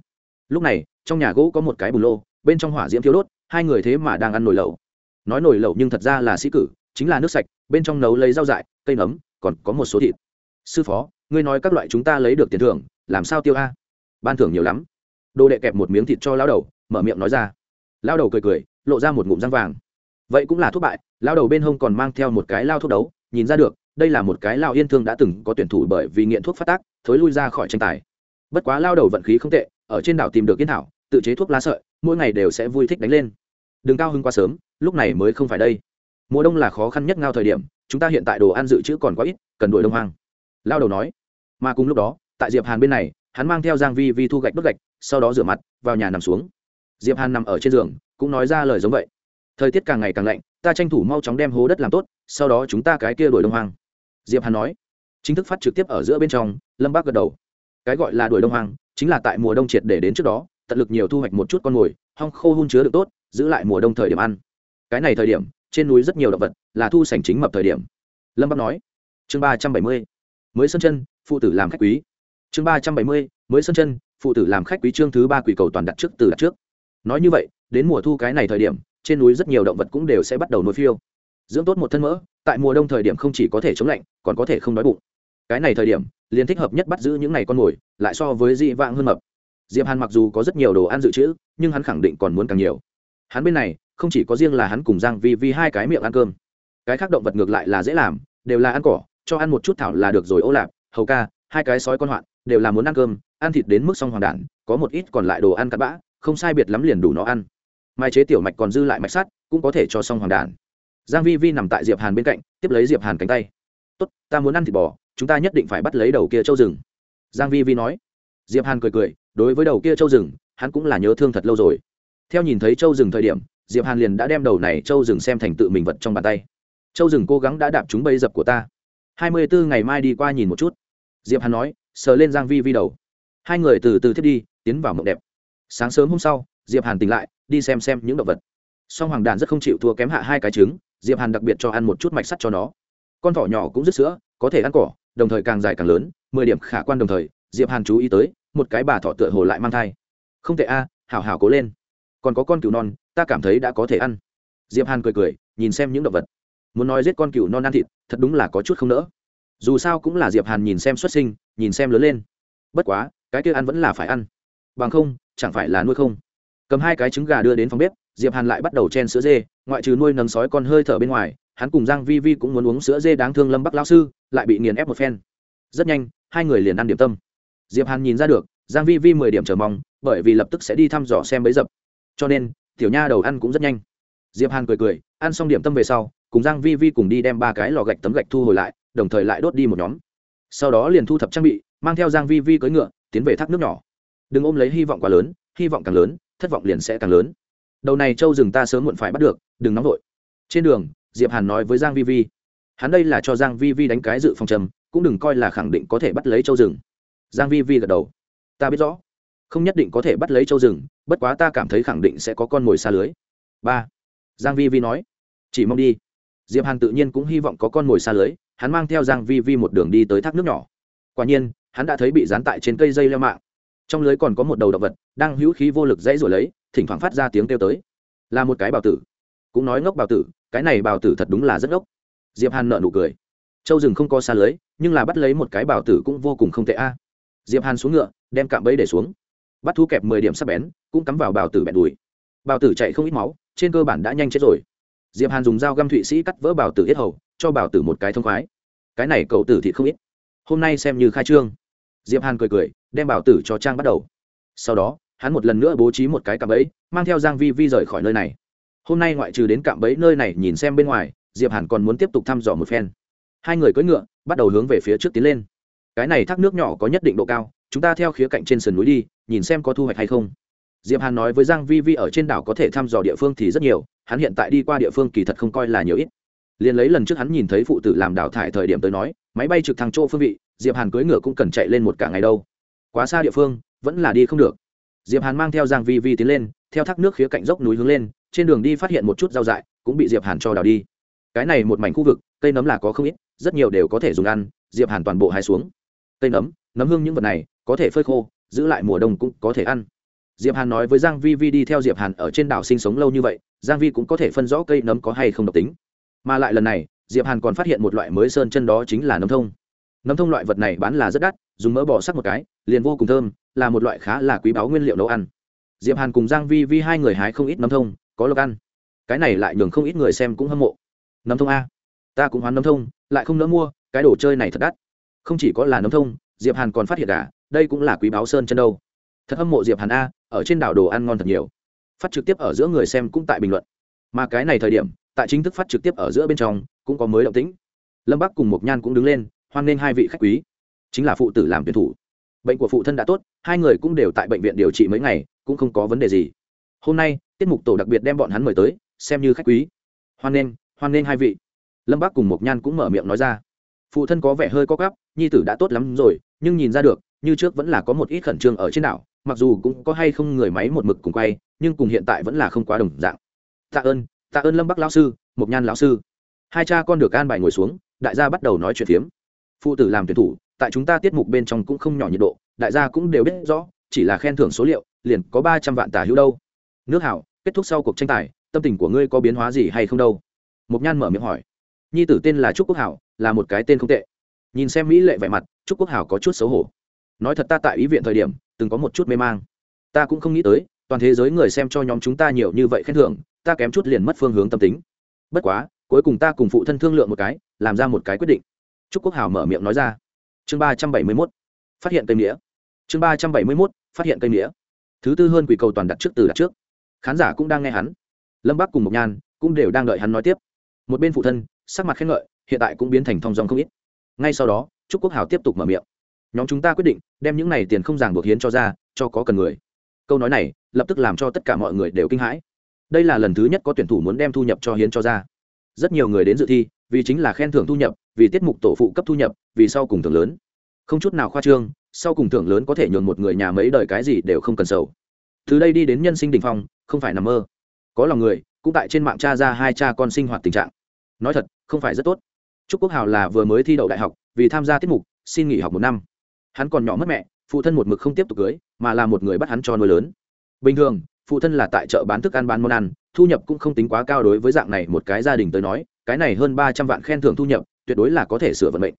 Lúc này, trong nhà gỗ có một cái bù lô, bên trong hỏa diễm thiếu đốt, hai người thế mà đang ăn nồi lẩu nói nồi lẩu nhưng thật ra là sĩ cử, chính là nước sạch, bên trong nấu lấy rau dại, cây nấm, còn có một số thịt. Sư phó, ngươi nói các loại chúng ta lấy được tiền thưởng, làm sao tiêu a? Ban thưởng nhiều lắm. Đồ đệ kẹp một miếng thịt cho lao đầu, mở miệng nói ra. Lao đầu cười cười, lộ ra một ngụm răng vàng. Vậy cũng là thuốc bại lao đầu bên hông còn mang theo một cái lao thuốc đấu, nhìn ra được, đây là một cái lao yên thương đã từng có tuyển thủ bởi vì nghiện thuốc phát tác, thối lui ra khỏi tranh tài. Bất quá lao đầu vận khí không tệ, ở trên đảo tìm được yên thảo, tự chế thuốc lá sợi, mỗi ngày đều sẽ vui thích đánh lên đừng cao hứng quá sớm, lúc này mới không phải đây. Mùa đông là khó khăn nhất ngao thời điểm, chúng ta hiện tại đồ ăn dự trữ còn quá ít, cần đuổi đông hoang. Lao đầu nói. Mà cùng lúc đó, tại diệp hàn bên này, hắn mang theo giang vi vi thu gạch đốt gạch, sau đó rửa mặt, vào nhà nằm xuống. Diệp hàn nằm ở trên giường, cũng nói ra lời giống vậy. Thời tiết càng ngày càng lạnh, ta tranh thủ mau chóng đem hố đất làm tốt, sau đó chúng ta cái kia đuổi đông hoang. Diệp hàn nói. Chính thức phát trực tiếp ở giữa bên trong, lâm bác gật đầu. Cái gọi là đuổi đông hoang, chính là tại mùa đông triệt để đến trước đó, tận lực nhiều thu hoạch một chút con mồi, hong khô hun chứa được tốt giữ lại mùa đông thời điểm ăn. Cái này thời điểm, trên núi rất nhiều động vật, là thu sảnh chính mập thời điểm. Lâm bắc nói, chương ba trăm bảy mươi, mới sơn chân, phụ tử làm khách quý. Chương ba trăm bảy mươi, mới sơn chân, phụ tử làm khách quý chương thứ ba quỷ cầu toàn đặt trước từ đặt trước. Nói như vậy, đến mùa thu cái này thời điểm, trên núi rất nhiều động vật cũng đều sẽ bắt đầu nuôi phiêu. Dưỡng tốt một thân mỡ, tại mùa đông thời điểm không chỉ có thể chống lạnh, còn có thể không đói bụng. Cái này thời điểm, liền thích hợp nhất bắt giữ những ngày con mồi, lại so với dị vãng hơn mập. Diệp hàn mặc dù có rất nhiều đồ ăn dự trữ, nhưng hắn khẳng định còn muốn càng nhiều hắn bên này, không chỉ có riêng là hắn cùng giang vi vi hai cái miệng ăn cơm. Cái khác động vật ngược lại là dễ làm, đều là ăn cỏ, cho ăn một chút thảo là được rồi, ô lạp, hầu ca, hai cái sói con hoạn, đều là muốn ăn cơm, ăn thịt đến mức xong hoàng đản, có một ít còn lại đồ ăn cặn bã, không sai biệt lắm liền đủ nó ăn. Mai chế tiểu mạch còn dư lại mạch sắt, cũng có thể cho xong hoàng đản. Giang vi vi nằm tại diệp hàn bên cạnh, tiếp lấy diệp hàn cánh tay. Tốt, ta muốn ăn thịt bò, chúng ta nhất định phải bắt lấy đầu kia châu rừng. Giang vi vi nói. Diệp hàn cười cười, đối với đầu kia châu rừng, hắn cũng là nhớ thương thật lâu rồi theo nhìn thấy châu rừng thời điểm, diệp hàn liền đã đem đầu này châu rừng xem thành tự mình vật trong bàn tay. Châu rừng cố gắng đã đạp chúng bây dập của ta. Hai mươi bốn ngày mai đi qua nhìn một chút. Diệp hàn nói, sờ lên giang vi vi đầu. Hai người từ từ thiết đi, tiến vào mộng đẹp. Sáng sớm hôm sau, diệp hàn tỉnh lại, đi xem xem những động vật. Song hoàng đàn rất không chịu thua kém hạ hai cái trứng, diệp hàn đặc biệt cho ăn một chút mạch sắt cho nó. Con thỏ nhỏ cũng rất sữa, có thể ăn cỏ, đồng thời càng dài càng lớn, mười điểm khả quan đồng thời, diệp hàn chú ý tới, một cái bà thỏ tựa hồ lại mang thai. Không thể a, hảo hảo cố lên còn có con cừu non, ta cảm thấy đã có thể ăn. Diệp hàn cười cười, nhìn xem những động vật. Muốn nói giết con cừu non ăn thịt, thật đúng là có chút không nỡ. Dù sao cũng là diệp hàn nhìn xem xuất sinh, nhìn xem lớn lên. Bất quá, cái kia ăn vẫn là phải ăn. Bằng không, chẳng phải là nuôi không? Cầm hai cái trứng gà đưa đến phòng bếp, diệp hàn lại bắt đầu chen sữa dê, ngoại trừ nuôi nấng sói con hơi thở bên ngoài, hắn cùng giang vi vi cũng muốn uống sữa dê đáng thương lâm bắc lão sư, lại bị nghiền ép một phen. Rất nhanh, hai người liền ăn điểm tâm. Diệp hàn nhìn ra được, giang vi vi mười điểm chờ mong, bởi vì lập tức sẽ đi thăm dò xem bấy dập cho nên, tiểu nha đầu ăn cũng rất nhanh. Diệp hàn cười cười, ăn xong điểm tâm về sau, cùng giang vi vi cùng đi đem ba cái lò gạch tấm gạch thu hồi lại, đồng thời lại đốt đi một nhóm. Sau đó liền thu thập trang bị, mang theo giang vi vi cưỡi ngựa, tiến về thác nước nhỏ. Đừng ôm lấy hy vọng quá lớn, hy vọng càng lớn, thất vọng liền sẽ càng lớn. Đầu này châu rừng ta sớm muộn phải bắt được, đừng nóng vội. Trên đường, diệp hàn nói với giang vi vi, hắn đây là cho giang vi vi đánh cái dự phòng trầm, cũng đừng coi là khẳng định có thể bắt lấy châu rừng. Giang vi vi gật đầu, ta biết rõ không nhất định có thể bắt lấy châu rừng, bất quá ta cảm thấy khẳng định sẽ có con mồi xa lưới. Ba. Giang vi vi nói. Chỉ mong đi. Diệp hàn tự nhiên cũng hy vọng có con mồi xa lưới, hắn mang theo giang vi vi một đường đi tới thác nước nhỏ. Quả nhiên, hắn đã thấy bị dán tại trên cây dây leo mạng. Trong lưới còn có một đầu động vật, đang hữu khí vô lực dãy rồi lấy, thỉnh thoảng phát ra tiếng kêu tới. Là một cái bào tử. Cũng nói ngốc bào tử, cái này bào tử thật đúng là rất ngốc. Diệp hàn nợ nụ cười. Châu rừng không có xa lưới, nhưng là bắt lấy một cái bào tử cũng vô cùng không tệ a. Diệp hàn xuống ngựa, đem cạm bẫy để xuống bắt thú kẹp mười điểm sắp bén, cũng cắm vào bào tử bẹn đùi. Bào tử chạy không ít máu, trên cơ bản đã nhanh chết rồi. Diệp hàn dùng dao găm thụy sĩ cắt vỡ bào tử yết hầu, cho bào tử một cái thông khoái. Cái này cậu tử thì không ít. Hôm nay xem như khai trương. Diệp hàn cười cười, đem bào tử cho trang bắt đầu. Sau đó, hắn một lần nữa bố trí một cái cạm bẫy, mang theo giang vi vi rời khỏi nơi này. Hôm nay ngoại trừ đến cạm bẫy nơi này nhìn xem bên ngoài, diệp hàn còn muốn tiếp tục thăm dò một phen. Hai người cưỡi ngựa, bắt đầu hướng về phía trước tiến lên. Cái này thác nước nhỏ có nhất định độ cao, chúng ta theo khía cạnh trên sườn núi đi nhìn xem có thu hoạch hay không. Diệp hàn nói với giang vi vi ở trên đảo có thể thăm dò địa phương thì rất nhiều, hắn hiện tại đi qua địa phương kỳ thật không coi là nhiều ít. Liền lấy lần trước hắn nhìn thấy phụ tử làm đảo thải thời điểm tới nói, máy bay trực thăng chỗ phương vị, diệp hàn cưỡi ngựa cũng cần chạy lên một cả ngày đâu. Quá xa địa phương, vẫn là đi không được. Diệp hàn mang theo giang vi vi tiến lên, theo thác nước khía cạnh dốc núi hướng lên, trên đường đi phát hiện một chút rau dại, cũng bị diệp hàn cho đào đi. Cái này một mảnh khu vực, cây nấm là có không ít, rất nhiều đều có thể dùng ăn, diệp hàn toàn bộ hái xuống. Cây nấm nấm hương những vật này, có thể phơi khô giữ lại mùa đông cũng có thể ăn. Diệp hàn nói với giang vi vi đi theo diệp hàn ở trên đảo sinh sống lâu như vậy, giang vi cũng có thể phân rõ cây nấm có hay không độc tính. Mà lại lần này, diệp hàn còn phát hiện một loại mới sơn chân đó chính là nấm thông. Nấm thông loại vật này bán là rất đắt, dùng mỡ bò sắc một cái, liền vô cùng thơm, là một loại khá là quý báu nguyên liệu nấu ăn. Diệp hàn cùng giang vi vi hai người hái không ít nấm thông, có lộc ăn. Cái này lại nhường không ít người xem cũng hâm mộ. Nấm thông a. Ta cũng hoán nấm thông, lại không nỡ mua, cái đồ chơi này thật đắt. Không chỉ có là nấm thông, diệp hàn còn phát hiện cả đây cũng là quý báo sơn chân đâu. Thật hâm mộ diệp hàn a, ở trên đảo đồ ăn ngon thật nhiều. Phát trực tiếp ở giữa người xem cũng tại bình luận. Mà cái này thời điểm, tại chính thức phát trực tiếp ở giữa bên trong, cũng có mới động tĩnh. Lâm bắc cùng mộc nhan cũng đứng lên, hoan nghênh hai vị khách quý. Chính là phụ tử làm tuyển thủ. Bệnh của phụ thân đã tốt, hai người cũng đều tại bệnh viện điều trị mấy ngày, cũng không có vấn đề gì. Hôm nay, tiết mục tổ đặc biệt đem bọn hắn mời tới, xem như khách quý. Hoan nghênh hoan nghênh hai vị. Lâm bắc cùng mộc nhan cũng mở miệng nói ra. Phụ thân có vẻ hơi có gắp nhi tử đã tốt lắm rồi, nhưng nhìn ra được như trước vẫn là có một ít khẩn trương ở trên đảo, mặc dù cũng có hay không người máy một mực cùng quay, nhưng cùng hiện tại vẫn là không quá đồng dạng. Tạ ơn tạ ơn lâm bắc lão sư, mộc nhan lão sư. Hai cha con được an bài ngồi xuống, đại gia bắt đầu nói chuyện phiếm. Phụ tử làm tuyển thủ, tại chúng ta tiết mục bên trong cũng không nhỏ nhiệt độ, đại gia cũng đều biết rõ, chỉ là khen thưởng số liệu, liền có ba trăm vạn tả hữu đâu. Nước hảo, kết thúc sau cuộc tranh tài, tâm tình của ngươi có biến hóa gì hay không đâu? Mộc nhan mở miệng hỏi. Nhi tử tên là trúc quốc hảo, là một cái tên không tệ. Nhìn xem mỹ lệ vẻ mặt, trúc quốc hảo có chút xấu hổ nói thật ta tại ý viện thời điểm, từng có một chút mê mang. Ta cũng không nghĩ tới, toàn thế giới người xem cho nhóm chúng ta nhiều như vậy khen thưởng, ta kém chút liền mất phương hướng tâm tính. Bất quá, cuối cùng ta cùng phụ thân thương lượng một cái, làm ra một cái quyết định. Trúc quốc hảo mở miệng nói ra. Chương ba trăm bảy mươi mốt. Phát hiện cây nghĩa chương ba trăm bảy mươi mốt. Phát hiện cây nghĩa thứ tư hơn quỷ cầu toàn đặt trước từ đặt trước. Khán giả cũng đang nghe hắn. Lâm bắc cùng mộc nhan cũng đều đang đợi hắn nói tiếp. Một bên phụ thân, sắc mặt khen ngợi, hiện tại cũng biến thành thong dong không ít. Ngay sau đó, trúc quốc hào tiếp tục mở miệng nhóm chúng ta quyết định, đem những này tiền không ràng buộc hiến cho ra, cho có cần người. Câu nói này, lập tức làm cho tất cả mọi người đều kinh hãi. Đây là lần thứ nhất có tuyển thủ muốn đem thu nhập cho hiến cho ra. Rất nhiều người đến dự thi, vì chính là khen thưởng thu nhập, vì tiết mục tổ phụ cấp thu nhập, vì sau cùng thưởng lớn. Không chút nào khoa trương, sau cùng thưởng lớn có thể nhường một người nhà mấy đời cái gì đều không cần sầu. Từ đây đi đến nhân sinh đình phong, không phải nằm mơ. Có lòng người, cũng tại trên mạng cha ra hai cha con sinh hoạt tình trạng. Nói thật, không phải rất tốt. Trúc quốc hào là vừa mới thi đậu đại học, vì tham gia tiết mục, xin nghỉ học một năm hắn còn nhỏ mất mẹ, phụ thân một mực không tiếp tục cưới, mà là một người bắt hắn cho nuôi lớn. Bình thường, phụ thân là tại chợ bán thức ăn, bán món ăn, thu nhập cũng không tính quá cao đối với dạng này một cái gia đình tới nói, cái này hơn ba trăm vạn khen thưởng thu nhập, tuyệt đối là có thể sửa vận mệnh.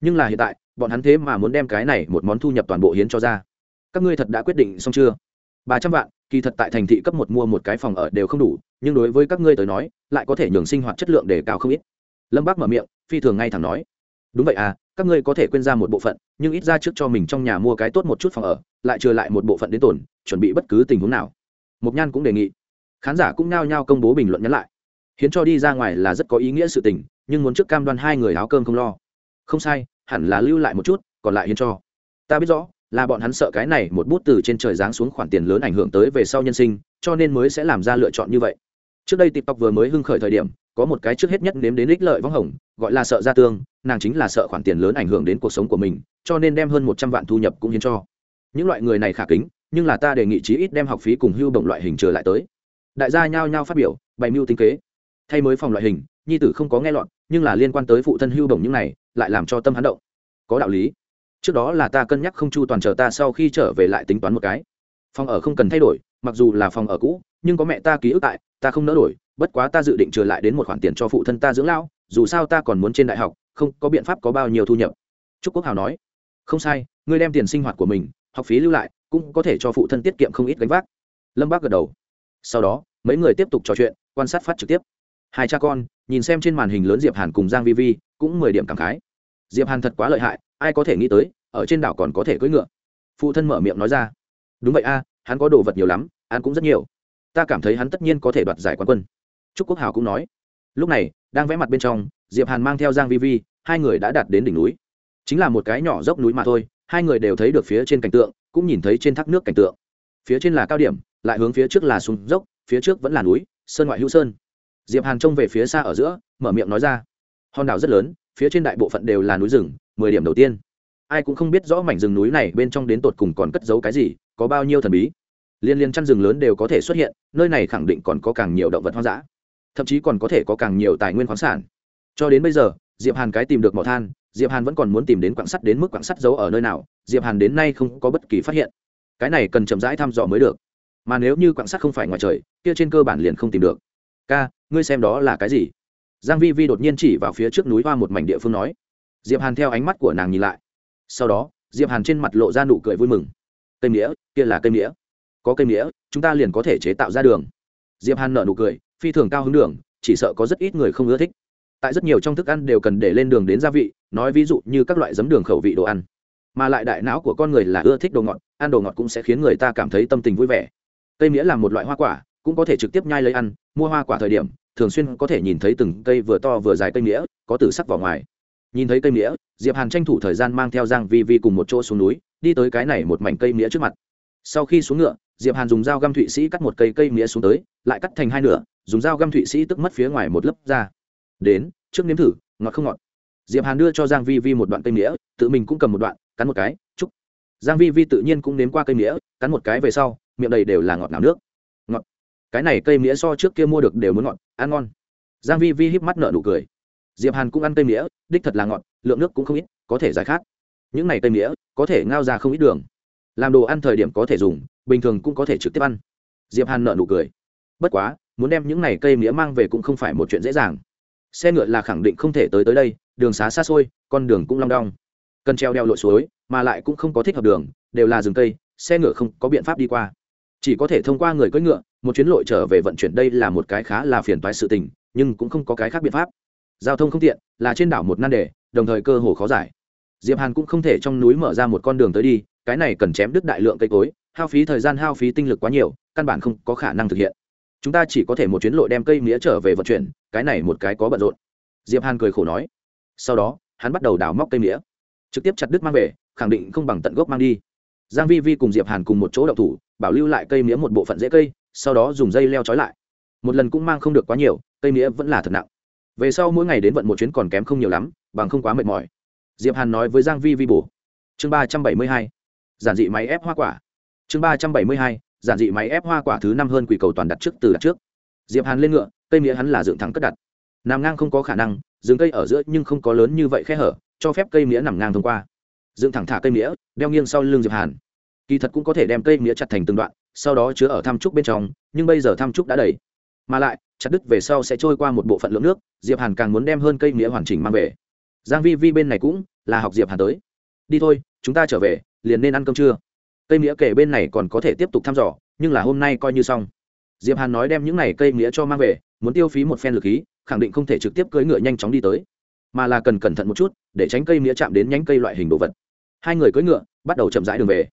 Nhưng là hiện tại, bọn hắn thế mà muốn đem cái này một món thu nhập toàn bộ hiến cho ra. Các ngươi thật đã quyết định xong chưa? Ba trăm vạn, kỳ thật tại thành thị cấp một mua một cái phòng ở đều không đủ, nhưng đối với các ngươi tới nói, lại có thể nhường sinh hoạt chất lượng để cao không ít. Lâm bác mở miệng, phi thường ngay thẳng nói. Đúng vậy à các ngươi có thể quên ra một bộ phận, nhưng ít ra trước cho mình trong nhà mua cái tốt một chút phòng ở, lại trừ lại một bộ phận đến tổn, chuẩn bị bất cứ tình huống nào. Mộc nhan cũng đề nghị. Khán giả cũng nao nhao công bố bình luận nhắn lại. Hiến cho đi ra ngoài là rất có ý nghĩa sự tình, nhưng muốn trước cam đoan hai người áo cơm không lo. Không sai, hẳn là lưu lại một chút, còn lại hiến cho. Ta biết rõ, là bọn hắn sợ cái này một bút từ trên trời giáng xuống khoản tiền lớn ảnh hưởng tới về sau nhân sinh, cho nên mới sẽ làm ra lựa chọn như vậy. Trước đây tiktok vừa mới hưng khởi thời điểm có một cái trước hết nhất nếm đến ích lợi võng hồng, gọi là sợ gia tương, nàng chính là sợ khoản tiền lớn ảnh hưởng đến cuộc sống của mình, cho nên đem hơn một trăm vạn thu nhập cũng hiến cho. Những loại người này khả kính, nhưng là ta đề nghị chí ít đem học phí cùng hưu bổng loại hình trở lại tới. Đại gia nhao nhao phát biểu, bày mưu tính kế. Thay mới phòng loại hình, nhi tử không có nghe lọt, nhưng là liên quan tới phụ thân hưu bổng những này, lại làm cho tâm hắn động. Có đạo lý. Trước đó là ta cân nhắc không chu toàn chờ ta sau khi trở về lại tính toán một cái. Phòng ở không cần thay đổi, mặc dù là phòng ở cũ, nhưng có mẹ ta ký ức tại, ta không nỡ đổi bất quá ta dự định trở lại đến một khoản tiền cho phụ thân ta dưỡng lão, dù sao ta còn muốn trên đại học, không có biện pháp có bao nhiêu thu nhập. Trúc quốc hào nói. Không sai, ngươi đem tiền sinh hoạt của mình, học phí lưu lại, cũng có thể cho phụ thân tiết kiệm không ít gánh vác. Lâm bác gật đầu. Sau đó, mấy người tiếp tục trò chuyện, quan sát phát trực tiếp. Hai cha con, nhìn xem trên màn hình lớn diệp hàn cùng giang vi vi, cũng mười điểm cảm khái. Diệp hàn thật quá lợi hại, ai có thể nghĩ tới, ở trên đảo còn có thể cưỡi ngựa. Phụ thân mở miệng nói ra. Đúng vậy a, hắn có đồ vật nhiều lắm, ăn cũng rất nhiều. Ta cảm thấy hắn tất nhiên có thể đoạt giải quán quân trúc quốc hào cũng nói. Lúc này, đang vẽ mặt bên trong, diệp hàn mang theo giang vi vi, hai người đã đạt đến đỉnh núi. Chính là một cái nhỏ dốc núi mà thôi, hai người đều thấy được phía trên cảnh tượng, cũng nhìn thấy trên thác nước cảnh tượng. Phía trên là cao điểm, lại hướng phía trước là xuống dốc, phía trước vẫn là núi, sơn ngoại hữu sơn. Diệp hàn trông về phía xa ở giữa, mở miệng nói ra. Hòn đảo rất lớn, phía trên đại bộ phận đều là núi rừng, mười điểm đầu tiên. Ai cũng không biết rõ mảnh rừng núi này bên trong đến tột cùng còn cất giấu cái gì, có bao nhiêu thần bí. Liên liên chăn rừng lớn đều có thể xuất hiện, nơi này khẳng định còn có càng nhiều động vật hoang dã thậm chí còn có thể có càng nhiều tài nguyên khoáng sản. Cho đến bây giờ, diệp hàn cái tìm được mỏ than, diệp hàn vẫn còn muốn tìm đến quặng sắt đến mức quặng sắt giấu ở nơi nào, diệp hàn đến nay không có bất kỳ phát hiện. Cái này cần chậm rãi thăm dò mới được. Mà nếu như quặng sắt không phải ngoài trời, kia trên cơ bản liền không tìm được. Ca, ngươi xem đó là cái gì? Giang vi vi đột nhiên chỉ vào phía trước núi hoa một mảnh địa phương nói. Diệp hàn theo ánh mắt của nàng nhìn lại. Sau đó, diệp hàn trên mặt lộ ra nụ cười vui mừng. Cây nghĩa kia là cây nghĩa có cây nghĩa chúng ta liền có thể chế tạo ra đường. Diệp hàn nở nụ cười phi thường cao hứng đường, chỉ sợ có rất ít người không ưa thích. Tại rất nhiều trong thức ăn đều cần để lên đường đến gia vị, nói ví dụ như các loại giấm đường khẩu vị đồ ăn. Mà lại đại não của con người là ưa thích đồ ngọt, ăn đồ ngọt cũng sẽ khiến người ta cảm thấy tâm tình vui vẻ. Cây nghĩa là một loại hoa quả, cũng có thể trực tiếp nhai lấy ăn, mua hoa quả thời điểm, thường xuyên có thể nhìn thấy từng cây vừa to vừa dài cây nghĩa có từ sắc vào ngoài. Nhìn thấy cây nghĩa diệp hàn tranh thủ thời gian mang theo giang vi vi cùng một chỗ xuống núi, đi tới cái này một mảnh cây nghĩa trước mặt. Sau khi xuống ngựa, diệp hàn dùng dao găm thụy sĩ cắt một cây cây nghĩa xuống tới, lại cắt thành hai nửa dùng dao găm thụy sĩ tức mất phía ngoài một lớp ra đến, trước nếm thử, ngọt không ngọt. Diệp hàn đưa cho giang vi vi một đoạn cây nghĩa tự mình cũng cầm một đoạn, cắn một cái, chúc. Giang vi vi tự nhiên cũng nếm qua cây mía, cắn một cái về sau, miệng đầy đều là ngọt ngào nước. Ngọt. Cái này cây mía so trước kia mua được đều muốn ngọt, ăn ngon. Giang vi vi híp mắt nở nụ cười. Diệp hàn cũng ăn cây mía, đích thật là ngọt, lượng nước cũng không ít, có thể giải khát. Những này cây mía, có thể ngao ra không ít đường. Làm đồ ăn thời điểm có thể dùng, bình thường cũng có thể trực tiếp ăn. Diệp hàn nở nụ cười. Bất quá muốn đem những này cây mía mang về cũng không phải một chuyện dễ dàng. Xe ngựa là khẳng định không thể tới tới đây, đường xá xa xôi, con đường cũng long đong. Cần treo đeo lội suối, mà lại cũng không có thích hợp đường, đều là rừng cây, xe ngựa không có biện pháp đi qua. Chỉ có thể thông qua người cưỡi ngựa, một chuyến lội trở về vận chuyển đây là một cái khá là phiền toái sự tình, nhưng cũng không có cái khác biện pháp. Giao thông không tiện, là trên đảo một nan đề, đồng thời cơ hồ khó giải. Diệp hàn cũng không thể trong núi mở ra một con đường tới đi, cái này cần chém đứt đại lượng cây cối, hao phí thời gian, hao phí tinh lực quá nhiều, căn bản không có khả năng thực hiện chúng ta chỉ có thể một chuyến lội đem cây mía trở về vận chuyển, cái này một cái có bận rộn. Diệp hàn cười khổ nói. Sau đó, hắn bắt đầu đào móc cây mía. Trực tiếp chặt đứt mang về, khẳng định không bằng tận gốc mang đi. Giang vi vi cùng diệp hàn cùng một chỗ đậu thủ, bảo lưu lại cây mía một bộ phận rễ cây, sau đó dùng dây leo trói lại. Một lần cũng mang không được quá nhiều, cây mía vẫn là thật nặng. Về sau mỗi ngày đến vận một chuyến còn kém không nhiều lắm, bằng không quá mệt mỏi. Diệp hàn nói với giang vi vi bổ. Chương ba trăm bảy mươi hai. Giản dị máy ép hoa quả. Chương ba trăm bảy mươi hai giản dị máy ép hoa quả thứ năm hơn quỷ cầu toàn đặt trước từ đặt trước. Diệp hàn lên ngựa, cây mía hắn là dựng thẳng cất đặt. Nằm ngang không có khả năng dừng cây ở giữa nhưng không có lớn như vậy khe hở, cho phép cây mía nằm ngang thông qua. Dựng thẳng thả cây mía, đeo nghiêng sau lưng diệp hàn. Kỳ thật cũng có thể đem cây mía chặt thành từng đoạn, sau đó chứa ở thăm trúc bên trong, nhưng bây giờ thăm trúc đã đầy. Mà lại, chặt đứt về sau sẽ trôi qua một bộ phận lượng nước, diệp hàn càng muốn đem hơn cây mía hoàn chỉnh mang về. Giang vi vi bên này cũng là học diệp hàn tới. Đi thôi, chúng ta trở về, liền nên ăn cơm trưa cây mía kể bên này còn có thể tiếp tục thăm dò, nhưng là hôm nay coi như xong. Diệp hàn nói đem những này cây mía cho mang về, muốn tiêu phí một phen lực khí, khẳng định không thể trực tiếp cưỡi ngựa nhanh chóng đi tới, mà là cần cẩn thận một chút, để tránh cây mía chạm đến nhánh cây loại hình đồ vật. Hai người cưỡi ngựa, bắt đầu chậm rãi đường về.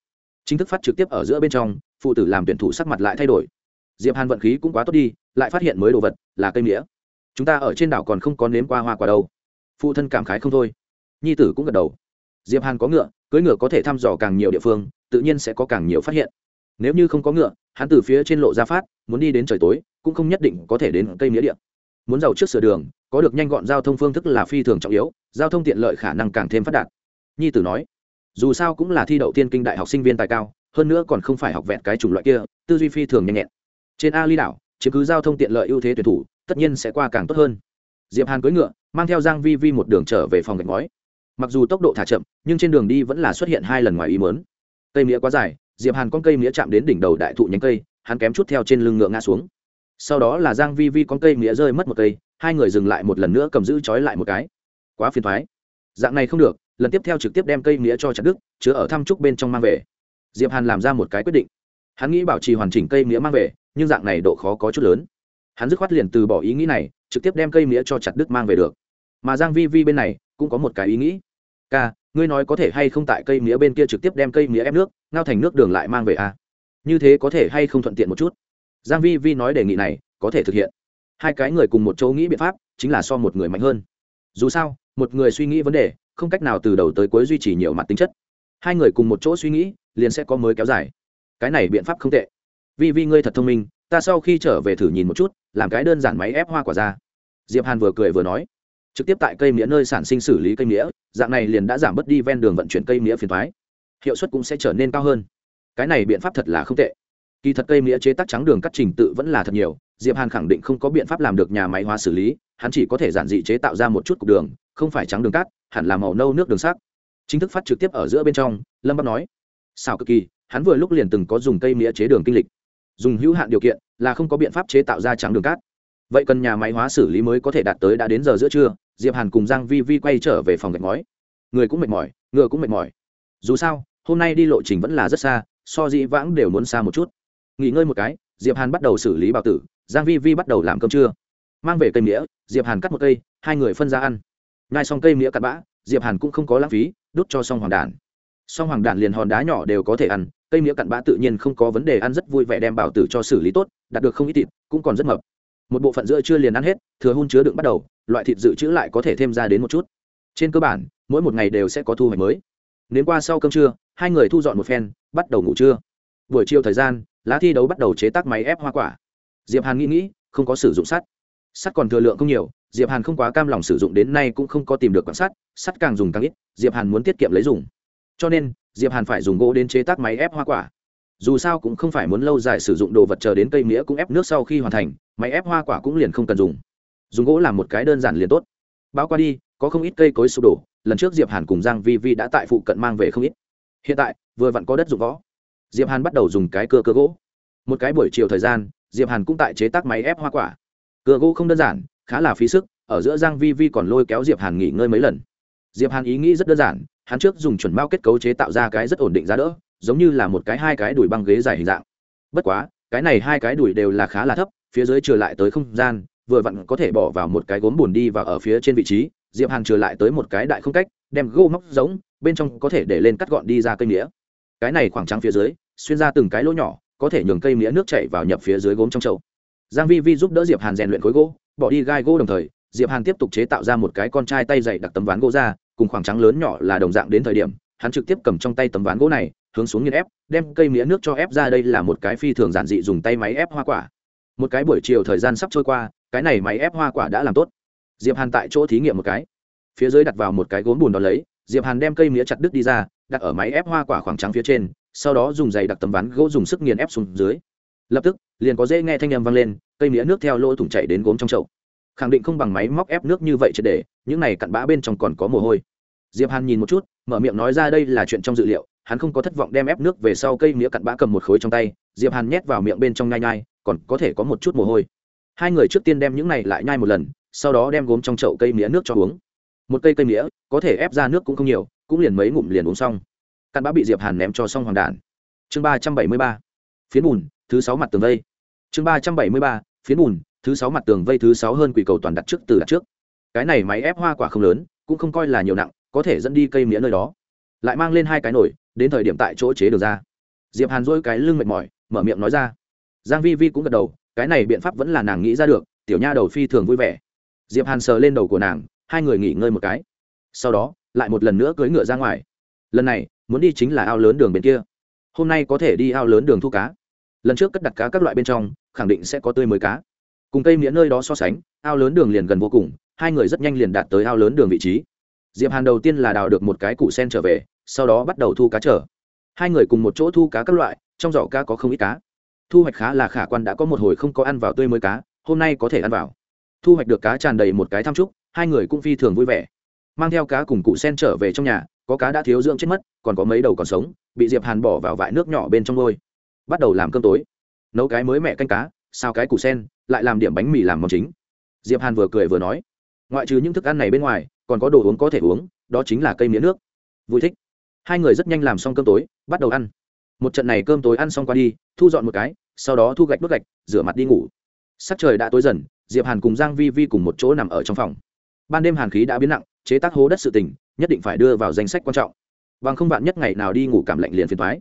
Chính thức phát trực tiếp ở giữa bên trong, phụ tử làm tuyển thủ sắc mặt lại thay đổi. Diệp hàn vận khí cũng quá tốt đi, lại phát hiện mới đồ vật là cây mía. Chúng ta ở trên đảo còn không có nếm qua hoa quả đâu. Phụ thân cảm khái không thôi. Nhi tử cũng gật đầu. Diệp hàn có ngựa, cưỡi ngựa có thể thăm dò càng nhiều địa phương tự nhiên sẽ có càng nhiều phát hiện. Nếu như không có ngựa, hắn từ phía trên lộ ra phát, muốn đi đến trời tối, cũng không nhất định có thể đến cây nghĩa địa. Muốn giàu trước sửa đường, có được nhanh gọn giao thông phương thức là phi thường trọng yếu, giao thông tiện lợi khả năng càng thêm phát đạt. Nhi tử nói, dù sao cũng là thi đậu tiên kinh đại học sinh viên tài cao, hơn nữa còn không phải học vẹn cái chủng loại kia, tư duy phi thường nhanh nhẹn. Trên a ly đảo, chiếm cứ giao thông tiện lợi ưu thế tuyển thủ, tất nhiên sẽ qua càng tốt hơn. Diệp hàn cưỡi ngựa, mang theo giang vi vi một đường trở về phòng gạch ngói. Mặc dù tốc độ thả chậm, nhưng trên đường đi vẫn là xuất hiện hai lần ngoài ý muốn cây mía quá dài diệp hàn con cây mía chạm đến đỉnh đầu đại thụ nhánh cây hắn kém chút theo trên lưng ngựa ngã xuống. Sau đó là giang vi vi con cây mía rơi mất một cây hai người dừng lại một lần nữa cầm giữ trói lại một cái. Quá phiền toái. Dạng này không được lần tiếp theo trực tiếp đem cây mía cho chặt đứt, chứa ở thăm trúc bên trong mang về. Diệp hàn làm ra một cái quyết định. Hắn nghĩ bảo trì hoàn chỉnh cây mía mang về nhưng dạng này độ khó có chút lớn. Hắn dứt khoát liền từ bỏ ý nghĩ này trực tiếp đem cây mía cho chặt đứt mang về được. Mà giang vi vi bên này cũng có một cái ý nghĩ. Ca ngươi nói có thể hay không tại cây mía bên kia trực tiếp đem cây mía ép nước, ngao thành nước đường lại mang về à? như thế có thể hay không thuận tiện một chút? Giang vi vi nói đề nghị này, có thể thực hiện. Hai cái người cùng một chỗ nghĩ biện pháp, chính là so một người mạnh hơn. Dù sao, một người suy nghĩ vấn đề, không cách nào từ đầu tới cuối duy trì nhiều mặt tính chất. Hai người cùng một chỗ suy nghĩ, liền sẽ có mới kéo dài. Cái này biện pháp không tệ. Vi vi, ngươi thật thông minh, ta sau khi trở về thử nhìn một chút, làm cái đơn giản máy ép hoa quả ra. Diệp hàn vừa cười vừa nói trực tiếp tại cây mía nơi sản sinh xử lý cây mía, dạng này liền đã giảm bớt đi ven đường vận chuyển cây mía phiền thoái hiệu suất cũng sẽ trở nên cao hơn. Cái này biện pháp thật là không tệ. Kỳ thật cây mía chế tác trắng đường cắt trình tự vẫn là thật nhiều, diệp hàn khẳng định không có biện pháp làm được nhà máy hóa xử lý, hắn chỉ có thể giản dị chế tạo ra một chút cục đường, không phải trắng đường cát hẳn là màu nâu nước đường sắc chính thức phát trực tiếp ở giữa bên trong, lâm bắc nói sao cực kỳ, hắn vừa lúc liền từng có dùng cây mía chế đường kinh lịch. Dùng hữu hạn điều kiện là không có biện pháp chế tạo ra trắng đường cát vậy cần nhà máy hóa xử lý mới có thể đạt tới đã đến giờ giữa trưa diệp hàn cùng giang vi vi quay trở về phòng gạch ngói. Người cũng mệt mỏi, ngựa cũng mệt mỏi. Dù sao, hôm nay đi lộ trình vẫn là rất xa, so dĩ vãng đều muốn xa một chút. Nghỉ ngơi một cái, diệp hàn bắt đầu xử lý bào tử, giang vi vi bắt đầu làm cơm trưa. Mang về cây mía, diệp hàn cắt một cây, hai người phân ra ăn. Ngay xong cây mía cắt bã, diệp hàn cũng không có lãng phí, đút cho xong hoàng đản xong hoàng đản liền hòn đá nhỏ đều có thể ăn, cây mía cặn bã tự nhiên không có vấn đề, ăn rất vui vẻ đem bảo tử cho xử lý tốt, đạt được không ít thịt, cũng còn rất mập một bộ phận giữa chưa liền ăn hết thừa hun chứa đựng bắt đầu loại thịt dự trữ lại có thể thêm ra đến một chút. Trên cơ bản mỗi một ngày đều sẽ có thu hoạch mới. Đến qua sau cơm trưa hai người thu dọn một phen bắt đầu ngủ trưa. Buổi chiều thời gian lá thi đấu bắt đầu chế tác máy ép hoa quả. Diệp hàn nghĩ nghĩ không có sử dụng sắt. Sắt còn thừa lượng không nhiều diệp hàn không quá cam lòng sử dụng đến nay cũng không có tìm được quan sắt, sắt càng dùng càng ít diệp hàn muốn tiết kiệm lấy dùng. Cho nên diệp hàn phải dùng gỗ đến chế tác máy ép hoa quả. Dù sao cũng không phải muốn lâu dài sử dụng đồ vật chờ đến cây mía cũng ép nước sau khi hoàn thành máy ép hoa quả cũng liền không cần dùng. Dùng gỗ làm một cái đơn giản liền tốt. Bao qua đi, có không ít cây cối sụp đổ, lần trước diệp hàn cùng giang vi vi đã tại phụ cận mang về không ít. Hiện tại, vừa vặn có đất dụng võ. Diệp hàn bắt đầu dùng cái cưa cưa gỗ. Một cái buổi chiều thời gian, diệp hàn cũng tại chế tác máy ép hoa quả. Cưa gỗ không đơn giản, khá là phí sức, ở giữa giang vi vi còn lôi kéo diệp hàn nghỉ ngơi mấy lần. Diệp hàn ý nghĩ rất đơn giản, hắn trước dùng chuẩn mao kết cấu chế tạo ra cái rất ổn định giá đỡ, giống như là một cái hai cái đùi băng ghế dài hình dạng. Bất quá, cái này hai cái đùi đều là khá là thấp phía dưới trở lại tới không gian, vừa vặn có thể bỏ vào một cái gốm buồn đi và ở phía trên vị trí, diệp hàn trở lại tới một cái đại không cách, đem gô móc giống, bên trong có thể để lên cắt gọn đi ra cây mía. Cái này khoảng trắng phía dưới, xuyên ra từng cái lỗ nhỏ, có thể nhường cây mía nước chảy vào nhập phía dưới gốm trong chậu. Giang vi vi giúp đỡ diệp hàn rèn luyện khối gỗ, bỏ đi gai gỗ đồng thời, diệp hàn tiếp tục chế tạo ra một cái con trai tay dày đặc tấm ván gỗ ra, cùng khoảng trắng lớn nhỏ là đồng dạng đến thời điểm, hắn trực tiếp cầm trong tay tấm ván gỗ này, hướng xuống nghiền ép, đem cây mía nước cho ép ra đây là một cái phi thường giản dị dùng tay máy ép hoa quả một cái buổi chiều thời gian sắp trôi qua, cái này máy ép hoa quả đã làm tốt. Diệp hàn tại chỗ thí nghiệm một cái. Phía dưới đặt vào một cái gốm bùn đón lấy, diệp hàn đem cây mía chặt đứt đi ra, đặt ở máy ép hoa quả khoảng trắng phía trên, sau đó dùng giày đặt tấm ván gỗ dùng sức nghiền ép xuống dưới. Lập tức, liền có dễ nghe thanh âm vang lên, cây mía nước theo lỗ thủng chảy đến gốm trong chậu. Khẳng định không bằng máy móc ép nước như vậy triệt để, những này cặn bã bên trong còn có mồ hôi. Diệp hàn nhìn một chút, mở miệng nói ra đây là chuyện trong dự liệu, hắn không có thất vọng đem ép nước về sau cây mía cặn bã cầm một khối trong tay. Diệp hàn nhét vào miệng bên trong nhai nhai còn có thể có một chút mồ hôi. Hai người trước tiên đem những này lại nhai một lần, sau đó đem gốm trong chậu cây mía nước cho uống. Một cây cây mía, có thể ép ra nước cũng không nhiều, cũng liền mấy ngụm liền uống xong. Cặn bã bị diệp hàn ném cho xong hoàng đản chương ba trăm bảy mươi ba, phiến bùn, thứ sáu mặt tường vây. Chương ba trăm bảy mươi ba, phiến bùn, thứ sáu mặt tường vây thứ sáu hơn quỷ cầu toàn đặt trước từ đặt trước. Cái này máy ép hoa quả không lớn, cũng không coi là nhiều nặng, có thể dẫn đi cây mía nơi đó. Lại mang lên hai cái nổi đến thời điểm tại chỗ chế được ra. Diệp hàn dỗi cái lưng mệt mỏi, mở miệng nói ra giang vi vi cũng gật đầu, cái này biện pháp vẫn là nàng nghĩ ra được, tiểu nha đầu phi thường vui vẻ. Diệp hàn sờ lên đầu của nàng, hai người nghỉ ngơi một cái. Sau đó, lại một lần nữa cưỡi ngựa ra ngoài. Lần này, muốn đi chính là ao lớn đường bên kia. Hôm nay có thể đi ao lớn đường thu cá. Lần trước cất đặt cá các loại bên trong, khẳng định sẽ có tươi mới cá. Cùng cây nghĩa nơi đó so sánh, ao lớn đường liền gần vô cùng, hai người rất nhanh liền đạt tới ao lớn đường vị trí. Diệp hàn đầu tiên là đào được một cái củ sen trở về, sau đó bắt đầu thu cá trở. Hai người cùng một chỗ thu cá các loại, trong giỏ cá có không ít cá thu hoạch khá là khả quan đã có một hồi không có ăn vào tươi mới cá, hôm nay có thể ăn vào. Thu hoạch được cá tràn đầy một cái tham trúc, hai người cũng phi thường vui vẻ. Mang theo cá cùng cụ sen trở về trong nhà, có cá đã thiếu dưỡng chết mất, còn có mấy đầu còn sống, bị diệp hàn bỏ vào vại nước nhỏ bên trong ngôi bắt đầu làm cơm tối. Nấu cái mới mẹ canh cá sao cái củ sen, lại làm điểm bánh mì làm món chính. Diệp hàn vừa cười vừa nói, ngoại trừ những thức ăn này bên ngoài, còn có đồ uống có thể uống, đó chính là cây mía nước. Vui thích. Hai người rất nhanh làm xong cơm tối, bắt đầu ăn một trận này cơm tối ăn xong qua đi, thu dọn một cái, sau đó thu gạch đốt gạch, rửa mặt đi ngủ. Sắc trời đã tối dần, diệp hàn cùng giang vi vi cùng một chỗ nằm ở trong phòng. Ban đêm hàn khí đã biến nặng, chế tác hố đất sự tình, nhất định phải đưa vào danh sách quan trọng. Bằng không bạn nhất ngày nào đi ngủ cảm lạnh liền phiền toái.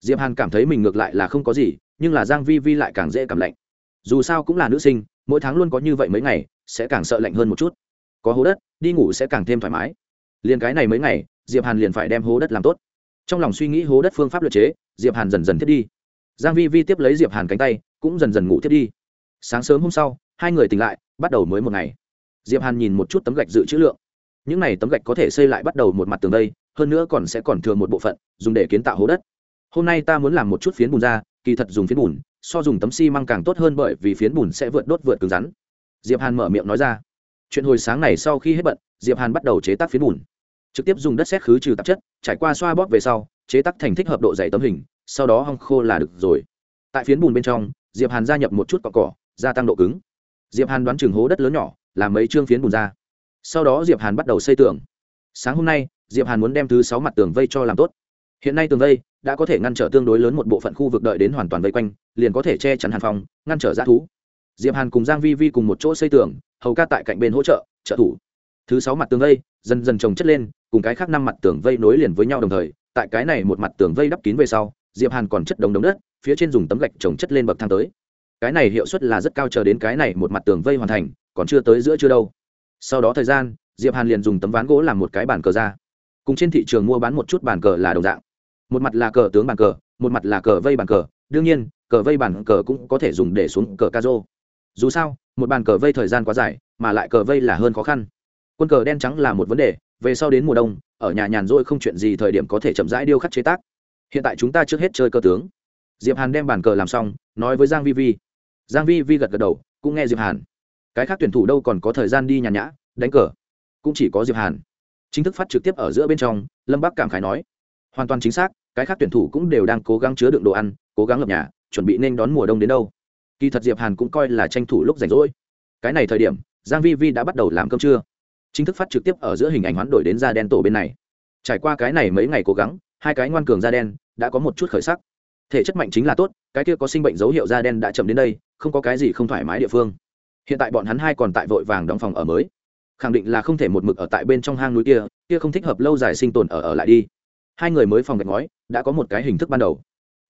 Diệp hàn cảm thấy mình ngược lại là không có gì, nhưng là giang vi vi lại càng dễ cảm lạnh. Dù sao cũng là nữ sinh, mỗi tháng luôn có như vậy mấy ngày, sẽ càng sợ lạnh hơn một chút. Có hố đất, đi ngủ sẽ càng thêm thoải mái. Liền cái này mấy ngày, diệp hàn liền phải đem hố đất làm tốt. Trong lòng suy nghĩ hố đất phương pháp luật chế diệp hàn dần dần thiết đi. Giang vi vi tiếp lấy diệp hàn cánh tay, cũng dần dần ngủ thiết đi. Sáng sớm hôm sau, hai người tỉnh lại, bắt đầu mới một ngày. Diệp hàn nhìn một chút tấm gạch dự trữ lượng. Những này tấm gạch có thể xây lại bắt đầu một mặt tường đây, hơn nữa còn sẽ còn thừa một bộ phận, dùng để kiến tạo hố đất. Hôm nay ta muốn làm một chút phiến bùn ra, kỳ thật dùng phiến bùn, so dùng tấm xi măng càng tốt hơn bởi vì phiến bùn sẽ vượt đốt vượt cứng rắn. Diệp hàn mở miệng nói ra. Chuyện hồi sáng này sau khi hết bận, diệp hàn bắt đầu chế tác phiến bùn. Trực tiếp dùng đất xét khứ trừ tạp chất, trải qua xoa bóp về sau chế tác thành thích hợp độ dày tấm hình, sau đó hong khô là được rồi. Tại phiến bùn bên trong, diệp hàn gia nhập một chút cỏ cỏ, gia tăng độ cứng. Diệp hàn đoán chừng hố đất lớn nhỏ, làm mấy chương phiến bùn ra. Sau đó diệp hàn bắt đầu xây tường. Sáng hôm nay, diệp hàn muốn đem thứ sáu mặt tường vây cho làm tốt. Hiện nay tường vây đã có thể ngăn trở tương đối lớn một bộ phận khu vực đợi đến hoàn toàn vây quanh, liền có thể che chắn hàn phòng, ngăn trở g thú. Diệp hàn cùng giang vi vi cùng một chỗ xây tường, hầu ca tại cạnh bên hỗ trợ trợ thủ. Thứ sáu mặt tường vây, dần dần trồng chất lên, cùng cái khác năm mặt tường vây nối liền với nhau đồng thời tại cái này một mặt tường vây đắp kín về sau, diệp hàn còn chất đống đống đất, phía trên dùng tấm gạch trồng chất lên bậc thang tới. Cái này hiệu suất là rất cao chờ đến cái này một mặt tường vây hoàn thành, còn chưa tới giữa chưa đâu. Sau đó thời gian, diệp hàn liền dùng tấm ván gỗ làm một cái bàn cờ ra. Cùng trên thị trường mua bán một chút bàn cờ là đồng dạng. Một mặt là cờ tướng bàn cờ, một mặt là cờ vây bàn cờ. Đương nhiên, cờ vây bàn cờ cũng có thể dùng để xuống cờ ca rô. Dù sao, một bàn cờ vây thời gian quá dài, mà lại cờ vây là hơn khó khăn. Quân cờ đen trắng là một vấn đề về sau đến mùa đông, ở nhà nhàn rỗi không chuyện gì thời điểm có thể chậm rãi điêu khắc chế tác. Hiện tại chúng ta trước hết chơi cơ tướng. Diệp hàn đem bàn cờ làm xong, nói với giang vi vi. Giang vi vi gật gật đầu, cũng nghe diệp hàn. Cái khác tuyển thủ đâu còn có thời gian đi nhàn nhã, đánh cờ. Cũng chỉ có diệp hàn. Chính thức phát trực tiếp ở giữa bên trong, lâm bắc cảm khái nói. Hoàn toàn chính xác, cái khác tuyển thủ cũng đều đang cố gắng chứa đựng đồ ăn, cố gắng lập nhà, chuẩn bị nên đón mùa đông đến đâu. Kỳ thật diệp hàn cũng coi là tranh thủ lúc rảnh rỗi. Cái này thời điểm, giang vi vi đã bắt đầu làm cơm trưa chính thức phát trực tiếp ở giữa hình ảnh hoán đổi đến da đen tổ bên này. Trải qua cái này mấy ngày cố gắng, hai cái ngoan cường da đen đã có một chút khởi sắc. Thể chất mạnh chính là tốt, cái kia có sinh bệnh dấu hiệu da đen đã chậm đến đây, không có cái gì không thoải mái địa phương. Hiện tại bọn hắn hai còn tại vội vàng đóng phòng ở mới. Khẳng định là không thể một mực ở tại bên trong hang núi kia kia không thích hợp lâu dài sinh tồn ở ở lại đi. Hai người mới phòng gạch ngói, đã có một cái hình thức ban đầu.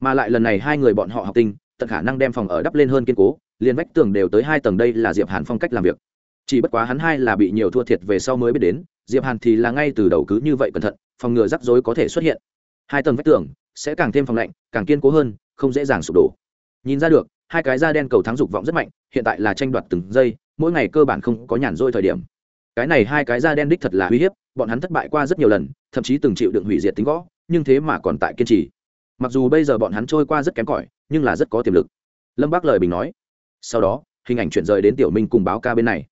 Mà lại lần này hai người bọn họ học tinh, tận khả năng đem phòng ở đắp lên hơn kiên cố, liền vách tường đều tới hai tầng đây là diệp hàn phong cách làm việc chỉ bất quá hắn hai là bị nhiều thua thiệt về sau mới biết đến, diệp hàn thì là ngay từ đầu cứ như vậy cẩn thận, phòng ngừa rắc rối có thể xuất hiện. Hai tầng vách tường, sẽ càng thêm phòng lạnh, càng kiên cố hơn, không dễ dàng sụp đổ. Nhìn ra được, hai cái da đen cầu thắng dục vọng rất mạnh, hiện tại là tranh đoạt từng giây, mỗi ngày cơ bản không có nhàn rỗi thời điểm. Cái này hai cái da đen đích thật là uy hiếp, bọn hắn thất bại qua rất nhiều lần, thậm chí từng chịu đựng hủy diệt tính gõ, nhưng thế mà còn tại kiên trì. Mặc dù bây giờ bọn hắn trôi qua rất kém cỏi, nhưng là rất có tiềm lực. Lâm bác lời bình nói. Sau đó, hình ảnh chuyển rời đến tiểu minh cùng báo ca bên này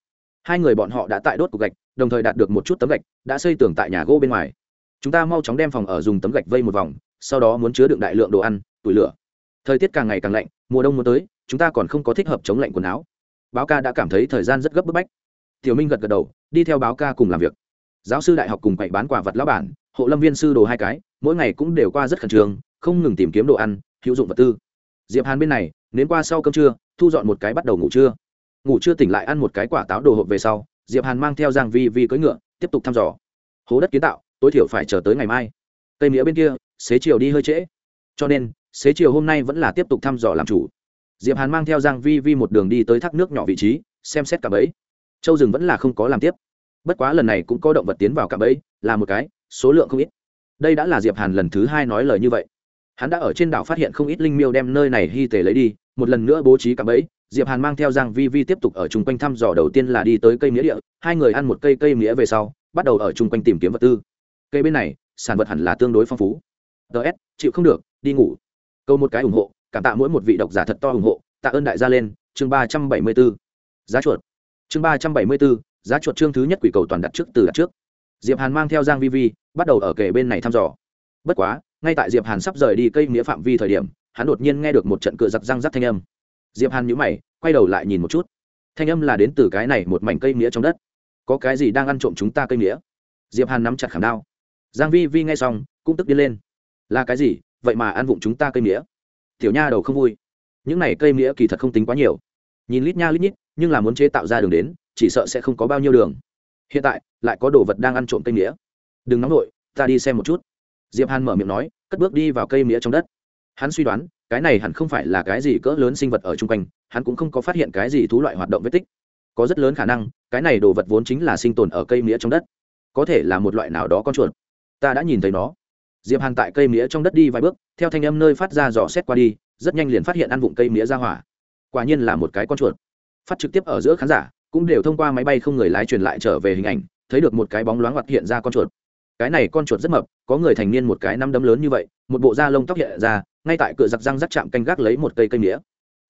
hai người bọn họ đã tại đốt cục gạch, đồng thời đạt được một chút tấm gạch, đã xây tường tại nhà gỗ bên ngoài. Chúng ta mau chóng đem phòng ở dùng tấm gạch vây một vòng, sau đó muốn chứa đựng đại lượng đồ ăn, tủi lửa. Thời tiết càng ngày càng lạnh, mùa đông muốn tới, chúng ta còn không có thích hợp chống lạnh quần áo. Báo ca đã cảm thấy thời gian rất gấp bức bách. Tiểu minh gật gật đầu, đi theo báo ca cùng làm việc. Giáo sư đại học cùng quậy bán quả vật lão bản, hộ lâm viên sư đồ hai cái, mỗi ngày cũng đều qua rất khẩn trương, không ngừng tìm kiếm đồ ăn, hữu dụng vật tư. Diệp hàn bên này đến qua sau cơm trưa, thu dọn một cái bắt đầu ngủ trưa ngủ chưa tỉnh lại ăn một cái quả táo đồ hộp về sau, diệp hàn mang theo giang vi vi cưỡi ngựa, tiếp tục thăm dò. Hố đất kiến tạo, tối thiểu phải chờ tới ngày mai. Cây nghĩa bên kia, xế chiều đi hơi trễ. Cho nên, xế chiều hôm nay vẫn là tiếp tục thăm dò làm chủ. Diệp hàn mang theo giang vi vi một đường đi tới thác nước nhỏ vị trí, xem xét cả bẫy. Châu rừng vẫn là không có làm tiếp. Bất quá lần này cũng có động vật tiến vào cả bẫy, là một cái, số lượng không ít. Đây đã là diệp hàn lần thứ hai nói lời như vậy. Hắn đã ở trên đảo phát hiện không ít linh miêu đem nơi này hy tề lấy đi, một lần nữa bố trí cả bẫy diệp hàn mang theo giang vi vi tiếp tục ở chung quanh thăm dò đầu tiên là đi tới cây nghĩa địa. Hai người ăn một cây cây nghĩa về sau bắt đầu ở chung quanh tìm kiếm vật tư. Cây bên này sản vật hẳn là tương đối phong phú. Ts chịu không được đi ngủ. Câu một cái ủng hộ cảm tạ mỗi một vị độc giả thật to ủng hộ. Tạ ơn đại gia lên chương ba trăm bảy mươi 374. giá chuột. Chương ba trăm bảy mươi 374, giá chuột chương thứ nhất quỷ cầu toàn đặt trước từ đặt trước. Diệp hàn mang theo giang vi vi bắt đầu ở kề bên này thăm dò. Bất quá ngay tại diệp hàn sắp rời đi cây nghĩa phạm vi thời điểm hắn đột nhiên nghe được một trận cựa giặc răng rắc thanh âm diệp hàn nhíu mày, quay đầu lại nhìn một chút. Thanh âm là đến từ cái này một mảnh cây nghĩa trong đất. Có cái gì đang ăn trộm chúng ta cây nghĩa? diệp hàn nắm chặt khảm đao. Giang vi vi nghe xong, cũng tức điên lên. Là cái gì? Vậy mà ăn vụng chúng ta cây nghĩa? tiểu nha đầu không vui. Những này cây nghĩa kỳ thật không tính quá nhiều. Nhìn lít nha lít nhít, nhưng là muốn chế tạo ra đường đến, chỉ sợ sẽ không có bao nhiêu đường. Hiện tại, lại có đồ vật đang ăn trộm cây nghĩa. đừng nóng nổi ta đi xem một chút. Diệp hàn mở miệng nói, cất bước đi vào cây nghĩa trong đất hắn suy đoán, cái này hẳn không phải là cái gì cỡ lớn sinh vật ở chung quanh, hắn cũng không có phát hiện cái gì thú loại hoạt động vết tích. Có rất lớn khả năng, cái này đồ vật vốn chính là sinh tồn ở cây mía trong đất. Có thể là một loại nào đó con chuột. Ta đã nhìn thấy nó. Diệp hàn tại cây mía trong đất đi vài bước, theo thanh âm nơi phát ra dò xét qua đi, rất nhanh liền phát hiện ăn vụng cây mía ra hỏa. Quả nhiên là một cái con chuột. Phát trực tiếp ở giữa khán giả, cũng đều thông qua máy bay không người lái truyền lại trở về hình ảnh, thấy được một cái bóng loáng hoạt hiện ra con chuột. Cái này con chuột rất mập, có người thành niên một cái năm đấm lớn như vậy một bộ da lông tóc hiện ra, ngay tại cửa giặc răng rắc chạm canh gác lấy một cây cây nghĩa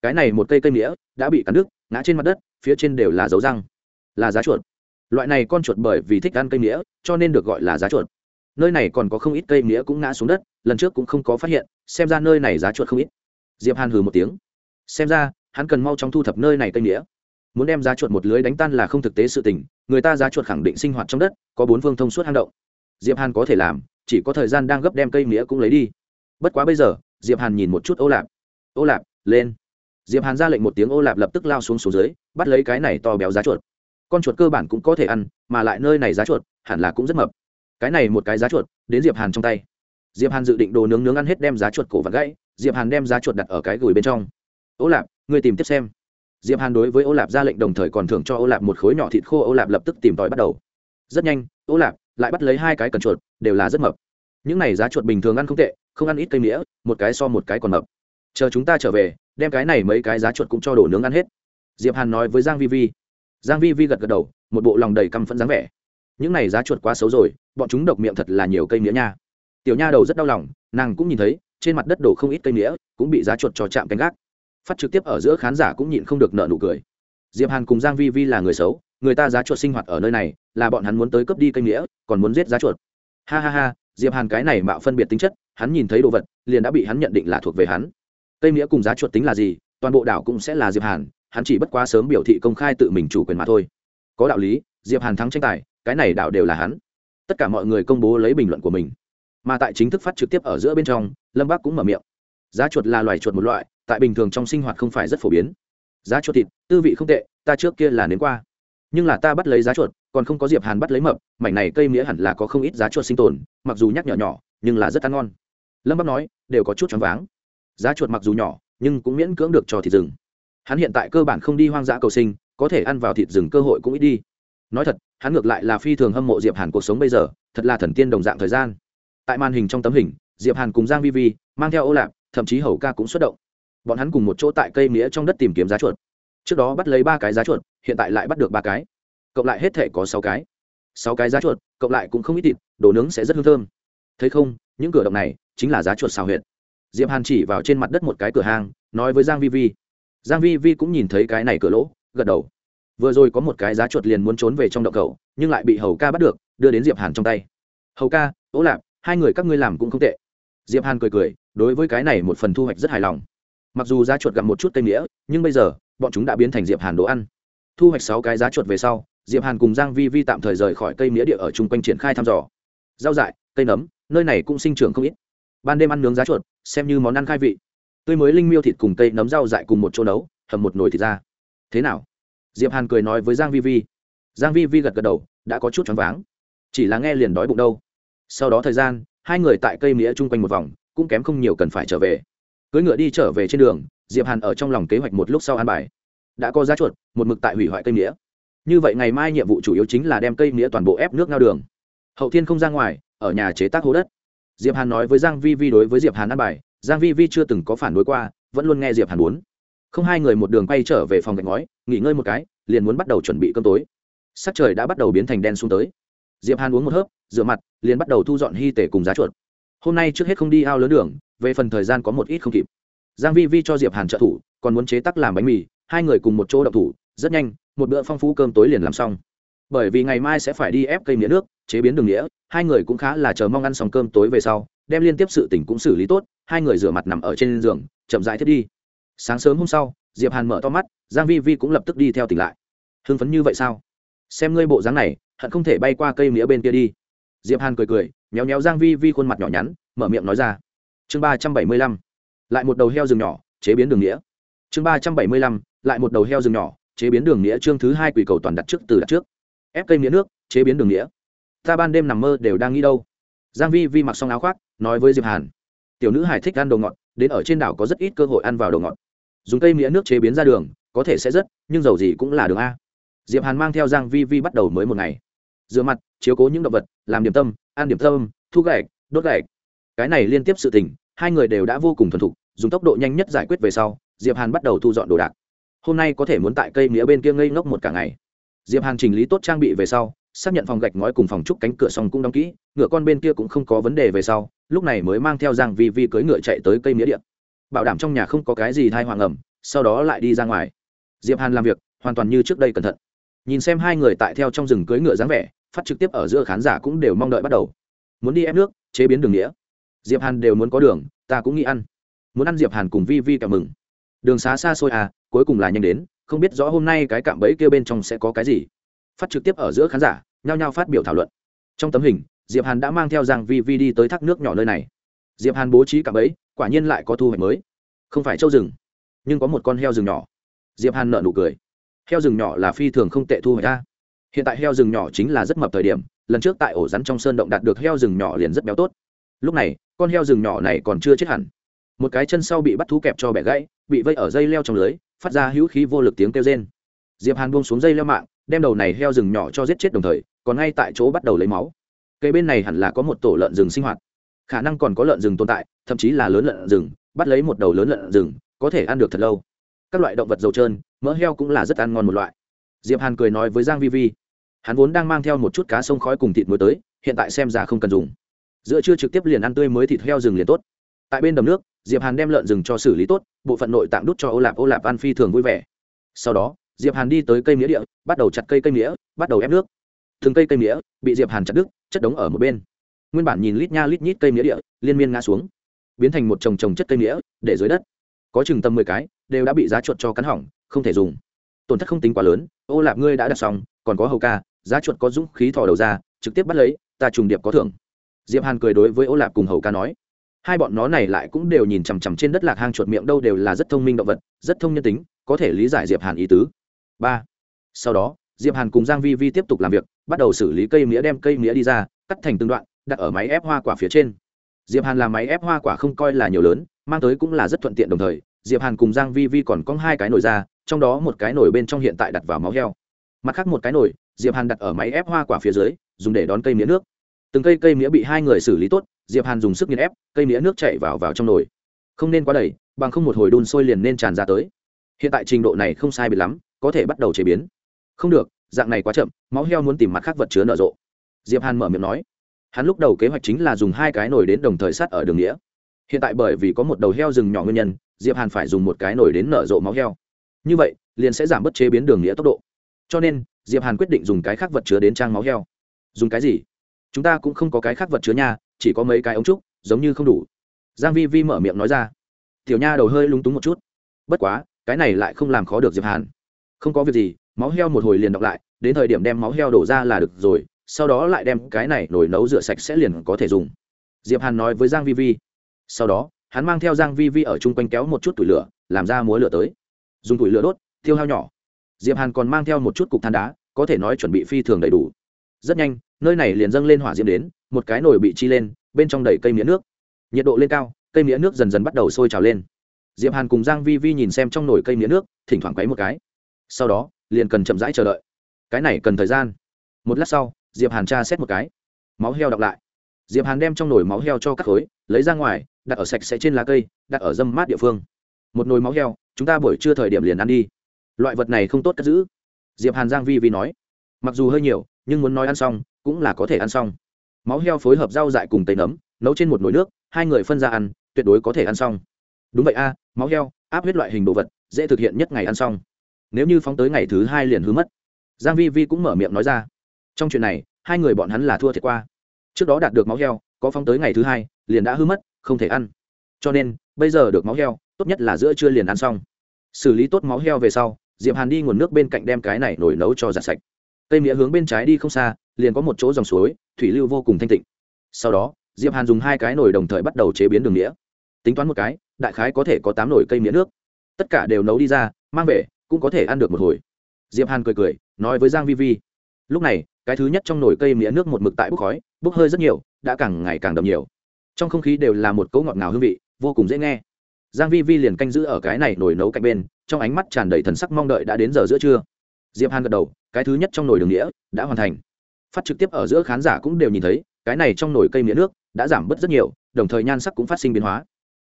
cái này một cây cây nghĩa đã bị cắn đứt, ngã trên mặt đất, phía trên đều là dấu răng, là giá chuột. Loại này con chuột bởi vì thích ăn cây nghĩa cho nên được gọi là giá chuột. Nơi này còn có không ít cây nghĩa cũng ngã xuống đất, lần trước cũng không có phát hiện, xem ra nơi này giá chuột không ít. Diệp hàn hừ một tiếng. Xem ra, hắn cần mau chóng thu thập nơi này cây nghĩa muốn đem giá chuột một lưới đánh tan là không thực tế sự tình, người ta giá chuột khẳng định sinh hoạt trong đất, có bốn phương thông suốt hang động. Diệp hàn có thể làm chỉ có thời gian đang gấp đem cây nghĩa cũng lấy đi. Bất quá bây giờ, diệp hàn nhìn một chút ô lạp. Ô lạp, lên. Diệp hàn ra lệnh một tiếng, ô lạp lập tức lao xuống xuống dưới, bắt lấy cái này to béo giá chuột. Con chuột cơ bản cũng có thể ăn, mà lại nơi này giá chuột hẳn là cũng rất mập. Cái này một cái giá chuột, đến diệp hàn trong tay. Diệp hàn dự định đồ nướng nướng ăn hết đem giá chuột cổ và gãy, diệp hàn đem giá chuột đặt ở cái gửi bên trong. Ô lạp người tìm tiếp xem. Diệp hàn đối với ô lạp ra lệnh đồng thời còn thưởng cho ô lạp một khối nhỏ thịt khô, ô lạp lập tức tìm tòi bắt đầu rất nhanh ô lạp lại bắt lấy hai cái cần chuột đều là rất mập. Những này giá chuột bình thường ăn không tệ không ăn ít cây nghĩa, một cái so một cái còn mập. Chờ chúng ta trở về đem cái này mấy cái giá chuột cũng cho đổ nướng ăn hết. Diệp hàn nói với giang vi vi. Giang vi vi gật gật đầu một bộ lòng đầy căm phẫn dáng vẻ. Những này giá chuột quá xấu rồi bọn chúng độc miệng thật là nhiều cây nghĩa nha. Tiểu nha đầu rất đau lòng nàng cũng nhìn thấy trên mặt đất đổ không ít cây nghĩa cũng bị giá chuột cho chạm canh gác. Phát trực tiếp ở giữa khán giả cũng nhịn không được nợ nụ cười. Diệp hàn cùng giang vi vi là người xấu người ta giá chuột sinh hoạt ở nơi này, là bọn hắn muốn tới cướp đi cây nghĩa còn muốn giết giá chuột. Ha ha ha, diệp hàn cái này mạo phân biệt tính chất, hắn nhìn thấy đồ vật, liền đã bị hắn nhận định là thuộc về hắn. Cây nghĩa cùng giá chuột tính là gì, toàn bộ đảo cũng sẽ là diệp hàn, hắn chỉ bất quá sớm biểu thị công khai tự mình chủ quyền mà thôi. Có đạo lý, diệp hàn thắng tranh tài, cái này đảo đều là hắn. Tất cả mọi người công bố lấy bình luận của mình. Mà tại chính thức phát trực tiếp ở giữa bên trong, lâm bác cũng mở miệng. Giá chuột là loài chuột một loại, tại bình thường trong sinh hoạt không phải rất phổ biến. Giá chuột thịt, tư vị không tệ, ta trước kia là nếm qua nhưng là ta bắt lấy giá chuột, còn không có diệp hàn bắt lấy mập, mảnh này cây mía hẳn là có không ít giá chuột sinh tồn, mặc dù nhắc nhỏ nhỏ, nhưng là rất ăn ngon. Lâm bắc nói, đều có chút choáng váng. Giá chuột mặc dù nhỏ, nhưng cũng miễn cưỡng được cho thịt rừng. Hắn hiện tại cơ bản không đi hoang dã cầu sinh, có thể ăn vào thịt rừng cơ hội cũng ít đi. Nói thật, hắn ngược lại là phi thường hâm mộ diệp hàn cuộc sống bây giờ, thật là thần tiên đồng dạng thời gian. Tại màn hình trong tấm hình, diệp hàn cùng giang vi vi, mang theo ô lạp thậm chí hầu ca cũng xuất động. Bọn hắn cùng một chỗ tại cây mía trong đất tìm kiếm giá chuột trước đó bắt lấy ba cái giá chuột, hiện tại lại bắt được ba cái. Cộng lại hết thể có sáu cái. Sáu cái giá chuột, cộng lại cũng không ít thịt, đồ nướng sẽ rất hương thơm. Thấy không, những cửa động này chính là giá chuột xào huyệt. Diệp hàn chỉ vào trên mặt đất một cái cửa hàng nói với giang vi vi. Giang vi vi cũng nhìn thấy cái này cửa lỗ, gật đầu. Vừa rồi có một cái giá chuột liền muốn trốn về trong động cầu nhưng lại bị hầu ca bắt được, đưa đến diệp hàn trong tay. Hầu ca ố lạp, hai người các ngươi làm cũng không tệ. Diệp hàn cười cười, đối với cái này một phần thu hoạch rất hài lòng. Mặc dù giá chuột gặp một chút cây nghĩa, nhưng bây giờ bọn chúng đã biến thành diệp hàn đồ ăn. Thu hoạch sáu cái giá chuột về sau, diệp hàn cùng giang vi vi tạm thời rời khỏi cây nghĩa địa ở chung quanh triển khai thăm dò. Rau dại, cây nấm, nơi này cũng sinh trưởng không ít. Ban đêm ăn nướng giá chuột, xem như món ăn khai vị. Tươi mới linh miêu thịt cùng cây nấm rau dại cùng một chỗ nấu, hầm một nồi thịt ra. Thế nào? Diệp hàn cười nói với giang vi vi. Giang vi vi gật gật đầu, đã có chút choáng váng. Chỉ là nghe liền đói bụng đâu. Sau đó thời gian, hai người tại cây mía chung quanh một vòng, cũng kém không nhiều cần phải trở về. Cưỡi ngựa đi trở về trên đường diệp hàn ở trong lòng kế hoạch một lúc sau an bài. Đã có giá chuột, một mực tại hủy hoại cây nghĩa. như vậy ngày mai nhiệm vụ chủ yếu chính là đem cây nghĩa toàn bộ ép nước ngao đường. Hậu thiên không ra ngoài, ở nhà chế tác hố đất. Diệp hàn nói với giang vi vi đối với diệp hàn an bài, giang vi vi chưa từng có phản đối qua, vẫn luôn nghe diệp hàn muốn. Không hai người một đường quay trở về phòng gạch ngói, nghỉ ngơi một cái, liền muốn bắt đầu chuẩn bị cơm tối. Sắc trời đã bắt đầu biến thành đen xuống tới. Diệp hàn uống một hớp, rửa mặt, liền bắt đầu thu dọn hy tể cùng giá chuột. Hôm nay trước hết không đi ao lớn đường, về phần thời gian có một ít không kịp giang vi vi cho diệp hàn trợ thủ, còn muốn chế tác làm bánh mì, hai người cùng một chỗ đậu thủ, rất nhanh, một bữa phong phú cơm tối liền làm xong. Bởi vì ngày mai sẽ phải đi ép cây mía nước, chế biến đường nghĩa hai người cũng khá là chờ mong ăn xong cơm tối về sau, đem liên tiếp sự tỉnh cũng xử lý tốt, hai người rửa mặt nằm ở trên giường, chậm rãi thiết đi. Sáng sớm hôm sau, diệp hàn mở to mắt, giang vi vi cũng lập tức đi theo tỉnh lại. Hưng phấn như vậy sao? Xem ngươi bộ dáng này, hận không thể bay qua cây mía bên kia đi. Diệp hàn cười cười nhéo nhéo giang vi vi khuôn mặt nhỏ nhắn, mở miệng nói ra. Chương ba trăm bảy mươi lăm lại một đầu heo rừng nhỏ, chế biến đường nghĩa. Chương ba trăm bảy mươi lăm, lại một đầu heo rừng nhỏ, chế biến đường nghĩa chương thứ hai quỷ cầu toàn đặt trước từ đặt trước. Ép cây nghĩa nước, chế biến đường nghĩa. Ta ban đêm nằm mơ đều đang nghĩ đâu. Giang vi vi mặc xong áo khoác, nói với diệp hàn. Tiểu nữ hải thích ăn đồ ngọt, đến ở trên đảo có rất ít cơ hội ăn vào đồ ngọt. Dùng cây nghĩa nước chế biến ra đường, có thể sẽ rất, nhưng dầu gì cũng là đường a. Diệp hàn mang theo giang vi vi bắt đầu mới một ngày. Rửa mặt, chiếu cố những động vật, làm điểm tâm, ăn điểm tâm thu gạch, đốt gạch. Cái này liên tiếp sự tình hai người đều đã vô cùng thuần thục, dùng tốc độ nhanh nhất giải quyết về sau, diệp hàn bắt đầu thu dọn đồ đạc. Hôm nay có thể muốn tại cây nghĩa bên kia ngây ngốc một cả ngày. Diệp hàn chỉnh lý tốt trang bị về sau, xác nhận phòng gạch ngói cùng phòng trúc cánh cửa xong cũng đóng kỹ, ngựa con bên kia cũng không có vấn đề về sau, lúc này mới mang theo giang vi vi cưỡi ngựa chạy tới cây nghĩa điện. Bảo đảm trong nhà không có cái gì thai hoàng ẩm sau đó lại đi ra ngoài. Diệp hàn làm việc, hoàn toàn như trước đây cẩn thận. Nhìn xem hai người tại theo trong rừng cưỡi ngựa dáng vẻ, phát trực tiếp ở giữa khán giả cũng đều mong đợi bắt đầu. Muốn đi ép nước, chế biến đường nghĩa diệp hàn đều muốn có đường, ta cũng nghĩ ăn. Muốn ăn diệp hàn cùng vi vi cảm mừng. Đường xá xa xôi à cuối cùng là nhanh đến, không biết rõ hôm nay cái cạm bẫy kia bên trong sẽ có cái gì. Phát trực tiếp ở giữa khán giả, nhao nhao phát biểu thảo luận. Trong tấm hình, diệp hàn đã mang theo giang vi vi đi tới thác nước nhỏ nơi này. Diệp hàn bố trí cạm bẫy, quả nhiên lại có thu hoạch mới. Không phải châu rừng, nhưng có một con heo rừng nhỏ. Diệp hàn nở nụ cười. Heo rừng nhỏ là phi thường không tệ thu hoạch ta hiện tại heo rừng nhỏ chính là rất mập thời điểm, lần trước tại ổ rắn trong sơn động đạt được heo rừng nhỏ liền rất béo tốt lúc này, con heo rừng nhỏ này còn chưa chết hẳn. Một cái chân sau bị bắt thú kẹp cho bẻ gãy, bị vây ở dây leo trong lưới, phát ra hữu khí vô lực tiếng kêu rên. Diệp hàn buông xuống dây leo mạng, đem đầu này heo rừng nhỏ cho giết chết đồng thời, còn ngay tại chỗ bắt đầu lấy máu. Cây bên này hẳn là có một tổ lợn rừng sinh hoạt. Khả năng còn có lợn rừng tồn tại, thậm chí là lớn lợn rừng, bắt lấy một đầu lớn lợn rừng, có thể ăn được thật lâu. Các loại động vật dầu trơn, mỡ heo cũng là rất ăn ngon một loại. Diệp hàn cười nói với giang vi vi, hắn vốn đang mang theo một chút cá sông khói cùng thịt muối tới, hiện tại xem ra không cần dùng giữa chưa trực tiếp liền ăn tươi mới thịt heo rừng liền tốt. Tại bên đầm nước, diệp hàn đem lợn rừng cho xử lý tốt, bộ phận nội tạng đút cho ô lạp ô lạp ăn phi thường vui vẻ. Sau đó, diệp hàn đi tới cây mía địa, bắt đầu chặt cây cây mía, bắt đầu ép nước. Từng cây cây mía bị diệp hàn chặt đứt, chất đống ở một bên. Nguyên bản nhìn lít nha lít nhít cây mía địa, liên miên ngã xuống, biến thành một chồng chồng chất cây mía, để dưới đất. Có chừng tầm mười cái, đều đã bị giá chuột cho cắn hỏng, không thể dùng. Tổn thất không tính quá lớn, ô lạp ngươi đã đặt xong, còn có hầu ca, giá chuột có dũng khí thò đầu ra, trực tiếp bắt lấy, ta trùng điệp có thưởng diệp hàn cười đối với ô lạp cùng hầu ca nói, hai bọn nó này lại cũng đều nhìn chằm chằm trên đất lạc hang chuột miệng đâu đều là rất thông minh động vật, rất thông nhân tính, có thể lý giải diệp hàn ý tứ. Ba, sau đó, diệp hàn cùng giang vi vi tiếp tục làm việc, bắt đầu xử lý cây mía đem cây mía đi ra, cắt thành từng đoạn, đặt ở máy ép hoa quả phía trên. Diệp hàn làm máy ép hoa quả không coi là nhiều lớn, mang tới cũng là rất thuận tiện đồng thời, diệp hàn cùng giang vi vi còn có hai cái nồi ra, trong đó một cái nồi bên trong hiện tại đặt vào máu heo. Mặt khác một cái nồi, diệp hàn đặt ở máy ép hoa quả phía dưới, dùng để đón cây mía nước từng cây cây mía bị hai người xử lý tốt, diệp hàn dùng sức nghiền ép, cây mía nước chảy vào vào trong nồi. Không nên quá đầy, bằng không một hồi đun sôi liền nên tràn ra tới. Hiện tại trình độ này không sai biệt lắm, có thể bắt đầu chế biến. Không được, dạng này quá chậm, máu heo muốn tìm mặt khác vật chứa nở rộ. Diệp hàn mở miệng nói. Hắn lúc đầu kế hoạch chính là dùng hai cái nồi đến đồng thời sát ở đường nghĩa. Hiện tại bởi vì có một đầu heo rừng nhỏ nguyên nhân, diệp hàn phải dùng một cái nồi đến nở rộ máu heo. Như vậy, liền sẽ giảm bớt chế biến đường nghĩa tốc độ. Cho nên, diệp hàn quyết định dùng cái khác vật chứa đến trang máu heo. Dùng cái gì? Chúng ta cũng không có cái khác vật chứa nha, chỉ có mấy cái ống trúc, giống như không đủ. Giang vi vi mở miệng nói ra. Tiểu nha đầu hơi lúng túng một chút. Bất quá, cái này lại không làm khó được diệp hàn. Không có việc gì, máu heo một hồi liền đọc lại, đến thời điểm đem máu heo đổ ra là được rồi, sau đó lại đem cái này nồi nấu rửa sạch sẽ liền có thể dùng. Diệp hàn nói với giang vi vi. Sau đó, hắn mang theo giang vi vi ở chung quanh kéo một chút tuổi lửa, làm ra múa lửa tới. Dùng tuổi lửa đốt, thiêu hao nhỏ. Diệp hàn còn mang theo một chút cục than đá, có thể nói chuẩn bị phi thường đầy đủ. Rất nhanh nơi này liền dâng lên hỏa diễm đến, một cái nồi bị chi lên, bên trong đầy cây mía nước. Nhiệt độ lên cao, cây mía nước dần dần bắt đầu sôi trào lên. Diệp hàn cùng giang vi vi nhìn xem trong nồi cây mía nước, thỉnh thoảng quấy một cái. Sau đó, liền cần chậm rãi chờ đợi. Cái này cần thời gian. Một lát sau, diệp hàn tra xét một cái. Máu heo đọc lại. Diệp hàn đem trong nồi máu heo cho các khối, lấy ra ngoài, đặt ở sạch sẽ trên lá cây, đặt ở dâm mát địa phương. Một nồi máu heo, chúng ta buổi trưa thời điểm liền ăn đi. Loại vật này không tốt cất giữ. Diệp hàn giang vi vi nói. Mặc dù hơi nhiều, nhưng muốn nói ăn xong cũng là có thể ăn xong. Máu heo phối hợp rau dại cùng tây nấm, nấu trên một nồi nước, hai người phân ra ăn, tuyệt đối có thể ăn xong. Đúng vậy a, máu heo, áp huyết loại hình đồ vật, dễ thực hiện nhất ngày ăn xong. Nếu như phóng tới ngày thứ hai liền hư mất. Giang vi vi cũng mở miệng nói ra. Trong chuyện này, hai người bọn hắn là thua thiệt qua. Trước đó đạt được máu heo, có phóng tới ngày thứ hai, liền đã hư mất, không thể ăn. Cho nên, bây giờ được máu heo, tốt nhất là giữa trưa liền ăn xong. Xử lý tốt máu heo về sau, diệp hàn đi nguồn nước bên cạnh đem cái này nổi nấu cho giặt sạch. Cây mía hướng bên trái đi không xa liền có một chỗ dòng suối, thủy lưu vô cùng thanh tịnh. Sau đó, diệp hàn dùng hai cái nồi đồng thời bắt đầu chế biến đường nghĩa tính toán một cái, đại khái có thể có tám nồi cây mía nước. Tất cả đều nấu đi ra, mang về, cũng có thể ăn được một hồi. Diệp hàn cười cười, nói với giang vi vi, lúc này, cái thứ nhất trong nồi cây mía nước một mực tại bốc khói, bốc hơi rất nhiều, đã càng ngày càng đậm nhiều. Trong không khí đều là một cấu ngọt ngào hương vị, vô cùng dễ nghe. Giang vi vi liền canh giữ ở cái này nồi nấu cạnh bên, trong ánh mắt tràn đầy thần sắc mong đợi đã đến giờ giữa trưa. Diệp hàn gật đầu, cái thứ nhất trong nồi đường nghĩa đã hoàn thành phát trực tiếp ở giữa khán giả cũng đều nhìn thấy, cái này trong nồi cây mía nước đã giảm bớt rất nhiều, đồng thời nhan sắc cũng phát sinh biến hóa.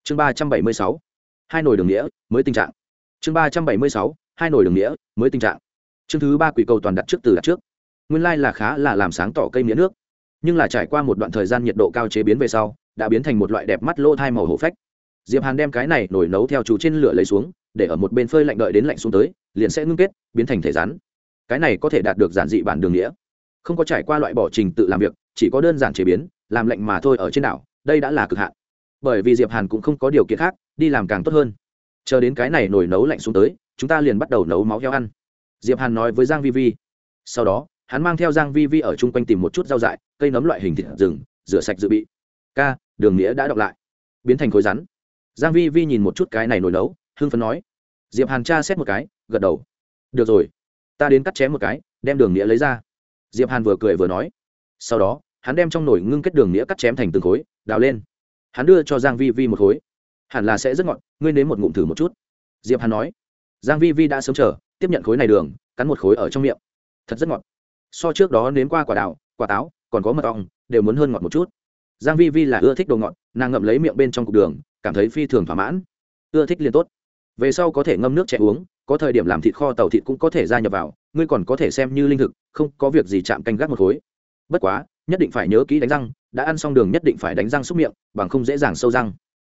Chương ba trăm bảy mươi sáu, hai nồi đường nghĩa mới tình trạng. Chương ba trăm bảy mươi sáu, hai nồi đường nghĩa mới tình trạng. Chương thứ ba quỷ cầu toàn đặt trước từ đặt trước. Nguyên lai là khá là làm sáng tỏ cây mía nước. Nhưng là trải qua một đoạn thời gian nhiệt độ cao chế biến về sau, đã biến thành một loại đẹp mắt lỗ thai màu hổ phách. Diệp hàn đem cái này nổi nấu theo chú trên lửa lấy xuống, để ở một bên phơi lạnh đợi đến lạnh xuống tới, liền sẽ ngưng kết, biến thành thể rắn. Cái này có thể đạt được giản dị bản đường nghĩa không có trải qua loại bỏ trình tự làm việc, chỉ có đơn giản chế biến, làm lệnh mà thôi ở trên đảo, đây đã là cực hạn. Bởi vì diệp hàn cũng không có điều kiện khác, đi làm càng tốt hơn. Chờ đến cái này nổi nấu lạnh xuống tới, chúng ta liền bắt đầu nấu máu heo ăn. Diệp hàn nói với giang vi vi. Sau đó, hắn mang theo giang vi vi ở chung quanh tìm một chút rau dại, cây nấm loại hình thịt rừng, rửa sạch dự bị. Ca, đường nghĩa đã đọc lại. Biến thành khối rắn. Giang vi vi nhìn một chút cái này nồi nấu, hưng phấn nói. Diệp hàn tra xét một cái, gật đầu. Được rồi. Ta đến cắt chém một cái, đem đường nghĩa lấy ra diệp hàn vừa cười vừa nói. Sau đó, hắn đem trong nồi ngưng kết đường nghĩa cắt chém thành từng khối, đào lên. Hắn đưa cho giang vi vi một khối. Hẳn là sẽ rất ngọt, ngươi nếm một ngụm thử một chút. Diệp hàn nói. Giang vi vi đã sớm chờ, tiếp nhận khối này đường, cắn một khối ở trong miệng. Thật rất ngọt. So trước đó nếm qua quả đào, quả táo, còn có mật ong, đều muốn hơn ngọt một chút. Giang vi vi là ưa thích đồ ngọt, nàng ngậm lấy miệng bên trong cục đường, cảm thấy phi thường thỏa mãn. Ưa thích liền tốt. Về sau có thể ngâm nước chè uống có thời điểm làm thịt kho tàu thịt cũng có thể gia nhập vào, ngươi còn có thể xem như linh thực, không có việc gì chạm canh gác một khối. Bất quá, nhất định phải nhớ kỹ đánh răng, đã ăn xong đường nhất định phải đánh răng xúc miệng, bằng không dễ dàng sâu răng.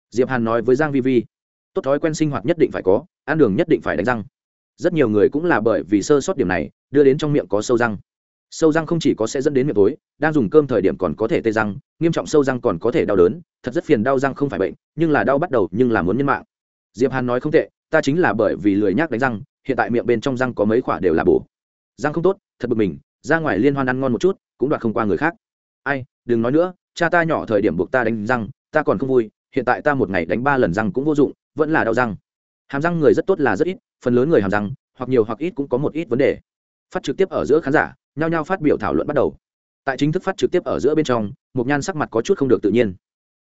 Diệp hàn nói với giang vi vi, tốt thói quen sinh hoạt nhất định phải có, ăn đường nhất định phải đánh răng. Rất nhiều người cũng là bởi vì sơ sót điểm này, đưa đến trong miệng có sâu răng. Sâu răng không chỉ có sẽ dẫn đến miệng tối, đang dùng cơm thời điểm còn có thể tê răng, nghiêm trọng sâu răng còn có thể đau đớn, thật rất phiền đau răng không phải bệnh, nhưng là đau bắt đầu nhưng là muốn nhân mạng. Diệp hàn nói không tệ ta chính là bởi vì lười nhác đánh răng, hiện tại miệng bên trong răng có mấy khoả đều là bổ. Răng không tốt, thật bực mình, ra ngoài liên hoan ăn ngon một chút, cũng đoạt không qua người khác. Ai, đừng nói nữa, cha ta nhỏ thời điểm buộc ta đánh răng, ta còn không vui, hiện tại ta một ngày đánh ba lần răng cũng vô dụng, vẫn là đau răng. Hàm răng người rất tốt là rất ít, phần lớn người hàm răng, hoặc nhiều hoặc ít cũng có một ít vấn đề. Phát trực tiếp ở giữa khán giả, nhao nhao phát biểu thảo luận bắt đầu. Tại chính thức phát trực tiếp ở giữa bên trong một nhan sắc mặt có chút không được tự nhiên.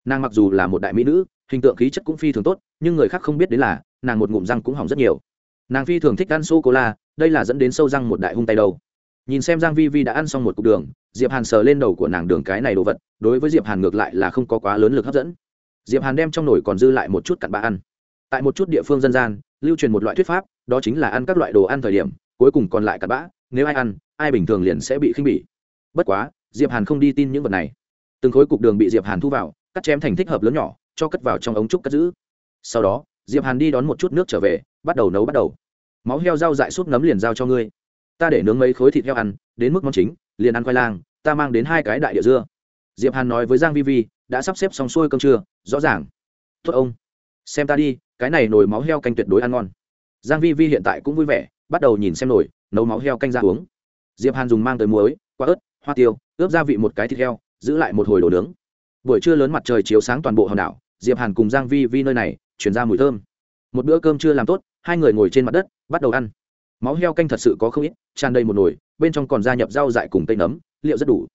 Nàng mặc dù là một đại mỹ nữ, hình tượng khí chất cũng phi thường tốt, nhưng người khác không biết đến là nàng một ngụm răng cũng hỏng rất nhiều. Nàng phi thường thích ăn sô cô la đây là dẫn đến sâu răng một đại hung tay đầu. Nhìn xem giang vi vi đã ăn xong một cục đường, diệp hàn sờ lên đầu của nàng đường cái này đồ vật, đối với diệp hàn ngược lại là không có quá lớn lực hấp dẫn. Diệp hàn đem trong nồi còn dư lại một chút cặn bã ăn. Tại một chút địa phương dân gian, lưu truyền một loại thuyết pháp, đó chính là ăn các loại đồ ăn thời điểm, cuối cùng còn lại cặn bã, nếu ai ăn, ai bình thường liền sẽ bị khinh bỉ. Bất quá, diệp hàn không đi tin những vật này. Từng khối cục đường bị diệp hàn thu vào, cắt chém thành thích hợp lớn nhỏ, cho cất vào trong ống trúc cất giữ. Sau đó diệp hàn đi đón một chút nước trở về, bắt đầu nấu bắt đầu. Máu heo rau dại súp nấm liền giao cho ngươi. Ta để nướng mấy khối thịt heo ăn, đến mức món chính, liền ăn khoai lang, ta mang đến hai cái đại địa dưa. Diệp hàn nói với giang vi vi, đã sắp xếp xong xuôi cơm trưa, rõ ràng. Tốt ông. Xem ta đi, cái này nồi máu heo canh tuyệt đối ăn ngon. Giang vi vi hiện tại cũng vui vẻ, bắt đầu nhìn xem nồi, nấu máu heo canh ra uống. Diệp hàn dùng mang tới muối, quả ớt, hoa tiêu, ướp gia vị một cái thịt heo, giữ lại một hồi đồ nướng. Buổi trưa lớn mặt trời chiếu sáng toàn bộ hòn đảo, diệp hàn cùng giang vi vi nơi này chuyển ra mùi thơm. Một bữa cơm chưa làm tốt, hai người ngồi trên mặt đất, bắt đầu ăn. Máu heo canh thật sự có không ít, tràn đầy một nồi, bên trong còn gia nhập rau dại cùng tây nấm, liệu rất đủ.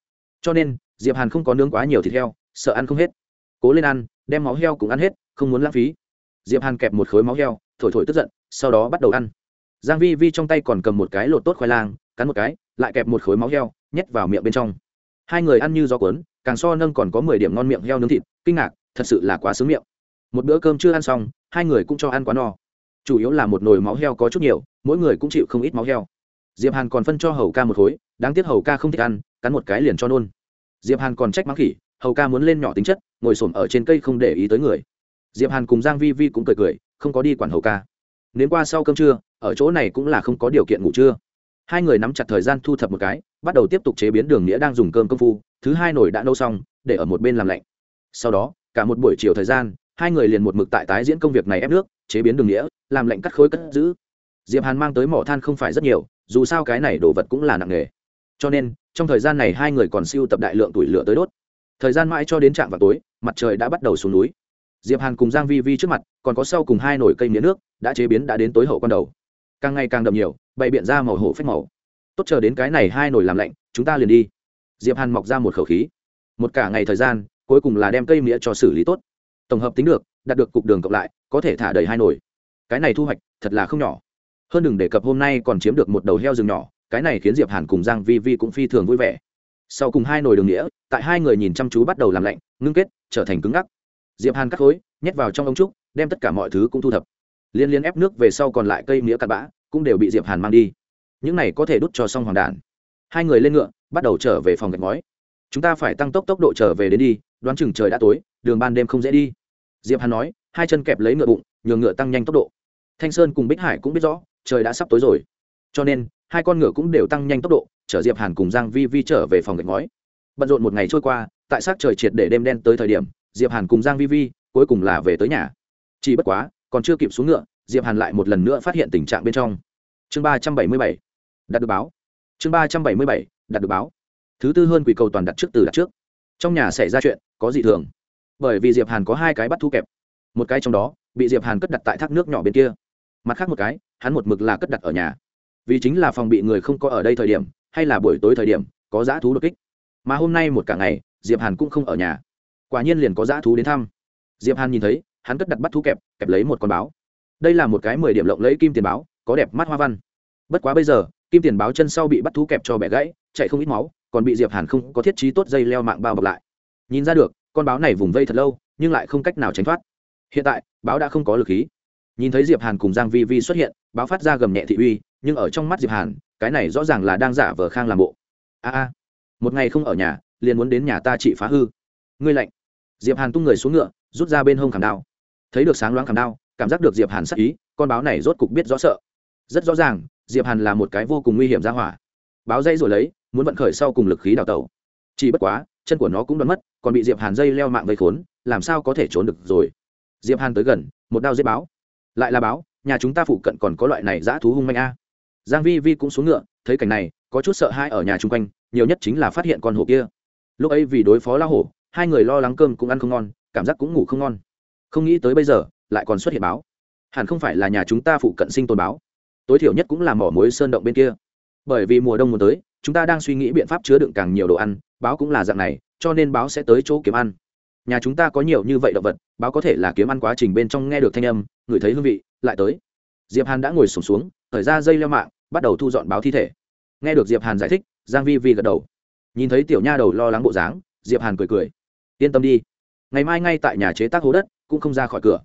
Cho nên, diệp hàn không có nướng quá nhiều thịt heo, sợ ăn không hết. Cố lên ăn, đem máu heo cũng ăn hết, không muốn lãng phí. Diệp hàn kẹp một khối máu heo, thổi thổi tức giận, sau đó bắt đầu ăn. Giang vi vi trong tay còn cầm một cái lột tốt khoai lang, cắn một cái, lại kẹp một khối máu heo, nhét vào miệng bên trong. Hai người ăn như gió cuốn, càng so nâng còn có mười điểm ngon miệng heo nướng thịt, kinh ngạc, thật sự là quá sướng miệng một bữa cơm chưa ăn xong, hai người cũng cho ăn quá no. Chủ yếu là một nồi máu heo có chút nhiều, mỗi người cũng chịu không ít máu heo. Diệp hàn còn phân cho hầu ca một khối, đáng tiếc hầu ca không thích ăn, cắn một cái liền cho nôn. Diệp hàn còn trách mắng khỉ, hầu ca muốn lên nhỏ tính chất, ngồi xổm ở trên cây không để ý tới người. Diệp hàn cùng giang vi vi cũng cười cười, không có đi quản hầu ca. Nếu qua sau cơm trưa, ở chỗ này cũng là không có điều kiện ngủ trưa. Hai người nắm chặt thời gian thu thập một cái, bắt đầu tiếp tục chế biến đường nghĩa đang dùng cơm công phu, thứ hai nồi đã nấu xong, để ở một bên làm lạnh. Sau đó, cả một buổi chiều thời gian hai người liền một mực tại tái diễn công việc này ép nước, chế biến đường nghĩa, làm lạnh cắt khối cất giữ. Diệp hàn mang tới mỏ than không phải rất nhiều, dù sao cái này đồ vật cũng là nặng nghề. Cho nên, trong thời gian này hai người còn siêu tập đại lượng tuổi lửa tới đốt. Thời gian mãi cho đến trạm vào tối, mặt trời đã bắt đầu xuống núi. Diệp hàn cùng giang vi vi trước mặt, còn có sau cùng hai nồi cây mía nước, đã chế biến đã đến tối hậu quan đầu. Càng ngày càng đậm nhiều, bày biện ra màu hổ phách màu. Tốt, chờ đến cái này hai nồi làm lạnh, chúng ta liền đi. Diệp hàn mọc ra một khẩu khí. Một cả ngày thời gian, cuối cùng là đem cây mía cho xử lý tốt tổng hợp tính được, đạt được cục đường cộng lại, có thể thả đầy hai nồi. Cái này thu hoạch, thật là không nhỏ. Hơn đừng đề cập hôm nay còn chiếm được một đầu heo rừng nhỏ, cái này khiến diệp hàn cùng giang vi vi cũng phi thường vui vẻ. Sau cùng hai nồi đường nghĩa, tại hai người nhìn chăm chú bắt đầu làm lạnh, ngưng kết, trở thành cứng ngắc. Diệp hàn cắt khối, nhét vào trong ống trúc, đem tất cả mọi thứ cũng thu thập. Liên liên ép nước về sau còn lại cây mía cặn bã, cũng đều bị diệp hàn mang đi. Những này có thể đút cho xong hoàng đàn. Hai người lên ngựa, bắt đầu trở về phòng gạch ngói. Chúng ta phải tăng tốc tốc độ trở về đến đi, đoán chừng trời đã tối, đường ban đêm không dễ đi diệp hàn nói, hai chân kẹp lấy ngựa bụng, nhường ngựa tăng nhanh tốc độ. Thanh sơn cùng bích hải cũng biết rõ, trời đã sắp tối rồi. Cho nên, hai con ngựa cũng đều tăng nhanh tốc độ, chở diệp hàn cùng giang vi vi trở về phòng gạch ngói. Bận rộn một ngày trôi qua, tại sát trời triệt để đêm đen tới thời điểm, diệp hàn cùng giang vi vi cuối cùng là về tới nhà. Chỉ bất quá, còn chưa kịp xuống ngựa, diệp hàn lại một lần nữa phát hiện tình trạng bên trong. Chương ba trăm bảy mươi bảy, đặt được báo. Chương ba trăm bảy mươi bảy, đặt được báo. Thứ tư hơn quỷ cầu toàn đặt trước từ đặt trước. Trong nhà xảy ra chuyện, có gì thường? Bởi vì diệp hàn có hai cái bắt thu kẹp một cái trong đó bị diệp hàn cất đặt tại thác nước nhỏ bên kia mặt khác một cái hắn một mực là cất đặt ở nhà vì chính là phòng bị người không có ở đây thời điểm hay là buổi tối thời điểm có dã thú đột kích mà hôm nay một cả ngày diệp hàn cũng không ở nhà quả nhiên liền có dã thú đến thăm diệp hàn nhìn thấy hắn cất đặt bắt thú kẹp kẹp lấy một con báo đây là một cái mười điểm lộng lẫy kim tiền báo có đẹp mắt hoa văn bất quá bây giờ kim tiền báo chân sau bị bắt thú kẹp cho bẻ gãy chạy không ít máu còn bị diệp hàn không có thiết trí tốt dây leo mạng bao bọc lại nhìn ra được con báo này vùng vây thật lâu, nhưng lại không cách nào tránh thoát. Hiện tại, báo đã không có lực khí. Nhìn thấy diệp hàn cùng giang vi vi xuất hiện, báo phát ra gầm nhẹ thị uy, nhưng ở trong mắt diệp hàn, cái này rõ ràng là đang giả vờ khang làm bộ. A a, một ngày không ở nhà, liền muốn đến nhà ta trị phá hư. Ngươi lạnh. Diệp hàn tung người xuống ngựa, rút ra bên hông khảm đao. Thấy được sáng loáng khảm đao, cảm giác được diệp hàn sắc ý, con báo này rốt cục biết rõ sợ. Rất rõ ràng, diệp hàn là một cái vô cùng nguy hiểm ra hỏa. Báo dây rồi lấy, muốn vận khởi sau cùng lực khí đào tẩu chỉ bất quá, chân của nó cũng đoán mất, còn bị diệp hàn dây leo mạng vây khốn, làm sao có thể trốn được rồi? Diệp hàn tới gần, một đao giết báo. Lại là báo, nhà chúng ta phụ cận còn có loại này dã thú hung manh a. Giang vi vi cũng xuống ngựa, thấy cảnh này, có chút sợ hãi ở nhà chung quanh, nhiều nhất chính là phát hiện con hổ kia. Lúc ấy vì đối phó la hổ, hai người lo lắng cơm cũng ăn không ngon, cảm giác cũng ngủ không ngon. Không nghĩ tới bây giờ, lại còn xuất hiện báo. Hẳn không phải là nhà chúng ta phụ cận sinh tồn báo. Tối thiểu nhất cũng là mỏ muối sơn động bên kia. Bởi vì mùa đông muốn tới chúng ta đang suy nghĩ biện pháp chứa đựng càng nhiều đồ ăn báo cũng là dạng này cho nên báo sẽ tới chỗ kiếm ăn. Nhà chúng ta có nhiều như vậy động vật báo có thể là kiếm ăn quá trình bên trong nghe được thanh âm ngửi thấy hương vị lại tới. Diệp hàn đã ngồi sùng xuống, xuống thời ra dây leo mạng bắt đầu thu dọn báo thi thể. Nghe được diệp hàn giải thích giang vi vi gật đầu. Nhìn thấy tiểu nha đầu lo lắng bộ dáng diệp hàn cười cười. Yên tâm đi. Ngày mai ngay tại nhà chế tác hố đất cũng không ra khỏi cửa.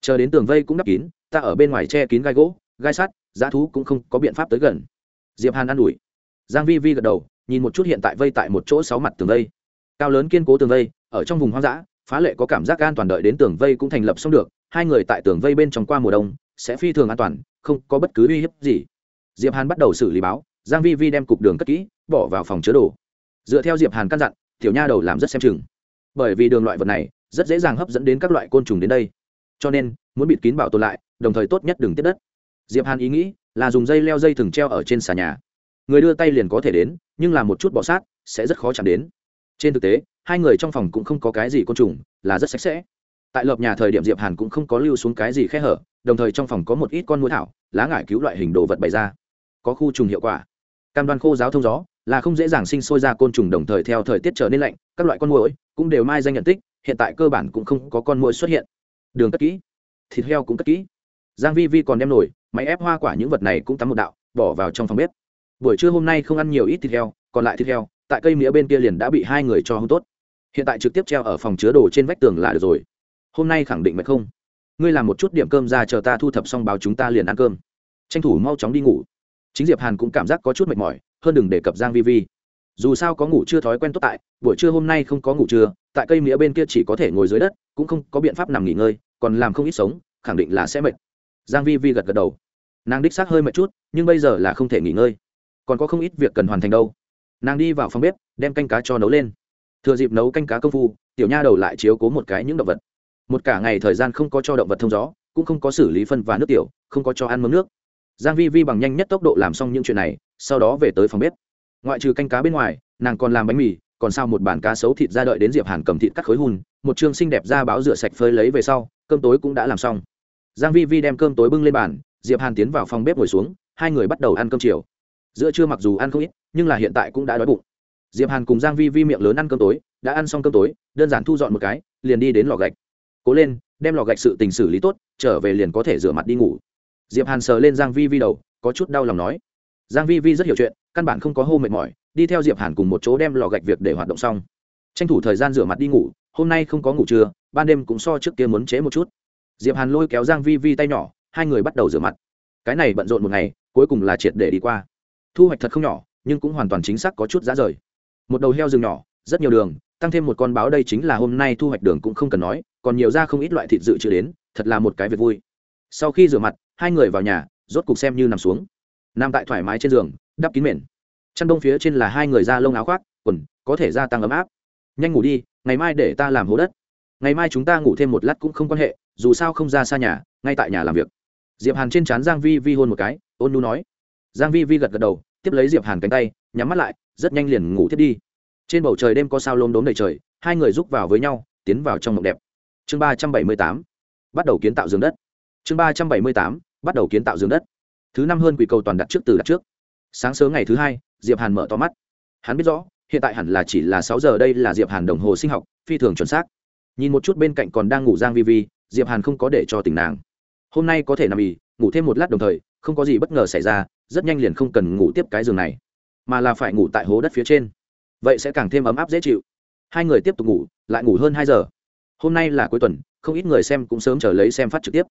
Chờ đến tường vây cũng đắp kín ta ở bên ngoài che kín gai gỗ gai sắt giá thú cũng không có biện pháp tới gần. Diệp hàn ăn đuổi. ủi giang vi vi gật đầu, nhìn một chút hiện tại vây tại một chỗ sáu mặt tường vây. Cao lớn kiên cố tường vây, ở trong vùng hoang dã, phá lệ có cảm giác an toàn đợi đến tường vây cũng thành lập xong được, hai người tại tường vây bên trong qua mùa đông, sẽ phi thường an toàn, không có bất cứ uy hiếp gì. Diệp hàn bắt đầu xử lý báo, giang vi vi đem cục đường cất kỹ, bỏ vào phòng chứa đồ. Dựa theo diệp hàn căn dặn, tiểu nha đầu làm rất xem chừng. Bởi vì đường loại vật này, rất dễ dàng hấp dẫn đến các loại côn trùng đến đây. Cho nên, muốn bịt kín bảo tồn lại, đồng thời tốt nhất đừng tiết đất. Diệp hàn ý nghĩ, là dùng dây leo dây thừng treo ở trên xà nhà người đưa tay liền có thể đến, nhưng làm một chút bỏ sát, sẽ rất khó chạm đến. Trên thực tế, hai người trong phòng cũng không có cái gì côn trùng, là rất sạch sẽ. Tại lợp nhà thời điểm diệp hàn cũng không có lưu xuống cái gì khe hở, đồng thời trong phòng có một ít con muỗi thảo, lá ngải cứu loại hình đồ vật bày ra. Có khu trùng hiệu quả. Cam đoan khô giáo thông gió, là không dễ dàng sinh sôi ra côn trùng đồng thời theo thời tiết trở nên lạnh, các loại con muỗi cũng đều mai danh nhận tích, hiện tại cơ bản cũng không có con muỗi xuất hiện. Đường cất kỹ. Thịt heo cũng cất kỹ. Giang vi vi còn đem nổi máy ép hoa quả những vật này cũng tắm một đạo, bỏ vào trong phòng bếp buổi trưa hôm nay không ăn nhiều ít thịt heo, còn lại thịt heo, tại cây mía bên kia liền đã bị hai người cho hung tốt. Hiện tại trực tiếp treo ở phòng chứa đồ trên vách tường là được rồi. Hôm nay khẳng định mệt không? Ngươi làm một chút điểm cơm ra chờ ta thu thập xong báo chúng ta liền ăn cơm. Tranh thủ mau chóng đi ngủ. Chính diệp hàn cũng cảm giác có chút mệt mỏi, hơn đừng đề cập giang vi vi. Dù sao có ngủ chưa thói quen tốt tại, buổi trưa hôm nay không có ngủ trưa, tại cây mía bên kia chỉ có thể ngồi dưới đất, cũng không có biện pháp nằm nghỉ ngơi, còn làm không ít sống, khẳng định là sẽ mệt. Giang vi vi gật gật đầu. Nàng đích xác hơi mệt chút, nhưng bây giờ là không thể nghỉ ngơi còn có không ít việc cần hoàn thành đâu. Nàng đi vào phòng bếp, đem canh cá cho nấu lên. Thừa dịp nấu canh cá công phu, tiểu nha đầu lại chiếu cố một cái những động vật. Một cả ngày thời gian không có cho động vật thông gió, cũng không có xử lý phân và nước tiểu, không có cho ăn mớm nước. Giang vi vi bằng nhanh nhất tốc độ làm xong những chuyện này, sau đó về tới phòng bếp. Ngoại trừ canh cá bên ngoài, nàng còn làm bánh mì, còn sao một bản cá sấu thịt ra đợi đến diệp hàn cầm thịt cắt khối hun, một chương xinh đẹp ra báo rửa sạch phơi lấy về sau, cơm tối cũng đã làm xong. Giang vi vi đem cơm tối bưng lên bàn, diệp hàn tiến vào phòng bếp ngồi xuống, hai người bắt đầu ăn cơm chiều giữa trưa mặc dù ăn không ít, nhưng là hiện tại cũng đã đói bụng. Diệp hàn cùng giang vi vi miệng lớn ăn cơm tối, đã ăn xong cơm tối, đơn giản thu dọn một cái, liền đi đến lò gạch. Cố lên, đem lò gạch sự tình xử lý tốt, trở về liền có thể rửa mặt đi ngủ. Diệp hàn sờ lên giang vi vi đầu, có chút đau lòng nói. Giang vi vi rất hiểu chuyện, căn bản không có hô mệt mỏi, đi theo diệp hàn cùng một chỗ đem lò gạch việc để hoạt động xong. Tranh thủ thời gian rửa mặt đi ngủ, hôm nay không có ngủ trưa, ban đêm cũng so trước kia muốn chế một chút. Diệp hàn lôi kéo giang vi vi tay nhỏ, hai người bắt đầu rửa mặt. Cái này bận rộn một ngày, cuối cùng là triệt để đi qua thu hoạch thật không nhỏ, nhưng cũng hoàn toàn chính xác có chút giá rời. Một đầu heo rừng nhỏ, rất nhiều đường, tăng thêm một con báo đây chính là hôm nay thu hoạch đường cũng không cần nói, còn nhiều ra không ít loại thịt dự trữ đến, thật là một cái việc vui. Sau khi rửa mặt, hai người vào nhà, rốt cục xem như nằm xuống. Nằm tại thoải mái trên giường, đắp kín mền. Chăn đông phía trên là hai người da lông áo khoác, quần, có thể gia tăng ấm áp. Nhanh ngủ đi, ngày mai để ta làm hố đất. Ngày mai chúng ta ngủ thêm một lát cũng không quan hệ, dù sao không ra xa nhà, ngay tại nhà làm việc. Diệp hàn trên trán giang vi vi hôn một cái, ôn nu nói giang vi vi gật gật đầu, tiếp lấy diệp hàn cánh tay, nhắm mắt lại, rất nhanh liền ngủ thiết đi. Trên bầu trời đêm có sao lốm đốm đầy trời, hai người rúc vào với nhau, tiến vào trong mộng đẹp. Chương ba trăm bảy mươi tám, bắt đầu kiến tạo giường đất. Chương ba trăm bảy mươi tám, bắt đầu kiến tạo giường đất. Thứ năm hơn quỷ cầu toàn đặt trước từ đặt trước. Sáng sớm ngày thứ hai, diệp hàn mở to mắt. Hắn biết rõ, hiện tại hẳn là chỉ là sáu giờ đây là diệp hàn đồng hồ sinh học, phi thường chuẩn xác. Nhìn một chút bên cạnh còn đang ngủ giang vi vi, diệp hàn không có để cho tỉnh nàng. Hôm nay có thể nằm ì ngủ thêm một lát đồng thời, không có gì bất ngờ xảy ra rất nhanh liền không cần ngủ tiếp cái giường này, mà là phải ngủ tại hố đất phía trên. Vậy sẽ càng thêm ấm áp dễ chịu. Hai người tiếp tục ngủ, lại ngủ hơn hai giờ. Hôm nay là cuối tuần, không ít người xem cũng sớm trở lấy xem phát trực tiếp.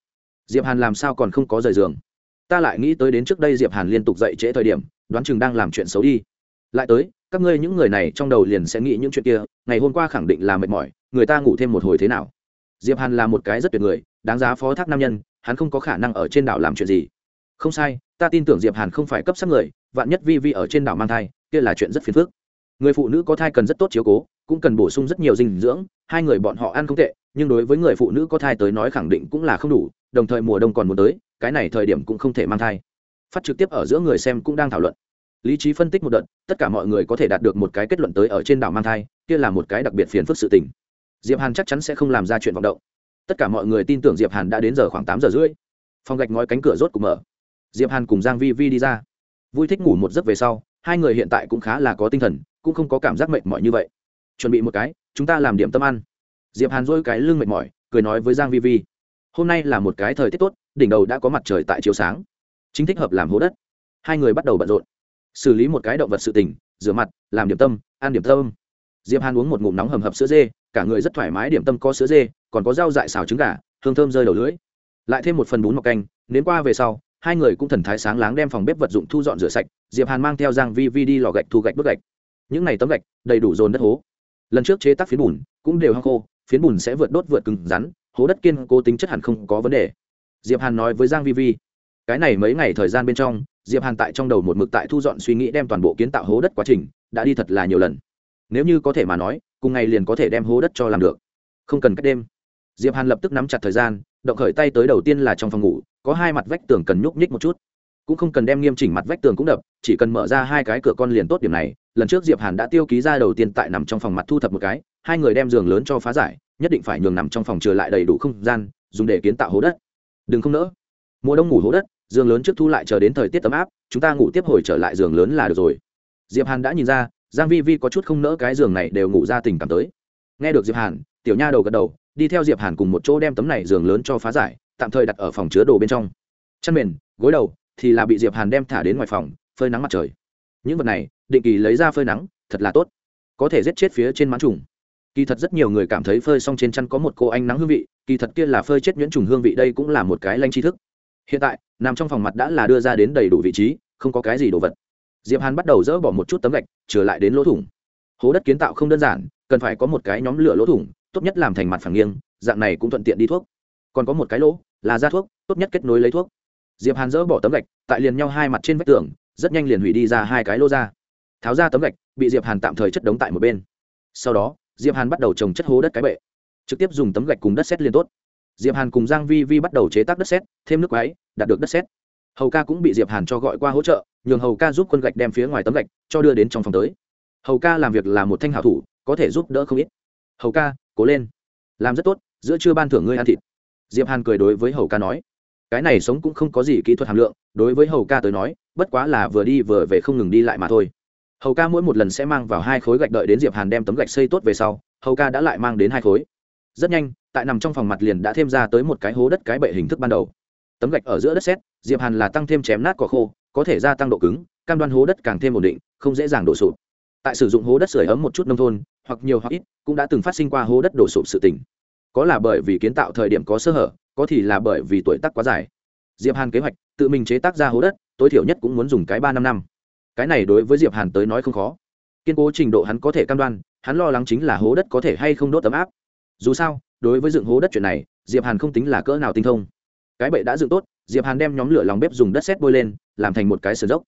Diệp hàn làm sao còn không có rời giường? Ta lại nghĩ tới đến trước đây diệp hàn liên tục dậy trễ thời điểm, đoán chừng đang làm chuyện xấu đi. Lại tới, các ngươi những người này trong đầu liền sẽ nghĩ những chuyện kia, ngày hôm qua khẳng định là mệt mỏi, người ta ngủ thêm một hồi thế nào? Diệp hàn là một cái rất tuyệt người, đáng giá phó thác nam nhân, hắn không có khả năng ở trên đảo làm chuyện gì. Không sai ta tin tưởng diệp hàn không phải cấp sắc người, vạn nhất vi vi ở trên đảo mang thai, kia là chuyện rất phiền phức. Người phụ nữ có thai cần rất tốt chiếu cố, cũng cần bổ sung rất nhiều dinh dưỡng, hai người bọn họ ăn không tệ, nhưng đối với người phụ nữ có thai tới nói khẳng định cũng là không đủ, đồng thời mùa đông còn muốn tới, cái này thời điểm cũng không thể mang thai. Phát trực tiếp ở giữa người xem cũng đang thảo luận. Lý trí phân tích một đợt, tất cả mọi người có thể đạt được một cái kết luận tới ở trên đảo mang thai, kia là một cái đặc biệt phiền phức sự tình. Diệp hàn chắc chắn sẽ không làm ra chuyện vọng động. Tất cả mọi người tin tưởng diệp hàn đã đến giờ khoảng tám giờ rưỡi. Phòng gạch ngói cánh cửa rốt cục mở diệp hàn cùng giang vi vi đi ra. Vui thích ngủ một giấc về sau, hai người hiện tại cũng khá là có tinh thần, cũng không có cảm giác mệt mỏi như vậy. Chuẩn bị một cái, chúng ta làm điểm tâm ăn. Diệp hàn dôi cái lưng mệt mỏi, cười nói với giang vi vi, hôm nay là một cái thời tiết tốt, đỉnh đầu đã có mặt trời tại chiều sáng. Chính thích hợp làm hố đất. Hai người bắt đầu bận rộn. Xử lý một cái động vật sự tình, rửa mặt, làm điểm tâm, ăn điểm tâm. Diệp hàn uống một ngụm nóng hầm hập sữa dê, cả người rất thoải mái điểm tâm có sữa dê, còn có rau dại xào trứng gà, hương thơm rơi đầu lưỡi. Lại thêm một phần bún mọc canh, nếm qua về sau hai người cũng thần thái sáng láng đem phòng bếp vật dụng thu dọn rửa sạch, diệp hàn mang theo giang vi vi đi lò gạch thu gạch đốt gạch. Những này tấm gạch đầy đủ dồn đất hố. Lần trước chế tác phiến bùn cũng đều hăng khô, phiến bùn sẽ vượt đốt vượt cứng rắn, hố đất kiên cố tính chất hẳn không có vấn đề. Diệp hàn nói với giang vi vi, cái này mấy ngày thời gian bên trong, diệp hàn tại trong đầu một mực tại thu dọn suy nghĩ đem toàn bộ kiến tạo hố đất quá trình, đã đi thật là nhiều lần. Nếu như có thể mà nói, cùng ngày liền có thể đem hố đất cho làm được. Không cần cách đêm. Diệp hàn lập tức nắm chặt thời gian, động khởi tay tới đầu tiên là trong phòng ngủ có hai mặt vách tường cần nhúc nhích một chút. Cũng không cần đem nghiêm chỉnh mặt vách tường cũng đập, chỉ cần mở ra hai cái cửa con liền tốt điểm này. Lần trước diệp hàn đã tiêu ký ra đầu tiên tại nằm trong phòng mặt thu thập một cái, hai người đem giường lớn cho phá giải, nhất định phải nhường nằm trong phòng trở lại đầy đủ không gian, dùng để kiến tạo hố đất. Đừng không nỡ. Mùa đông ngủ hố đất, giường lớn trước thu lại chờ đến thời tiết ấm áp, chúng ta ngủ tiếp hồi trở lại giường lớn là được rồi. Diệp hàn đã nhìn ra, giang vi vi có chút không nỡ cái giường này đều ngủ ra tình cảm tới. Nghe được diệp hàn, tiểu nha đầu gật đầu, đi theo diệp hàn cùng một chỗ đem tấm này giường lớn cho phá giải tạm thời đặt ở phòng chứa đồ bên trong. Chăn mền, gối đầu thì là bị diệp hàn đem thả đến ngoài phòng, phơi nắng mặt trời. Những vật này, định kỳ lấy ra phơi nắng, thật là tốt. Có thể giết chết phía trên mãn trùng. Kỳ thật rất nhiều người cảm thấy phơi xong trên chăn có một cô ánh nắng hương vị, kỳ thật kia là phơi chết nhuyễn trùng hương vị đây cũng là một cái lanh tri thức. Hiện tại, nằm trong phòng mặt đã là đưa ra đến đầy đủ vị trí, không có cái gì đồ vật. Diệp hàn bắt đầu dỡ bỏ một chút tấm gạch, trở lại đến lỗ thủng. Hố đất kiến tạo không đơn giản, cần phải có một cái nhóm lửa lỗ thủng, tốt nhất làm thành mặt phẳng nghiêng, dạng này cũng thuận tiện đi thuốc. Còn có một cái lỗ là ra thuốc, tốt nhất kết nối lấy thuốc. Diệp hàn dỡ bỏ tấm gạch, tại liền nhau hai mặt trên vách tường, rất nhanh liền hủy đi ra hai cái lỗ ra. Tháo ra tấm gạch, bị diệp hàn tạm thời chất đống tại một bên. Sau đó, diệp hàn bắt đầu trồng chất hố đất cái bệ. Trực tiếp dùng tấm gạch cùng đất sét liên tốt. Diệp hàn cùng giang vi vi bắt đầu chế tác đất sét, thêm nước quái, đạt được đất sét. Hầu ca cũng bị diệp hàn cho gọi qua hỗ trợ, nhường hầu ca giúp quân gạch đem phía ngoài tấm gạch cho đưa đến trong phòng tới. Hầu ca làm việc là một thanh hảo thủ, có thể giúp đỡ không ít. Hầu ca, cố lên. Làm rất tốt, giữa trưa ban thưởng ngươi ăn thịt diệp hàn cười đối với hầu ca nói, cái này sống cũng không có gì kỹ thuật hàm lượng, đối với hầu ca tới nói, bất quá là vừa đi vừa về không ngừng đi lại mà thôi. Hầu ca mỗi một lần sẽ mang vào hai khối gạch đợi đến diệp hàn đem tấm gạch xây tốt về sau, hầu ca đã lại mang đến hai khối. Rất nhanh, tại nằm trong phòng mặt liền đã thêm ra tới một cái hố đất cái bệ hình thức ban đầu. Tấm gạch ở giữa đất sét, diệp hàn là tăng thêm chém nát cỏ khô, có thể gia tăng độ cứng, cam đoan hố đất càng thêm ổn định, không dễ dàng đổ sụp. Tại sử dụng hố đất sưởi ấm một chút nông thôn, hoặc nhiều hoặc ít, cũng đã từng phát sinh qua hố đất đổ sụp sự tỉnh có là bởi vì kiến tạo thời điểm có sơ hở, có thì là bởi vì tuổi tác quá dài. Diệp hàn kế hoạch, tự mình chế tác ra hố đất, tối thiểu nhất cũng muốn dùng cái ba năm năm. Cái này đối với diệp hàn tới nói không khó. Kiên cố trình độ hắn có thể cam đoan, hắn lo lắng chính là hố đất có thể hay không đốt tấm áp. Dù sao, đối với dựng hố đất chuyện này, diệp hàn không tính là cỡ nào tinh thông. Cái bệ đã dựng tốt, diệp hàn đem nhóm lửa lòng bếp dùng đất sét bôi lên, làm thành một cái sườn dốc.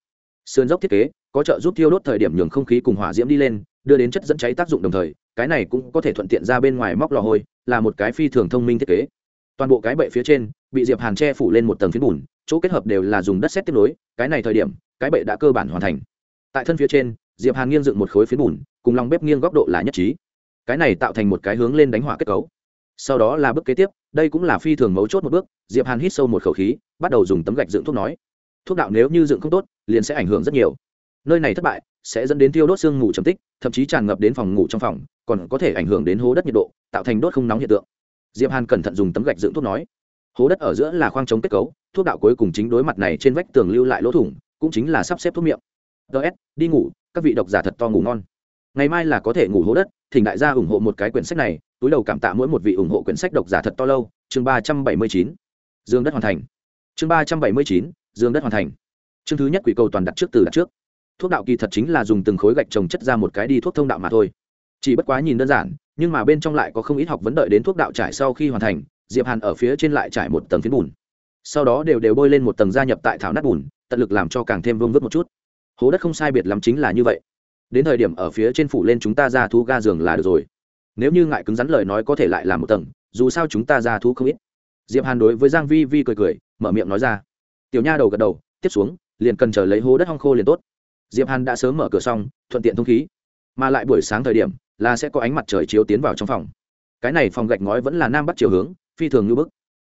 Sườn dốc thiết kế, có trợ giúp thiêu đốt thời điểm nhường không khí cùng hỏa diễm đi lên đưa đến chất dẫn cháy tác dụng đồng thời, cái này cũng có thể thuận tiện ra bên ngoài móc lò hôi, là một cái phi thường thông minh thiết kế. Toàn bộ cái bệ phía trên, bị diệp hàn che phủ lên một tầng phiến bùn, chỗ kết hợp đều là dùng đất sét tiếp nối, cái này thời điểm, cái bệ đã cơ bản hoàn thành. Tại thân phía trên, diệp hàn nghiêng dựng một khối phiến bùn, cùng lòng bếp nghiêng góc độ là nhất trí. Cái này tạo thành một cái hướng lên đánh hỏa kết cấu. Sau đó là bước kế tiếp, đây cũng là phi thường mấu chốt một bước, diệp hàn hít sâu một khẩu khí, bắt đầu dùng tấm gạch dựng thuốc nói. Thuốc đạo nếu như dựng không tốt, liền sẽ ảnh hưởng rất nhiều. Nơi này thất bại sẽ dẫn đến tiêu đốt xương ngủ trầm tích, thậm chí tràn ngập đến phòng ngủ trong phòng, còn có thể ảnh hưởng đến hố đất nhiệt độ, tạo thành đốt không nóng hiện tượng. Diệp hàn cẩn thận dùng tấm gạch dựng thuốc nói, hố đất ở giữa là khoang chống kết cấu, thuốc đạo cuối cùng chính đối mặt này trên vách tường lưu lại lỗ thủng, cũng chính là sắp xếp thuốc miệng. Ts đi ngủ, các vị độc giả thật to ngủ ngon. Ngày mai là có thể ngủ hố đất, thỉnh đại gia ủng hộ một cái quyển sách này, túi đầu cảm tạ mỗi một vị ủng hộ quyển sách độc giả thật to lâu, chương ba trăm bảy mươi chín. Dương đất hoàn thành. Chương ba trăm bảy mươi chín, dương đất hoàn thành. Chương thứ nhất quỷ cầu toàn đặt trước từ đặt trước thuốc đạo kỳ thật chính là dùng từng khối gạch trồng chất ra một cái đi thuốc thông đạo mà thôi. Chỉ bất quá nhìn đơn giản, nhưng mà bên trong lại có không ít học vấn đợi đến thuốc đạo trải sau khi hoàn thành, diệp hàn ở phía trên lại trải một tầng phiến bùn. Sau đó đều đều bôi lên một tầng gia nhập tại thảo nát bùn, tận lực làm cho càng thêm vương vức một chút. Hố đất không sai biệt lắm chính là như vậy. Đến thời điểm ở phía trên phủ lên chúng ta ra thu ga giường là được rồi. Nếu như ngại cứng rắn lời nói có thể lại làm một tầng, dù sao chúng ta ra thu không ít. Diệp hàn đối với giang vi vi cười cười, mở miệng nói ra. Tiểu nha đầu gật đầu, tiếp xuống, liền cần chờ lấy hố đất hong khô liền tốt diệp hàn đã sớm mở cửa xong, thuận tiện thông khí. Mà lại buổi sáng thời điểm, là sẽ có ánh mặt trời chiếu tiến vào trong phòng. Cái này phòng gạch ngói vẫn là nam bắc chiều hướng, phi thường như bức.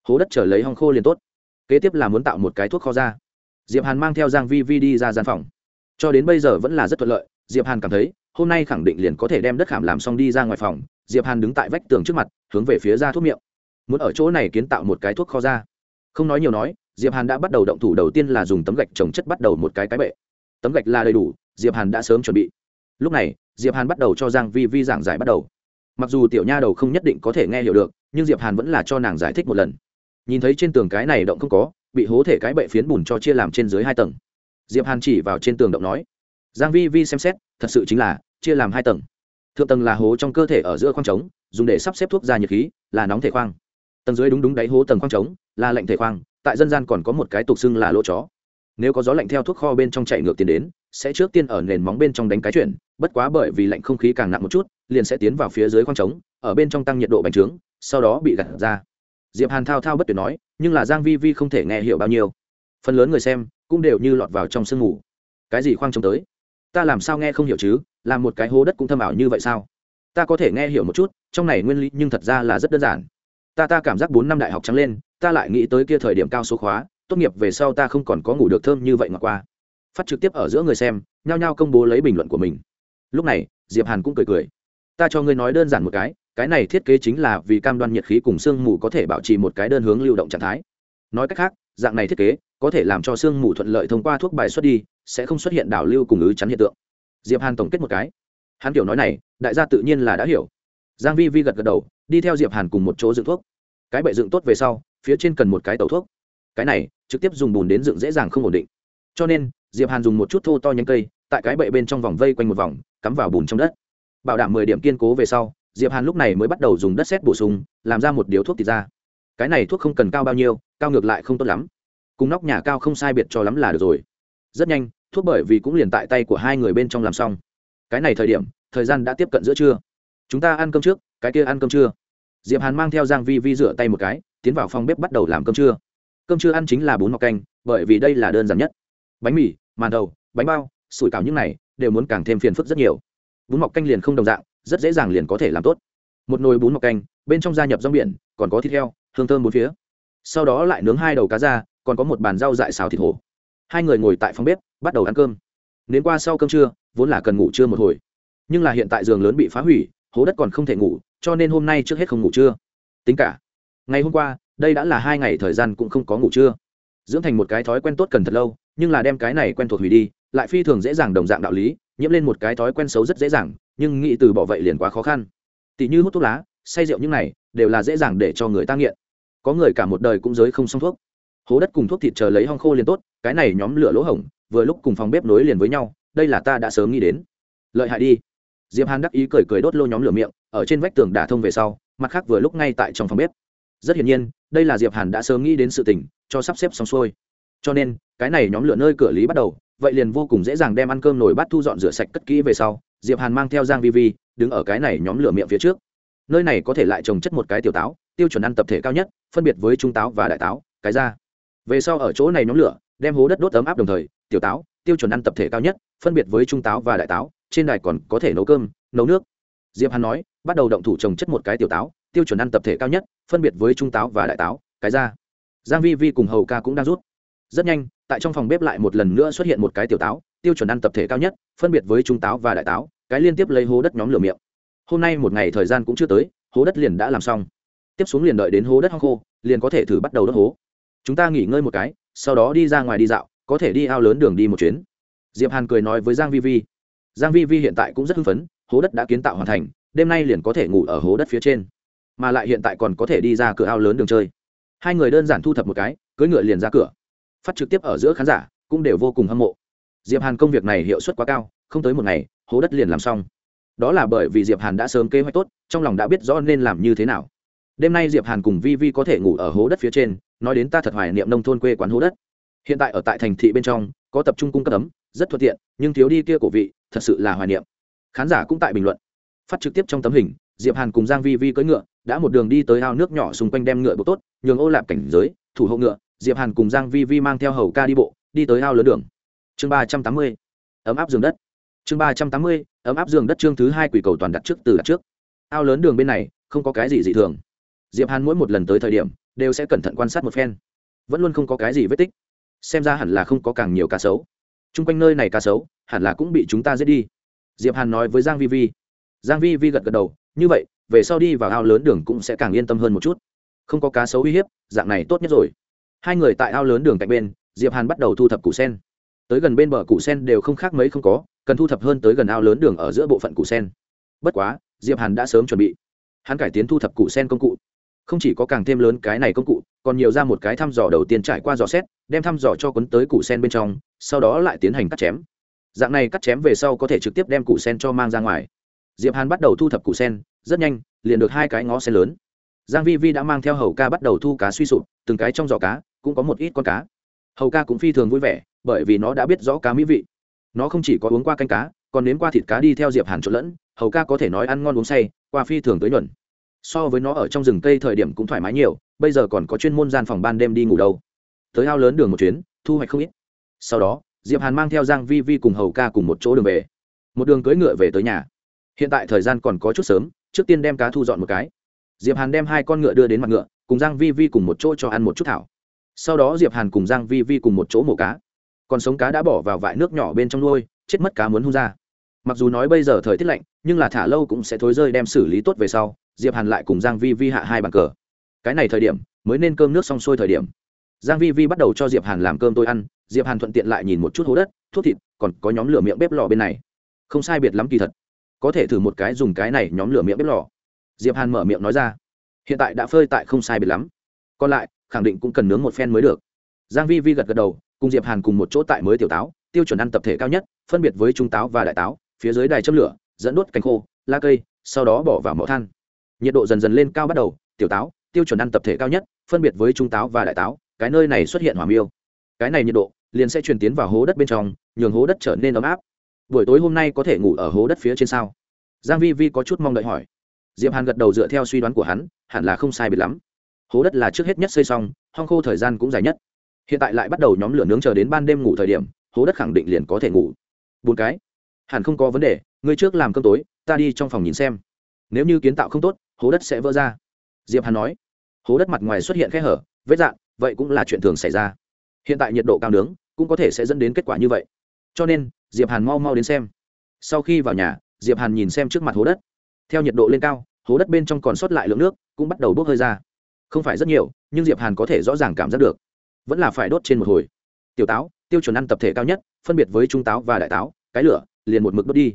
Hố đất trở lấy hong khô liền tốt. Kế tiếp là muốn tạo một cái thuốc kho ra. Diệp hàn mang theo giang vi vi đi ra gian phòng. Cho đến bây giờ vẫn là rất thuận lợi, diệp hàn cảm thấy, hôm nay khẳng định liền có thể đem đất khảm làm xong đi ra ngoài phòng. Diệp hàn đứng tại vách tường trước mặt, hướng về phía ra thuốc miệng. Muốn ở chỗ này kiến tạo một cái thuốc kho ra. Không nói nhiều nói, diệp hàn đã bắt đầu động thủ, đầu tiên là dùng tấm gạch trồng chất bắt đầu một cái cái bệ tấm gạch là đầy đủ, diệp hàn đã sớm chuẩn bị. Lúc này, diệp hàn bắt đầu cho giang vi vi giảng giải bắt đầu. Mặc dù tiểu nha đầu không nhất định có thể nghe hiểu được, nhưng diệp hàn vẫn là cho nàng giải thích một lần. Nhìn thấy trên tường cái này động không có, bị hố thể cái bệ phiến bùn cho chia làm trên dưới hai tầng. Diệp hàn chỉ vào trên tường động nói, giang vi vi xem xét, thật sự chính là chia làm hai tầng. Thượng tầng là hố trong cơ thể ở giữa khoang trống, dùng để sắp xếp thuốc ra nhiệt khí, là nóng thể khoang. Tầng dưới đúng đúng đáy hố tầng khoang trống, là lạnh thể khoang, tại dân gian còn có một cái tục xưng là lỗ chó nếu có gió lạnh theo thuốc kho bên trong chạy ngược tiến đến, sẽ trước tiên ở nền móng bên trong đánh cái chuyển, bất quá bởi vì lạnh không khí càng nặng một chút, liền sẽ tiến vào phía dưới khoang trống, ở bên trong tăng nhiệt độ bành trướng, sau đó bị gặt ra. Diệp hàn thao thao bất tuyệt nói, nhưng là giang vi vi không thể nghe hiểu bao nhiêu. Phần lớn người xem cũng đều như lọt vào trong sương ngủ cái gì khoang trống tới? Ta làm sao nghe không hiểu chứ? Làm một cái hố đất cũng thâm ảo như vậy sao? Ta có thể nghe hiểu một chút, trong này nguyên lý nhưng thật ra là rất đơn giản. Ta ta cảm giác bốn năm đại học trắng lên, ta lại nghĩ tới kia thời điểm cao số khóa tốt nghiệp về sau ta không còn có ngủ được thơm như vậy ngọt qua. Phát trực tiếp ở giữa người xem, nhao nhao công bố lấy bình luận của mình. Lúc này, diệp hàn cũng cười cười. Ta cho ngươi nói đơn giản một cái cái này thiết kế chính là vì cam đoan nhiệt khí cùng sương mù có thể bảo trì một cái đơn hướng lưu động trạng thái. Nói cách khác, dạng này thiết kế có thể làm cho sương mù thuận lợi thông qua thuốc bài xuất đi, sẽ không xuất hiện đảo lưu cùng ứ chắn hiện tượng. Diệp hàn tổng kết một cái. Hắn kiểu nói này, đại gia tự nhiên là đã hiểu. Giang vi vi gật gật đầu, đi theo diệp hàn cùng một chỗ dựng thuốc. Cái bệ dựng tốt về sau, phía trên cần một cái tẩu thuốc cái này trực tiếp dùng bùn đến dựng dễ dàng không ổn định. Cho nên, diệp hàn dùng một chút thô to nhánh cây, tại cái bệ bên trong vòng vây quanh một vòng, cắm vào bùn trong đất. Bảo đảm mười điểm kiên cố về sau, diệp hàn lúc này mới bắt đầu dùng đất sét bổ sung, làm ra một điếu thuốc thịt ra. Cái này thuốc không cần cao bao nhiêu, cao ngược lại không tốt lắm. Cùng nóc nhà cao không sai biệt cho lắm là được rồi. Rất nhanh, thuốc bởi vì cũng liền tại tay của hai người bên trong làm xong. Cái này thời điểm, thời gian đã tiếp cận giữa trưa. Chúng ta ăn cơm trước, cái kia ăn cơm trưa. Diệp hàn mang theo giang vi vi rửa tay một cái, tiến vào phòng bếp bắt đầu làm cơm trưa cơm chưa ăn chính là bún mọc canh, bởi vì đây là đơn giản nhất. Bánh mì, màn đầu, bánh bao, sủi cảo những này đều muốn càng thêm phiền phức rất nhiều. Bún mọc canh liền không đồng dạng, rất dễ dàng liền có thể làm tốt. Một nồi bún mọc canh, bên trong gia nhập rong biển, còn có thịt heo, hương thơm bốn phía. Sau đó lại nướng hai đầu cá ra còn có một bàn rau dại xào thịt hổ. Hai người ngồi tại phòng bếp, bắt đầu ăn cơm. Đến qua sau cơm trưa, vốn là cần ngủ trưa một hồi. Nhưng là hiện tại giường lớn bị phá hủy, hố đất còn không thể ngủ, cho nên hôm nay trước hết không ngủ trưa. Tính cả, ngày hôm qua đây đã là hai ngày thời gian cũng không có ngủ trưa. Dưỡng thành một cái thói quen tốt cần thật lâu, nhưng là đem cái này quen thuộc hủy đi, lại phi thường dễ dàng đồng dạng đạo lý, nhiễm lên một cái thói quen xấu rất dễ dàng, nhưng nghĩ từ bỏ vậy liền quá khó khăn. Tỷ như hút thuốc lá, say rượu những này, đều là dễ dàng để cho người ta nghiện. Có người cả một đời cũng giới không xong thuốc. Hố đất cùng thuốc thịt chờ lấy hong khô liền tốt, cái này nhóm lửa lỗ hổng, vừa lúc cùng phòng bếp nối liền với nhau, đây là ta đã sớm nghĩ đến. Lợi hại đi. Diệp hàn đắc ý cười cười đốt lô nhóm lửa miệng, ở trên vách tường đả thông về sau, mặt khác vừa lúc ngay tại trong phòng bếp. Rất hiển nhiên đây là diệp hàn đã sớm nghĩ đến sự tình, cho sắp xếp xong xuôi. Cho nên, cái này nhóm lửa nơi cửa lý bắt đầu, vậy liền vô cùng dễ dàng đem ăn cơm nồi bát thu dọn rửa sạch cất kỹ về sau, diệp hàn mang theo giang vi vi, đứng ở cái này nhóm lửa miệng phía trước. Nơi này có thể lại trồng chất một cái tiểu táo, tiêu chuẩn ăn tập thể cao nhất, phân biệt với trung táo và đại táo, cái ra. Về sau ở chỗ này nhóm lửa, đem hố đất đốt ấm áp đồng thời, tiểu táo, tiêu chuẩn ăn tập thể cao nhất, phân biệt với trung táo và đại táo, trên đài còn có thể nấu cơm, nấu nước. Diệp hàn nói, bắt đầu động thủ trồng chất một cái tiểu táo tiêu chuẩn ăn tập thể cao nhất, phân biệt với trung táo và đại táo, cái ra giang vi vi cùng hầu ca cũng đang rút. Rất nhanh, tại trong phòng bếp lại một lần nữa xuất hiện một cái tiểu táo, tiêu chuẩn ăn tập thể cao nhất, phân biệt với trung táo và đại táo, cái liên tiếp lấy hố đất nhóm lửa miệng. Hôm nay một ngày thời gian cũng chưa tới, hố đất liền đã làm xong. Tiếp xuống liền đợi đến hố đất hong khô, liền có thể thử bắt đầu đốt hố. Chúng ta nghỉ ngơi một cái, sau đó đi ra ngoài đi dạo, có thể đi ao lớn đường đi một chuyến. Diệp hàn cười nói với giang vi vi. Giang vi vi hiện tại cũng rất hưng phấn, hố đất đã kiến tạo hoàn thành, đêm nay liền có thể ngủ ở hố đất phía trên mà lại hiện tại còn có thể đi ra cửa ao lớn đường chơi. Hai người đơn giản thu thập một cái, cưỡi ngựa liền ra cửa. Phát trực tiếp ở giữa khán giả cũng đều vô cùng hâm mộ. Diệp hàn công việc này hiệu suất quá cao, không tới một ngày, hố đất liền làm xong. Đó là bởi vì diệp hàn đã sớm kế hoạch tốt, trong lòng đã biết rõ nên làm như thế nào. Đêm nay diệp hàn cùng vi vi có thể ngủ ở hố đất phía trên, nói đến ta thật hoài niệm nông thôn quê quán hố đất. Hiện tại ở tại thành thị bên trong, có tập trung cung cấp ấm, rất thuận tiện, nhưng thiếu đi kia cổ vị, thật sự là hoài niệm. Khán giả cũng tại bình luận. Phát trực tiếp trong tấm hình diệp hàn cùng giang vi vi cưỡi ngựa, đã một đường đi tới ao nước nhỏ xung quanh đem ngựa bộ tốt, nhường ô lạp cảnh giới, thủ hộ ngựa, diệp hàn cùng giang vi vi mang theo hầu ca đi bộ, đi tới ao lớn đường. Chương ba trăm tám mươi, ấm áp giường đất. Chương ba trăm tám mươi, ấm áp giường đất chương thứ hai quỷ cầu toàn đặt trước từ đặt trước. Ao lớn đường bên này, không có cái gì dị thường. Diệp hàn mỗi một lần tới thời điểm, đều sẽ cẩn thận quan sát một phen. Vẫn luôn không có cái gì vết tích. Xem ra hẳn là không có càng nhiều cá sấu. Trung quanh nơi này cá sấu, hẳn là cũng bị chúng ta giết đi. Diệp hàn nói với giang vi vi. Giang vi vi gật gật đầu như vậy, về sau đi vào ao lớn đường cũng sẽ càng yên tâm hơn một chút. Không có cá sấu uy hiếp, dạng này tốt nhất rồi. Hai người tại ao lớn đường cạnh bên, diệp hàn bắt đầu thu thập củ sen. Tới gần bên bờ củ sen đều không khác mấy không có, cần thu thập hơn tới gần ao lớn đường ở giữa bộ phận củ sen. Bất quá, diệp hàn đã sớm chuẩn bị. Hắn cải tiến thu thập củ sen công cụ. Không chỉ có càng thêm lớn cái này công cụ, còn nhiều ra một cái thăm dò đầu tiên trải qua dò xét, đem thăm dò cho cuốn tới củ sen bên trong, sau đó lại tiến hành cắt chém. Dạng này cắt chém về sau có thể trực tiếp đem củ sen cho mang ra ngoài diệp hàn bắt đầu thu thập củ sen, rất nhanh, liền được hai cái ngó sen lớn. Giang vi vi đã mang theo hầu ca bắt đầu thu cá suy sụp, từng cái trong giỏ cá, cũng có một ít con cá. Hầu ca cũng phi thường vui vẻ, bởi vì nó đã biết rõ cá mỹ vị. Nó không chỉ có uống qua canh cá, còn nếm qua thịt cá đi theo diệp hàn trộn lẫn, hầu ca có thể nói ăn ngon uống say, qua phi thường tới nhuận. So với nó ở trong rừng cây thời điểm cũng thoải mái nhiều, bây giờ còn có chuyên môn gian phòng ban đêm đi ngủ đâu. Tới ao lớn đường một chuyến, thu hoạch không ít. Sau đó, diệp hàn mang theo giang vi vi cùng hầu ca cùng một chỗ đường về. Một đường cưỡi ngựa về tới nhà hiện tại thời gian còn có chút sớm, trước tiên đem cá thu dọn một cái. Diệp hàn đem hai con ngựa đưa đến mặt ngựa, cùng giang vi vi cùng một chỗ cho ăn một chút thảo. Sau đó diệp hàn cùng giang vi vi cùng một chỗ mổ cá. Còn sống cá đã bỏ vào vại nước nhỏ bên trong nuôi, chết mất cá muốn hung ra. Mặc dù nói bây giờ thời tiết lạnh, nhưng là thả lâu cũng sẽ thối rơi đem xử lý tốt về sau, diệp hàn lại cùng giang vi vi hạ hai bàn cờ. Cái này thời điểm, mới nên cơm nước xong xuôi thời điểm. Giang vi vi bắt đầu cho diệp hàn làm cơm tôi ăn, diệp hàn thuận tiện lại nhìn một chút hố đất, thuốc thịt, còn có nhóm lửa miệng bếp lò bên này. Không sai biệt lắm kỳ thật có thể thử một cái dùng cái này nhóm lửa miệng bếp lò. Diệp hàn mở miệng nói ra, hiện tại đã phơi tại không sai biệt lắm. Còn lại, khẳng định cũng cần nướng một phen mới được. Giang vi vi gật gật đầu, cùng diệp hàn cùng một chỗ tại mới tiểu táo, tiêu chuẩn ăn tập thể cao nhất, phân biệt với trung táo và đại táo, phía dưới đài châm lửa, dẫn đốt cánh khô, lá cây, sau đó bỏ vào mỏ than. Nhiệt độ dần dần lên cao bắt đầu, tiểu táo, tiêu chuẩn ăn tập thể cao nhất, phân biệt với trung táo và đại táo, cái nơi này xuất hiện hỏa miêu. Cái này nhiệt độ liền sẽ truyền tiến vào hố đất bên trong, nhường hố đất trở nên ấm áp buổi tối hôm nay có thể ngủ ở hố đất phía trên sao? Giang vi vi có chút mong đợi hỏi. Diệp hàn gật đầu dựa theo suy đoán của hắn, hẳn là không sai biệt lắm. Hố đất là trước hết nhất xây xong, hong khô thời gian cũng dài nhất. Hiện tại lại bắt đầu nhóm lửa nướng chờ đến ban đêm ngủ thời điểm, hố đất khẳng định liền có thể ngủ. Bốn cái. Hẳn không có vấn đề, ngươi trước làm cơm tối, ta đi trong phòng nhìn xem. Nếu như kiến tạo không tốt, hố đất sẽ vỡ ra. Diệp hàn nói. Hố đất mặt ngoài xuất hiện khe hở, vết dạn, vậy cũng là chuyện thường xảy ra. Hiện tại nhiệt độ cao nướng, cũng có thể sẽ dẫn đến kết quả như vậy. Cho nên diệp hàn mau mau đến xem. Sau khi vào nhà, diệp hàn nhìn xem trước mặt hố đất. Theo nhiệt độ lên cao, hố đất bên trong còn sót lại lượng nước, cũng bắt đầu bốc hơi ra. Không phải rất nhiều, nhưng diệp hàn có thể rõ ràng cảm giác được. Vẫn là phải đốt trên một hồi. Tiểu táo, tiêu chuẩn ăn tập thể cao nhất, phân biệt với trung táo và đại táo, cái lửa, liền một mực đốt đi.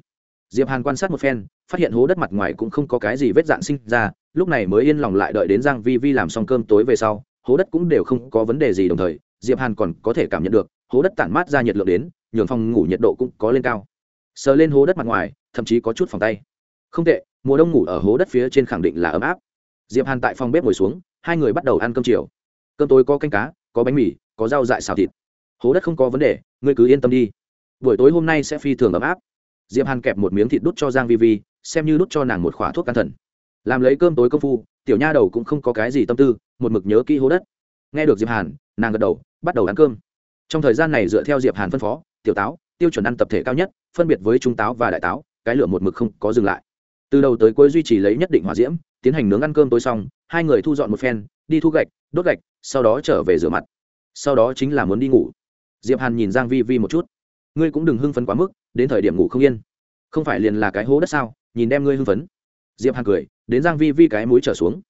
Diệp hàn quan sát một phen, phát hiện hố đất mặt ngoài cũng không có cái gì vết dạn sinh ra, lúc này mới yên lòng lại đợi đến giang vi vi làm xong cơm tối về sau, hố đất cũng đều không có vấn đề gì đồng thời, diệp hàn còn có thể cảm nhận được, hố đất tản mát ra nhiệt lượng đến nhường phòng ngủ nhiệt độ cũng có lên cao. Sờ lên hố đất mặt ngoài, thậm chí có chút phòng tay. Không tệ, mùa đông ngủ ở hố đất phía trên khẳng định là ấm áp. Diệp hàn tại phòng bếp ngồi xuống, hai người bắt đầu ăn cơm chiều. Cơm tối có canh cá, có bánh mì, có rau dại xào thịt. Hố đất không có vấn đề, ngươi cứ yên tâm đi. Buổi tối hôm nay sẽ phi thường ấm áp. Diệp hàn kẹp một miếng thịt đút cho giang vi vi, xem như đút cho nàng một khỏa thuốc can thần. Làm lấy cơm tối công phu, tiểu nha đầu cũng không có cái gì tâm tư, một mực nhớ kỹ hố đất. Nghe được diệp hàn, nàng gật đầu, bắt đầu ăn cơm. Trong thời gian này dựa theo diệp hàn phân phó tiểu táo, tiêu chuẩn ăn tập thể cao nhất, phân biệt với trung táo và đại táo, cái lửa một mực không có dừng lại. Từ đầu tới cuối duy trì lấy nhất định hòa diễm, tiến hành nướng ăn cơm tối xong, hai người thu dọn một phen, đi thu gạch, đốt gạch, sau đó trở về rửa mặt. Sau đó chính là muốn đi ngủ. Diệp hàn nhìn giang vi vi một chút. Ngươi cũng đừng hưng phấn quá mức, đến thời điểm ngủ không yên. Không phải liền là cái hố đất sao, nhìn đem ngươi hưng phấn. Diệp hàn cười, đến giang vi vi cái mũi trở xuống.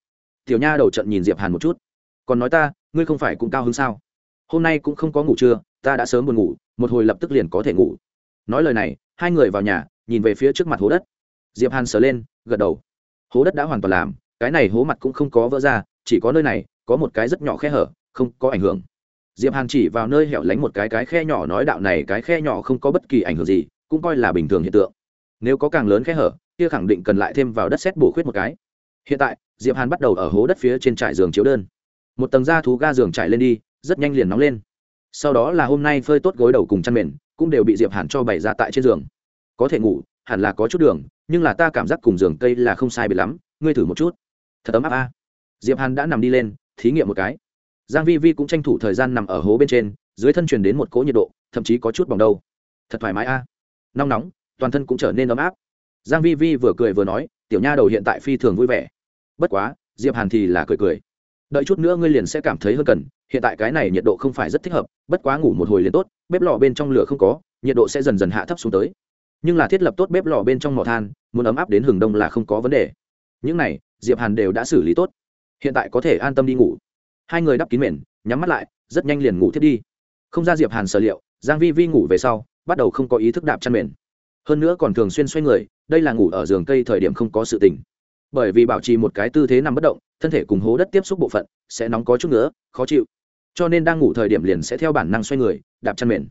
Tiểu nha đầu trận nhìn diệp hàn một chút. Còn nói ta, ngươi không phải cũng cao hứng sao? Hôm nay cũng không có ngủ trưa, ta đã sớm buồn ngủ một hồi lập tức liền có thể ngủ. Nói lời này, hai người vào nhà, nhìn về phía trước mặt hố đất. Diệp hàn sờ lên, gật đầu. Hố đất đã hoàn toàn làm, cái này hố mặt cũng không có vỡ ra, chỉ có nơi này, có một cái rất nhỏ khe hở, không có ảnh hưởng. Diệp hàn chỉ vào nơi hẻo lánh một cái cái khe nhỏ nói đạo này cái khe nhỏ không có bất kỳ ảnh hưởng gì, cũng coi là bình thường hiện tượng. Nếu có càng lớn khe hở, kia khẳng định cần lại thêm vào đất xét bổ khuyết một cái. Hiện tại, diệp hàn bắt đầu ở hố đất phía trên trải giường chiếu đơn. Một tầng da thú ga giường trải lên đi, rất nhanh liền nóng lên sau đó là hôm nay phơi tốt gối đầu cùng chăn mền, cũng đều bị diệp hàn cho bày ra tại trên giường. Có thể ngủ, hẳn là có chút đường, nhưng là ta cảm giác cùng giường cây là không sai biệt lắm, ngươi thử một chút. Thật ấm áp a. Diệp hàn đã nằm đi lên, thí nghiệm một cái. Giang vi vi cũng tranh thủ thời gian nằm ở hố bên trên, dưới thân truyền đến một cỗ nhiệt độ, thậm chí có chút bỏng đâu. Thật thoải mái a. Nóng nóng, toàn thân cũng trở nên ấm áp. Giang vi vi vừa cười vừa nói, tiểu nha đầu hiện tại phi thường vui vẻ. Bất quá, diệp hàn thì là cười cười đợi chút nữa ngươi liền sẽ cảm thấy hơn cần, hiện tại cái này nhiệt độ không phải rất thích hợp, bất quá ngủ một hồi liền tốt, bếp lò bên trong lửa không có, nhiệt độ sẽ dần dần hạ thấp xuống tới. Nhưng là thiết lập tốt bếp lò bên trong mỏ than, muốn ấm áp đến hừng đông là không có vấn đề. Những này, diệp hàn đều đã xử lý tốt. Hiện tại có thể an tâm đi ngủ. Hai người đắp kín mền, nhắm mắt lại, rất nhanh liền ngủ thiết đi. Không ra diệp hàn sở liệu, giang vi vi ngủ về sau, bắt đầu không có ý thức đạp chăn mền. Hơn nữa còn thường xuyên xoay người, đây là ngủ ở giường cây thời điểm không có sự tỉnh. Bởi vì bảo trì một cái tư thế nằm bất động thân thể cùng hố đất tiếp xúc bộ phận sẽ nóng có chút nữa, khó chịu. Cho nên đang ngủ thời điểm liền sẽ theo bản năng xoay người, đạp chăn mền.